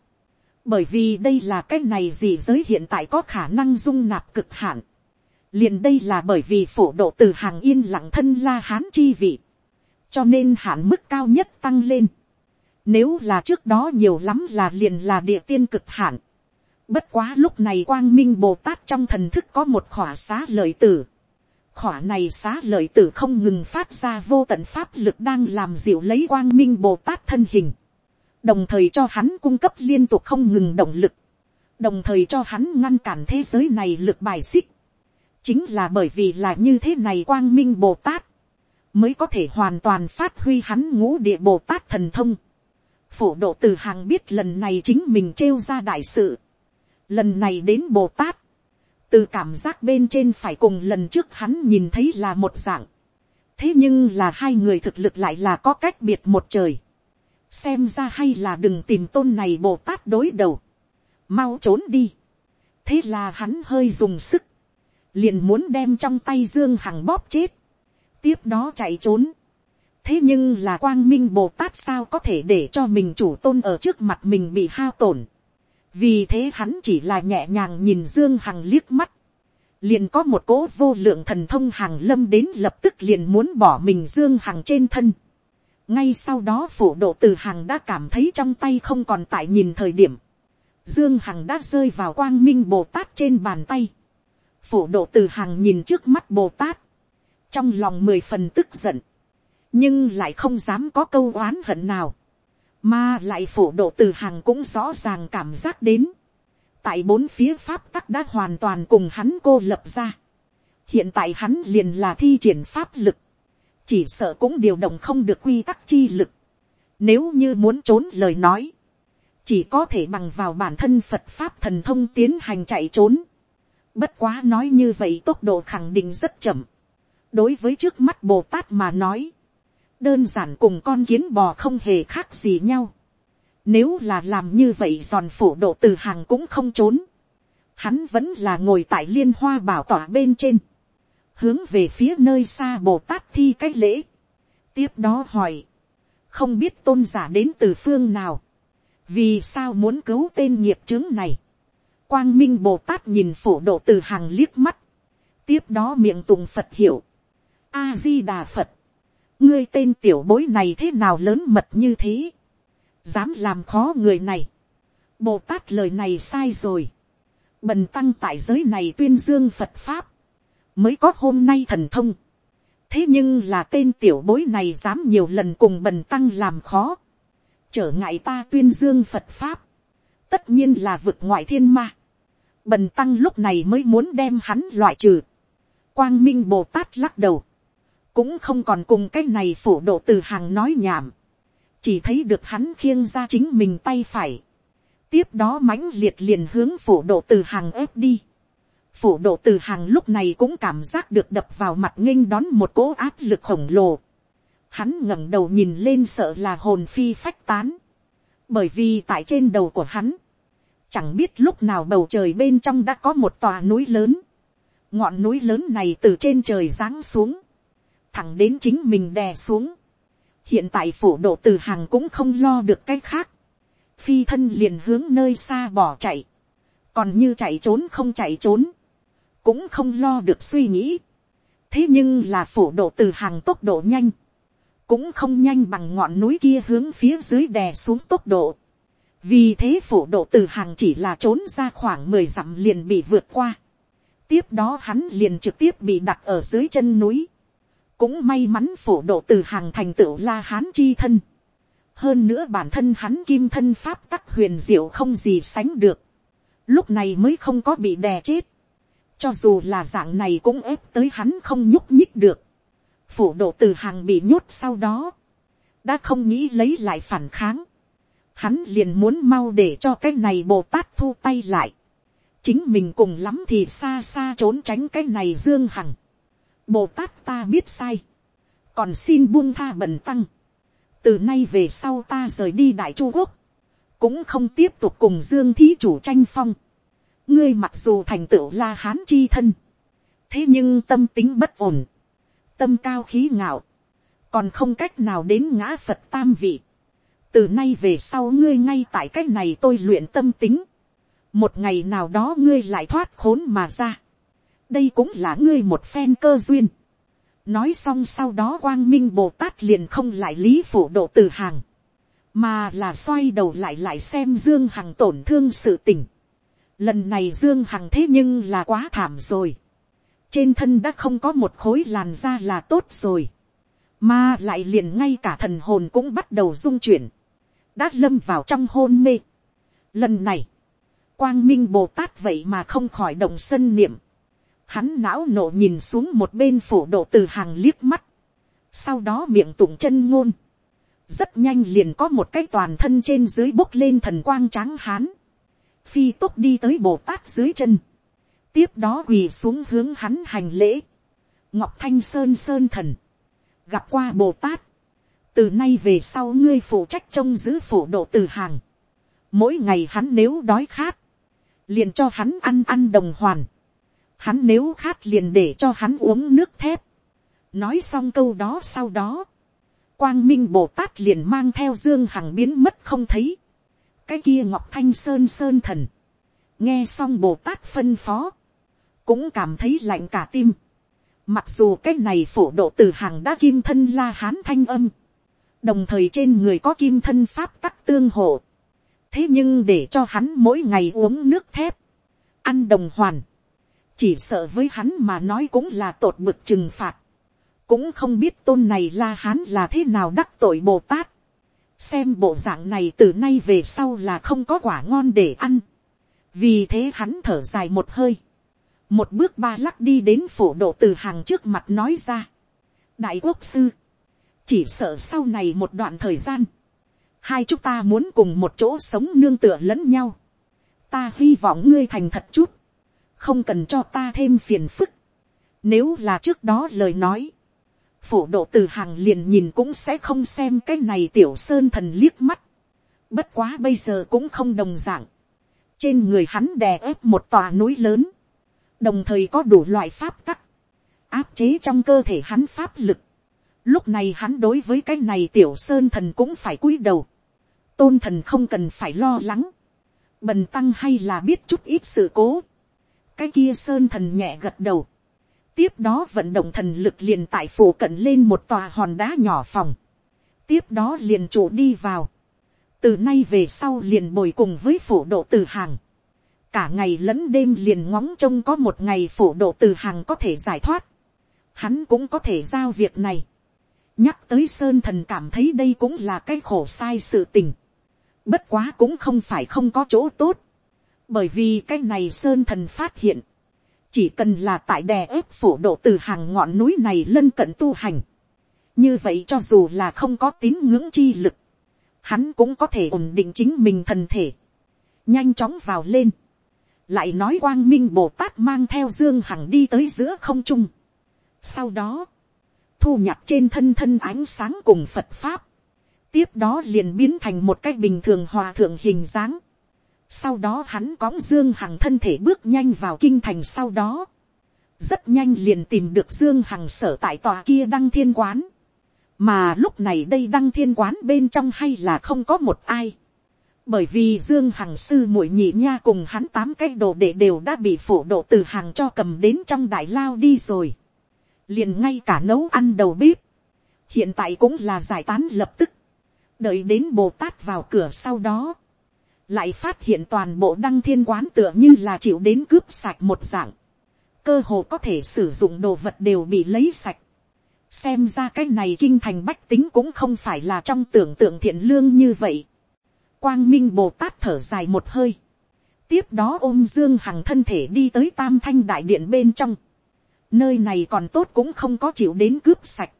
bởi vì đây là cái này gì giới hiện tại có khả năng dung nạp cực hạn liền đây là bởi vì phổ độ từ hàng yên lặng thân la hán chi vị, cho nên hạn mức cao nhất tăng lên. Nếu là trước đó nhiều lắm là liền là địa tiên cực hạn, Bất quá lúc này quang minh Bồ Tát trong thần thức có một khỏa xá lợi tử. Khỏa này xá lợi tử không ngừng phát ra vô tận pháp lực đang làm dịu lấy quang minh Bồ Tát thân hình. Đồng thời cho hắn cung cấp liên tục không ngừng động lực. Đồng thời cho hắn ngăn cản thế giới này lực bài xích. Chính là bởi vì là như thế này quang minh Bồ Tát. Mới có thể hoàn toàn phát huy hắn ngũ địa Bồ Tát thần thông. Phổ độ từ hàng biết lần này chính mình trêu ra đại sự. Lần này đến bồ tát, từ cảm giác bên trên phải cùng lần trước hắn nhìn thấy là một dạng, thế nhưng là hai người thực lực lại là có cách biệt một trời, xem ra hay là đừng tìm tôn này bồ tát đối đầu, mau trốn đi, thế là hắn hơi dùng sức, liền muốn đem trong tay dương hằng bóp chết, tiếp đó chạy trốn, thế nhưng là quang minh bồ tát sao có thể để cho mình chủ tôn ở trước mặt mình bị hao tổn, vì thế hắn chỉ là nhẹ nhàng nhìn dương hằng liếc mắt, liền có một cỗ vô lượng thần thông hàng lâm đến lập tức liền muốn bỏ mình dương hằng trên thân. ngay sau đó phổ độ từ hằng đã cảm thấy trong tay không còn tại nhìn thời điểm, dương hằng đã rơi vào quang minh bồ tát trên bàn tay phổ độ từ hàng nhìn trước mắt bồ tát, trong lòng mười phần tức giận, nhưng lại không dám có câu oán hận nào mà lại phổ độ từ hàng cũng rõ ràng cảm giác đến. Tại bốn phía pháp tắc đã hoàn toàn cùng hắn cô lập ra. Hiện tại hắn liền là thi triển pháp lực. Chỉ sợ cũng điều động không được quy tắc chi lực. Nếu như muốn trốn lời nói. Chỉ có thể bằng vào bản thân Phật Pháp thần thông tiến hành chạy trốn. Bất quá nói như vậy tốc độ khẳng định rất chậm. Đối với trước mắt Bồ Tát mà nói, đơn giản cùng con kiến bò không hề khác gì nhau. Nếu là làm như vậy giòn phủ độ từ hàng cũng không trốn. Hắn vẫn là ngồi tại liên hoa bảo tỏa bên trên. Hướng về phía nơi xa Bồ Tát thi cách lễ. Tiếp đó hỏi. Không biết tôn giả đến từ phương nào. Vì sao muốn cứu tên nghiệp chứng này. Quang Minh Bồ Tát nhìn phổ độ từ hàng liếc mắt. Tiếp đó miệng tùng Phật hiểu. A-di-đà Phật. ngươi tên tiểu bối này thế nào lớn mật như thế, dám làm khó người này, bồ tát lời này sai rồi, bần tăng tại giới này tuyên dương phật pháp, mới có hôm nay thần thông, thế nhưng là tên tiểu bối này dám nhiều lần cùng bần tăng làm khó, trở ngại ta tuyên dương phật pháp, tất nhiên là vực ngoại thiên ma, bần tăng lúc này mới muốn đem hắn loại trừ, quang minh bồ tát lắc đầu, cũng không còn cùng cái này phổ độ từ hàng nói nhảm, chỉ thấy được hắn khiêng ra chính mình tay phải, tiếp đó mãnh liệt liền hướng phổ độ từ hàng ép đi. phổ độ từ hàng lúc này cũng cảm giác được đập vào mặt nghênh đón một cỗ áp lực khổng lồ. Hắn ngẩng đầu nhìn lên sợ là hồn phi phách tán. bởi vì tại trên đầu của hắn, chẳng biết lúc nào bầu trời bên trong đã có một tòa núi lớn. ngọn núi lớn này từ trên trời giáng xuống thẳng đến chính mình đè xuống. hiện tại phủ độ từ hàng cũng không lo được cái khác. phi thân liền hướng nơi xa bỏ chạy. còn như chạy trốn không chạy trốn. cũng không lo được suy nghĩ. thế nhưng là phủ độ từ hàng tốc độ nhanh. cũng không nhanh bằng ngọn núi kia hướng phía dưới đè xuống tốc độ vì thế phổ độ từ hàng chỉ là trốn ra khoảng mười dặm liền bị vượt qua tiếp đó hắn liền trực tiếp bị đặt ở dưới chân núi cũng may mắn phổ độ từ hàng thành tựu la hán chi thân. hơn nữa bản thân hắn kim thân pháp tắc huyền diệu không gì sánh được. lúc này mới không có bị đè chết. cho dù là dạng này cũng ép tới hắn không nhúc nhích được. phổ độ từ hàng bị nhốt sau đó. đã không nghĩ lấy lại phản kháng hắn liền muốn mau để cho cái này bồ tát thu tay lại. chính mình cùng lắm thì xa xa trốn tránh cái này dương hằng Bồ Tát ta biết sai. Còn xin buông tha bần tăng. Từ nay về sau ta rời đi Đại Chu Quốc. Cũng không tiếp tục cùng Dương Thí chủ tranh phong. Ngươi mặc dù thành tựu la hán chi thân. Thế nhưng tâm tính bất ổn. Tâm cao khí ngạo. Còn không cách nào đến ngã Phật tam vị. Từ nay về sau ngươi ngay tại cách này tôi luyện tâm tính. Một ngày nào đó ngươi lại thoát khốn mà ra đây cũng là ngươi một phen cơ duyên. nói xong sau đó quang minh bồ tát liền không lại lý phủ độ từ hàng, mà là xoay đầu lại lại xem dương hằng tổn thương sự tình. lần này dương hằng thế nhưng là quá thảm rồi. trên thân đã không có một khối làn da là tốt rồi. mà lại liền ngay cả thần hồn cũng bắt đầu rung chuyển đã lâm vào trong hôn mê. lần này, quang minh bồ tát vậy mà không khỏi động sân niệm. hắn não nổ nhìn xuống một bên phổ độ từ hàng liếc mắt. sau đó miệng tụng chân ngôn. rất nhanh liền có một cái toàn thân trên dưới bốc lên thần quang tráng hán phi tốc đi tới bồ tát dưới chân, tiếp đó quỳ xuống hướng hắn hành lễ, ngọc thanh sơn sơn thần, gặp qua bồ tát, từ nay về sau ngươi phụ trách trông giữ phủ độ từ hàng, mỗi ngày hắn nếu đói khát, liền cho hắn ăn ăn đồng hoàn, hắn nếu khát liền để cho hắn uống nước thép, nói xong câu đó sau đó, quang minh bồ tát liền mang theo dương hằng biến mất không thấy, cái kia ngọc thanh sơn sơn thần, nghe xong bồ tát phân phó, cũng cảm thấy lạnh cả tim. Mặc dù cái này phổ độ từ hàng đã kim thân la hán thanh âm, đồng thời trên người có kim thân pháp tắc tương hộ. thế nhưng để cho hắn mỗi ngày uống nước thép, ăn đồng hoàn, chỉ sợ với hắn mà nói cũng là tột bực trừng phạt, cũng không biết tôn này la hán là thế nào đắc tội bồ tát xem bộ dạng này từ nay về sau là không có quả ngon để ăn. vì thế hắn thở dài một hơi. một bước ba lắc đi đến phổ độ từ hàng trước mặt nói ra. đại quốc sư, chỉ sợ sau này một đoạn thời gian, hai chúng ta muốn cùng một chỗ sống nương tựa lẫn nhau. ta hy vọng ngươi thành thật chút, không cần cho ta thêm phiền phức. nếu là trước đó lời nói, phổ độ từ hàng liền nhìn cũng sẽ không xem cái này tiểu sơn thần liếc mắt. Bất quá bây giờ cũng không đồng dạng. Trên người hắn đè ép một tòa núi lớn. Đồng thời có đủ loại pháp tắc. Áp chế trong cơ thể hắn pháp lực. Lúc này hắn đối với cái này tiểu sơn thần cũng phải cúi đầu. Tôn thần không cần phải lo lắng. Bần tăng hay là biết chút ít sự cố. Cái kia sơn thần nhẹ gật đầu tiếp đó vận động thần lực liền tại phủ cận lên một tòa hòn đá nhỏ phòng, tiếp đó liền chủ đi vào, từ nay về sau liền bồi cùng với phủ độ từ hàng, cả ngày lẫn đêm liền ngóng trông có một ngày phủ độ từ hàng có thể giải thoát, hắn cũng có thể giao việc này, nhắc tới sơn thần cảm thấy đây cũng là cái khổ sai sự tình, bất quá cũng không phải không có chỗ tốt, bởi vì cái này sơn thần phát hiện, chỉ cần là tại đè ép phủ độ từ hàng ngọn núi này lân cận tu hành. như vậy cho dù là không có tín ngưỡng chi lực, hắn cũng có thể ổn định chính mình thần thể, nhanh chóng vào lên. lại nói quang minh bồ tát mang theo dương hằng đi tới giữa không trung. sau đó, thu nhặt trên thân thân ánh sáng cùng phật pháp, tiếp đó liền biến thành một cái bình thường hòa thượng hình dáng sau đó hắn cõng Dương Hằng thân thể bước nhanh vào kinh thành sau đó. Rất nhanh liền tìm được Dương Hằng sở tại tòa kia đăng thiên quán. Mà lúc này đây đăng thiên quán bên trong hay là không có một ai. Bởi vì Dương Hằng sư muội nhị nha cùng hắn tám cái đồ đệ đều đã bị phổ độ từ hàng cho cầm đến trong đại lao đi rồi. Liền ngay cả nấu ăn đầu bếp. Hiện tại cũng là giải tán lập tức. Đợi đến Bồ Tát vào cửa sau đó lại phát hiện toàn bộ đăng thiên quán tựa như là chịu đến cướp sạch một dạng, cơ hồ có thể sử dụng đồ vật đều bị lấy sạch, xem ra cái này kinh thành bách tính cũng không phải là trong tưởng tượng thiện lương như vậy. Quang minh bồ tát thở dài một hơi, tiếp đó ôm dương hằng thân thể đi tới tam thanh đại điện bên trong, nơi này còn tốt cũng không có chịu đến cướp sạch,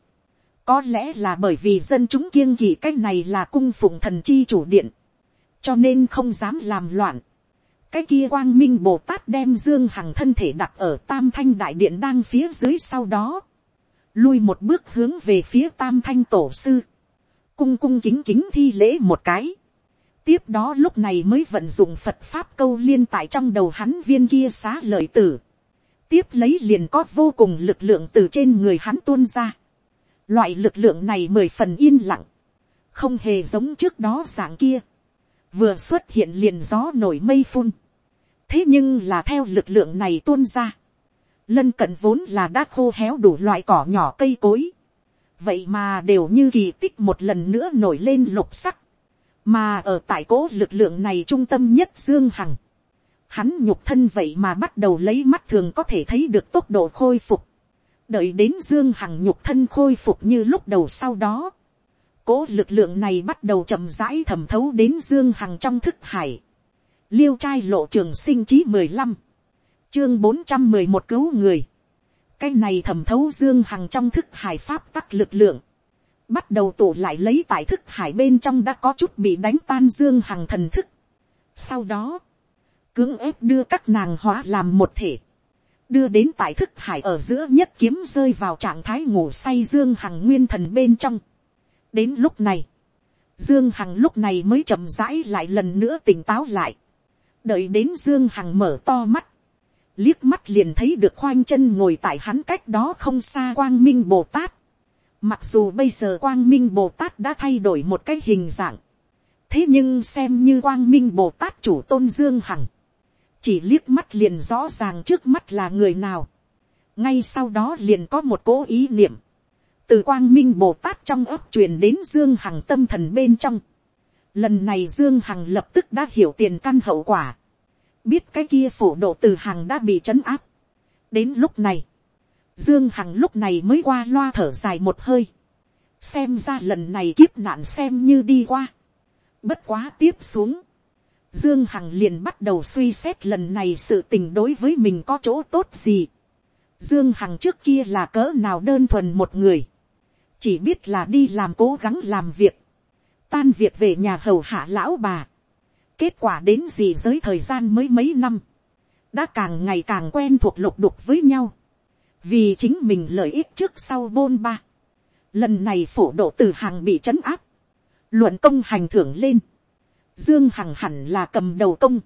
có lẽ là bởi vì dân chúng kiêng kỵ cái này là cung phụng thần chi chủ điện, cho nên không dám làm loạn. cái kia quang minh bồ tát đem dương hằng thân thể đặt ở tam thanh đại điện đang phía dưới sau đó, lui một bước hướng về phía tam thanh tổ sư, cung cung kính kính thi lễ một cái. tiếp đó lúc này mới vận dụng phật pháp câu liên tại trong đầu hắn viên kia xá lợi tử tiếp lấy liền có vô cùng lực lượng từ trên người hắn tuôn ra. loại lực lượng này mười phần yên lặng, không hề giống trước đó dạng kia. Vừa xuất hiện liền gió nổi mây phun. thế nhưng là theo lực lượng này tuôn ra, lân cận vốn là đã khô héo đủ loại cỏ nhỏ cây cối, vậy mà đều như kỳ tích một lần nữa nổi lên lục sắc, mà ở tại cố lực lượng này trung tâm nhất dương hằng, hắn nhục thân vậy mà bắt đầu lấy mắt thường có thể thấy được tốc độ khôi phục, đợi đến dương hằng nhục thân khôi phục như lúc đầu sau đó, cố lực lượng này bắt đầu chậm rãi thẩm thấu đến dương hằng trong thức hải, liêu trai lộ trường sinh chí mười lăm, chương bốn trăm mười một cứu người, cái này thẩm thấu dương hằng trong thức hải pháp tắc lực lượng, bắt đầu tụ lại lấy tại thức hải bên trong đã có chút bị đánh tan dương hằng thần thức. Sau đó, cưỡng ép đưa các nàng hóa làm một thể, đưa đến tại thức hải ở giữa nhất kiếm rơi vào trạng thái ngủ say dương hằng nguyên thần bên trong. đến lúc này, dương hằng lúc này mới chậm rãi lại lần nữa tỉnh táo lại, đợi đến dương hằng mở to mắt, liếc mắt liền thấy được khoanh chân ngồi tại hắn cách đó không xa quang minh bồ tát. Mặc dù bây giờ quang minh bồ tát đã thay đổi một cái hình dạng, thế nhưng xem như quang minh bồ tát chủ tôn dương hằng, chỉ liếc mắt liền rõ ràng trước mắt là người nào. ngay sau đó liền có một cố ý niệm, từ quang minh bồ tát trong ấp truyền đến dương hằng tâm thần bên trong. lần này dương hằng lập tức đã hiểu tiền căn hậu quả, biết cái kia phổ độ từ hằng đã bị trấn áp. đến lúc này, dương hằng lúc này mới qua loa thở dài một hơi, xem ra lần này kiếp nạn xem như đi qua, bất quá tiếp xuống, Dương Hằng liền bắt đầu suy xét lần này sự tình đối với mình có chỗ tốt gì. Dương Hằng trước kia là cỡ nào đơn thuần một người. Chỉ biết là đi làm cố gắng làm việc. Tan việc về nhà hầu hạ lão bà. Kết quả đến gì giới thời gian mới mấy năm. Đã càng ngày càng quen thuộc lục đục với nhau. Vì chính mình lợi ích trước sau bôn ba. Lần này phổ độ từ hàng bị trấn áp. Luận công hành thưởng lên Dương Hằng hẳn là cầm đầu công.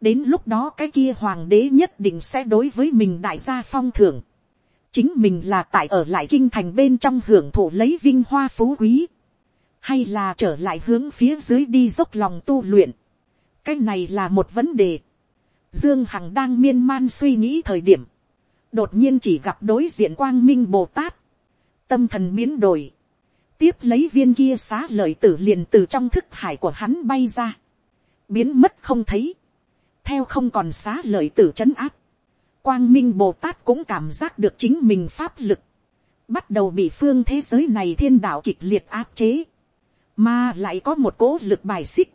Đến lúc đó cái kia hoàng đế nhất định sẽ đối với mình đại gia phong thưởng. Chính mình là tại ở lại kinh thành bên trong hưởng thụ lấy vinh hoa phú quý. Hay là trở lại hướng phía dưới đi dốc lòng tu luyện. Cái này là một vấn đề. Dương Hằng đang miên man suy nghĩ thời điểm. Đột nhiên chỉ gặp đối diện quang minh Bồ Tát. Tâm thần biến đổi tiếp lấy viên kia xá lợi tử liền từ trong thức hải của hắn bay ra, biến mất không thấy, theo không còn xá lợi tử c h ấ n áp, quang minh bồ tát cũng cảm giác được chính mình pháp lực, bắt đầu bị phương thế giới này thiên đạo kịch liệt áp chế, mà lại có một cố lực bài xích,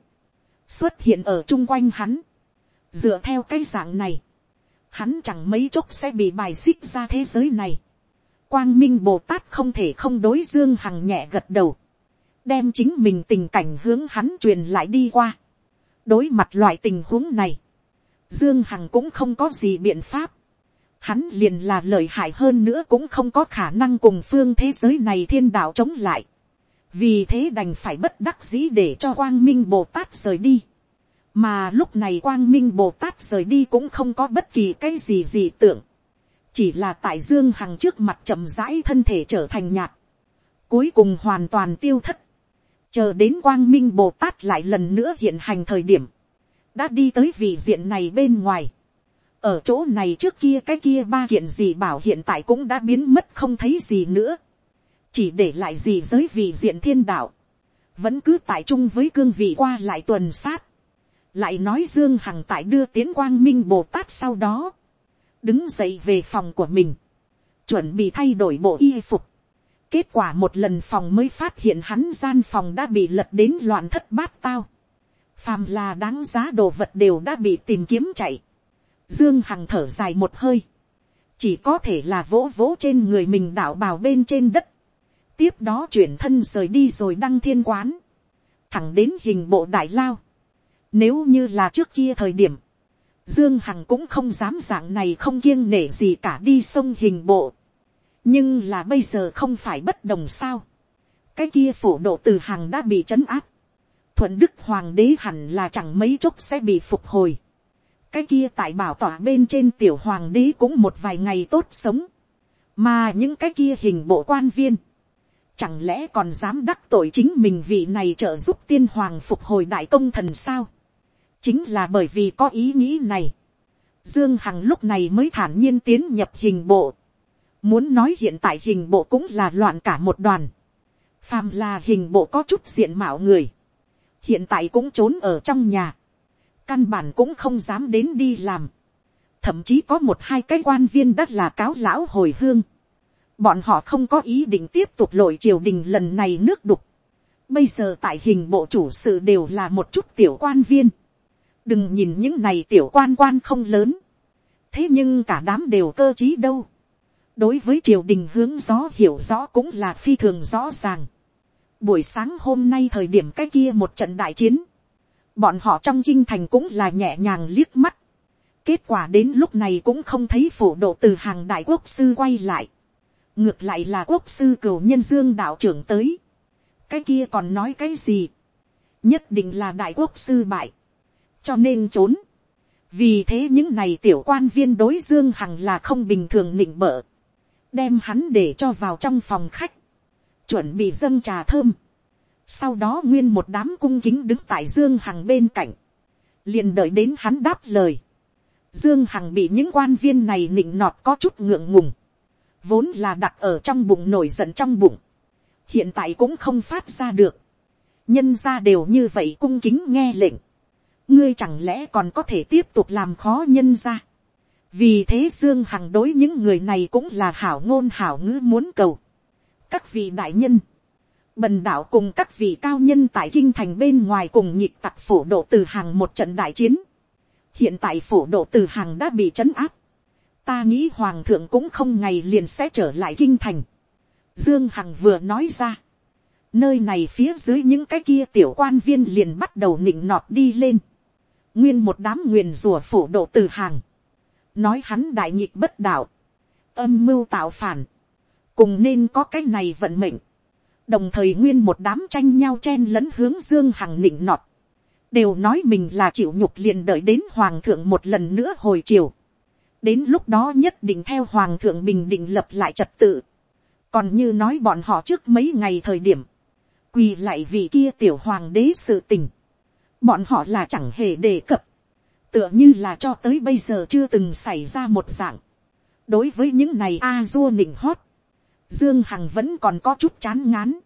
xuất hiện ở chung quanh hắn, dựa theo cái dạng này, hắn chẳng mấy chốc sẽ bị bài xích ra thế giới này, quang minh bồ tát không thể không đối dương hằng nhẹ gật đầu, đem chính mình tình cảnh hướng hắn truyền lại đi qua. đối mặt loại tình huống này, dương hằng cũng không có gì biện pháp, hắn liền là lợi hại hơn nữa cũng không có khả năng cùng phương thế giới này thiên đạo chống lại, vì thế đành phải bất đắc dĩ để cho quang minh bồ tát rời đi, mà lúc này quang minh bồ tát rời đi cũng không có bất kỳ cái gì gì tưởng, chỉ là tại dương hằng trước mặt chậm rãi thân thể trở thành nhạt, cuối cùng hoàn toàn tiêu thất, chờ đến quang minh bồ tát lại lần nữa hiện hành thời điểm, đã đi tới vị diện này bên ngoài, ở chỗ này trước kia cái kia ba kiện gì bảo hiện tại cũng đã biến mất không thấy gì nữa, chỉ để lại gì giới vị diện thiên đạo, vẫn cứ tại chung với cương vị qua lại tuần sát, lại nói dương hằng tại đưa tiến quang minh bồ tát sau đó, đứng dậy về phòng của mình, chuẩn bị thay đổi bộ y phục. Kết quả một lần phòng mới phát hiện hắn gian phòng đã bị lật đến loạn thất bát tao. Phàm là đáng giá đồ vật đều đã bị tìm kiếm chạy. Dương Hằng thở dài một hơi. Chỉ có thể là vỗ vỗ trên người mình đảo bào bên trên đất. Tiếp đó chuyển thân rời đi rồi đăng thiên quán. Thẳng đến hình bộ đại lao. Nếu như là trước kia thời điểm Dương Hằng cũng không dám dạng này không kiêng nể gì cả đi sông hình bộ. Nhưng là bây giờ không phải bất đồng sao. Cái kia phổ độ từ Hằng đã bị trấn áp. Thuận Đức Hoàng đế hẳn là chẳng mấy chốc sẽ bị phục hồi. Cái kia tại bảo tỏa bên trên tiểu hoàng đế cũng một vài ngày tốt sống. Mà những cái kia hình bộ quan viên. Chẳng lẽ còn dám đắc tội chính mình vị này trợ giúp tiên hoàng phục hồi đại công thần sao? Chính là bởi vì có ý nghĩ này, dương hằng lúc này mới thản nhiên tiến nhập hình bộ, muốn nói hiện tại hình bộ cũng là loạn cả một đoàn, phàm là hình bộ có chút diện mạo người, hiện tại cũng trốn ở trong nhà, căn bản cũng không dám đến đi làm, thậm chí có một hai cái quan viên đất là cáo lão hồi hương, bọn họ không có ý định tiếp tục lội triều đình lần này nước đục, bây giờ tại hình bộ chủ sự đều là một chút tiểu quan viên, đừng nhìn những này tiểu quan quan không lớn, thế nhưng cả đám đều cơ t r í đâu, đối với triều đình hướng gió hiểu rõ cũng là phi thường rõ ràng, buổi sáng hôm nay thời điểm cái kia một trận đại chiến, bọn họ trong kinh thành cũng là nhẹ nhàng liếc mắt, kết quả đến lúc này cũng không thấy phủ độ từ hàng đại quốc sư quay lại, ngược lại là quốc sư cửu nhân dương đạo trưởng tới, cái kia còn nói cái gì, nhất định là đại quốc sư bại, cho nên trốn. vì thế những này tiểu quan viên đối dương hằng là không bình thường nịnh bợ, đem hắn để cho vào trong phòng khách, chuẩn bị dâng trà thơm. sau đó nguyên một đám cung kính đứng tại dương hằng bên cạnh, liền đợi đến hắn đáp lời. dương hằng bị những quan viên này nịnh nọt có chút ngượng ngùng, vốn là đặt ở trong bụng nổi giận trong bụng, hiện tại cũng không phát ra được, nhân ra đều như vậy cung kính nghe lệnh, ngươi chẳng lẽ còn có thể tiếp tục làm khó nhân ra. vì thế dương hằng đối những người này cũng là hảo ngôn hảo ngữ muốn cầu. các vị đại nhân, bần đạo cùng các vị cao nhân tại kinh thành bên ngoài cùng nhịp tặc phổ độ từ hàng một trận đại chiến. hiện tại phổ độ từ hàng đã bị trấn áp. ta nghĩ hoàng thượng cũng không ngày liền sẽ trở lại kinh thành. dương hằng vừa nói ra. nơi này phía dưới những cái kia tiểu quan viên liền bắt đầu nịnh nọt đi lên nguyên một đám nguyền rùa phủ độ từ hàng, nói hắn đại nhịp bất đạo, âm mưu tạo phản, cùng nên có cái này vận mệnh, đồng thời nguyên một đám tranh nhau chen lẫn hướng dương hằng nịnh nọt, đều nói mình là chịu nhục liền đợi đến hoàng thượng một lần nữa hồi chiều, đến lúc đó nhất định theo hoàng thượng bình định lập lại trật tự, còn như nói bọn họ trước mấy ngày thời điểm, quỳ lại vì kia tiểu hoàng đế sự tình, bọn họ là chẳng hề đề cập, tựa như là cho tới bây giờ chưa từng xảy ra một dạng. đối với những này a dua nịnh hót, dương hằng vẫn còn có chút chán ngán.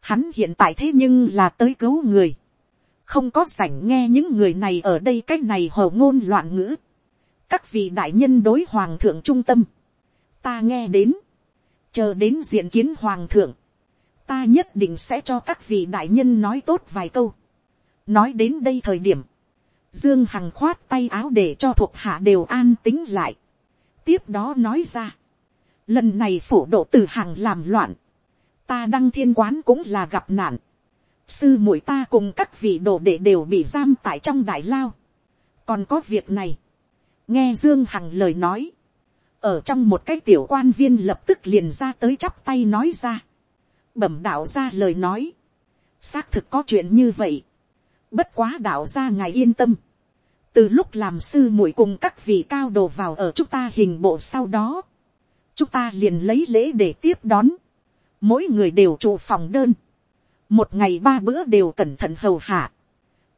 hắn hiện tại thế nhưng là tới cứu người, không có sảnh nghe những người này ở đây c á c h này hầu ngôn loạn ngữ. các vị đại nhân đối hoàng thượng trung tâm, ta nghe đến, chờ đến diện kiến hoàng thượng, ta nhất định sẽ cho các vị đại nhân nói tốt vài câu nói đến đây thời điểm, dương hằng khoát tay áo để cho thuộc hạ đều an tính lại. tiếp đó nói ra, lần này phủ độ từ hàng làm loạn, ta đăng thiên quán cũng là gặp nạn, sư muội ta cùng các vị đồ đệ đều bị giam tại trong đại lao, còn có việc này, nghe dương hằng lời nói, ở trong một cái tiểu quan viên lập tức liền ra tới chắp tay nói ra, bẩm đạo ra lời nói, xác thực có chuyện như vậy, Bất quá đạo ra ngài yên tâm. Từ lúc làm sư muội cùng các vị cao đồ vào ở chúng ta hình bộ sau đó. Chúng ta liền lấy lễ để tiếp đón. Mỗi người đều trụ phòng đơn. Một ngày ba bữa đều cẩn thận hầu hạ.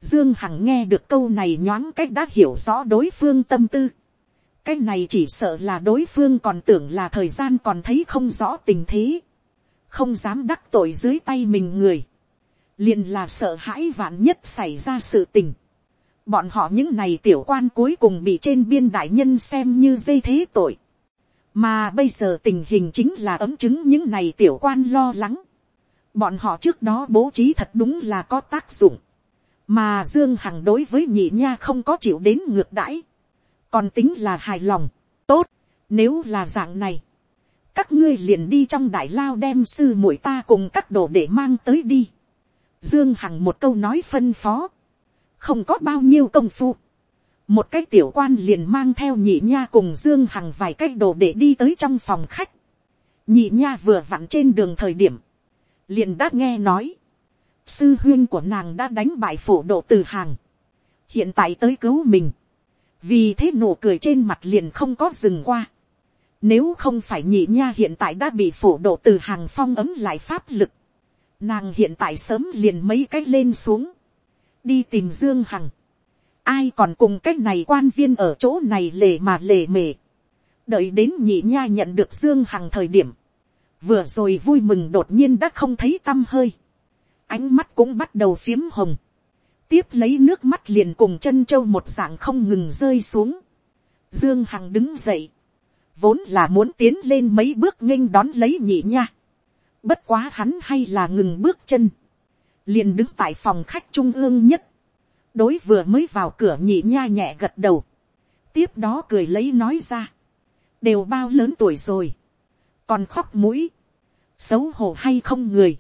Dương Hằng nghe được câu này nhoáng cách đã hiểu rõ đối phương tâm tư. Cái này chỉ sợ là đối phương còn tưởng là thời gian còn thấy không rõ tình thế. Không dám đắc tội dưới tay mình người liền là sợ hãi vạn nhất xảy ra sự tình. Bọn họ những này tiểu quan cuối cùng bị trên biên đại nhân xem như dây thế tội. Mà bây giờ tình hình chính là ấm chứng những này tiểu quan lo lắng. Bọn họ trước đó bố trí thật đúng là có tác dụng. Mà Dương Hằng đối với nhị nha không có chịu đến ngược đãi. Còn tính là hài lòng. Tốt, nếu là dạng này. Các ngươi liền đi trong đại lao đem sư muội ta cùng các đồ để mang tới đi Dương Hằng một câu nói phân phó. Không có bao nhiêu công phu. Một cái tiểu quan liền mang theo nhị nha cùng Dương Hằng vài cái đồ để đi tới trong phòng khách. Nhị nha vừa vặn trên đường thời điểm. Liền đã nghe nói. Sư huyên của nàng đã đánh bại phổ độ từ hàng. Hiện tại tới cứu mình. Vì thế nụ cười trên mặt liền không có dừng qua. Nếu không phải nhị nha hiện tại đã bị phổ độ từ hàng phong ấm lại pháp lực Nàng hiện tại sớm liền mấy cách lên xuống. Đi tìm Dương Hằng. Ai còn cùng cách này quan viên ở chỗ này lề mà lề mề. Đợi đến nhị nha nhận được Dương Hằng thời điểm. Vừa rồi vui mừng đột nhiên đã không thấy tâm hơi. Ánh mắt cũng bắt đầu phiếm hồng. tiếp lấy nước mắt liền cùng chân châu một dạng không ngừng rơi xuống. Dương Hằng đứng dậy, vốn là muốn tiến lên mấy bước nghênh đón lấy nhị nha. Bất quá hắn hay là ngừng bước chân, liền đứng tại phòng khách trung ương nhất, đối vừa mới vào cửa nhị nha nhẹ gật đầu, tiếp đó cười lấy nói ra, đều bao lớn tuổi rồi, còn khóc mũi, xấu hổ hay không người,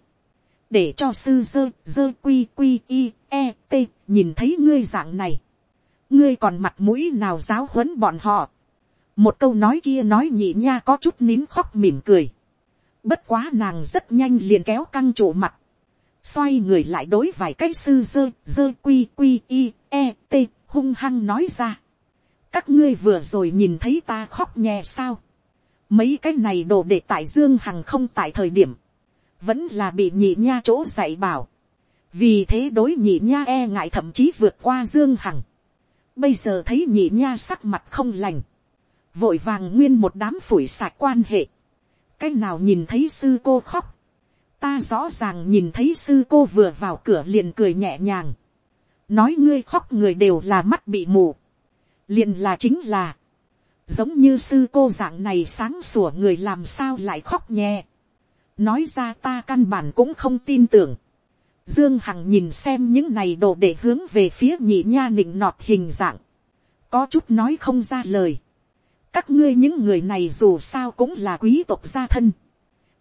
để cho sư dơ dơ quy quy y, e t nhìn thấy ngươi dạng này, ngươi còn mặt mũi nào giáo huấn bọn họ, một câu nói kia nói nhị nha có chút nín khóc mỉm cười, bất quá nàng rất nhanh liền kéo căng trụ mặt, xoay người lại đối vài cái sư dơ dơ quy quy i e t hung hăng nói ra, các ngươi vừa rồi nhìn thấy ta khóc nhẹ sao, mấy cái này đồ để tại dương hằng không tại thời điểm, vẫn là bị nhị nha chỗ dạy bảo, vì thế đối nhị nha e ngại thậm chí vượt qua dương hằng, bây giờ thấy nhị nha sắc mặt không lành, vội vàng nguyên một đám phủi sạch quan hệ, cái nào nhìn thấy sư cô khóc, ta rõ ràng nhìn thấy sư cô vừa vào cửa liền cười nhẹ nhàng, nói ngươi khóc người đều là mắt bị mù, liền là chính là, giống như sư cô dạng này sáng sủa người làm sao lại khóc nhẹ, nói ra ta căn bản cũng không tin tưởng, dương hằng nhìn xem những này đồ để hướng về phía nhị nha nịnh nọt hình dạng, có chút nói không ra lời, các ngươi những người này dù sao cũng là quý tộc gia thân,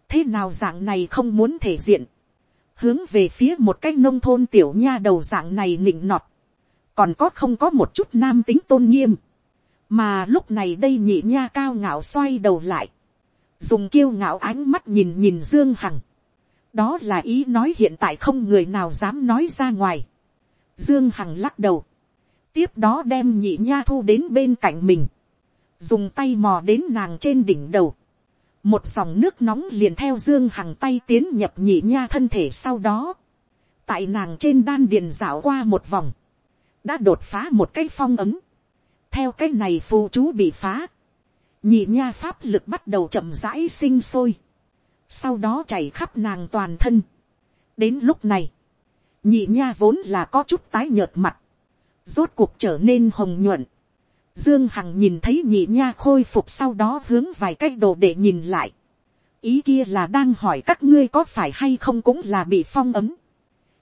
thế nào dạng này không muốn thể diện, hướng về phía một cái nông thôn tiểu nha đầu dạng này nịnh nọt, còn có không có một chút nam tính tôn nghiêm, mà lúc này đây nhị nha cao ngạo xoay đầu lại, dùng kiêu ngạo ánh mắt nhìn nhìn dương hằng, đó là ý nói hiện tại không người nào dám nói ra ngoài, dương hằng lắc đầu, tiếp đó đem nhị nha thu đến bên cạnh mình, dùng tay mò đến nàng trên đỉnh đầu, một dòng nước nóng liền theo dương hằng tay tiến nhập nhị nha thân thể sau đó, tại nàng trên đan điền dạo qua một vòng, đã đột phá một cái phong ấm, theo cái này phù chú bị phá, nhị nha pháp lực bắt đầu chậm rãi sinh sôi, sau đó chảy khắp nàng toàn thân. đến lúc này, nhị nha vốn là có chút tái nhợt mặt, rốt cuộc trở nên hồng nhuận, Dương Hằng nhìn thấy nhị nha khôi phục sau đó hướng vài cách đồ để nhìn lại. Ý kia là đang hỏi các ngươi có phải hay không cũng là bị phong ấm.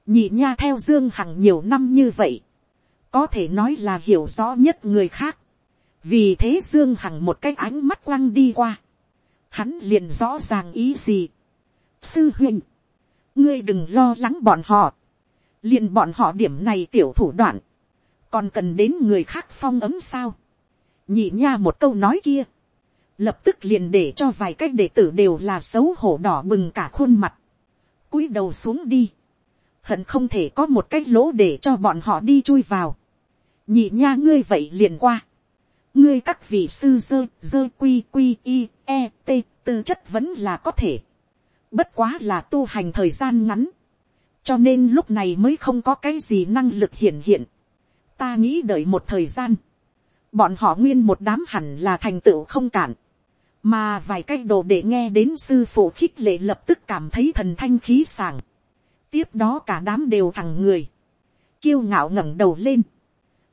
Nhị nha theo Dương Hằng nhiều năm như vậy. Có thể nói là hiểu rõ nhất người khác. Vì thế Dương Hằng một cái ánh mắt quăng đi qua. Hắn liền rõ ràng ý gì. Sư huynh. Ngươi đừng lo lắng bọn họ. Liền bọn họ điểm này tiểu thủ đoạn. Còn cần đến người khác phong ấm sao nhị nha một câu nói kia, lập tức liền để cho vài cái đệ tử đều là xấu hổ đỏ bừng cả khuôn mặt, cúi đầu xuống đi, hận không thể có một cái lỗ để cho bọn họ đi chui vào, nhị nha ngươi vậy liền qua, ngươi các vị sư dơ dơ quy quy i e t tư chất vẫn là có thể, bất quá là tu hành thời gian ngắn, cho nên lúc này mới không có cái gì năng lực hiện hiện, ta nghĩ đợi một thời gian, bọn họ nguyên một đám hẳn là thành tựu không cản, mà vài cái đồ để nghe đến sư phụ khích lệ lập tức cảm thấy thần thanh khí sàng, tiếp đó cả đám đều thằng người, kiêu ngạo ngẩng đầu lên.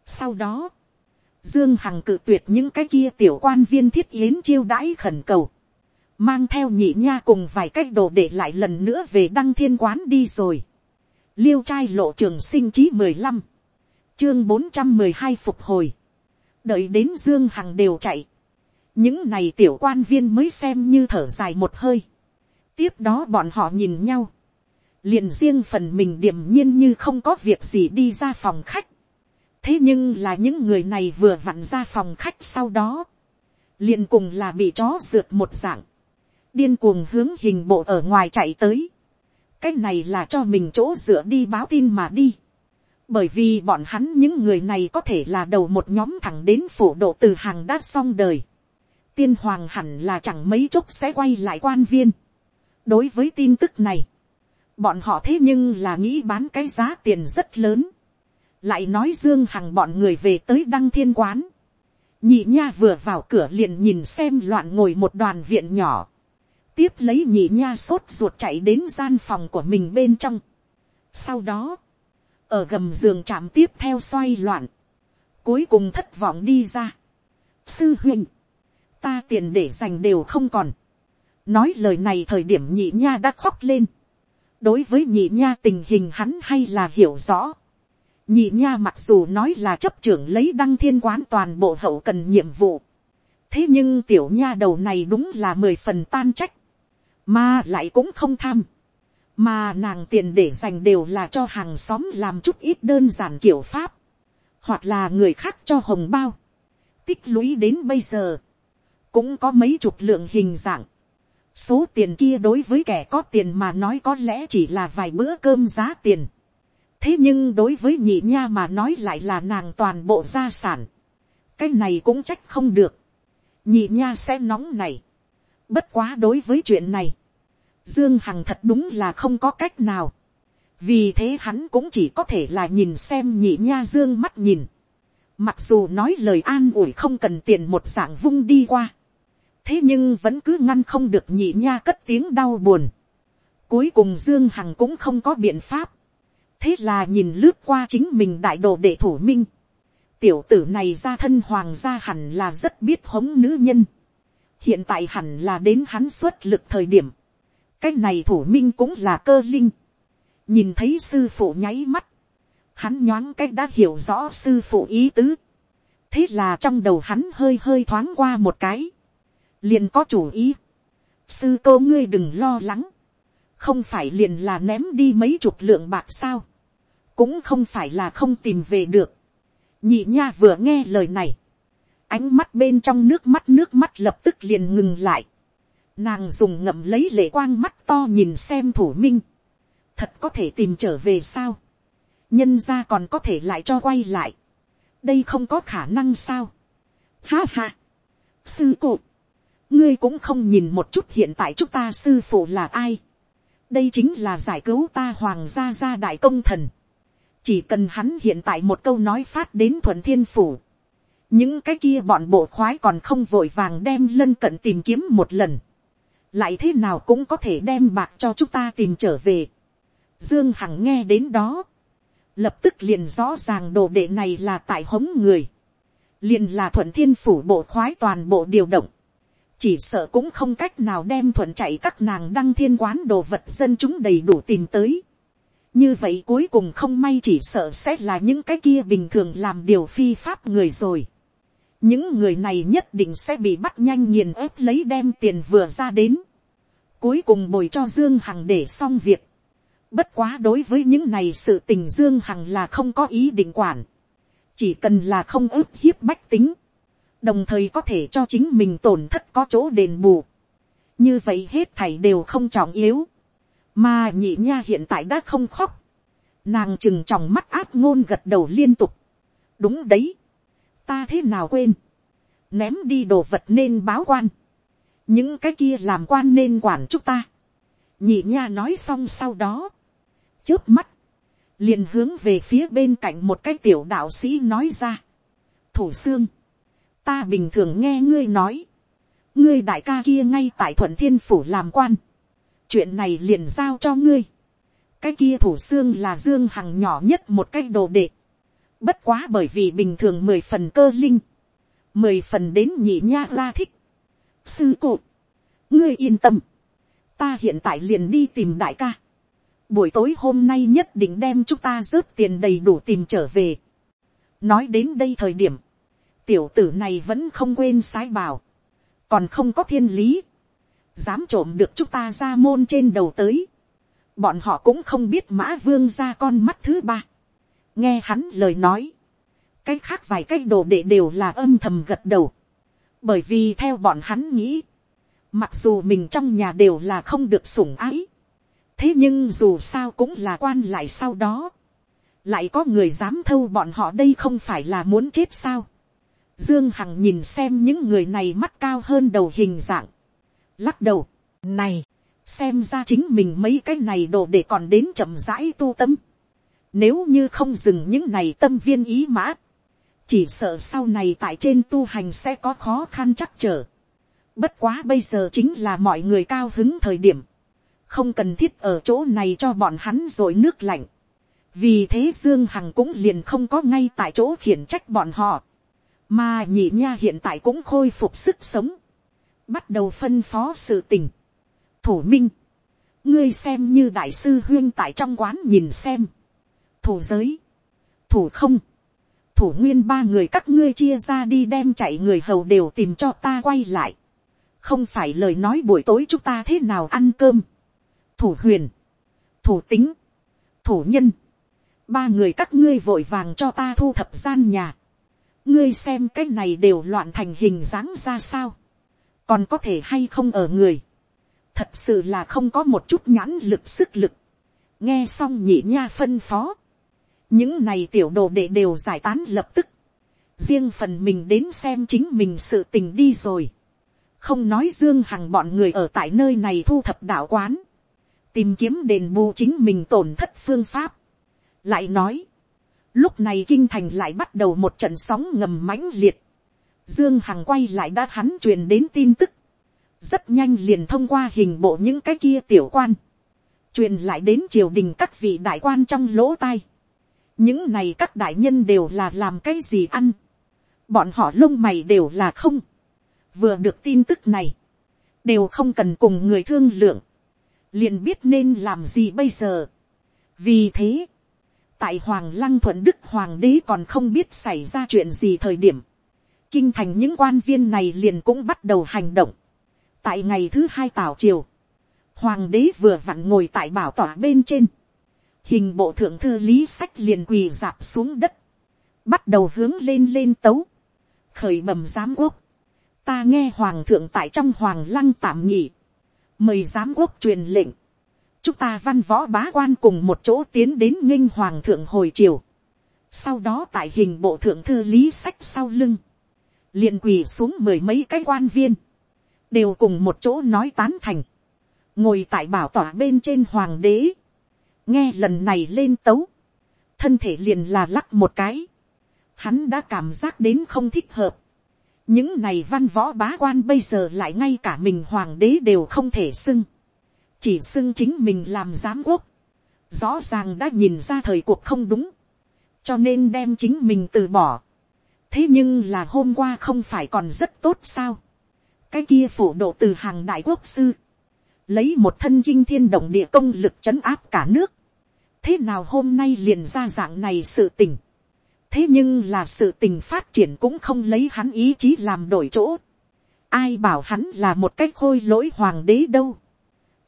sau đó, dương hằng cự tuyệt những cái kia tiểu quan viên thiết yến chiêu đãi khẩn cầu, mang theo nhị nha cùng vài cách đồ để lại lần nữa về đăng thiên quán đi rồi. liêu trai lộ trường sinh chí mười lăm, chương bốn trăm mười hai phục hồi đợi đến dương hằng đều chạy, những này tiểu quan viên mới xem như thở dài một hơi. tiếp đó bọn họ nhìn nhau, liền riêng phần mình điềm nhiên như không có việc gì đi ra phòng khách. thế nhưng là những người này vừa vặn ra phòng khách sau đó, liền cùng là bị chó rượt một dạng, điên cuồng hướng hình bộ ở ngoài chạy tới. cái này là cho mình chỗ dựa đi báo tin mà đi bởi vì bọn hắn những người này có thể là đầu một nhóm thẳng đến phủ độ từ hàng đã xong đời. tiên hoàng hẳn là chẳng mấy chốc sẽ quay lại quan viên. đối với tin tức này, bọn họ thế nhưng là nghĩ bán cái giá tiền rất lớn. lại nói dương hằng bọn người về tới đăng thiên quán. nhị nha vừa vào cửa liền nhìn xem loạn ngồi một đoàn viện nhỏ. tiếp lấy nhị nha sốt ruột chạy đến gian phòng của mình bên trong. sau đó, ở gầm giường chạm tiếp theo xoay loạn, cuối cùng thất vọng đi ra. sư huynh, ta tiền để dành đều không còn. nói lời này thời điểm nhị nha đã khóc lên. đối với nhị nha tình hình hắn hay là hiểu rõ. nhị nha mặc dù nói là chấp trưởng lấy đăng thiên quán toàn bộ hậu cần nhiệm vụ. thế nhưng tiểu nha đầu này đúng là mười phần tan trách. mà lại cũng không tham mà nàng tiền để dành đều là cho hàng xóm làm chút ít đơn giản kiểu pháp, hoặc là người khác cho hồng bao, tích lũy đến bây giờ, cũng có mấy chục lượng hình dạng, số tiền kia đối với kẻ có tiền mà nói có lẽ chỉ là vài bữa cơm giá tiền, thế nhưng đối với nhị nha mà nói lại là nàng toàn bộ gia sản, cái này cũng trách không được, nhị nha sẽ nóng này, bất quá đối với chuyện này, Dương Hằng thật đúng là không có cách nào. Vì thế hắn cũng chỉ có thể là nhìn xem nhị nha Dương mắt nhìn. Mặc dù nói lời an ủi không cần tiền một dạng vung đi qua. Thế nhưng vẫn cứ ngăn không được nhị nha cất tiếng đau buồn. Cuối cùng Dương Hằng cũng không có biện pháp. Thế là nhìn lướt qua chính mình đại đồ đệ thủ minh. Tiểu tử này ra thân hoàng gia hẳn là rất biết hống nữ nhân. Hiện tại hẳn là đến hắn xuất lực thời điểm cái này thủ minh cũng là cơ linh. nhìn thấy sư phụ nháy mắt, hắn nhoáng cách đã hiểu rõ sư phụ ý tứ. thế là trong đầu hắn hơi hơi thoáng qua một cái, liền có chủ ý. sư cô ngươi đừng lo lắng, không phải liền là ném đi mấy chục lượng bạc sao, cũng không phải là không tìm về được. nhị nha vừa nghe lời này, ánh mắt bên trong nước mắt nước mắt lập tức liền ngừng lại. Nàng dùng ngậm lấy lệ quang mắt to nhìn xem thủ minh. Thật có thể tìm trở về sao? Nhân ra còn có thể lại cho quay lại. Đây không có khả năng sao? Ha ha! Sư cụ! Ngươi cũng không nhìn một chút hiện tại chúng ta sư phụ là ai? Đây chính là giải cứu ta hoàng gia gia đại công thần. Chỉ cần hắn hiện tại một câu nói phát đến thuận thiên phủ. Những cái kia bọn bộ khoái còn không vội vàng đem lân cận tìm kiếm một lần lại thế nào cũng có thể đem bạc cho chúng ta tìm trở về. Dương Hằng nghe đến đó, lập tức liền rõ ràng đồ đệ này là tại hống người, liền là thuận thiên phủ bộ khoái toàn bộ điều động, chỉ sợ cũng không cách nào đem thuận chạy các nàng đăng thiên quán đồ vật dân chúng đầy đủ tìm tới. như vậy cuối cùng không may chỉ sợ sẽ là những cái kia bình thường làm điều phi pháp người rồi những người này nhất định sẽ bị bắt nhanh nghiền ép lấy đem tiền vừa ra đến. Cuối cùng bồi cho Dương Hằng để xong việc. Bất quá đối với những này sự tình Dương Hằng là không có ý định quản. Chỉ cần là không ức hiếp bách tính. Đồng thời có thể cho chính mình tổn thất có chỗ đền bù. Như vậy hết thảy đều không trọng yếu. Mà nhị nha hiện tại đã không khóc. Nàng chừng tròng mắt áp ngôn gật đầu liên tục. Đúng đấy ta thế nào quên, ném đi đồ vật nên báo quan, những cái kia làm quan nên quản chúng ta. nhị nha nói xong sau đó, trước mắt, liền hướng về phía bên cạnh một cái tiểu đạo sĩ nói ra. thủ xương, ta bình thường nghe ngươi nói, ngươi đại ca kia ngay tại thuận thiên phủ làm quan, chuyện này liền giao cho ngươi. cái kia thủ xương là dương hằng nhỏ nhất một cái đồ đệ, Bất quá bởi vì bình thường mười phần cơ linh. Mười phần đến nhị nha la thích. Sư cụ. Ngươi yên tâm. Ta hiện tại liền đi tìm đại ca. Buổi tối hôm nay nhất định đem chúng ta rớt tiền đầy đủ tìm trở về. Nói đến đây thời điểm. Tiểu tử này vẫn không quên sái bảo. Còn không có thiên lý. Dám trộm được chúng ta ra môn trên đầu tới. Bọn họ cũng không biết mã vương ra con mắt thứ ba nghe hắn lời nói, cái khác vài cái đồ đệ đều là âm thầm gật đầu, bởi vì theo bọn hắn nghĩ, mặc dù mình trong nhà đều là không được sủng ái, thế nhưng dù sao cũng là quan lại sau đó, lại có người dám thâu bọn họ đây không phải là muốn chết sao. Dương Hằng nhìn xem những người này mắt cao hơn đầu hình dạng, lắc đầu, này, xem ra chính mình mấy cái này đồ để còn đến chậm rãi tu tâm. Nếu như không dừng những này tâm viên ý mã. Chỉ sợ sau này tại trên tu hành sẽ có khó khăn chắc trở. Bất quá bây giờ chính là mọi người cao hứng thời điểm. Không cần thiết ở chỗ này cho bọn hắn rồi nước lạnh. vì thế dương hằng cũng liền không có ngay tại chỗ khiển trách bọn họ, mà nhị nha hiện tại cũng khôi phục sức sống, bắt đầu phân phó sự tình. thủ minh, ngươi xem như đại sư huyên tại trong quán nhìn xem, thủ giới, thủ không, thủ nguyên ba người các ngươi chia ra đi đem chạy người hầu đều tìm cho ta quay lại, không phải lời nói buổi tối chúng ta thế nào ăn cơm, thủ huyền, thủ tính, thủ nhân, ba người các ngươi vội vàng cho ta thu thập gian nhà, ngươi xem cái này đều loạn thành hình dáng ra sao, còn có thể hay không ở người, thật sự là không có một chút nhãn lực sức lực, nghe xong nhị nha phân phó, những này tiểu đồ đệ đều giải tán lập tức, riêng phần mình đến xem chính mình sự tình đi rồi, không nói dương hằng bọn người ở tại nơi này thu thập đạo quán, tìm kiếm đền bù chính mình tổn thất phương pháp, lại nói, lúc này kinh thành lại bắt đầu một trận sóng ngầm mãnh liệt, dương hằng quay lại đã hắn truyền đến tin tức, rất nhanh liền thông qua hình bộ những cái kia tiểu quan, truyền lại đến triều đình các vị đại quan trong lỗ tai những này các đại nhân đều là làm cái gì ăn, bọn họ lông mày đều là không, vừa được tin tức này, đều không cần cùng người thương lượng, liền biết nên làm gì bây giờ. vì thế, tại hoàng lăng thuận đức hoàng đế còn không biết xảy ra chuyện gì thời điểm, kinh thành những quan viên này liền cũng bắt đầu hành động. tại ngày thứ hai tảo triều, hoàng đế vừa vặn ngồi tại bảo tỏa bên trên, hình bộ thượng thư lý sách liền quỳ dạp xuống đất, bắt đầu hướng lên lên tấu, khởi bầm giám quốc, ta nghe hoàng thượng tại trong hoàng lăng tạm nhỉ, mời giám quốc truyền lệnh, chúng ta văn võ bá quan cùng một chỗ tiến đến nghinh hoàng thượng hồi triều, sau đó tại hình bộ thượng thư lý sách sau lưng, liền quỳ xuống mười mấy cái quan viên, đều cùng một chỗ nói tán thành, ngồi tại bảo tỏa bên trên hoàng đế, nghe lần này lên tấu, thân thể liền là lắc một cái, hắn đã cảm giác đến không thích hợp, những này văn võ bá quan bây giờ lại ngay cả mình hoàng đế đều không thể xưng, chỉ xưng chính mình làm giám quốc, rõ ràng đã nhìn ra thời cuộc không đúng, cho nên đem chính mình từ bỏ. thế nhưng là hôm qua không phải còn rất tốt sao, cái kia phủ độ từ hàng đại quốc sư, lấy một thân kinh thiên động địa công lực c h ấ n áp cả nước, thế nào hôm nay liền ra dạng này sự tình, thế nhưng là sự tình phát triển cũng không lấy hắn ý chí làm đổi chỗ, ai bảo hắn là một cái khôi lỗi hoàng đế đâu,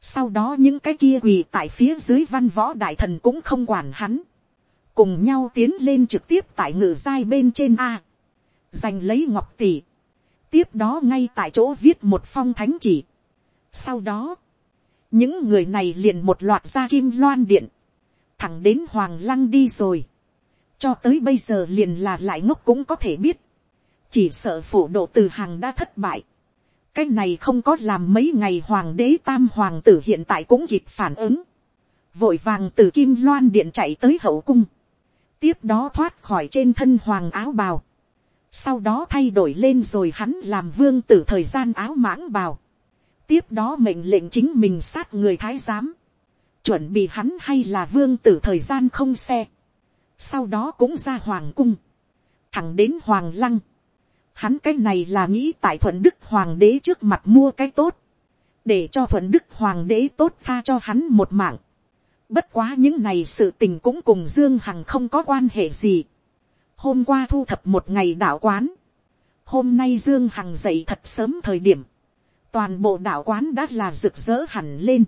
sau đó những cái kia quỳ tại phía dưới văn võ đại thần cũng không quản hắn. Cùng nhau tiến lên trực tiếp tại ngự giai bên trên A. Giành lấy ngọc tỷ. Tiếp đó ngay tại chỗ viết một phong thánh chỉ. Sau đó. Những người này liền một loạt ra kim loan điện. Thẳng đến hoàng lăng đi rồi. Cho tới bây giờ liền là lại ngốc cũng có thể biết. Chỉ sợ phủ độ từ hàng đã thất bại. Cái này không có làm mấy ngày hoàng đế tam hoàng tử hiện tại cũng kịp phản ứng, vội vàng từ kim loan điện chạy tới hậu cung, tiếp đó thoát khỏi trên thân hoàng áo bào, sau đó thay đổi lên rồi hắn làm vương tử thời gian áo mãng bào, tiếp đó mệnh lệnh chính mình sát người thái giám, chuẩn bị hắn hay là vương tử thời gian không xe, sau đó cũng ra hoàng cung, thẳng đến hoàng lăng, Hắn cái này là nghĩ tại thuận đức hoàng đế trước mặt mua cái tốt. Để cho thuận đức hoàng đế tốt tha cho hắn một mạng. Bất quá những này sự tình cũng cùng Dương Hằng không có quan hệ gì. Hôm qua thu thập một ngày đạo quán. Hôm nay Dương Hằng dậy thật sớm thời điểm. Toàn bộ đạo quán đã là rực rỡ hẳn lên.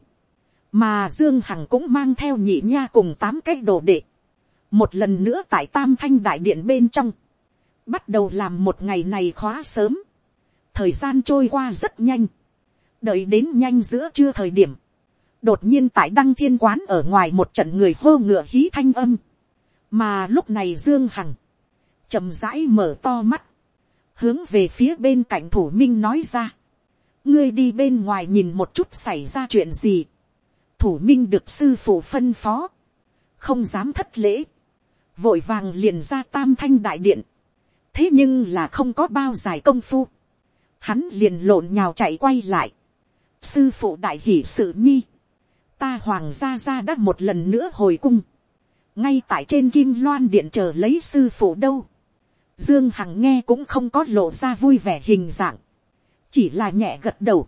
Mà Dương Hằng cũng mang theo nhị nha cùng tám cái đồ đệ. Một lần nữa tại Tam Thanh Đại Điện bên trong. Bắt đầu làm một ngày này khóa sớm, thời gian trôi qua rất nhanh, đợi đến nhanh giữa trưa thời điểm, đột nhiên tại đăng thiên quán ở ngoài một trận người hô ngựa hí thanh âm, mà lúc này dương hằng, chậm rãi mở to mắt, hướng về phía bên cạnh thủ minh nói ra, ngươi đi bên ngoài nhìn một chút xảy ra chuyện gì, thủ minh được sư phụ phân phó, không dám thất lễ, vội vàng liền ra tam thanh đại điện, thế nhưng là không có bao dài công phu, hắn liền lộn nhào chạy quay lại, sư phụ đại hỷ sự nhi, ta hoàng gia gia đã một lần nữa hồi cung, ngay tại trên kim loan điện chờ lấy sư phụ đâu. Dương Hằng nghe cũng không có lộ ra vui vẻ hình dạng. Chỉ là nhẹ gật đầu.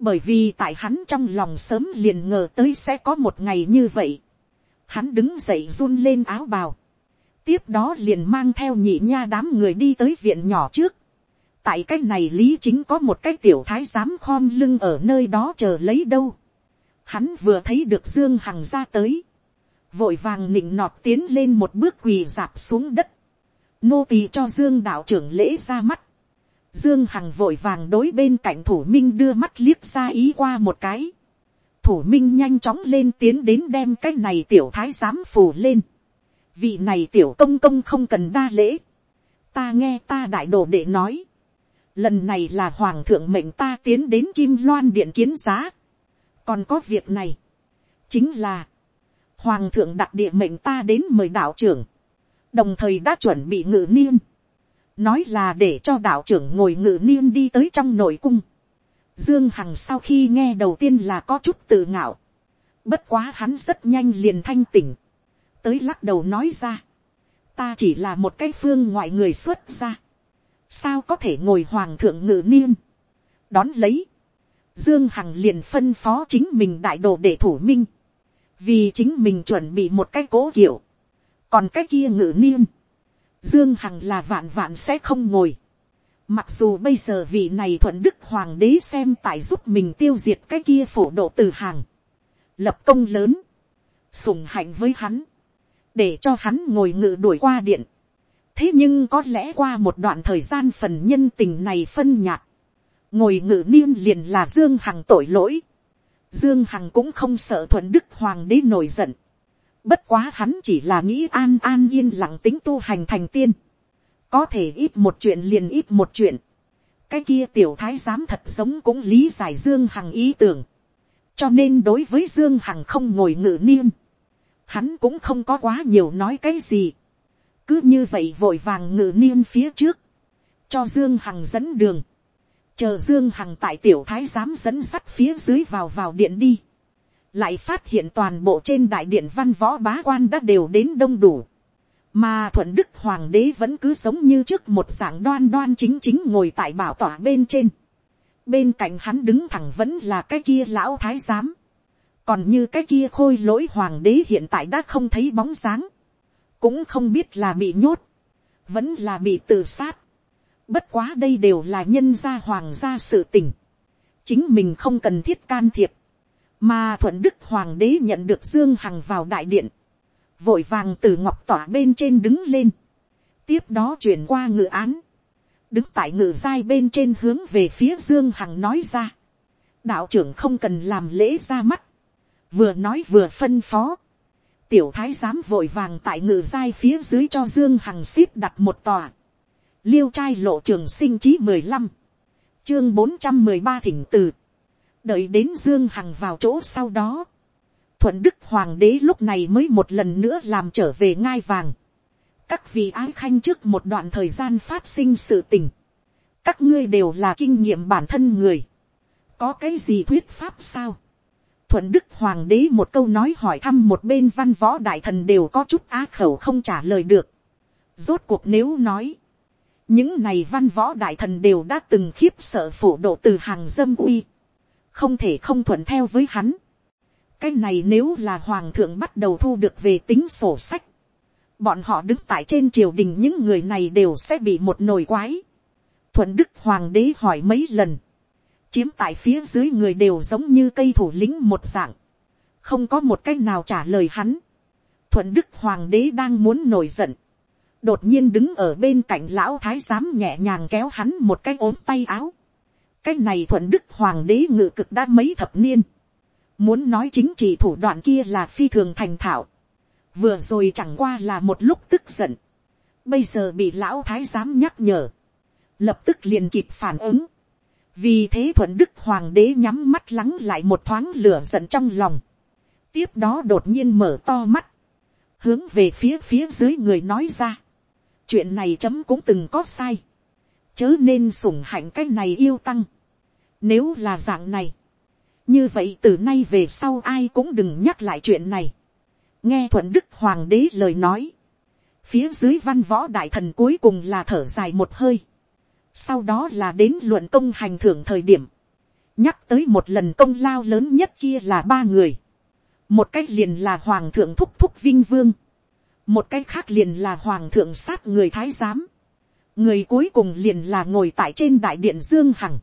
Bởi vì tại hắn trong lòng sớm liền ngờ tới sẽ có một ngày như vậy. Hắn đứng dậy run lên áo bào. Tiếp đó liền mang theo nhị nha đám người đi tới viện nhỏ trước. Tại cái này lý chính có một cái tiểu thái giám khom lưng ở nơi đó chờ lấy đâu. Hắn vừa thấy được Dương Hằng ra tới. Vội vàng nịnh nọt tiến lên một bước quỳ dạp xuống đất nô tỳ cho dương đạo trưởng lễ ra mắt, dương hằng vội vàng đối bên cạnh thủ minh đưa mắt liếc ra ý qua một cái, thủ minh nhanh chóng lên tiến đến đem cái này tiểu thái giám phù lên, vị này tiểu công công không cần đa lễ, ta nghe ta đại đồ để nói, lần này là hoàng thượng mệnh ta tiến đến kim loan điện kiến giá, còn có việc này, chính là, hoàng thượng đặc địa mệnh ta đến mời đạo trưởng, đồng thời đã chuẩn bị ngự niên, nói là để cho đạo trưởng ngồi ngự niên đi tới trong nội cung. Dương Hằng sau khi nghe đầu tiên là có chút tự ngạo, bất quá hắn rất nhanh liền thanh tỉnh, tới lắc đầu nói ra, ta chỉ là một cái phương ngoại người xuất ra, sao có thể ngồi hoàng thượng ngự niên, đón lấy, Dương Hằng liền phân phó chính mình đại đồ để thủ minh, vì chính mình chuẩn bị một cái cố kiểu, còn cái kia ngự niên, dương hằng là vạn vạn sẽ không ngồi. mặc dù bây giờ vị này thuận đức hoàng đế xem tại giúp mình tiêu diệt cái kia phổ độ từ hàng, lập công lớn, sùng hạnh với hắn, để cho hắn ngồi ngự đuổi qua điện. thế nhưng có lẽ qua một đoạn thời gian phần nhân tình này phân nhạt, ngồi ngự niên liền là dương hằng tội lỗi. Dương Hằng cũng không sợ thuận đức hoàng đế nổi giận. Bất quá hắn chỉ là nghĩ an an yên lặng tính tu hành thành tiên. Có thể ít một chuyện liền ít một chuyện. Cái kia tiểu thái giám thật giống cũng lý giải Dương Hằng ý tưởng. Cho nên đối với Dương Hằng không ngồi ngự niên. Hắn cũng không có quá nhiều nói cái gì. Cứ như vậy vội vàng ngự niên phía trước. Cho Dương Hằng dẫn đường. Chờ Dương Hằng tại tiểu thái giám dẫn sắt phía dưới vào vào điện đi lại phát hiện toàn bộ trên đại điện văn võ bá quan đã đều đến đông đủ, mà thuận đức hoàng đế vẫn cứ sống như trước một dạng đoan đoan chính chính ngồi tại bảo tỏa bên trên, bên cạnh hắn đứng thẳng vẫn là cái kia lão thái giám, còn như cái kia khôi lỗi hoàng đế hiện tại đã không thấy bóng dáng, cũng không biết là bị nhốt, vẫn là bị tự sát, bất quá đây đều là nhân gia hoàng gia sự tình, chính mình không cần thiết can thiệp, mà thuận đức hoàng đế nhận được dương hằng vào đại điện, vội vàng từ ngọc tỏa bên trên đứng lên, tiếp đó chuyển qua ngự án, đứng tại ngự giai bên trên hướng về phía dương hằng nói ra, đạo trưởng không cần làm lễ ra mắt, vừa nói vừa phân phó, tiểu thái giám vội vàng tại ngự giai phía dưới cho dương hằng xít đặt một tòa, liêu trai lộ trường sinh chí mười lăm, chương bốn trăm mười ba thỉnh từ, đợi đến dương hằng vào chỗ sau đó, thuận đức hoàng đế lúc này mới một lần nữa làm trở về ngai vàng. các vị ái khanh trước một đoạn thời gian phát sinh sự tình, các ngươi đều là kinh nghiệm bản thân người, có cái gì thuyết pháp sao. thuận đức hoàng đế một câu nói hỏi thăm một bên văn võ đại thần đều có chút á khẩu không trả lời được. rốt cuộc nếu nói, những này văn võ đại thần đều đã từng khiếp sợ phổ độ từ hàng dâm uy không thể không thuận theo với hắn. cái này nếu là hoàng thượng bắt đầu thu được về tính sổ sách, bọn họ đứng tại trên triều đình những người này đều sẽ bị một nồi quái. thuận đức hoàng đế hỏi mấy lần, chiếm tại phía dưới người đều giống như cây thủ lĩnh một dạng, không có một cách nào trả lời hắn. thuận đức hoàng đế đang muốn nổi giận, đột nhiên đứng ở bên cạnh lão thái giám nhẹ nhàng kéo hắn một cái ốm tay áo cái này thuận đức hoàng đế ngự cực đã mấy thập niên. Muốn nói chính trị thủ đoạn kia là phi thường thành thạo. Vừa rồi chẳng qua là một lúc tức giận. Bây giờ bị lão thái giám nhắc nhở. Lập tức liền kịp phản ứng. Vì thế thuận đức hoàng đế nhắm mắt lắng lại một thoáng lửa giận trong lòng. Tiếp đó đột nhiên mở to mắt. Hướng về phía phía dưới người nói ra. Chuyện này chấm cũng từng có sai chớ nên sủng hạnh cái này yêu tăng. Nếu là dạng này, như vậy từ nay về sau ai cũng đừng nhắc lại chuyện này. nghe thuận đức hoàng đế lời nói, phía dưới văn võ đại thần cuối cùng là thở dài một hơi, sau đó là đến luận công hành thưởng thời điểm, nhắc tới một lần công lao lớn nhất kia là ba người, một cách liền là hoàng thượng thúc thúc vinh vương, một cách khác liền là hoàng thượng sát người thái giám, người cuối cùng liền là ngồi tại trên đại điện dương hằng,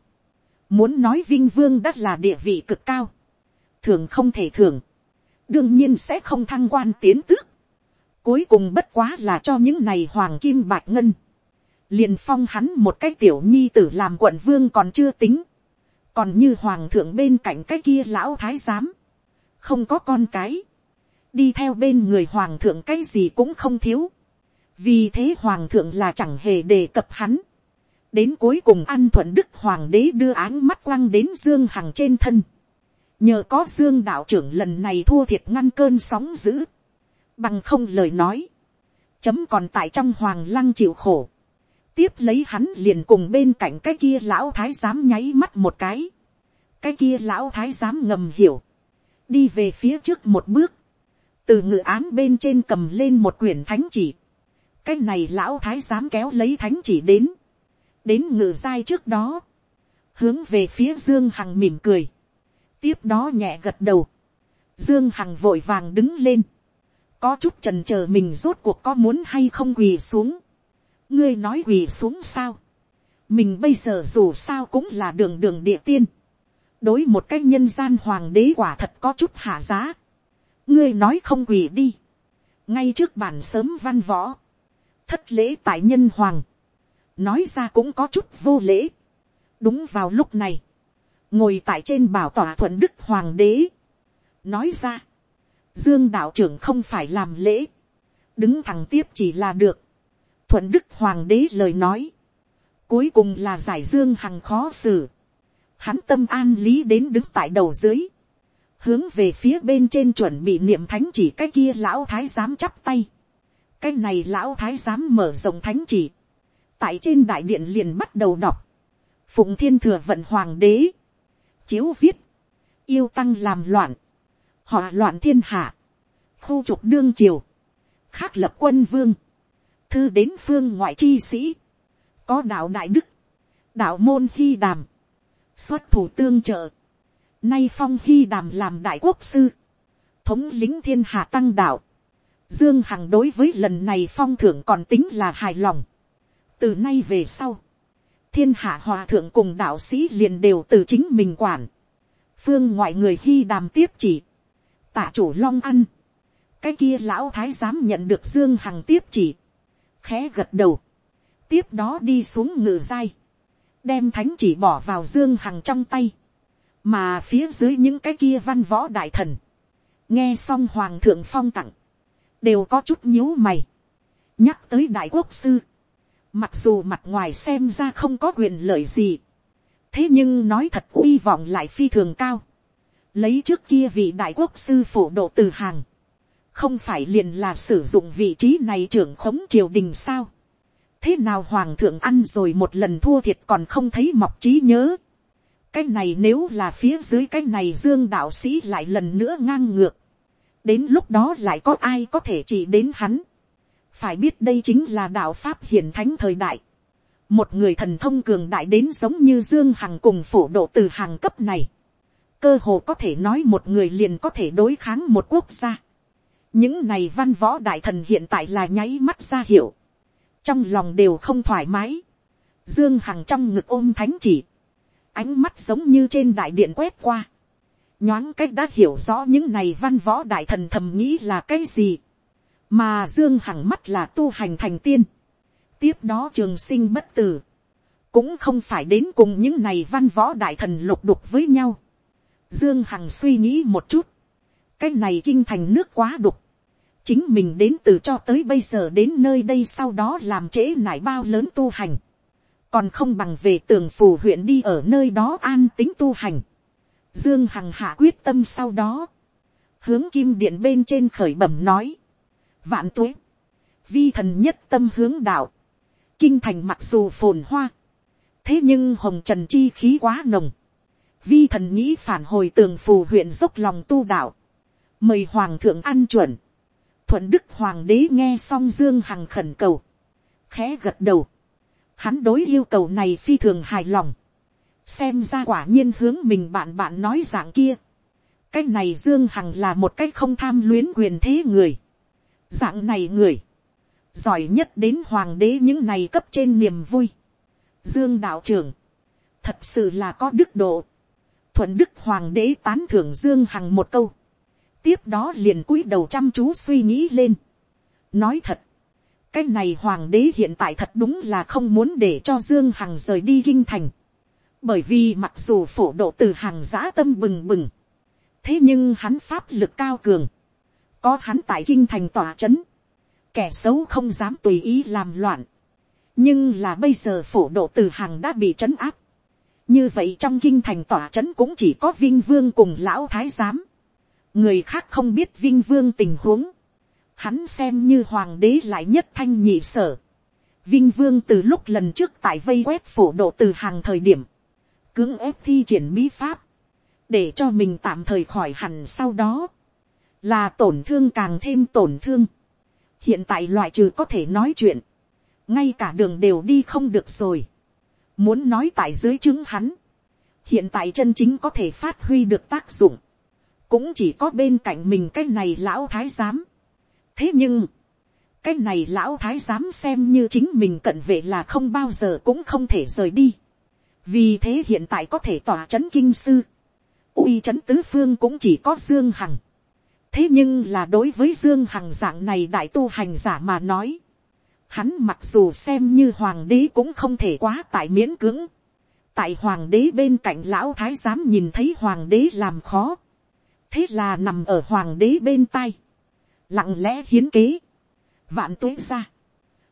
muốn nói vinh vương đã là địa vị cực cao, thường không thể thường, đương nhiên sẽ không thăng quan tiến tước, cuối cùng bất quá là cho những này hoàng kim bạc ngân, liền phong hắn một cái tiểu nhi tử làm quận vương còn chưa tính, còn như hoàng thượng bên cạnh cái kia lão thái giám, không có con cái, đi theo bên người hoàng thượng cái gì cũng không thiếu, vì thế hoàng thượng là chẳng hề đề cập hắn, đến cuối cùng an thuận đức hoàng đế đưa áng mắt quăng đến dương hằng trên thân, nhờ có dương đạo trưởng lần này thua thiệt ngăn cơn sóng dữ, bằng không lời nói, chấm còn tại trong hoàng lăng chịu khổ, tiếp lấy hắn liền cùng bên cạnh cái kia lão thái giám nháy mắt một cái, cái kia lão thái giám ngầm hiểu, đi về phía trước một bước, từ ngự án bên trên cầm lên một quyển thánh chỉ, cái này lão thái giám kéo lấy thánh chỉ đến, đến ngự giai trước đó, hướng về phía dương hằng mỉm cười, tiếp đó nhẹ gật đầu, dương hằng vội vàng đứng lên, có chút trần c h ờ mình rốt cuộc có muốn hay không quỳ xuống, ngươi nói quỳ xuống sao, mình bây giờ dù sao cũng là đường đường địa tiên, đối một cái nhân gian hoàng đế quả thật có chút hạ giá, ngươi nói không quỳ đi, ngay trước bản sớm văn võ, thất lễ tại nhân hoàng, nói ra cũng có chút vô lễ, đúng vào lúc này, ngồi tại trên bảo tòa thuận đức hoàng đế, nói ra, dương đạo trưởng không phải làm lễ, đứng thẳng tiếp chỉ là được, thuận đức hoàng đế lời nói, cuối cùng là giải dương hằng khó xử, hắn tâm an lý đến đứng tại đầu dưới, hướng về phía bên trên chuẩn bị niệm thánh chỉ cái kia lão thái giám chắp tay, cái này lão thái giám mở rộng thánh chỉ, tại trên đại điện liền bắt đầu đọc, phụng thiên thừa vận hoàng đế, chiếu viết, yêu tăng làm loạn, họ loạn thiên hạ, khu trục đương triều, khắc lập quân vương, thư đến phương ngoại chi sĩ, có đạo đại đức, đạo môn hy đàm, xuất thủ tương trợ, nay phong hy đàm làm đại quốc sư, thống lính thiên hạ tăng đạo, dương hằng đối với lần này phong thưởng còn tính là hài lòng, từ nay về sau, thiên hạ hòa thượng cùng đạo sĩ liền đều từ chính mình quản. phương ngoại người hy đàm tiếp chỉ. tạ chủ long ăn. cái kia lão thái giám nhận được dương hằng tiếp chỉ. khẽ gật đầu. tiếp đó đi xuống ngự dai. đem thánh chỉ bỏ vào dương hằng trong tay. mà phía dưới những cái kia văn võ đại thần. nghe xong hoàng thượng phong tặng đều có chút nhíu mày. nhắc tới đại quốc sư, Mặc dù mặt ngoài xem ra không có quyền lợi gì. Thế nhưng nói thật uy vọng lại phi thường cao. Lấy trước kia vị đại quốc sư phổ độ từ hàng. Không phải liền là sử dụng vị trí này trưởng khống triều đình sao. Thế nào hoàng thượng ăn rồi một lần thua thiệt còn không thấy mọc trí nhớ. Cái này nếu là phía dưới cái này dương đạo sĩ lại lần nữa ngang ngược. Đến lúc đó lại có ai có thể chỉ đến hắn phải biết đây chính là đạo pháp hiển thánh thời đại. một người thần thông cường đại đến giống như dương hằng cùng phổ độ từ hàng cấp này. cơ hồ có thể nói một người liền có thể đối kháng một quốc gia. những này văn võ đại thần hiện tại là nháy mắt ra hiệu. trong lòng đều không thoải mái. dương hằng trong ngực ôm thánh chỉ. ánh mắt giống như trên đại điện quét qua nhoáng cách đã hiểu rõ những này văn võ đại thần thầm nghĩ là cái gì. Mà dương hằng mắt là tu hành thành tiên, tiếp đó trường sinh bất tử, cũng không phải đến cùng những này văn võ đại thần lục đục với nhau. Dương Hằng suy nghĩ một chút, cái này kinh thành nước quá đục, chính mình đến từ cho tới bây giờ đến nơi đây sau đó làm trễ nải bao lớn tu hành, còn không bằng về tường phù huyện đi ở nơi đó an tính tu hành. Dương Hằng hạ quyết tâm sau đó, hướng kim điện bên trên khởi bẩm nói, vạn tuế, vi thần nhất tâm hướng đạo, kinh thành mặc dù phồn hoa, thế nhưng hồng trần chi khí quá nồng, vi thần nghĩ phản hồi tường phù huyện dốc lòng tu đạo, mời hoàng thượng ăn chuẩn, thuận đức hoàng đế nghe xong dương hằng khẩn cầu, khẽ gật đầu, hắn đối yêu cầu này phi thường hài lòng, xem ra quả nhiên hướng mình bạn bạn nói dạng kia, cái này dương hằng là một cái không tham luyến quyền thế người, dạng này người, giỏi nhất đến hoàng đế những này cấp trên niềm vui, dương đạo trưởng, thật sự là có đức độ, thuận đức hoàng đế tán thưởng dương hằng một câu, tiếp đó liền cúi đầu chăm chú suy nghĩ lên. nói thật, cái này hoàng đế hiện tại thật đúng là không muốn để cho dương hằng rời đi kinh thành, bởi vì mặc dù phổ độ từ hàng giã tâm bừng bừng, thế nhưng hắn pháp lực cao cường, có hắn tại kinh thành tòa c h ấ n kẻ xấu không dám tùy ý làm loạn, nhưng là bây giờ phổ độ từ hàng đã bị trấn áp, như vậy trong kinh thành tòa c h ấ n cũng chỉ có vinh vương cùng lão thái giám, người khác không biết vinh vương tình huống, hắn xem như hoàng đế lại nhất thanh nhị sở, vinh vương từ lúc lần trước tại vây quét phổ độ từ hàng thời điểm, cưỡng ép thi triển bí pháp, để cho mình tạm thời khỏi hẳn sau đó, là tổn thương càng thêm tổn thương. hiện tại loại trừ có thể nói chuyện, ngay cả đường đều đi không được rồi muốn nói tại dưới chứng hắn, hiện tại chân chính có thể phát huy được tác dụng, cũng chỉ có bên cạnh mình cái này lão thái giám. thế nhưng, cái này lão thái giám xem như chính mình cận vệ là không bao giờ cũng không thể rời đi vì thế hiện tại có thể tỏa c h ấ n kinh sư, uy c h ấ n tứ phương cũng chỉ có dương hằng. thế nhưng là đối với dương hằng dạng này đại tu hành giả mà nói, hắn mặc dù xem như hoàng đế cũng không thể quá tại miễn cưỡng. tại hoàng đế bên cạnh lão thái giám nhìn thấy hoàng đế làm khó. thế là nằm ở hoàng đế bên tai. lặng lẽ hiến kế. vạn tuế ra.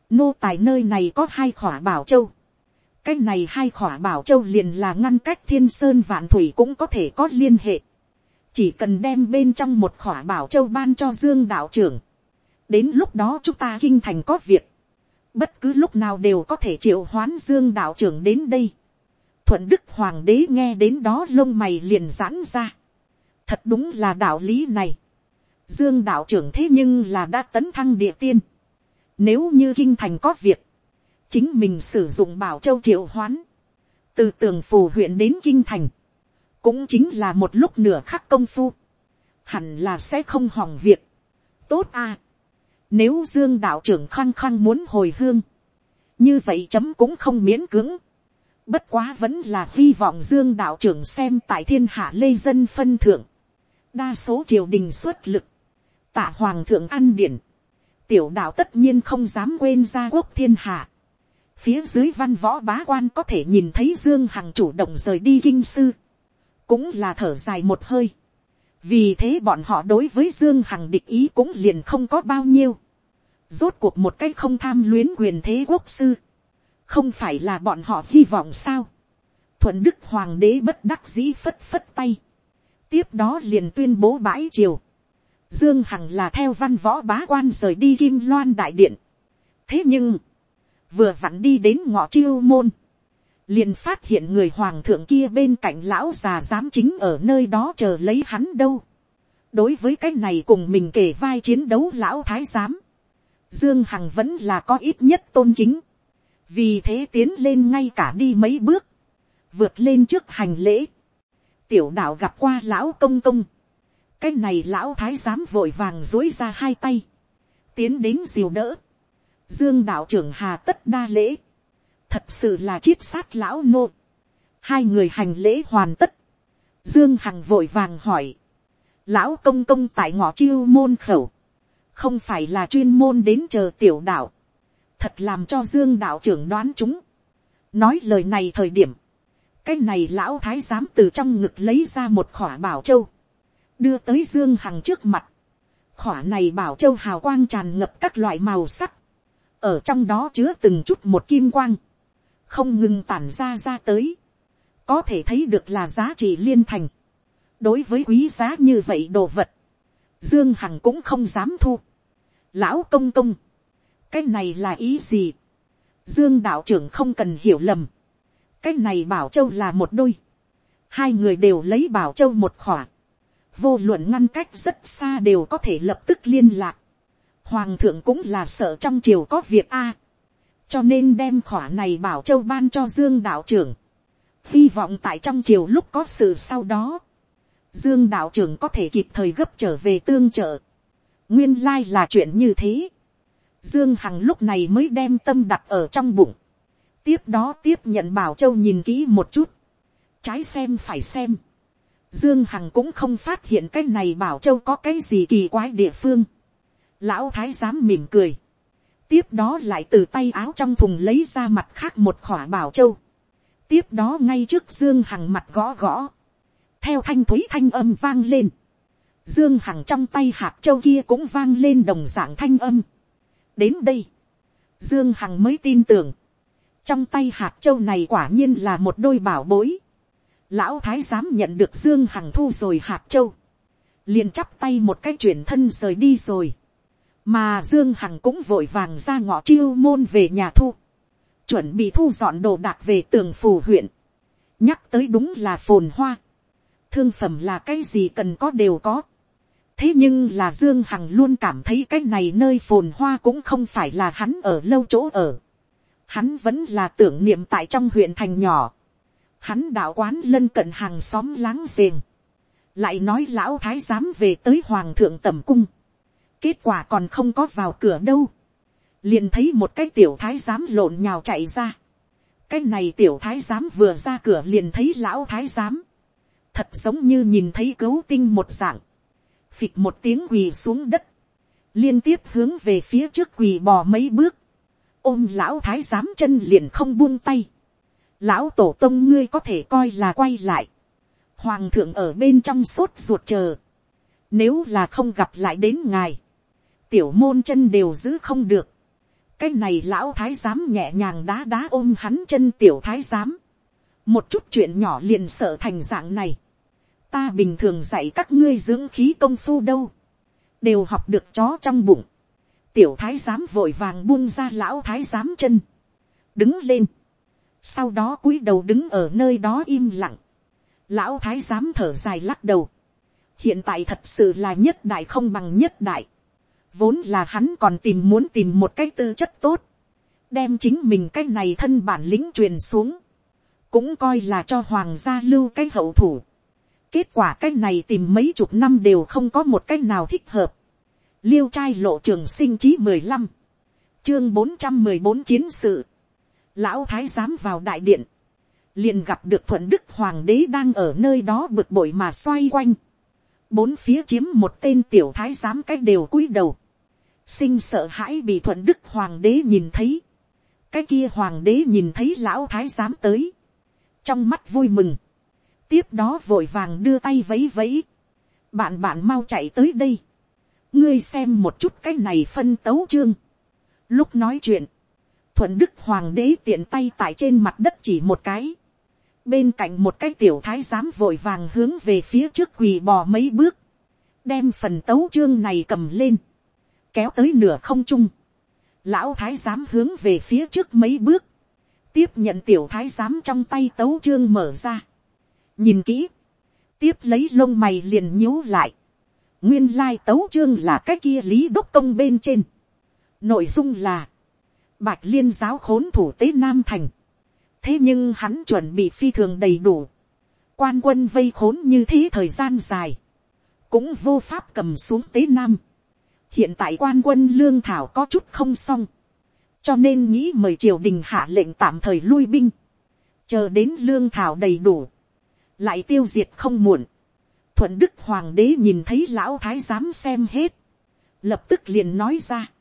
nô tài nơi này có hai khỏa bảo châu cái này hai khỏa bảo châu liền là ngăn cách thiên sơn vạn thủy cũng có thể có liên hệ. chỉ cần đem bên trong một khỏa bảo châu ban cho dương đạo trưởng. đến lúc đó chúng ta kinh thành có việc bất cứ lúc nào đều có thể triệu hoán dương đạo trưởng đến đây. thuận đức hoàng đế nghe đến đó lông mày liền giãn ra. thật đúng là đạo lý này. dương đạo trưởng thế nhưng là đã tấn thăng địa tiên. nếu như kinh thành có việc, chính mình sử dụng bảo châu triệu hoán, từ tường phù huyện đến kinh thành, cũng chính là một lúc nửa khắc công phu, hẳn là sẽ không hỏng việc. tốt à nếu Dương đạo trưởng khăng khăng muốn hồi hương. Như vậy chấm cũng không miễn cưỡng. Bất quá vẫn là hy vọng Dương đạo trưởng xem tại thiên hạ lê dân phân thượng. Đa số triều đình xuất lực. Tạ hoàng thượng ăn điển. Tiểu đạo tất nhiên không dám quên gia quốc thiên hạ. Phía dưới văn võ bá quan có thể nhìn thấy Dương Hằng chủ động rời đi kinh sư. Cũng là thở dài một hơi vì thế bọn họ đối với dương hằng địch ý cũng liền không có bao nhiêu. rốt cuộc một cách không tham luyến quyền thế quốc sư. không phải là bọn họ hy vọng sao. thuận đức hoàng đế bất đắc dĩ phất phất tay. tiếp đó liền tuyên bố bãi triều. dương hằng là theo văn võ bá quan rời đi kim loan đại điện. thế nhưng, vừa vặn đi đến ngõ chiêu môn liền phát hiện người hoàng thượng kia bên cạnh lão già giám chính ở nơi đó chờ lấy hắn đâu. đối với cái này cùng mình kể vai chiến đấu lão thái giám, dương hằng vẫn là có ít nhất tôn kính, vì thế tiến lên ngay cả đi mấy bước, vượt lên trước hành lễ, tiểu đạo gặp qua lão công công, cái này lão thái giám vội vàng dối ra hai tay, tiến đến diều đỡ, dương đạo trưởng hà tất đa lễ, thật sự là chiết sát lão nô. hai người hành lễ hoàn tất. dương hằng vội vàng hỏi. lão công công tại ngõ chiêu môn khẩu. không phải là chuyên môn đến chờ tiểu đạo. thật làm cho dương đạo trưởng đoán chúng. nói lời này thời điểm. cái này lão thái giám từ trong ngực lấy ra một khỏa bảo châu. đưa tới dương hằng trước mặt. khỏa này bảo châu hào quang tràn ngập các loại màu sắc ở trong đó chứa từng chút một kim quang, không ngừng tản ra ra tới, có thể thấy được là giá trị liên thành. đối với quý giá như vậy đồ vật, dương hằng cũng không dám thu. lão công công, cái này là ý gì. dương đạo trưởng không cần hiểu lầm. cái này bảo châu là một đôi. hai người đều lấy bảo châu một khỏa. vô luận ngăn cách rất xa đều có thể lập tức liên lạc hoàng thượng cũng là sợ trong triều có việc a, cho nên đem khỏa này bảo châu ban cho dương đạo trưởng, hy vọng tại trong triều lúc có sự sau đó, dương đạo trưởng có thể kịp thời gấp trở về tương trợ, nguyên lai là chuyện như thế, dương hằng lúc này mới đem tâm đặt ở trong bụng, tiếp đó tiếp nhận bảo châu nhìn kỹ một chút, trái xem phải xem, Dương Hằng cũng không phát hiện cái này bảo châu có cái gì kỳ quái địa phương. Lão thái giám mỉm cười. Tiếp đó lại từ tay áo trong thùng lấy ra mặt khác một khỏa bảo châu. Tiếp đó ngay trước Dương Hằng mặt gõ gõ. Theo thanh thúy thanh âm vang lên. Dương Hằng trong tay hạt châu kia cũng vang lên đồng dạng thanh âm. Đến đây. Dương Hằng mới tin tưởng. Trong tay hạt châu này quả nhiên là một đôi bảo bối lão thái giám nhận được dương hằng thu rồi hạt châu, liền chắp tay một cái chuyển thân rời đi rồi, mà dương hằng cũng vội vàng ra ngõ chiêu môn về nhà thu, chuẩn bị thu dọn đồ đạc về tường phù huyện, nhắc tới đúng là phồn hoa, thương phẩm là cái gì cần có đều có, thế nhưng là dương hằng luôn cảm thấy cái này nơi phồn hoa cũng không phải là hắn ở lâu chỗ ở, hắn vẫn là tưởng niệm tại trong huyện thành nhỏ, hắn đạo quán lân cận hàng xóm láng giềng, lại nói lão thái giám về tới hoàng thượng tầm cung, kết quả còn không có vào cửa đâu, liền thấy một cái tiểu thái giám lộn nhào chạy ra, cái này tiểu thái giám vừa ra cửa liền thấy lão thái giám, thật giống như nhìn thấy cấu tinh một dạng, phịch một tiếng quỳ xuống đất, liên tiếp hướng về phía trước quỳ bò mấy bước, ôm lão thái giám chân liền không buông tay, lão tổ tông ngươi có thể coi là quay lại, hoàng thượng ở bên trong sốt ruột chờ, nếu là không gặp lại đến ngài, tiểu môn chân đều giữ không được, cái này lão thái giám nhẹ nhàng đá đá ôm hắn chân tiểu thái giám, một chút chuyện nhỏ liền sợ thành dạng này, ta bình thường dạy các ngươi dưỡng khí công phu đâu, đều học được chó trong bụng, tiểu thái giám vội vàng buông ra lão thái giám chân, đứng lên, sau đó cúi đầu đứng ở nơi đó im lặng, lão thái giám thở dài lắc đầu, hiện tại thật sự là nhất đại không bằng nhất đại, vốn là hắn còn tìm muốn tìm một cái tư chất tốt, đem chính mình cái này thân bản lĩnh truyền xuống, cũng coi là cho hoàng gia lưu cái hậu thủ. kết quả cái này tìm mấy chục năm đều không có một cái nào thích hợp. liêu trai lộ trường sinh chí mười lăm, chương bốn trăm mười bốn chiến sự, lão thái giám vào đại điện, liền gặp được thuận đức hoàng đế đang ở nơi đó bực bội mà xoay quanh, bốn phía chiếm một tên tiểu thái giám cách đều cúi đầu, sinh sợ hãi bị thuận đức hoàng đế nhìn thấy, cái kia hoàng đế nhìn thấy lão thái giám tới, trong mắt vui mừng, tiếp đó vội vàng đưa tay vấy vấy, bạn bạn mau chạy tới đây, ngươi xem một chút cái này phân tấu chương, lúc nói chuyện, thuận đức hoàng đế tiện tay tại trên mặt đất chỉ một cái. bên cạnh một cái tiểu thái giám vội vàng hướng về phía trước quỳ bò mấy bước. đem phần tấu chương này cầm lên kéo tới nửa không trung. lão thái giám hướng về phía trước mấy bước. tiếp nhận tiểu thái giám trong tay tấu chương mở ra. nhìn kỹ. tiếp lấy lông mày liền nhíu lại. nguyên lai tấu chương là cái kia lý đốc công bên trên. nội dung là Bạch liên giáo khốn thủ tế Nam Thành. Thế nhưng hắn chuẩn bị phi thường đầy đủ. Quan quân vây khốn như thế thời gian dài. Cũng vô pháp cầm xuống tế Nam. Hiện tại quan quân lương thảo có chút không xong. Cho nên nghĩ mời triều đình hạ lệnh tạm thời lui binh. Chờ đến lương thảo đầy đủ. Lại tiêu diệt không muộn. Thuận Đức Hoàng đế nhìn thấy lão thái giám xem hết. Lập tức liền nói ra.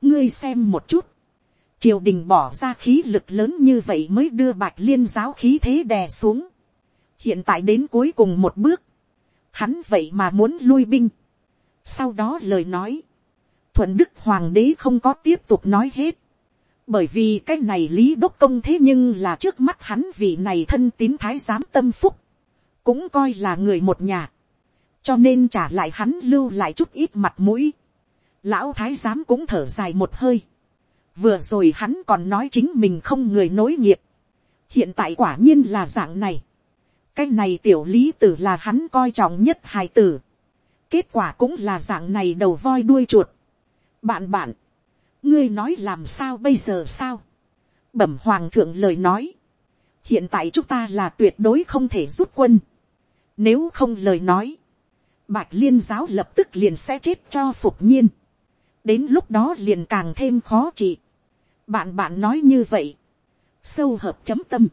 Ngươi xem một chút triều đình bỏ ra khí lực lớn như vậy mới đưa bạch liên giáo khí thế đè xuống. hiện tại đến cuối cùng một bước, hắn vậy mà muốn lui binh sau đó lời nói, thuận đức hoàng đế không có tiếp tục nói hết. bởi vì cái này lý đốc công thế nhưng là trước mắt hắn vị này thân tín thái giám tâm phúc, cũng coi là người một nhà, cho nên trả lại hắn lưu lại chút ít mặt mũi. lão thái giám cũng thở dài một hơi. Vừa rồi hắn còn nói chính mình không người nối nghiệp, hiện tại quả nhiên là dạng này, cái này tiểu lý tử là hắn coi trọng nhất hài tử, kết quả cũng là dạng này đầu voi đuôi chuột, bạn bạn, ngươi nói làm sao bây giờ sao, bẩm hoàng thượng lời nói, hiện tại chúng ta là tuyệt đối không thể rút quân, nếu không lời nói, bạch liên giáo lập tức liền sẽ chết cho phục nhiên, đến lúc đó liền càng thêm khó trị, bạn bạn nói như vậy, sâu hợp chấm tâm,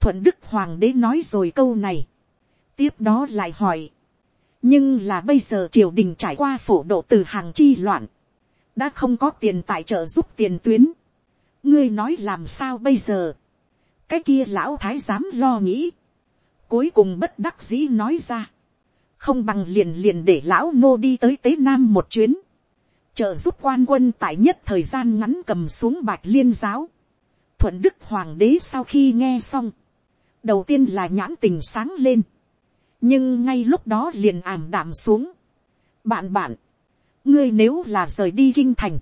thuận đức hoàng đế nói rồi câu này, tiếp đó lại hỏi, nhưng là bây giờ triều đình trải qua phổ độ từ hàng chi loạn, đã không có tiền tài trợ giúp tiền tuyến, ngươi nói làm sao bây giờ, cái kia lão thái giám lo nghĩ, cuối cùng bất đắc dĩ nói ra, không bằng liền liền để lão nô đi tới tế nam một chuyến, trợ giúp quan quân tại nhất thời gian ngắn cầm xuống bạch liên giáo, thuận đức hoàng đế sau khi nghe xong, đầu tiên là nhãn tình sáng lên, nhưng ngay lúc đó liền ảm đạm xuống. bạn bạn, ngươi nếu là rời đi kinh thành,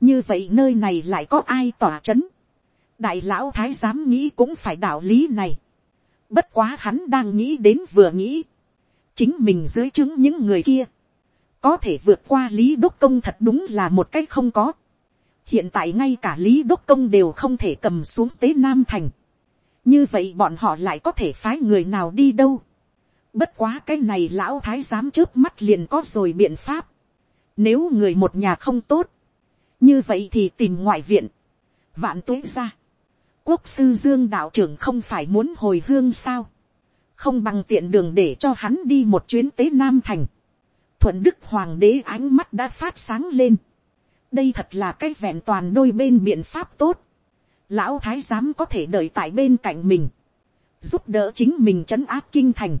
như vậy nơi này lại có ai tỏa c h ấ n đại lão thái giám nghĩ cũng phải đạo lý này. bất quá hắn đang nghĩ đến vừa nghĩ, chính mình dưới chứng những người kia, có thể vượt qua lý đốc công thật đúng là một cách không có. hiện tại ngay cả lý đốc công đều không thể cầm xuống tế nam thành. như vậy bọn họ lại có thể phái người nào đi đâu bất quá cái này lão thái giám trước mắt liền có rồi biện pháp. nếu người một nhà không tốt, như vậy thì tìm ngoại viện, vạn tuế ra, quốc sư dương đạo trưởng không phải muốn hồi hương sao, không bằng tiện đường để cho hắn đi một chuyến tế nam thành, thuận đức hoàng đế ánh mắt đã phát sáng lên, đây thật là cái vẹn toàn đôi bên biện pháp tốt, lão thái giám có thể đợi tại bên cạnh mình, giúp đỡ chính mình trấn áp kinh thành,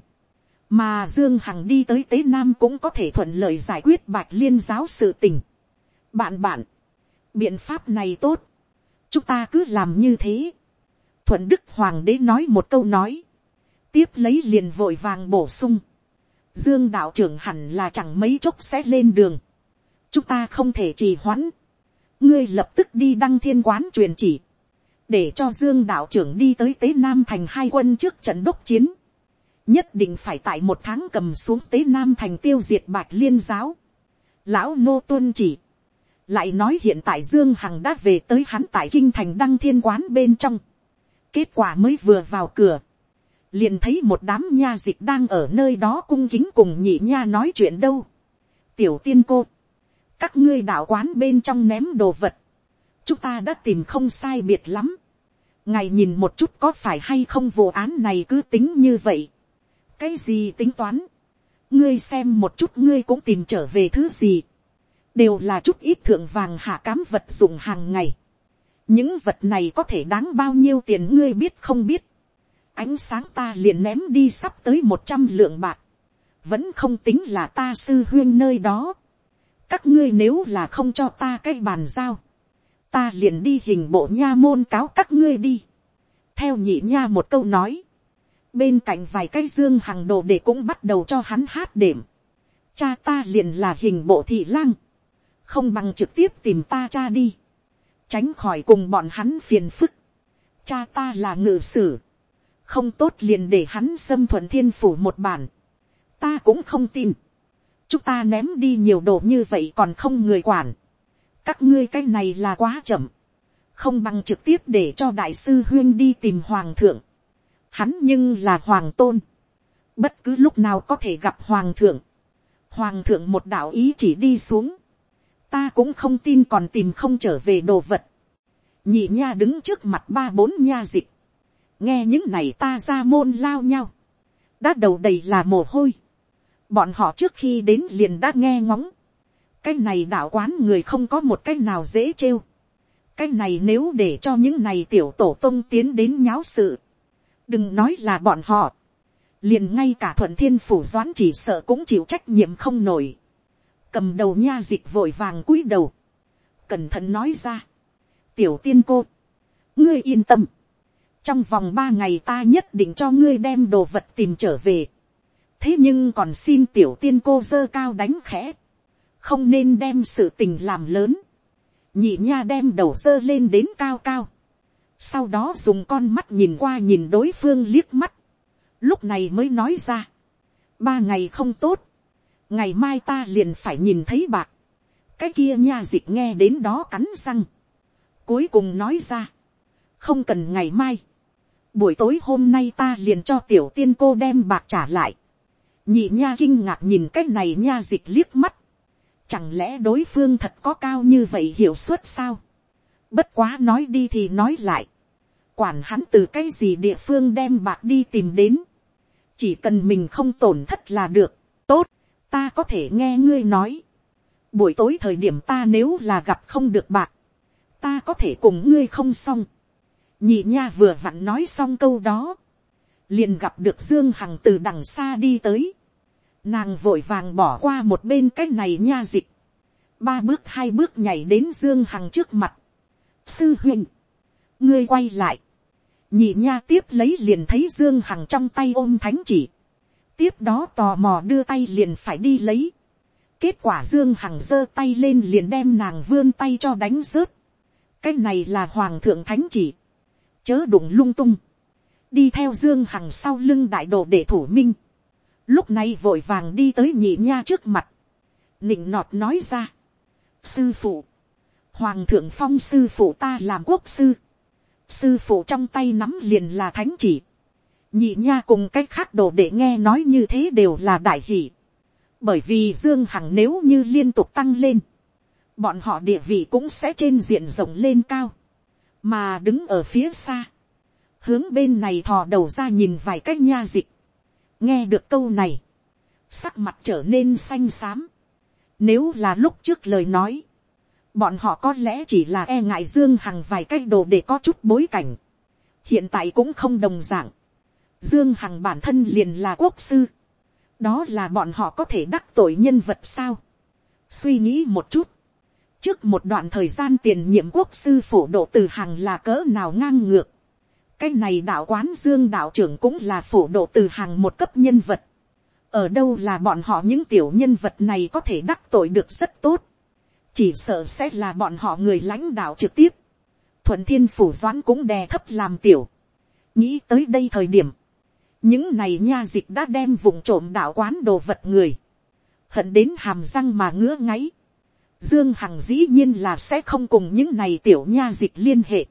mà dương hằng đi tới tế nam cũng có thể thuận lợi giải quyết bạch liên giáo sự tình. bạn bạn, biện pháp này tốt, chúng ta cứ làm như thế. thuận đức hoàng đế nói một câu nói, tiếp lấy liền vội vàng bổ sung, dương đạo trưởng hẳn là chẳng mấy chốc sẽ lên đường, chúng ta không thể trì hoãn, ngươi lập tức đi đăng thiên quán truyền chỉ, để cho dương đạo trưởng đi tới tế nam thành hai quân trước trận đốc chiến, nhất định phải tại một tháng cầm xuống tế nam thành tiêu diệt bạch liên giáo, lão nô tuân chỉ, lại nói hiện tại dương hằng đã về tới hắn tại kinh thành đăng thiên quán bên trong. kết quả mới vừa vào cửa, liền thấy một đám nha dịch đang ở nơi đó cung kính cùng nhị nha nói chuyện đâu. tiểu tiên cô, các ngươi đạo quán bên trong ném đồ vật, chúng ta đã tìm không sai biệt lắm. ngài nhìn một chút có phải hay không vụ án này cứ tính như vậy cái gì tính toán, ngươi xem một chút ngươi cũng tìm trở về thứ gì đều là chút ít thượng vàng hạ cám vật dụng hàng ngày. những vật này có thể đáng bao nhiêu tiền ngươi biết không biết. ánh sáng ta liền ném đi sắp tới một trăm lượng bạc. vẫn không tính là ta sư huyên nơi đó. các ngươi nếu là không cho ta cái bàn giao, ta liền đi hình bộ nha môn cáo các ngươi đi. theo nhị nha một câu nói, bên cạnh vài cái dương hàng đồ để cũng bắt đầu cho hắn hát đệm. cha ta liền là hình bộ thị lang không bằng trực tiếp tìm ta cha đi, tránh khỏi cùng bọn hắn phiền phức. Cha ta là ngự sử, không tốt liền để hắn xâm thuận thiên phủ một bản, ta cũng không tin. chúng ta ném đi nhiều đồ như vậy còn không người quản. các ngươi cái này là quá chậm, không bằng trực tiếp để cho đại sư huyên đi tìm hoàng thượng hắn nhưng là hoàng tôn, bất cứ lúc nào có thể gặp hoàng thượng. hoàng thượng một đạo ý chỉ đi xuống, ta cũng không tin còn tìm không trở về đồ vật. nhị nha đứng trước mặt ba bốn nha dịch, nghe những này ta ra môn lao nhau, đã đầu đầy là mồ hôi, bọn họ trước khi đến liền đã nghe ngóng, cái này đạo quán người không có một cái nào dễ trêu, cái này nếu để cho những này tiểu tổ tông tiến đến nháo sự, đừng nói là bọn họ, liền ngay cả thuận thiên phủ doãn chỉ sợ cũng chịu trách nhiệm không nổi. Cầm đầu nha dịch vội vàng cúi đầu, cẩn thận nói ra, tiểu tiên cô, ngươi yên tâm, trong vòng ba ngày ta nhất định cho ngươi đem đồ vật tìm trở về, thế nhưng còn xin tiểu tiên cô dơ cao đánh khẽ, không nên đem sự tình làm lớn, nhị nha đem đầu dơ lên đến cao cao, sau đó dùng con mắt nhìn qua nhìn đối phương liếc mắt, lúc này mới nói ra, ba ngày không tốt, ngày mai ta liền phải nhìn thấy bạc, cái kia nha dịch nghe đến đó cắn răng, cuối cùng nói ra, không cần ngày mai, buổi tối hôm nay ta liền cho tiểu tiên cô đem bạc trả lại, nhị nha kinh ngạc nhìn cái này nha dịch liếc mắt, chẳng lẽ đối phương thật có cao như vậy hiệu suất sao, bất quá nói đi thì nói lại, quản hắn từ cái gì địa phương đem bạc đi tìm đến, chỉ cần mình không tổn thất là được, tốt, ta có thể nghe ngươi nói, buổi tối thời điểm ta nếu là gặp không được bạc, ta có thể cùng ngươi không xong, nhị nha vừa vặn nói xong câu đó, liền gặp được dương hằng từ đằng xa đi tới, nàng vội vàng bỏ qua một bên cái này nha dịch, ba bước hai bước nhảy đến dương hằng trước mặt, sư huynh, ngươi quay lại, nhị nha tiếp lấy liền thấy dương hằng trong tay ôm thánh chỉ, tiếp đó tò mò đưa tay liền phải đi lấy, kết quả dương hằng giơ tay lên liền đem nàng vươn tay cho đánh rớt, cái này là hoàng thượng thánh chỉ, chớ đụng lung tung, đi theo dương hằng sau lưng đại đồ để thủ minh, lúc này vội vàng đi tới nhị nha trước mặt, nịnh nọt nói ra, sư phụ, hoàng thượng phong sư phụ ta làm quốc sư, sư phụ trong tay nắm liền là thánh chỉ, nhị nha cùng cái khác đồ để nghe nói như thế đều là đại hỷ, bởi vì dương hằng nếu như liên tục tăng lên, bọn họ địa vị cũng sẽ trên diện rộng lên cao, mà đứng ở phía xa, hướng bên này thò đầu ra nhìn vài cái nha dịch, nghe được câu này, sắc mặt trở nên xanh xám, nếu là lúc trước lời nói, bọn họ có lẽ chỉ là e ngại dương hằng vài cái đồ để có chút bối cảnh, hiện tại cũng không đồng d ạ n g dương hằng bản thân liền là quốc sư, đó là bọn họ có thể đắc tội nhân vật sao, suy nghĩ một chút, trước một đoạn thời gian tiền nhiệm quốc sư phổ độ từ hằng là cỡ nào ngang ngược, cái này đạo quán dương đạo trưởng cũng là phổ độ từ hàng một cấp nhân vật. ở đâu là bọn họ những tiểu nhân vật này có thể đắc tội được rất tốt? Chỉ sợ sẽ là bọn họ người lãnh đạo trực tiếp, thuận thiên phủ doãn cũng đè thấp làm tiểu, nghĩ tới đây thời điểm, những này nha dịch đã đem vùng trộm đạo quán đồ vật người, hận đến hàm răng mà ngứa ngáy, dương hằng dĩ nhiên là sẽ không cùng những này tiểu nha dịch liên hệ,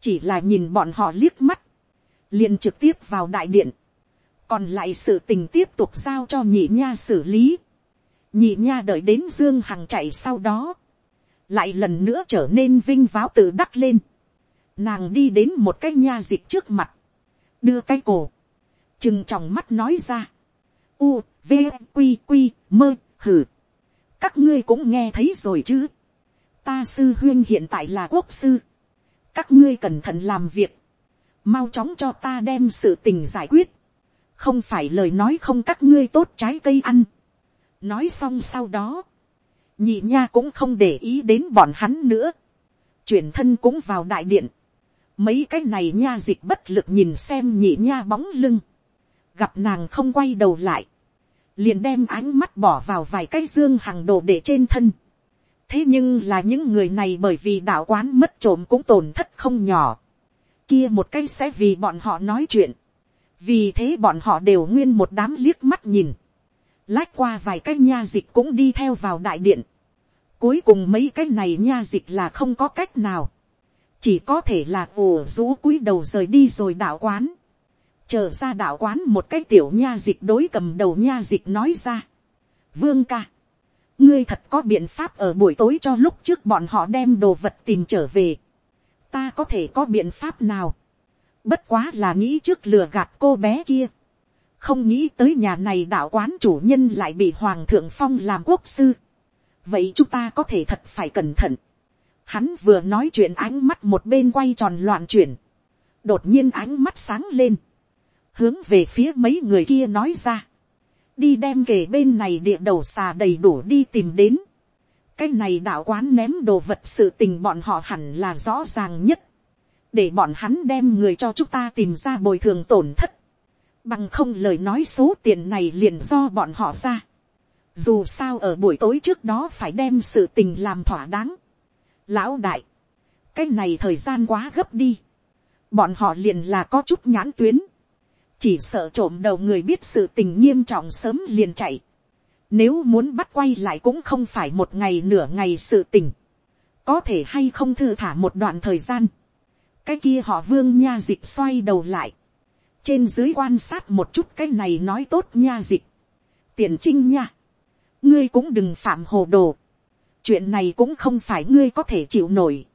chỉ là nhìn bọn họ liếc mắt, liền trực tiếp vào đại điện, còn lại sự tình tiếp tục giao cho nhị nha xử lý, nhị nha đợi đến dương hằng chạy sau đó, lại lần nữa trở nên vinh váo tự đắc lên. nàng đi đến một cái nha dịch trước mặt, đưa cái cổ, chừng tròng mắt nói ra, u, v, q q mơ, hử. các ngươi cũng nghe thấy rồi chứ. ta sư huyên hiện tại là quốc sư. các ngươi cẩn thận làm việc, mau chóng cho ta đem sự tình giải quyết, không phải lời nói không các ngươi tốt trái cây ăn nói xong sau đó, nhị nha cũng không để ý đến bọn hắn nữa, chuyển thân cũng vào đại điện, mấy cái này nha dịch bất lực nhìn xem nhị nha bóng lưng, gặp nàng không quay đầu lại, liền đem ánh mắt bỏ vào vài cái dương hàng đồ để trên thân. thế nhưng là những người này bởi vì đạo quán mất trộm cũng tổn thất không nhỏ, kia một cái sẽ vì bọn họ nói chuyện, vì thế bọn họ đều nguyên một đám liếc mắt nhìn, lách qua vài cái nha dịch cũng đi theo vào đại điện. Cuối cùng mấy cái này nha dịch là không có cách nào. Chỉ có thể là ồ rũ cúi đầu rời đi rồi đạo quán. Chờ ra đạo quán một cái tiểu nha dịch đối cầm đầu nha dịch nói ra. Vương ca. Ngươi thật có biện pháp ở buổi tối cho lúc trước bọn họ đem đồ vật tìm trở về. Ta có thể có biện pháp nào. Bất quá là nghĩ trước lừa gạt cô bé kia không nghĩ tới nhà này đạo quán chủ nhân lại bị hoàng thượng phong làm quốc sư. vậy chúng ta có thể thật phải cẩn thận. hắn vừa nói chuyện ánh mắt một bên quay tròn loạn chuyển. đột nhiên ánh mắt sáng lên. hướng về phía mấy người kia nói ra. đi đem kề bên này địa đầu xà đầy đủ đi tìm đến. cái này đạo quán ném đồ vật sự tình bọn họ hẳn là rõ ràng nhất. để bọn hắn đem người cho chúng ta tìm ra bồi thường tổn thất Bằng không lời nói số tiền này liền do bọn họ ra. Dù sao ở buổi tối trước đó phải đem sự tình làm thỏa đáng. Lão đại. Cái này thời gian quá gấp đi. Bọn họ liền là có chút nhãn tuyến. Chỉ sợ trộm đầu người biết sự tình nghiêm trọng sớm liền chạy. Nếu muốn bắt quay lại cũng không phải một ngày nửa ngày sự tình. Có thể hay không thư thả một đoạn thời gian. Cái kia họ vương nha dịch xoay đầu lại. Trên dưới quan sát một chút cái này nói tốt nha dịch. Tiền trinh nha. Ngươi cũng đừng phạm hồ đồ. Chuyện này cũng không phải ngươi có thể chịu nổi.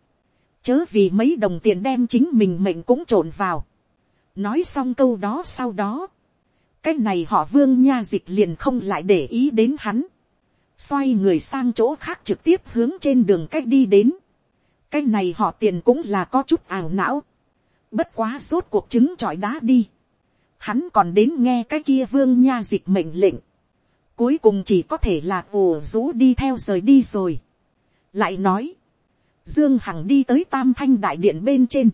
Chớ vì mấy đồng tiền đem chính mình mệnh cũng trộn vào. Nói xong câu đó sau đó cái này họ vương nha dịch liền không lại để ý đến hắn, xoay người sang chỗ khác trực tiếp hướng trên đường cách đi đến, cái này họ tiền cũng là có chút ảo não, bất quá rốt cuộc chứng trọi đá đi, hắn còn đến nghe cái kia vương nha dịch mệnh lệnh, cuối cùng chỉ có thể là ồ rú đi theo rời đi rồi, lại nói, dương hằng đi tới tam thanh đại điện bên trên,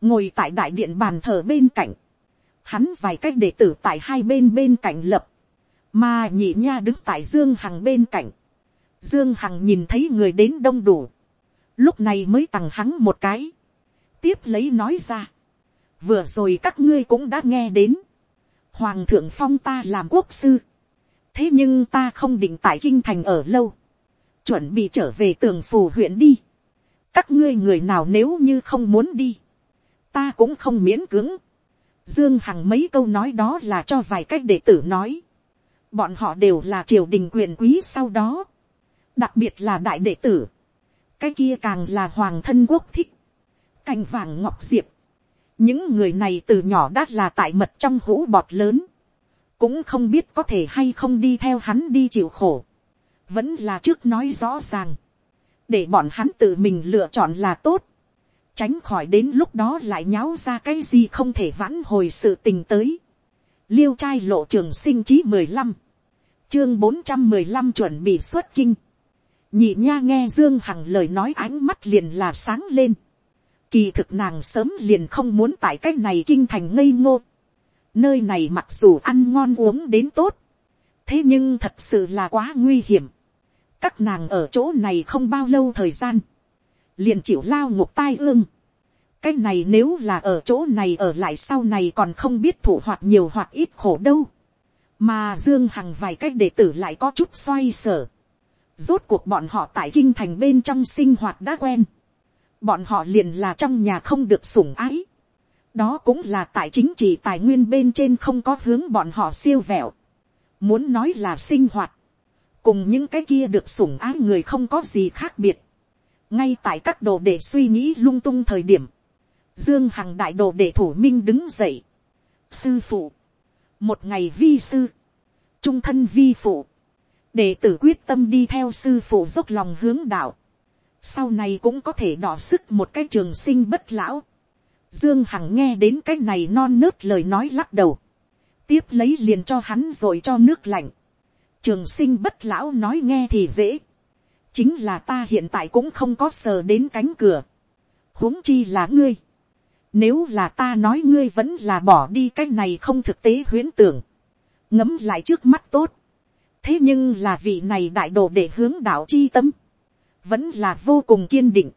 ngồi tại đại điện bàn thờ bên cạnh, hắn vài cách đệ tử tại hai bên bên cạnh lập, mà nhị nha đứng tại dương hằng bên cạnh, dương hằng nhìn thấy người đến đông đủ, lúc này mới tặng hắn một cái, tiếp lấy nói ra, vừa rồi các ngươi cũng đã nghe đến, hoàng thượng phong ta làm quốc sư, thế nhưng ta không định tại kinh thành ở lâu, chuẩn bị trở về tường phủ huyện đi, các ngươi người nào nếu như không muốn đi, ta cũng không miễn cưỡng, Dương Hằng mấy câu nói đó là cho vài cách đệ tử nói. Bọn họ đều là triều đình quyền quý sau đó. Đặc biệt là đại đệ tử. Cái kia càng là hoàng thân quốc thích. Cành vàng ngọc diệp. Những người này từ nhỏ đã là tại mật trong hũ bọt lớn. Cũng không biết có thể hay không đi theo hắn đi chịu khổ. Vẫn là trước nói rõ ràng. Để bọn hắn tự mình lựa chọn là tốt tránh khỏi đến lúc đó lại nháo ra cái gì không thể vãn hồi sự tình tới. liêu trai lộ trường sinh chí mười lăm, chương bốn trăm mười lăm chuẩn bị xuất kinh. nhị nha nghe dương hằng lời nói ánh mắt liền là sáng lên kỳ thực nàng sớm liền không muốn tại cái này kinh thành ngây ngô. nơi này mặc dù ăn ngon uống đến tốt, thế nhưng thật sự là quá nguy hiểm. các nàng ở chỗ này không bao lâu thời gian liền chịu lao ngục tai ương. cái này nếu là ở chỗ này ở lại sau này còn không biết thủ hoặc nhiều hoặc ít khổ đâu. mà dương hằng vài cách đệ tử lại có chút xoay sở. rốt cuộc bọn họ tại kinh thành bên trong sinh hoạt đã quen bọn họ liền là trong nhà không được sủng ái. đó cũng là tại chính trị tài nguyên bên trên không có hướng bọn họ siêu vẹo. muốn nói là sinh hoạt. Cùng những cái kia được sủng ái người không có gì khác biệt. Ngay tại các đồ để suy nghĩ lung tung thời điểm, dương hằng đại đồ để thủ minh đứng dậy. sư phụ, một ngày vi sư, trung thân vi phụ, đệ tử quyết tâm đi theo sư phụ dốc lòng hướng đạo, sau này cũng có thể đỏ sức một cái trường sinh bất lão. Dương Hằng nghe đến cái này non nớt lời nói lắc đầu. Tiếp lấy liền cho hắn rồi cho nước lạnh. Trường sinh bất lão nói nghe thì dễ chính là ta hiện tại cũng không có sờ đến cánh cửa, huống chi là ngươi, nếu là ta nói ngươi vẫn là bỏ đi cái này không thực tế huyễn tưởng, ngấm lại trước mắt tốt, thế nhưng là vị này đại đồ để hướng đạo chi tâm, vẫn là vô cùng kiên định.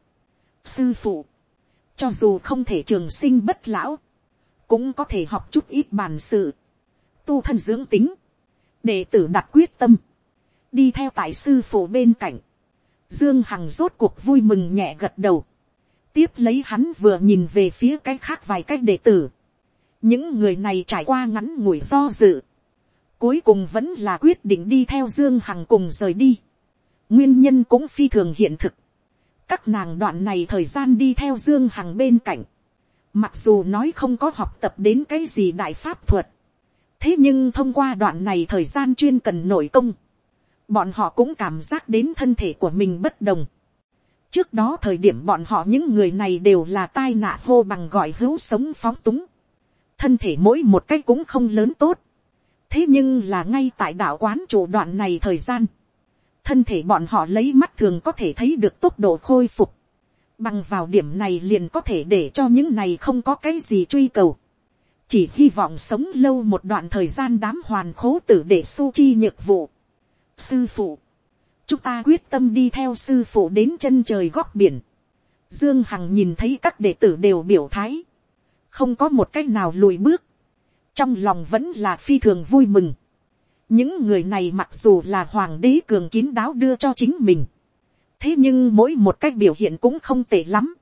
Sư phụ, cho dù không thể trường sinh bất lão, cũng có thể học chút ít bàn sự, tu thân dưỡng tính, đệ tử đặt quyết tâm, đi theo tại sư phụ bên cạnh, Dương Hằng rốt cuộc vui mừng nhẹ gật đầu. Tiếp lấy hắn vừa nhìn về phía cái khác vài cách đệ tử. Những người này trải qua ngắn ngủi do dự. Cuối cùng vẫn là quyết định đi theo Dương Hằng cùng rời đi. Nguyên nhân cũng phi thường hiện thực. Các nàng đoạn này thời gian đi theo Dương Hằng bên cạnh. Mặc dù nói không có học tập đến cái gì đại pháp thuật. Thế nhưng thông qua đoạn này thời gian chuyên cần nội công bọn họ cũng cảm giác đến thân thể của mình bất đồng. trước đó thời điểm bọn họ những người này đều là tai nạn hô bằng gọi hữu sống phóng túng. thân thể mỗi một cái cũng không lớn tốt. thế nhưng là ngay tại đạo quán chủ đoạn này thời gian, thân thể bọn họ lấy mắt thường có thể thấy được tốc độ khôi phục. bằng vào điểm này liền có thể để cho những này không có cái gì truy cầu. chỉ hy vọng sống lâu một đoạn thời gian đám hoàn khố tử để su chi nhược vụ sư phụ, chúng ta quyết tâm đi theo sư phụ đến chân trời góc biển. Dương Hằng nhìn thấy các đệ tử đều biểu thái, không có một cách nào lùi bước, trong lòng vẫn là phi thường vui mừng những người này mặc dù là hoàng đế cường kín đáo đưa cho chính mình, thế nhưng mỗi một cách biểu hiện cũng không tệ lắm,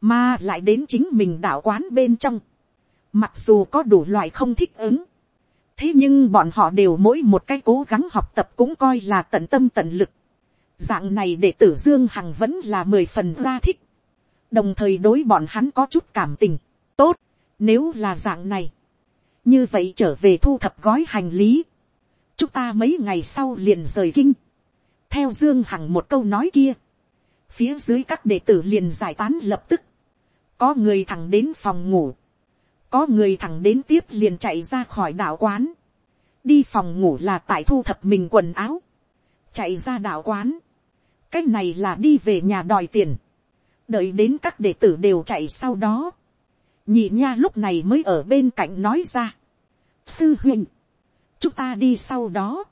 mà lại đến chính mình đạo quán bên trong, mặc dù có đủ loại không thích ứng, thế nhưng bọn họ đều mỗi một cái cố gắng học tập cũng coi là tận tâm tận lực, dạng này để tử dương hằng vẫn là mười phần ra thích, đồng thời đối bọn hắn có chút cảm tình, tốt, nếu là dạng này, như vậy trở về thu thập gói hành lý, chúng ta mấy ngày sau liền rời kinh, theo dương hằng một câu nói kia, phía dưới các đệ tử liền giải tán lập tức, có người thẳng đến phòng ngủ, có người thẳng đến tiếp liền chạy ra khỏi đạo quán, đi phòng ngủ là tại thu thập mình quần áo, chạy ra đạo quán, cái này là đi về nhà đòi tiền, đợi đến các đệ tử đều chạy sau đó, nhị nha lúc này mới ở bên cạnh nói ra, sư huynh, chúng ta đi sau đó,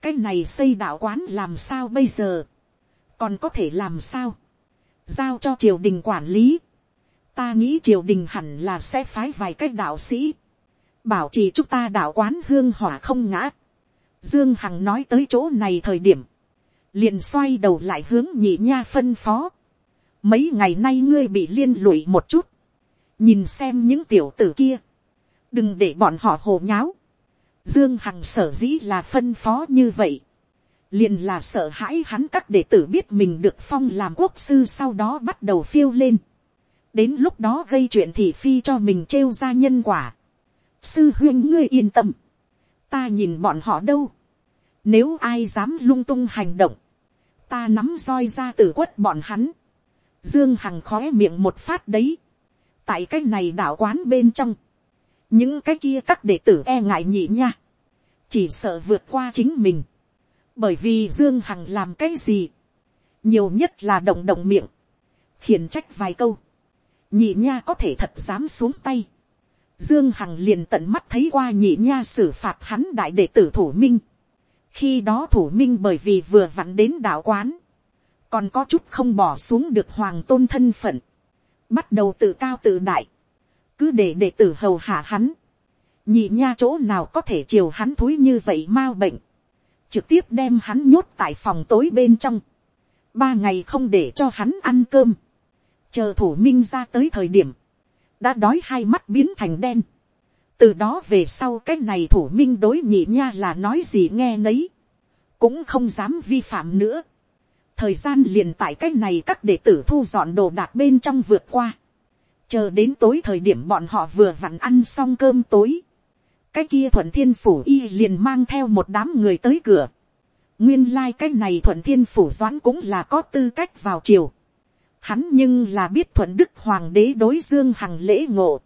cái này xây đạo quán làm sao bây giờ, còn có thể làm sao, giao cho triều đình quản lý, ta nghĩ triều đình hẳn là sẽ phái vài cái đạo sĩ, bảo trì chúng ta đạo quán hương hỏa không ngã. Dương Hằng nói tới chỗ này thời điểm, liền xoay đầu lại hướng nhị nha phân phó. Mấy ngày nay ngươi bị liên lụy một chút, nhìn xem những tiểu tử kia, đừng để bọn họ hồ nháo. Dương Hằng sở dĩ là phân phó như vậy, liền là sợ hãi hắn các đệ tử biết mình được phong làm quốc sư sau đó bắt đầu phiêu lên. đến lúc đó gây chuyện thị phi cho mình trêu ra nhân quả. sư huyên ngươi yên tâm, ta nhìn bọn họ đâu. nếu ai dám lung tung hành động, ta nắm roi ra tử quất bọn hắn. dương hằng khóe miệng một phát đấy. tại cái này đạo quán bên trong, những cái kia các đệ tử e ngại nhị nha, chỉ sợ vượt qua chính mình, bởi vì dương hằng làm cái gì, nhiều nhất là động động miệng, khiển trách vài câu, nhị nha có thể thật dám xuống tay, dương hằng liền tận mắt thấy qua nhị nha xử phạt hắn đại đệ tử thủ minh, khi đó thủ minh bởi vì vừa vặn đến đạo quán, còn có chút không bỏ xuống được hoàng tôn thân phận, bắt đầu tự cao tự đại, cứ để đệ tử hầu hạ hắn, nhị nha chỗ nào có thể chiều hắn thúi như vậy mau bệnh, trực tiếp đem hắn nhốt tại phòng tối bên trong, ba ngày không để cho hắn ăn cơm, chờ thủ minh ra tới thời điểm, đã đói hai mắt biến thành đen, từ đó về sau cái này thủ minh đối nhị nha là nói gì nghe nấy, cũng không dám vi phạm nữa. thời gian liền tại cái này các đệ tử thu dọn đồ đạc bên trong vượt qua, chờ đến tối thời điểm bọn họ vừa vặn ăn xong cơm tối, cái kia thuận thiên phủ y liền mang theo một đám người tới cửa. nguyên lai、like、cái này thuận thiên phủ doãn cũng là có tư cách vào triều. hắn nhưng là biết thuận đức hoàng đế đối dương hằng lễ ngộ.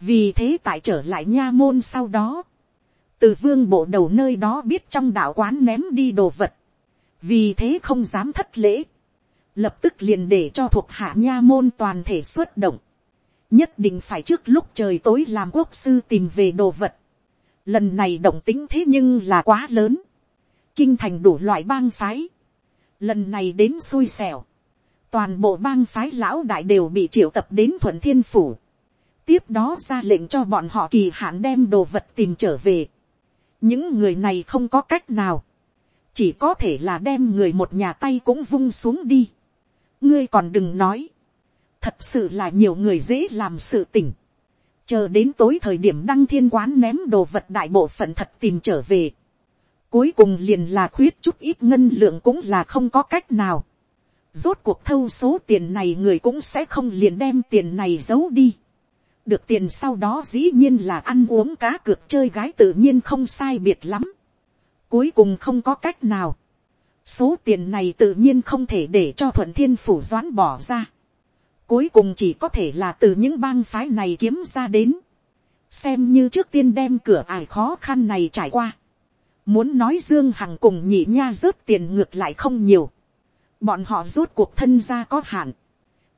vì thế tại trở lại nha môn sau đó, từ vương bộ đầu nơi đó biết trong đạo quán ném đi đồ vật. vì thế không dám thất lễ. lập tức liền để cho thuộc hạ nha môn toàn thể xuất động nhất định phải trước lúc trời tối làm quốc sư tìm về đồ vật. Lần này động tính thế nhưng là quá lớn. Kinh thành đủ loại bang phái. Lần này đến xui xẻo. Toàn bộ bang phái lão đại đều bị triệu tập đến thuận thiên phủ. Tiếp đó ra lệnh cho bọn họ kỳ hạn đem đồ vật tìm trở về. Những người này không có cách nào. Chỉ có thể là đem người một nhà tay cũng vung xuống đi. Ngươi còn đừng nói thật sự là nhiều người dễ làm sự tình. chờ đến tối thời điểm đăng thiên quán ném đồ vật đại bộ phận thật tìm trở về. cuối cùng liền là khuyết chút ít ngân lượng cũng là không có cách nào. rốt cuộc thâu số tiền này người cũng sẽ không liền đem tiền này giấu đi. được tiền sau đó dĩ nhiên là ăn uống cá cược chơi gái tự nhiên không sai biệt lắm. cuối cùng không có cách nào. số tiền này tự nhiên không thể để cho thuận thiên phủ doãn bỏ ra Cuối cùng chỉ có thể là từ những bang phái này kiếm ra đến. Xem như trước tiên đem cửa ải khó khăn này trải qua. Muốn nói Dương Hằng cùng nhị nha rớt tiền ngược lại không nhiều. Bọn họ rút cuộc thân ra có hạn.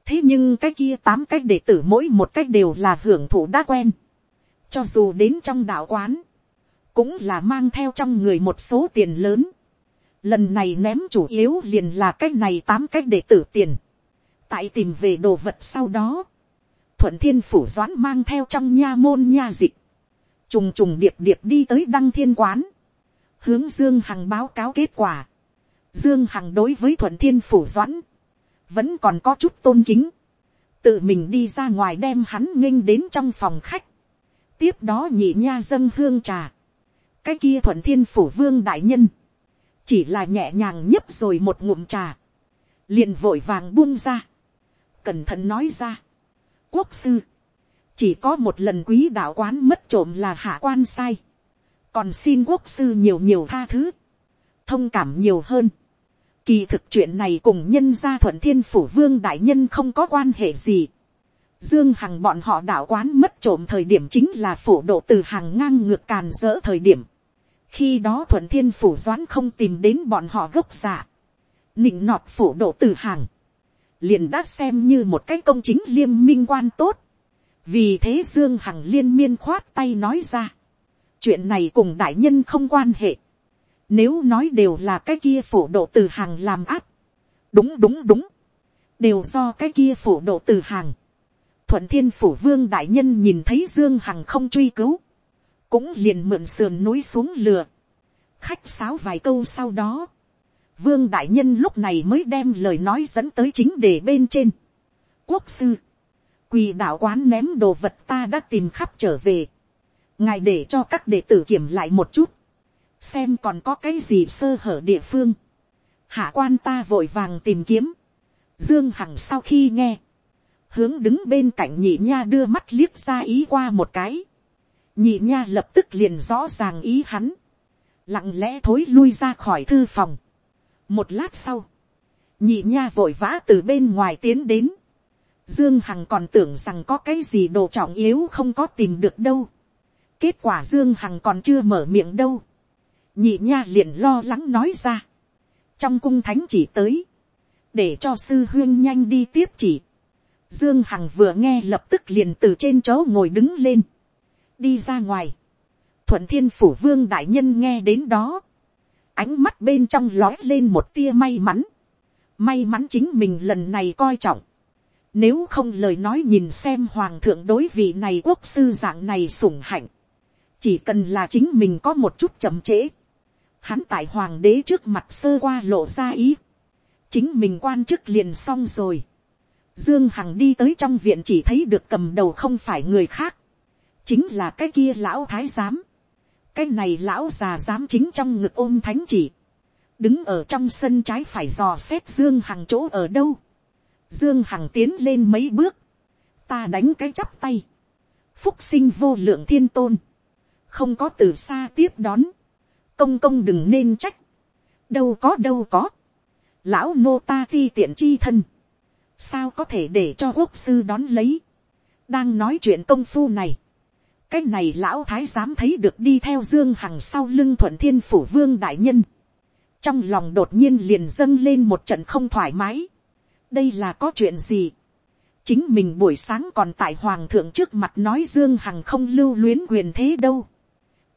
Thế nhưng cái kia tám cách đệ tử mỗi một cách đều là hưởng thụ đã quen. Cho dù đến trong đạo quán. Cũng là mang theo trong người một số tiền lớn. Lần này ném chủ yếu liền là cách này tám cách đệ tử tiền tại tìm về đồ vật sau đó, thuận thiên phủ doãn mang theo trong nha môn nha dịch, trùng trùng điệp điệp đi tới đăng thiên quán, hướng dương hằng báo cáo kết quả. dương hằng đối với thuận thiên phủ doãn, vẫn còn có chút tôn kính, tự mình đi ra ngoài đem hắn nghênh đến trong phòng khách, tiếp đó nhị nha dâng hương trà, cái kia thuận thiên phủ vương đại nhân, chỉ là nhẹ nhàng nhấp rồi một ngụm trà, liền vội vàng buông ra, cẩn thận nói ra, quốc sư, chỉ có một lần quý đạo quán mất trộm là hạ quan sai, còn xin quốc sư nhiều nhiều tha thứ, thông cảm nhiều hơn. Kỳ thực chuyện này cùng nhân gia thuận thiên phủ vương đại nhân không có quan hệ gì. Dương Hằng bọn họ đạo quán mất trộm thời điểm chính là phủ độ từ hàng ngang ngược càn dỡ thời điểm. Khi đó thuận thiên phủ doãn không tìm đến bọn họ gốc giả. Nịnh nọt phủ độ từ hàng. Liền đã xem như một cái công chính liêm minh quan tốt. Vì thế Dương Hằng liên miên khoát tay nói ra chuyện này cùng đại nhân không quan hệ. Nếu nói đều là cái kia phủ độ từ hàng làm áp. Đúng đúng đúng. Đều do cái kia phủ độ từ hàng. Thuận thiên phủ vương đại nhân nhìn thấy Dương Hằng không truy cứu. Cũng liền mượn sườn núi xuống lừa. Khách sáo vài câu sau đó. Vương đại nhân lúc này mới đem lời nói dẫn tới chính đề bên trên. Quốc sư. Quỳ đạo quán ném đồ vật ta đã tìm khắp trở về ngài để cho các đệ tử kiểm lại một chút, xem còn có cái gì sơ hở địa phương, hạ quan ta vội vàng tìm kiếm, dương hằng sau khi nghe, hướng đứng bên cạnh nhị nha đưa mắt liếc ra ý qua một cái, nhị nha lập tức liền rõ ràng ý hắn, lặng lẽ thối lui ra khỏi thư phòng một lát sau, nhị nha vội vã từ bên ngoài tiến đến, dương hằng còn tưởng rằng có cái gì đồ trọng yếu không có tìm được đâu, Kết quả Dương Hằng còn chưa mở miệng đâu. Nhị nha liền lo lắng nói ra. Trong cung thánh chỉ tới. Để cho sư huyên nhanh đi tiếp chỉ. Dương Hằng vừa nghe lập tức liền từ trên chỗ ngồi đứng lên. Đi ra ngoài. Thuận thiên phủ vương đại nhân nghe đến đó. Ánh mắt bên trong lói lên một tia may mắn. May mắn chính mình lần này coi trọng. Nếu không lời nói nhìn xem hoàng thượng đối vị này quốc sư dạng này sủng hạnh chỉ cần là chính mình có một chút chậm trễ, hắn tại hoàng đế trước mặt sơ qua lộ ra ý, chính mình quan chức liền xong rồi. Dương Hằng đi tới trong viện chỉ thấy được cầm đầu không phải người khác, chính là cái kia lão thái giám cái này lão già dám chính trong ngực ôm thánh chỉ, đứng ở trong sân trái phải dò xét Dương Hằng chỗ ở đâu. Dương Hằng tiến lên mấy bước, ta đánh cái chắp tay, phúc sinh vô lượng thiên tôn, không có từ xa tiếp đón, công công đừng nên trách, đâu có đâu có, lão nô ta thi tiện chi thân, sao có thể để cho quốc sư đón lấy, đang nói chuyện công phu này, cái này lão thái giám thấy được đi theo dương hằng sau lưng thuận thiên phủ vương đại nhân, trong lòng đột nhiên liền dâng lên một trận không thoải mái, đây là có chuyện gì, chính mình buổi sáng còn tại hoàng thượng trước mặt nói dương hằng không lưu luyến quyền thế đâu,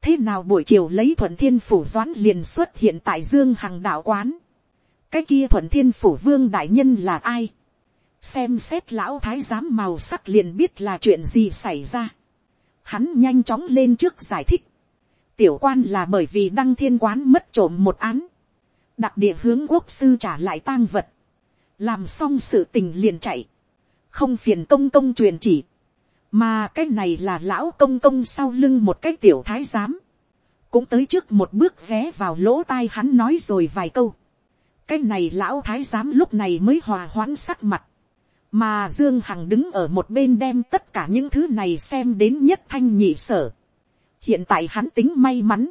thế nào buổi chiều lấy thuận thiên phủ doãn liền xuất hiện tại dương hằng đạo quán. cái kia thuận thiên phủ vương đại nhân là ai. xem xét lão thái giám màu sắc liền biết là chuyện gì xảy ra hắn nhanh chóng lên trước giải thích. tiểu quan là bởi vì đăng thiên quán mất trộm một án. đặc địa hướng quốc sư trả lại tang vật. làm xong sự tình liền chạy. không phiền công công truyền chỉ mà cái này là lão công công sau lưng một cái tiểu thái giám, cũng tới trước một bước ghé vào lỗ tai hắn nói rồi vài câu. cái này lão thái giám lúc này mới hòa hoãn sắc mặt, mà dương hằng đứng ở một bên đem tất cả những thứ này xem đến nhất thanh nhị sở. hiện tại hắn tính may mắn,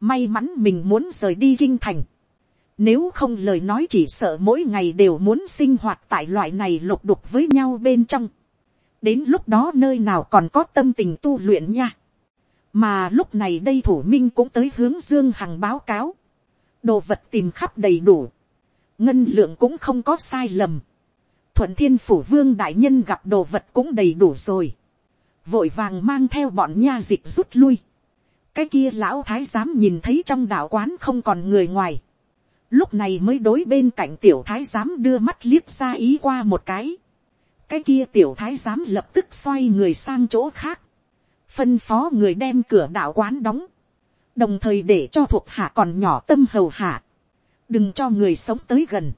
may mắn mình muốn rời đi kinh thành. Nếu không lời nói chỉ sợ mỗi ngày đều muốn sinh hoạt tại loại này lục đục với nhau bên trong đến lúc đó nơi nào còn có tâm tình tu luyện nha. mà lúc này đây thủ minh cũng tới hướng dương hằng báo cáo. đồ vật tìm khắp đầy đủ. ngân lượng cũng không có sai lầm thuận thiên phủ vương đại nhân gặp đồ vật cũng đầy đủ rồi. vội vàng mang theo bọn nha dịch rút lui. cái kia lão thái giám nhìn thấy trong đạo quán không còn người ngoài. lúc này mới đối bên cạnh tiểu thái giám đưa mắt liếc ra ý qua một cái cái kia tiểu thái giám lập tức xoay người sang chỗ khác, phân phó người đem cửa đạo quán đóng, đồng thời để cho thuộc hạ còn nhỏ tâm hầu hạ, đừng cho người sống tới gần.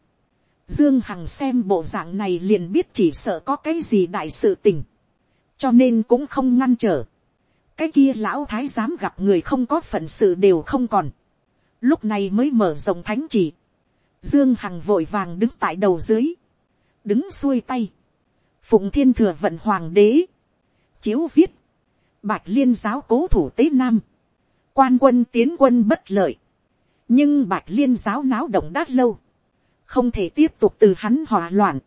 Dương Hằng xem bộ dạng này liền biết chỉ sợ có cái gì đại sự tình, cho nên cũng không ngăn trở. cái kia lão thái giám gặp người không có phận sự đều không còn, lúc này mới mở rộng thánh chỉ. Dương Hằng vội vàng đứng tại đầu dưới, đứng xuôi tay, phụng thiên thừa vận hoàng đế, chiếu viết, bạch liên giáo cố thủ tế nam, quan quân tiến quân bất lợi, nhưng bạch liên giáo náo động đát lâu, không thể tiếp tục từ hắn hòa loạn,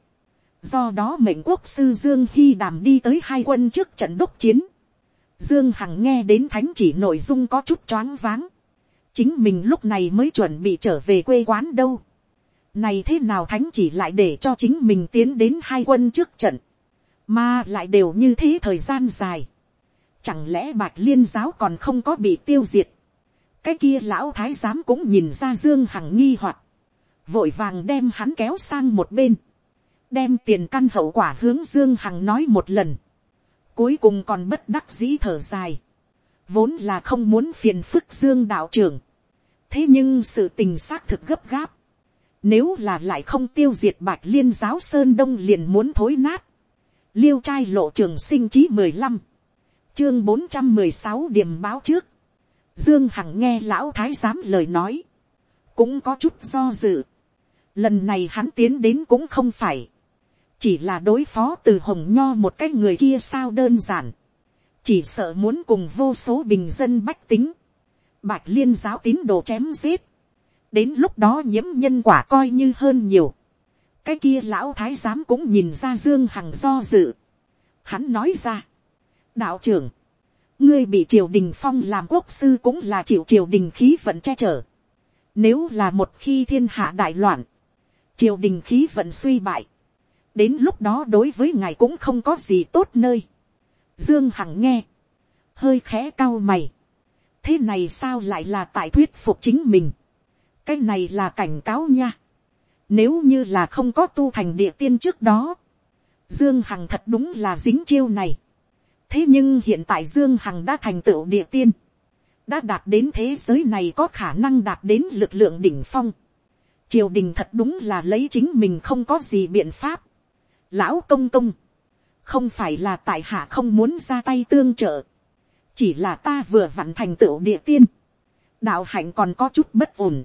do đó mệnh quốc sư dương hy đàm đi tới hai quân trước trận đốc chiến, dương hằng nghe đến thánh chỉ nội dung có chút choáng váng, chính mình lúc này mới chuẩn bị trở về quê quán đâu, này thế nào thánh chỉ lại để cho chính mình tiến đến hai quân trước trận. Mà lại đều như thế thời gian dài. Chẳng lẽ bạch liên giáo còn không có bị tiêu diệt. Cái kia lão thái giám cũng nhìn ra Dương Hằng nghi hoặc Vội vàng đem hắn kéo sang một bên. Đem tiền căn hậu quả hướng Dương Hằng nói một lần. Cuối cùng còn bất đắc dĩ thở dài. Vốn là không muốn phiền phức Dương đạo trưởng. Thế nhưng sự tình xác thực gấp gáp nếu là lại không tiêu diệt bạch liên giáo Sơn Đông liền muốn thối nát. Liêu trai lộ trường sinh chí mười lăm Chương bốn trăm mười sáu điểm báo trước. Dương Hằng nghe lão thái giám lời nói. Cũng có chút do dự. Lần này hắn tiến đến cũng không phải. Chỉ là đối phó từ hồng nho một cái người kia sao đơn giản. Chỉ sợ muốn cùng vô số bình dân bách tính. Bạch liên giáo tín đồ chém giết đến lúc đó nhiễm nhân quả coi như hơn nhiều. cái kia lão thái giám cũng nhìn ra dương hằng do dự. hắn nói ra, đạo trưởng, ngươi bị triều đình phong làm quốc sư cũng là chịu triều đình khí vận che chở. nếu là một khi thiên hạ đại loạn, triều đình khí vận suy bại, đến lúc đó đối với ngài cũng không có gì tốt nơi. Dương Hằng nghe, hơi khẽ cao mày. thế này sao lại là tại thuyết phục chính mình cái này là cảnh cáo nha. Nếu như là không có tu thành địa tiên trước đó, Dương Hằng thật đúng là dính chiêu này. Thế nhưng hiện tại Dương Hằng đã thành tựu địa tiên, đã đạt đến thế giới này có khả năng đạt đến lực lượng đỉnh phong. Triều đình thật đúng là lấy chính mình không có gì biện pháp. Lão công công, không phải là tại hạ không muốn ra tay tương trợ, chỉ là ta vừa vặn thành tựu địa tiên, đạo hạnh còn có chút bất ổn.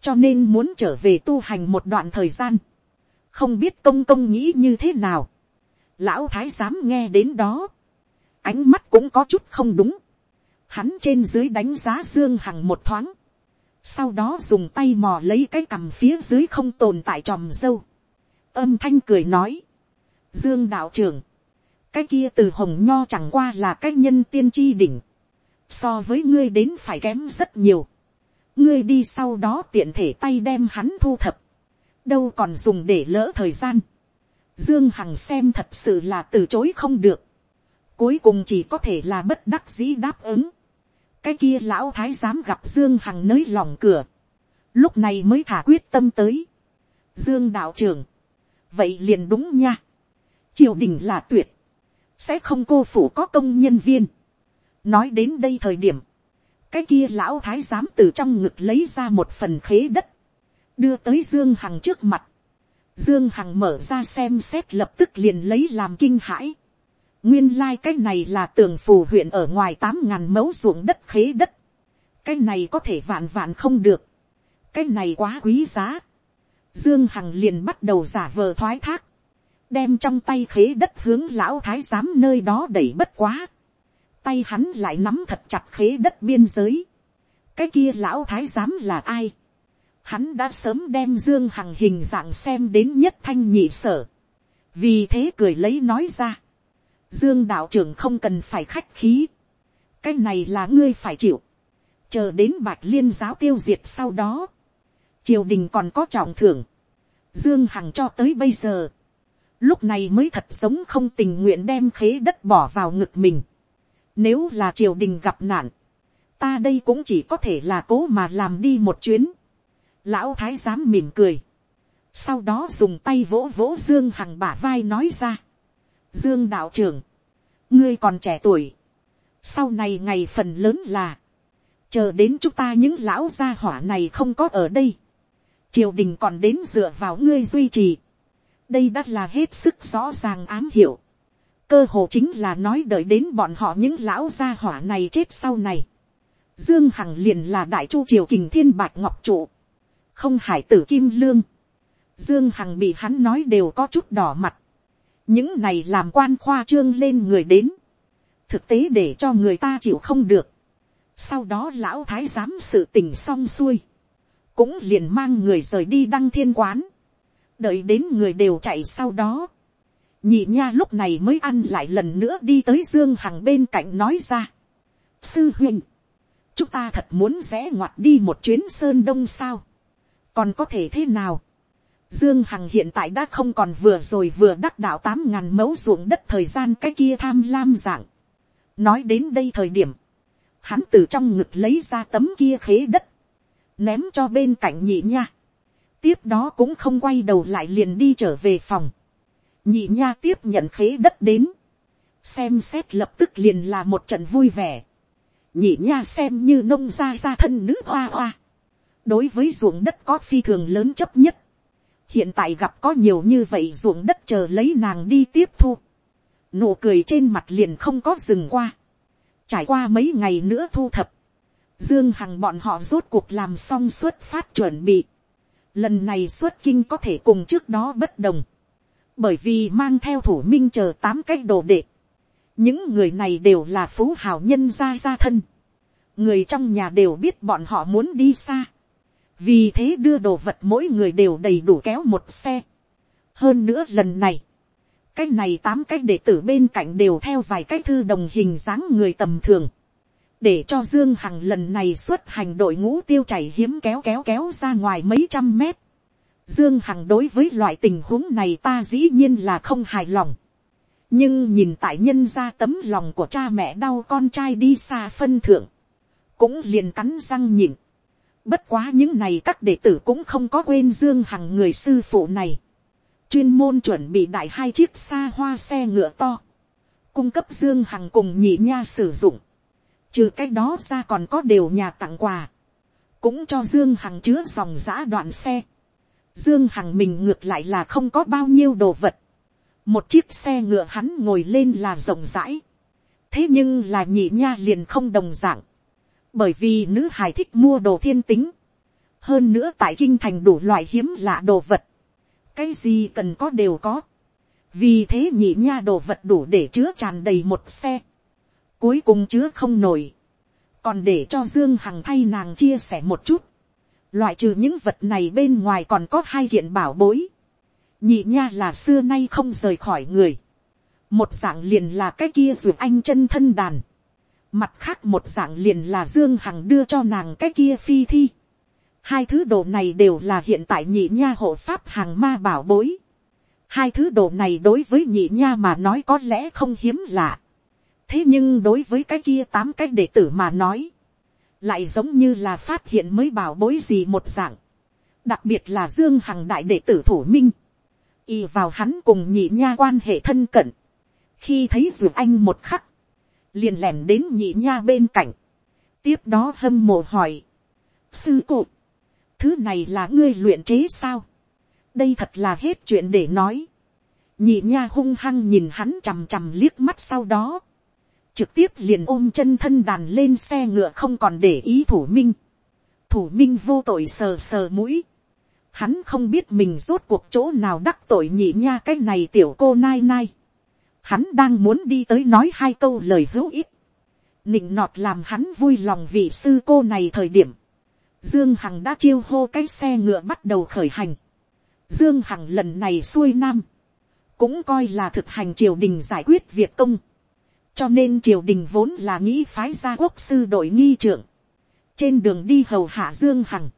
Cho nên muốn trở về tu hành một đoạn thời gian, không biết công công nghĩ như thế nào. Lão thái giám nghe đến đó, ánh mắt cũng có chút không đúng, hắn trên dưới đánh giá dương hằng một thoáng, sau đó dùng tay mò lấy cái cằm phía dưới không tồn tại tròm dâu, âm thanh cười nói, dương đạo trưởng, cái kia từ hồng nho chẳng qua là cái nhân tiên tri đỉnh, so với ngươi đến phải kém rất nhiều, ngươi đi sau đó tiện thể tay đem hắn thu thập, đâu còn dùng để lỡ thời gian. Dương Hằng xem thật sự là từ chối không được, cuối cùng chỉ có thể là bất đắc dĩ đáp ứng cái kia lão thái giám gặp Dương Hằng nới lòng cửa, lúc này mới thả quyết tâm tới. Dương đạo trưởng, vậy liền đúng nha, triều đình là tuyệt, sẽ không cô phủ có công nhân viên. nói đến đây thời điểm, cái kia lão thái giám từ trong ngực lấy ra một phần khế đất, đưa tới dương hằng trước mặt, dương hằng mở ra xem xét lập tức liền lấy làm kinh hãi, nguyên lai、like、cái này là tường phù huyện ở ngoài tám ngàn mẫu ruộng đất khế đất, cái này có thể vạn vạn không được, cái này quá quý giá, dương hằng liền bắt đầu giả vờ thoái thác, đem trong tay khế đất hướng lão thái giám nơi đó đẩy bất quá, tay hắn lại nắm thật chặt khế đất biên giới. cái kia lão thái giám là ai. hắn đã sớm đem dương hằng hình dạng xem đến nhất thanh nhị sở. vì thế cười lấy nói ra dương đạo trưởng không cần phải khách khí. cái này là ngươi phải chịu. chờ đến bạch liên giáo tiêu diệt sau đó. triều đình còn có trọng thưởng. dương hằng cho tới bây giờ. lúc này mới thật sống không tình nguyện đem khế đất bỏ vào ngực mình nếu là triều đình gặp nạn, ta đây cũng chỉ có thể là cố mà làm đi một chuyến. Lão thái giám mỉm cười. Sau đó dùng tay vỗ vỗ Dương Hằng bả vai nói ra. Dương đạo trưởng, ngươi còn trẻ tuổi. Sau này ngày phần lớn là, chờ đến chúng ta những lão gia hỏa này không có ở đây, triều đình còn đến dựa vào ngươi duy trì, đây đã là hết sức rõ ràng ám hiệu, cơ hồ chính là nói đợi đến bọn họ những lão gia hỏa này chết sau này, dương hằng liền là đại chu triều kình thiên bạch ngọc trụ, không hải tử kim lương, dương hằng bị hắn nói đều có chút đỏ mặt, những này làm quan khoa trương lên người đến, thực tế để cho người ta chịu không được. sau đó lão thái giám sự tình xong xuôi, cũng liền mang người rời đi đăng thiên quán, đợi đến người đều chạy sau đó, nhị nha lúc này mới ăn lại lần nữa đi tới dương hằng bên cạnh nói ra. sư huynh, chúng ta thật muốn rẽ ngoặt đi một chuyến sơn đông sao, còn có thể thế nào, Dương Hằng hiện tại đã không còn vừa rồi vừa đắc đạo tám ngàn mẫu ruộng đất thời gian cái kia tham lam dạng. Nói đến đây thời điểm. Hắn từ trong ngực lấy ra tấm kia khế đất. Ném cho bên cạnh nhị nha. Tiếp đó cũng không quay đầu lại liền đi trở về phòng. Nhị nha tiếp nhận khế đất đến. Xem xét lập tức liền là một trận vui vẻ. Nhị nha xem như nông gia gia thân nữ hoa hoa. Đối với ruộng đất có phi thường lớn chấp nhất hiện tại gặp có nhiều như vậy ruộng đất chờ lấy nàng đi tiếp thu, nụ cười trên mặt liền không có dừng qua, trải qua mấy ngày nữa thu thập, dương hằng bọn họ rốt cuộc làm xong xuất phát chuẩn bị, lần này xuất kinh có thể cùng trước đó bất đồng, bởi vì mang theo thủ minh chờ tám cái đồ đệ, những người này đều là phú hào nhân gia gia thân, người trong nhà đều biết bọn họ muốn đi xa, vì thế đưa đồ vật mỗi người đều đầy đủ kéo một xe. hơn nữa lần này, cái này tám cái đệ tử bên cạnh đều theo vài cái thư đồng hình dáng người tầm thường, để cho dương hằng lần này xuất hành đội ngũ tiêu chảy hiếm kéo kéo kéo ra ngoài mấy trăm mét. dương hằng đối với loại tình huống này ta dĩ nhiên là không hài lòng. nhưng nhìn tại nhân ra tấm lòng của cha mẹ đau con trai đi xa phân thượng, cũng liền cắn răng nhịn Bất quá những này các đệ tử cũng không có quên Dương Hằng người sư phụ này. Chuyên môn chuẩn bị đại hai chiếc xa hoa xe ngựa to. Cung cấp Dương Hằng cùng nhị nha sử dụng. Trừ cái đó ra còn có đều nhà tặng quà. Cũng cho Dương Hằng chứa dòng giã đoạn xe. Dương Hằng mình ngược lại là không có bao nhiêu đồ vật. Một chiếc xe ngựa hắn ngồi lên là rộng rãi. Thế nhưng là nhị nha liền không đồng dạng bởi vì nữ hài thích mua đồ thiên tính, hơn nữa tại kinh thành đủ loại hiếm lạ đồ vật, cái gì cần có đều có, vì thế nhị nha đồ vật đủ để chứa tràn đầy một xe, cuối cùng chứa không nổi, còn để cho dương hằng thay nàng chia sẻ một chút, loại trừ những vật này bên ngoài còn có hai kiện bảo bối, nhị nha là xưa nay không rời khỏi người, một dạng liền là cái kia ruột anh chân thân đàn, Mặt khác một dạng liền là Dương Hằng đưa cho nàng cái kia phi thi. Hai thứ đồ này đều là hiện tại nhị nha hộ pháp hàng ma bảo bối. Hai thứ đồ này đối với nhị nha mà nói có lẽ không hiếm lạ. Thế nhưng đối với cái kia tám cái đệ tử mà nói. Lại giống như là phát hiện mới bảo bối gì một dạng. Đặc biệt là Dương Hằng đại đệ tử thủ minh. Y vào hắn cùng nhị nha quan hệ thân cận. Khi thấy dù anh một khắc liền lẻn đến nhị nha bên cạnh, tiếp đó hâm mộ hỏi, sư cụ, thứ này là ngươi luyện chế sao, đây thật là hết chuyện để nói, nhị nha hung hăng nhìn hắn chằm chằm liếc mắt sau đó, trực tiếp liền ôm chân thân đàn lên xe ngựa không còn để ý thủ minh, thủ minh vô tội sờ sờ mũi, hắn không biết mình rốt cuộc chỗ nào đắc tội nhị nha cái này tiểu cô nai nai, hắn đang muốn đi tới nói hai câu lời hữu ích, nịnh nọt làm hắn vui lòng vì sư cô này thời điểm, dương hằng đã chiêu hô cái xe ngựa bắt đầu khởi hành, dương hằng lần này xuôi nam, cũng coi là thực hành triều đình giải quyết việc công, cho nên triều đình vốn là nghĩ phái gia quốc sư đội nghi trưởng, trên đường đi hầu hạ dương hằng,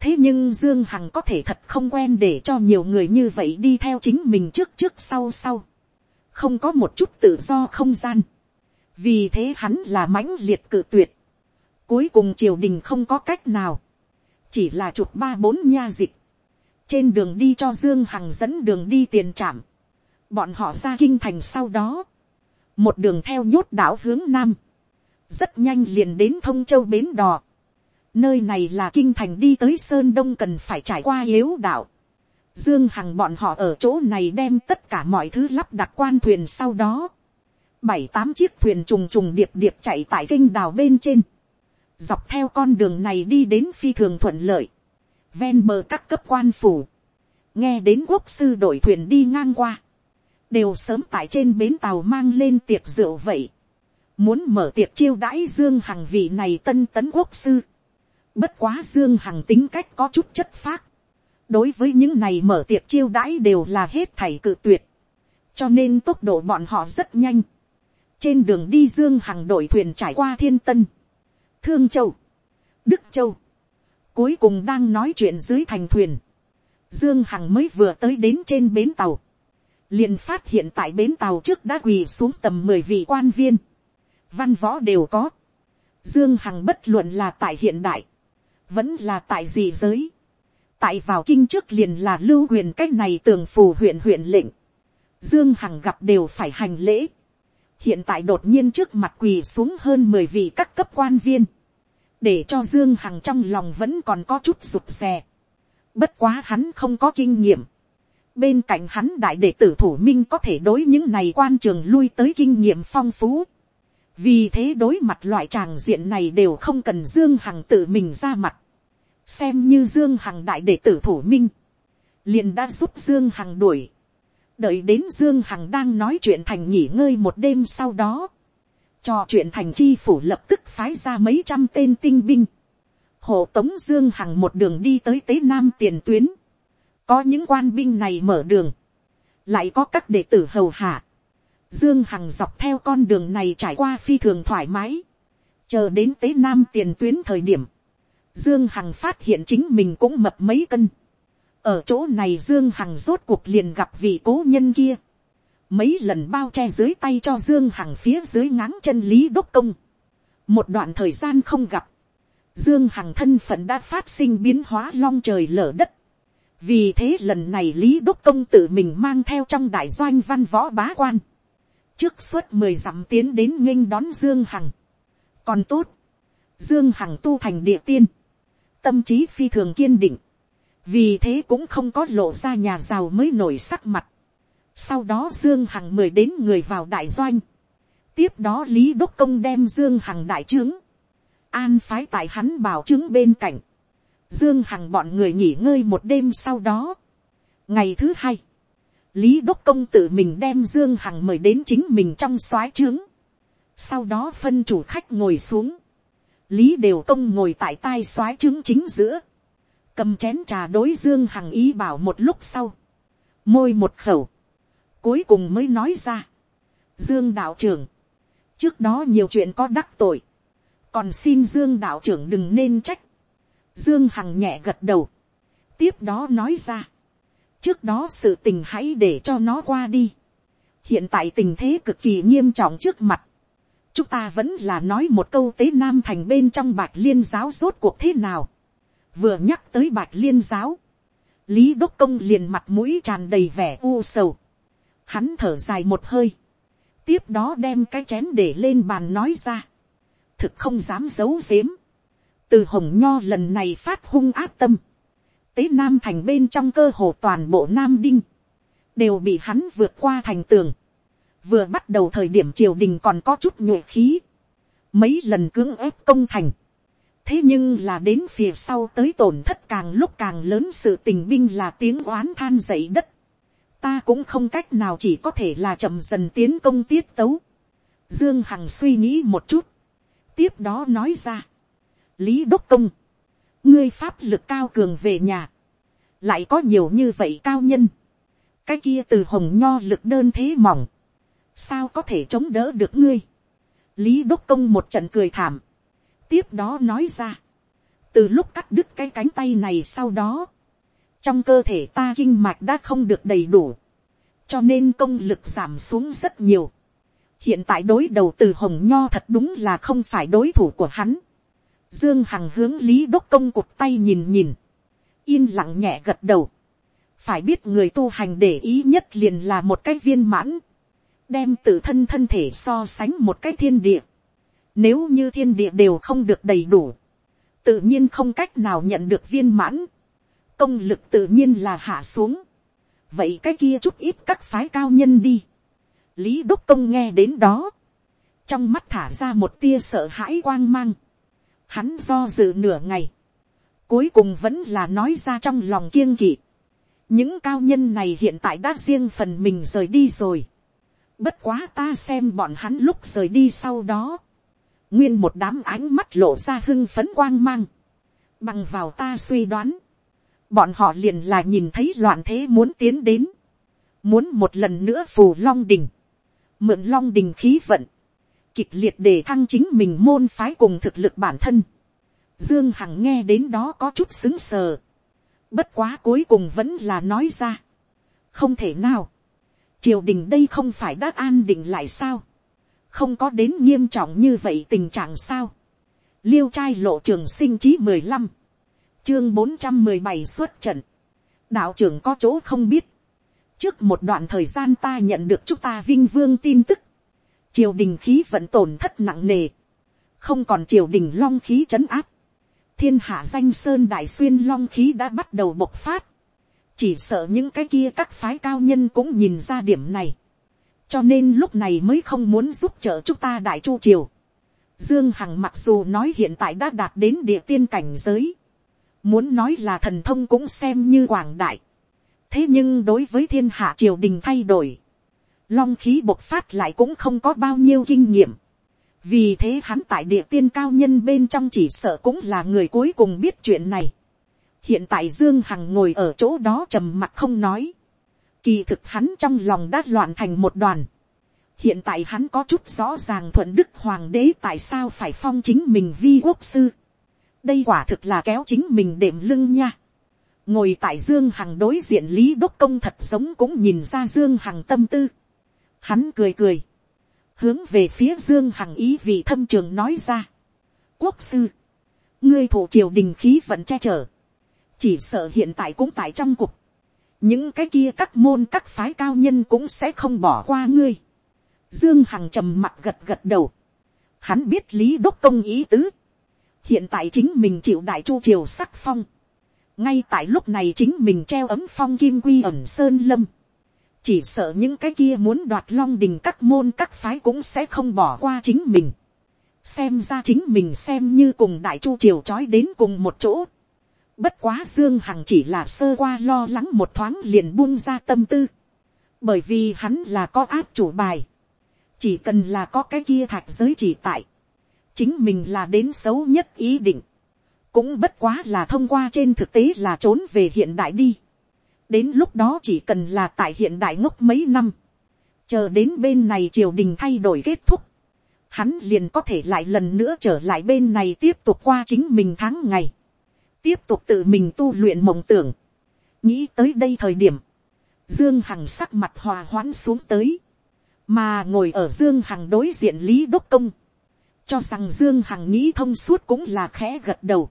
thế nhưng dương hằng có thể thật không quen để cho nhiều người như vậy đi theo chính mình trước trước sau sau không có một chút tự do không gian, vì thế hắn là mãnh liệt cự tuyệt, cuối cùng triều đình không có cách nào, chỉ là chụp ba bốn nha dịch, trên đường đi cho dương hằng dẫn đường đi tiền trạm, bọn họ ra kinh thành sau đó, một đường theo nhốt đảo hướng nam, rất nhanh liền đến thông châu bến đò, nơi này là kinh thành đi tới sơn đông cần phải trải qua yếu đảo dương hằng bọn họ ở chỗ này đem tất cả mọi thứ lắp đặt quan thuyền sau đó, bảy tám chiếc thuyền trùng trùng điệp điệp chạy tại kênh đào bên trên, dọc theo con đường này đi đến phi thường thuận lợi, ven bờ các cấp quan phủ, nghe đến quốc sư đổi thuyền đi ngang qua, đều sớm tại trên bến tàu mang lên tiệc rượu vậy, muốn mở tiệc chiêu đãi dương hằng vị này tân tấn quốc sư, bất quá dương hằng tính cách có chút chất phác, đối với những này mở tiệc chiêu đãi đều là hết thảy cự tuyệt, cho nên tốc độ bọn họ rất nhanh, trên đường đi dương hằng đội thuyền trải qua thiên tân, thương châu, đức châu, cuối cùng đang nói chuyện dưới thành thuyền, dương hằng mới vừa tới đến trên bến tàu, liền phát hiện tại bến tàu trước đã quỳ xuống tầm mười vị quan viên, văn võ đều có, dương hằng bất luận là tại hiện đại, vẫn là tại gì giới, tại vào kinh trước liền là lưu huyền cách này tường phù huyện huyện lệnh, dương hằng gặp đều phải hành lễ, hiện tại đột nhiên trước mặt quỳ xuống hơn mười vị các cấp quan viên, để cho dương hằng trong lòng vẫn còn có chút rụt rè. bất quá hắn không có kinh nghiệm. bên cạnh hắn đại đệ tử thủ minh có thể đối những này quan trường lui tới kinh nghiệm phong phú. vì thế đối mặt loại tràng diện này đều không cần dương hằng tự mình ra mặt xem như dương hằng đại đệ tử thủ minh. liền đã giúp dương hằng đuổi. Đợi đến dương hằng đang nói chuyện thành nghỉ ngơi một đêm sau đó, trò chuyện thành chi phủ lập tức phái ra mấy trăm tên tinh binh, hộ tống dương hằng một đường đi tới tế nam tiền tuyến, có những quan binh này mở đường, lại có các đệ tử hầu hạ, dương hằng dọc theo con đường này trải qua phi thường thoải mái, chờ đến tế nam tiền tuyến thời điểm, dương hằng phát hiện chính mình cũng mập mấy cân, ở chỗ này dương hằng rốt cuộc liền gặp vị cố nhân kia, mấy lần bao che dưới tay cho dương hằng phía dưới ngáng chân lý đốc công, một đoạn thời gian không gặp, dương hằng thân phận đã phát sinh biến hóa long trời lở đất, vì thế lần này lý đốc công tự mình mang theo trong đại doanh văn võ bá quan, trước suốt mười dặm tiến đến nghênh đón dương hằng, còn tốt, dương hằng tu thành địa tiên, tâm trí phi thường kiên định, vì thế cũng không có lộ ra nhà giàu mới nổi sắc mặt. sau đó dương hằng mời đến người vào đại doanh. tiếp đó lý đốc công đem dương hằng đại trướng. an phái tại hắn bảo trướng bên cạnh. dương hằng bọn người nghỉ ngơi một đêm sau đó. ngày thứ hai, lý đốc công tự mình đem dương hằng mời đến chính mình trong soái trướng. sau đó phân chủ khách ngồi xuống lý đều công ngồi tại tai soái trứng chính giữa cầm chén trà đối dương hằng ý bảo một lúc sau, môi một khẩu, cuối cùng mới nói ra, dương đạo trưởng, trước đó nhiều chuyện có đắc tội, còn xin dương đạo trưởng đừng nên trách, dương hằng nhẹ gật đầu, tiếp đó nói ra, trước đó sự tình hãy để cho nó qua đi, hiện tại tình thế cực kỳ nghiêm trọng trước mặt, chúng ta vẫn là nói một câu tế nam thành bên trong bạch liên giáo rốt cuộc thế nào, vừa nhắc tới bạch liên giáo, lý đốc công liền mặt mũi tràn đầy vẻ u sầu, hắn thở dài một hơi, tiếp đó đem cái chén để lên bàn nói ra, thực không dám giấu giếm, từ hồng nho lần này phát hung áp tâm, tế nam thành bên trong cơ hồ toàn bộ nam đinh, đều bị hắn vượt qua thành tường, vừa bắt đầu thời điểm triều đình còn có chút nhuệ khí, mấy lần cưỡng ép công thành, thế nhưng là đến phía sau tới tổn thất càng lúc càng lớn sự tình binh là tiếng oán than dậy đất. ta cũng không cách nào chỉ có thể là chậm dần tiến công tiết tấu. dương hằng suy nghĩ một chút. tiếp đó nói ra. lý đốc công. ngươi pháp lực cao cường về nhà. lại có nhiều như vậy cao nhân. cái kia từ hồng nho lực đơn thế mỏng sao có thể chống đỡ được ngươi. lý đốc công một trận cười thảm tiếp đó nói ra, từ lúc cắt đứt cái cánh tay này sau đó, trong cơ thể ta kinh mạch đã không được đầy đủ, cho nên công lực giảm xuống rất nhiều. hiện tại đối đầu từ hồng nho thật đúng là không phải đối thủ của hắn. dương hằng hướng lý đốc công cụt tay nhìn nhìn, yên lặng nhẹ gật đầu. phải biết người tu hành để ý nhất liền là một cái viên mãn, đem tự thân thân thể so sánh một cái thiên địa Nếu như thiên địa đều không được đầy đủ, tự nhiên không cách nào nhận được viên mãn, công lực tự nhiên là hạ xuống. vậy cái kia chút ít các phái cao nhân đi. lý đốc công nghe đến đó, trong mắt thả ra một tia sợ hãi quang mang. hắn do dự nửa ngày, cuối cùng vẫn là nói ra trong lòng kiêng kỵ. những cao nhân này hiện tại đã riêng phần mình rời đi rồi bất quá ta xem bọn hắn lúc rời đi sau đó, nguyên một đám ánh mắt lộ ra hưng phấn quang mang, bằng vào ta suy đoán, bọn họ liền là nhìn thấy loạn thế muốn tiến đến, muốn một lần nữa phù long đình, mượn long đình khí vận, kịch liệt để thăng chính mình môn phái cùng thực lực bản thân. Dương Hằng nghe đến đó có chút xứng sờ. Bất quá cuối cùng vẫn là nói ra. Không thể nào. Triều đình đây không phải đã an định lại sao? Không có đến nghiêm trọng như vậy tình trạng sao. liêu trai lộ trường sinh chí mười lăm, chương bốn trăm mười bảy xuất trận, đạo trưởng có chỗ không biết. trước một đoạn thời gian ta nhận được chúng ta vinh vương tin tức, triều đình khí vẫn tổn thất nặng nề, không còn triều đình long khí trấn áp, thiên hạ danh sơn đại xuyên long khí đã bắt đầu bộc phát, chỉ sợ những cái kia các phái cao nhân cũng nhìn ra điểm này, cho nên lúc này mới không muốn giúp trợ chúng ta đại chu triều. Dương Hằng mặc dù nói hiện tại đã đạt đến địa tiên cảnh giới, muốn nói là thần thông cũng xem như quảng đại. thế nhưng đối với thiên hạ triều đình thay đổi, long khí bộc phát lại cũng không có bao nhiêu kinh nghiệm. vì thế hắn tại địa tiên cao nhân bên trong chỉ sợ cũng là người cuối cùng biết chuyện này hiện tại dương hằng ngồi ở chỗ đó trầm mặt không nói. Kỳ thực hắn trong lòng đã loạn thành một đoàn. Hiện tại hắn có chút rõ ràng thuận đức hoàng đế tại sao phải phong chính mình vi quốc sư. Đây quả thực là kéo chính mình đệm lưng nha. Ngồi tại Dương Hằng đối diện Lý Đốc Công thật sống cũng nhìn ra Dương Hằng tâm tư. Hắn cười cười. Hướng về phía Dương Hằng ý vị thâm trường nói ra. Quốc sư. Ngươi thủ triều đình khí vẫn che chở. Chỉ sợ hiện tại cũng tại trong cục những cái kia các môn các phái cao nhân cũng sẽ không bỏ qua ngươi. Dương Hằng trầm mặt gật gật đầu. Hắn biết lý đốc công ý tứ. Hiện tại chính mình chịu đại chu triều sắc phong. Ngay tại lúc này chính mình treo ấm phong kim quy ẩn sơn lâm. Chỉ sợ những cái kia muốn đoạt long đình các môn các phái cũng sẽ không bỏ qua chính mình. Xem ra chính mình xem như cùng đại chu triều trói đến cùng một chỗ Bất quá Dương Hằng chỉ là sơ qua lo lắng một thoáng liền buông ra tâm tư. Bởi vì hắn là có áp chủ bài. Chỉ cần là có cái kia thạch giới chỉ tại. Chính mình là đến xấu nhất ý định. Cũng bất quá là thông qua trên thực tế là trốn về hiện đại đi. Đến lúc đó chỉ cần là tại hiện đại ngốc mấy năm. Chờ đến bên này triều đình thay đổi kết thúc. Hắn liền có thể lại lần nữa trở lại bên này tiếp tục qua chính mình tháng ngày tiếp tục tự mình tu luyện mộng tưởng. nghĩ tới đây thời điểm, dương hằng sắc mặt hòa hoãn xuống tới, mà ngồi ở dương hằng đối diện lý đốc công, cho rằng dương hằng nghĩ thông suốt cũng là khẽ gật đầu.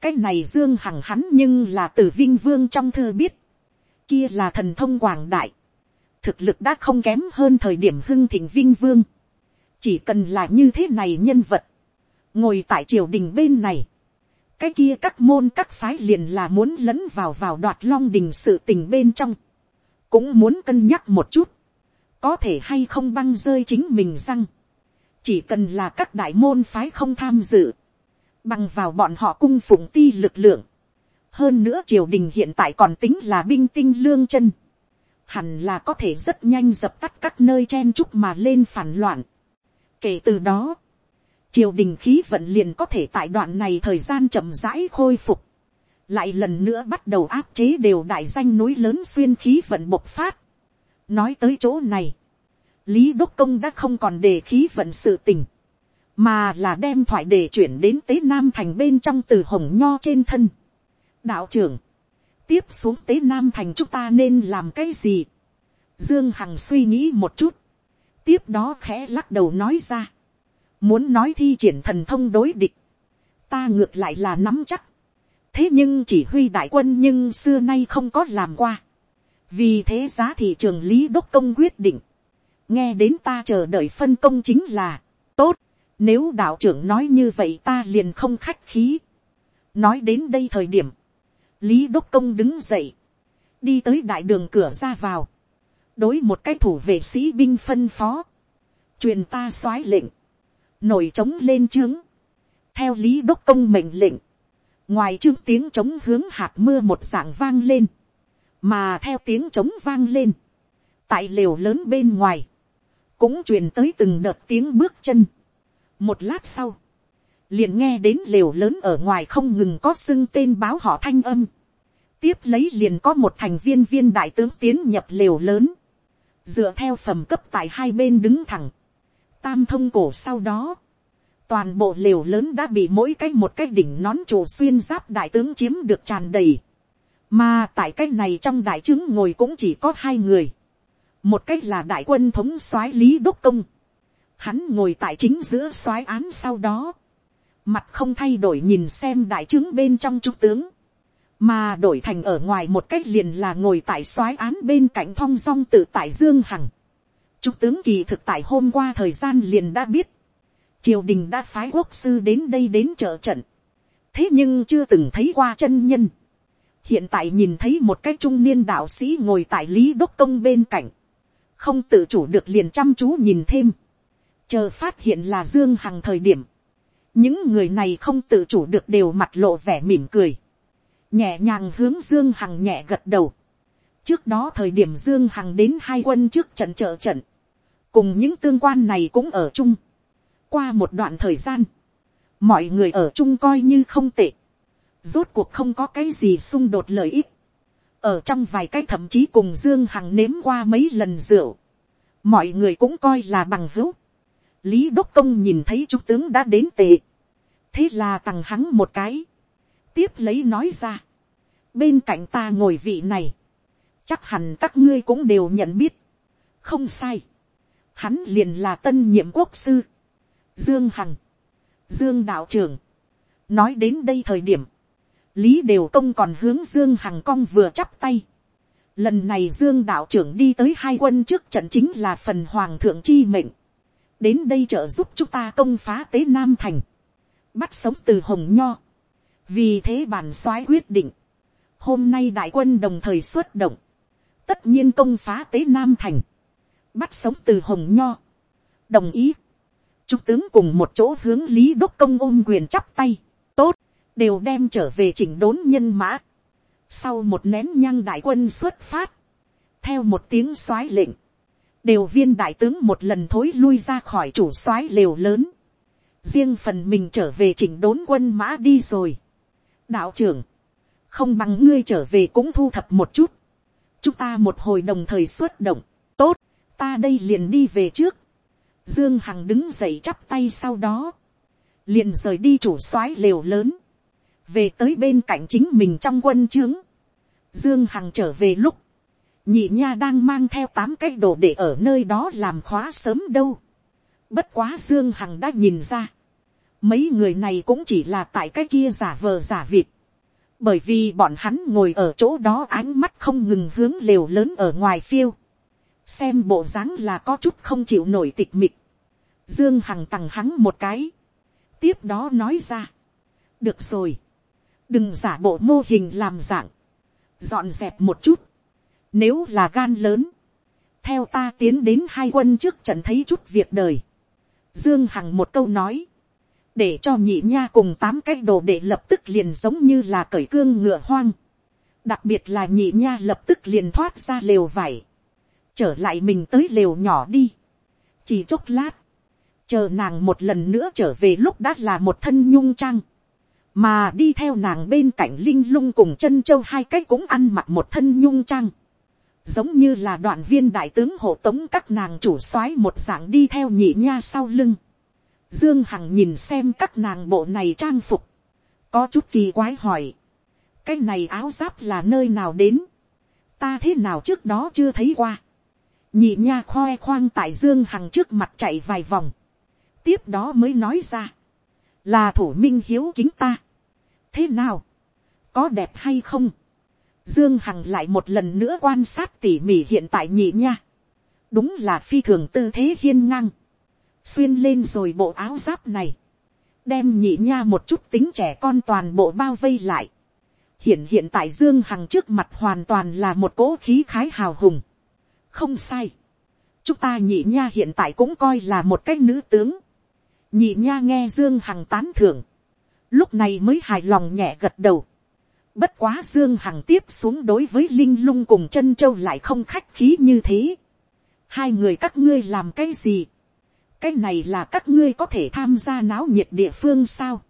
cái này dương hằng hắn nhưng là từ vinh vương trong thư biết, kia là thần thông quảng đại, thực lực đã không kém hơn thời điểm hưng thịnh vinh vương, chỉ cần là như thế này nhân vật, ngồi tại triều đình bên này, cái kia các môn các phái liền là muốn lấn vào vào đoạt long đình sự tình bên trong, cũng muốn cân nhắc một chút, có thể hay không băng rơi chính mình răng, chỉ cần là các đại môn phái không tham dự, bằng vào bọn họ cung phụng ti lực lượng, hơn nữa triều đình hiện tại còn tính là binh tinh lương chân, hẳn là có thể rất nhanh dập tắt các nơi chen chúc mà lên phản loạn. kể từ đó, triều đình khí vận liền có thể tại đoạn này thời gian chậm rãi khôi phục, lại lần nữa bắt đầu áp chế đều đại danh núi lớn xuyên khí vận bộc phát. nói tới chỗ này, lý đốc công đã không còn để khí vận sự tình, mà là đem thoại để chuyển đến tế nam thành bên trong từ hồng nho trên thân. đạo trưởng, tiếp xuống tế nam thành chúng ta nên làm cái gì. dương hằng suy nghĩ một chút, tiếp đó khẽ lắc đầu nói ra Muốn nói thi triển thần thông đối địch. Ta ngược lại là nắm chắc. Thế nhưng chỉ huy đại quân nhưng xưa nay không có làm qua. Vì thế giá thị trường Lý Đốc Công quyết định. Nghe đến ta chờ đợi phân công chính là. Tốt. Nếu đạo trưởng nói như vậy ta liền không khách khí. Nói đến đây thời điểm. Lý Đốc Công đứng dậy. Đi tới đại đường cửa ra vào. Đối một cái thủ vệ sĩ binh phân phó. Truyền ta soái lệnh. Nổi trống lên trướng. Theo Lý Đốc Công mệnh lệnh. Ngoài trướng tiếng trống hướng hạt mưa một dạng vang lên. Mà theo tiếng trống vang lên. Tại lều lớn bên ngoài. Cũng truyền tới từng đợt tiếng bước chân một lát sau, liền nghe đến lều lớn ở ngoài không ngừng có xưng tên báo họ thanh âm. tiếp lấy liền có một thành viên viên đại tướng tiến nhập lều lớn, dựa theo phẩm cấp tại hai bên đứng thẳng, tam thông cổ sau đó, toàn bộ lều lớn đã bị mỗi cái một cái đỉnh nón trụ xuyên giáp đại tướng chiếm được tràn đầy, mà tại cái này trong đại chứng ngồi cũng chỉ có hai người, một cách là đại quân thống soái lý đốc công, hắn ngồi tại chính giữa soái án sau đó, mặt không thay đổi nhìn xem đại chứng bên trong trung tướng, mà đổi thành ở ngoài một cách liền là ngồi tại soái án bên cạnh thong dong tự tại dương hằng. Trung tướng kỳ thực tại hôm qua thời gian liền đã biết, triều đình đã phái quốc sư đến đây đến trợ trận, thế nhưng chưa từng thấy qua chân nhân. hiện tại nhìn thấy một cái trung niên đạo sĩ ngồi tại lý đốc công bên cạnh, không tự chủ được liền chăm chú nhìn thêm. Chờ phát hiện là dương hằng thời điểm, những người này không tự chủ được đều mặt lộ vẻ mỉm cười, nhẹ nhàng hướng dương hằng nhẹ gật đầu. trước đó thời điểm dương hằng đến hai quân trước trận trợ trận, cùng những tương quan này cũng ở chung. qua một đoạn thời gian, mọi người ở chung coi như không tệ, rốt cuộc không có cái gì xung đột lợi ích, ở trong vài cái thậm chí cùng dương hằng nếm qua mấy lần rượu, mọi người cũng coi là bằng hữu, lý đốc công nhìn thấy trung tướng đã đến tệ, thế là tằng hắn một cái, tiếp lấy nói ra, bên cạnh ta ngồi vị này, chắc hẳn các ngươi cũng đều nhận biết, không sai, hắn liền là tân nhiệm quốc sư, dương hằng, dương đạo trưởng, nói đến đây thời điểm, lý đều công còn hướng dương hằng cong vừa chắp tay, lần này dương đạo trưởng đi tới hai quân trước trận chính là phần hoàng thượng chi mệnh, đến đây trợ giúp chúng ta công phá tế nam thành, bắt sống từ hồng nho, vì thế bản soái quyết định, hôm nay đại quân đồng thời xuất động, tất nhiên công phá tế nam thành, bắt sống từ hồng nho, đồng ý, trung tướng cùng một chỗ hướng lý đốc công ôm quyền chắp tay, tốt, đều đem trở về chỉnh đốn nhân mã, sau một nén nhăng đại quân xuất phát, theo một tiếng soái lệnh, đều viên đại tướng một lần thối lui ra khỏi chủ soái lều lớn, riêng phần mình trở về chỉnh đốn quân mã đi rồi. đạo trưởng, không bằng ngươi trở về cũng thu thập một chút, chúng ta một hồi đồng thời xuất động, tốt, ta đây liền đi về trước, dương hằng đứng dậy chắp tay sau đó, liền rời đi chủ soái lều lớn, về tới bên cạnh chính mình trong quân trướng, dương hằng trở về lúc, nhị nha đang mang theo tám cái đồ để ở nơi đó làm khóa sớm đâu. bất quá dương hằng đã nhìn ra. mấy người này cũng chỉ là tại cái kia giả vờ giả vịt. bởi vì bọn hắn ngồi ở chỗ đó ánh mắt không ngừng hướng lều lớn ở ngoài phiêu xem bộ dáng là có chút không chịu nổi tịch mịch. dương hằng tằng hắn một cái. tiếp đó nói ra. được rồi. đừng giả bộ mô hình làm dạng. dọn dẹp một chút nếu là gan lớn, theo ta tiến đến hai quân trước trận thấy chút việc đời. Dương Hằng một câu nói, để cho nhị nha cùng tám cái đồ để lập tức liền giống như là cởi cương ngựa hoang. Đặc biệt là nhị nha lập tức liền thoát ra lều vải. Trở lại mình tới lều nhỏ đi. Chỉ chốc lát. Chờ nàng một lần nữa trở về lúc đã là một thân nhung trang. Mà đi theo nàng bên cạnh Linh lung cùng chân châu hai cái cũng ăn mặc một thân nhung trang giống như là đoạn viên đại tướng hộ tống các nàng chủ soái một dạng đi theo nhị nha sau lưng. Dương Hằng nhìn xem các nàng bộ này trang phục, có chút kỳ quái hỏi, cái này áo giáp là nơi nào đến, ta thế nào trước đó chưa thấy qua. Nhị nha khoe khoang tại Dương Hằng trước mặt chạy vài vòng, tiếp đó mới nói ra, là thủ minh hiếu kính ta. thế nào, có đẹp hay không, Dương Hằng lại một lần nữa quan sát tỉ mỉ hiện tại nhị nha. Đúng là phi thường tư thế hiên ngang. xuyên lên rồi bộ áo giáp này, đem nhị nha một chút tính trẻ con toàn bộ bao vây lại. hiện hiện tại dương hằng trước mặt hoàn toàn là một cỗ khí khái hào hùng không sai. chúng ta nhị nha hiện tại cũng coi là một cái nữ tướng. nhị nha nghe dương hằng tán thưởng. lúc này mới hài lòng nhẹ gật đầu. bất quá dương hằng tiếp xuống đối với linh lung cùng chân châu lại không khách khí như thế. hai người các ngươi làm cái gì cái này là các ngươi có thể tham gia náo nhiệt địa phương sao.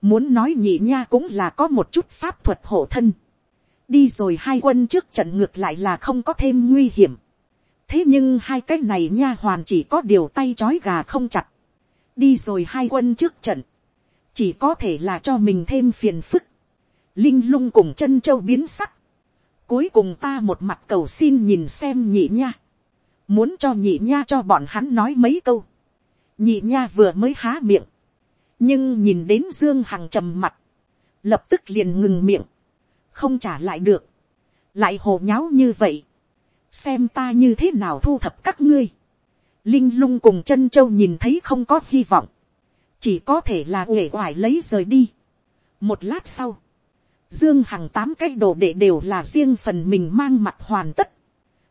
muốn nói nhị nha cũng là có một chút pháp thuật hộ thân. đi rồi hai quân trước trận ngược lại là không có thêm nguy hiểm thế nhưng hai cái này nha hoàn chỉ có điều tay c h ó i gà không chặt. đi rồi hai quân trước trận. chỉ có thể là cho mình thêm phiền phức. linh lung cùng chân châu biến sắc. cuối cùng ta một mặt cầu xin nhìn xem nhị nha muốn cho nhị nha cho bọn hắn nói mấy câu nhị nha vừa mới há miệng, nhưng nhìn đến dương hằng trầm mặt, lập tức liền ngừng miệng, không trả lại được, lại hồ nháo như vậy, xem ta như thế nào thu thập các ngươi, linh lung cùng chân châu nhìn thấy không có hy vọng, chỉ có thể là uể oải lấy rời đi. một lát sau, dương hằng tám cái đồ đệ đều là riêng phần mình mang mặt hoàn tất,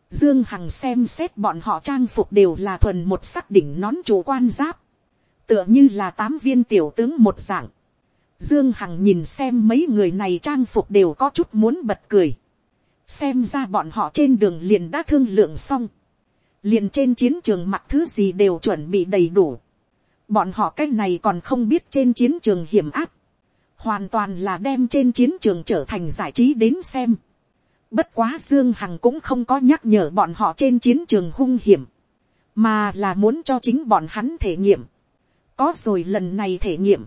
Dương Hằng xem xét bọn họ trang phục đều là thuần một sắc đỉnh nón chủ quan giáp. Tựa như là tám viên tiểu tướng một dạng. Dương Hằng nhìn xem mấy người này trang phục đều có chút muốn bật cười. Xem ra bọn họ trên đường liền đã thương lượng xong. Liền trên chiến trường mặc thứ gì đều chuẩn bị đầy đủ. Bọn họ cái này còn không biết trên chiến trường hiểm áp. Hoàn toàn là đem trên chiến trường trở thành giải trí đến xem Bất quá Dương Hằng cũng không có nhắc nhở bọn họ trên chiến trường hung hiểm. Mà là muốn cho chính bọn hắn thể nghiệm. Có rồi lần này thể nghiệm.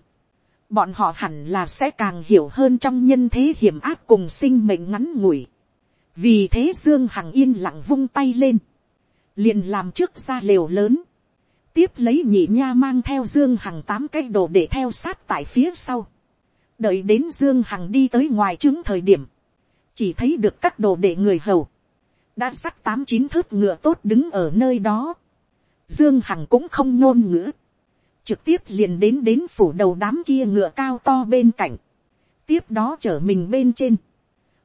Bọn họ hẳn là sẽ càng hiểu hơn trong nhân thế hiểm áp cùng sinh mệnh ngắn ngủi. Vì thế Dương Hằng yên lặng vung tay lên. Liền làm trước ra lều lớn. Tiếp lấy nhị nha mang theo Dương Hằng tám cái đồ để theo sát tại phía sau. Đợi đến Dương Hằng đi tới ngoài trứng thời điểm chỉ thấy được các đồ để người hầu, đã sắc tám chín thớt ngựa tốt đứng ở nơi đó. Dương Hằng cũng không ngôn ngữ, trực tiếp liền đến đến phủ đầu đám kia ngựa cao to bên cạnh, tiếp đó chở mình bên trên,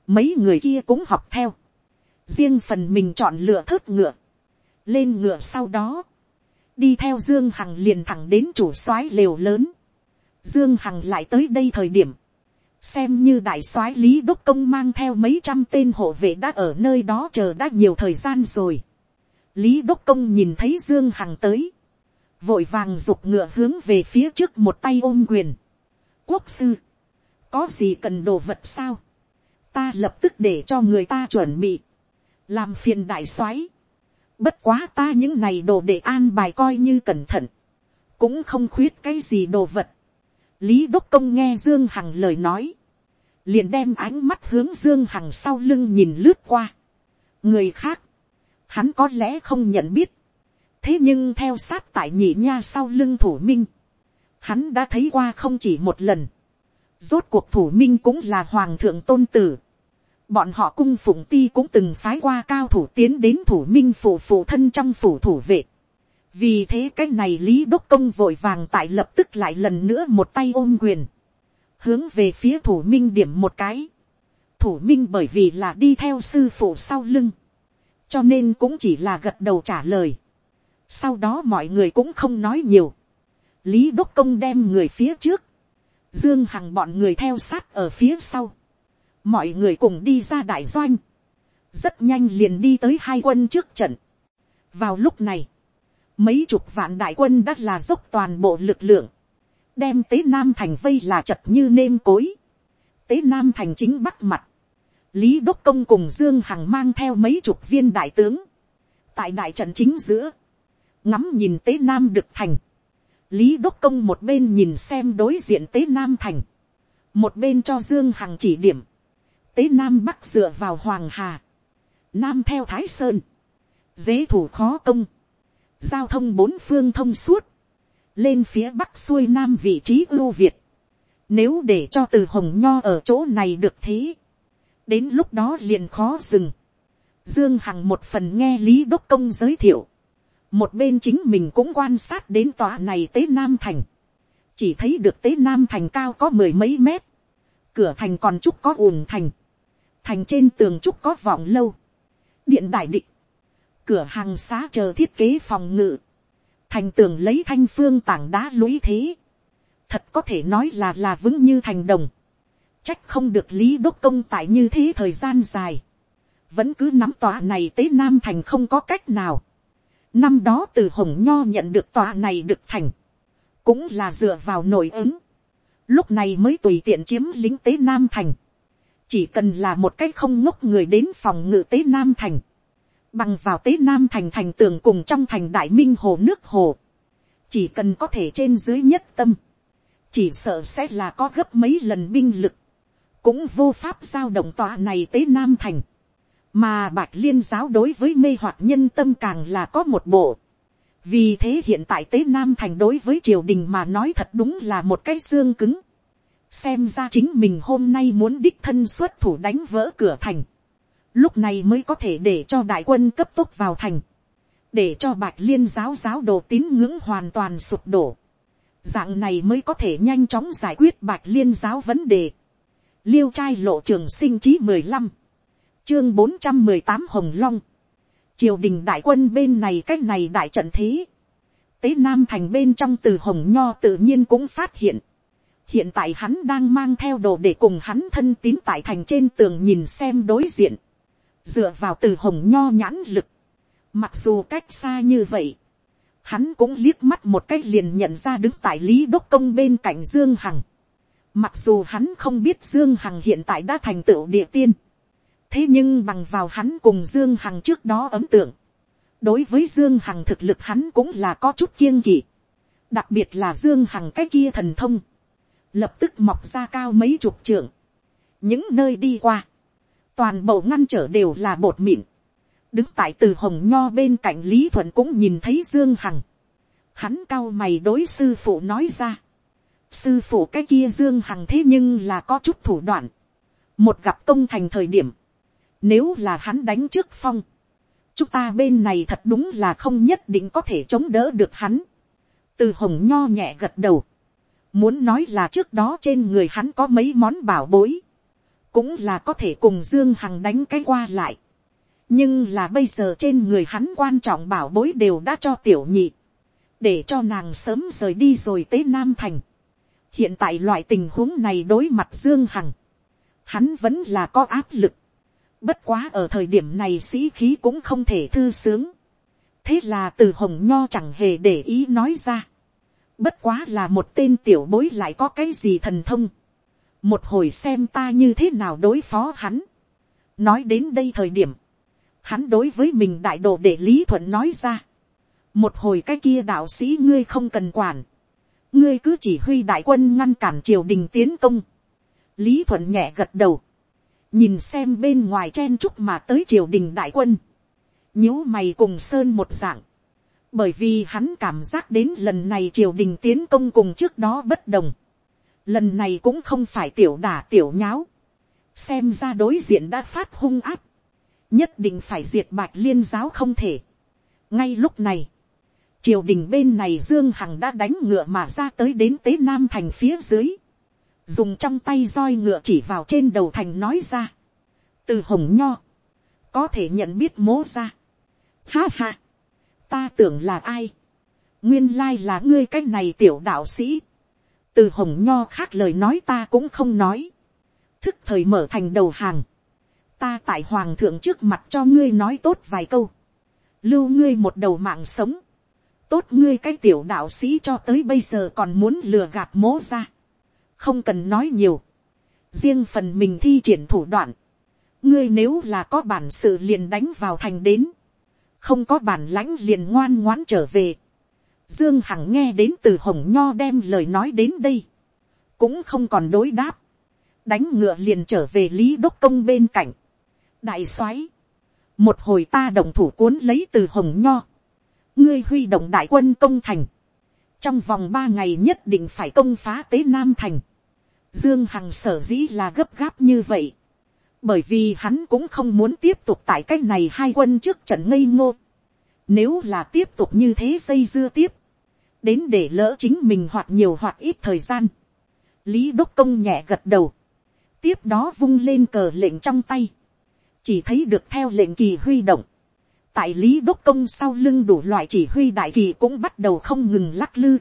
mấy người kia cũng học theo, riêng phần mình chọn lựa thớt ngựa, lên ngựa sau đó, đi theo Dương Hằng liền thẳng đến chủ soái lều lớn, Dương Hằng lại tới đây thời điểm, xem như đại soái lý đốc công mang theo mấy trăm tên hộ vệ đã ở nơi đó chờ đã nhiều thời gian rồi. lý đốc công nhìn thấy dương hằng tới, vội vàng giục ngựa hướng về phía trước một tay ôm quyền. quốc sư, có gì cần đồ vật sao, ta lập tức để cho người ta chuẩn bị, làm phiền đại soái. bất quá ta những này đồ để an bài coi như cẩn thận, cũng không khuyết cái gì đồ vật lý đốc công nghe dương hằng lời nói, liền đem ánh mắt hướng dương hằng sau lưng nhìn lướt qua. người khác, hắn có lẽ không nhận biết, thế nhưng theo sát tại nhị nha sau lưng thủ minh, hắn đã thấy qua không chỉ một lần. rốt cuộc thủ minh cũng là hoàng thượng tôn tử bọn họ cung phụng ti cũng từng phái qua cao thủ tiến đến thủ minh phủ phụ thân trong phủ thủ vệ. Vì thế cái này lý đốc công vội vàng tại lập tức lại lần nữa một tay ôm quyền, hướng về phía thủ minh điểm một cái, thủ minh bởi vì là đi theo sư phụ sau lưng, cho nên cũng chỉ là gật đầu trả lời, sau đó mọi người cũng không nói nhiều, lý đốc công đem người phía trước, dương hằng bọn người theo sát ở phía sau, mọi người cùng đi ra đại doanh, rất nhanh liền đi tới hai quân trước trận. vào lúc này, mấy chục vạn đại quân đã là dốc toàn bộ lực lượng, đem tế nam thành vây là chật như nêm cối, tế nam thành chính bắc mặt, lý đốc công cùng dương hằng mang theo mấy chục viên đại tướng, tại đại trận chính giữa, ngắm nhìn tế nam được thành, lý đốc công một bên nhìn xem đối diện tế nam thành, một bên cho dương hằng chỉ điểm, tế nam bắc dựa vào hoàng hà, nam theo thái sơn, dế thủ khó công, giao thông bốn phương thông suốt, lên phía bắc xuôi nam vị trí ưu việt. Nếu để cho từ hồng nho ở chỗ này được thế, đến lúc đó liền khó dừng. Dương Hằng một phần nghe Lý Đốc Công giới thiệu, một bên chính mình cũng quan sát đến tòa này tế nam thành, chỉ thấy được tế nam thành cao có mười mấy mét, cửa thành còn chút có ùn thành, thành trên tường trúc có vọng lâu, điện đại định, cửa hàng xá chờ thiết kế phòng ngự, thành tường lấy thanh phương tảng đá lũy thế, thật có thể nói là là vững như thành đồng, trách không được lý đốc công tại như thế thời gian dài, vẫn cứ nắm tòa này tế nam thành không có cách nào. năm đó từ hồng nho nhận được tòa này được thành, cũng là dựa vào nội ứng, lúc này mới tùy tiện chiếm lính tế nam thành, chỉ cần là một cách không ngốc người đến phòng ngự tế nam thành, bằng vào tế nam thành thành tường cùng trong thành đại minh hồ nước hồ, chỉ cần có thể trên dưới nhất tâm, chỉ sợ sẽ là có gấp mấy lần binh lực, cũng vô pháp giao động tòa này tế nam thành, mà bạch liên giáo đối với mê hoặc nhân tâm càng là có một bộ, vì thế hiện tại tế nam thành đối với triều đình mà nói thật đúng là một cái xương cứng, xem ra chính mình hôm nay muốn đích thân xuất thủ đánh vỡ cửa thành, lúc này mới có thể để cho đại quân cấp tốc vào thành, để cho bạch liên giáo giáo đồ tín ngưỡng hoàn toàn sụp đổ, dạng này mới có thể nhanh chóng giải quyết bạch liên giáo vấn đề. liêu trai lộ trường sinh chí mười lăm, chương bốn trăm mười tám hồng long, triều đình đại quân bên này c á c h này đại trận thế, tế nam thành bên trong từ hồng nho tự nhiên cũng phát hiện, hiện tại hắn đang mang theo đồ để cùng hắn thân tín tại thành trên tường nhìn xem đối diện, dựa vào từ hồng nho nhãn lực, mặc dù cách xa như vậy, hắn cũng liếc mắt một cách liền nhận ra đứng tại lý đốc công bên cạnh dương hằng, mặc dù hắn không biết dương hằng hiện tại đã thành tựu địa tiên, thế nhưng bằng vào hắn cùng dương hằng trước đó ấm tượng, đối với dương hằng thực lực hắn cũng là có chút kiêng kỵ, đặc biệt là dương hằng cái kia thần thông, lập tức mọc ra cao mấy chục trượng, những nơi đi qua, toàn bộ ngăn trở đều là bột mịn, đứng tại từ hồng nho bên cạnh lý thuận cũng nhìn thấy dương hằng, hắn cao mày đối sư phụ nói ra, sư phụ cái kia dương hằng thế nhưng là có chút thủ đoạn, một gặp công thành thời điểm, nếu là hắn đánh trước phong. Chúng ta bên này thật đúng là không nhất định có thể chống đỡ được hắn. Từ hồng nho nhẹ gật đầu. Muốn nói là trước đó trên người hắn có mấy món bảo bối. Cũng là có thể cùng Dương Hằng đánh cái qua lại. Nhưng là bây giờ trên người hắn quan trọng bảo bối đều đã cho tiểu nhị. Để cho nàng sớm rời đi rồi tới Nam Thành. Hiện tại loại tình huống này đối mặt Dương Hằng. Hắn vẫn là có áp lực Bất quá ở thời điểm này sĩ khí cũng không thể thư sướng. Thế là từ hồng nho chẳng hề để ý nói ra. Bất quá là một tên tiểu bối lại có cái gì thần thông. Một hồi xem ta như thế nào đối phó hắn. Nói đến đây thời điểm. Hắn đối với mình đại đồ để lý thuận nói ra. Một hồi cái kia đạo sĩ ngươi không cần quản. Ngươi cứ chỉ huy đại quân ngăn cản triều đình tiến công. Lý thuận nhẹ gật đầu nhìn xem bên ngoài chen chúc mà tới triều đình đại quân, nhíu mày cùng sơn một dạng, bởi vì hắn cảm giác đến lần này triều đình tiến công cùng trước đó bất đồng, lần này cũng không phải tiểu đả tiểu nháo, xem ra đối diện đã phát hung áp, nhất định phải diệt bạch liên giáo không thể. ngay lúc này, triều đình bên này dương hằng đã đánh ngựa mà ra tới đến tế nam thành phía dưới, dùng trong tay roi ngựa chỉ vào trên đầu thành nói ra, từ hồng nho, có thể nhận biết mố ra. Ha ha, ta tưởng là ai, nguyên lai là ngươi cái này tiểu đạo sĩ, từ hồng nho khác lời nói ta cũng không nói, thức thời mở thành đầu hàng, ta tại hoàng thượng trước mặt cho ngươi nói tốt vài câu, lưu ngươi một đầu mạng sống, tốt ngươi cái tiểu đạo sĩ cho tới bây giờ còn muốn lừa gạt mố ra, không cần nói nhiều, riêng phần mình thi triển thủ đoạn, ngươi nếu là có bản sự liền đánh vào thành đến, không có bản lãnh liền ngoan ngoãn trở về. Dương Hằng nghe đến từ hồng nho đem lời nói đến đây, cũng không còn đối đáp, đánh ngựa liền trở về lý đốc công bên cạnh, đại soái, một hồi ta đồng thủ cuốn lấy từ hồng nho, ngươi huy động đại quân công thành, trong vòng ba ngày nhất định phải công phá tế nam thành, Dương Hằng sở dĩ là gấp gáp như vậy. Bởi vì hắn cũng không muốn tiếp tục tại cách này hai quân trước trận ngây ngô. Nếu là tiếp tục như thế dây dưa tiếp. Đến để lỡ chính mình hoặc nhiều hoặc ít thời gian. Lý Đốc Công nhẹ gật đầu. Tiếp đó vung lên cờ lệnh trong tay. Chỉ thấy được theo lệnh kỳ huy động. Tại Lý Đốc Công sau lưng đủ loại chỉ huy đại kỳ cũng bắt đầu không ngừng lắc lư.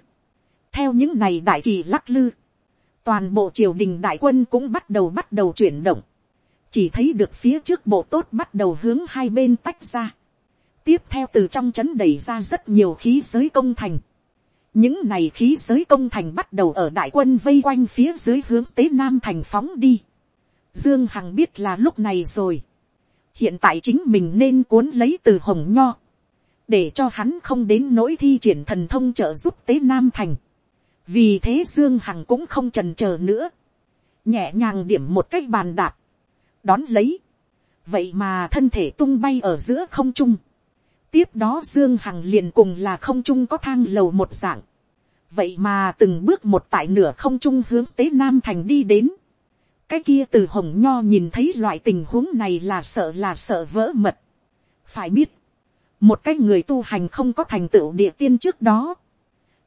Theo những này đại kỳ lắc lư. Toàn bộ triều đình đại quân cũng bắt đầu bắt đầu chuyển động. Chỉ thấy được phía trước bộ tốt bắt đầu hướng hai bên tách ra. Tiếp theo từ trong chấn đẩy ra rất nhiều khí giới công thành những này khí giới công thành bắt đầu ở đại quân vây quanh phía dưới hướng tế nam thành phóng đi. Dương Hằng biết là lúc này rồi. Hiện tại chính mình nên cuốn lấy từ hồng nho. Để cho hắn không đến nỗi thi triển thần thông trợ giúp tế nam thành. Vì thế Dương Hằng cũng không trần chờ nữa. Nhẹ nhàng điểm một cách bàn đạp. Đón lấy. Vậy mà thân thể tung bay ở giữa không trung tiếp đó dương hằng liền cùng là không trung có thang lầu một dạng. vậy mà từng bước một tại nửa không trung hướng tế nam thành đi đến. cái kia từ hồng nho nhìn thấy loại tình huống này là sợ là sợ vỡ mật. phải biết, một cái người tu hành không có thành tựu địa tiên trước đó,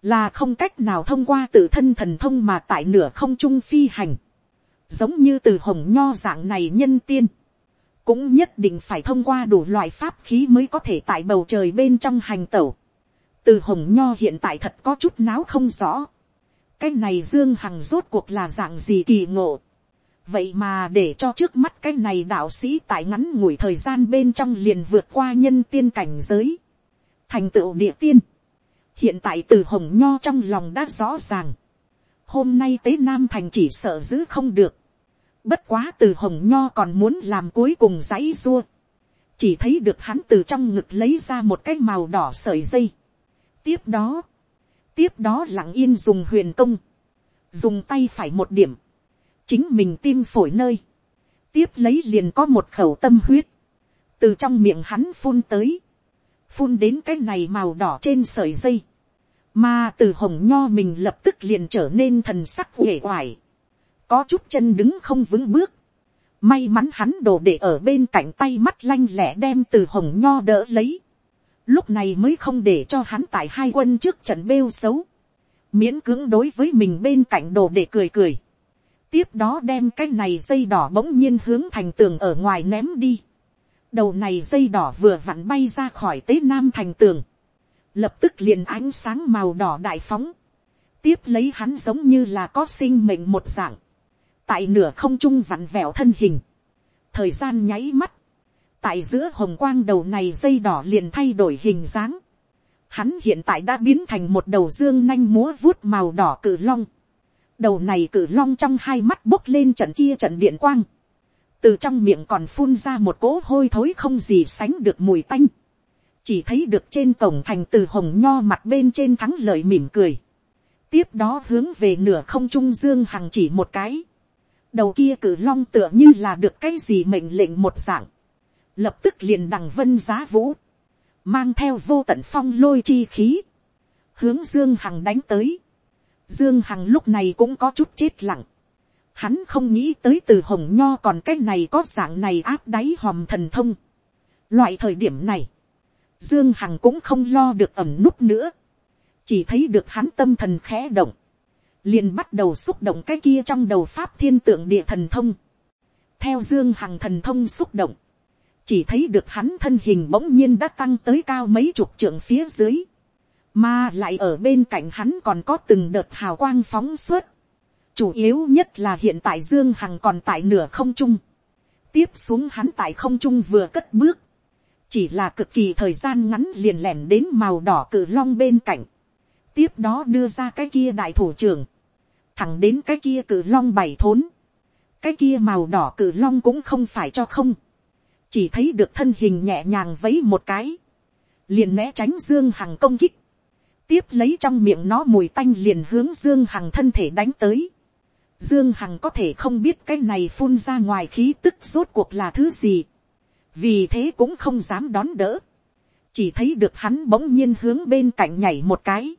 là không cách nào thông qua tự thân thần thông mà tại nửa không trung phi hành giống như từ hồng nho dạng này nhân tiên cũng nhất định phải thông qua đủ loại pháp khí mới có thể tại bầu trời bên trong hành tẩu. từ hồng nho hiện tại thật có chút náo không rõ. cái này dương hằng rốt cuộc là dạng gì kỳ ngộ. vậy mà để cho trước mắt cái này đạo sĩ tại ngắn ngủi thời gian bên trong liền vượt qua nhân tiên cảnh giới. thành tựu địa tiên. hiện tại từ hồng nho trong lòng đã rõ ràng hôm nay tế nam thành chỉ sợ giữ không được Bất quá từ hồng nho còn muốn làm cuối cùng giấy rua. Chỉ thấy được hắn từ trong ngực lấy ra một cái màu đỏ sợi dây. Tiếp đó. Tiếp đó lặng yên dùng huyền công. Dùng tay phải một điểm. Chính mình tim phổi nơi. Tiếp lấy liền có một khẩu tâm huyết. Từ trong miệng hắn phun tới. Phun đến cái này màu đỏ trên sợi dây. Mà từ hồng nho mình lập tức liền trở nên thần sắc uể oải có chút chân đứng không vững bước. May mắn hắn đồ để ở bên cạnh tay mắt lanh lẹ đem từ hồng nho đỡ lấy. Lúc này mới không để cho hắn tại hai quân trước trận bêu xấu. Miễn cưỡng đối với mình bên cạnh đồ để cười cười. Tiếp đó đem cái này dây đỏ bỗng nhiên hướng thành tường ở ngoài ném đi. Đầu này dây đỏ vừa vặn bay ra khỏi tế nam thành tường. Lập tức liền ánh sáng màu đỏ đại phóng. Tiếp lấy hắn giống như là có sinh mệnh một dạng. Tại nửa không trung vặn vẹo thân hình, thời gian nháy mắt, tại giữa hồng quang đầu này dây đỏ liền thay đổi hình dáng, hắn hiện tại đã biến thành một đầu dương nanh múa vuốt màu đỏ cử long, đầu này cử long trong hai mắt bốc lên trận kia trận điện quang, từ trong miệng còn phun ra một cỗ hôi thối không gì sánh được mùi tanh, chỉ thấy được trên cổng thành từ hồng nho mặt bên trên thắng lợi mỉm cười, tiếp đó hướng về nửa không trung dương hằng chỉ một cái, đầu kia cử long tựa như là được cái gì mệnh lệnh một dạng, lập tức liền đằng vân giá vũ, mang theo vô tận phong lôi chi khí, hướng dương hằng đánh tới. dương hằng lúc này cũng có chút chết lặng, hắn không nghĩ tới từ hồng nho còn cái này có dạng này áp đáy hòm thần thông. loại thời điểm này, dương hằng cũng không lo được ẩm nút nữa, chỉ thấy được hắn tâm thần khẽ động, liền bắt đầu xúc động cái kia trong đầu pháp thiên tượng địa thần thông. theo dương hằng thần thông xúc động, chỉ thấy được hắn thân hình bỗng nhiên đã tăng tới cao mấy chục trượng phía dưới, mà lại ở bên cạnh hắn còn có từng đợt hào quang phóng suốt. chủ yếu nhất là hiện tại dương hằng còn tại nửa không trung, tiếp xuống hắn tại không trung vừa cất bước, chỉ là cực kỳ thời gian ngắn liền lẻn đến màu đỏ cử long bên cạnh, tiếp đó đưa ra cái kia đại thủ trưởng, thẳng đến cái kia cử long bảy thốn, cái kia màu đỏ cử long cũng không phải cho không, chỉ thấy được thân hình nhẹ nhàng vấy một cái, liền né tránh dương hằng công kích, tiếp lấy trong miệng nó mùi tanh liền hướng dương hằng thân thể đánh tới, dương hằng có thể không biết cái này phun ra ngoài khí tức rốt cuộc là thứ gì, vì thế cũng không dám đón đỡ, chỉ thấy được hắn bỗng nhiên hướng bên cạnh nhảy một cái,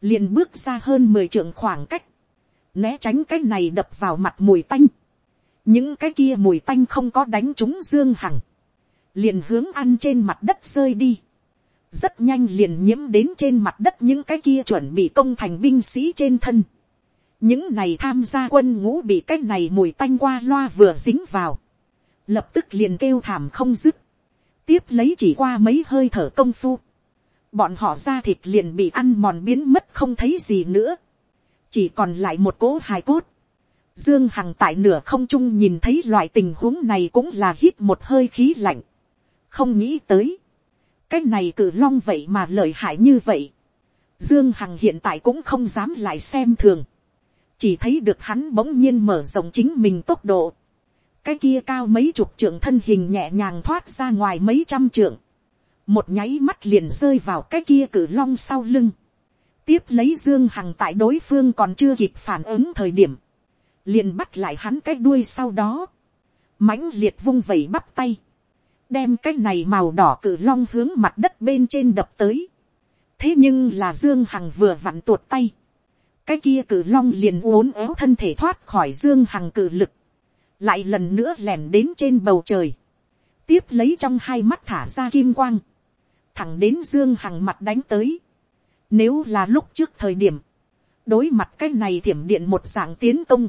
liền bước ra hơn mười trượng khoảng cách, né tránh cái này đập vào mặt mùi tanh, những cái kia mùi tanh không có đánh trúng dương hằng, liền hướng ăn trên mặt đất rơi đi, rất nhanh liền nhiễm đến trên mặt đất những cái kia chuẩn bị công thành binh sĩ trên thân. những này tham gia quân ngũ bị cái này mùi tanh qua loa vừa dính vào, lập tức liền kêu thảm không dứt, tiếp lấy chỉ qua mấy hơi thở công phu, bọn họ ra thịt liền bị ăn mòn biến mất không thấy gì nữa, chỉ còn lại một cỗ hài cốt. Dương Hằng tại nửa không trung nhìn thấy loại tình huống này cũng là hít một hơi khí lạnh. Không nghĩ tới. Cái này cử long vậy mà lợi hại như vậy. Dương Hằng hiện tại cũng không dám lại xem thường. Chỉ thấy được hắn bỗng nhiên mở rộng chính mình tốc độ. Cái kia cao mấy chục trượng thân hình nhẹ nhàng thoát ra ngoài mấy trăm trượng. Một nháy mắt liền rơi vào cái kia cử long sau lưng. Tiếp lấy Dương Hằng tại đối phương còn chưa kịp phản ứng thời điểm. Liền bắt lại hắn cái đuôi sau đó. mãnh liệt vung vẩy bắp tay đem cái này màu đỏ cử long hướng mặt đất bên trên đập tới. thế nhưng là dương hằng vừa vặn tuột tay. cái kia cử long liền uốn éo thân thể thoát khỏi dương hằng cử lực lại lần nữa lẻn đến trên bầu trời. tiếp lấy trong hai mắt thả ra kim quang. thẳng đến dương hằng mặt đánh tới. nếu là lúc trước thời điểm, đối mặt cái này thiểm điện một dạng tiến công.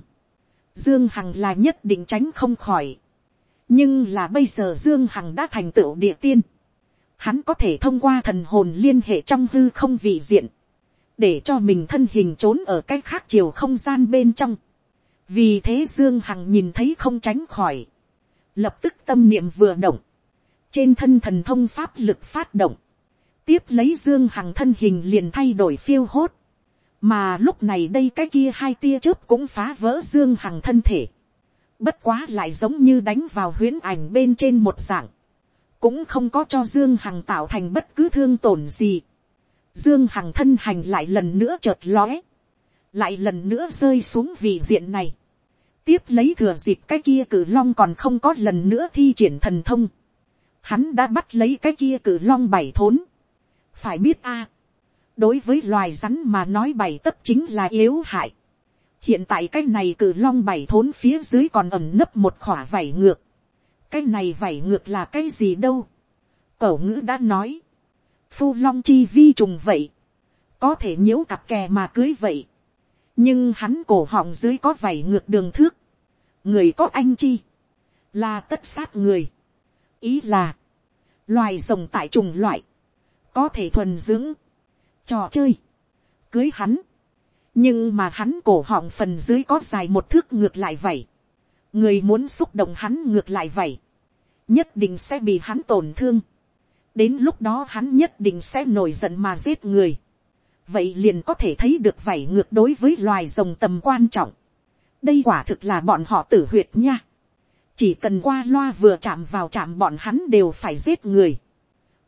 Dương Hằng là nhất định tránh không khỏi nhưng là bây giờ dương hằng đã thành tựu địa tiên, hắn có thể thông qua thần hồn liên hệ trong hư không vị diện, để cho mình thân hình trốn ở cái khác chiều không gian bên trong vì thế dương hằng nhìn thấy không tránh khỏi, lập tức tâm niệm vừa động, trên thân thần thông pháp lực phát động, tiếp lấy dương hằng thân hình liền thay đổi phiêu hốt, mà lúc này đây cái kia hai tia chớp cũng phá vỡ dương hằng thân thể, bất quá lại giống như đánh vào huyễn ảnh bên trên một dạng, cũng không có cho dương hằng tạo thành bất cứ thương tổn gì. dương hằng thân hành lại lần nữa chợt lóe, lại lần nữa rơi xuống vị diện này, tiếp lấy thừa dịp cái kia cử long còn không có lần nữa thi triển thần thông, hắn đã bắt lấy cái kia cử long bảy thốn, phải biết a, đối với loài rắn mà nói bảy tấp chính là yếu hại, hiện tại cái này cử long bảy thốn phía dưới còn ẩm nấp một khỏa vảy ngược. cái này vảy ngược là cái gì đâu. cẩu ngữ đã nói. phu long chi vi trùng vậy. có thể nhiễu cặp kè mà cưới vậy nhưng hắn cổ họng dưới có vảy ngược đường thước. người có anh chi. là tất sát người. ý là, loài rồng tại trùng loại, có thể thuần dưỡng, trò chơi, cưới hắn, nhưng mà hắn cổ họng phần dưới có dài một thước ngược lại vậy. người muốn xúc động hắn ngược lại vậy. nhất định sẽ bị hắn tổn thương. đến lúc đó hắn nhất định sẽ nổi giận mà giết người vậy liền có thể thấy được vảy ngược đối với loài rồng tầm quan trọng. đây quả thực là bọn họ tử huyệt nha. chỉ cần qua loa vừa chạm vào chạm bọn hắn đều phải giết người.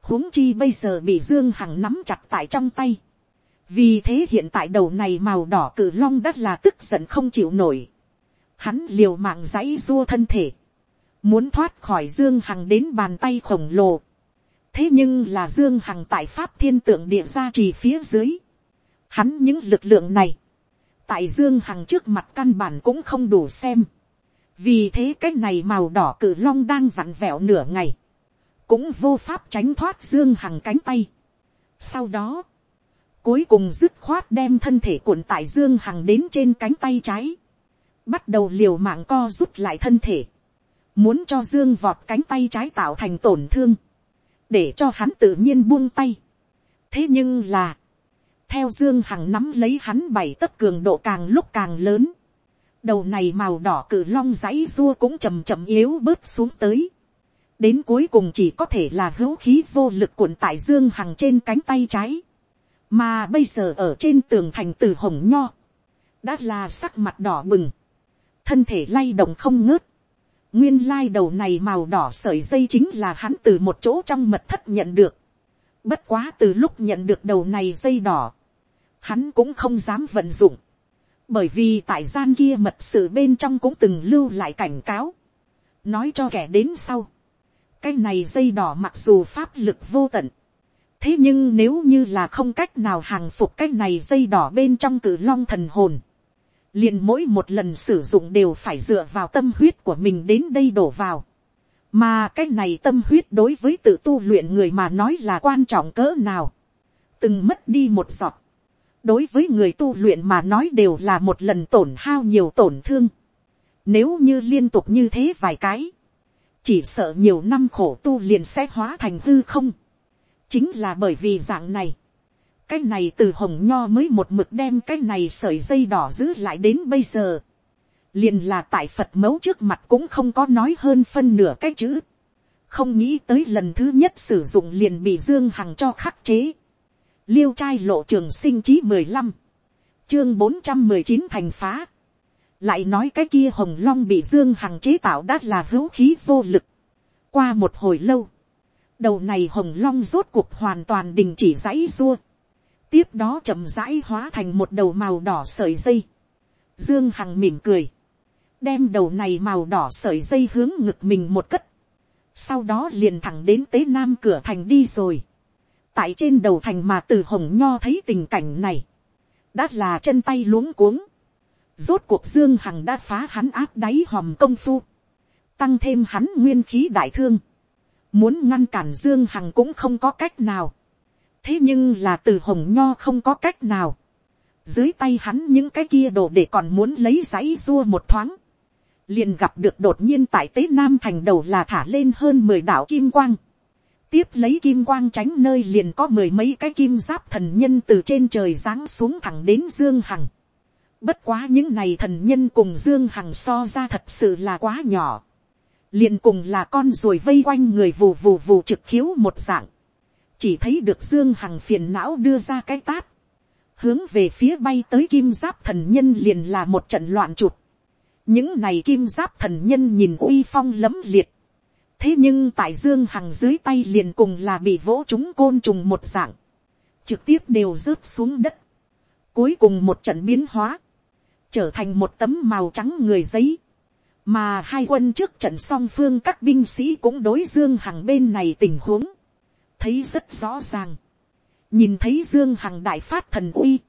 huống chi bây giờ bị dương hằng nắm chặt tại trong tay vì thế hiện tại đầu này màu đỏ cử long đất là tức giận không chịu nổi. Hắn liều mạng dãy dua thân thể. Muốn thoát khỏi Dương Hằng đến bàn tay khổng lồ. Thế nhưng là Dương Hằng tại Pháp thiên tượng địa ra chỉ phía dưới. Hắn những lực lượng này. Tại Dương Hằng trước mặt căn bản cũng không đủ xem. Vì thế cái này màu đỏ cử long đang vặn vẹo nửa ngày. Cũng vô pháp tránh thoát Dương Hằng cánh tay. Sau đó, Cuối cùng dứt khoát đem thân thể cuộn tại Dương Hằng đến trên cánh tay trái. Bắt đầu liều mạng co rút lại thân thể. Muốn cho Dương vọt cánh tay trái tạo thành tổn thương. Để cho hắn tự nhiên buông tay. Thế nhưng là. Theo Dương Hằng nắm lấy hắn bảy tấc cường độ càng lúc càng lớn. Đầu này màu đỏ cử long dãy rua cũng chầm chậm yếu bớt xuống tới. Đến cuối cùng chỉ có thể là hữu khí vô lực cuộn tại Dương Hằng trên cánh tay trái mà bây giờ ở trên tường thành từ hồng nho, đã là sắc mặt đỏ bừng, thân thể lay động không ngớt, nguyên lai đầu này màu đỏ sợi dây chính là hắn từ một chỗ trong mật thất nhận được, bất quá từ lúc nhận được đầu này dây đỏ, hắn cũng không dám vận dụng, bởi vì tại gian kia mật sự bên trong cũng từng lưu lại cảnh cáo, nói cho kẻ đến sau, cái này dây đỏ mặc dù pháp lực vô tận, thế nhưng nếu như là không cách nào hàng phục cái này dây đỏ bên trong cử long thần hồn, liền mỗi một lần sử dụng đều phải dựa vào tâm huyết của mình đến đây đổ vào, mà cái này tâm huyết đối với tự tu luyện người mà nói là quan trọng cỡ nào, từng mất đi một giọt, đối với người tu luyện mà nói đều là một lần tổn hao nhiều tổn thương, nếu như liên tục như thế vài cái, chỉ sợ nhiều năm khổ tu liền sẽ hóa thành hư không, chính là bởi vì dạng này, cái này từ hồng nho mới một mực đem cái này sợi dây đỏ giữ lại đến bây giờ, liền là tại phật mẫu trước mặt cũng không có nói hơn phân nửa cái chữ, không nghĩ tới lần thứ nhất sử dụng liền bị dương hằng cho khắc chế, liêu trai lộ trường sinh chí mười lăm, chương bốn trăm mười chín thành phá, lại nói cái kia hồng long bị dương hằng chế tạo đã là hữu khí vô lực, qua một hồi lâu, đầu này hồng long rốt cuộc hoàn toàn đình chỉ dãy dua, tiếp đó chậm rãi hóa thành một đầu màu đỏ sợi dây, dương hằng mỉm cười, đem đầu này màu đỏ sợi dây hướng ngực mình một cất, sau đó liền thẳng đến tế nam cửa thành đi rồi, tại trên đầu thành mà từ hồng nho thấy tình cảnh này, đã là chân tay luống cuống, rốt cuộc dương hằng đã phá hắn áp đáy hòm công phu, tăng thêm hắn nguyên khí đại thương, muốn ngăn cản dương hằng cũng không có cách nào, thế nhưng là từ hồng nho không có cách nào, dưới tay hắn những cái kia đồ để còn muốn lấy giấy dua một thoáng, liền gặp được đột nhiên tại tế nam thành đầu là thả lên hơn mười đạo kim quang, tiếp lấy kim quang tránh nơi liền có mười mấy cái kim giáp thần nhân từ trên trời giáng xuống thẳng đến dương hằng. Bất quá những này thần nhân cùng dương hằng so ra thật sự là quá nhỏ. liền cùng là con ruồi vây quanh người vù vù vù trực khiếu một dạng. chỉ thấy được dương hằng phiền não đưa ra cái tát. hướng về phía bay tới kim giáp thần nhân liền là một trận loạn chụp những này kim giáp thần nhân nhìn uy phong lấm liệt. thế nhưng tại dương hằng dưới tay liền cùng là bị vỗ chúng côn trùng một dạng. trực tiếp đều rớt xuống đất. cuối cùng một trận biến hóa. trở thành một tấm màu trắng người giấy. mà hai quân trước trận song phương các binh sĩ cũng đối dương hằng bên này tình huống. thấy rất rõ ràng. nhìn thấy dương hằng đại phát thần uy.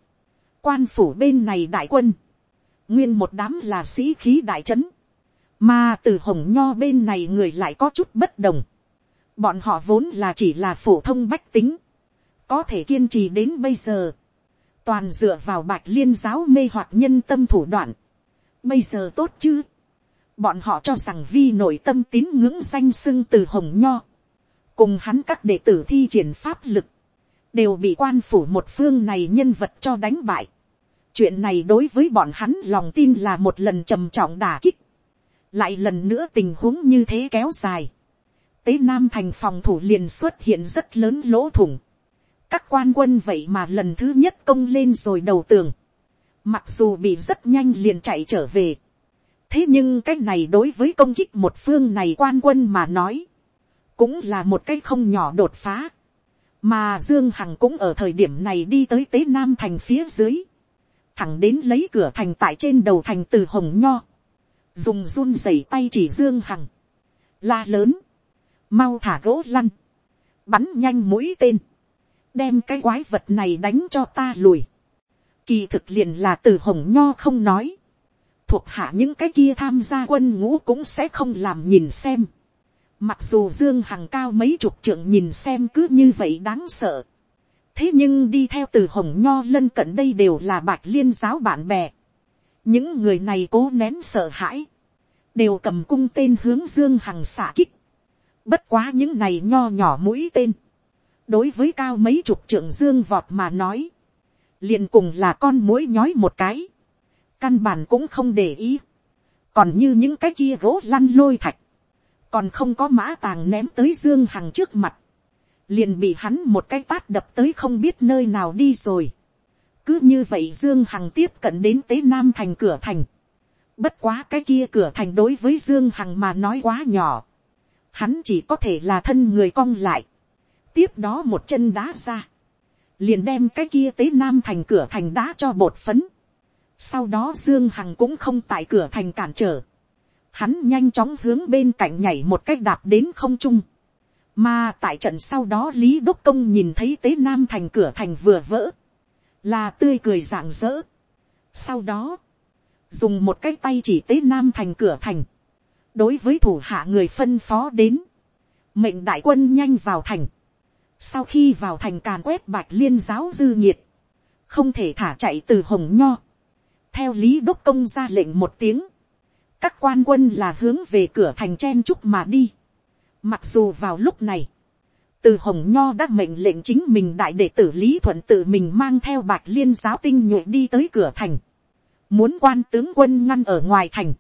quan phủ bên này đại quân nguyên một đám là sĩ khí đại trấn, mà từ hồng nho bên này người lại có chút bất đồng, bọn họ vốn là chỉ là phổ thông bách tính, có thể kiên trì đến bây giờ, toàn dựa vào bạch liên giáo mê hoặc nhân tâm thủ đoạn, bây giờ tốt chứ, bọn họ cho rằng vi nội tâm tín ngưỡng danh sưng từ hồng nho, cùng hắn các đệ tử thi triển pháp lực, đều bị quan phủ một phương này nhân vật cho đánh bại chuyện này đối với bọn hắn lòng tin là một lần trầm trọng đả kích, lại lần nữa tình huống như thế kéo dài, tế nam thành phòng thủ liền xuất hiện rất lớn lỗ thủng, các quan quân vậy mà lần thứ nhất công lên rồi đầu tường, mặc dù bị rất nhanh liền chạy trở về, thế nhưng cái này đối với công kích một phương này quan quân mà nói, cũng là một cái không nhỏ đột phá, mà dương hằng cũng ở thời điểm này đi tới tế nam thành phía dưới, thẳng đến lấy cửa thành tại trên đầu thành từ hồng nho, dùng run rẩy tay chỉ dương hằng, la lớn, mau thả gỗ lăn, bắn nhanh mũi tên, đem cái quái vật này đánh cho ta lùi, kỳ thực liền là từ hồng nho không nói, thuộc hạ những cái kia tham gia quân ngũ cũng sẽ không làm nhìn xem, mặc dù dương hằng cao mấy chục trượng nhìn xem cứ như vậy đáng sợ, thế nhưng đi theo từ hồng nho lân cận đây đều là bạch liên giáo bạn bè. những người này cố nén sợ hãi, đều cầm cung tên hướng dương hằng xả kích. bất quá những này nho nhỏ mũi tên. đối với cao mấy chục trưởng dương vọt mà nói, liền cùng là con mũi nhói một cái, căn bản cũng không để ý. còn như những cái kia gỗ lăn lôi thạch, còn không có mã tàng ném tới dương hằng trước mặt liền bị hắn một cái tát đập tới không biết nơi nào đi rồi. cứ như vậy dương hằng tiếp cận đến tế nam thành cửa thành. bất quá cái kia cửa thành đối với dương hằng mà nói quá nhỏ. hắn chỉ có thể là thân người cong lại. tiếp đó một chân đá ra. liền đem cái kia tế nam thành cửa thành đá cho bột phấn. sau đó dương hằng cũng không tại cửa thành cản trở. hắn nhanh chóng hướng bên cạnh nhảy một cách đạp đến không trung mà tại trận sau đó Lý Đốc Công nhìn thấy tế nam thành cửa thành vừa vỡ. Là tươi cười rạng rỡ. Sau đó. Dùng một cái tay chỉ tế nam thành cửa thành. đối với thủ hạ người phân phó đến, mệnh đại quân nhanh vào thành, sau khi vào thành càn quét bạch liên giáo dư nhiệt, không thể thả chạy từ hồng nho, theo lý đốc công ra lệnh một tiếng, các quan quân là hướng về cửa thành chen chúc mà đi. Mặc dù vào lúc này, từ hồng nho đã mệnh lệnh chính mình đại đệ tử lý thuận tự mình mang theo bạch liên giáo tinh nhuệ đi tới cửa thành, muốn quan tướng quân ngăn ở ngoài thành,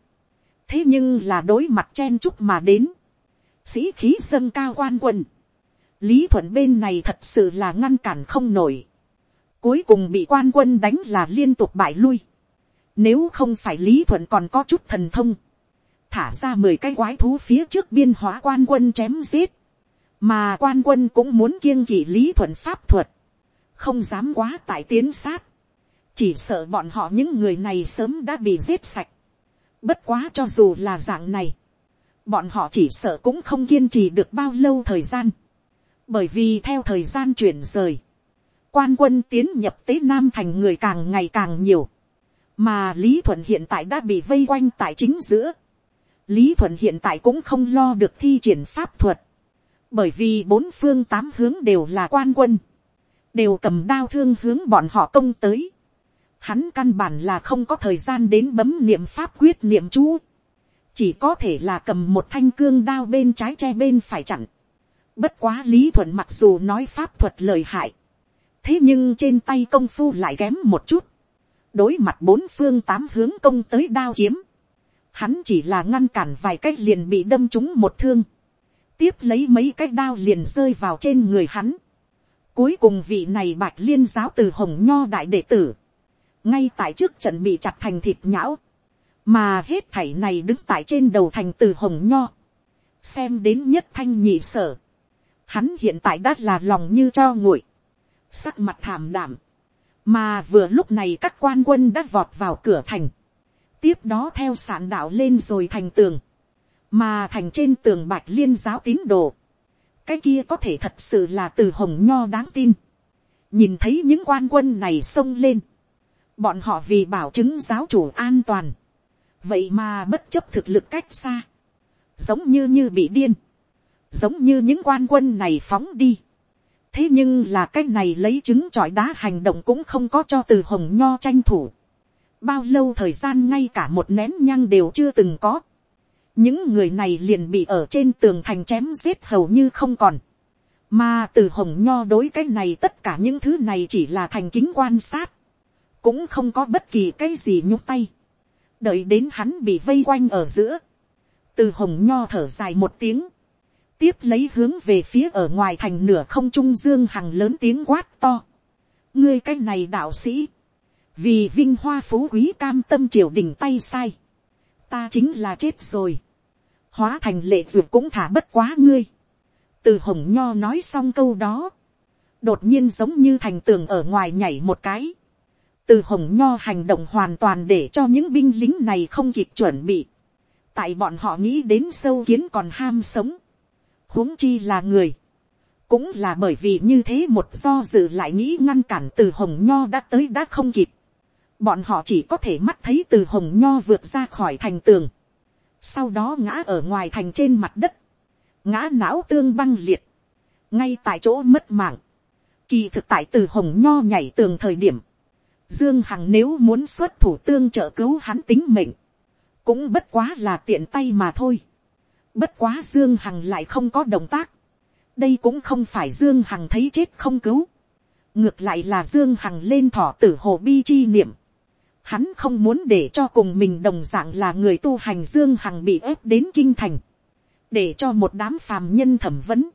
thế nhưng là đối mặt chen chúc mà đến, sĩ khí dâng cao quan quân, lý thuận bên này thật sự là ngăn cản không nổi, cuối cùng bị quan quân đánh là liên tục bại lui, nếu không phải lý thuận còn có chút thần thông, thả ra mười cái quái thú phía trước biên hóa quan quân chém giết, mà quan quân cũng muốn kiêng kỵ lý thuận pháp thuật, không dám quá tại tiến sát, chỉ sợ bọn họ những người này sớm đã bị giết sạch, bất quá cho dù là dạng này, bọn họ chỉ sợ cũng không kiên trì được bao lâu thời gian, bởi vì theo thời gian chuyển rời, quan quân tiến nhập tế nam thành người càng ngày càng nhiều, mà lý thuận hiện tại đã bị vây quanh tại chính giữa lý thuận hiện tại cũng không lo được thi triển pháp thuật, bởi vì bốn phương tám hướng đều là quan quân, đều cầm đao thương hướng bọn họ công tới. Hắn căn bản là không có thời gian đến bấm niệm pháp quyết niệm chú, chỉ có thể là cầm một thanh cương đao bên trái che bên phải chặn. Bất quá lý thuận mặc dù nói pháp thuật lời hại, thế nhưng trên tay công phu lại kém một chút. Đối mặt bốn phương tám hướng công tới đao kiếm, hắn chỉ là ngăn cản vài cách liền bị đâm trúng một thương, tiếp lấy mấy cái đao liền rơi vào trên người hắn. Cuối cùng vị này bạch liên giáo từ hồng nho đại đệ tử, ngay tại trước trận bị chặt thành thịt nhão, mà hết thảy này đứng tại trên đầu thành từ hồng nho, xem đến nhất thanh nhị sở, hắn hiện tại đã là lòng như cho nguội, sắc mặt thảm đảm, mà vừa lúc này các quan quân đã vọt vào cửa thành, tiếp đó theo sạn đạo lên rồi thành tường, mà thành trên tường bạch liên giáo tín đồ, cái kia có thể thật sự là từ hồng nho đáng tin, nhìn thấy những quan quân này xông lên, bọn họ vì bảo chứng giáo chủ an toàn, vậy mà bất chấp thực lực cách xa, giống như như bị điên, giống như những quan quân này phóng đi, thế nhưng là cái này lấy chứng trọi đá hành động cũng không có cho từ hồng nho tranh thủ bao lâu thời gian ngay cả một nén nhang đều chưa từng có. những người này liền bị ở trên tường thành chém giết hầu như không còn. mà từ hồng nho đối cái này tất cả những thứ này chỉ là thành kính quan sát. cũng không có bất kỳ cái gì nhúc tay. đợi đến hắn bị vây quanh ở giữa. từ hồng nho thở dài một tiếng tiếp lấy hướng về phía ở ngoài thành nửa không trung dương hằng lớn tiếng quát to. ngươi cái này đạo sĩ, vì vinh hoa phú quý cam tâm triều đình tay sai, ta chính là chết rồi, hóa thành lệ ruột cũng thả bất quá ngươi. từ hồng nho nói xong câu đó, đột nhiên giống như thành tường ở ngoài nhảy một cái. từ hồng nho hành động hoàn toàn để cho những binh lính này không kịp chuẩn bị. tại bọn họ nghĩ đến sâu kiến còn ham sống huống chi là người, cũng là bởi vì như thế một do dự lại nghĩ ngăn cản từ hồng nho đã tới đã không kịp, bọn họ chỉ có thể mắt thấy từ hồng nho vượt ra khỏi thành tường, sau đó ngã ở ngoài thành trên mặt đất, ngã não tương băng liệt, ngay tại chỗ mất mạng, kỳ thực tại từ hồng nho nhảy tường thời điểm, dương hằng nếu muốn xuất thủ tương trợ cứu hắn tính mệnh, cũng bất quá là tiện tay mà thôi. Bất quá Dương Hằng lại không có động tác. Đây cũng không phải Dương Hằng thấy chết không cứu. Ngược lại là Dương Hằng lên thỏ tử hồ bi chi niệm. Hắn không muốn để cho cùng mình đồng dạng là người tu hành Dương Hằng bị ép đến kinh thành. Để cho một đám phàm nhân thẩm vấn.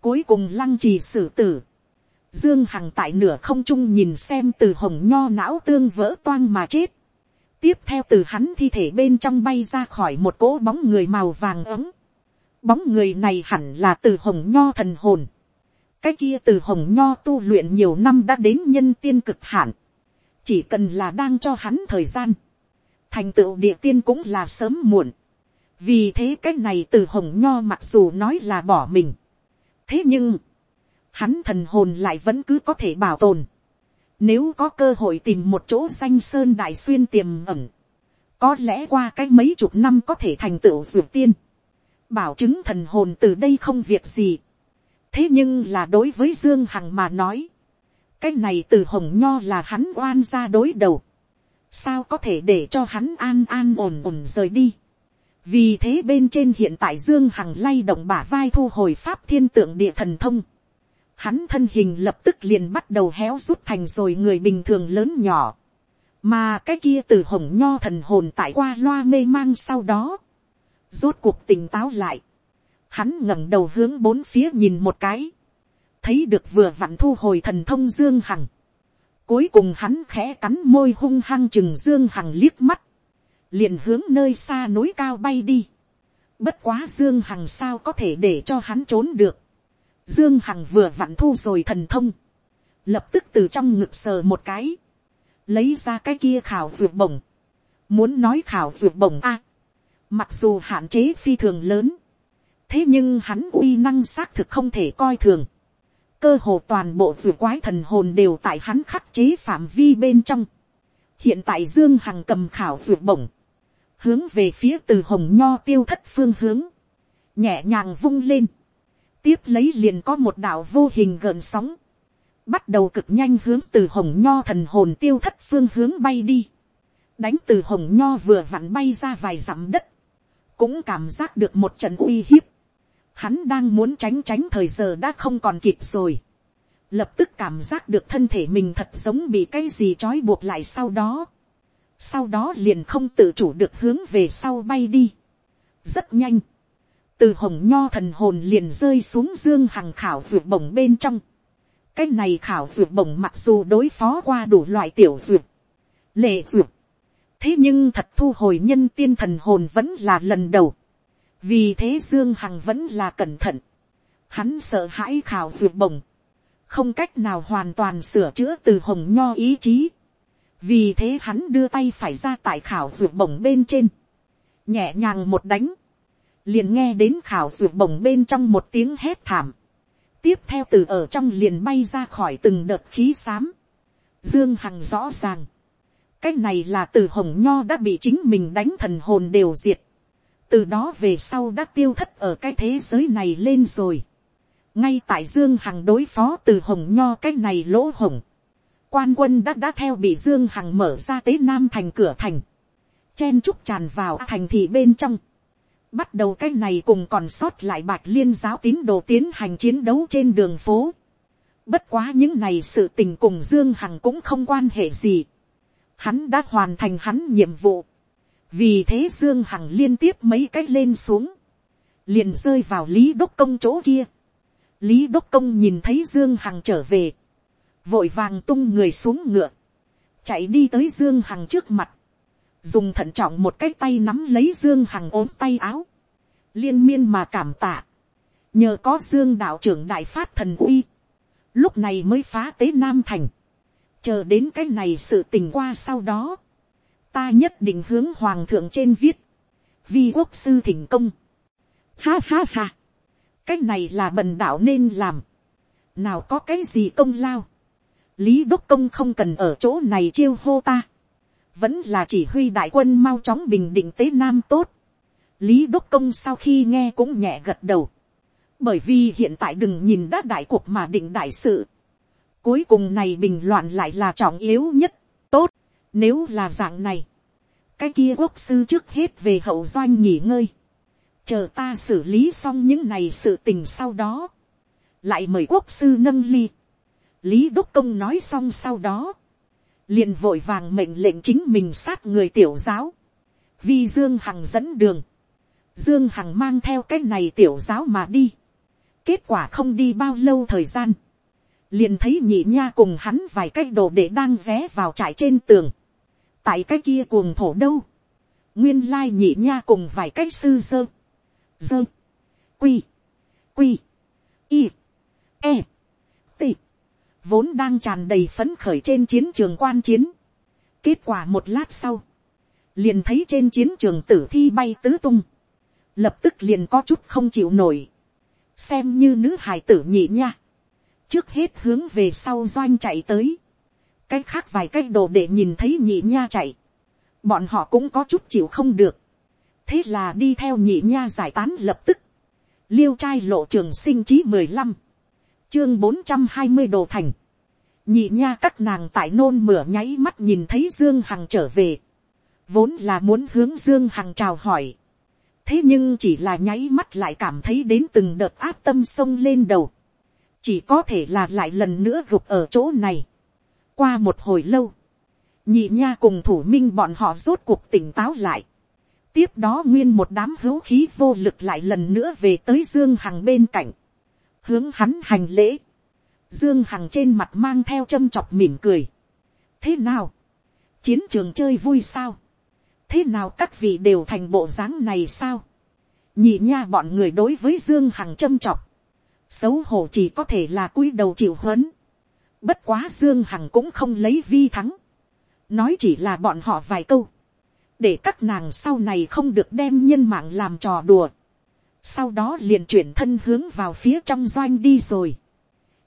Cuối cùng lăng trì xử tử. Dương Hằng tại nửa không trung nhìn xem từ hồng nho não tương vỡ toang mà chết tiếp theo từ hắn thi thể bên trong bay ra khỏi một cỗ bóng người màu vàng ấm. Bóng người này hẳn là từ hồng nho thần hồn. Cái kia từ hồng nho tu luyện nhiều năm đã đến nhân tiên cực hạn. Chỉ cần là đang cho hắn thời gian. Thành tựu địa tiên cũng là sớm muộn. Vì thế cái này từ hồng nho mặc dù nói là bỏ mình. Thế nhưng, hắn thần hồn lại vẫn cứ có thể bảo tồn nếu có cơ hội tìm một chỗ danh sơn đại xuyên tiềm ẩn. có lẽ qua cái mấy chục năm có thể thành tựu dược tiên, bảo chứng thần hồn từ đây không việc gì. thế nhưng là đối với dương hằng mà nói, cái này từ hồng nho là hắn oan ra đối đầu, sao có thể để cho hắn an an ổn ổn rời đi. vì thế bên trên hiện tại dương hằng lay động bả vai thu hồi pháp thiên tượng địa thần thông, hắn thân hình lập tức liền bắt đầu héo rút thành rồi người bình thường lớn nhỏ. Mà cái kia từ hồng nho thần hồn tại qua loa mê mang sau đó. Rốt cuộc tỉnh táo lại. Hắn ngẩng đầu hướng bốn phía nhìn một cái. Thấy được vừa vặn thu hồi thần thông Dương Hằng. Cuối cùng hắn khẽ cắn môi hung hăng chừng Dương Hằng liếc mắt. Liền hướng nơi xa núi cao bay đi. Bất quá Dương Hằng sao có thể để cho hắn trốn được Dương Hằng vừa vặn thu rồi thần thông. Lập tức từ trong ngực sờ một cái. Lấy ra cái kia khảo vượt bổng. Muốn nói khảo vượt bổng a Mặc dù hạn chế phi thường lớn. Thế nhưng hắn uy năng xác thực không thể coi thường. Cơ hồ toàn bộ vừa quái thần hồn đều tại hắn khắc chế phạm vi bên trong. Hiện tại Dương Hằng cầm khảo vừa bổng. Hướng về phía từ hồng nho tiêu thất phương hướng. Nhẹ nhàng vung lên tiếp lấy liền có một đạo vô hình gợn sóng, bắt đầu cực nhanh hướng từ hồng nho thần hồn tiêu thất phương hướng bay đi, đánh từ hồng nho vừa vặn bay ra vài dặm đất, cũng cảm giác được một trận uy hiếp, hắn đang muốn tránh tránh thời giờ đã không còn kịp rồi, lập tức cảm giác được thân thể mình thật giống bị cái gì trói buộc lại sau đó, sau đó liền không tự chủ được hướng về sau bay đi, rất nhanh, từ hồng nho thần hồn liền rơi xuống dương hằng khảo ruột bổng bên trong. cái này khảo ruột bổng mặc dù đối phó qua đủ loại tiểu ruột lệ ruột thế nhưng thật thu hồi nhân tiên thần hồn vẫn là lần đầu vì thế dương hằng vẫn là cẩn thận. hắn sợ hãi khảo duyệt bổng. không cách nào hoàn toàn sửa chữa từ hồng nho ý chí. vì thế hắn đưa tay phải ra tại khảo duyệt bổng bên trên. nhẹ nhàng một đánh liền nghe đến khảo ruột bổng bên trong một tiếng hét thảm, tiếp theo từ ở trong liền bay ra khỏi từng đợt khí xám, dương hằng rõ ràng, cái này là từ hồng nho đã bị chính mình đánh thần hồn đều diệt, từ đó về sau đã tiêu thất ở cái thế giới này lên rồi, ngay tại dương hằng đối phó từ hồng nho cái này lỗ hồng, quan quân đã đã theo bị dương hằng mở ra tế nam thành cửa thành, chen trúc tràn vào thành thị bên trong, Bắt đầu cái này cùng còn sót lại bạch liên giáo tín đồ tiến hành chiến đấu trên đường phố. Bất quá những này sự tình cùng Dương Hằng cũng không quan hệ gì. Hắn đã hoàn thành hắn nhiệm vụ. Vì thế Dương Hằng liên tiếp mấy cái lên xuống. Liền rơi vào Lý Đốc Công chỗ kia. Lý Đốc Công nhìn thấy Dương Hằng trở về. Vội vàng tung người xuống ngựa. Chạy đi tới Dương Hằng trước mặt dùng thận trọng một cái tay nắm lấy dương hằng ốm tay áo, liên miên mà cảm tạ, nhờ có dương đạo trưởng đại phát thần uy, lúc này mới phá tế nam thành, chờ đến cái này sự tình qua sau đó, ta nhất định hướng hoàng thượng trên viết, vi quốc sư thỉnh công, ha ha ha, cái này là bần đạo nên làm, nào có cái gì công lao, lý đốc công không cần ở chỗ này chiêu hô ta, vẫn là chỉ huy đại quân mau chóng bình định tế nam tốt. lý đốc công sau khi nghe cũng nhẹ gật đầu. bởi vì hiện tại đừng nhìn đã đại cuộc mà định đại sự. cuối cùng này bình loạn lại là trọng yếu nhất nếu là dạng này. cái kia quốc sư trước hết về hậu doanh nghỉ ngơi. chờ ta xử lý xong những này sự tình sau đó. lại mời quốc sư nâng ly. lý đốc công nói xong sau đó liền vội vàng mệnh lệnh chính mình sát người tiểu giáo, vi dương hằng dẫn đường, dương hằng mang theo cái này tiểu giáo mà đi, kết quả không đi bao lâu thời gian, liền thấy nhị nha cùng hắn vài cái đồ để đang ré vào trại trên tường, tại cái kia cuồng thổ đâu, nguyên lai nhị nha cùng vài cái sư dơ, dơ, quy, quy, y, e, t, vốn đang tràn đầy phấn khởi trên chiến trường quan chiến. kết quả một lát sau, liền thấy trên chiến trường tử thi bay tứ tung, lập tức liền có chút không chịu nổi, xem như nữ hài tử nhị nha, trước hết hướng về sau doanh chạy tới, cái khác vài cái đồ để nhìn thấy nhị nha chạy, bọn họ cũng có chút chịu không được, thế là đi theo nhị nha giải tán lập tức, liêu trai lộ trường sinh chí mười lăm, chương bốn trăm hai mươi đồ thành, nhị nha các nàng tại nôn mửa nháy mắt nhìn thấy dương hằng trở về, vốn là muốn hướng dương hằng chào hỏi, thế nhưng chỉ là nháy mắt lại cảm thấy đến từng đợt áp tâm sông lên đầu, chỉ có thể là lại lần nữa gục ở chỗ này qua một hồi lâu, nhị nha cùng thủ minh bọn họ rốt cuộc tỉnh táo lại. tiếp đó nguyên một đám hữu khí vô lực lại lần nữa về tới dương hằng bên cạnh, hướng hắn hành lễ. dương hằng trên mặt mang theo châm chọc mỉm cười. thế nào, chiến trường chơi vui sao, thế nào các vị đều thành bộ dáng này sao, nhị nha bọn người đối với dương hằng châm chọc, xấu hổ chỉ có thể là cúi đầu chịu huấn. Bất quá Dương Hằng cũng không lấy vi thắng. Nói chỉ là bọn họ vài câu. Để các nàng sau này không được đem nhân mạng làm trò đùa. Sau đó liền chuyển thân hướng vào phía trong doanh đi rồi.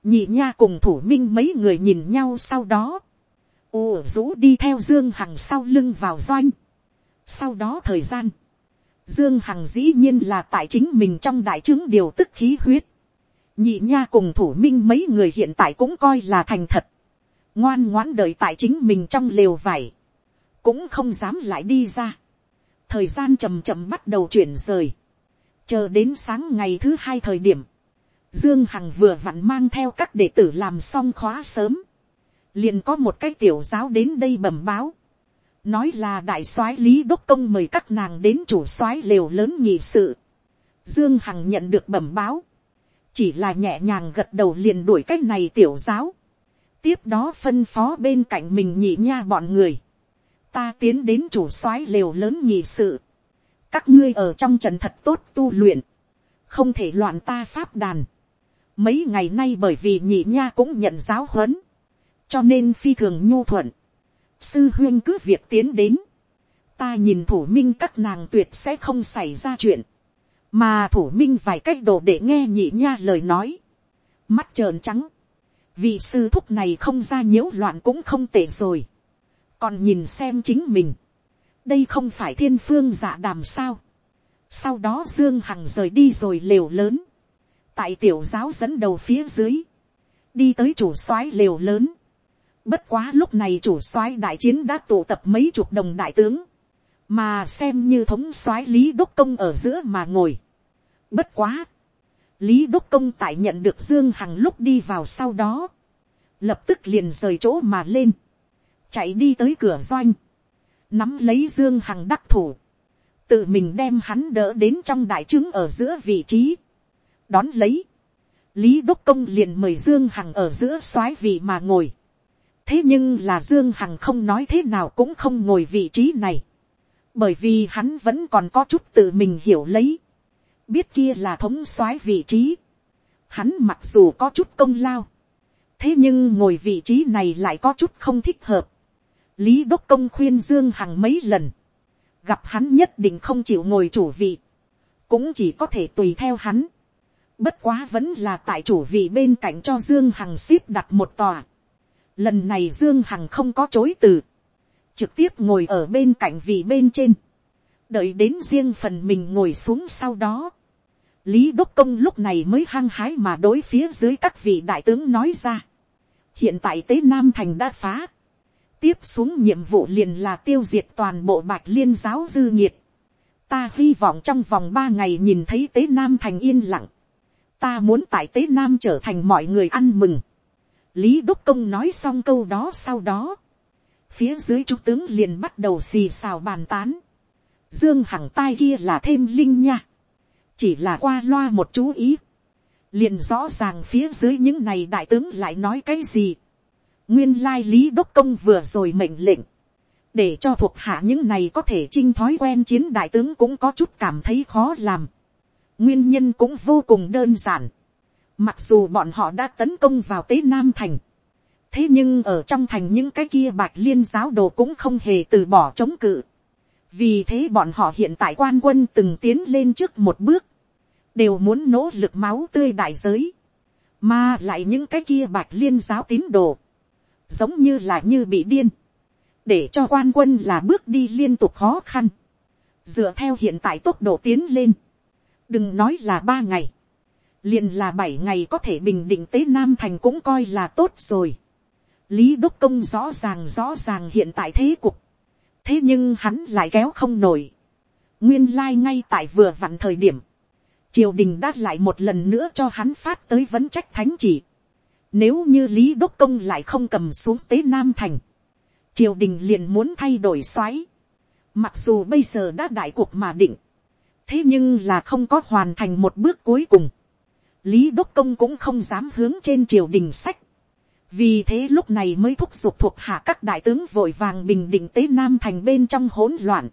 Nhị nha cùng thủ minh mấy người nhìn nhau sau đó. U rũ đi theo Dương Hằng sau lưng vào doanh. Sau đó thời gian. Dương Hằng dĩ nhiên là tại chính mình trong đại chứng điều tức khí huyết nhị nha cùng thủ minh mấy người hiện tại cũng coi là thành thật, ngoan ngoãn đợi tại chính mình trong lều vải, cũng không dám lại đi ra. thời gian chầm chậm bắt đầu chuyển rời, chờ đến sáng ngày thứ hai thời điểm, dương hằng vừa vặn mang theo các đệ tử làm xong khóa sớm, liền có một cái tiểu giáo đến đây bẩm báo, nói là đại soái lý đốc công mời các nàng đến chủ soái lều lớn nhị sự. Dương Hằng nhận được bẩm báo, chỉ là nhẹ nhàng gật đầu liền đuổi cái này tiểu giáo, tiếp đó phân phó bên cạnh mình nhị nha bọn người, ta tiến đến chủ soái lều lớn nhị sự, các ngươi ở trong trần thật tốt tu luyện, không thể loạn ta pháp đàn, mấy ngày nay bởi vì nhị nha cũng nhận giáo huấn, cho nên phi thường nhu thuận, sư huyên cứ việc tiến đến, ta nhìn thủ minh các nàng tuyệt sẽ không xảy ra chuyện, mà thủ minh vài cách đồ để nghe nhị nha lời nói, mắt trợn trắng, vị sư thúc này không ra nhiễu loạn cũng không tệ rồi, còn nhìn xem chính mình, đây không phải thiên phương dạ đàm sao, sau đó dương hằng rời đi rồi lều lớn, tại tiểu giáo dẫn đầu phía dưới, đi tới chủ soái lều lớn, bất quá lúc này chủ soái đại chiến đã tụ tập mấy chục đồng đại tướng, mà xem như thống soái lý đốc công ở giữa mà ngồi. Bất quá, lý đốc công tại nhận được dương hằng lúc đi vào sau đó, lập tức liền rời chỗ mà lên, chạy đi tới cửa doanh, nắm lấy dương hằng đắc thủ, tự mình đem hắn đỡ đến trong đại trướng ở giữa vị trí, đón lấy, lý đốc công liền mời dương hằng ở giữa soái vị mà ngồi, thế nhưng là dương hằng không nói thế nào cũng không ngồi vị trí này, bởi vì hắn vẫn còn có chút tự mình hiểu lấy, biết kia là thống soái vị trí, hắn mặc dù có chút công lao, thế nhưng ngồi vị trí này lại có chút không thích hợp. lý đốc công khuyên dương hằng mấy lần, gặp hắn nhất định không chịu ngồi chủ vị, cũng chỉ có thể tùy theo hắn. bất quá vẫn là tại chủ vị bên cạnh cho dương hằng xếp đặt một tòa. lần này dương hằng không có chối từ, trực tiếp ngồi ở bên cạnh vị bên trên, đợi đến riêng phần mình ngồi xuống sau đó, lý đốc công lúc này mới hăng hái mà đối phía dưới các vị đại tướng nói ra. hiện tại tế nam thành đã phá, tiếp xuống nhiệm vụ liền là tiêu diệt toàn bộ bạch liên giáo dư nhiệt. ta hy vọng trong vòng ba ngày nhìn thấy tế nam thành yên lặng. ta muốn tại tế nam trở thành mọi người ăn mừng. lý đốc công nói xong câu đó sau đó phía dưới trung tướng liền bắt đầu xì xào bàn tán dương hằng tai kia là thêm linh nha, chỉ là qua loa một chú ý, liền rõ ràng phía dưới những này đại tướng lại nói cái gì. nguyên lai lý đốc công vừa rồi mệnh lệnh, để cho thuộc hạ những này có thể chinh thói quen chiến đại tướng cũng có chút cảm thấy khó làm. nguyên nhân cũng vô cùng đơn giản. mặc dù bọn họ đã tấn công vào tế nam thành, thế nhưng ở trong thành những cái kia bạch liên giáo đồ cũng không hề từ bỏ chống cự. Vì thế bọn họ hiện tại quan quân từng tiến lên trước một bước, đều muốn nỗ lực máu tươi đại giới, mà lại những cái kia bạch liên giáo tín đồ, giống như là như bị điên, để cho quan quân là bước đi liên tục khó khăn, dựa theo hiện tại tốc độ tiến lên, đừng nói là ba ngày, liền là bảy ngày có thể bình định tế nam thành cũng coi là tốt rồi lý đốc công rõ ràng rõ ràng hiện tại thế cục, thế nhưng hắn lại kéo không nổi. nguyên lai ngay tại vừa vặn thời điểm, triều đình đã lại một lần nữa cho hắn phát tới vấn trách thánh chỉ. Nếu như lý đốc công lại không cầm xuống tế nam thành, triều đình liền muốn thay đổi xoáy. Mặc dù bây giờ đã đại cuộc mà định, thế nhưng là không có hoàn thành một bước cuối cùng. Lý đốc công cũng không dám hướng trên triều đình sách. Vì thế lúc này mới thúc giục thuộc hạ các đại tướng vội vàng bình định tế nam thành bên trong hỗn loạn.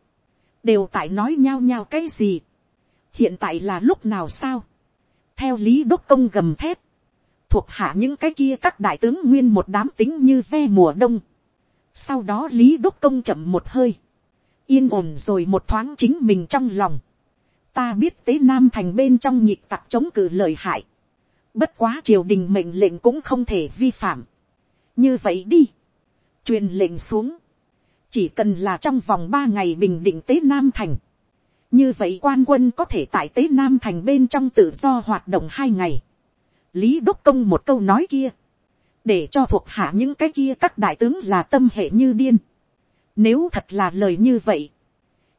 Đều tại nói nhau nhau cái gì. Hiện tại là lúc nào sao? Theo lý đốc công gầm thép. Thuộc hạ những cái kia các đại tướng nguyên một đám tính như ve mùa đông sau đó lý đốc công chậm một hơi. Yên ổn rồi một thoáng chính mình trong lòng. Ta biết tế nam thành bên trong nhịp tặc chống cự lời hại. Bất quá triều đình mệnh lệnh cũng không thể vi phạm. Như vậy đi. Truyền lệnh xuống. Chỉ cần là trong vòng ba ngày bình định tế nam thành. Như vậy quan quân có thể tại tế nam thành bên trong tự do hoạt động hai ngày. Lý đốc công một câu nói kia để cho thuộc hạ những cái kia các đại tướng là tâm hệ như điên. Nếu thật là lời như vậy,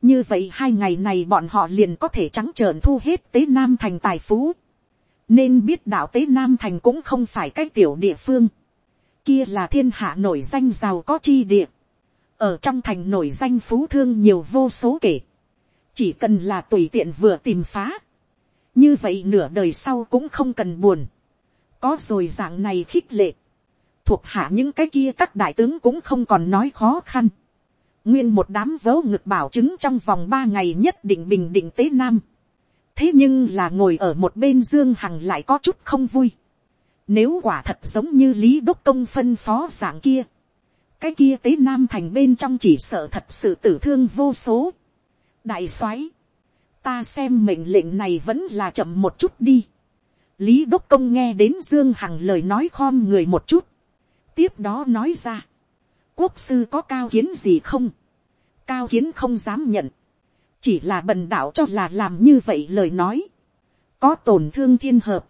như vậy hai ngày này bọn họ liền có thể trắng trợn thu hết tế nam thành tài phú nên biết đạo tế nam thành cũng không phải cái tiểu địa phương. kia là thiên hạ nổi danh giàu có chi địa. ở trong thành nổi danh phú thương nhiều vô số kể. chỉ cần là tùy tiện vừa tìm phá. như vậy nửa đời sau cũng không cần buồn. có rồi dạng này khích lệ thuộc hạ những cái kia các đại tướng cũng không còn nói khó khăn. Nguyên một đám vớ ngực bảo chứng trong vòng ba ngày nhất định bình định tế nam. Thế nhưng là ngồi ở một bên Dương Hằng lại có chút không vui. Nếu quả thật giống như Lý Đốc Công phân phó dạng kia. Cái kia tế nam thành bên trong chỉ sợ thật sự tử thương vô số. Đại soái Ta xem mệnh lệnh này vẫn là chậm một chút đi. Lý Đốc Công nghe đến Dương Hằng lời nói khom người một chút tiếp đó nói ra, quốc sư có cao kiến gì không, cao kiến không dám nhận, chỉ là bần đạo cho là làm như vậy lời nói, có tổn thương thiên hợp,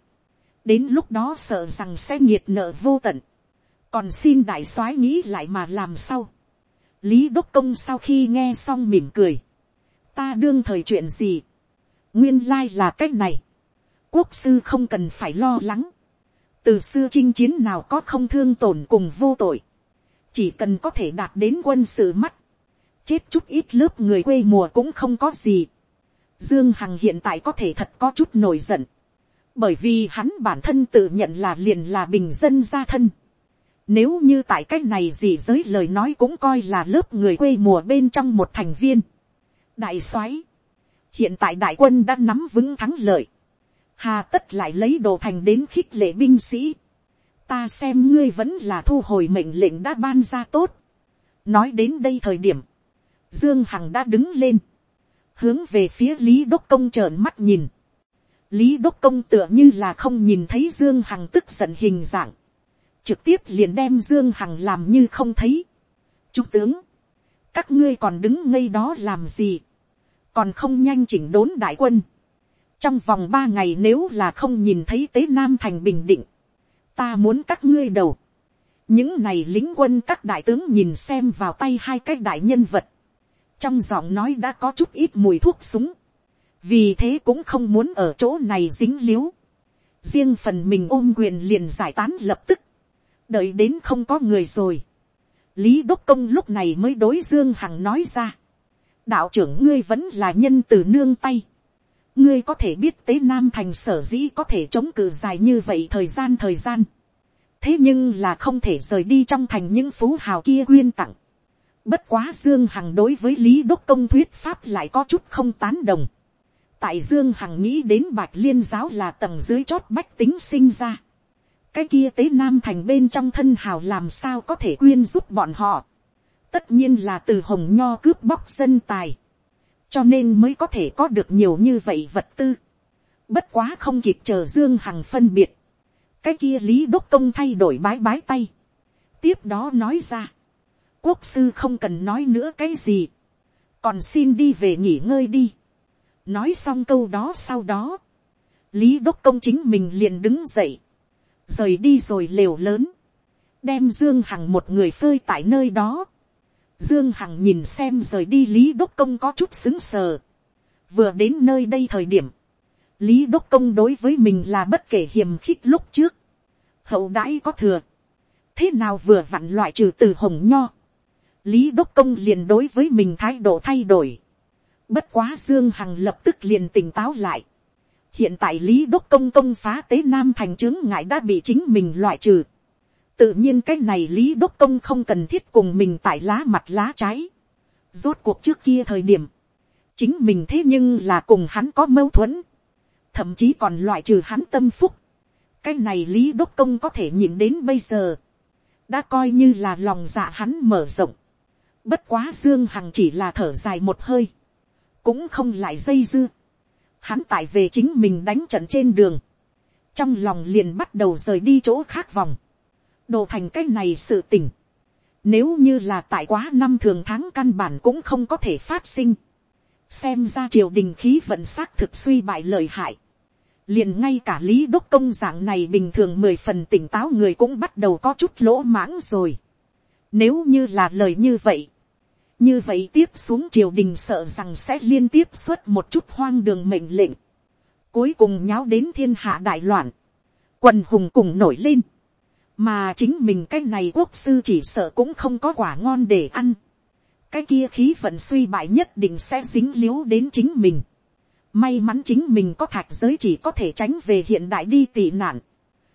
đến lúc đó sợ rằng sẽ nhiệt nợ vô tận, còn xin đại soái nghĩ lại mà làm sao, lý đốc công sau khi nghe xong mỉm cười, ta đương thời chuyện gì, nguyên lai là cái này, quốc sư không cần phải lo lắng, từ xưa chinh chiến nào có không thương tổn cùng vô tội, chỉ cần có thể đạt đến quân sự mắt, chết chút ít lớp người quê mùa cũng không có gì. Dương Hằng hiện tại có thể thật có chút nổi giận, bởi vì hắn bản thân tự nhận là liền là bình dân gia thân. Nếu như tại cách này gì giới lời nói cũng coi là lớp người quê mùa bên trong một thành viên. Đại soái, hiện tại đại quân đã nắm vững thắng lợi hà tất lại lấy đồ thành đến khích lệ binh sĩ, ta xem ngươi vẫn là thu hồi mệnh lệnh đã ban ra tốt. nói đến đây thời điểm, dương hằng đã đứng lên, hướng về phía lý đốc công trợn mắt nhìn. lý đốc công tựa như là không nhìn thấy dương hằng tức giận hình dạng, trực tiếp liền đem dương hằng làm như không thấy. trung tướng, các ngươi còn đứng ngây đó làm gì, còn không nhanh chỉnh đốn đại quân, trong vòng ba ngày nếu là không nhìn thấy tế nam thành bình định, ta muốn các ngươi đầu. những này lính quân các đại tướng nhìn xem vào tay hai cái đại nhân vật, trong giọng nói đã có chút ít mùi thuốc súng, vì thế cũng không muốn ở chỗ này dính l i ế u riêng phần mình ôm quyền liền giải tán lập tức, đợi đến không có người rồi. lý đốc công lúc này mới đối dương hằng nói ra, đạo trưởng ngươi vẫn là nhân từ nương tay, ngươi có thể biết tế nam thành sở dĩ có thể chống cự dài như vậy thời gian thời gian. thế nhưng là không thể rời đi trong thành những phú hào kia quyên tặng bất quá dương hằng đối với lý đốc công thuyết pháp lại có chút không tán đồng. tại dương hằng nghĩ đến bạch liên giáo là tầng dưới chót bách tính sinh ra. cái kia tế nam thành bên trong thân hào làm sao có thể quyên giúp bọn họ. tất nhiên là từ hồng nho cướp bóc dân tài cho nên mới có thể có được nhiều như vậy vật tư. Bất quá không kịp chờ Dương Hằng phân biệt. Cái kia Lý Đốc Công thay đổi bái bái tay. Tiếp đó nói ra quốc sư không cần nói nữa cái gì, còn xin đi về nghỉ ngơi đi. nói xong câu đó sau đó, lý đốc công chính mình liền đứng dậy, rời đi rồi lều lớn, đem dương hằng một người phơi tại nơi đó. dương hằng nhìn xem rời đi lý đốc công có chút xứng sờ. vừa đến nơi đây thời điểm, lý đốc công đối với mình là bất kể hiềm khích lúc trước, hậu đãi có thừa, thế nào vừa vặn loại trừ từ hồng nho, lý đốc công liền đối với mình thái độ thay đổi, bất quá dương hằng lập tức liền tỉnh táo lại, hiện tại lý đốc công công phá tế nam thành chứng ngại đã bị chính mình loại trừ, tự nhiên cái này lý đốc công không cần thiết cùng mình tại lá mặt lá trái, rốt cuộc trước kia thời điểm, chính mình thế nhưng là cùng hắn có mâu thuẫn, thậm chí còn loại trừ hắn tâm phúc, cái này lý đốc công có thể nhìn đến bây giờ, đã coi như là lòng dạ hắn mở rộng. Bất quá Dương Hằng chỉ là thở dài một hơi, cũng không lại dây dưa. Hắn tải về chính mình đánh trận trên đường, trong lòng liền bắt đầu rời đi chỗ khác vòng, đồ thành cái này sự tỉnh Nếu như là tại quá năm thường tháng căn bản cũng không có thể phát sinh. Xem ra triều đình khí vận xác thực suy bại lợi hại liền ngay cả lý đốc công dạng này bình thường mười phần tỉnh táo người cũng bắt đầu có chút lỗ mãng rồi. Nếu như là lời như vậy, như vậy tiếp xuống triều đình sợ rằng sẽ liên tiếp xuất một chút hoang đường mệnh lệnh. Cuối cùng nháo đến thiên hạ đại loạn, quần hùng cùng nổi lên. Mà chính mình cái này quốc sư chỉ sợ cũng không có quả ngon để ăn. Cái kia khí vận suy bại nhất định sẽ dính liếu đến chính mình May mắn chính mình có thạch giới chỉ có thể tránh về hiện đại đi tị nạn.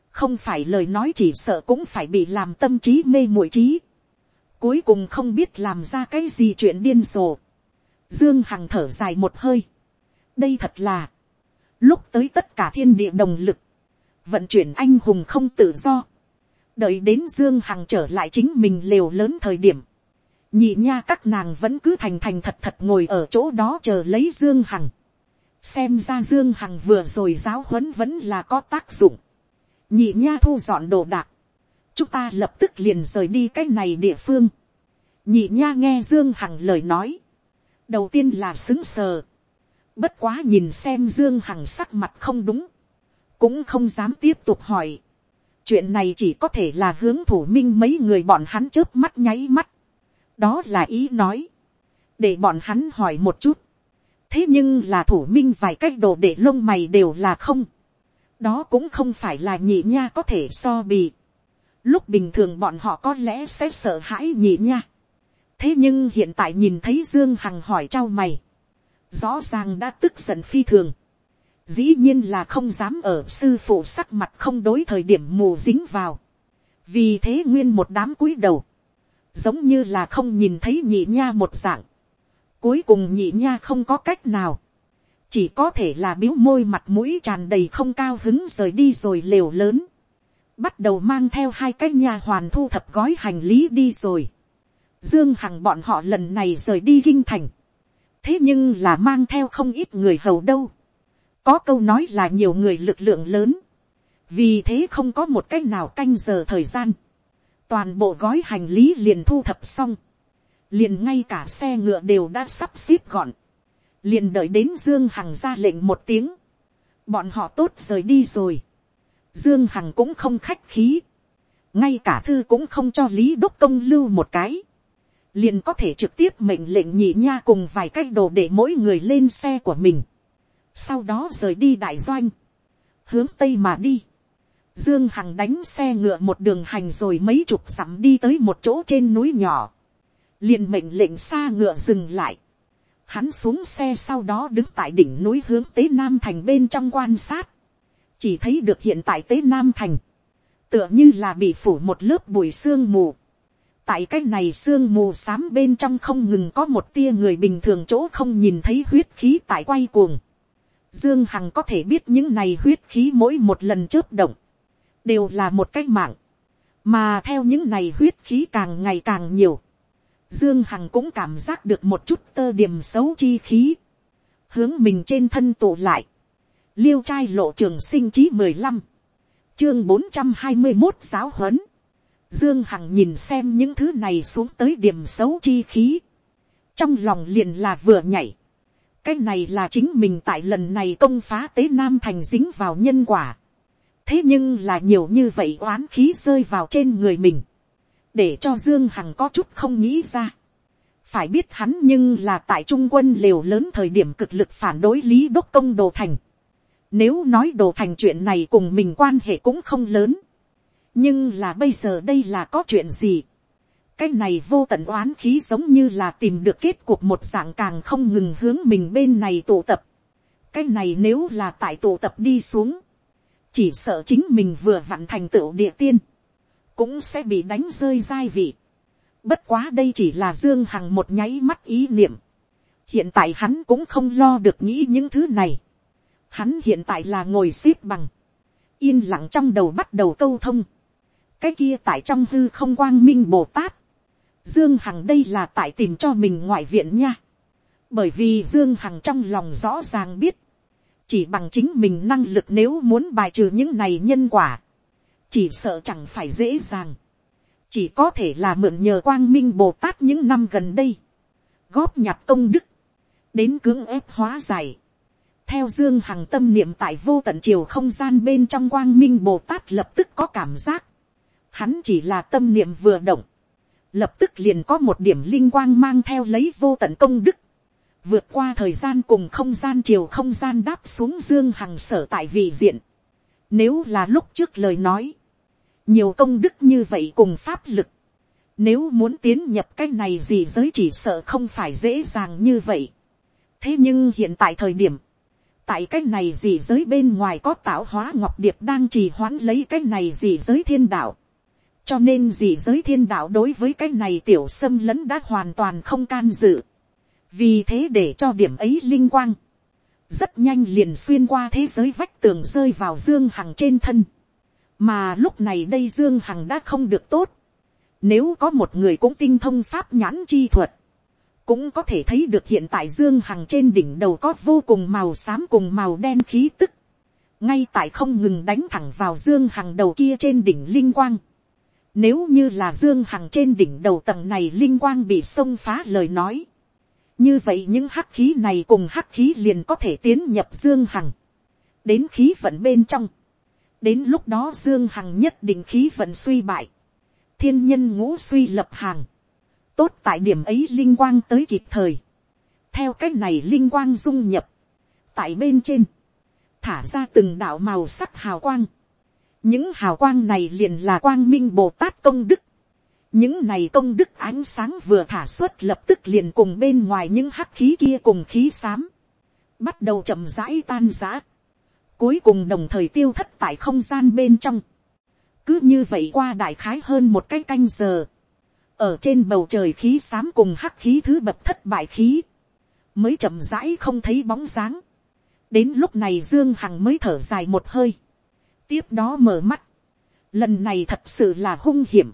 Không phải lời nói chỉ sợ cũng phải bị làm tâm trí mê muội trí. Cuối cùng không biết làm ra cái gì chuyện điên rồ. Dương Hằng thở dài một hơi. Đây thật là. Lúc tới tất cả thiên địa đồng lực. Vận chuyển anh hùng không tự do. Đợi đến Dương Hằng trở lại chính mình lều lớn thời điểm. Nhị nha các nàng vẫn cứ thành thành thật thật ngồi ở chỗ đó chờ lấy Dương Hằng xem ra dương hằng vừa rồi giáo huấn vẫn là có tác dụng. nhị nha thu dọn đồ đạc chúng ta lập tức liền rời đi cái này địa phương. nhị nha nghe dương hằng lời nói. đầu tiên là xứng sờ. bất quá nhìn xem dương hằng sắc mặt không đúng. cũng không dám tiếp tục hỏi. chuyện này chỉ có thể là hướng thủ minh mấy người bọn hắn chớp mắt nháy mắt. đó là ý nói. để bọn hắn hỏi một chút thế nhưng là thủ minh vài cái đồ để lông mày đều là không. đó cũng không phải là nhị nha có thể so bì lúc bình thường bọn họ có lẽ sẽ sợ hãi nhị nha. thế nhưng hiện tại nhìn thấy dương hằng hỏi trao mày. rõ ràng đã tức giận phi thường. dĩ nhiên là không dám ở sư phụ sắc mặt không đối thời điểm mù dính vào. vì thế nguyên một đám cúi đầu. giống như là không nhìn thấy nhị nha một dạng Cuối cùng nhị nha không có cách nào. Chỉ có thể là biếu môi mặt mũi tràn đầy không cao hứng rời đi rồi lều lớn. Bắt đầu mang theo hai cái nha hoàn thu thập gói hành lý đi rồi. Dương Hằng bọn họ lần này rời đi kinh thành. Thế nhưng là mang theo không ít người hầu đâu. Có câu nói là nhiều người lực lượng lớn. Vì thế không có một cách nào canh giờ thời gian. Toàn bộ gói hành lý liền thu thập xong liền ngay cả xe ngựa đều đã sắp xếp gọn, liền đợi đến dương hằng ra lệnh một tiếng, bọn họ tốt rời đi rồi, dương hằng cũng không khách khí, ngay cả thư cũng không cho lý đốc công lưu một cái, liền có thể trực tiếp mệnh lệnh nhị nha cùng vài cái đồ để mỗi người lên xe của mình, sau đó rời đi đại doanh, hướng tây mà đi, Dương Hằng đánh xe ngựa một đường hành rồi mấy chục dặm đi tới một chỗ trên núi nhỏ. Liền mệnh lệnh xa ngựa dừng lại. Hắn xuống xe sau đó đứng tại đỉnh núi hướng tế Nam Thành bên trong quan sát. Chỉ thấy được hiện tại tế Nam Thành. Tựa như là bị phủ một lớp bụi sương mù. Tại cái này sương mù xám bên trong không ngừng có một tia người bình thường chỗ không nhìn thấy huyết khí tại quay cuồng. Dương Hằng có thể biết những này huyết khí mỗi một lần chớp động. Đều là một cái mạng. Mà theo những này huyết khí càng ngày càng nhiều Dương Hằng cũng cảm giác được một chút tơ điểm xấu chi khí. Hướng mình trên thân tụ lại. Liêu trai lộ trường sinh chí 15. Chương 421 giáo huấn. Dương Hằng nhìn xem những thứ này xuống tới điểm xấu chi khí. Trong lòng liền là vừa nhảy. Cái này là chính mình tại lần này công phá tế Nam Thành dính vào nhân quả. Thế nhưng là nhiều như vậy oán khí rơi vào trên người mình. Để cho Dương Hằng có chút không nghĩ ra. Phải biết hắn nhưng là tại trung quân liều lớn thời điểm cực lực phản đối Lý Đốc Công Đồ Thành. Nếu nói Đồ Thành chuyện này cùng mình quan hệ cũng không lớn nhưng là bây giờ đây là có chuyện gì. cái này vô tận oán khí giống như là tìm được kết cuộc một dạng càng không ngừng hướng mình bên này tụ tập. cái này nếu là tại tụ tập đi xuống, chỉ sợ chính mình vừa vặn thành tựu địa tiên, cũng sẽ bị đánh rơi dai vị. bất quá đây chỉ là dương hằng một nháy mắt ý niệm. hiện tại hắn cũng không lo được nghĩ những thứ này hắn hiện tại là ngồi xếp bằng, yên lặng trong đầu bắt đầu câu thông. Cái kia tại trong hư không quang minh bồ tát, dương hằng đây là tại tìm cho mình ngoại viện nha, bởi vì dương hằng trong lòng rõ ràng biết, chỉ bằng chính mình năng lực nếu muốn bài trừ những này nhân quả, chỉ sợ chẳng phải dễ dàng, chỉ có thể là mượn nhờ quang minh bồ tát những năm gần đây, góp nhặt công đức, đến cưỡng ép hóa giải theo dương hằng tâm niệm tại vô tận chiều không gian bên trong quang minh bồ tát lập tức có cảm giác, Hắn chỉ là tâm niệm vừa động. Lập tức liền có một điểm linh quang mang theo lấy vô tận công đức. Vượt qua thời gian cùng không gian chiều không gian đáp xuống dương hằng sở tại vị diện. Nếu là lúc trước lời nói. Nhiều công đức như vậy cùng pháp lực. Nếu muốn tiến nhập cái này gì giới chỉ sợ không phải dễ dàng như vậy. Thế nhưng hiện tại thời điểm tại cái này gì giới bên ngoài có tạo hóa ngọc điệp đang trì hoãn lấy cái này gì giới thiên đạo cho nên dị giới thiên đạo đối với cái này tiểu xâm lấn đã hoàn toàn không can dự. vì thế để cho điểm ấy linh quang, rất nhanh liền xuyên qua thế giới vách tường rơi vào dương hằng trên thân. mà lúc này đây dương hằng đã không được tốt. nếu có một người cũng tinh thông pháp nhãn chi thuật, cũng có thể thấy được hiện tại dương hằng trên đỉnh đầu có vô cùng màu xám cùng màu đen khí tức. ngay tại không ngừng đánh thẳng vào dương hằng đầu kia trên đỉnh linh quang nếu như là Dương Hằng trên đỉnh đầu tầng này linh quang bị xông phá lời nói. Như vậy những hắc khí này cùng hắc khí liền có thể tiến nhập Dương Hằng. Đến khí vận bên trong. Đến lúc đó Dương Hằng nhất định khí vận suy bại. Thiên nhân ngũ suy lập hàng. Tốt tại điểm ấy linh quang tới kịp thời. Theo cách này linh quang dung nhập. Tại bên trên. Thả ra từng đạo màu sắc hào quang những hào quang này liền là quang minh bồ tát công đức. những này công đức ánh sáng vừa thả xuất lập tức liền cùng bên ngoài những hắc khí kia cùng khí xám. bắt đầu chậm rãi tan giã. cuối cùng đồng thời tiêu thất tại không gian bên trong. cứ như vậy qua đại khái hơn một cái canh giờ ở trên bầu trời khí xám cùng hắc khí thứ bậc thất bại khí. mới chậm rãi không thấy bóng dáng. đến lúc này dương hằng mới thở dài một hơi tiếp đó mở mắt. Lần này thật sự là hung hiểm.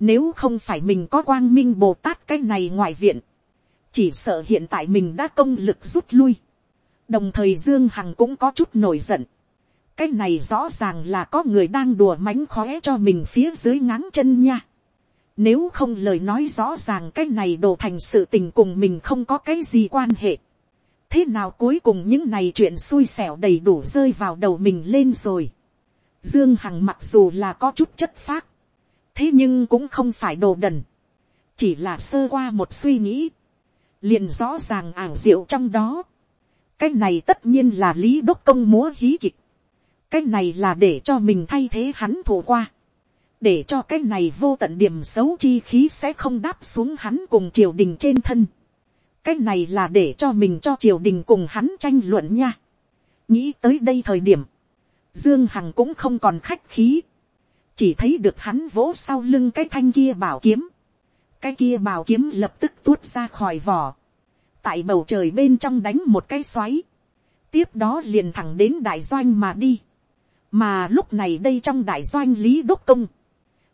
Nếu không phải mình có quang minh Bồ Tát cái này ngoài viện. Chỉ sợ hiện tại mình đã công lực rút lui. Đồng thời Dương Hằng cũng có chút nổi giận. Cái này rõ ràng là có người đang đùa mánh khóe cho mình phía dưới ngáng chân nha. Nếu không lời nói rõ ràng cái này đổ thành sự tình cùng mình không có cái gì quan hệ. Thế nào cuối cùng những này chuyện xui xẻo đầy đủ rơi vào đầu mình lên rồi. Dương Hằng mặc dù là có chút chất phác. Thế nhưng cũng không phải đồ đần. Chỉ là sơ qua một suy nghĩ. Liền rõ ràng ảo diệu trong đó. Cái này tất nhiên là lý đốc công múa hí kịch. Cái này là để cho mình thay thế hắn thủ qua. Để cho cái này vô tận điểm xấu chi khí sẽ không đáp xuống hắn cùng triều đình trên thân. Cái này là để cho mình cho triều đình cùng hắn tranh luận nha. Nghĩ tới đây thời điểm, Dương Hằng cũng không còn khách khí. Chỉ thấy được hắn vỗ sau lưng cái thanh kia bảo kiếm. Cái kia bảo kiếm lập tức tuốt ra khỏi vỏ. Tại bầu trời bên trong đánh một cái xoáy. Tiếp đó liền thẳng đến đại doanh mà đi. Mà lúc này đây trong đại doanh Lý Đốc Công.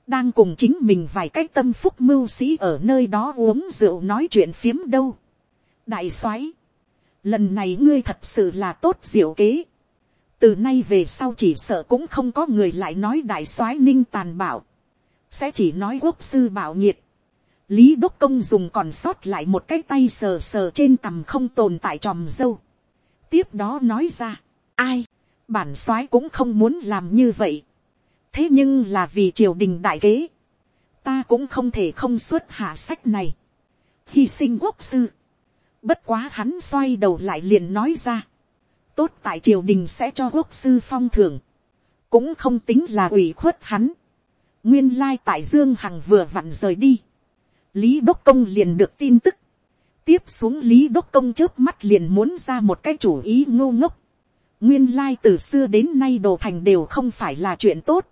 Đang cùng chính mình vài cái tâm phúc mưu sĩ ở nơi đó uống rượu nói chuyện phiếm đâu. Đại soái Lần này ngươi thật sự là tốt diệu kế từ nay về sau chỉ sợ cũng không có người lại nói đại soái ninh tàn bảo, sẽ chỉ nói quốc sư bảo nhiệt. lý đốc công dùng còn sót lại một cái tay sờ sờ trên cằm không tồn tại tròm dâu. tiếp đó nói ra, ai, bản soái cũng không muốn làm như vậy thế nhưng là vì triều đình đại kế, ta cũng không thể không xuất hạ sách này. hy sinh quốc sư. bất quá hắn xoay đầu lại liền nói ra. tốt tại triều đình sẽ cho quốc sư phong thưởng. cũng không tính là ủy khuất hắn. nguyên lai tại dương hằng vừa vặn rời đi. lý đốc công liền được tin tức. tiếp xuống lý đốc công trước mắt liền muốn ra một cái chủ ý ngô ngốc Nguyên lai từ xưa đến nay đồ thành đều không phải là chuyện tốt.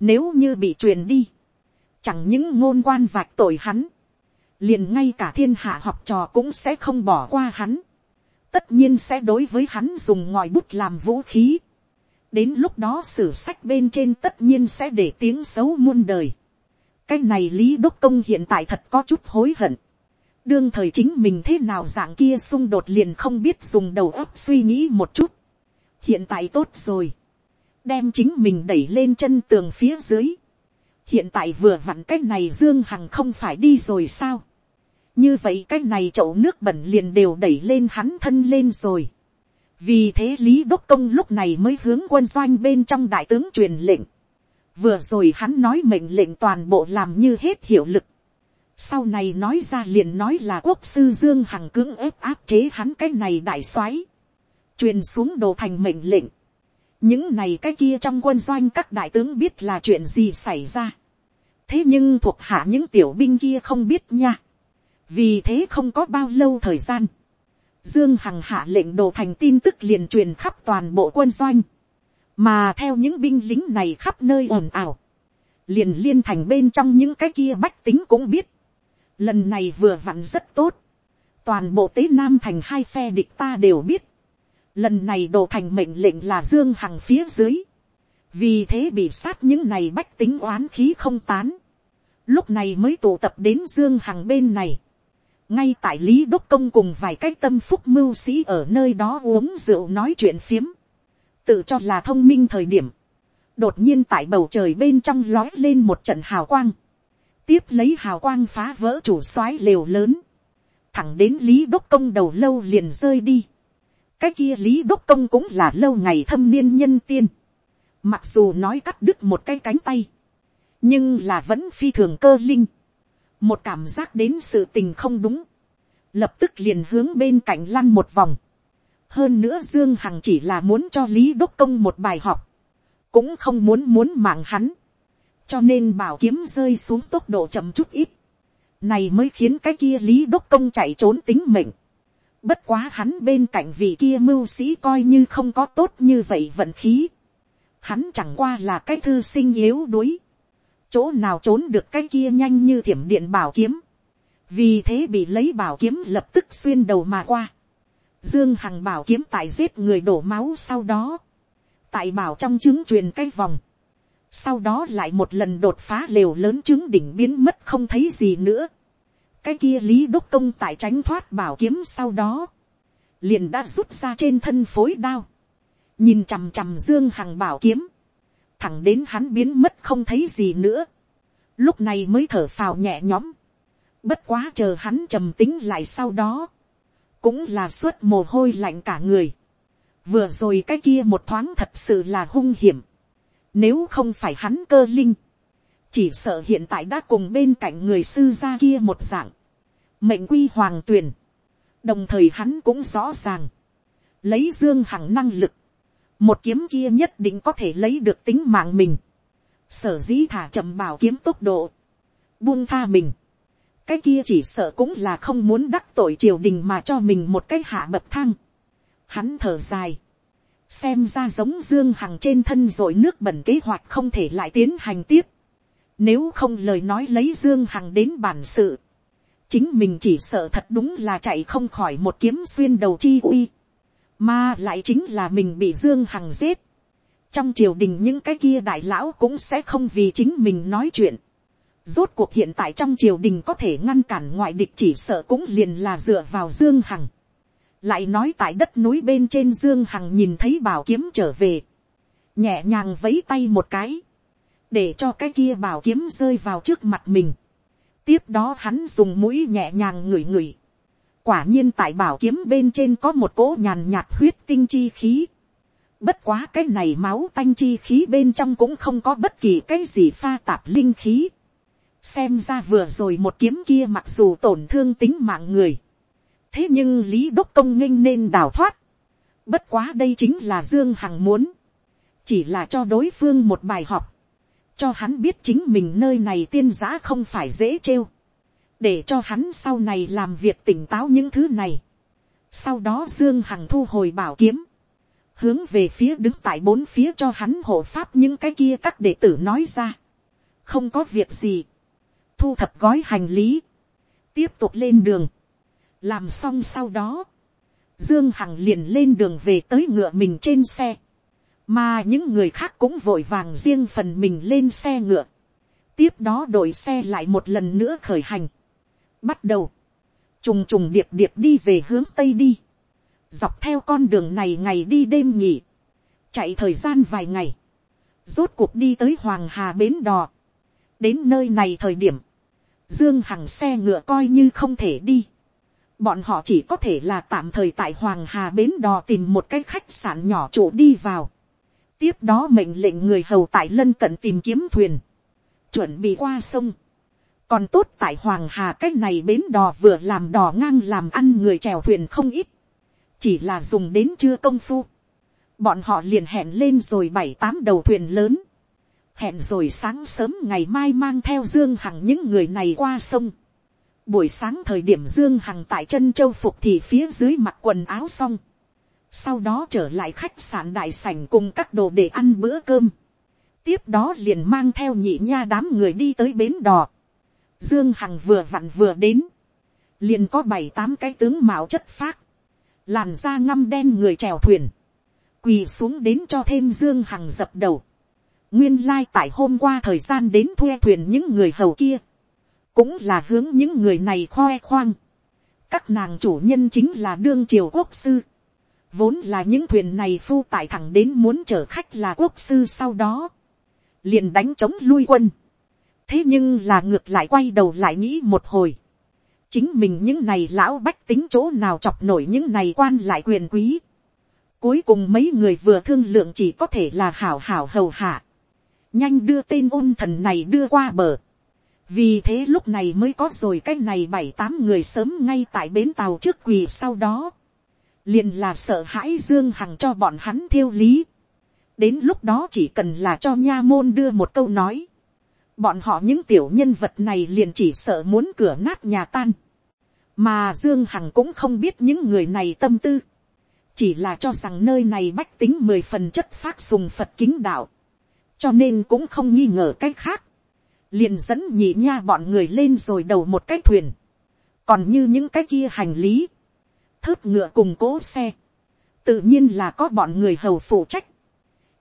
Nếu như bị truyền đi. Chẳng những ngôn quan vạch tội hắn. Liền ngay cả thiên hạ học trò cũng sẽ không bỏ qua hắn. Tất nhiên sẽ đối với hắn dùng ngòi bút làm vũ khí. Đến lúc đó sử sách bên trên tất nhiên sẽ để tiếng xấu muôn đời. Cái này Lý Đốc Công hiện tại thật có chút hối hận đương thời chính mình thế nào dạng kia xung đột liền không biết dùng đầu óc suy nghĩ một chút hiện tại tốt rồi, đem chính mình đẩy lên chân tường phía dưới, hiện tại vừa vặn cái này dương hằng không phải đi rồi sao, như vậy cái này chậu nước bẩn liền đều đẩy lên hắn thân lên rồi, vì thế lý đốc công lúc này mới hướng quân doanh bên trong đại tướng truyền lệnh, vừa rồi hắn nói mệnh lệnh toàn bộ làm như hết hiệu lực, sau này nói ra liền nói là quốc sư dương hằng cưỡng ép áp chế hắn cái này đại soái. Truyền xuống đồ thành mệnh lệnh những này cái kia trong quân doanh các đại tướng biết là chuyện gì xảy ra. thế nhưng thuộc hạ những tiểu binh kia không biết nha. vì thế không có bao lâu thời gian. dương hằng hạ lệnh đồ thành tin tức liền truyền khắp toàn bộ quân doanh. mà theo những binh lính này khắp nơi ồn ào. liền liên thành bên trong những cái kia bách tính cũng biết. lần này vừa vặn rất tốt. toàn bộ tế nam thành hai phe địch ta đều biết Lần này đồ thành mệnh lệnh là Dương Hằng phía dưới. Vì thế bị sát những này bách tính oán khí không tán. Lúc này mới tụ tập đến Dương Hằng bên này. Ngay tại Lý Đốc Công cùng vài cái tâm phúc mưu sĩ ở nơi đó uống rượu nói chuyện phiếm. Tự cho là thông minh thời điểm. Đột nhiên tại bầu trời bên trong lói lên một trận hào quang. Tiếp lấy hào quang phá vỡ chủ soái lều lớn. Thẳng đến Lý Đốc Công đầu lâu liền rơi đi cái kia lý đốc công cũng là lâu ngày thâm niên nhân tiên. mặc dù nói cắt đứt một cái cánh tay, nhưng là vẫn phi thường cơ linh. một cảm giác đến sự tình không đúng, lập tức liền hướng bên cạnh lăn một vòng. hơn nữa dương hằng chỉ là muốn cho lý đốc công một bài học, cũng không muốn muốn mạng hắn, cho nên bảo kiếm rơi xuống tốc độ chậm chút ít, này mới khiến cái kia lý đốc công chạy trốn tính mệnh. Bất quá hắn bên cạnh vị kia mưu sĩ coi như không có tốt như vậy vận khí. Hắn chẳng qua là cái thư sinh yếu đuối. Chỗ nào trốn được cái kia nhanh như thiểm điện bảo kiếm. Vì thế bị lấy bảo kiếm lập tức xuyên đầu mà qua. Dương Hằng bảo kiếm tại giết người đổ máu sau đó. Tại bảo trong trứng truyền cái vòng. Sau đó lại một lần đột phá lều lớn trứng đỉnh biến mất không thấy gì nữa cái kia lý đốc công tại tránh thoát bảo kiếm sau đó, liền đã rút ra trên thân phối đao, nhìn chằm chằm dương hằng bảo kiếm, thẳng đến hắn biến mất không thấy gì nữa, lúc này mới thở phào nhẹ nhõm, bất quá chờ hắn trầm tính lại sau đó, cũng là suốt mồ hôi lạnh cả người, vừa rồi cái kia một thoáng thật sự là hung hiểm, nếu không phải hắn cơ linh, chỉ sợ hiện tại đã cùng bên cạnh người sư gia kia một dạng, mệnh quy hoàng tuyển, đồng thời hắn cũng rõ ràng, lấy dương hằng năng lực, một kiếm kia nhất định có thể lấy được tính mạng mình, sở dĩ thả chậm bảo kiếm tốc độ, buông tha mình, cái kia chỉ sợ cũng là không muốn đắc tội triều đình mà cho mình một cái hạ bậc thang. Hắn thở dài, xem ra giống dương hằng trên thân rồi nước bẩn kế hoạch không thể lại tiến hành tiếp. Nếu không lời nói lấy Dương Hằng đến bản sự. Chính mình chỉ sợ thật đúng là chạy không khỏi một kiếm xuyên đầu chi uy. Mà lại chính là mình bị Dương Hằng giết. Trong triều đình những cái kia đại lão cũng sẽ không vì chính mình nói chuyện. Rốt cuộc hiện tại trong triều đình có thể ngăn cản ngoại địch chỉ sợ cũng liền là dựa vào Dương Hằng. Lại nói tại đất núi bên trên Dương Hằng nhìn thấy bảo kiếm trở về. Nhẹ nhàng vấy tay một cái để cho cái kia bảo kiếm rơi vào trước mặt mình. tiếp đó hắn dùng mũi nhẹ nhàng ngửi ngửi. quả nhiên tại bảo kiếm bên trên có một cỗ nhàn nhạt huyết tinh chi khí. bất quá cái này máu tanh chi khí bên trong cũng không có bất kỳ cái gì pha tạp linh khí. xem ra vừa rồi một kiếm kia mặc dù tổn thương tính mạng người. thế nhưng lý đốc công nghinh nên đào thoát. bất quá đây chính là dương hằng muốn. chỉ là cho đối phương một bài học cho hắn biết chính mình nơi này tiên giá không phải dễ trêu, để cho hắn sau này làm việc tỉnh táo những thứ này. sau đó dương hằng thu hồi bảo kiếm, hướng về phía đứng tại bốn phía cho hắn hộ pháp những cái kia các đệ tử nói ra. không có việc gì, thu thập gói hành lý, tiếp tục lên đường, làm xong sau đó, dương hằng liền lên đường về tới ngựa mình trên xe, mà những người khác cũng vội vàng riêng phần mình lên xe ngựa, tiếp đó đội xe lại một lần nữa khởi hành, bắt đầu, trùng trùng điệp điệp đi về hướng tây đi, dọc theo con đường này ngày đi đêm nhỉ, chạy thời gian vài ngày, rốt cuộc đi tới hoàng hà bến đò, đến nơi này thời điểm, dương hằng xe ngựa coi như không thể đi, bọn họ chỉ có thể là tạm thời tại hoàng hà bến đò tìm một cái khách sạn nhỏ chỗ đi vào, tiếp đó mệnh lệnh người hầu tại lân cận tìm kiếm thuyền, chuẩn bị qua sông. còn tốt tại hoàng hà cái này bến đò vừa làm đò ngang làm ăn người chèo thuyền không ít, chỉ là dùng đến chưa công phu. bọn họ liền hẹn lên rồi bảy tám đầu thuyền lớn, hẹn rồi sáng sớm ngày mai mang theo dương hằng những người này qua sông. buổi sáng thời điểm dương hằng tại chân châu phục thì phía dưới mặc quần áo xong sau đó trở lại khách sạn đại sảnh cùng các đồ để ăn bữa cơm, tiếp đó liền mang theo nhị nha đám người đi tới bến đò, dương hằng vừa vặn vừa đến, liền có bảy tám cái tướng mạo chất phác, làn da ngăm đen người chèo thuyền, quỳ xuống đến cho thêm dương hằng dập đầu, nguyên lai tại hôm qua thời gian đến thuê thuyền những người hầu kia, cũng là hướng những người này khoe khoang, các nàng chủ nhân chính là đương triều quốc sư, Vốn là những thuyền này phu tải thẳng đến muốn chở khách là quốc sư sau đó. Liền đánh chống lui quân. Thế nhưng là ngược lại quay đầu lại nghĩ một hồi. Chính mình những này lão bách tính chỗ nào chọc nổi những này quan lại quyền quý. Cuối cùng mấy người vừa thương lượng chỉ có thể là hảo hảo hầu hạ. Nhanh đưa tên ôn thần này đưa qua bờ. Vì thế lúc này mới có rồi cái này bảy tám người sớm ngay tại bến tàu trước quỳ sau đó liền là sợ hãi dương hằng cho bọn hắn thiêu lý. đến lúc đó chỉ cần là cho nha môn đưa một câu nói. bọn họ những tiểu nhân vật này liền chỉ sợ muốn cửa nát nhà tan. mà dương hằng cũng không biết những người này tâm tư. chỉ là cho rằng nơi này bách tính mười phần chất phát sùng phật kính đạo. cho nên cũng không nghi ngờ cách khác. liền dẫn nhị nha bọn người lên rồi đầu một cái thuyền. còn như những cái kia hành lý thớt ngựa cùng cố xe, tự nhiên là có bọn người hầu phụ trách.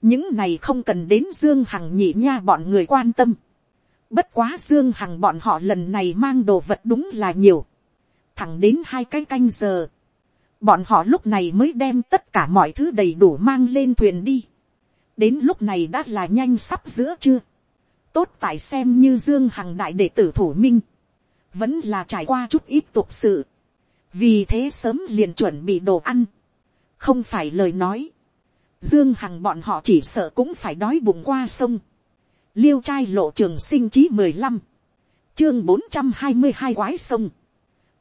những này không cần đến dương hằng nhị nha bọn người quan tâm. bất quá dương hằng bọn họ lần này mang đồ vật đúng là nhiều. thẳng đến hai cái canh giờ. bọn họ lúc này mới đem tất cả mọi thứ đầy đủ mang lên thuyền đi. đến lúc này đã là nhanh sắp giữa chưa. tốt tại xem như dương hằng đại đệ tử thủ minh. vẫn là trải qua chút ít tục sự vì thế sớm liền chuẩn bị đồ ăn, không phải lời nói, dương hằng bọn họ chỉ sợ cũng phải đói bụng qua sông, liêu trai lộ trường sinh chí mười lăm, chương bốn trăm hai mươi hai quái sông,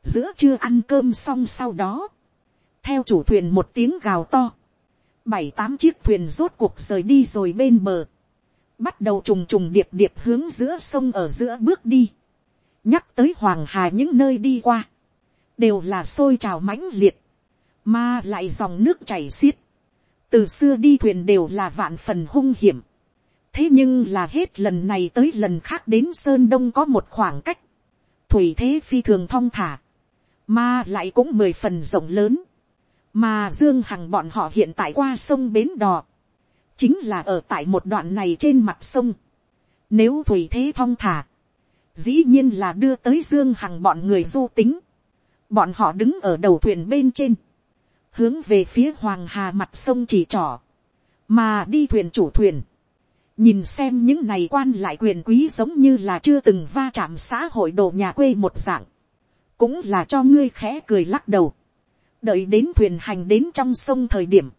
giữa chưa ăn cơm xong sau đó, theo chủ thuyền một tiếng gào to, bảy tám chiếc thuyền rốt cuộc rời đi rồi bên bờ, bắt đầu trùng trùng điệp điệp hướng giữa sông ở giữa bước đi, nhắc tới hoàng hà những nơi đi qua, đều là sôi trào mãnh liệt, mà lại dòng nước chảy xiết, từ xưa đi thuyền đều là vạn phần hung hiểm, thế nhưng là hết lần này tới lần khác đến sơn đông có một khoảng cách, thủy thế phi thường thong thả, mà lại cũng mười phần rộng lớn, mà dương hằng bọn họ hiện tại qua sông bến đò, chính là ở tại một đoạn này trên mặt sông, nếu thủy thế thong thả, dĩ nhiên là đưa tới dương hằng bọn người du tính, bọn họ đứng ở đầu thuyền bên trên, hướng về phía hoàng hà mặt sông chỉ trỏ, mà đi thuyền chủ thuyền, nhìn xem những này quan lại quyền quý giống như là chưa từng va chạm xã hội đồ nhà quê một dạng, cũng là cho ngươi khẽ cười lắc đầu, đợi đến thuyền hành đến trong sông thời điểm,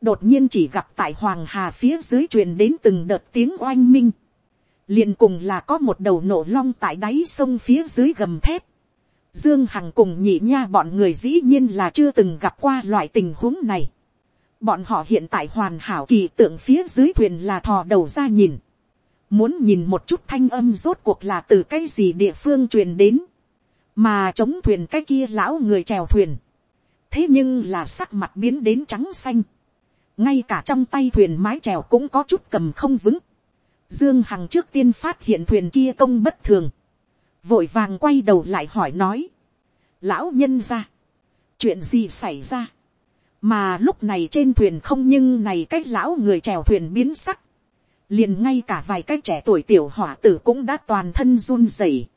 đột nhiên chỉ gặp tại hoàng hà phía dưới truyền đến từng đợt tiếng oanh minh, liền cùng là có một đầu nổ long tại đáy sông phía dưới gầm thép, dương hằng cùng nhị nha bọn người dĩ nhiên là chưa từng gặp qua loại tình huống này, bọn họ hiện tại hoàn hảo kỳ tượng phía dưới thuyền là thò đầu ra nhìn, muốn nhìn một chút thanh âm rốt cuộc là từ cái gì địa phương truyền đến, mà chống thuyền cái kia lão người chèo thuyền, thế nhưng là sắc mặt biến đến trắng xanh, ngay cả trong tay thuyền mái chèo cũng có chút cầm không vững, dương hằng trước tiên phát hiện thuyền kia công bất thường, vội vàng quay đầu lại hỏi nói, lão nhân ra, chuyện gì xảy ra, mà lúc này trên thuyền không nhưng này cái lão người chèo thuyền biến sắc, liền ngay cả vài cái trẻ tuổi tiểu hỏa tử cũng đã toàn thân run rẩy,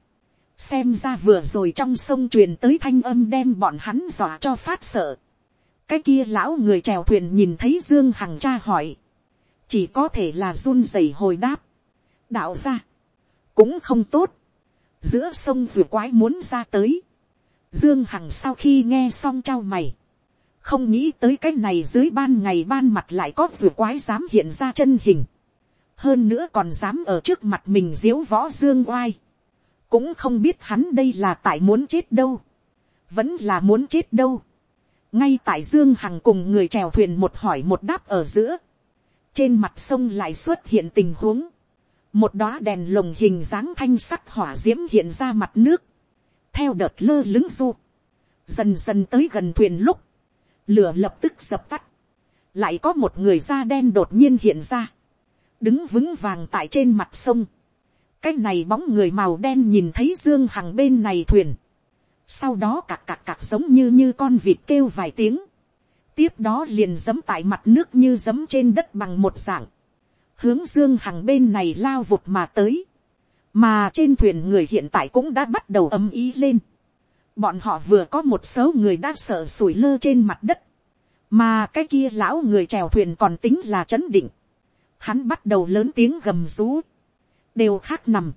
xem ra vừa rồi trong sông truyền tới thanh âm đem bọn hắn dọa cho phát sợ, cái kia lão người chèo thuyền nhìn thấy dương hằng cha hỏi, chỉ có thể là run rẩy hồi đáp, đạo ra, cũng không tốt, giữa sông ruột quái muốn ra tới, dương hằng sau khi nghe xong trao mày, không nghĩ tới cái này dưới ban ngày ban mặt lại có rùa quái dám hiện ra chân hình, hơn nữa còn dám ở trước mặt mình diếu võ dương oai, cũng không biết hắn đây là tại muốn chết đâu, vẫn là muốn chết đâu, ngay tại dương hằng cùng người chèo thuyền một hỏi một đáp ở giữa, trên mặt sông lại xuất hiện tình huống, một đóa đèn lồng hình dáng thanh sắc hỏa d i ễ m hiện ra mặt nước, theo đợt lơ lứng du, dần dần tới gần thuyền lúc, lửa lập tức dập tắt, lại có một người da đen đột nhiên hiện ra, đứng vững vàng tại trên mặt sông, cái này bóng người màu đen nhìn thấy dương hằng bên này thuyền, sau đó cạc cạc cạc giống như như con vịt kêu vài tiếng, tiếp đó liền giấm tại mặt nước như giấm trên đất bằng một dạng, hướng dương hằng bên này lao vụt mà tới, mà trên thuyền người hiện tại cũng đã bắt đầu âm ý lên, bọn họ vừa có một số người đã sợ sủi lơ trên mặt đất, mà cái kia lão người chèo thuyền còn tính là chấn định, hắn bắt đầu lớn tiếng gầm rú, đều khác nằm,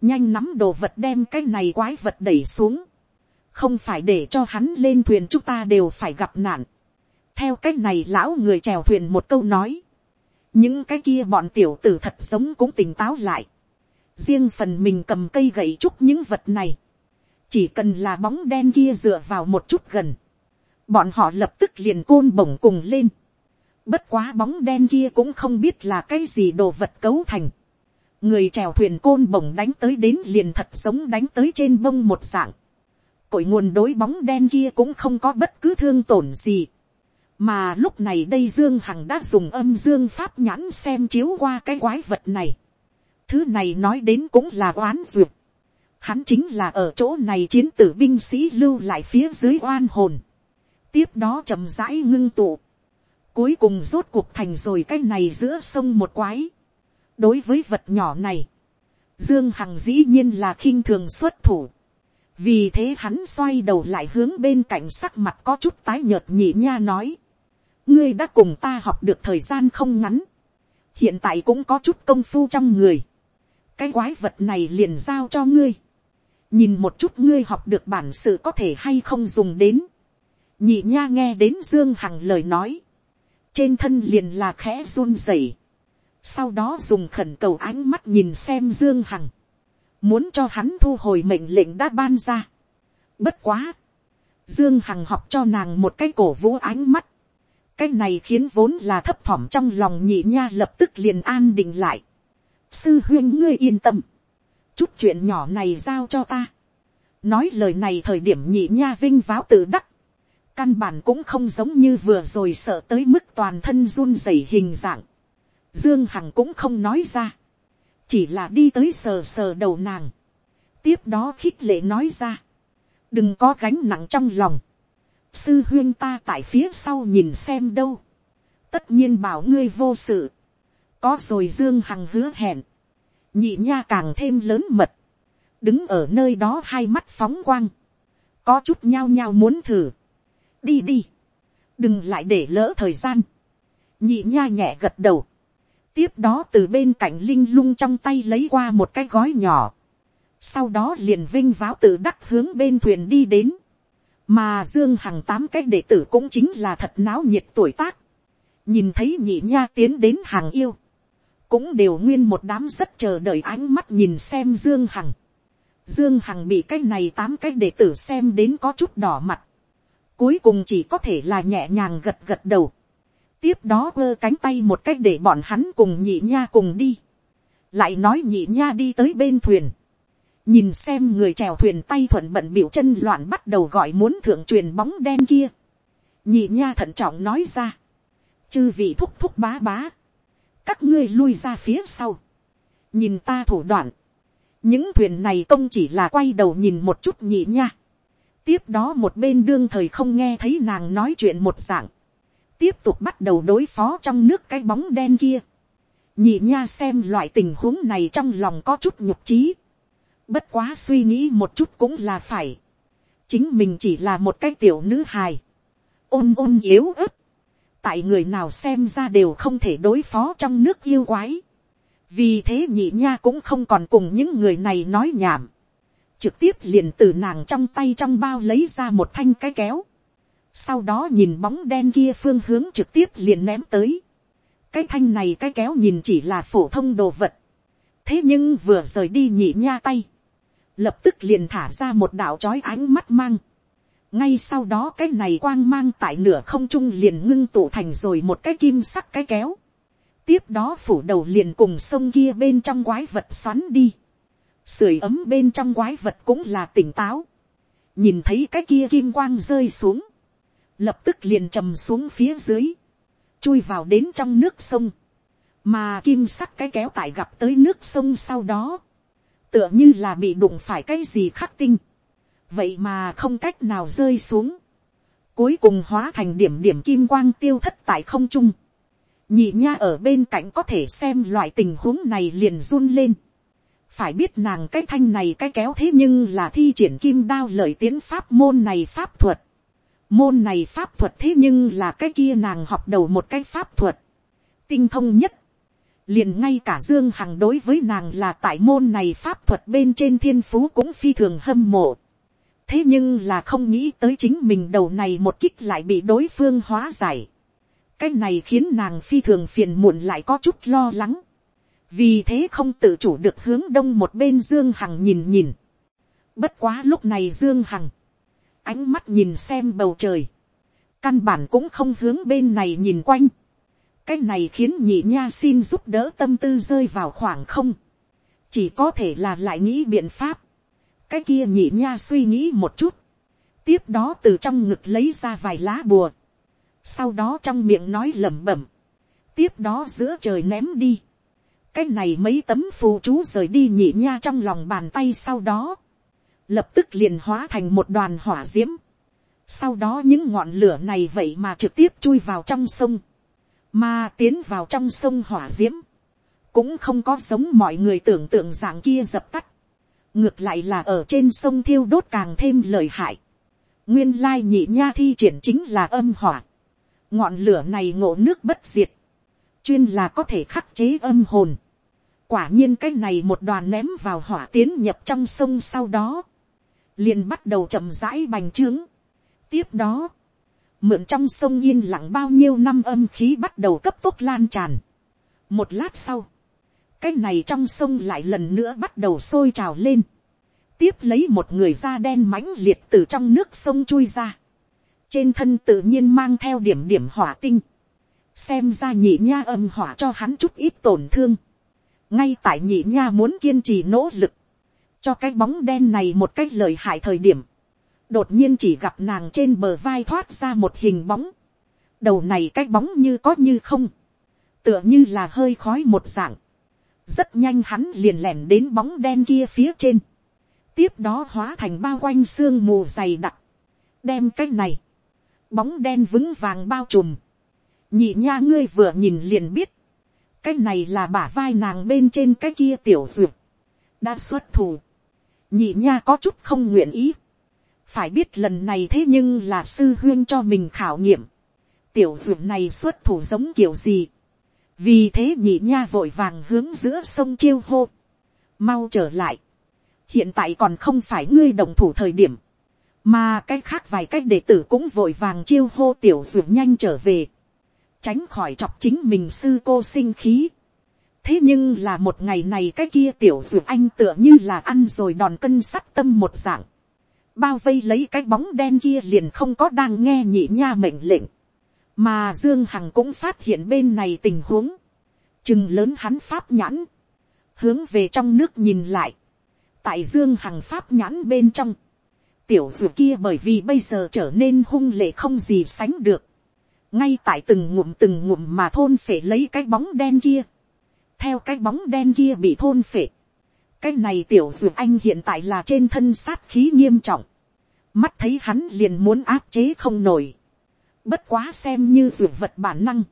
nhanh nắm đồ vật đem cái này quái vật đẩy xuống, không phải để cho hắn lên thuyền chúng ta đều phải gặp nạn. theo cái này lão người chèo thuyền một câu nói, những cái kia bọn tiểu tử thật sống cũng tỉnh táo lại. riêng phần mình cầm cây gậy trúc những vật này, chỉ cần là bóng đen kia dựa vào một chút gần, bọn họ lập tức liền côn bổng cùng lên. bất quá bóng đen kia cũng không biết là cái gì đồ vật cấu thành. người chèo thuyền côn bổng đánh tới đến liền thật sống đánh tới trên bông một dạng cội nguồn đối bóng đen kia cũng không có bất cứ thương tổn gì mà lúc này đây dương hằng đã dùng âm dương pháp nhãn xem chiếu qua cái quái vật này. thứ này nói đến cũng là oán duyệt. hắn chính là ở chỗ này chiến tử binh sĩ lưu lại phía dưới oan hồn. tiếp đó chậm rãi ngưng tụ. cuối cùng rốt cuộc thành rồi cái này giữa sông một quái. đối với vật nhỏ này, dương hằng dĩ nhiên là khinh thường xuất thủ vì thế hắn xoay đầu lại hướng bên cạnh sắc mặt có chút tái nhợt nhị nha nói ngươi đã cùng ta học được thời gian không ngắn. hiện tại cũng có chút công phu trong người. cái quái vật này liền giao cho ngươi. nhìn một chút ngươi học được bản sự có thể hay không dùng đến. nhị nha nghe đến dương hằng lời nói. trên thân liền là khẽ run rẩy. sau đó dùng khẩn cầu ánh mắt nhìn xem dương hằng muốn cho hắn thu hồi mệnh lệnh đã ban ra. Bất quá, dương hằng học cho nàng một cái cổ vũ ánh mắt cái này khiến vốn là thấp thỏm trong lòng nhị nha lập tức liền an định lại. sư huyên ngươi yên tâm, chút chuyện nhỏ này giao cho ta. nói lời này thời điểm nhị nha vinh váo tự đắc. căn bản cũng không giống như vừa rồi sợ tới mức toàn thân run rẩy hình dạng. dương hằng cũng không nói ra chỉ là đi tới sờ sờ đầu nàng, tiếp đó khích lệ nói ra, đừng có gánh nặng trong lòng, sư huyên ta tại phía sau nhìn xem đâu, tất nhiên bảo ngươi vô sự, có rồi dương hằng hứa hẹn, nhị nha càng thêm lớn mật, đứng ở nơi đó hai mắt phóng quang, có chút nhao nhao muốn thử, đi đi, đừng lại để lỡ thời gian, nhị nha nhẹ gật đầu, tiếp đó từ bên cạnh linh lung trong tay lấy qua một cái gói nhỏ, sau đó liền vinh váo tự đắc hướng bên thuyền đi đến, mà dương hằng tám cái đệ tử cũng chính là thật náo nhiệt tuổi tác, nhìn thấy nhị nha tiến đến hàng yêu, cũng đều nguyên một đám rất chờ đợi ánh mắt nhìn xem dương hằng, dương hằng bị cái này tám cái đệ tử xem đến có chút đỏ mặt, cuối cùng chỉ có thể là nhẹ nhàng gật gật đầu, tiếp đó vơ cánh tay một cách để bọn hắn cùng nhị nha cùng đi, lại nói nhị nha đi tới bên thuyền, nhìn xem người chèo thuyền tay thuận bận biểu chân loạn bắt đầu gọi muốn thượng truyền bóng đen kia, nhị nha thận trọng nói ra, chư vị thúc thúc bá bá, các ngươi lui ra phía sau, nhìn ta thủ đoạn, những thuyền này công chỉ là quay đầu nhìn một chút nhị nha, tiếp đó một bên đương thời không nghe thấy nàng nói chuyện một dạng, tiếp tục bắt đầu đối phó trong nước cái bóng đen kia. nhị nha xem loại tình huống này trong lòng có chút nhục trí bất quá suy nghĩ một chút cũng là phải. chính mình chỉ là một cái tiểu nữ hài. ôn ôn yếu ớt. tại người nào xem ra đều không thể đối phó trong nước yêu quái. vì thế nhị nha cũng không còn cùng những người này nói nhảm. trực tiếp liền từ nàng trong tay trong bao lấy ra một thanh cái kéo sau đó nhìn bóng đen kia phương hướng trực tiếp liền ném tới. cái thanh này cái kéo nhìn chỉ là phổ thông đồ vật. thế nhưng vừa rời đi nhị nha tay, lập tức liền thả ra một đạo trói ánh mắt mang. ngay sau đó cái này quang mang tại nửa không trung liền ngưng tụ thành rồi một cái kim sắc cái kéo. tiếp đó phủ đầu liền cùng sông kia bên trong quái vật xoắn đi. sưởi ấm bên trong quái vật cũng là tỉnh táo. nhìn thấy cái kia kim quang rơi xuống lập tức liền trầm xuống phía dưới, chui vào đến trong nước sông, mà kim sắc cái kéo tại gặp tới nước sông sau đó, tựa như là bị đụng phải cái gì khắc tinh, vậy mà không cách nào rơi xuống, cuối cùng hóa thành điểm điểm kim quang tiêu thất tại không trung, nhị nha ở bên cạnh có thể xem loại tình huống này liền run lên, phải biết nàng cái thanh này cái kéo thế nhưng là thi triển kim đao lợi tiến pháp môn này pháp thuật, Môn này pháp thuật thế nhưng là cái kia nàng học đầu một cái pháp thuật. Tinh thông nhất. Liền ngay cả Dương Hằng đối với nàng là tại môn này pháp thuật bên trên thiên phú cũng phi thường hâm mộ. Thế nhưng là không nghĩ tới chính mình đầu này một kích lại bị đối phương hóa giải. Cái này khiến nàng phi thường phiền muộn lại có chút lo lắng. Vì thế không tự chủ được hướng đông một bên Dương Hằng nhìn nhìn. Bất quá lúc này Dương Hằng ánh mắt nhìn xem bầu trời, căn bản cũng không hướng bên này nhìn quanh, cái này khiến nhị nha xin giúp đỡ tâm tư rơi vào khoảng không, chỉ có thể là lại nghĩ biện pháp, cái kia nhị nha suy nghĩ một chút, tiếp đó từ trong ngực lấy ra vài lá bùa, sau đó trong miệng nói lẩm bẩm, tiếp đó giữa trời ném đi, cái này mấy tấm phù chú rời đi nhị nha trong lòng bàn tay sau đó, lập tức liền hóa thành một đoàn hỏa d i ễ m sau đó những ngọn lửa này vậy mà trực tiếp chui vào trong sông, mà tiến vào trong sông hỏa d i ễ m cũng không có giống mọi người tưởng tượng dạng kia dập tắt, ngược lại là ở trên sông thiêu đốt càng thêm lời hại, nguyên lai nhị nha thi triển chính là âm hỏa, ngọn lửa này ngộ nước bất diệt, chuyên là có thể khắc chế âm hồn, quả nhiên cái này một đoàn ném vào hỏa tiến nhập trong sông sau đó, liền bắt đầu chậm rãi bành trướng. tiếp đó, mượn trong sông yên lặng bao nhiêu năm âm khí bắt đầu cấp tốc lan tràn. một lát sau, cái này trong sông lại lần nữa bắt đầu sôi trào lên. tiếp lấy một người da đen mãnh liệt từ trong nước sông chui ra. trên thân tự nhiên mang theo điểm điểm hỏa tinh. xem ra nhị nha âm hỏa cho hắn chút ít tổn thương. ngay tại nhị nha muốn kiên trì nỗ lực cho cái bóng đen này một cách lời hại thời điểm, đột nhiên chỉ gặp nàng trên bờ vai thoát ra một hình bóng, đầu này cái bóng như có như không, tựa như là hơi khói một dạng, rất nhanh hắn liền lẻn đến bóng đen kia phía trên, tiếp đó hóa thành bao quanh sương mù dày đặc, đem cái này, bóng đen vững vàng bao trùm, nhị nha ngươi vừa nhìn liền biết, cái này là bả vai nàng bên trên cái kia tiểu duyệt, đã xuất thủ, nhị nha có chút không nguyện ý phải biết lần này thế nhưng là sư huyên cho mình khảo nghiệm. tiểu duyệt này xuất thủ giống kiểu gì. vì thế nhị nha vội vàng hướng giữa sông chiêu hô, mau trở lại, hiện tại còn không phải ngươi đồng thủ thời điểm, mà cái khác vài cách đệ tử cũng vội vàng chiêu hô tiểu dược nhanh trở về, tránh khỏi chọc chính mình sư cô sinh khí. thế nhưng là một ngày này cái kia tiểu dược anh tựa như là ăn rồi đòn cân sắt tâm một dạng, bao vây lấy cái bóng đen kia liền không có đang nghe nhị nha mệnh lệnh, mà dương hằng cũng phát hiện bên này tình huống, chừng lớn hắn pháp nhãn, hướng về trong nước nhìn lại, tại dương hằng pháp nhãn bên trong, tiểu dù kia bởi vì bây giờ trở nên hung lệ không gì sánh được, ngay tại từng ngụm từng ngụm mà thôn phệ lấy cái bóng đen kia, theo cái bóng đen kia bị thôn phệ, cái này tiểu dược anh hiện tại là trên thân sát khí nghiêm trọng, mắt thấy hắn liền muốn áp chế không nổi, bất quá xem như dược vật bản năng,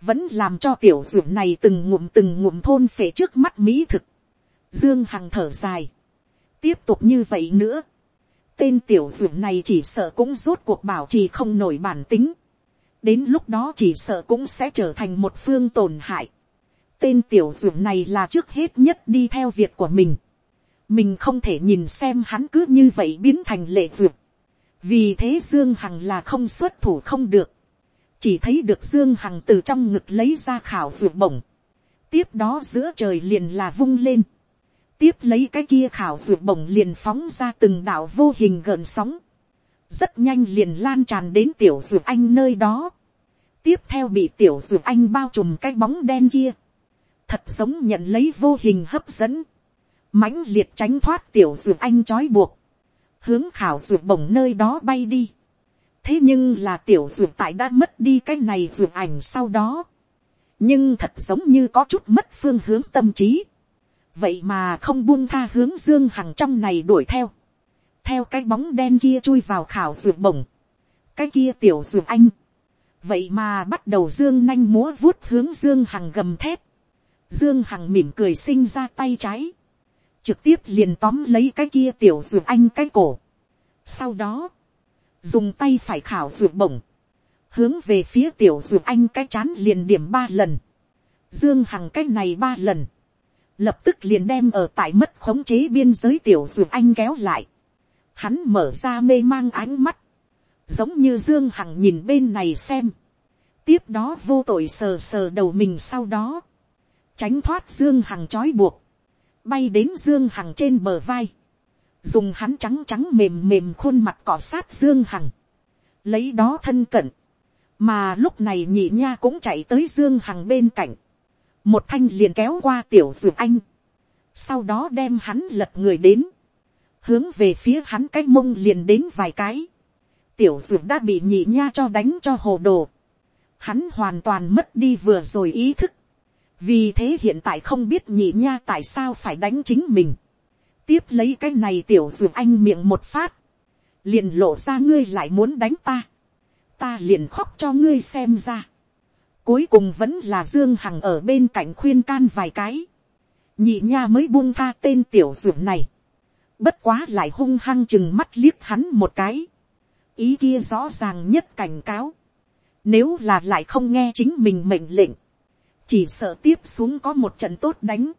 vẫn làm cho tiểu dược này từng ngụm từng ngụm thôn phệ trước mắt mỹ thực, dương hằng thở dài, tiếp tục như vậy nữa, tên tiểu dược này chỉ sợ cũng rốt cuộc bảo trì không nổi bản tính, đến lúc đó chỉ sợ cũng sẽ trở thành một phương tổn hại tên tiểu dưỡng này là trước hết nhất đi theo việc của mình, mình không thể nhìn xem hắn cứ như vậy biến thành lệ dưỡng. vì thế dương hằng là không xuất thủ không được, chỉ thấy được dương hằng từ trong ngực lấy ra khảo dưỡng bổng, tiếp đó giữa trời liền là vung lên, tiếp lấy cái kia khảo duyệt bổng liền phóng ra từng đạo vô hình gợn sóng, rất nhanh liền lan tràn đến tiểu duyệt anh nơi đó, tiếp theo bị tiểu dược anh bao trùm cái bóng đen kia, thật giống nhận lấy vô hình hấp dẫn, mãnh liệt tránh thoát tiểu ruột anh trói buộc, hướng khảo ruột bổng nơi đó bay đi. thế nhưng là tiểu ruột tại đã mất đi cái này ruột ảnh sau đó, nhưng thật giống như có chút mất phương hướng tâm trí, vậy mà không buông tha hướng dương hằng trong này đuổi theo, theo cái bóng đen kia chui vào khảo ruột bổng, cái kia tiểu ruột anh, vậy mà bắt đầu dương nanh múa vuốt hướng dương hằng gầm thép, dương hằng mỉm cười sinh ra tay trái, trực tiếp liền tóm lấy cái kia tiểu dược anh cái cổ. Sau đó, dùng tay phải khảo dược bổng, hướng về phía tiểu dược anh cái chán liền điểm ba lần, dương hằng cái này ba lần, lập tức liền đem ở tại mất khống chế biên giới tiểu dược anh kéo lại, hắn mở ra mê mang ánh mắt, giống như dương hằng nhìn bên này xem, tiếp đó vô tội sờ sờ đầu mình sau đó, tránh thoát dương hằng trói buộc, bay đến dương hằng trên bờ vai, dùng hắn trắng trắng mềm mềm khuôn mặt cọ sát dương hằng, lấy đó thân cận, mà lúc này nhị nha cũng chạy tới dương hằng bên cạnh, một thanh liền kéo qua tiểu dược anh, sau đó đem hắn lật người đến, hướng về phía hắn cái mông liền đến vài cái, tiểu dược đã bị nhị nha cho đánh cho hồ đồ, hắn hoàn toàn mất đi vừa rồi ý thức, vì thế hiện tại không biết nhị nha tại sao phải đánh chính mình, tiếp lấy cái này tiểu dược anh miệng một phát, liền lộ ra ngươi lại muốn đánh ta, ta liền khóc cho ngươi xem ra, cuối cùng vẫn là dương hằng ở bên cạnh khuyên can vài cái, nhị nha mới buông tha tên tiểu dược này, bất quá lại hung hăng chừng mắt liếc hắn một cái, ý kia rõ ràng nhất cảnh cáo, nếu là lại không nghe chính mình mệnh lệnh, chỉ sợ tiếp xuống có một trận tốt đánh.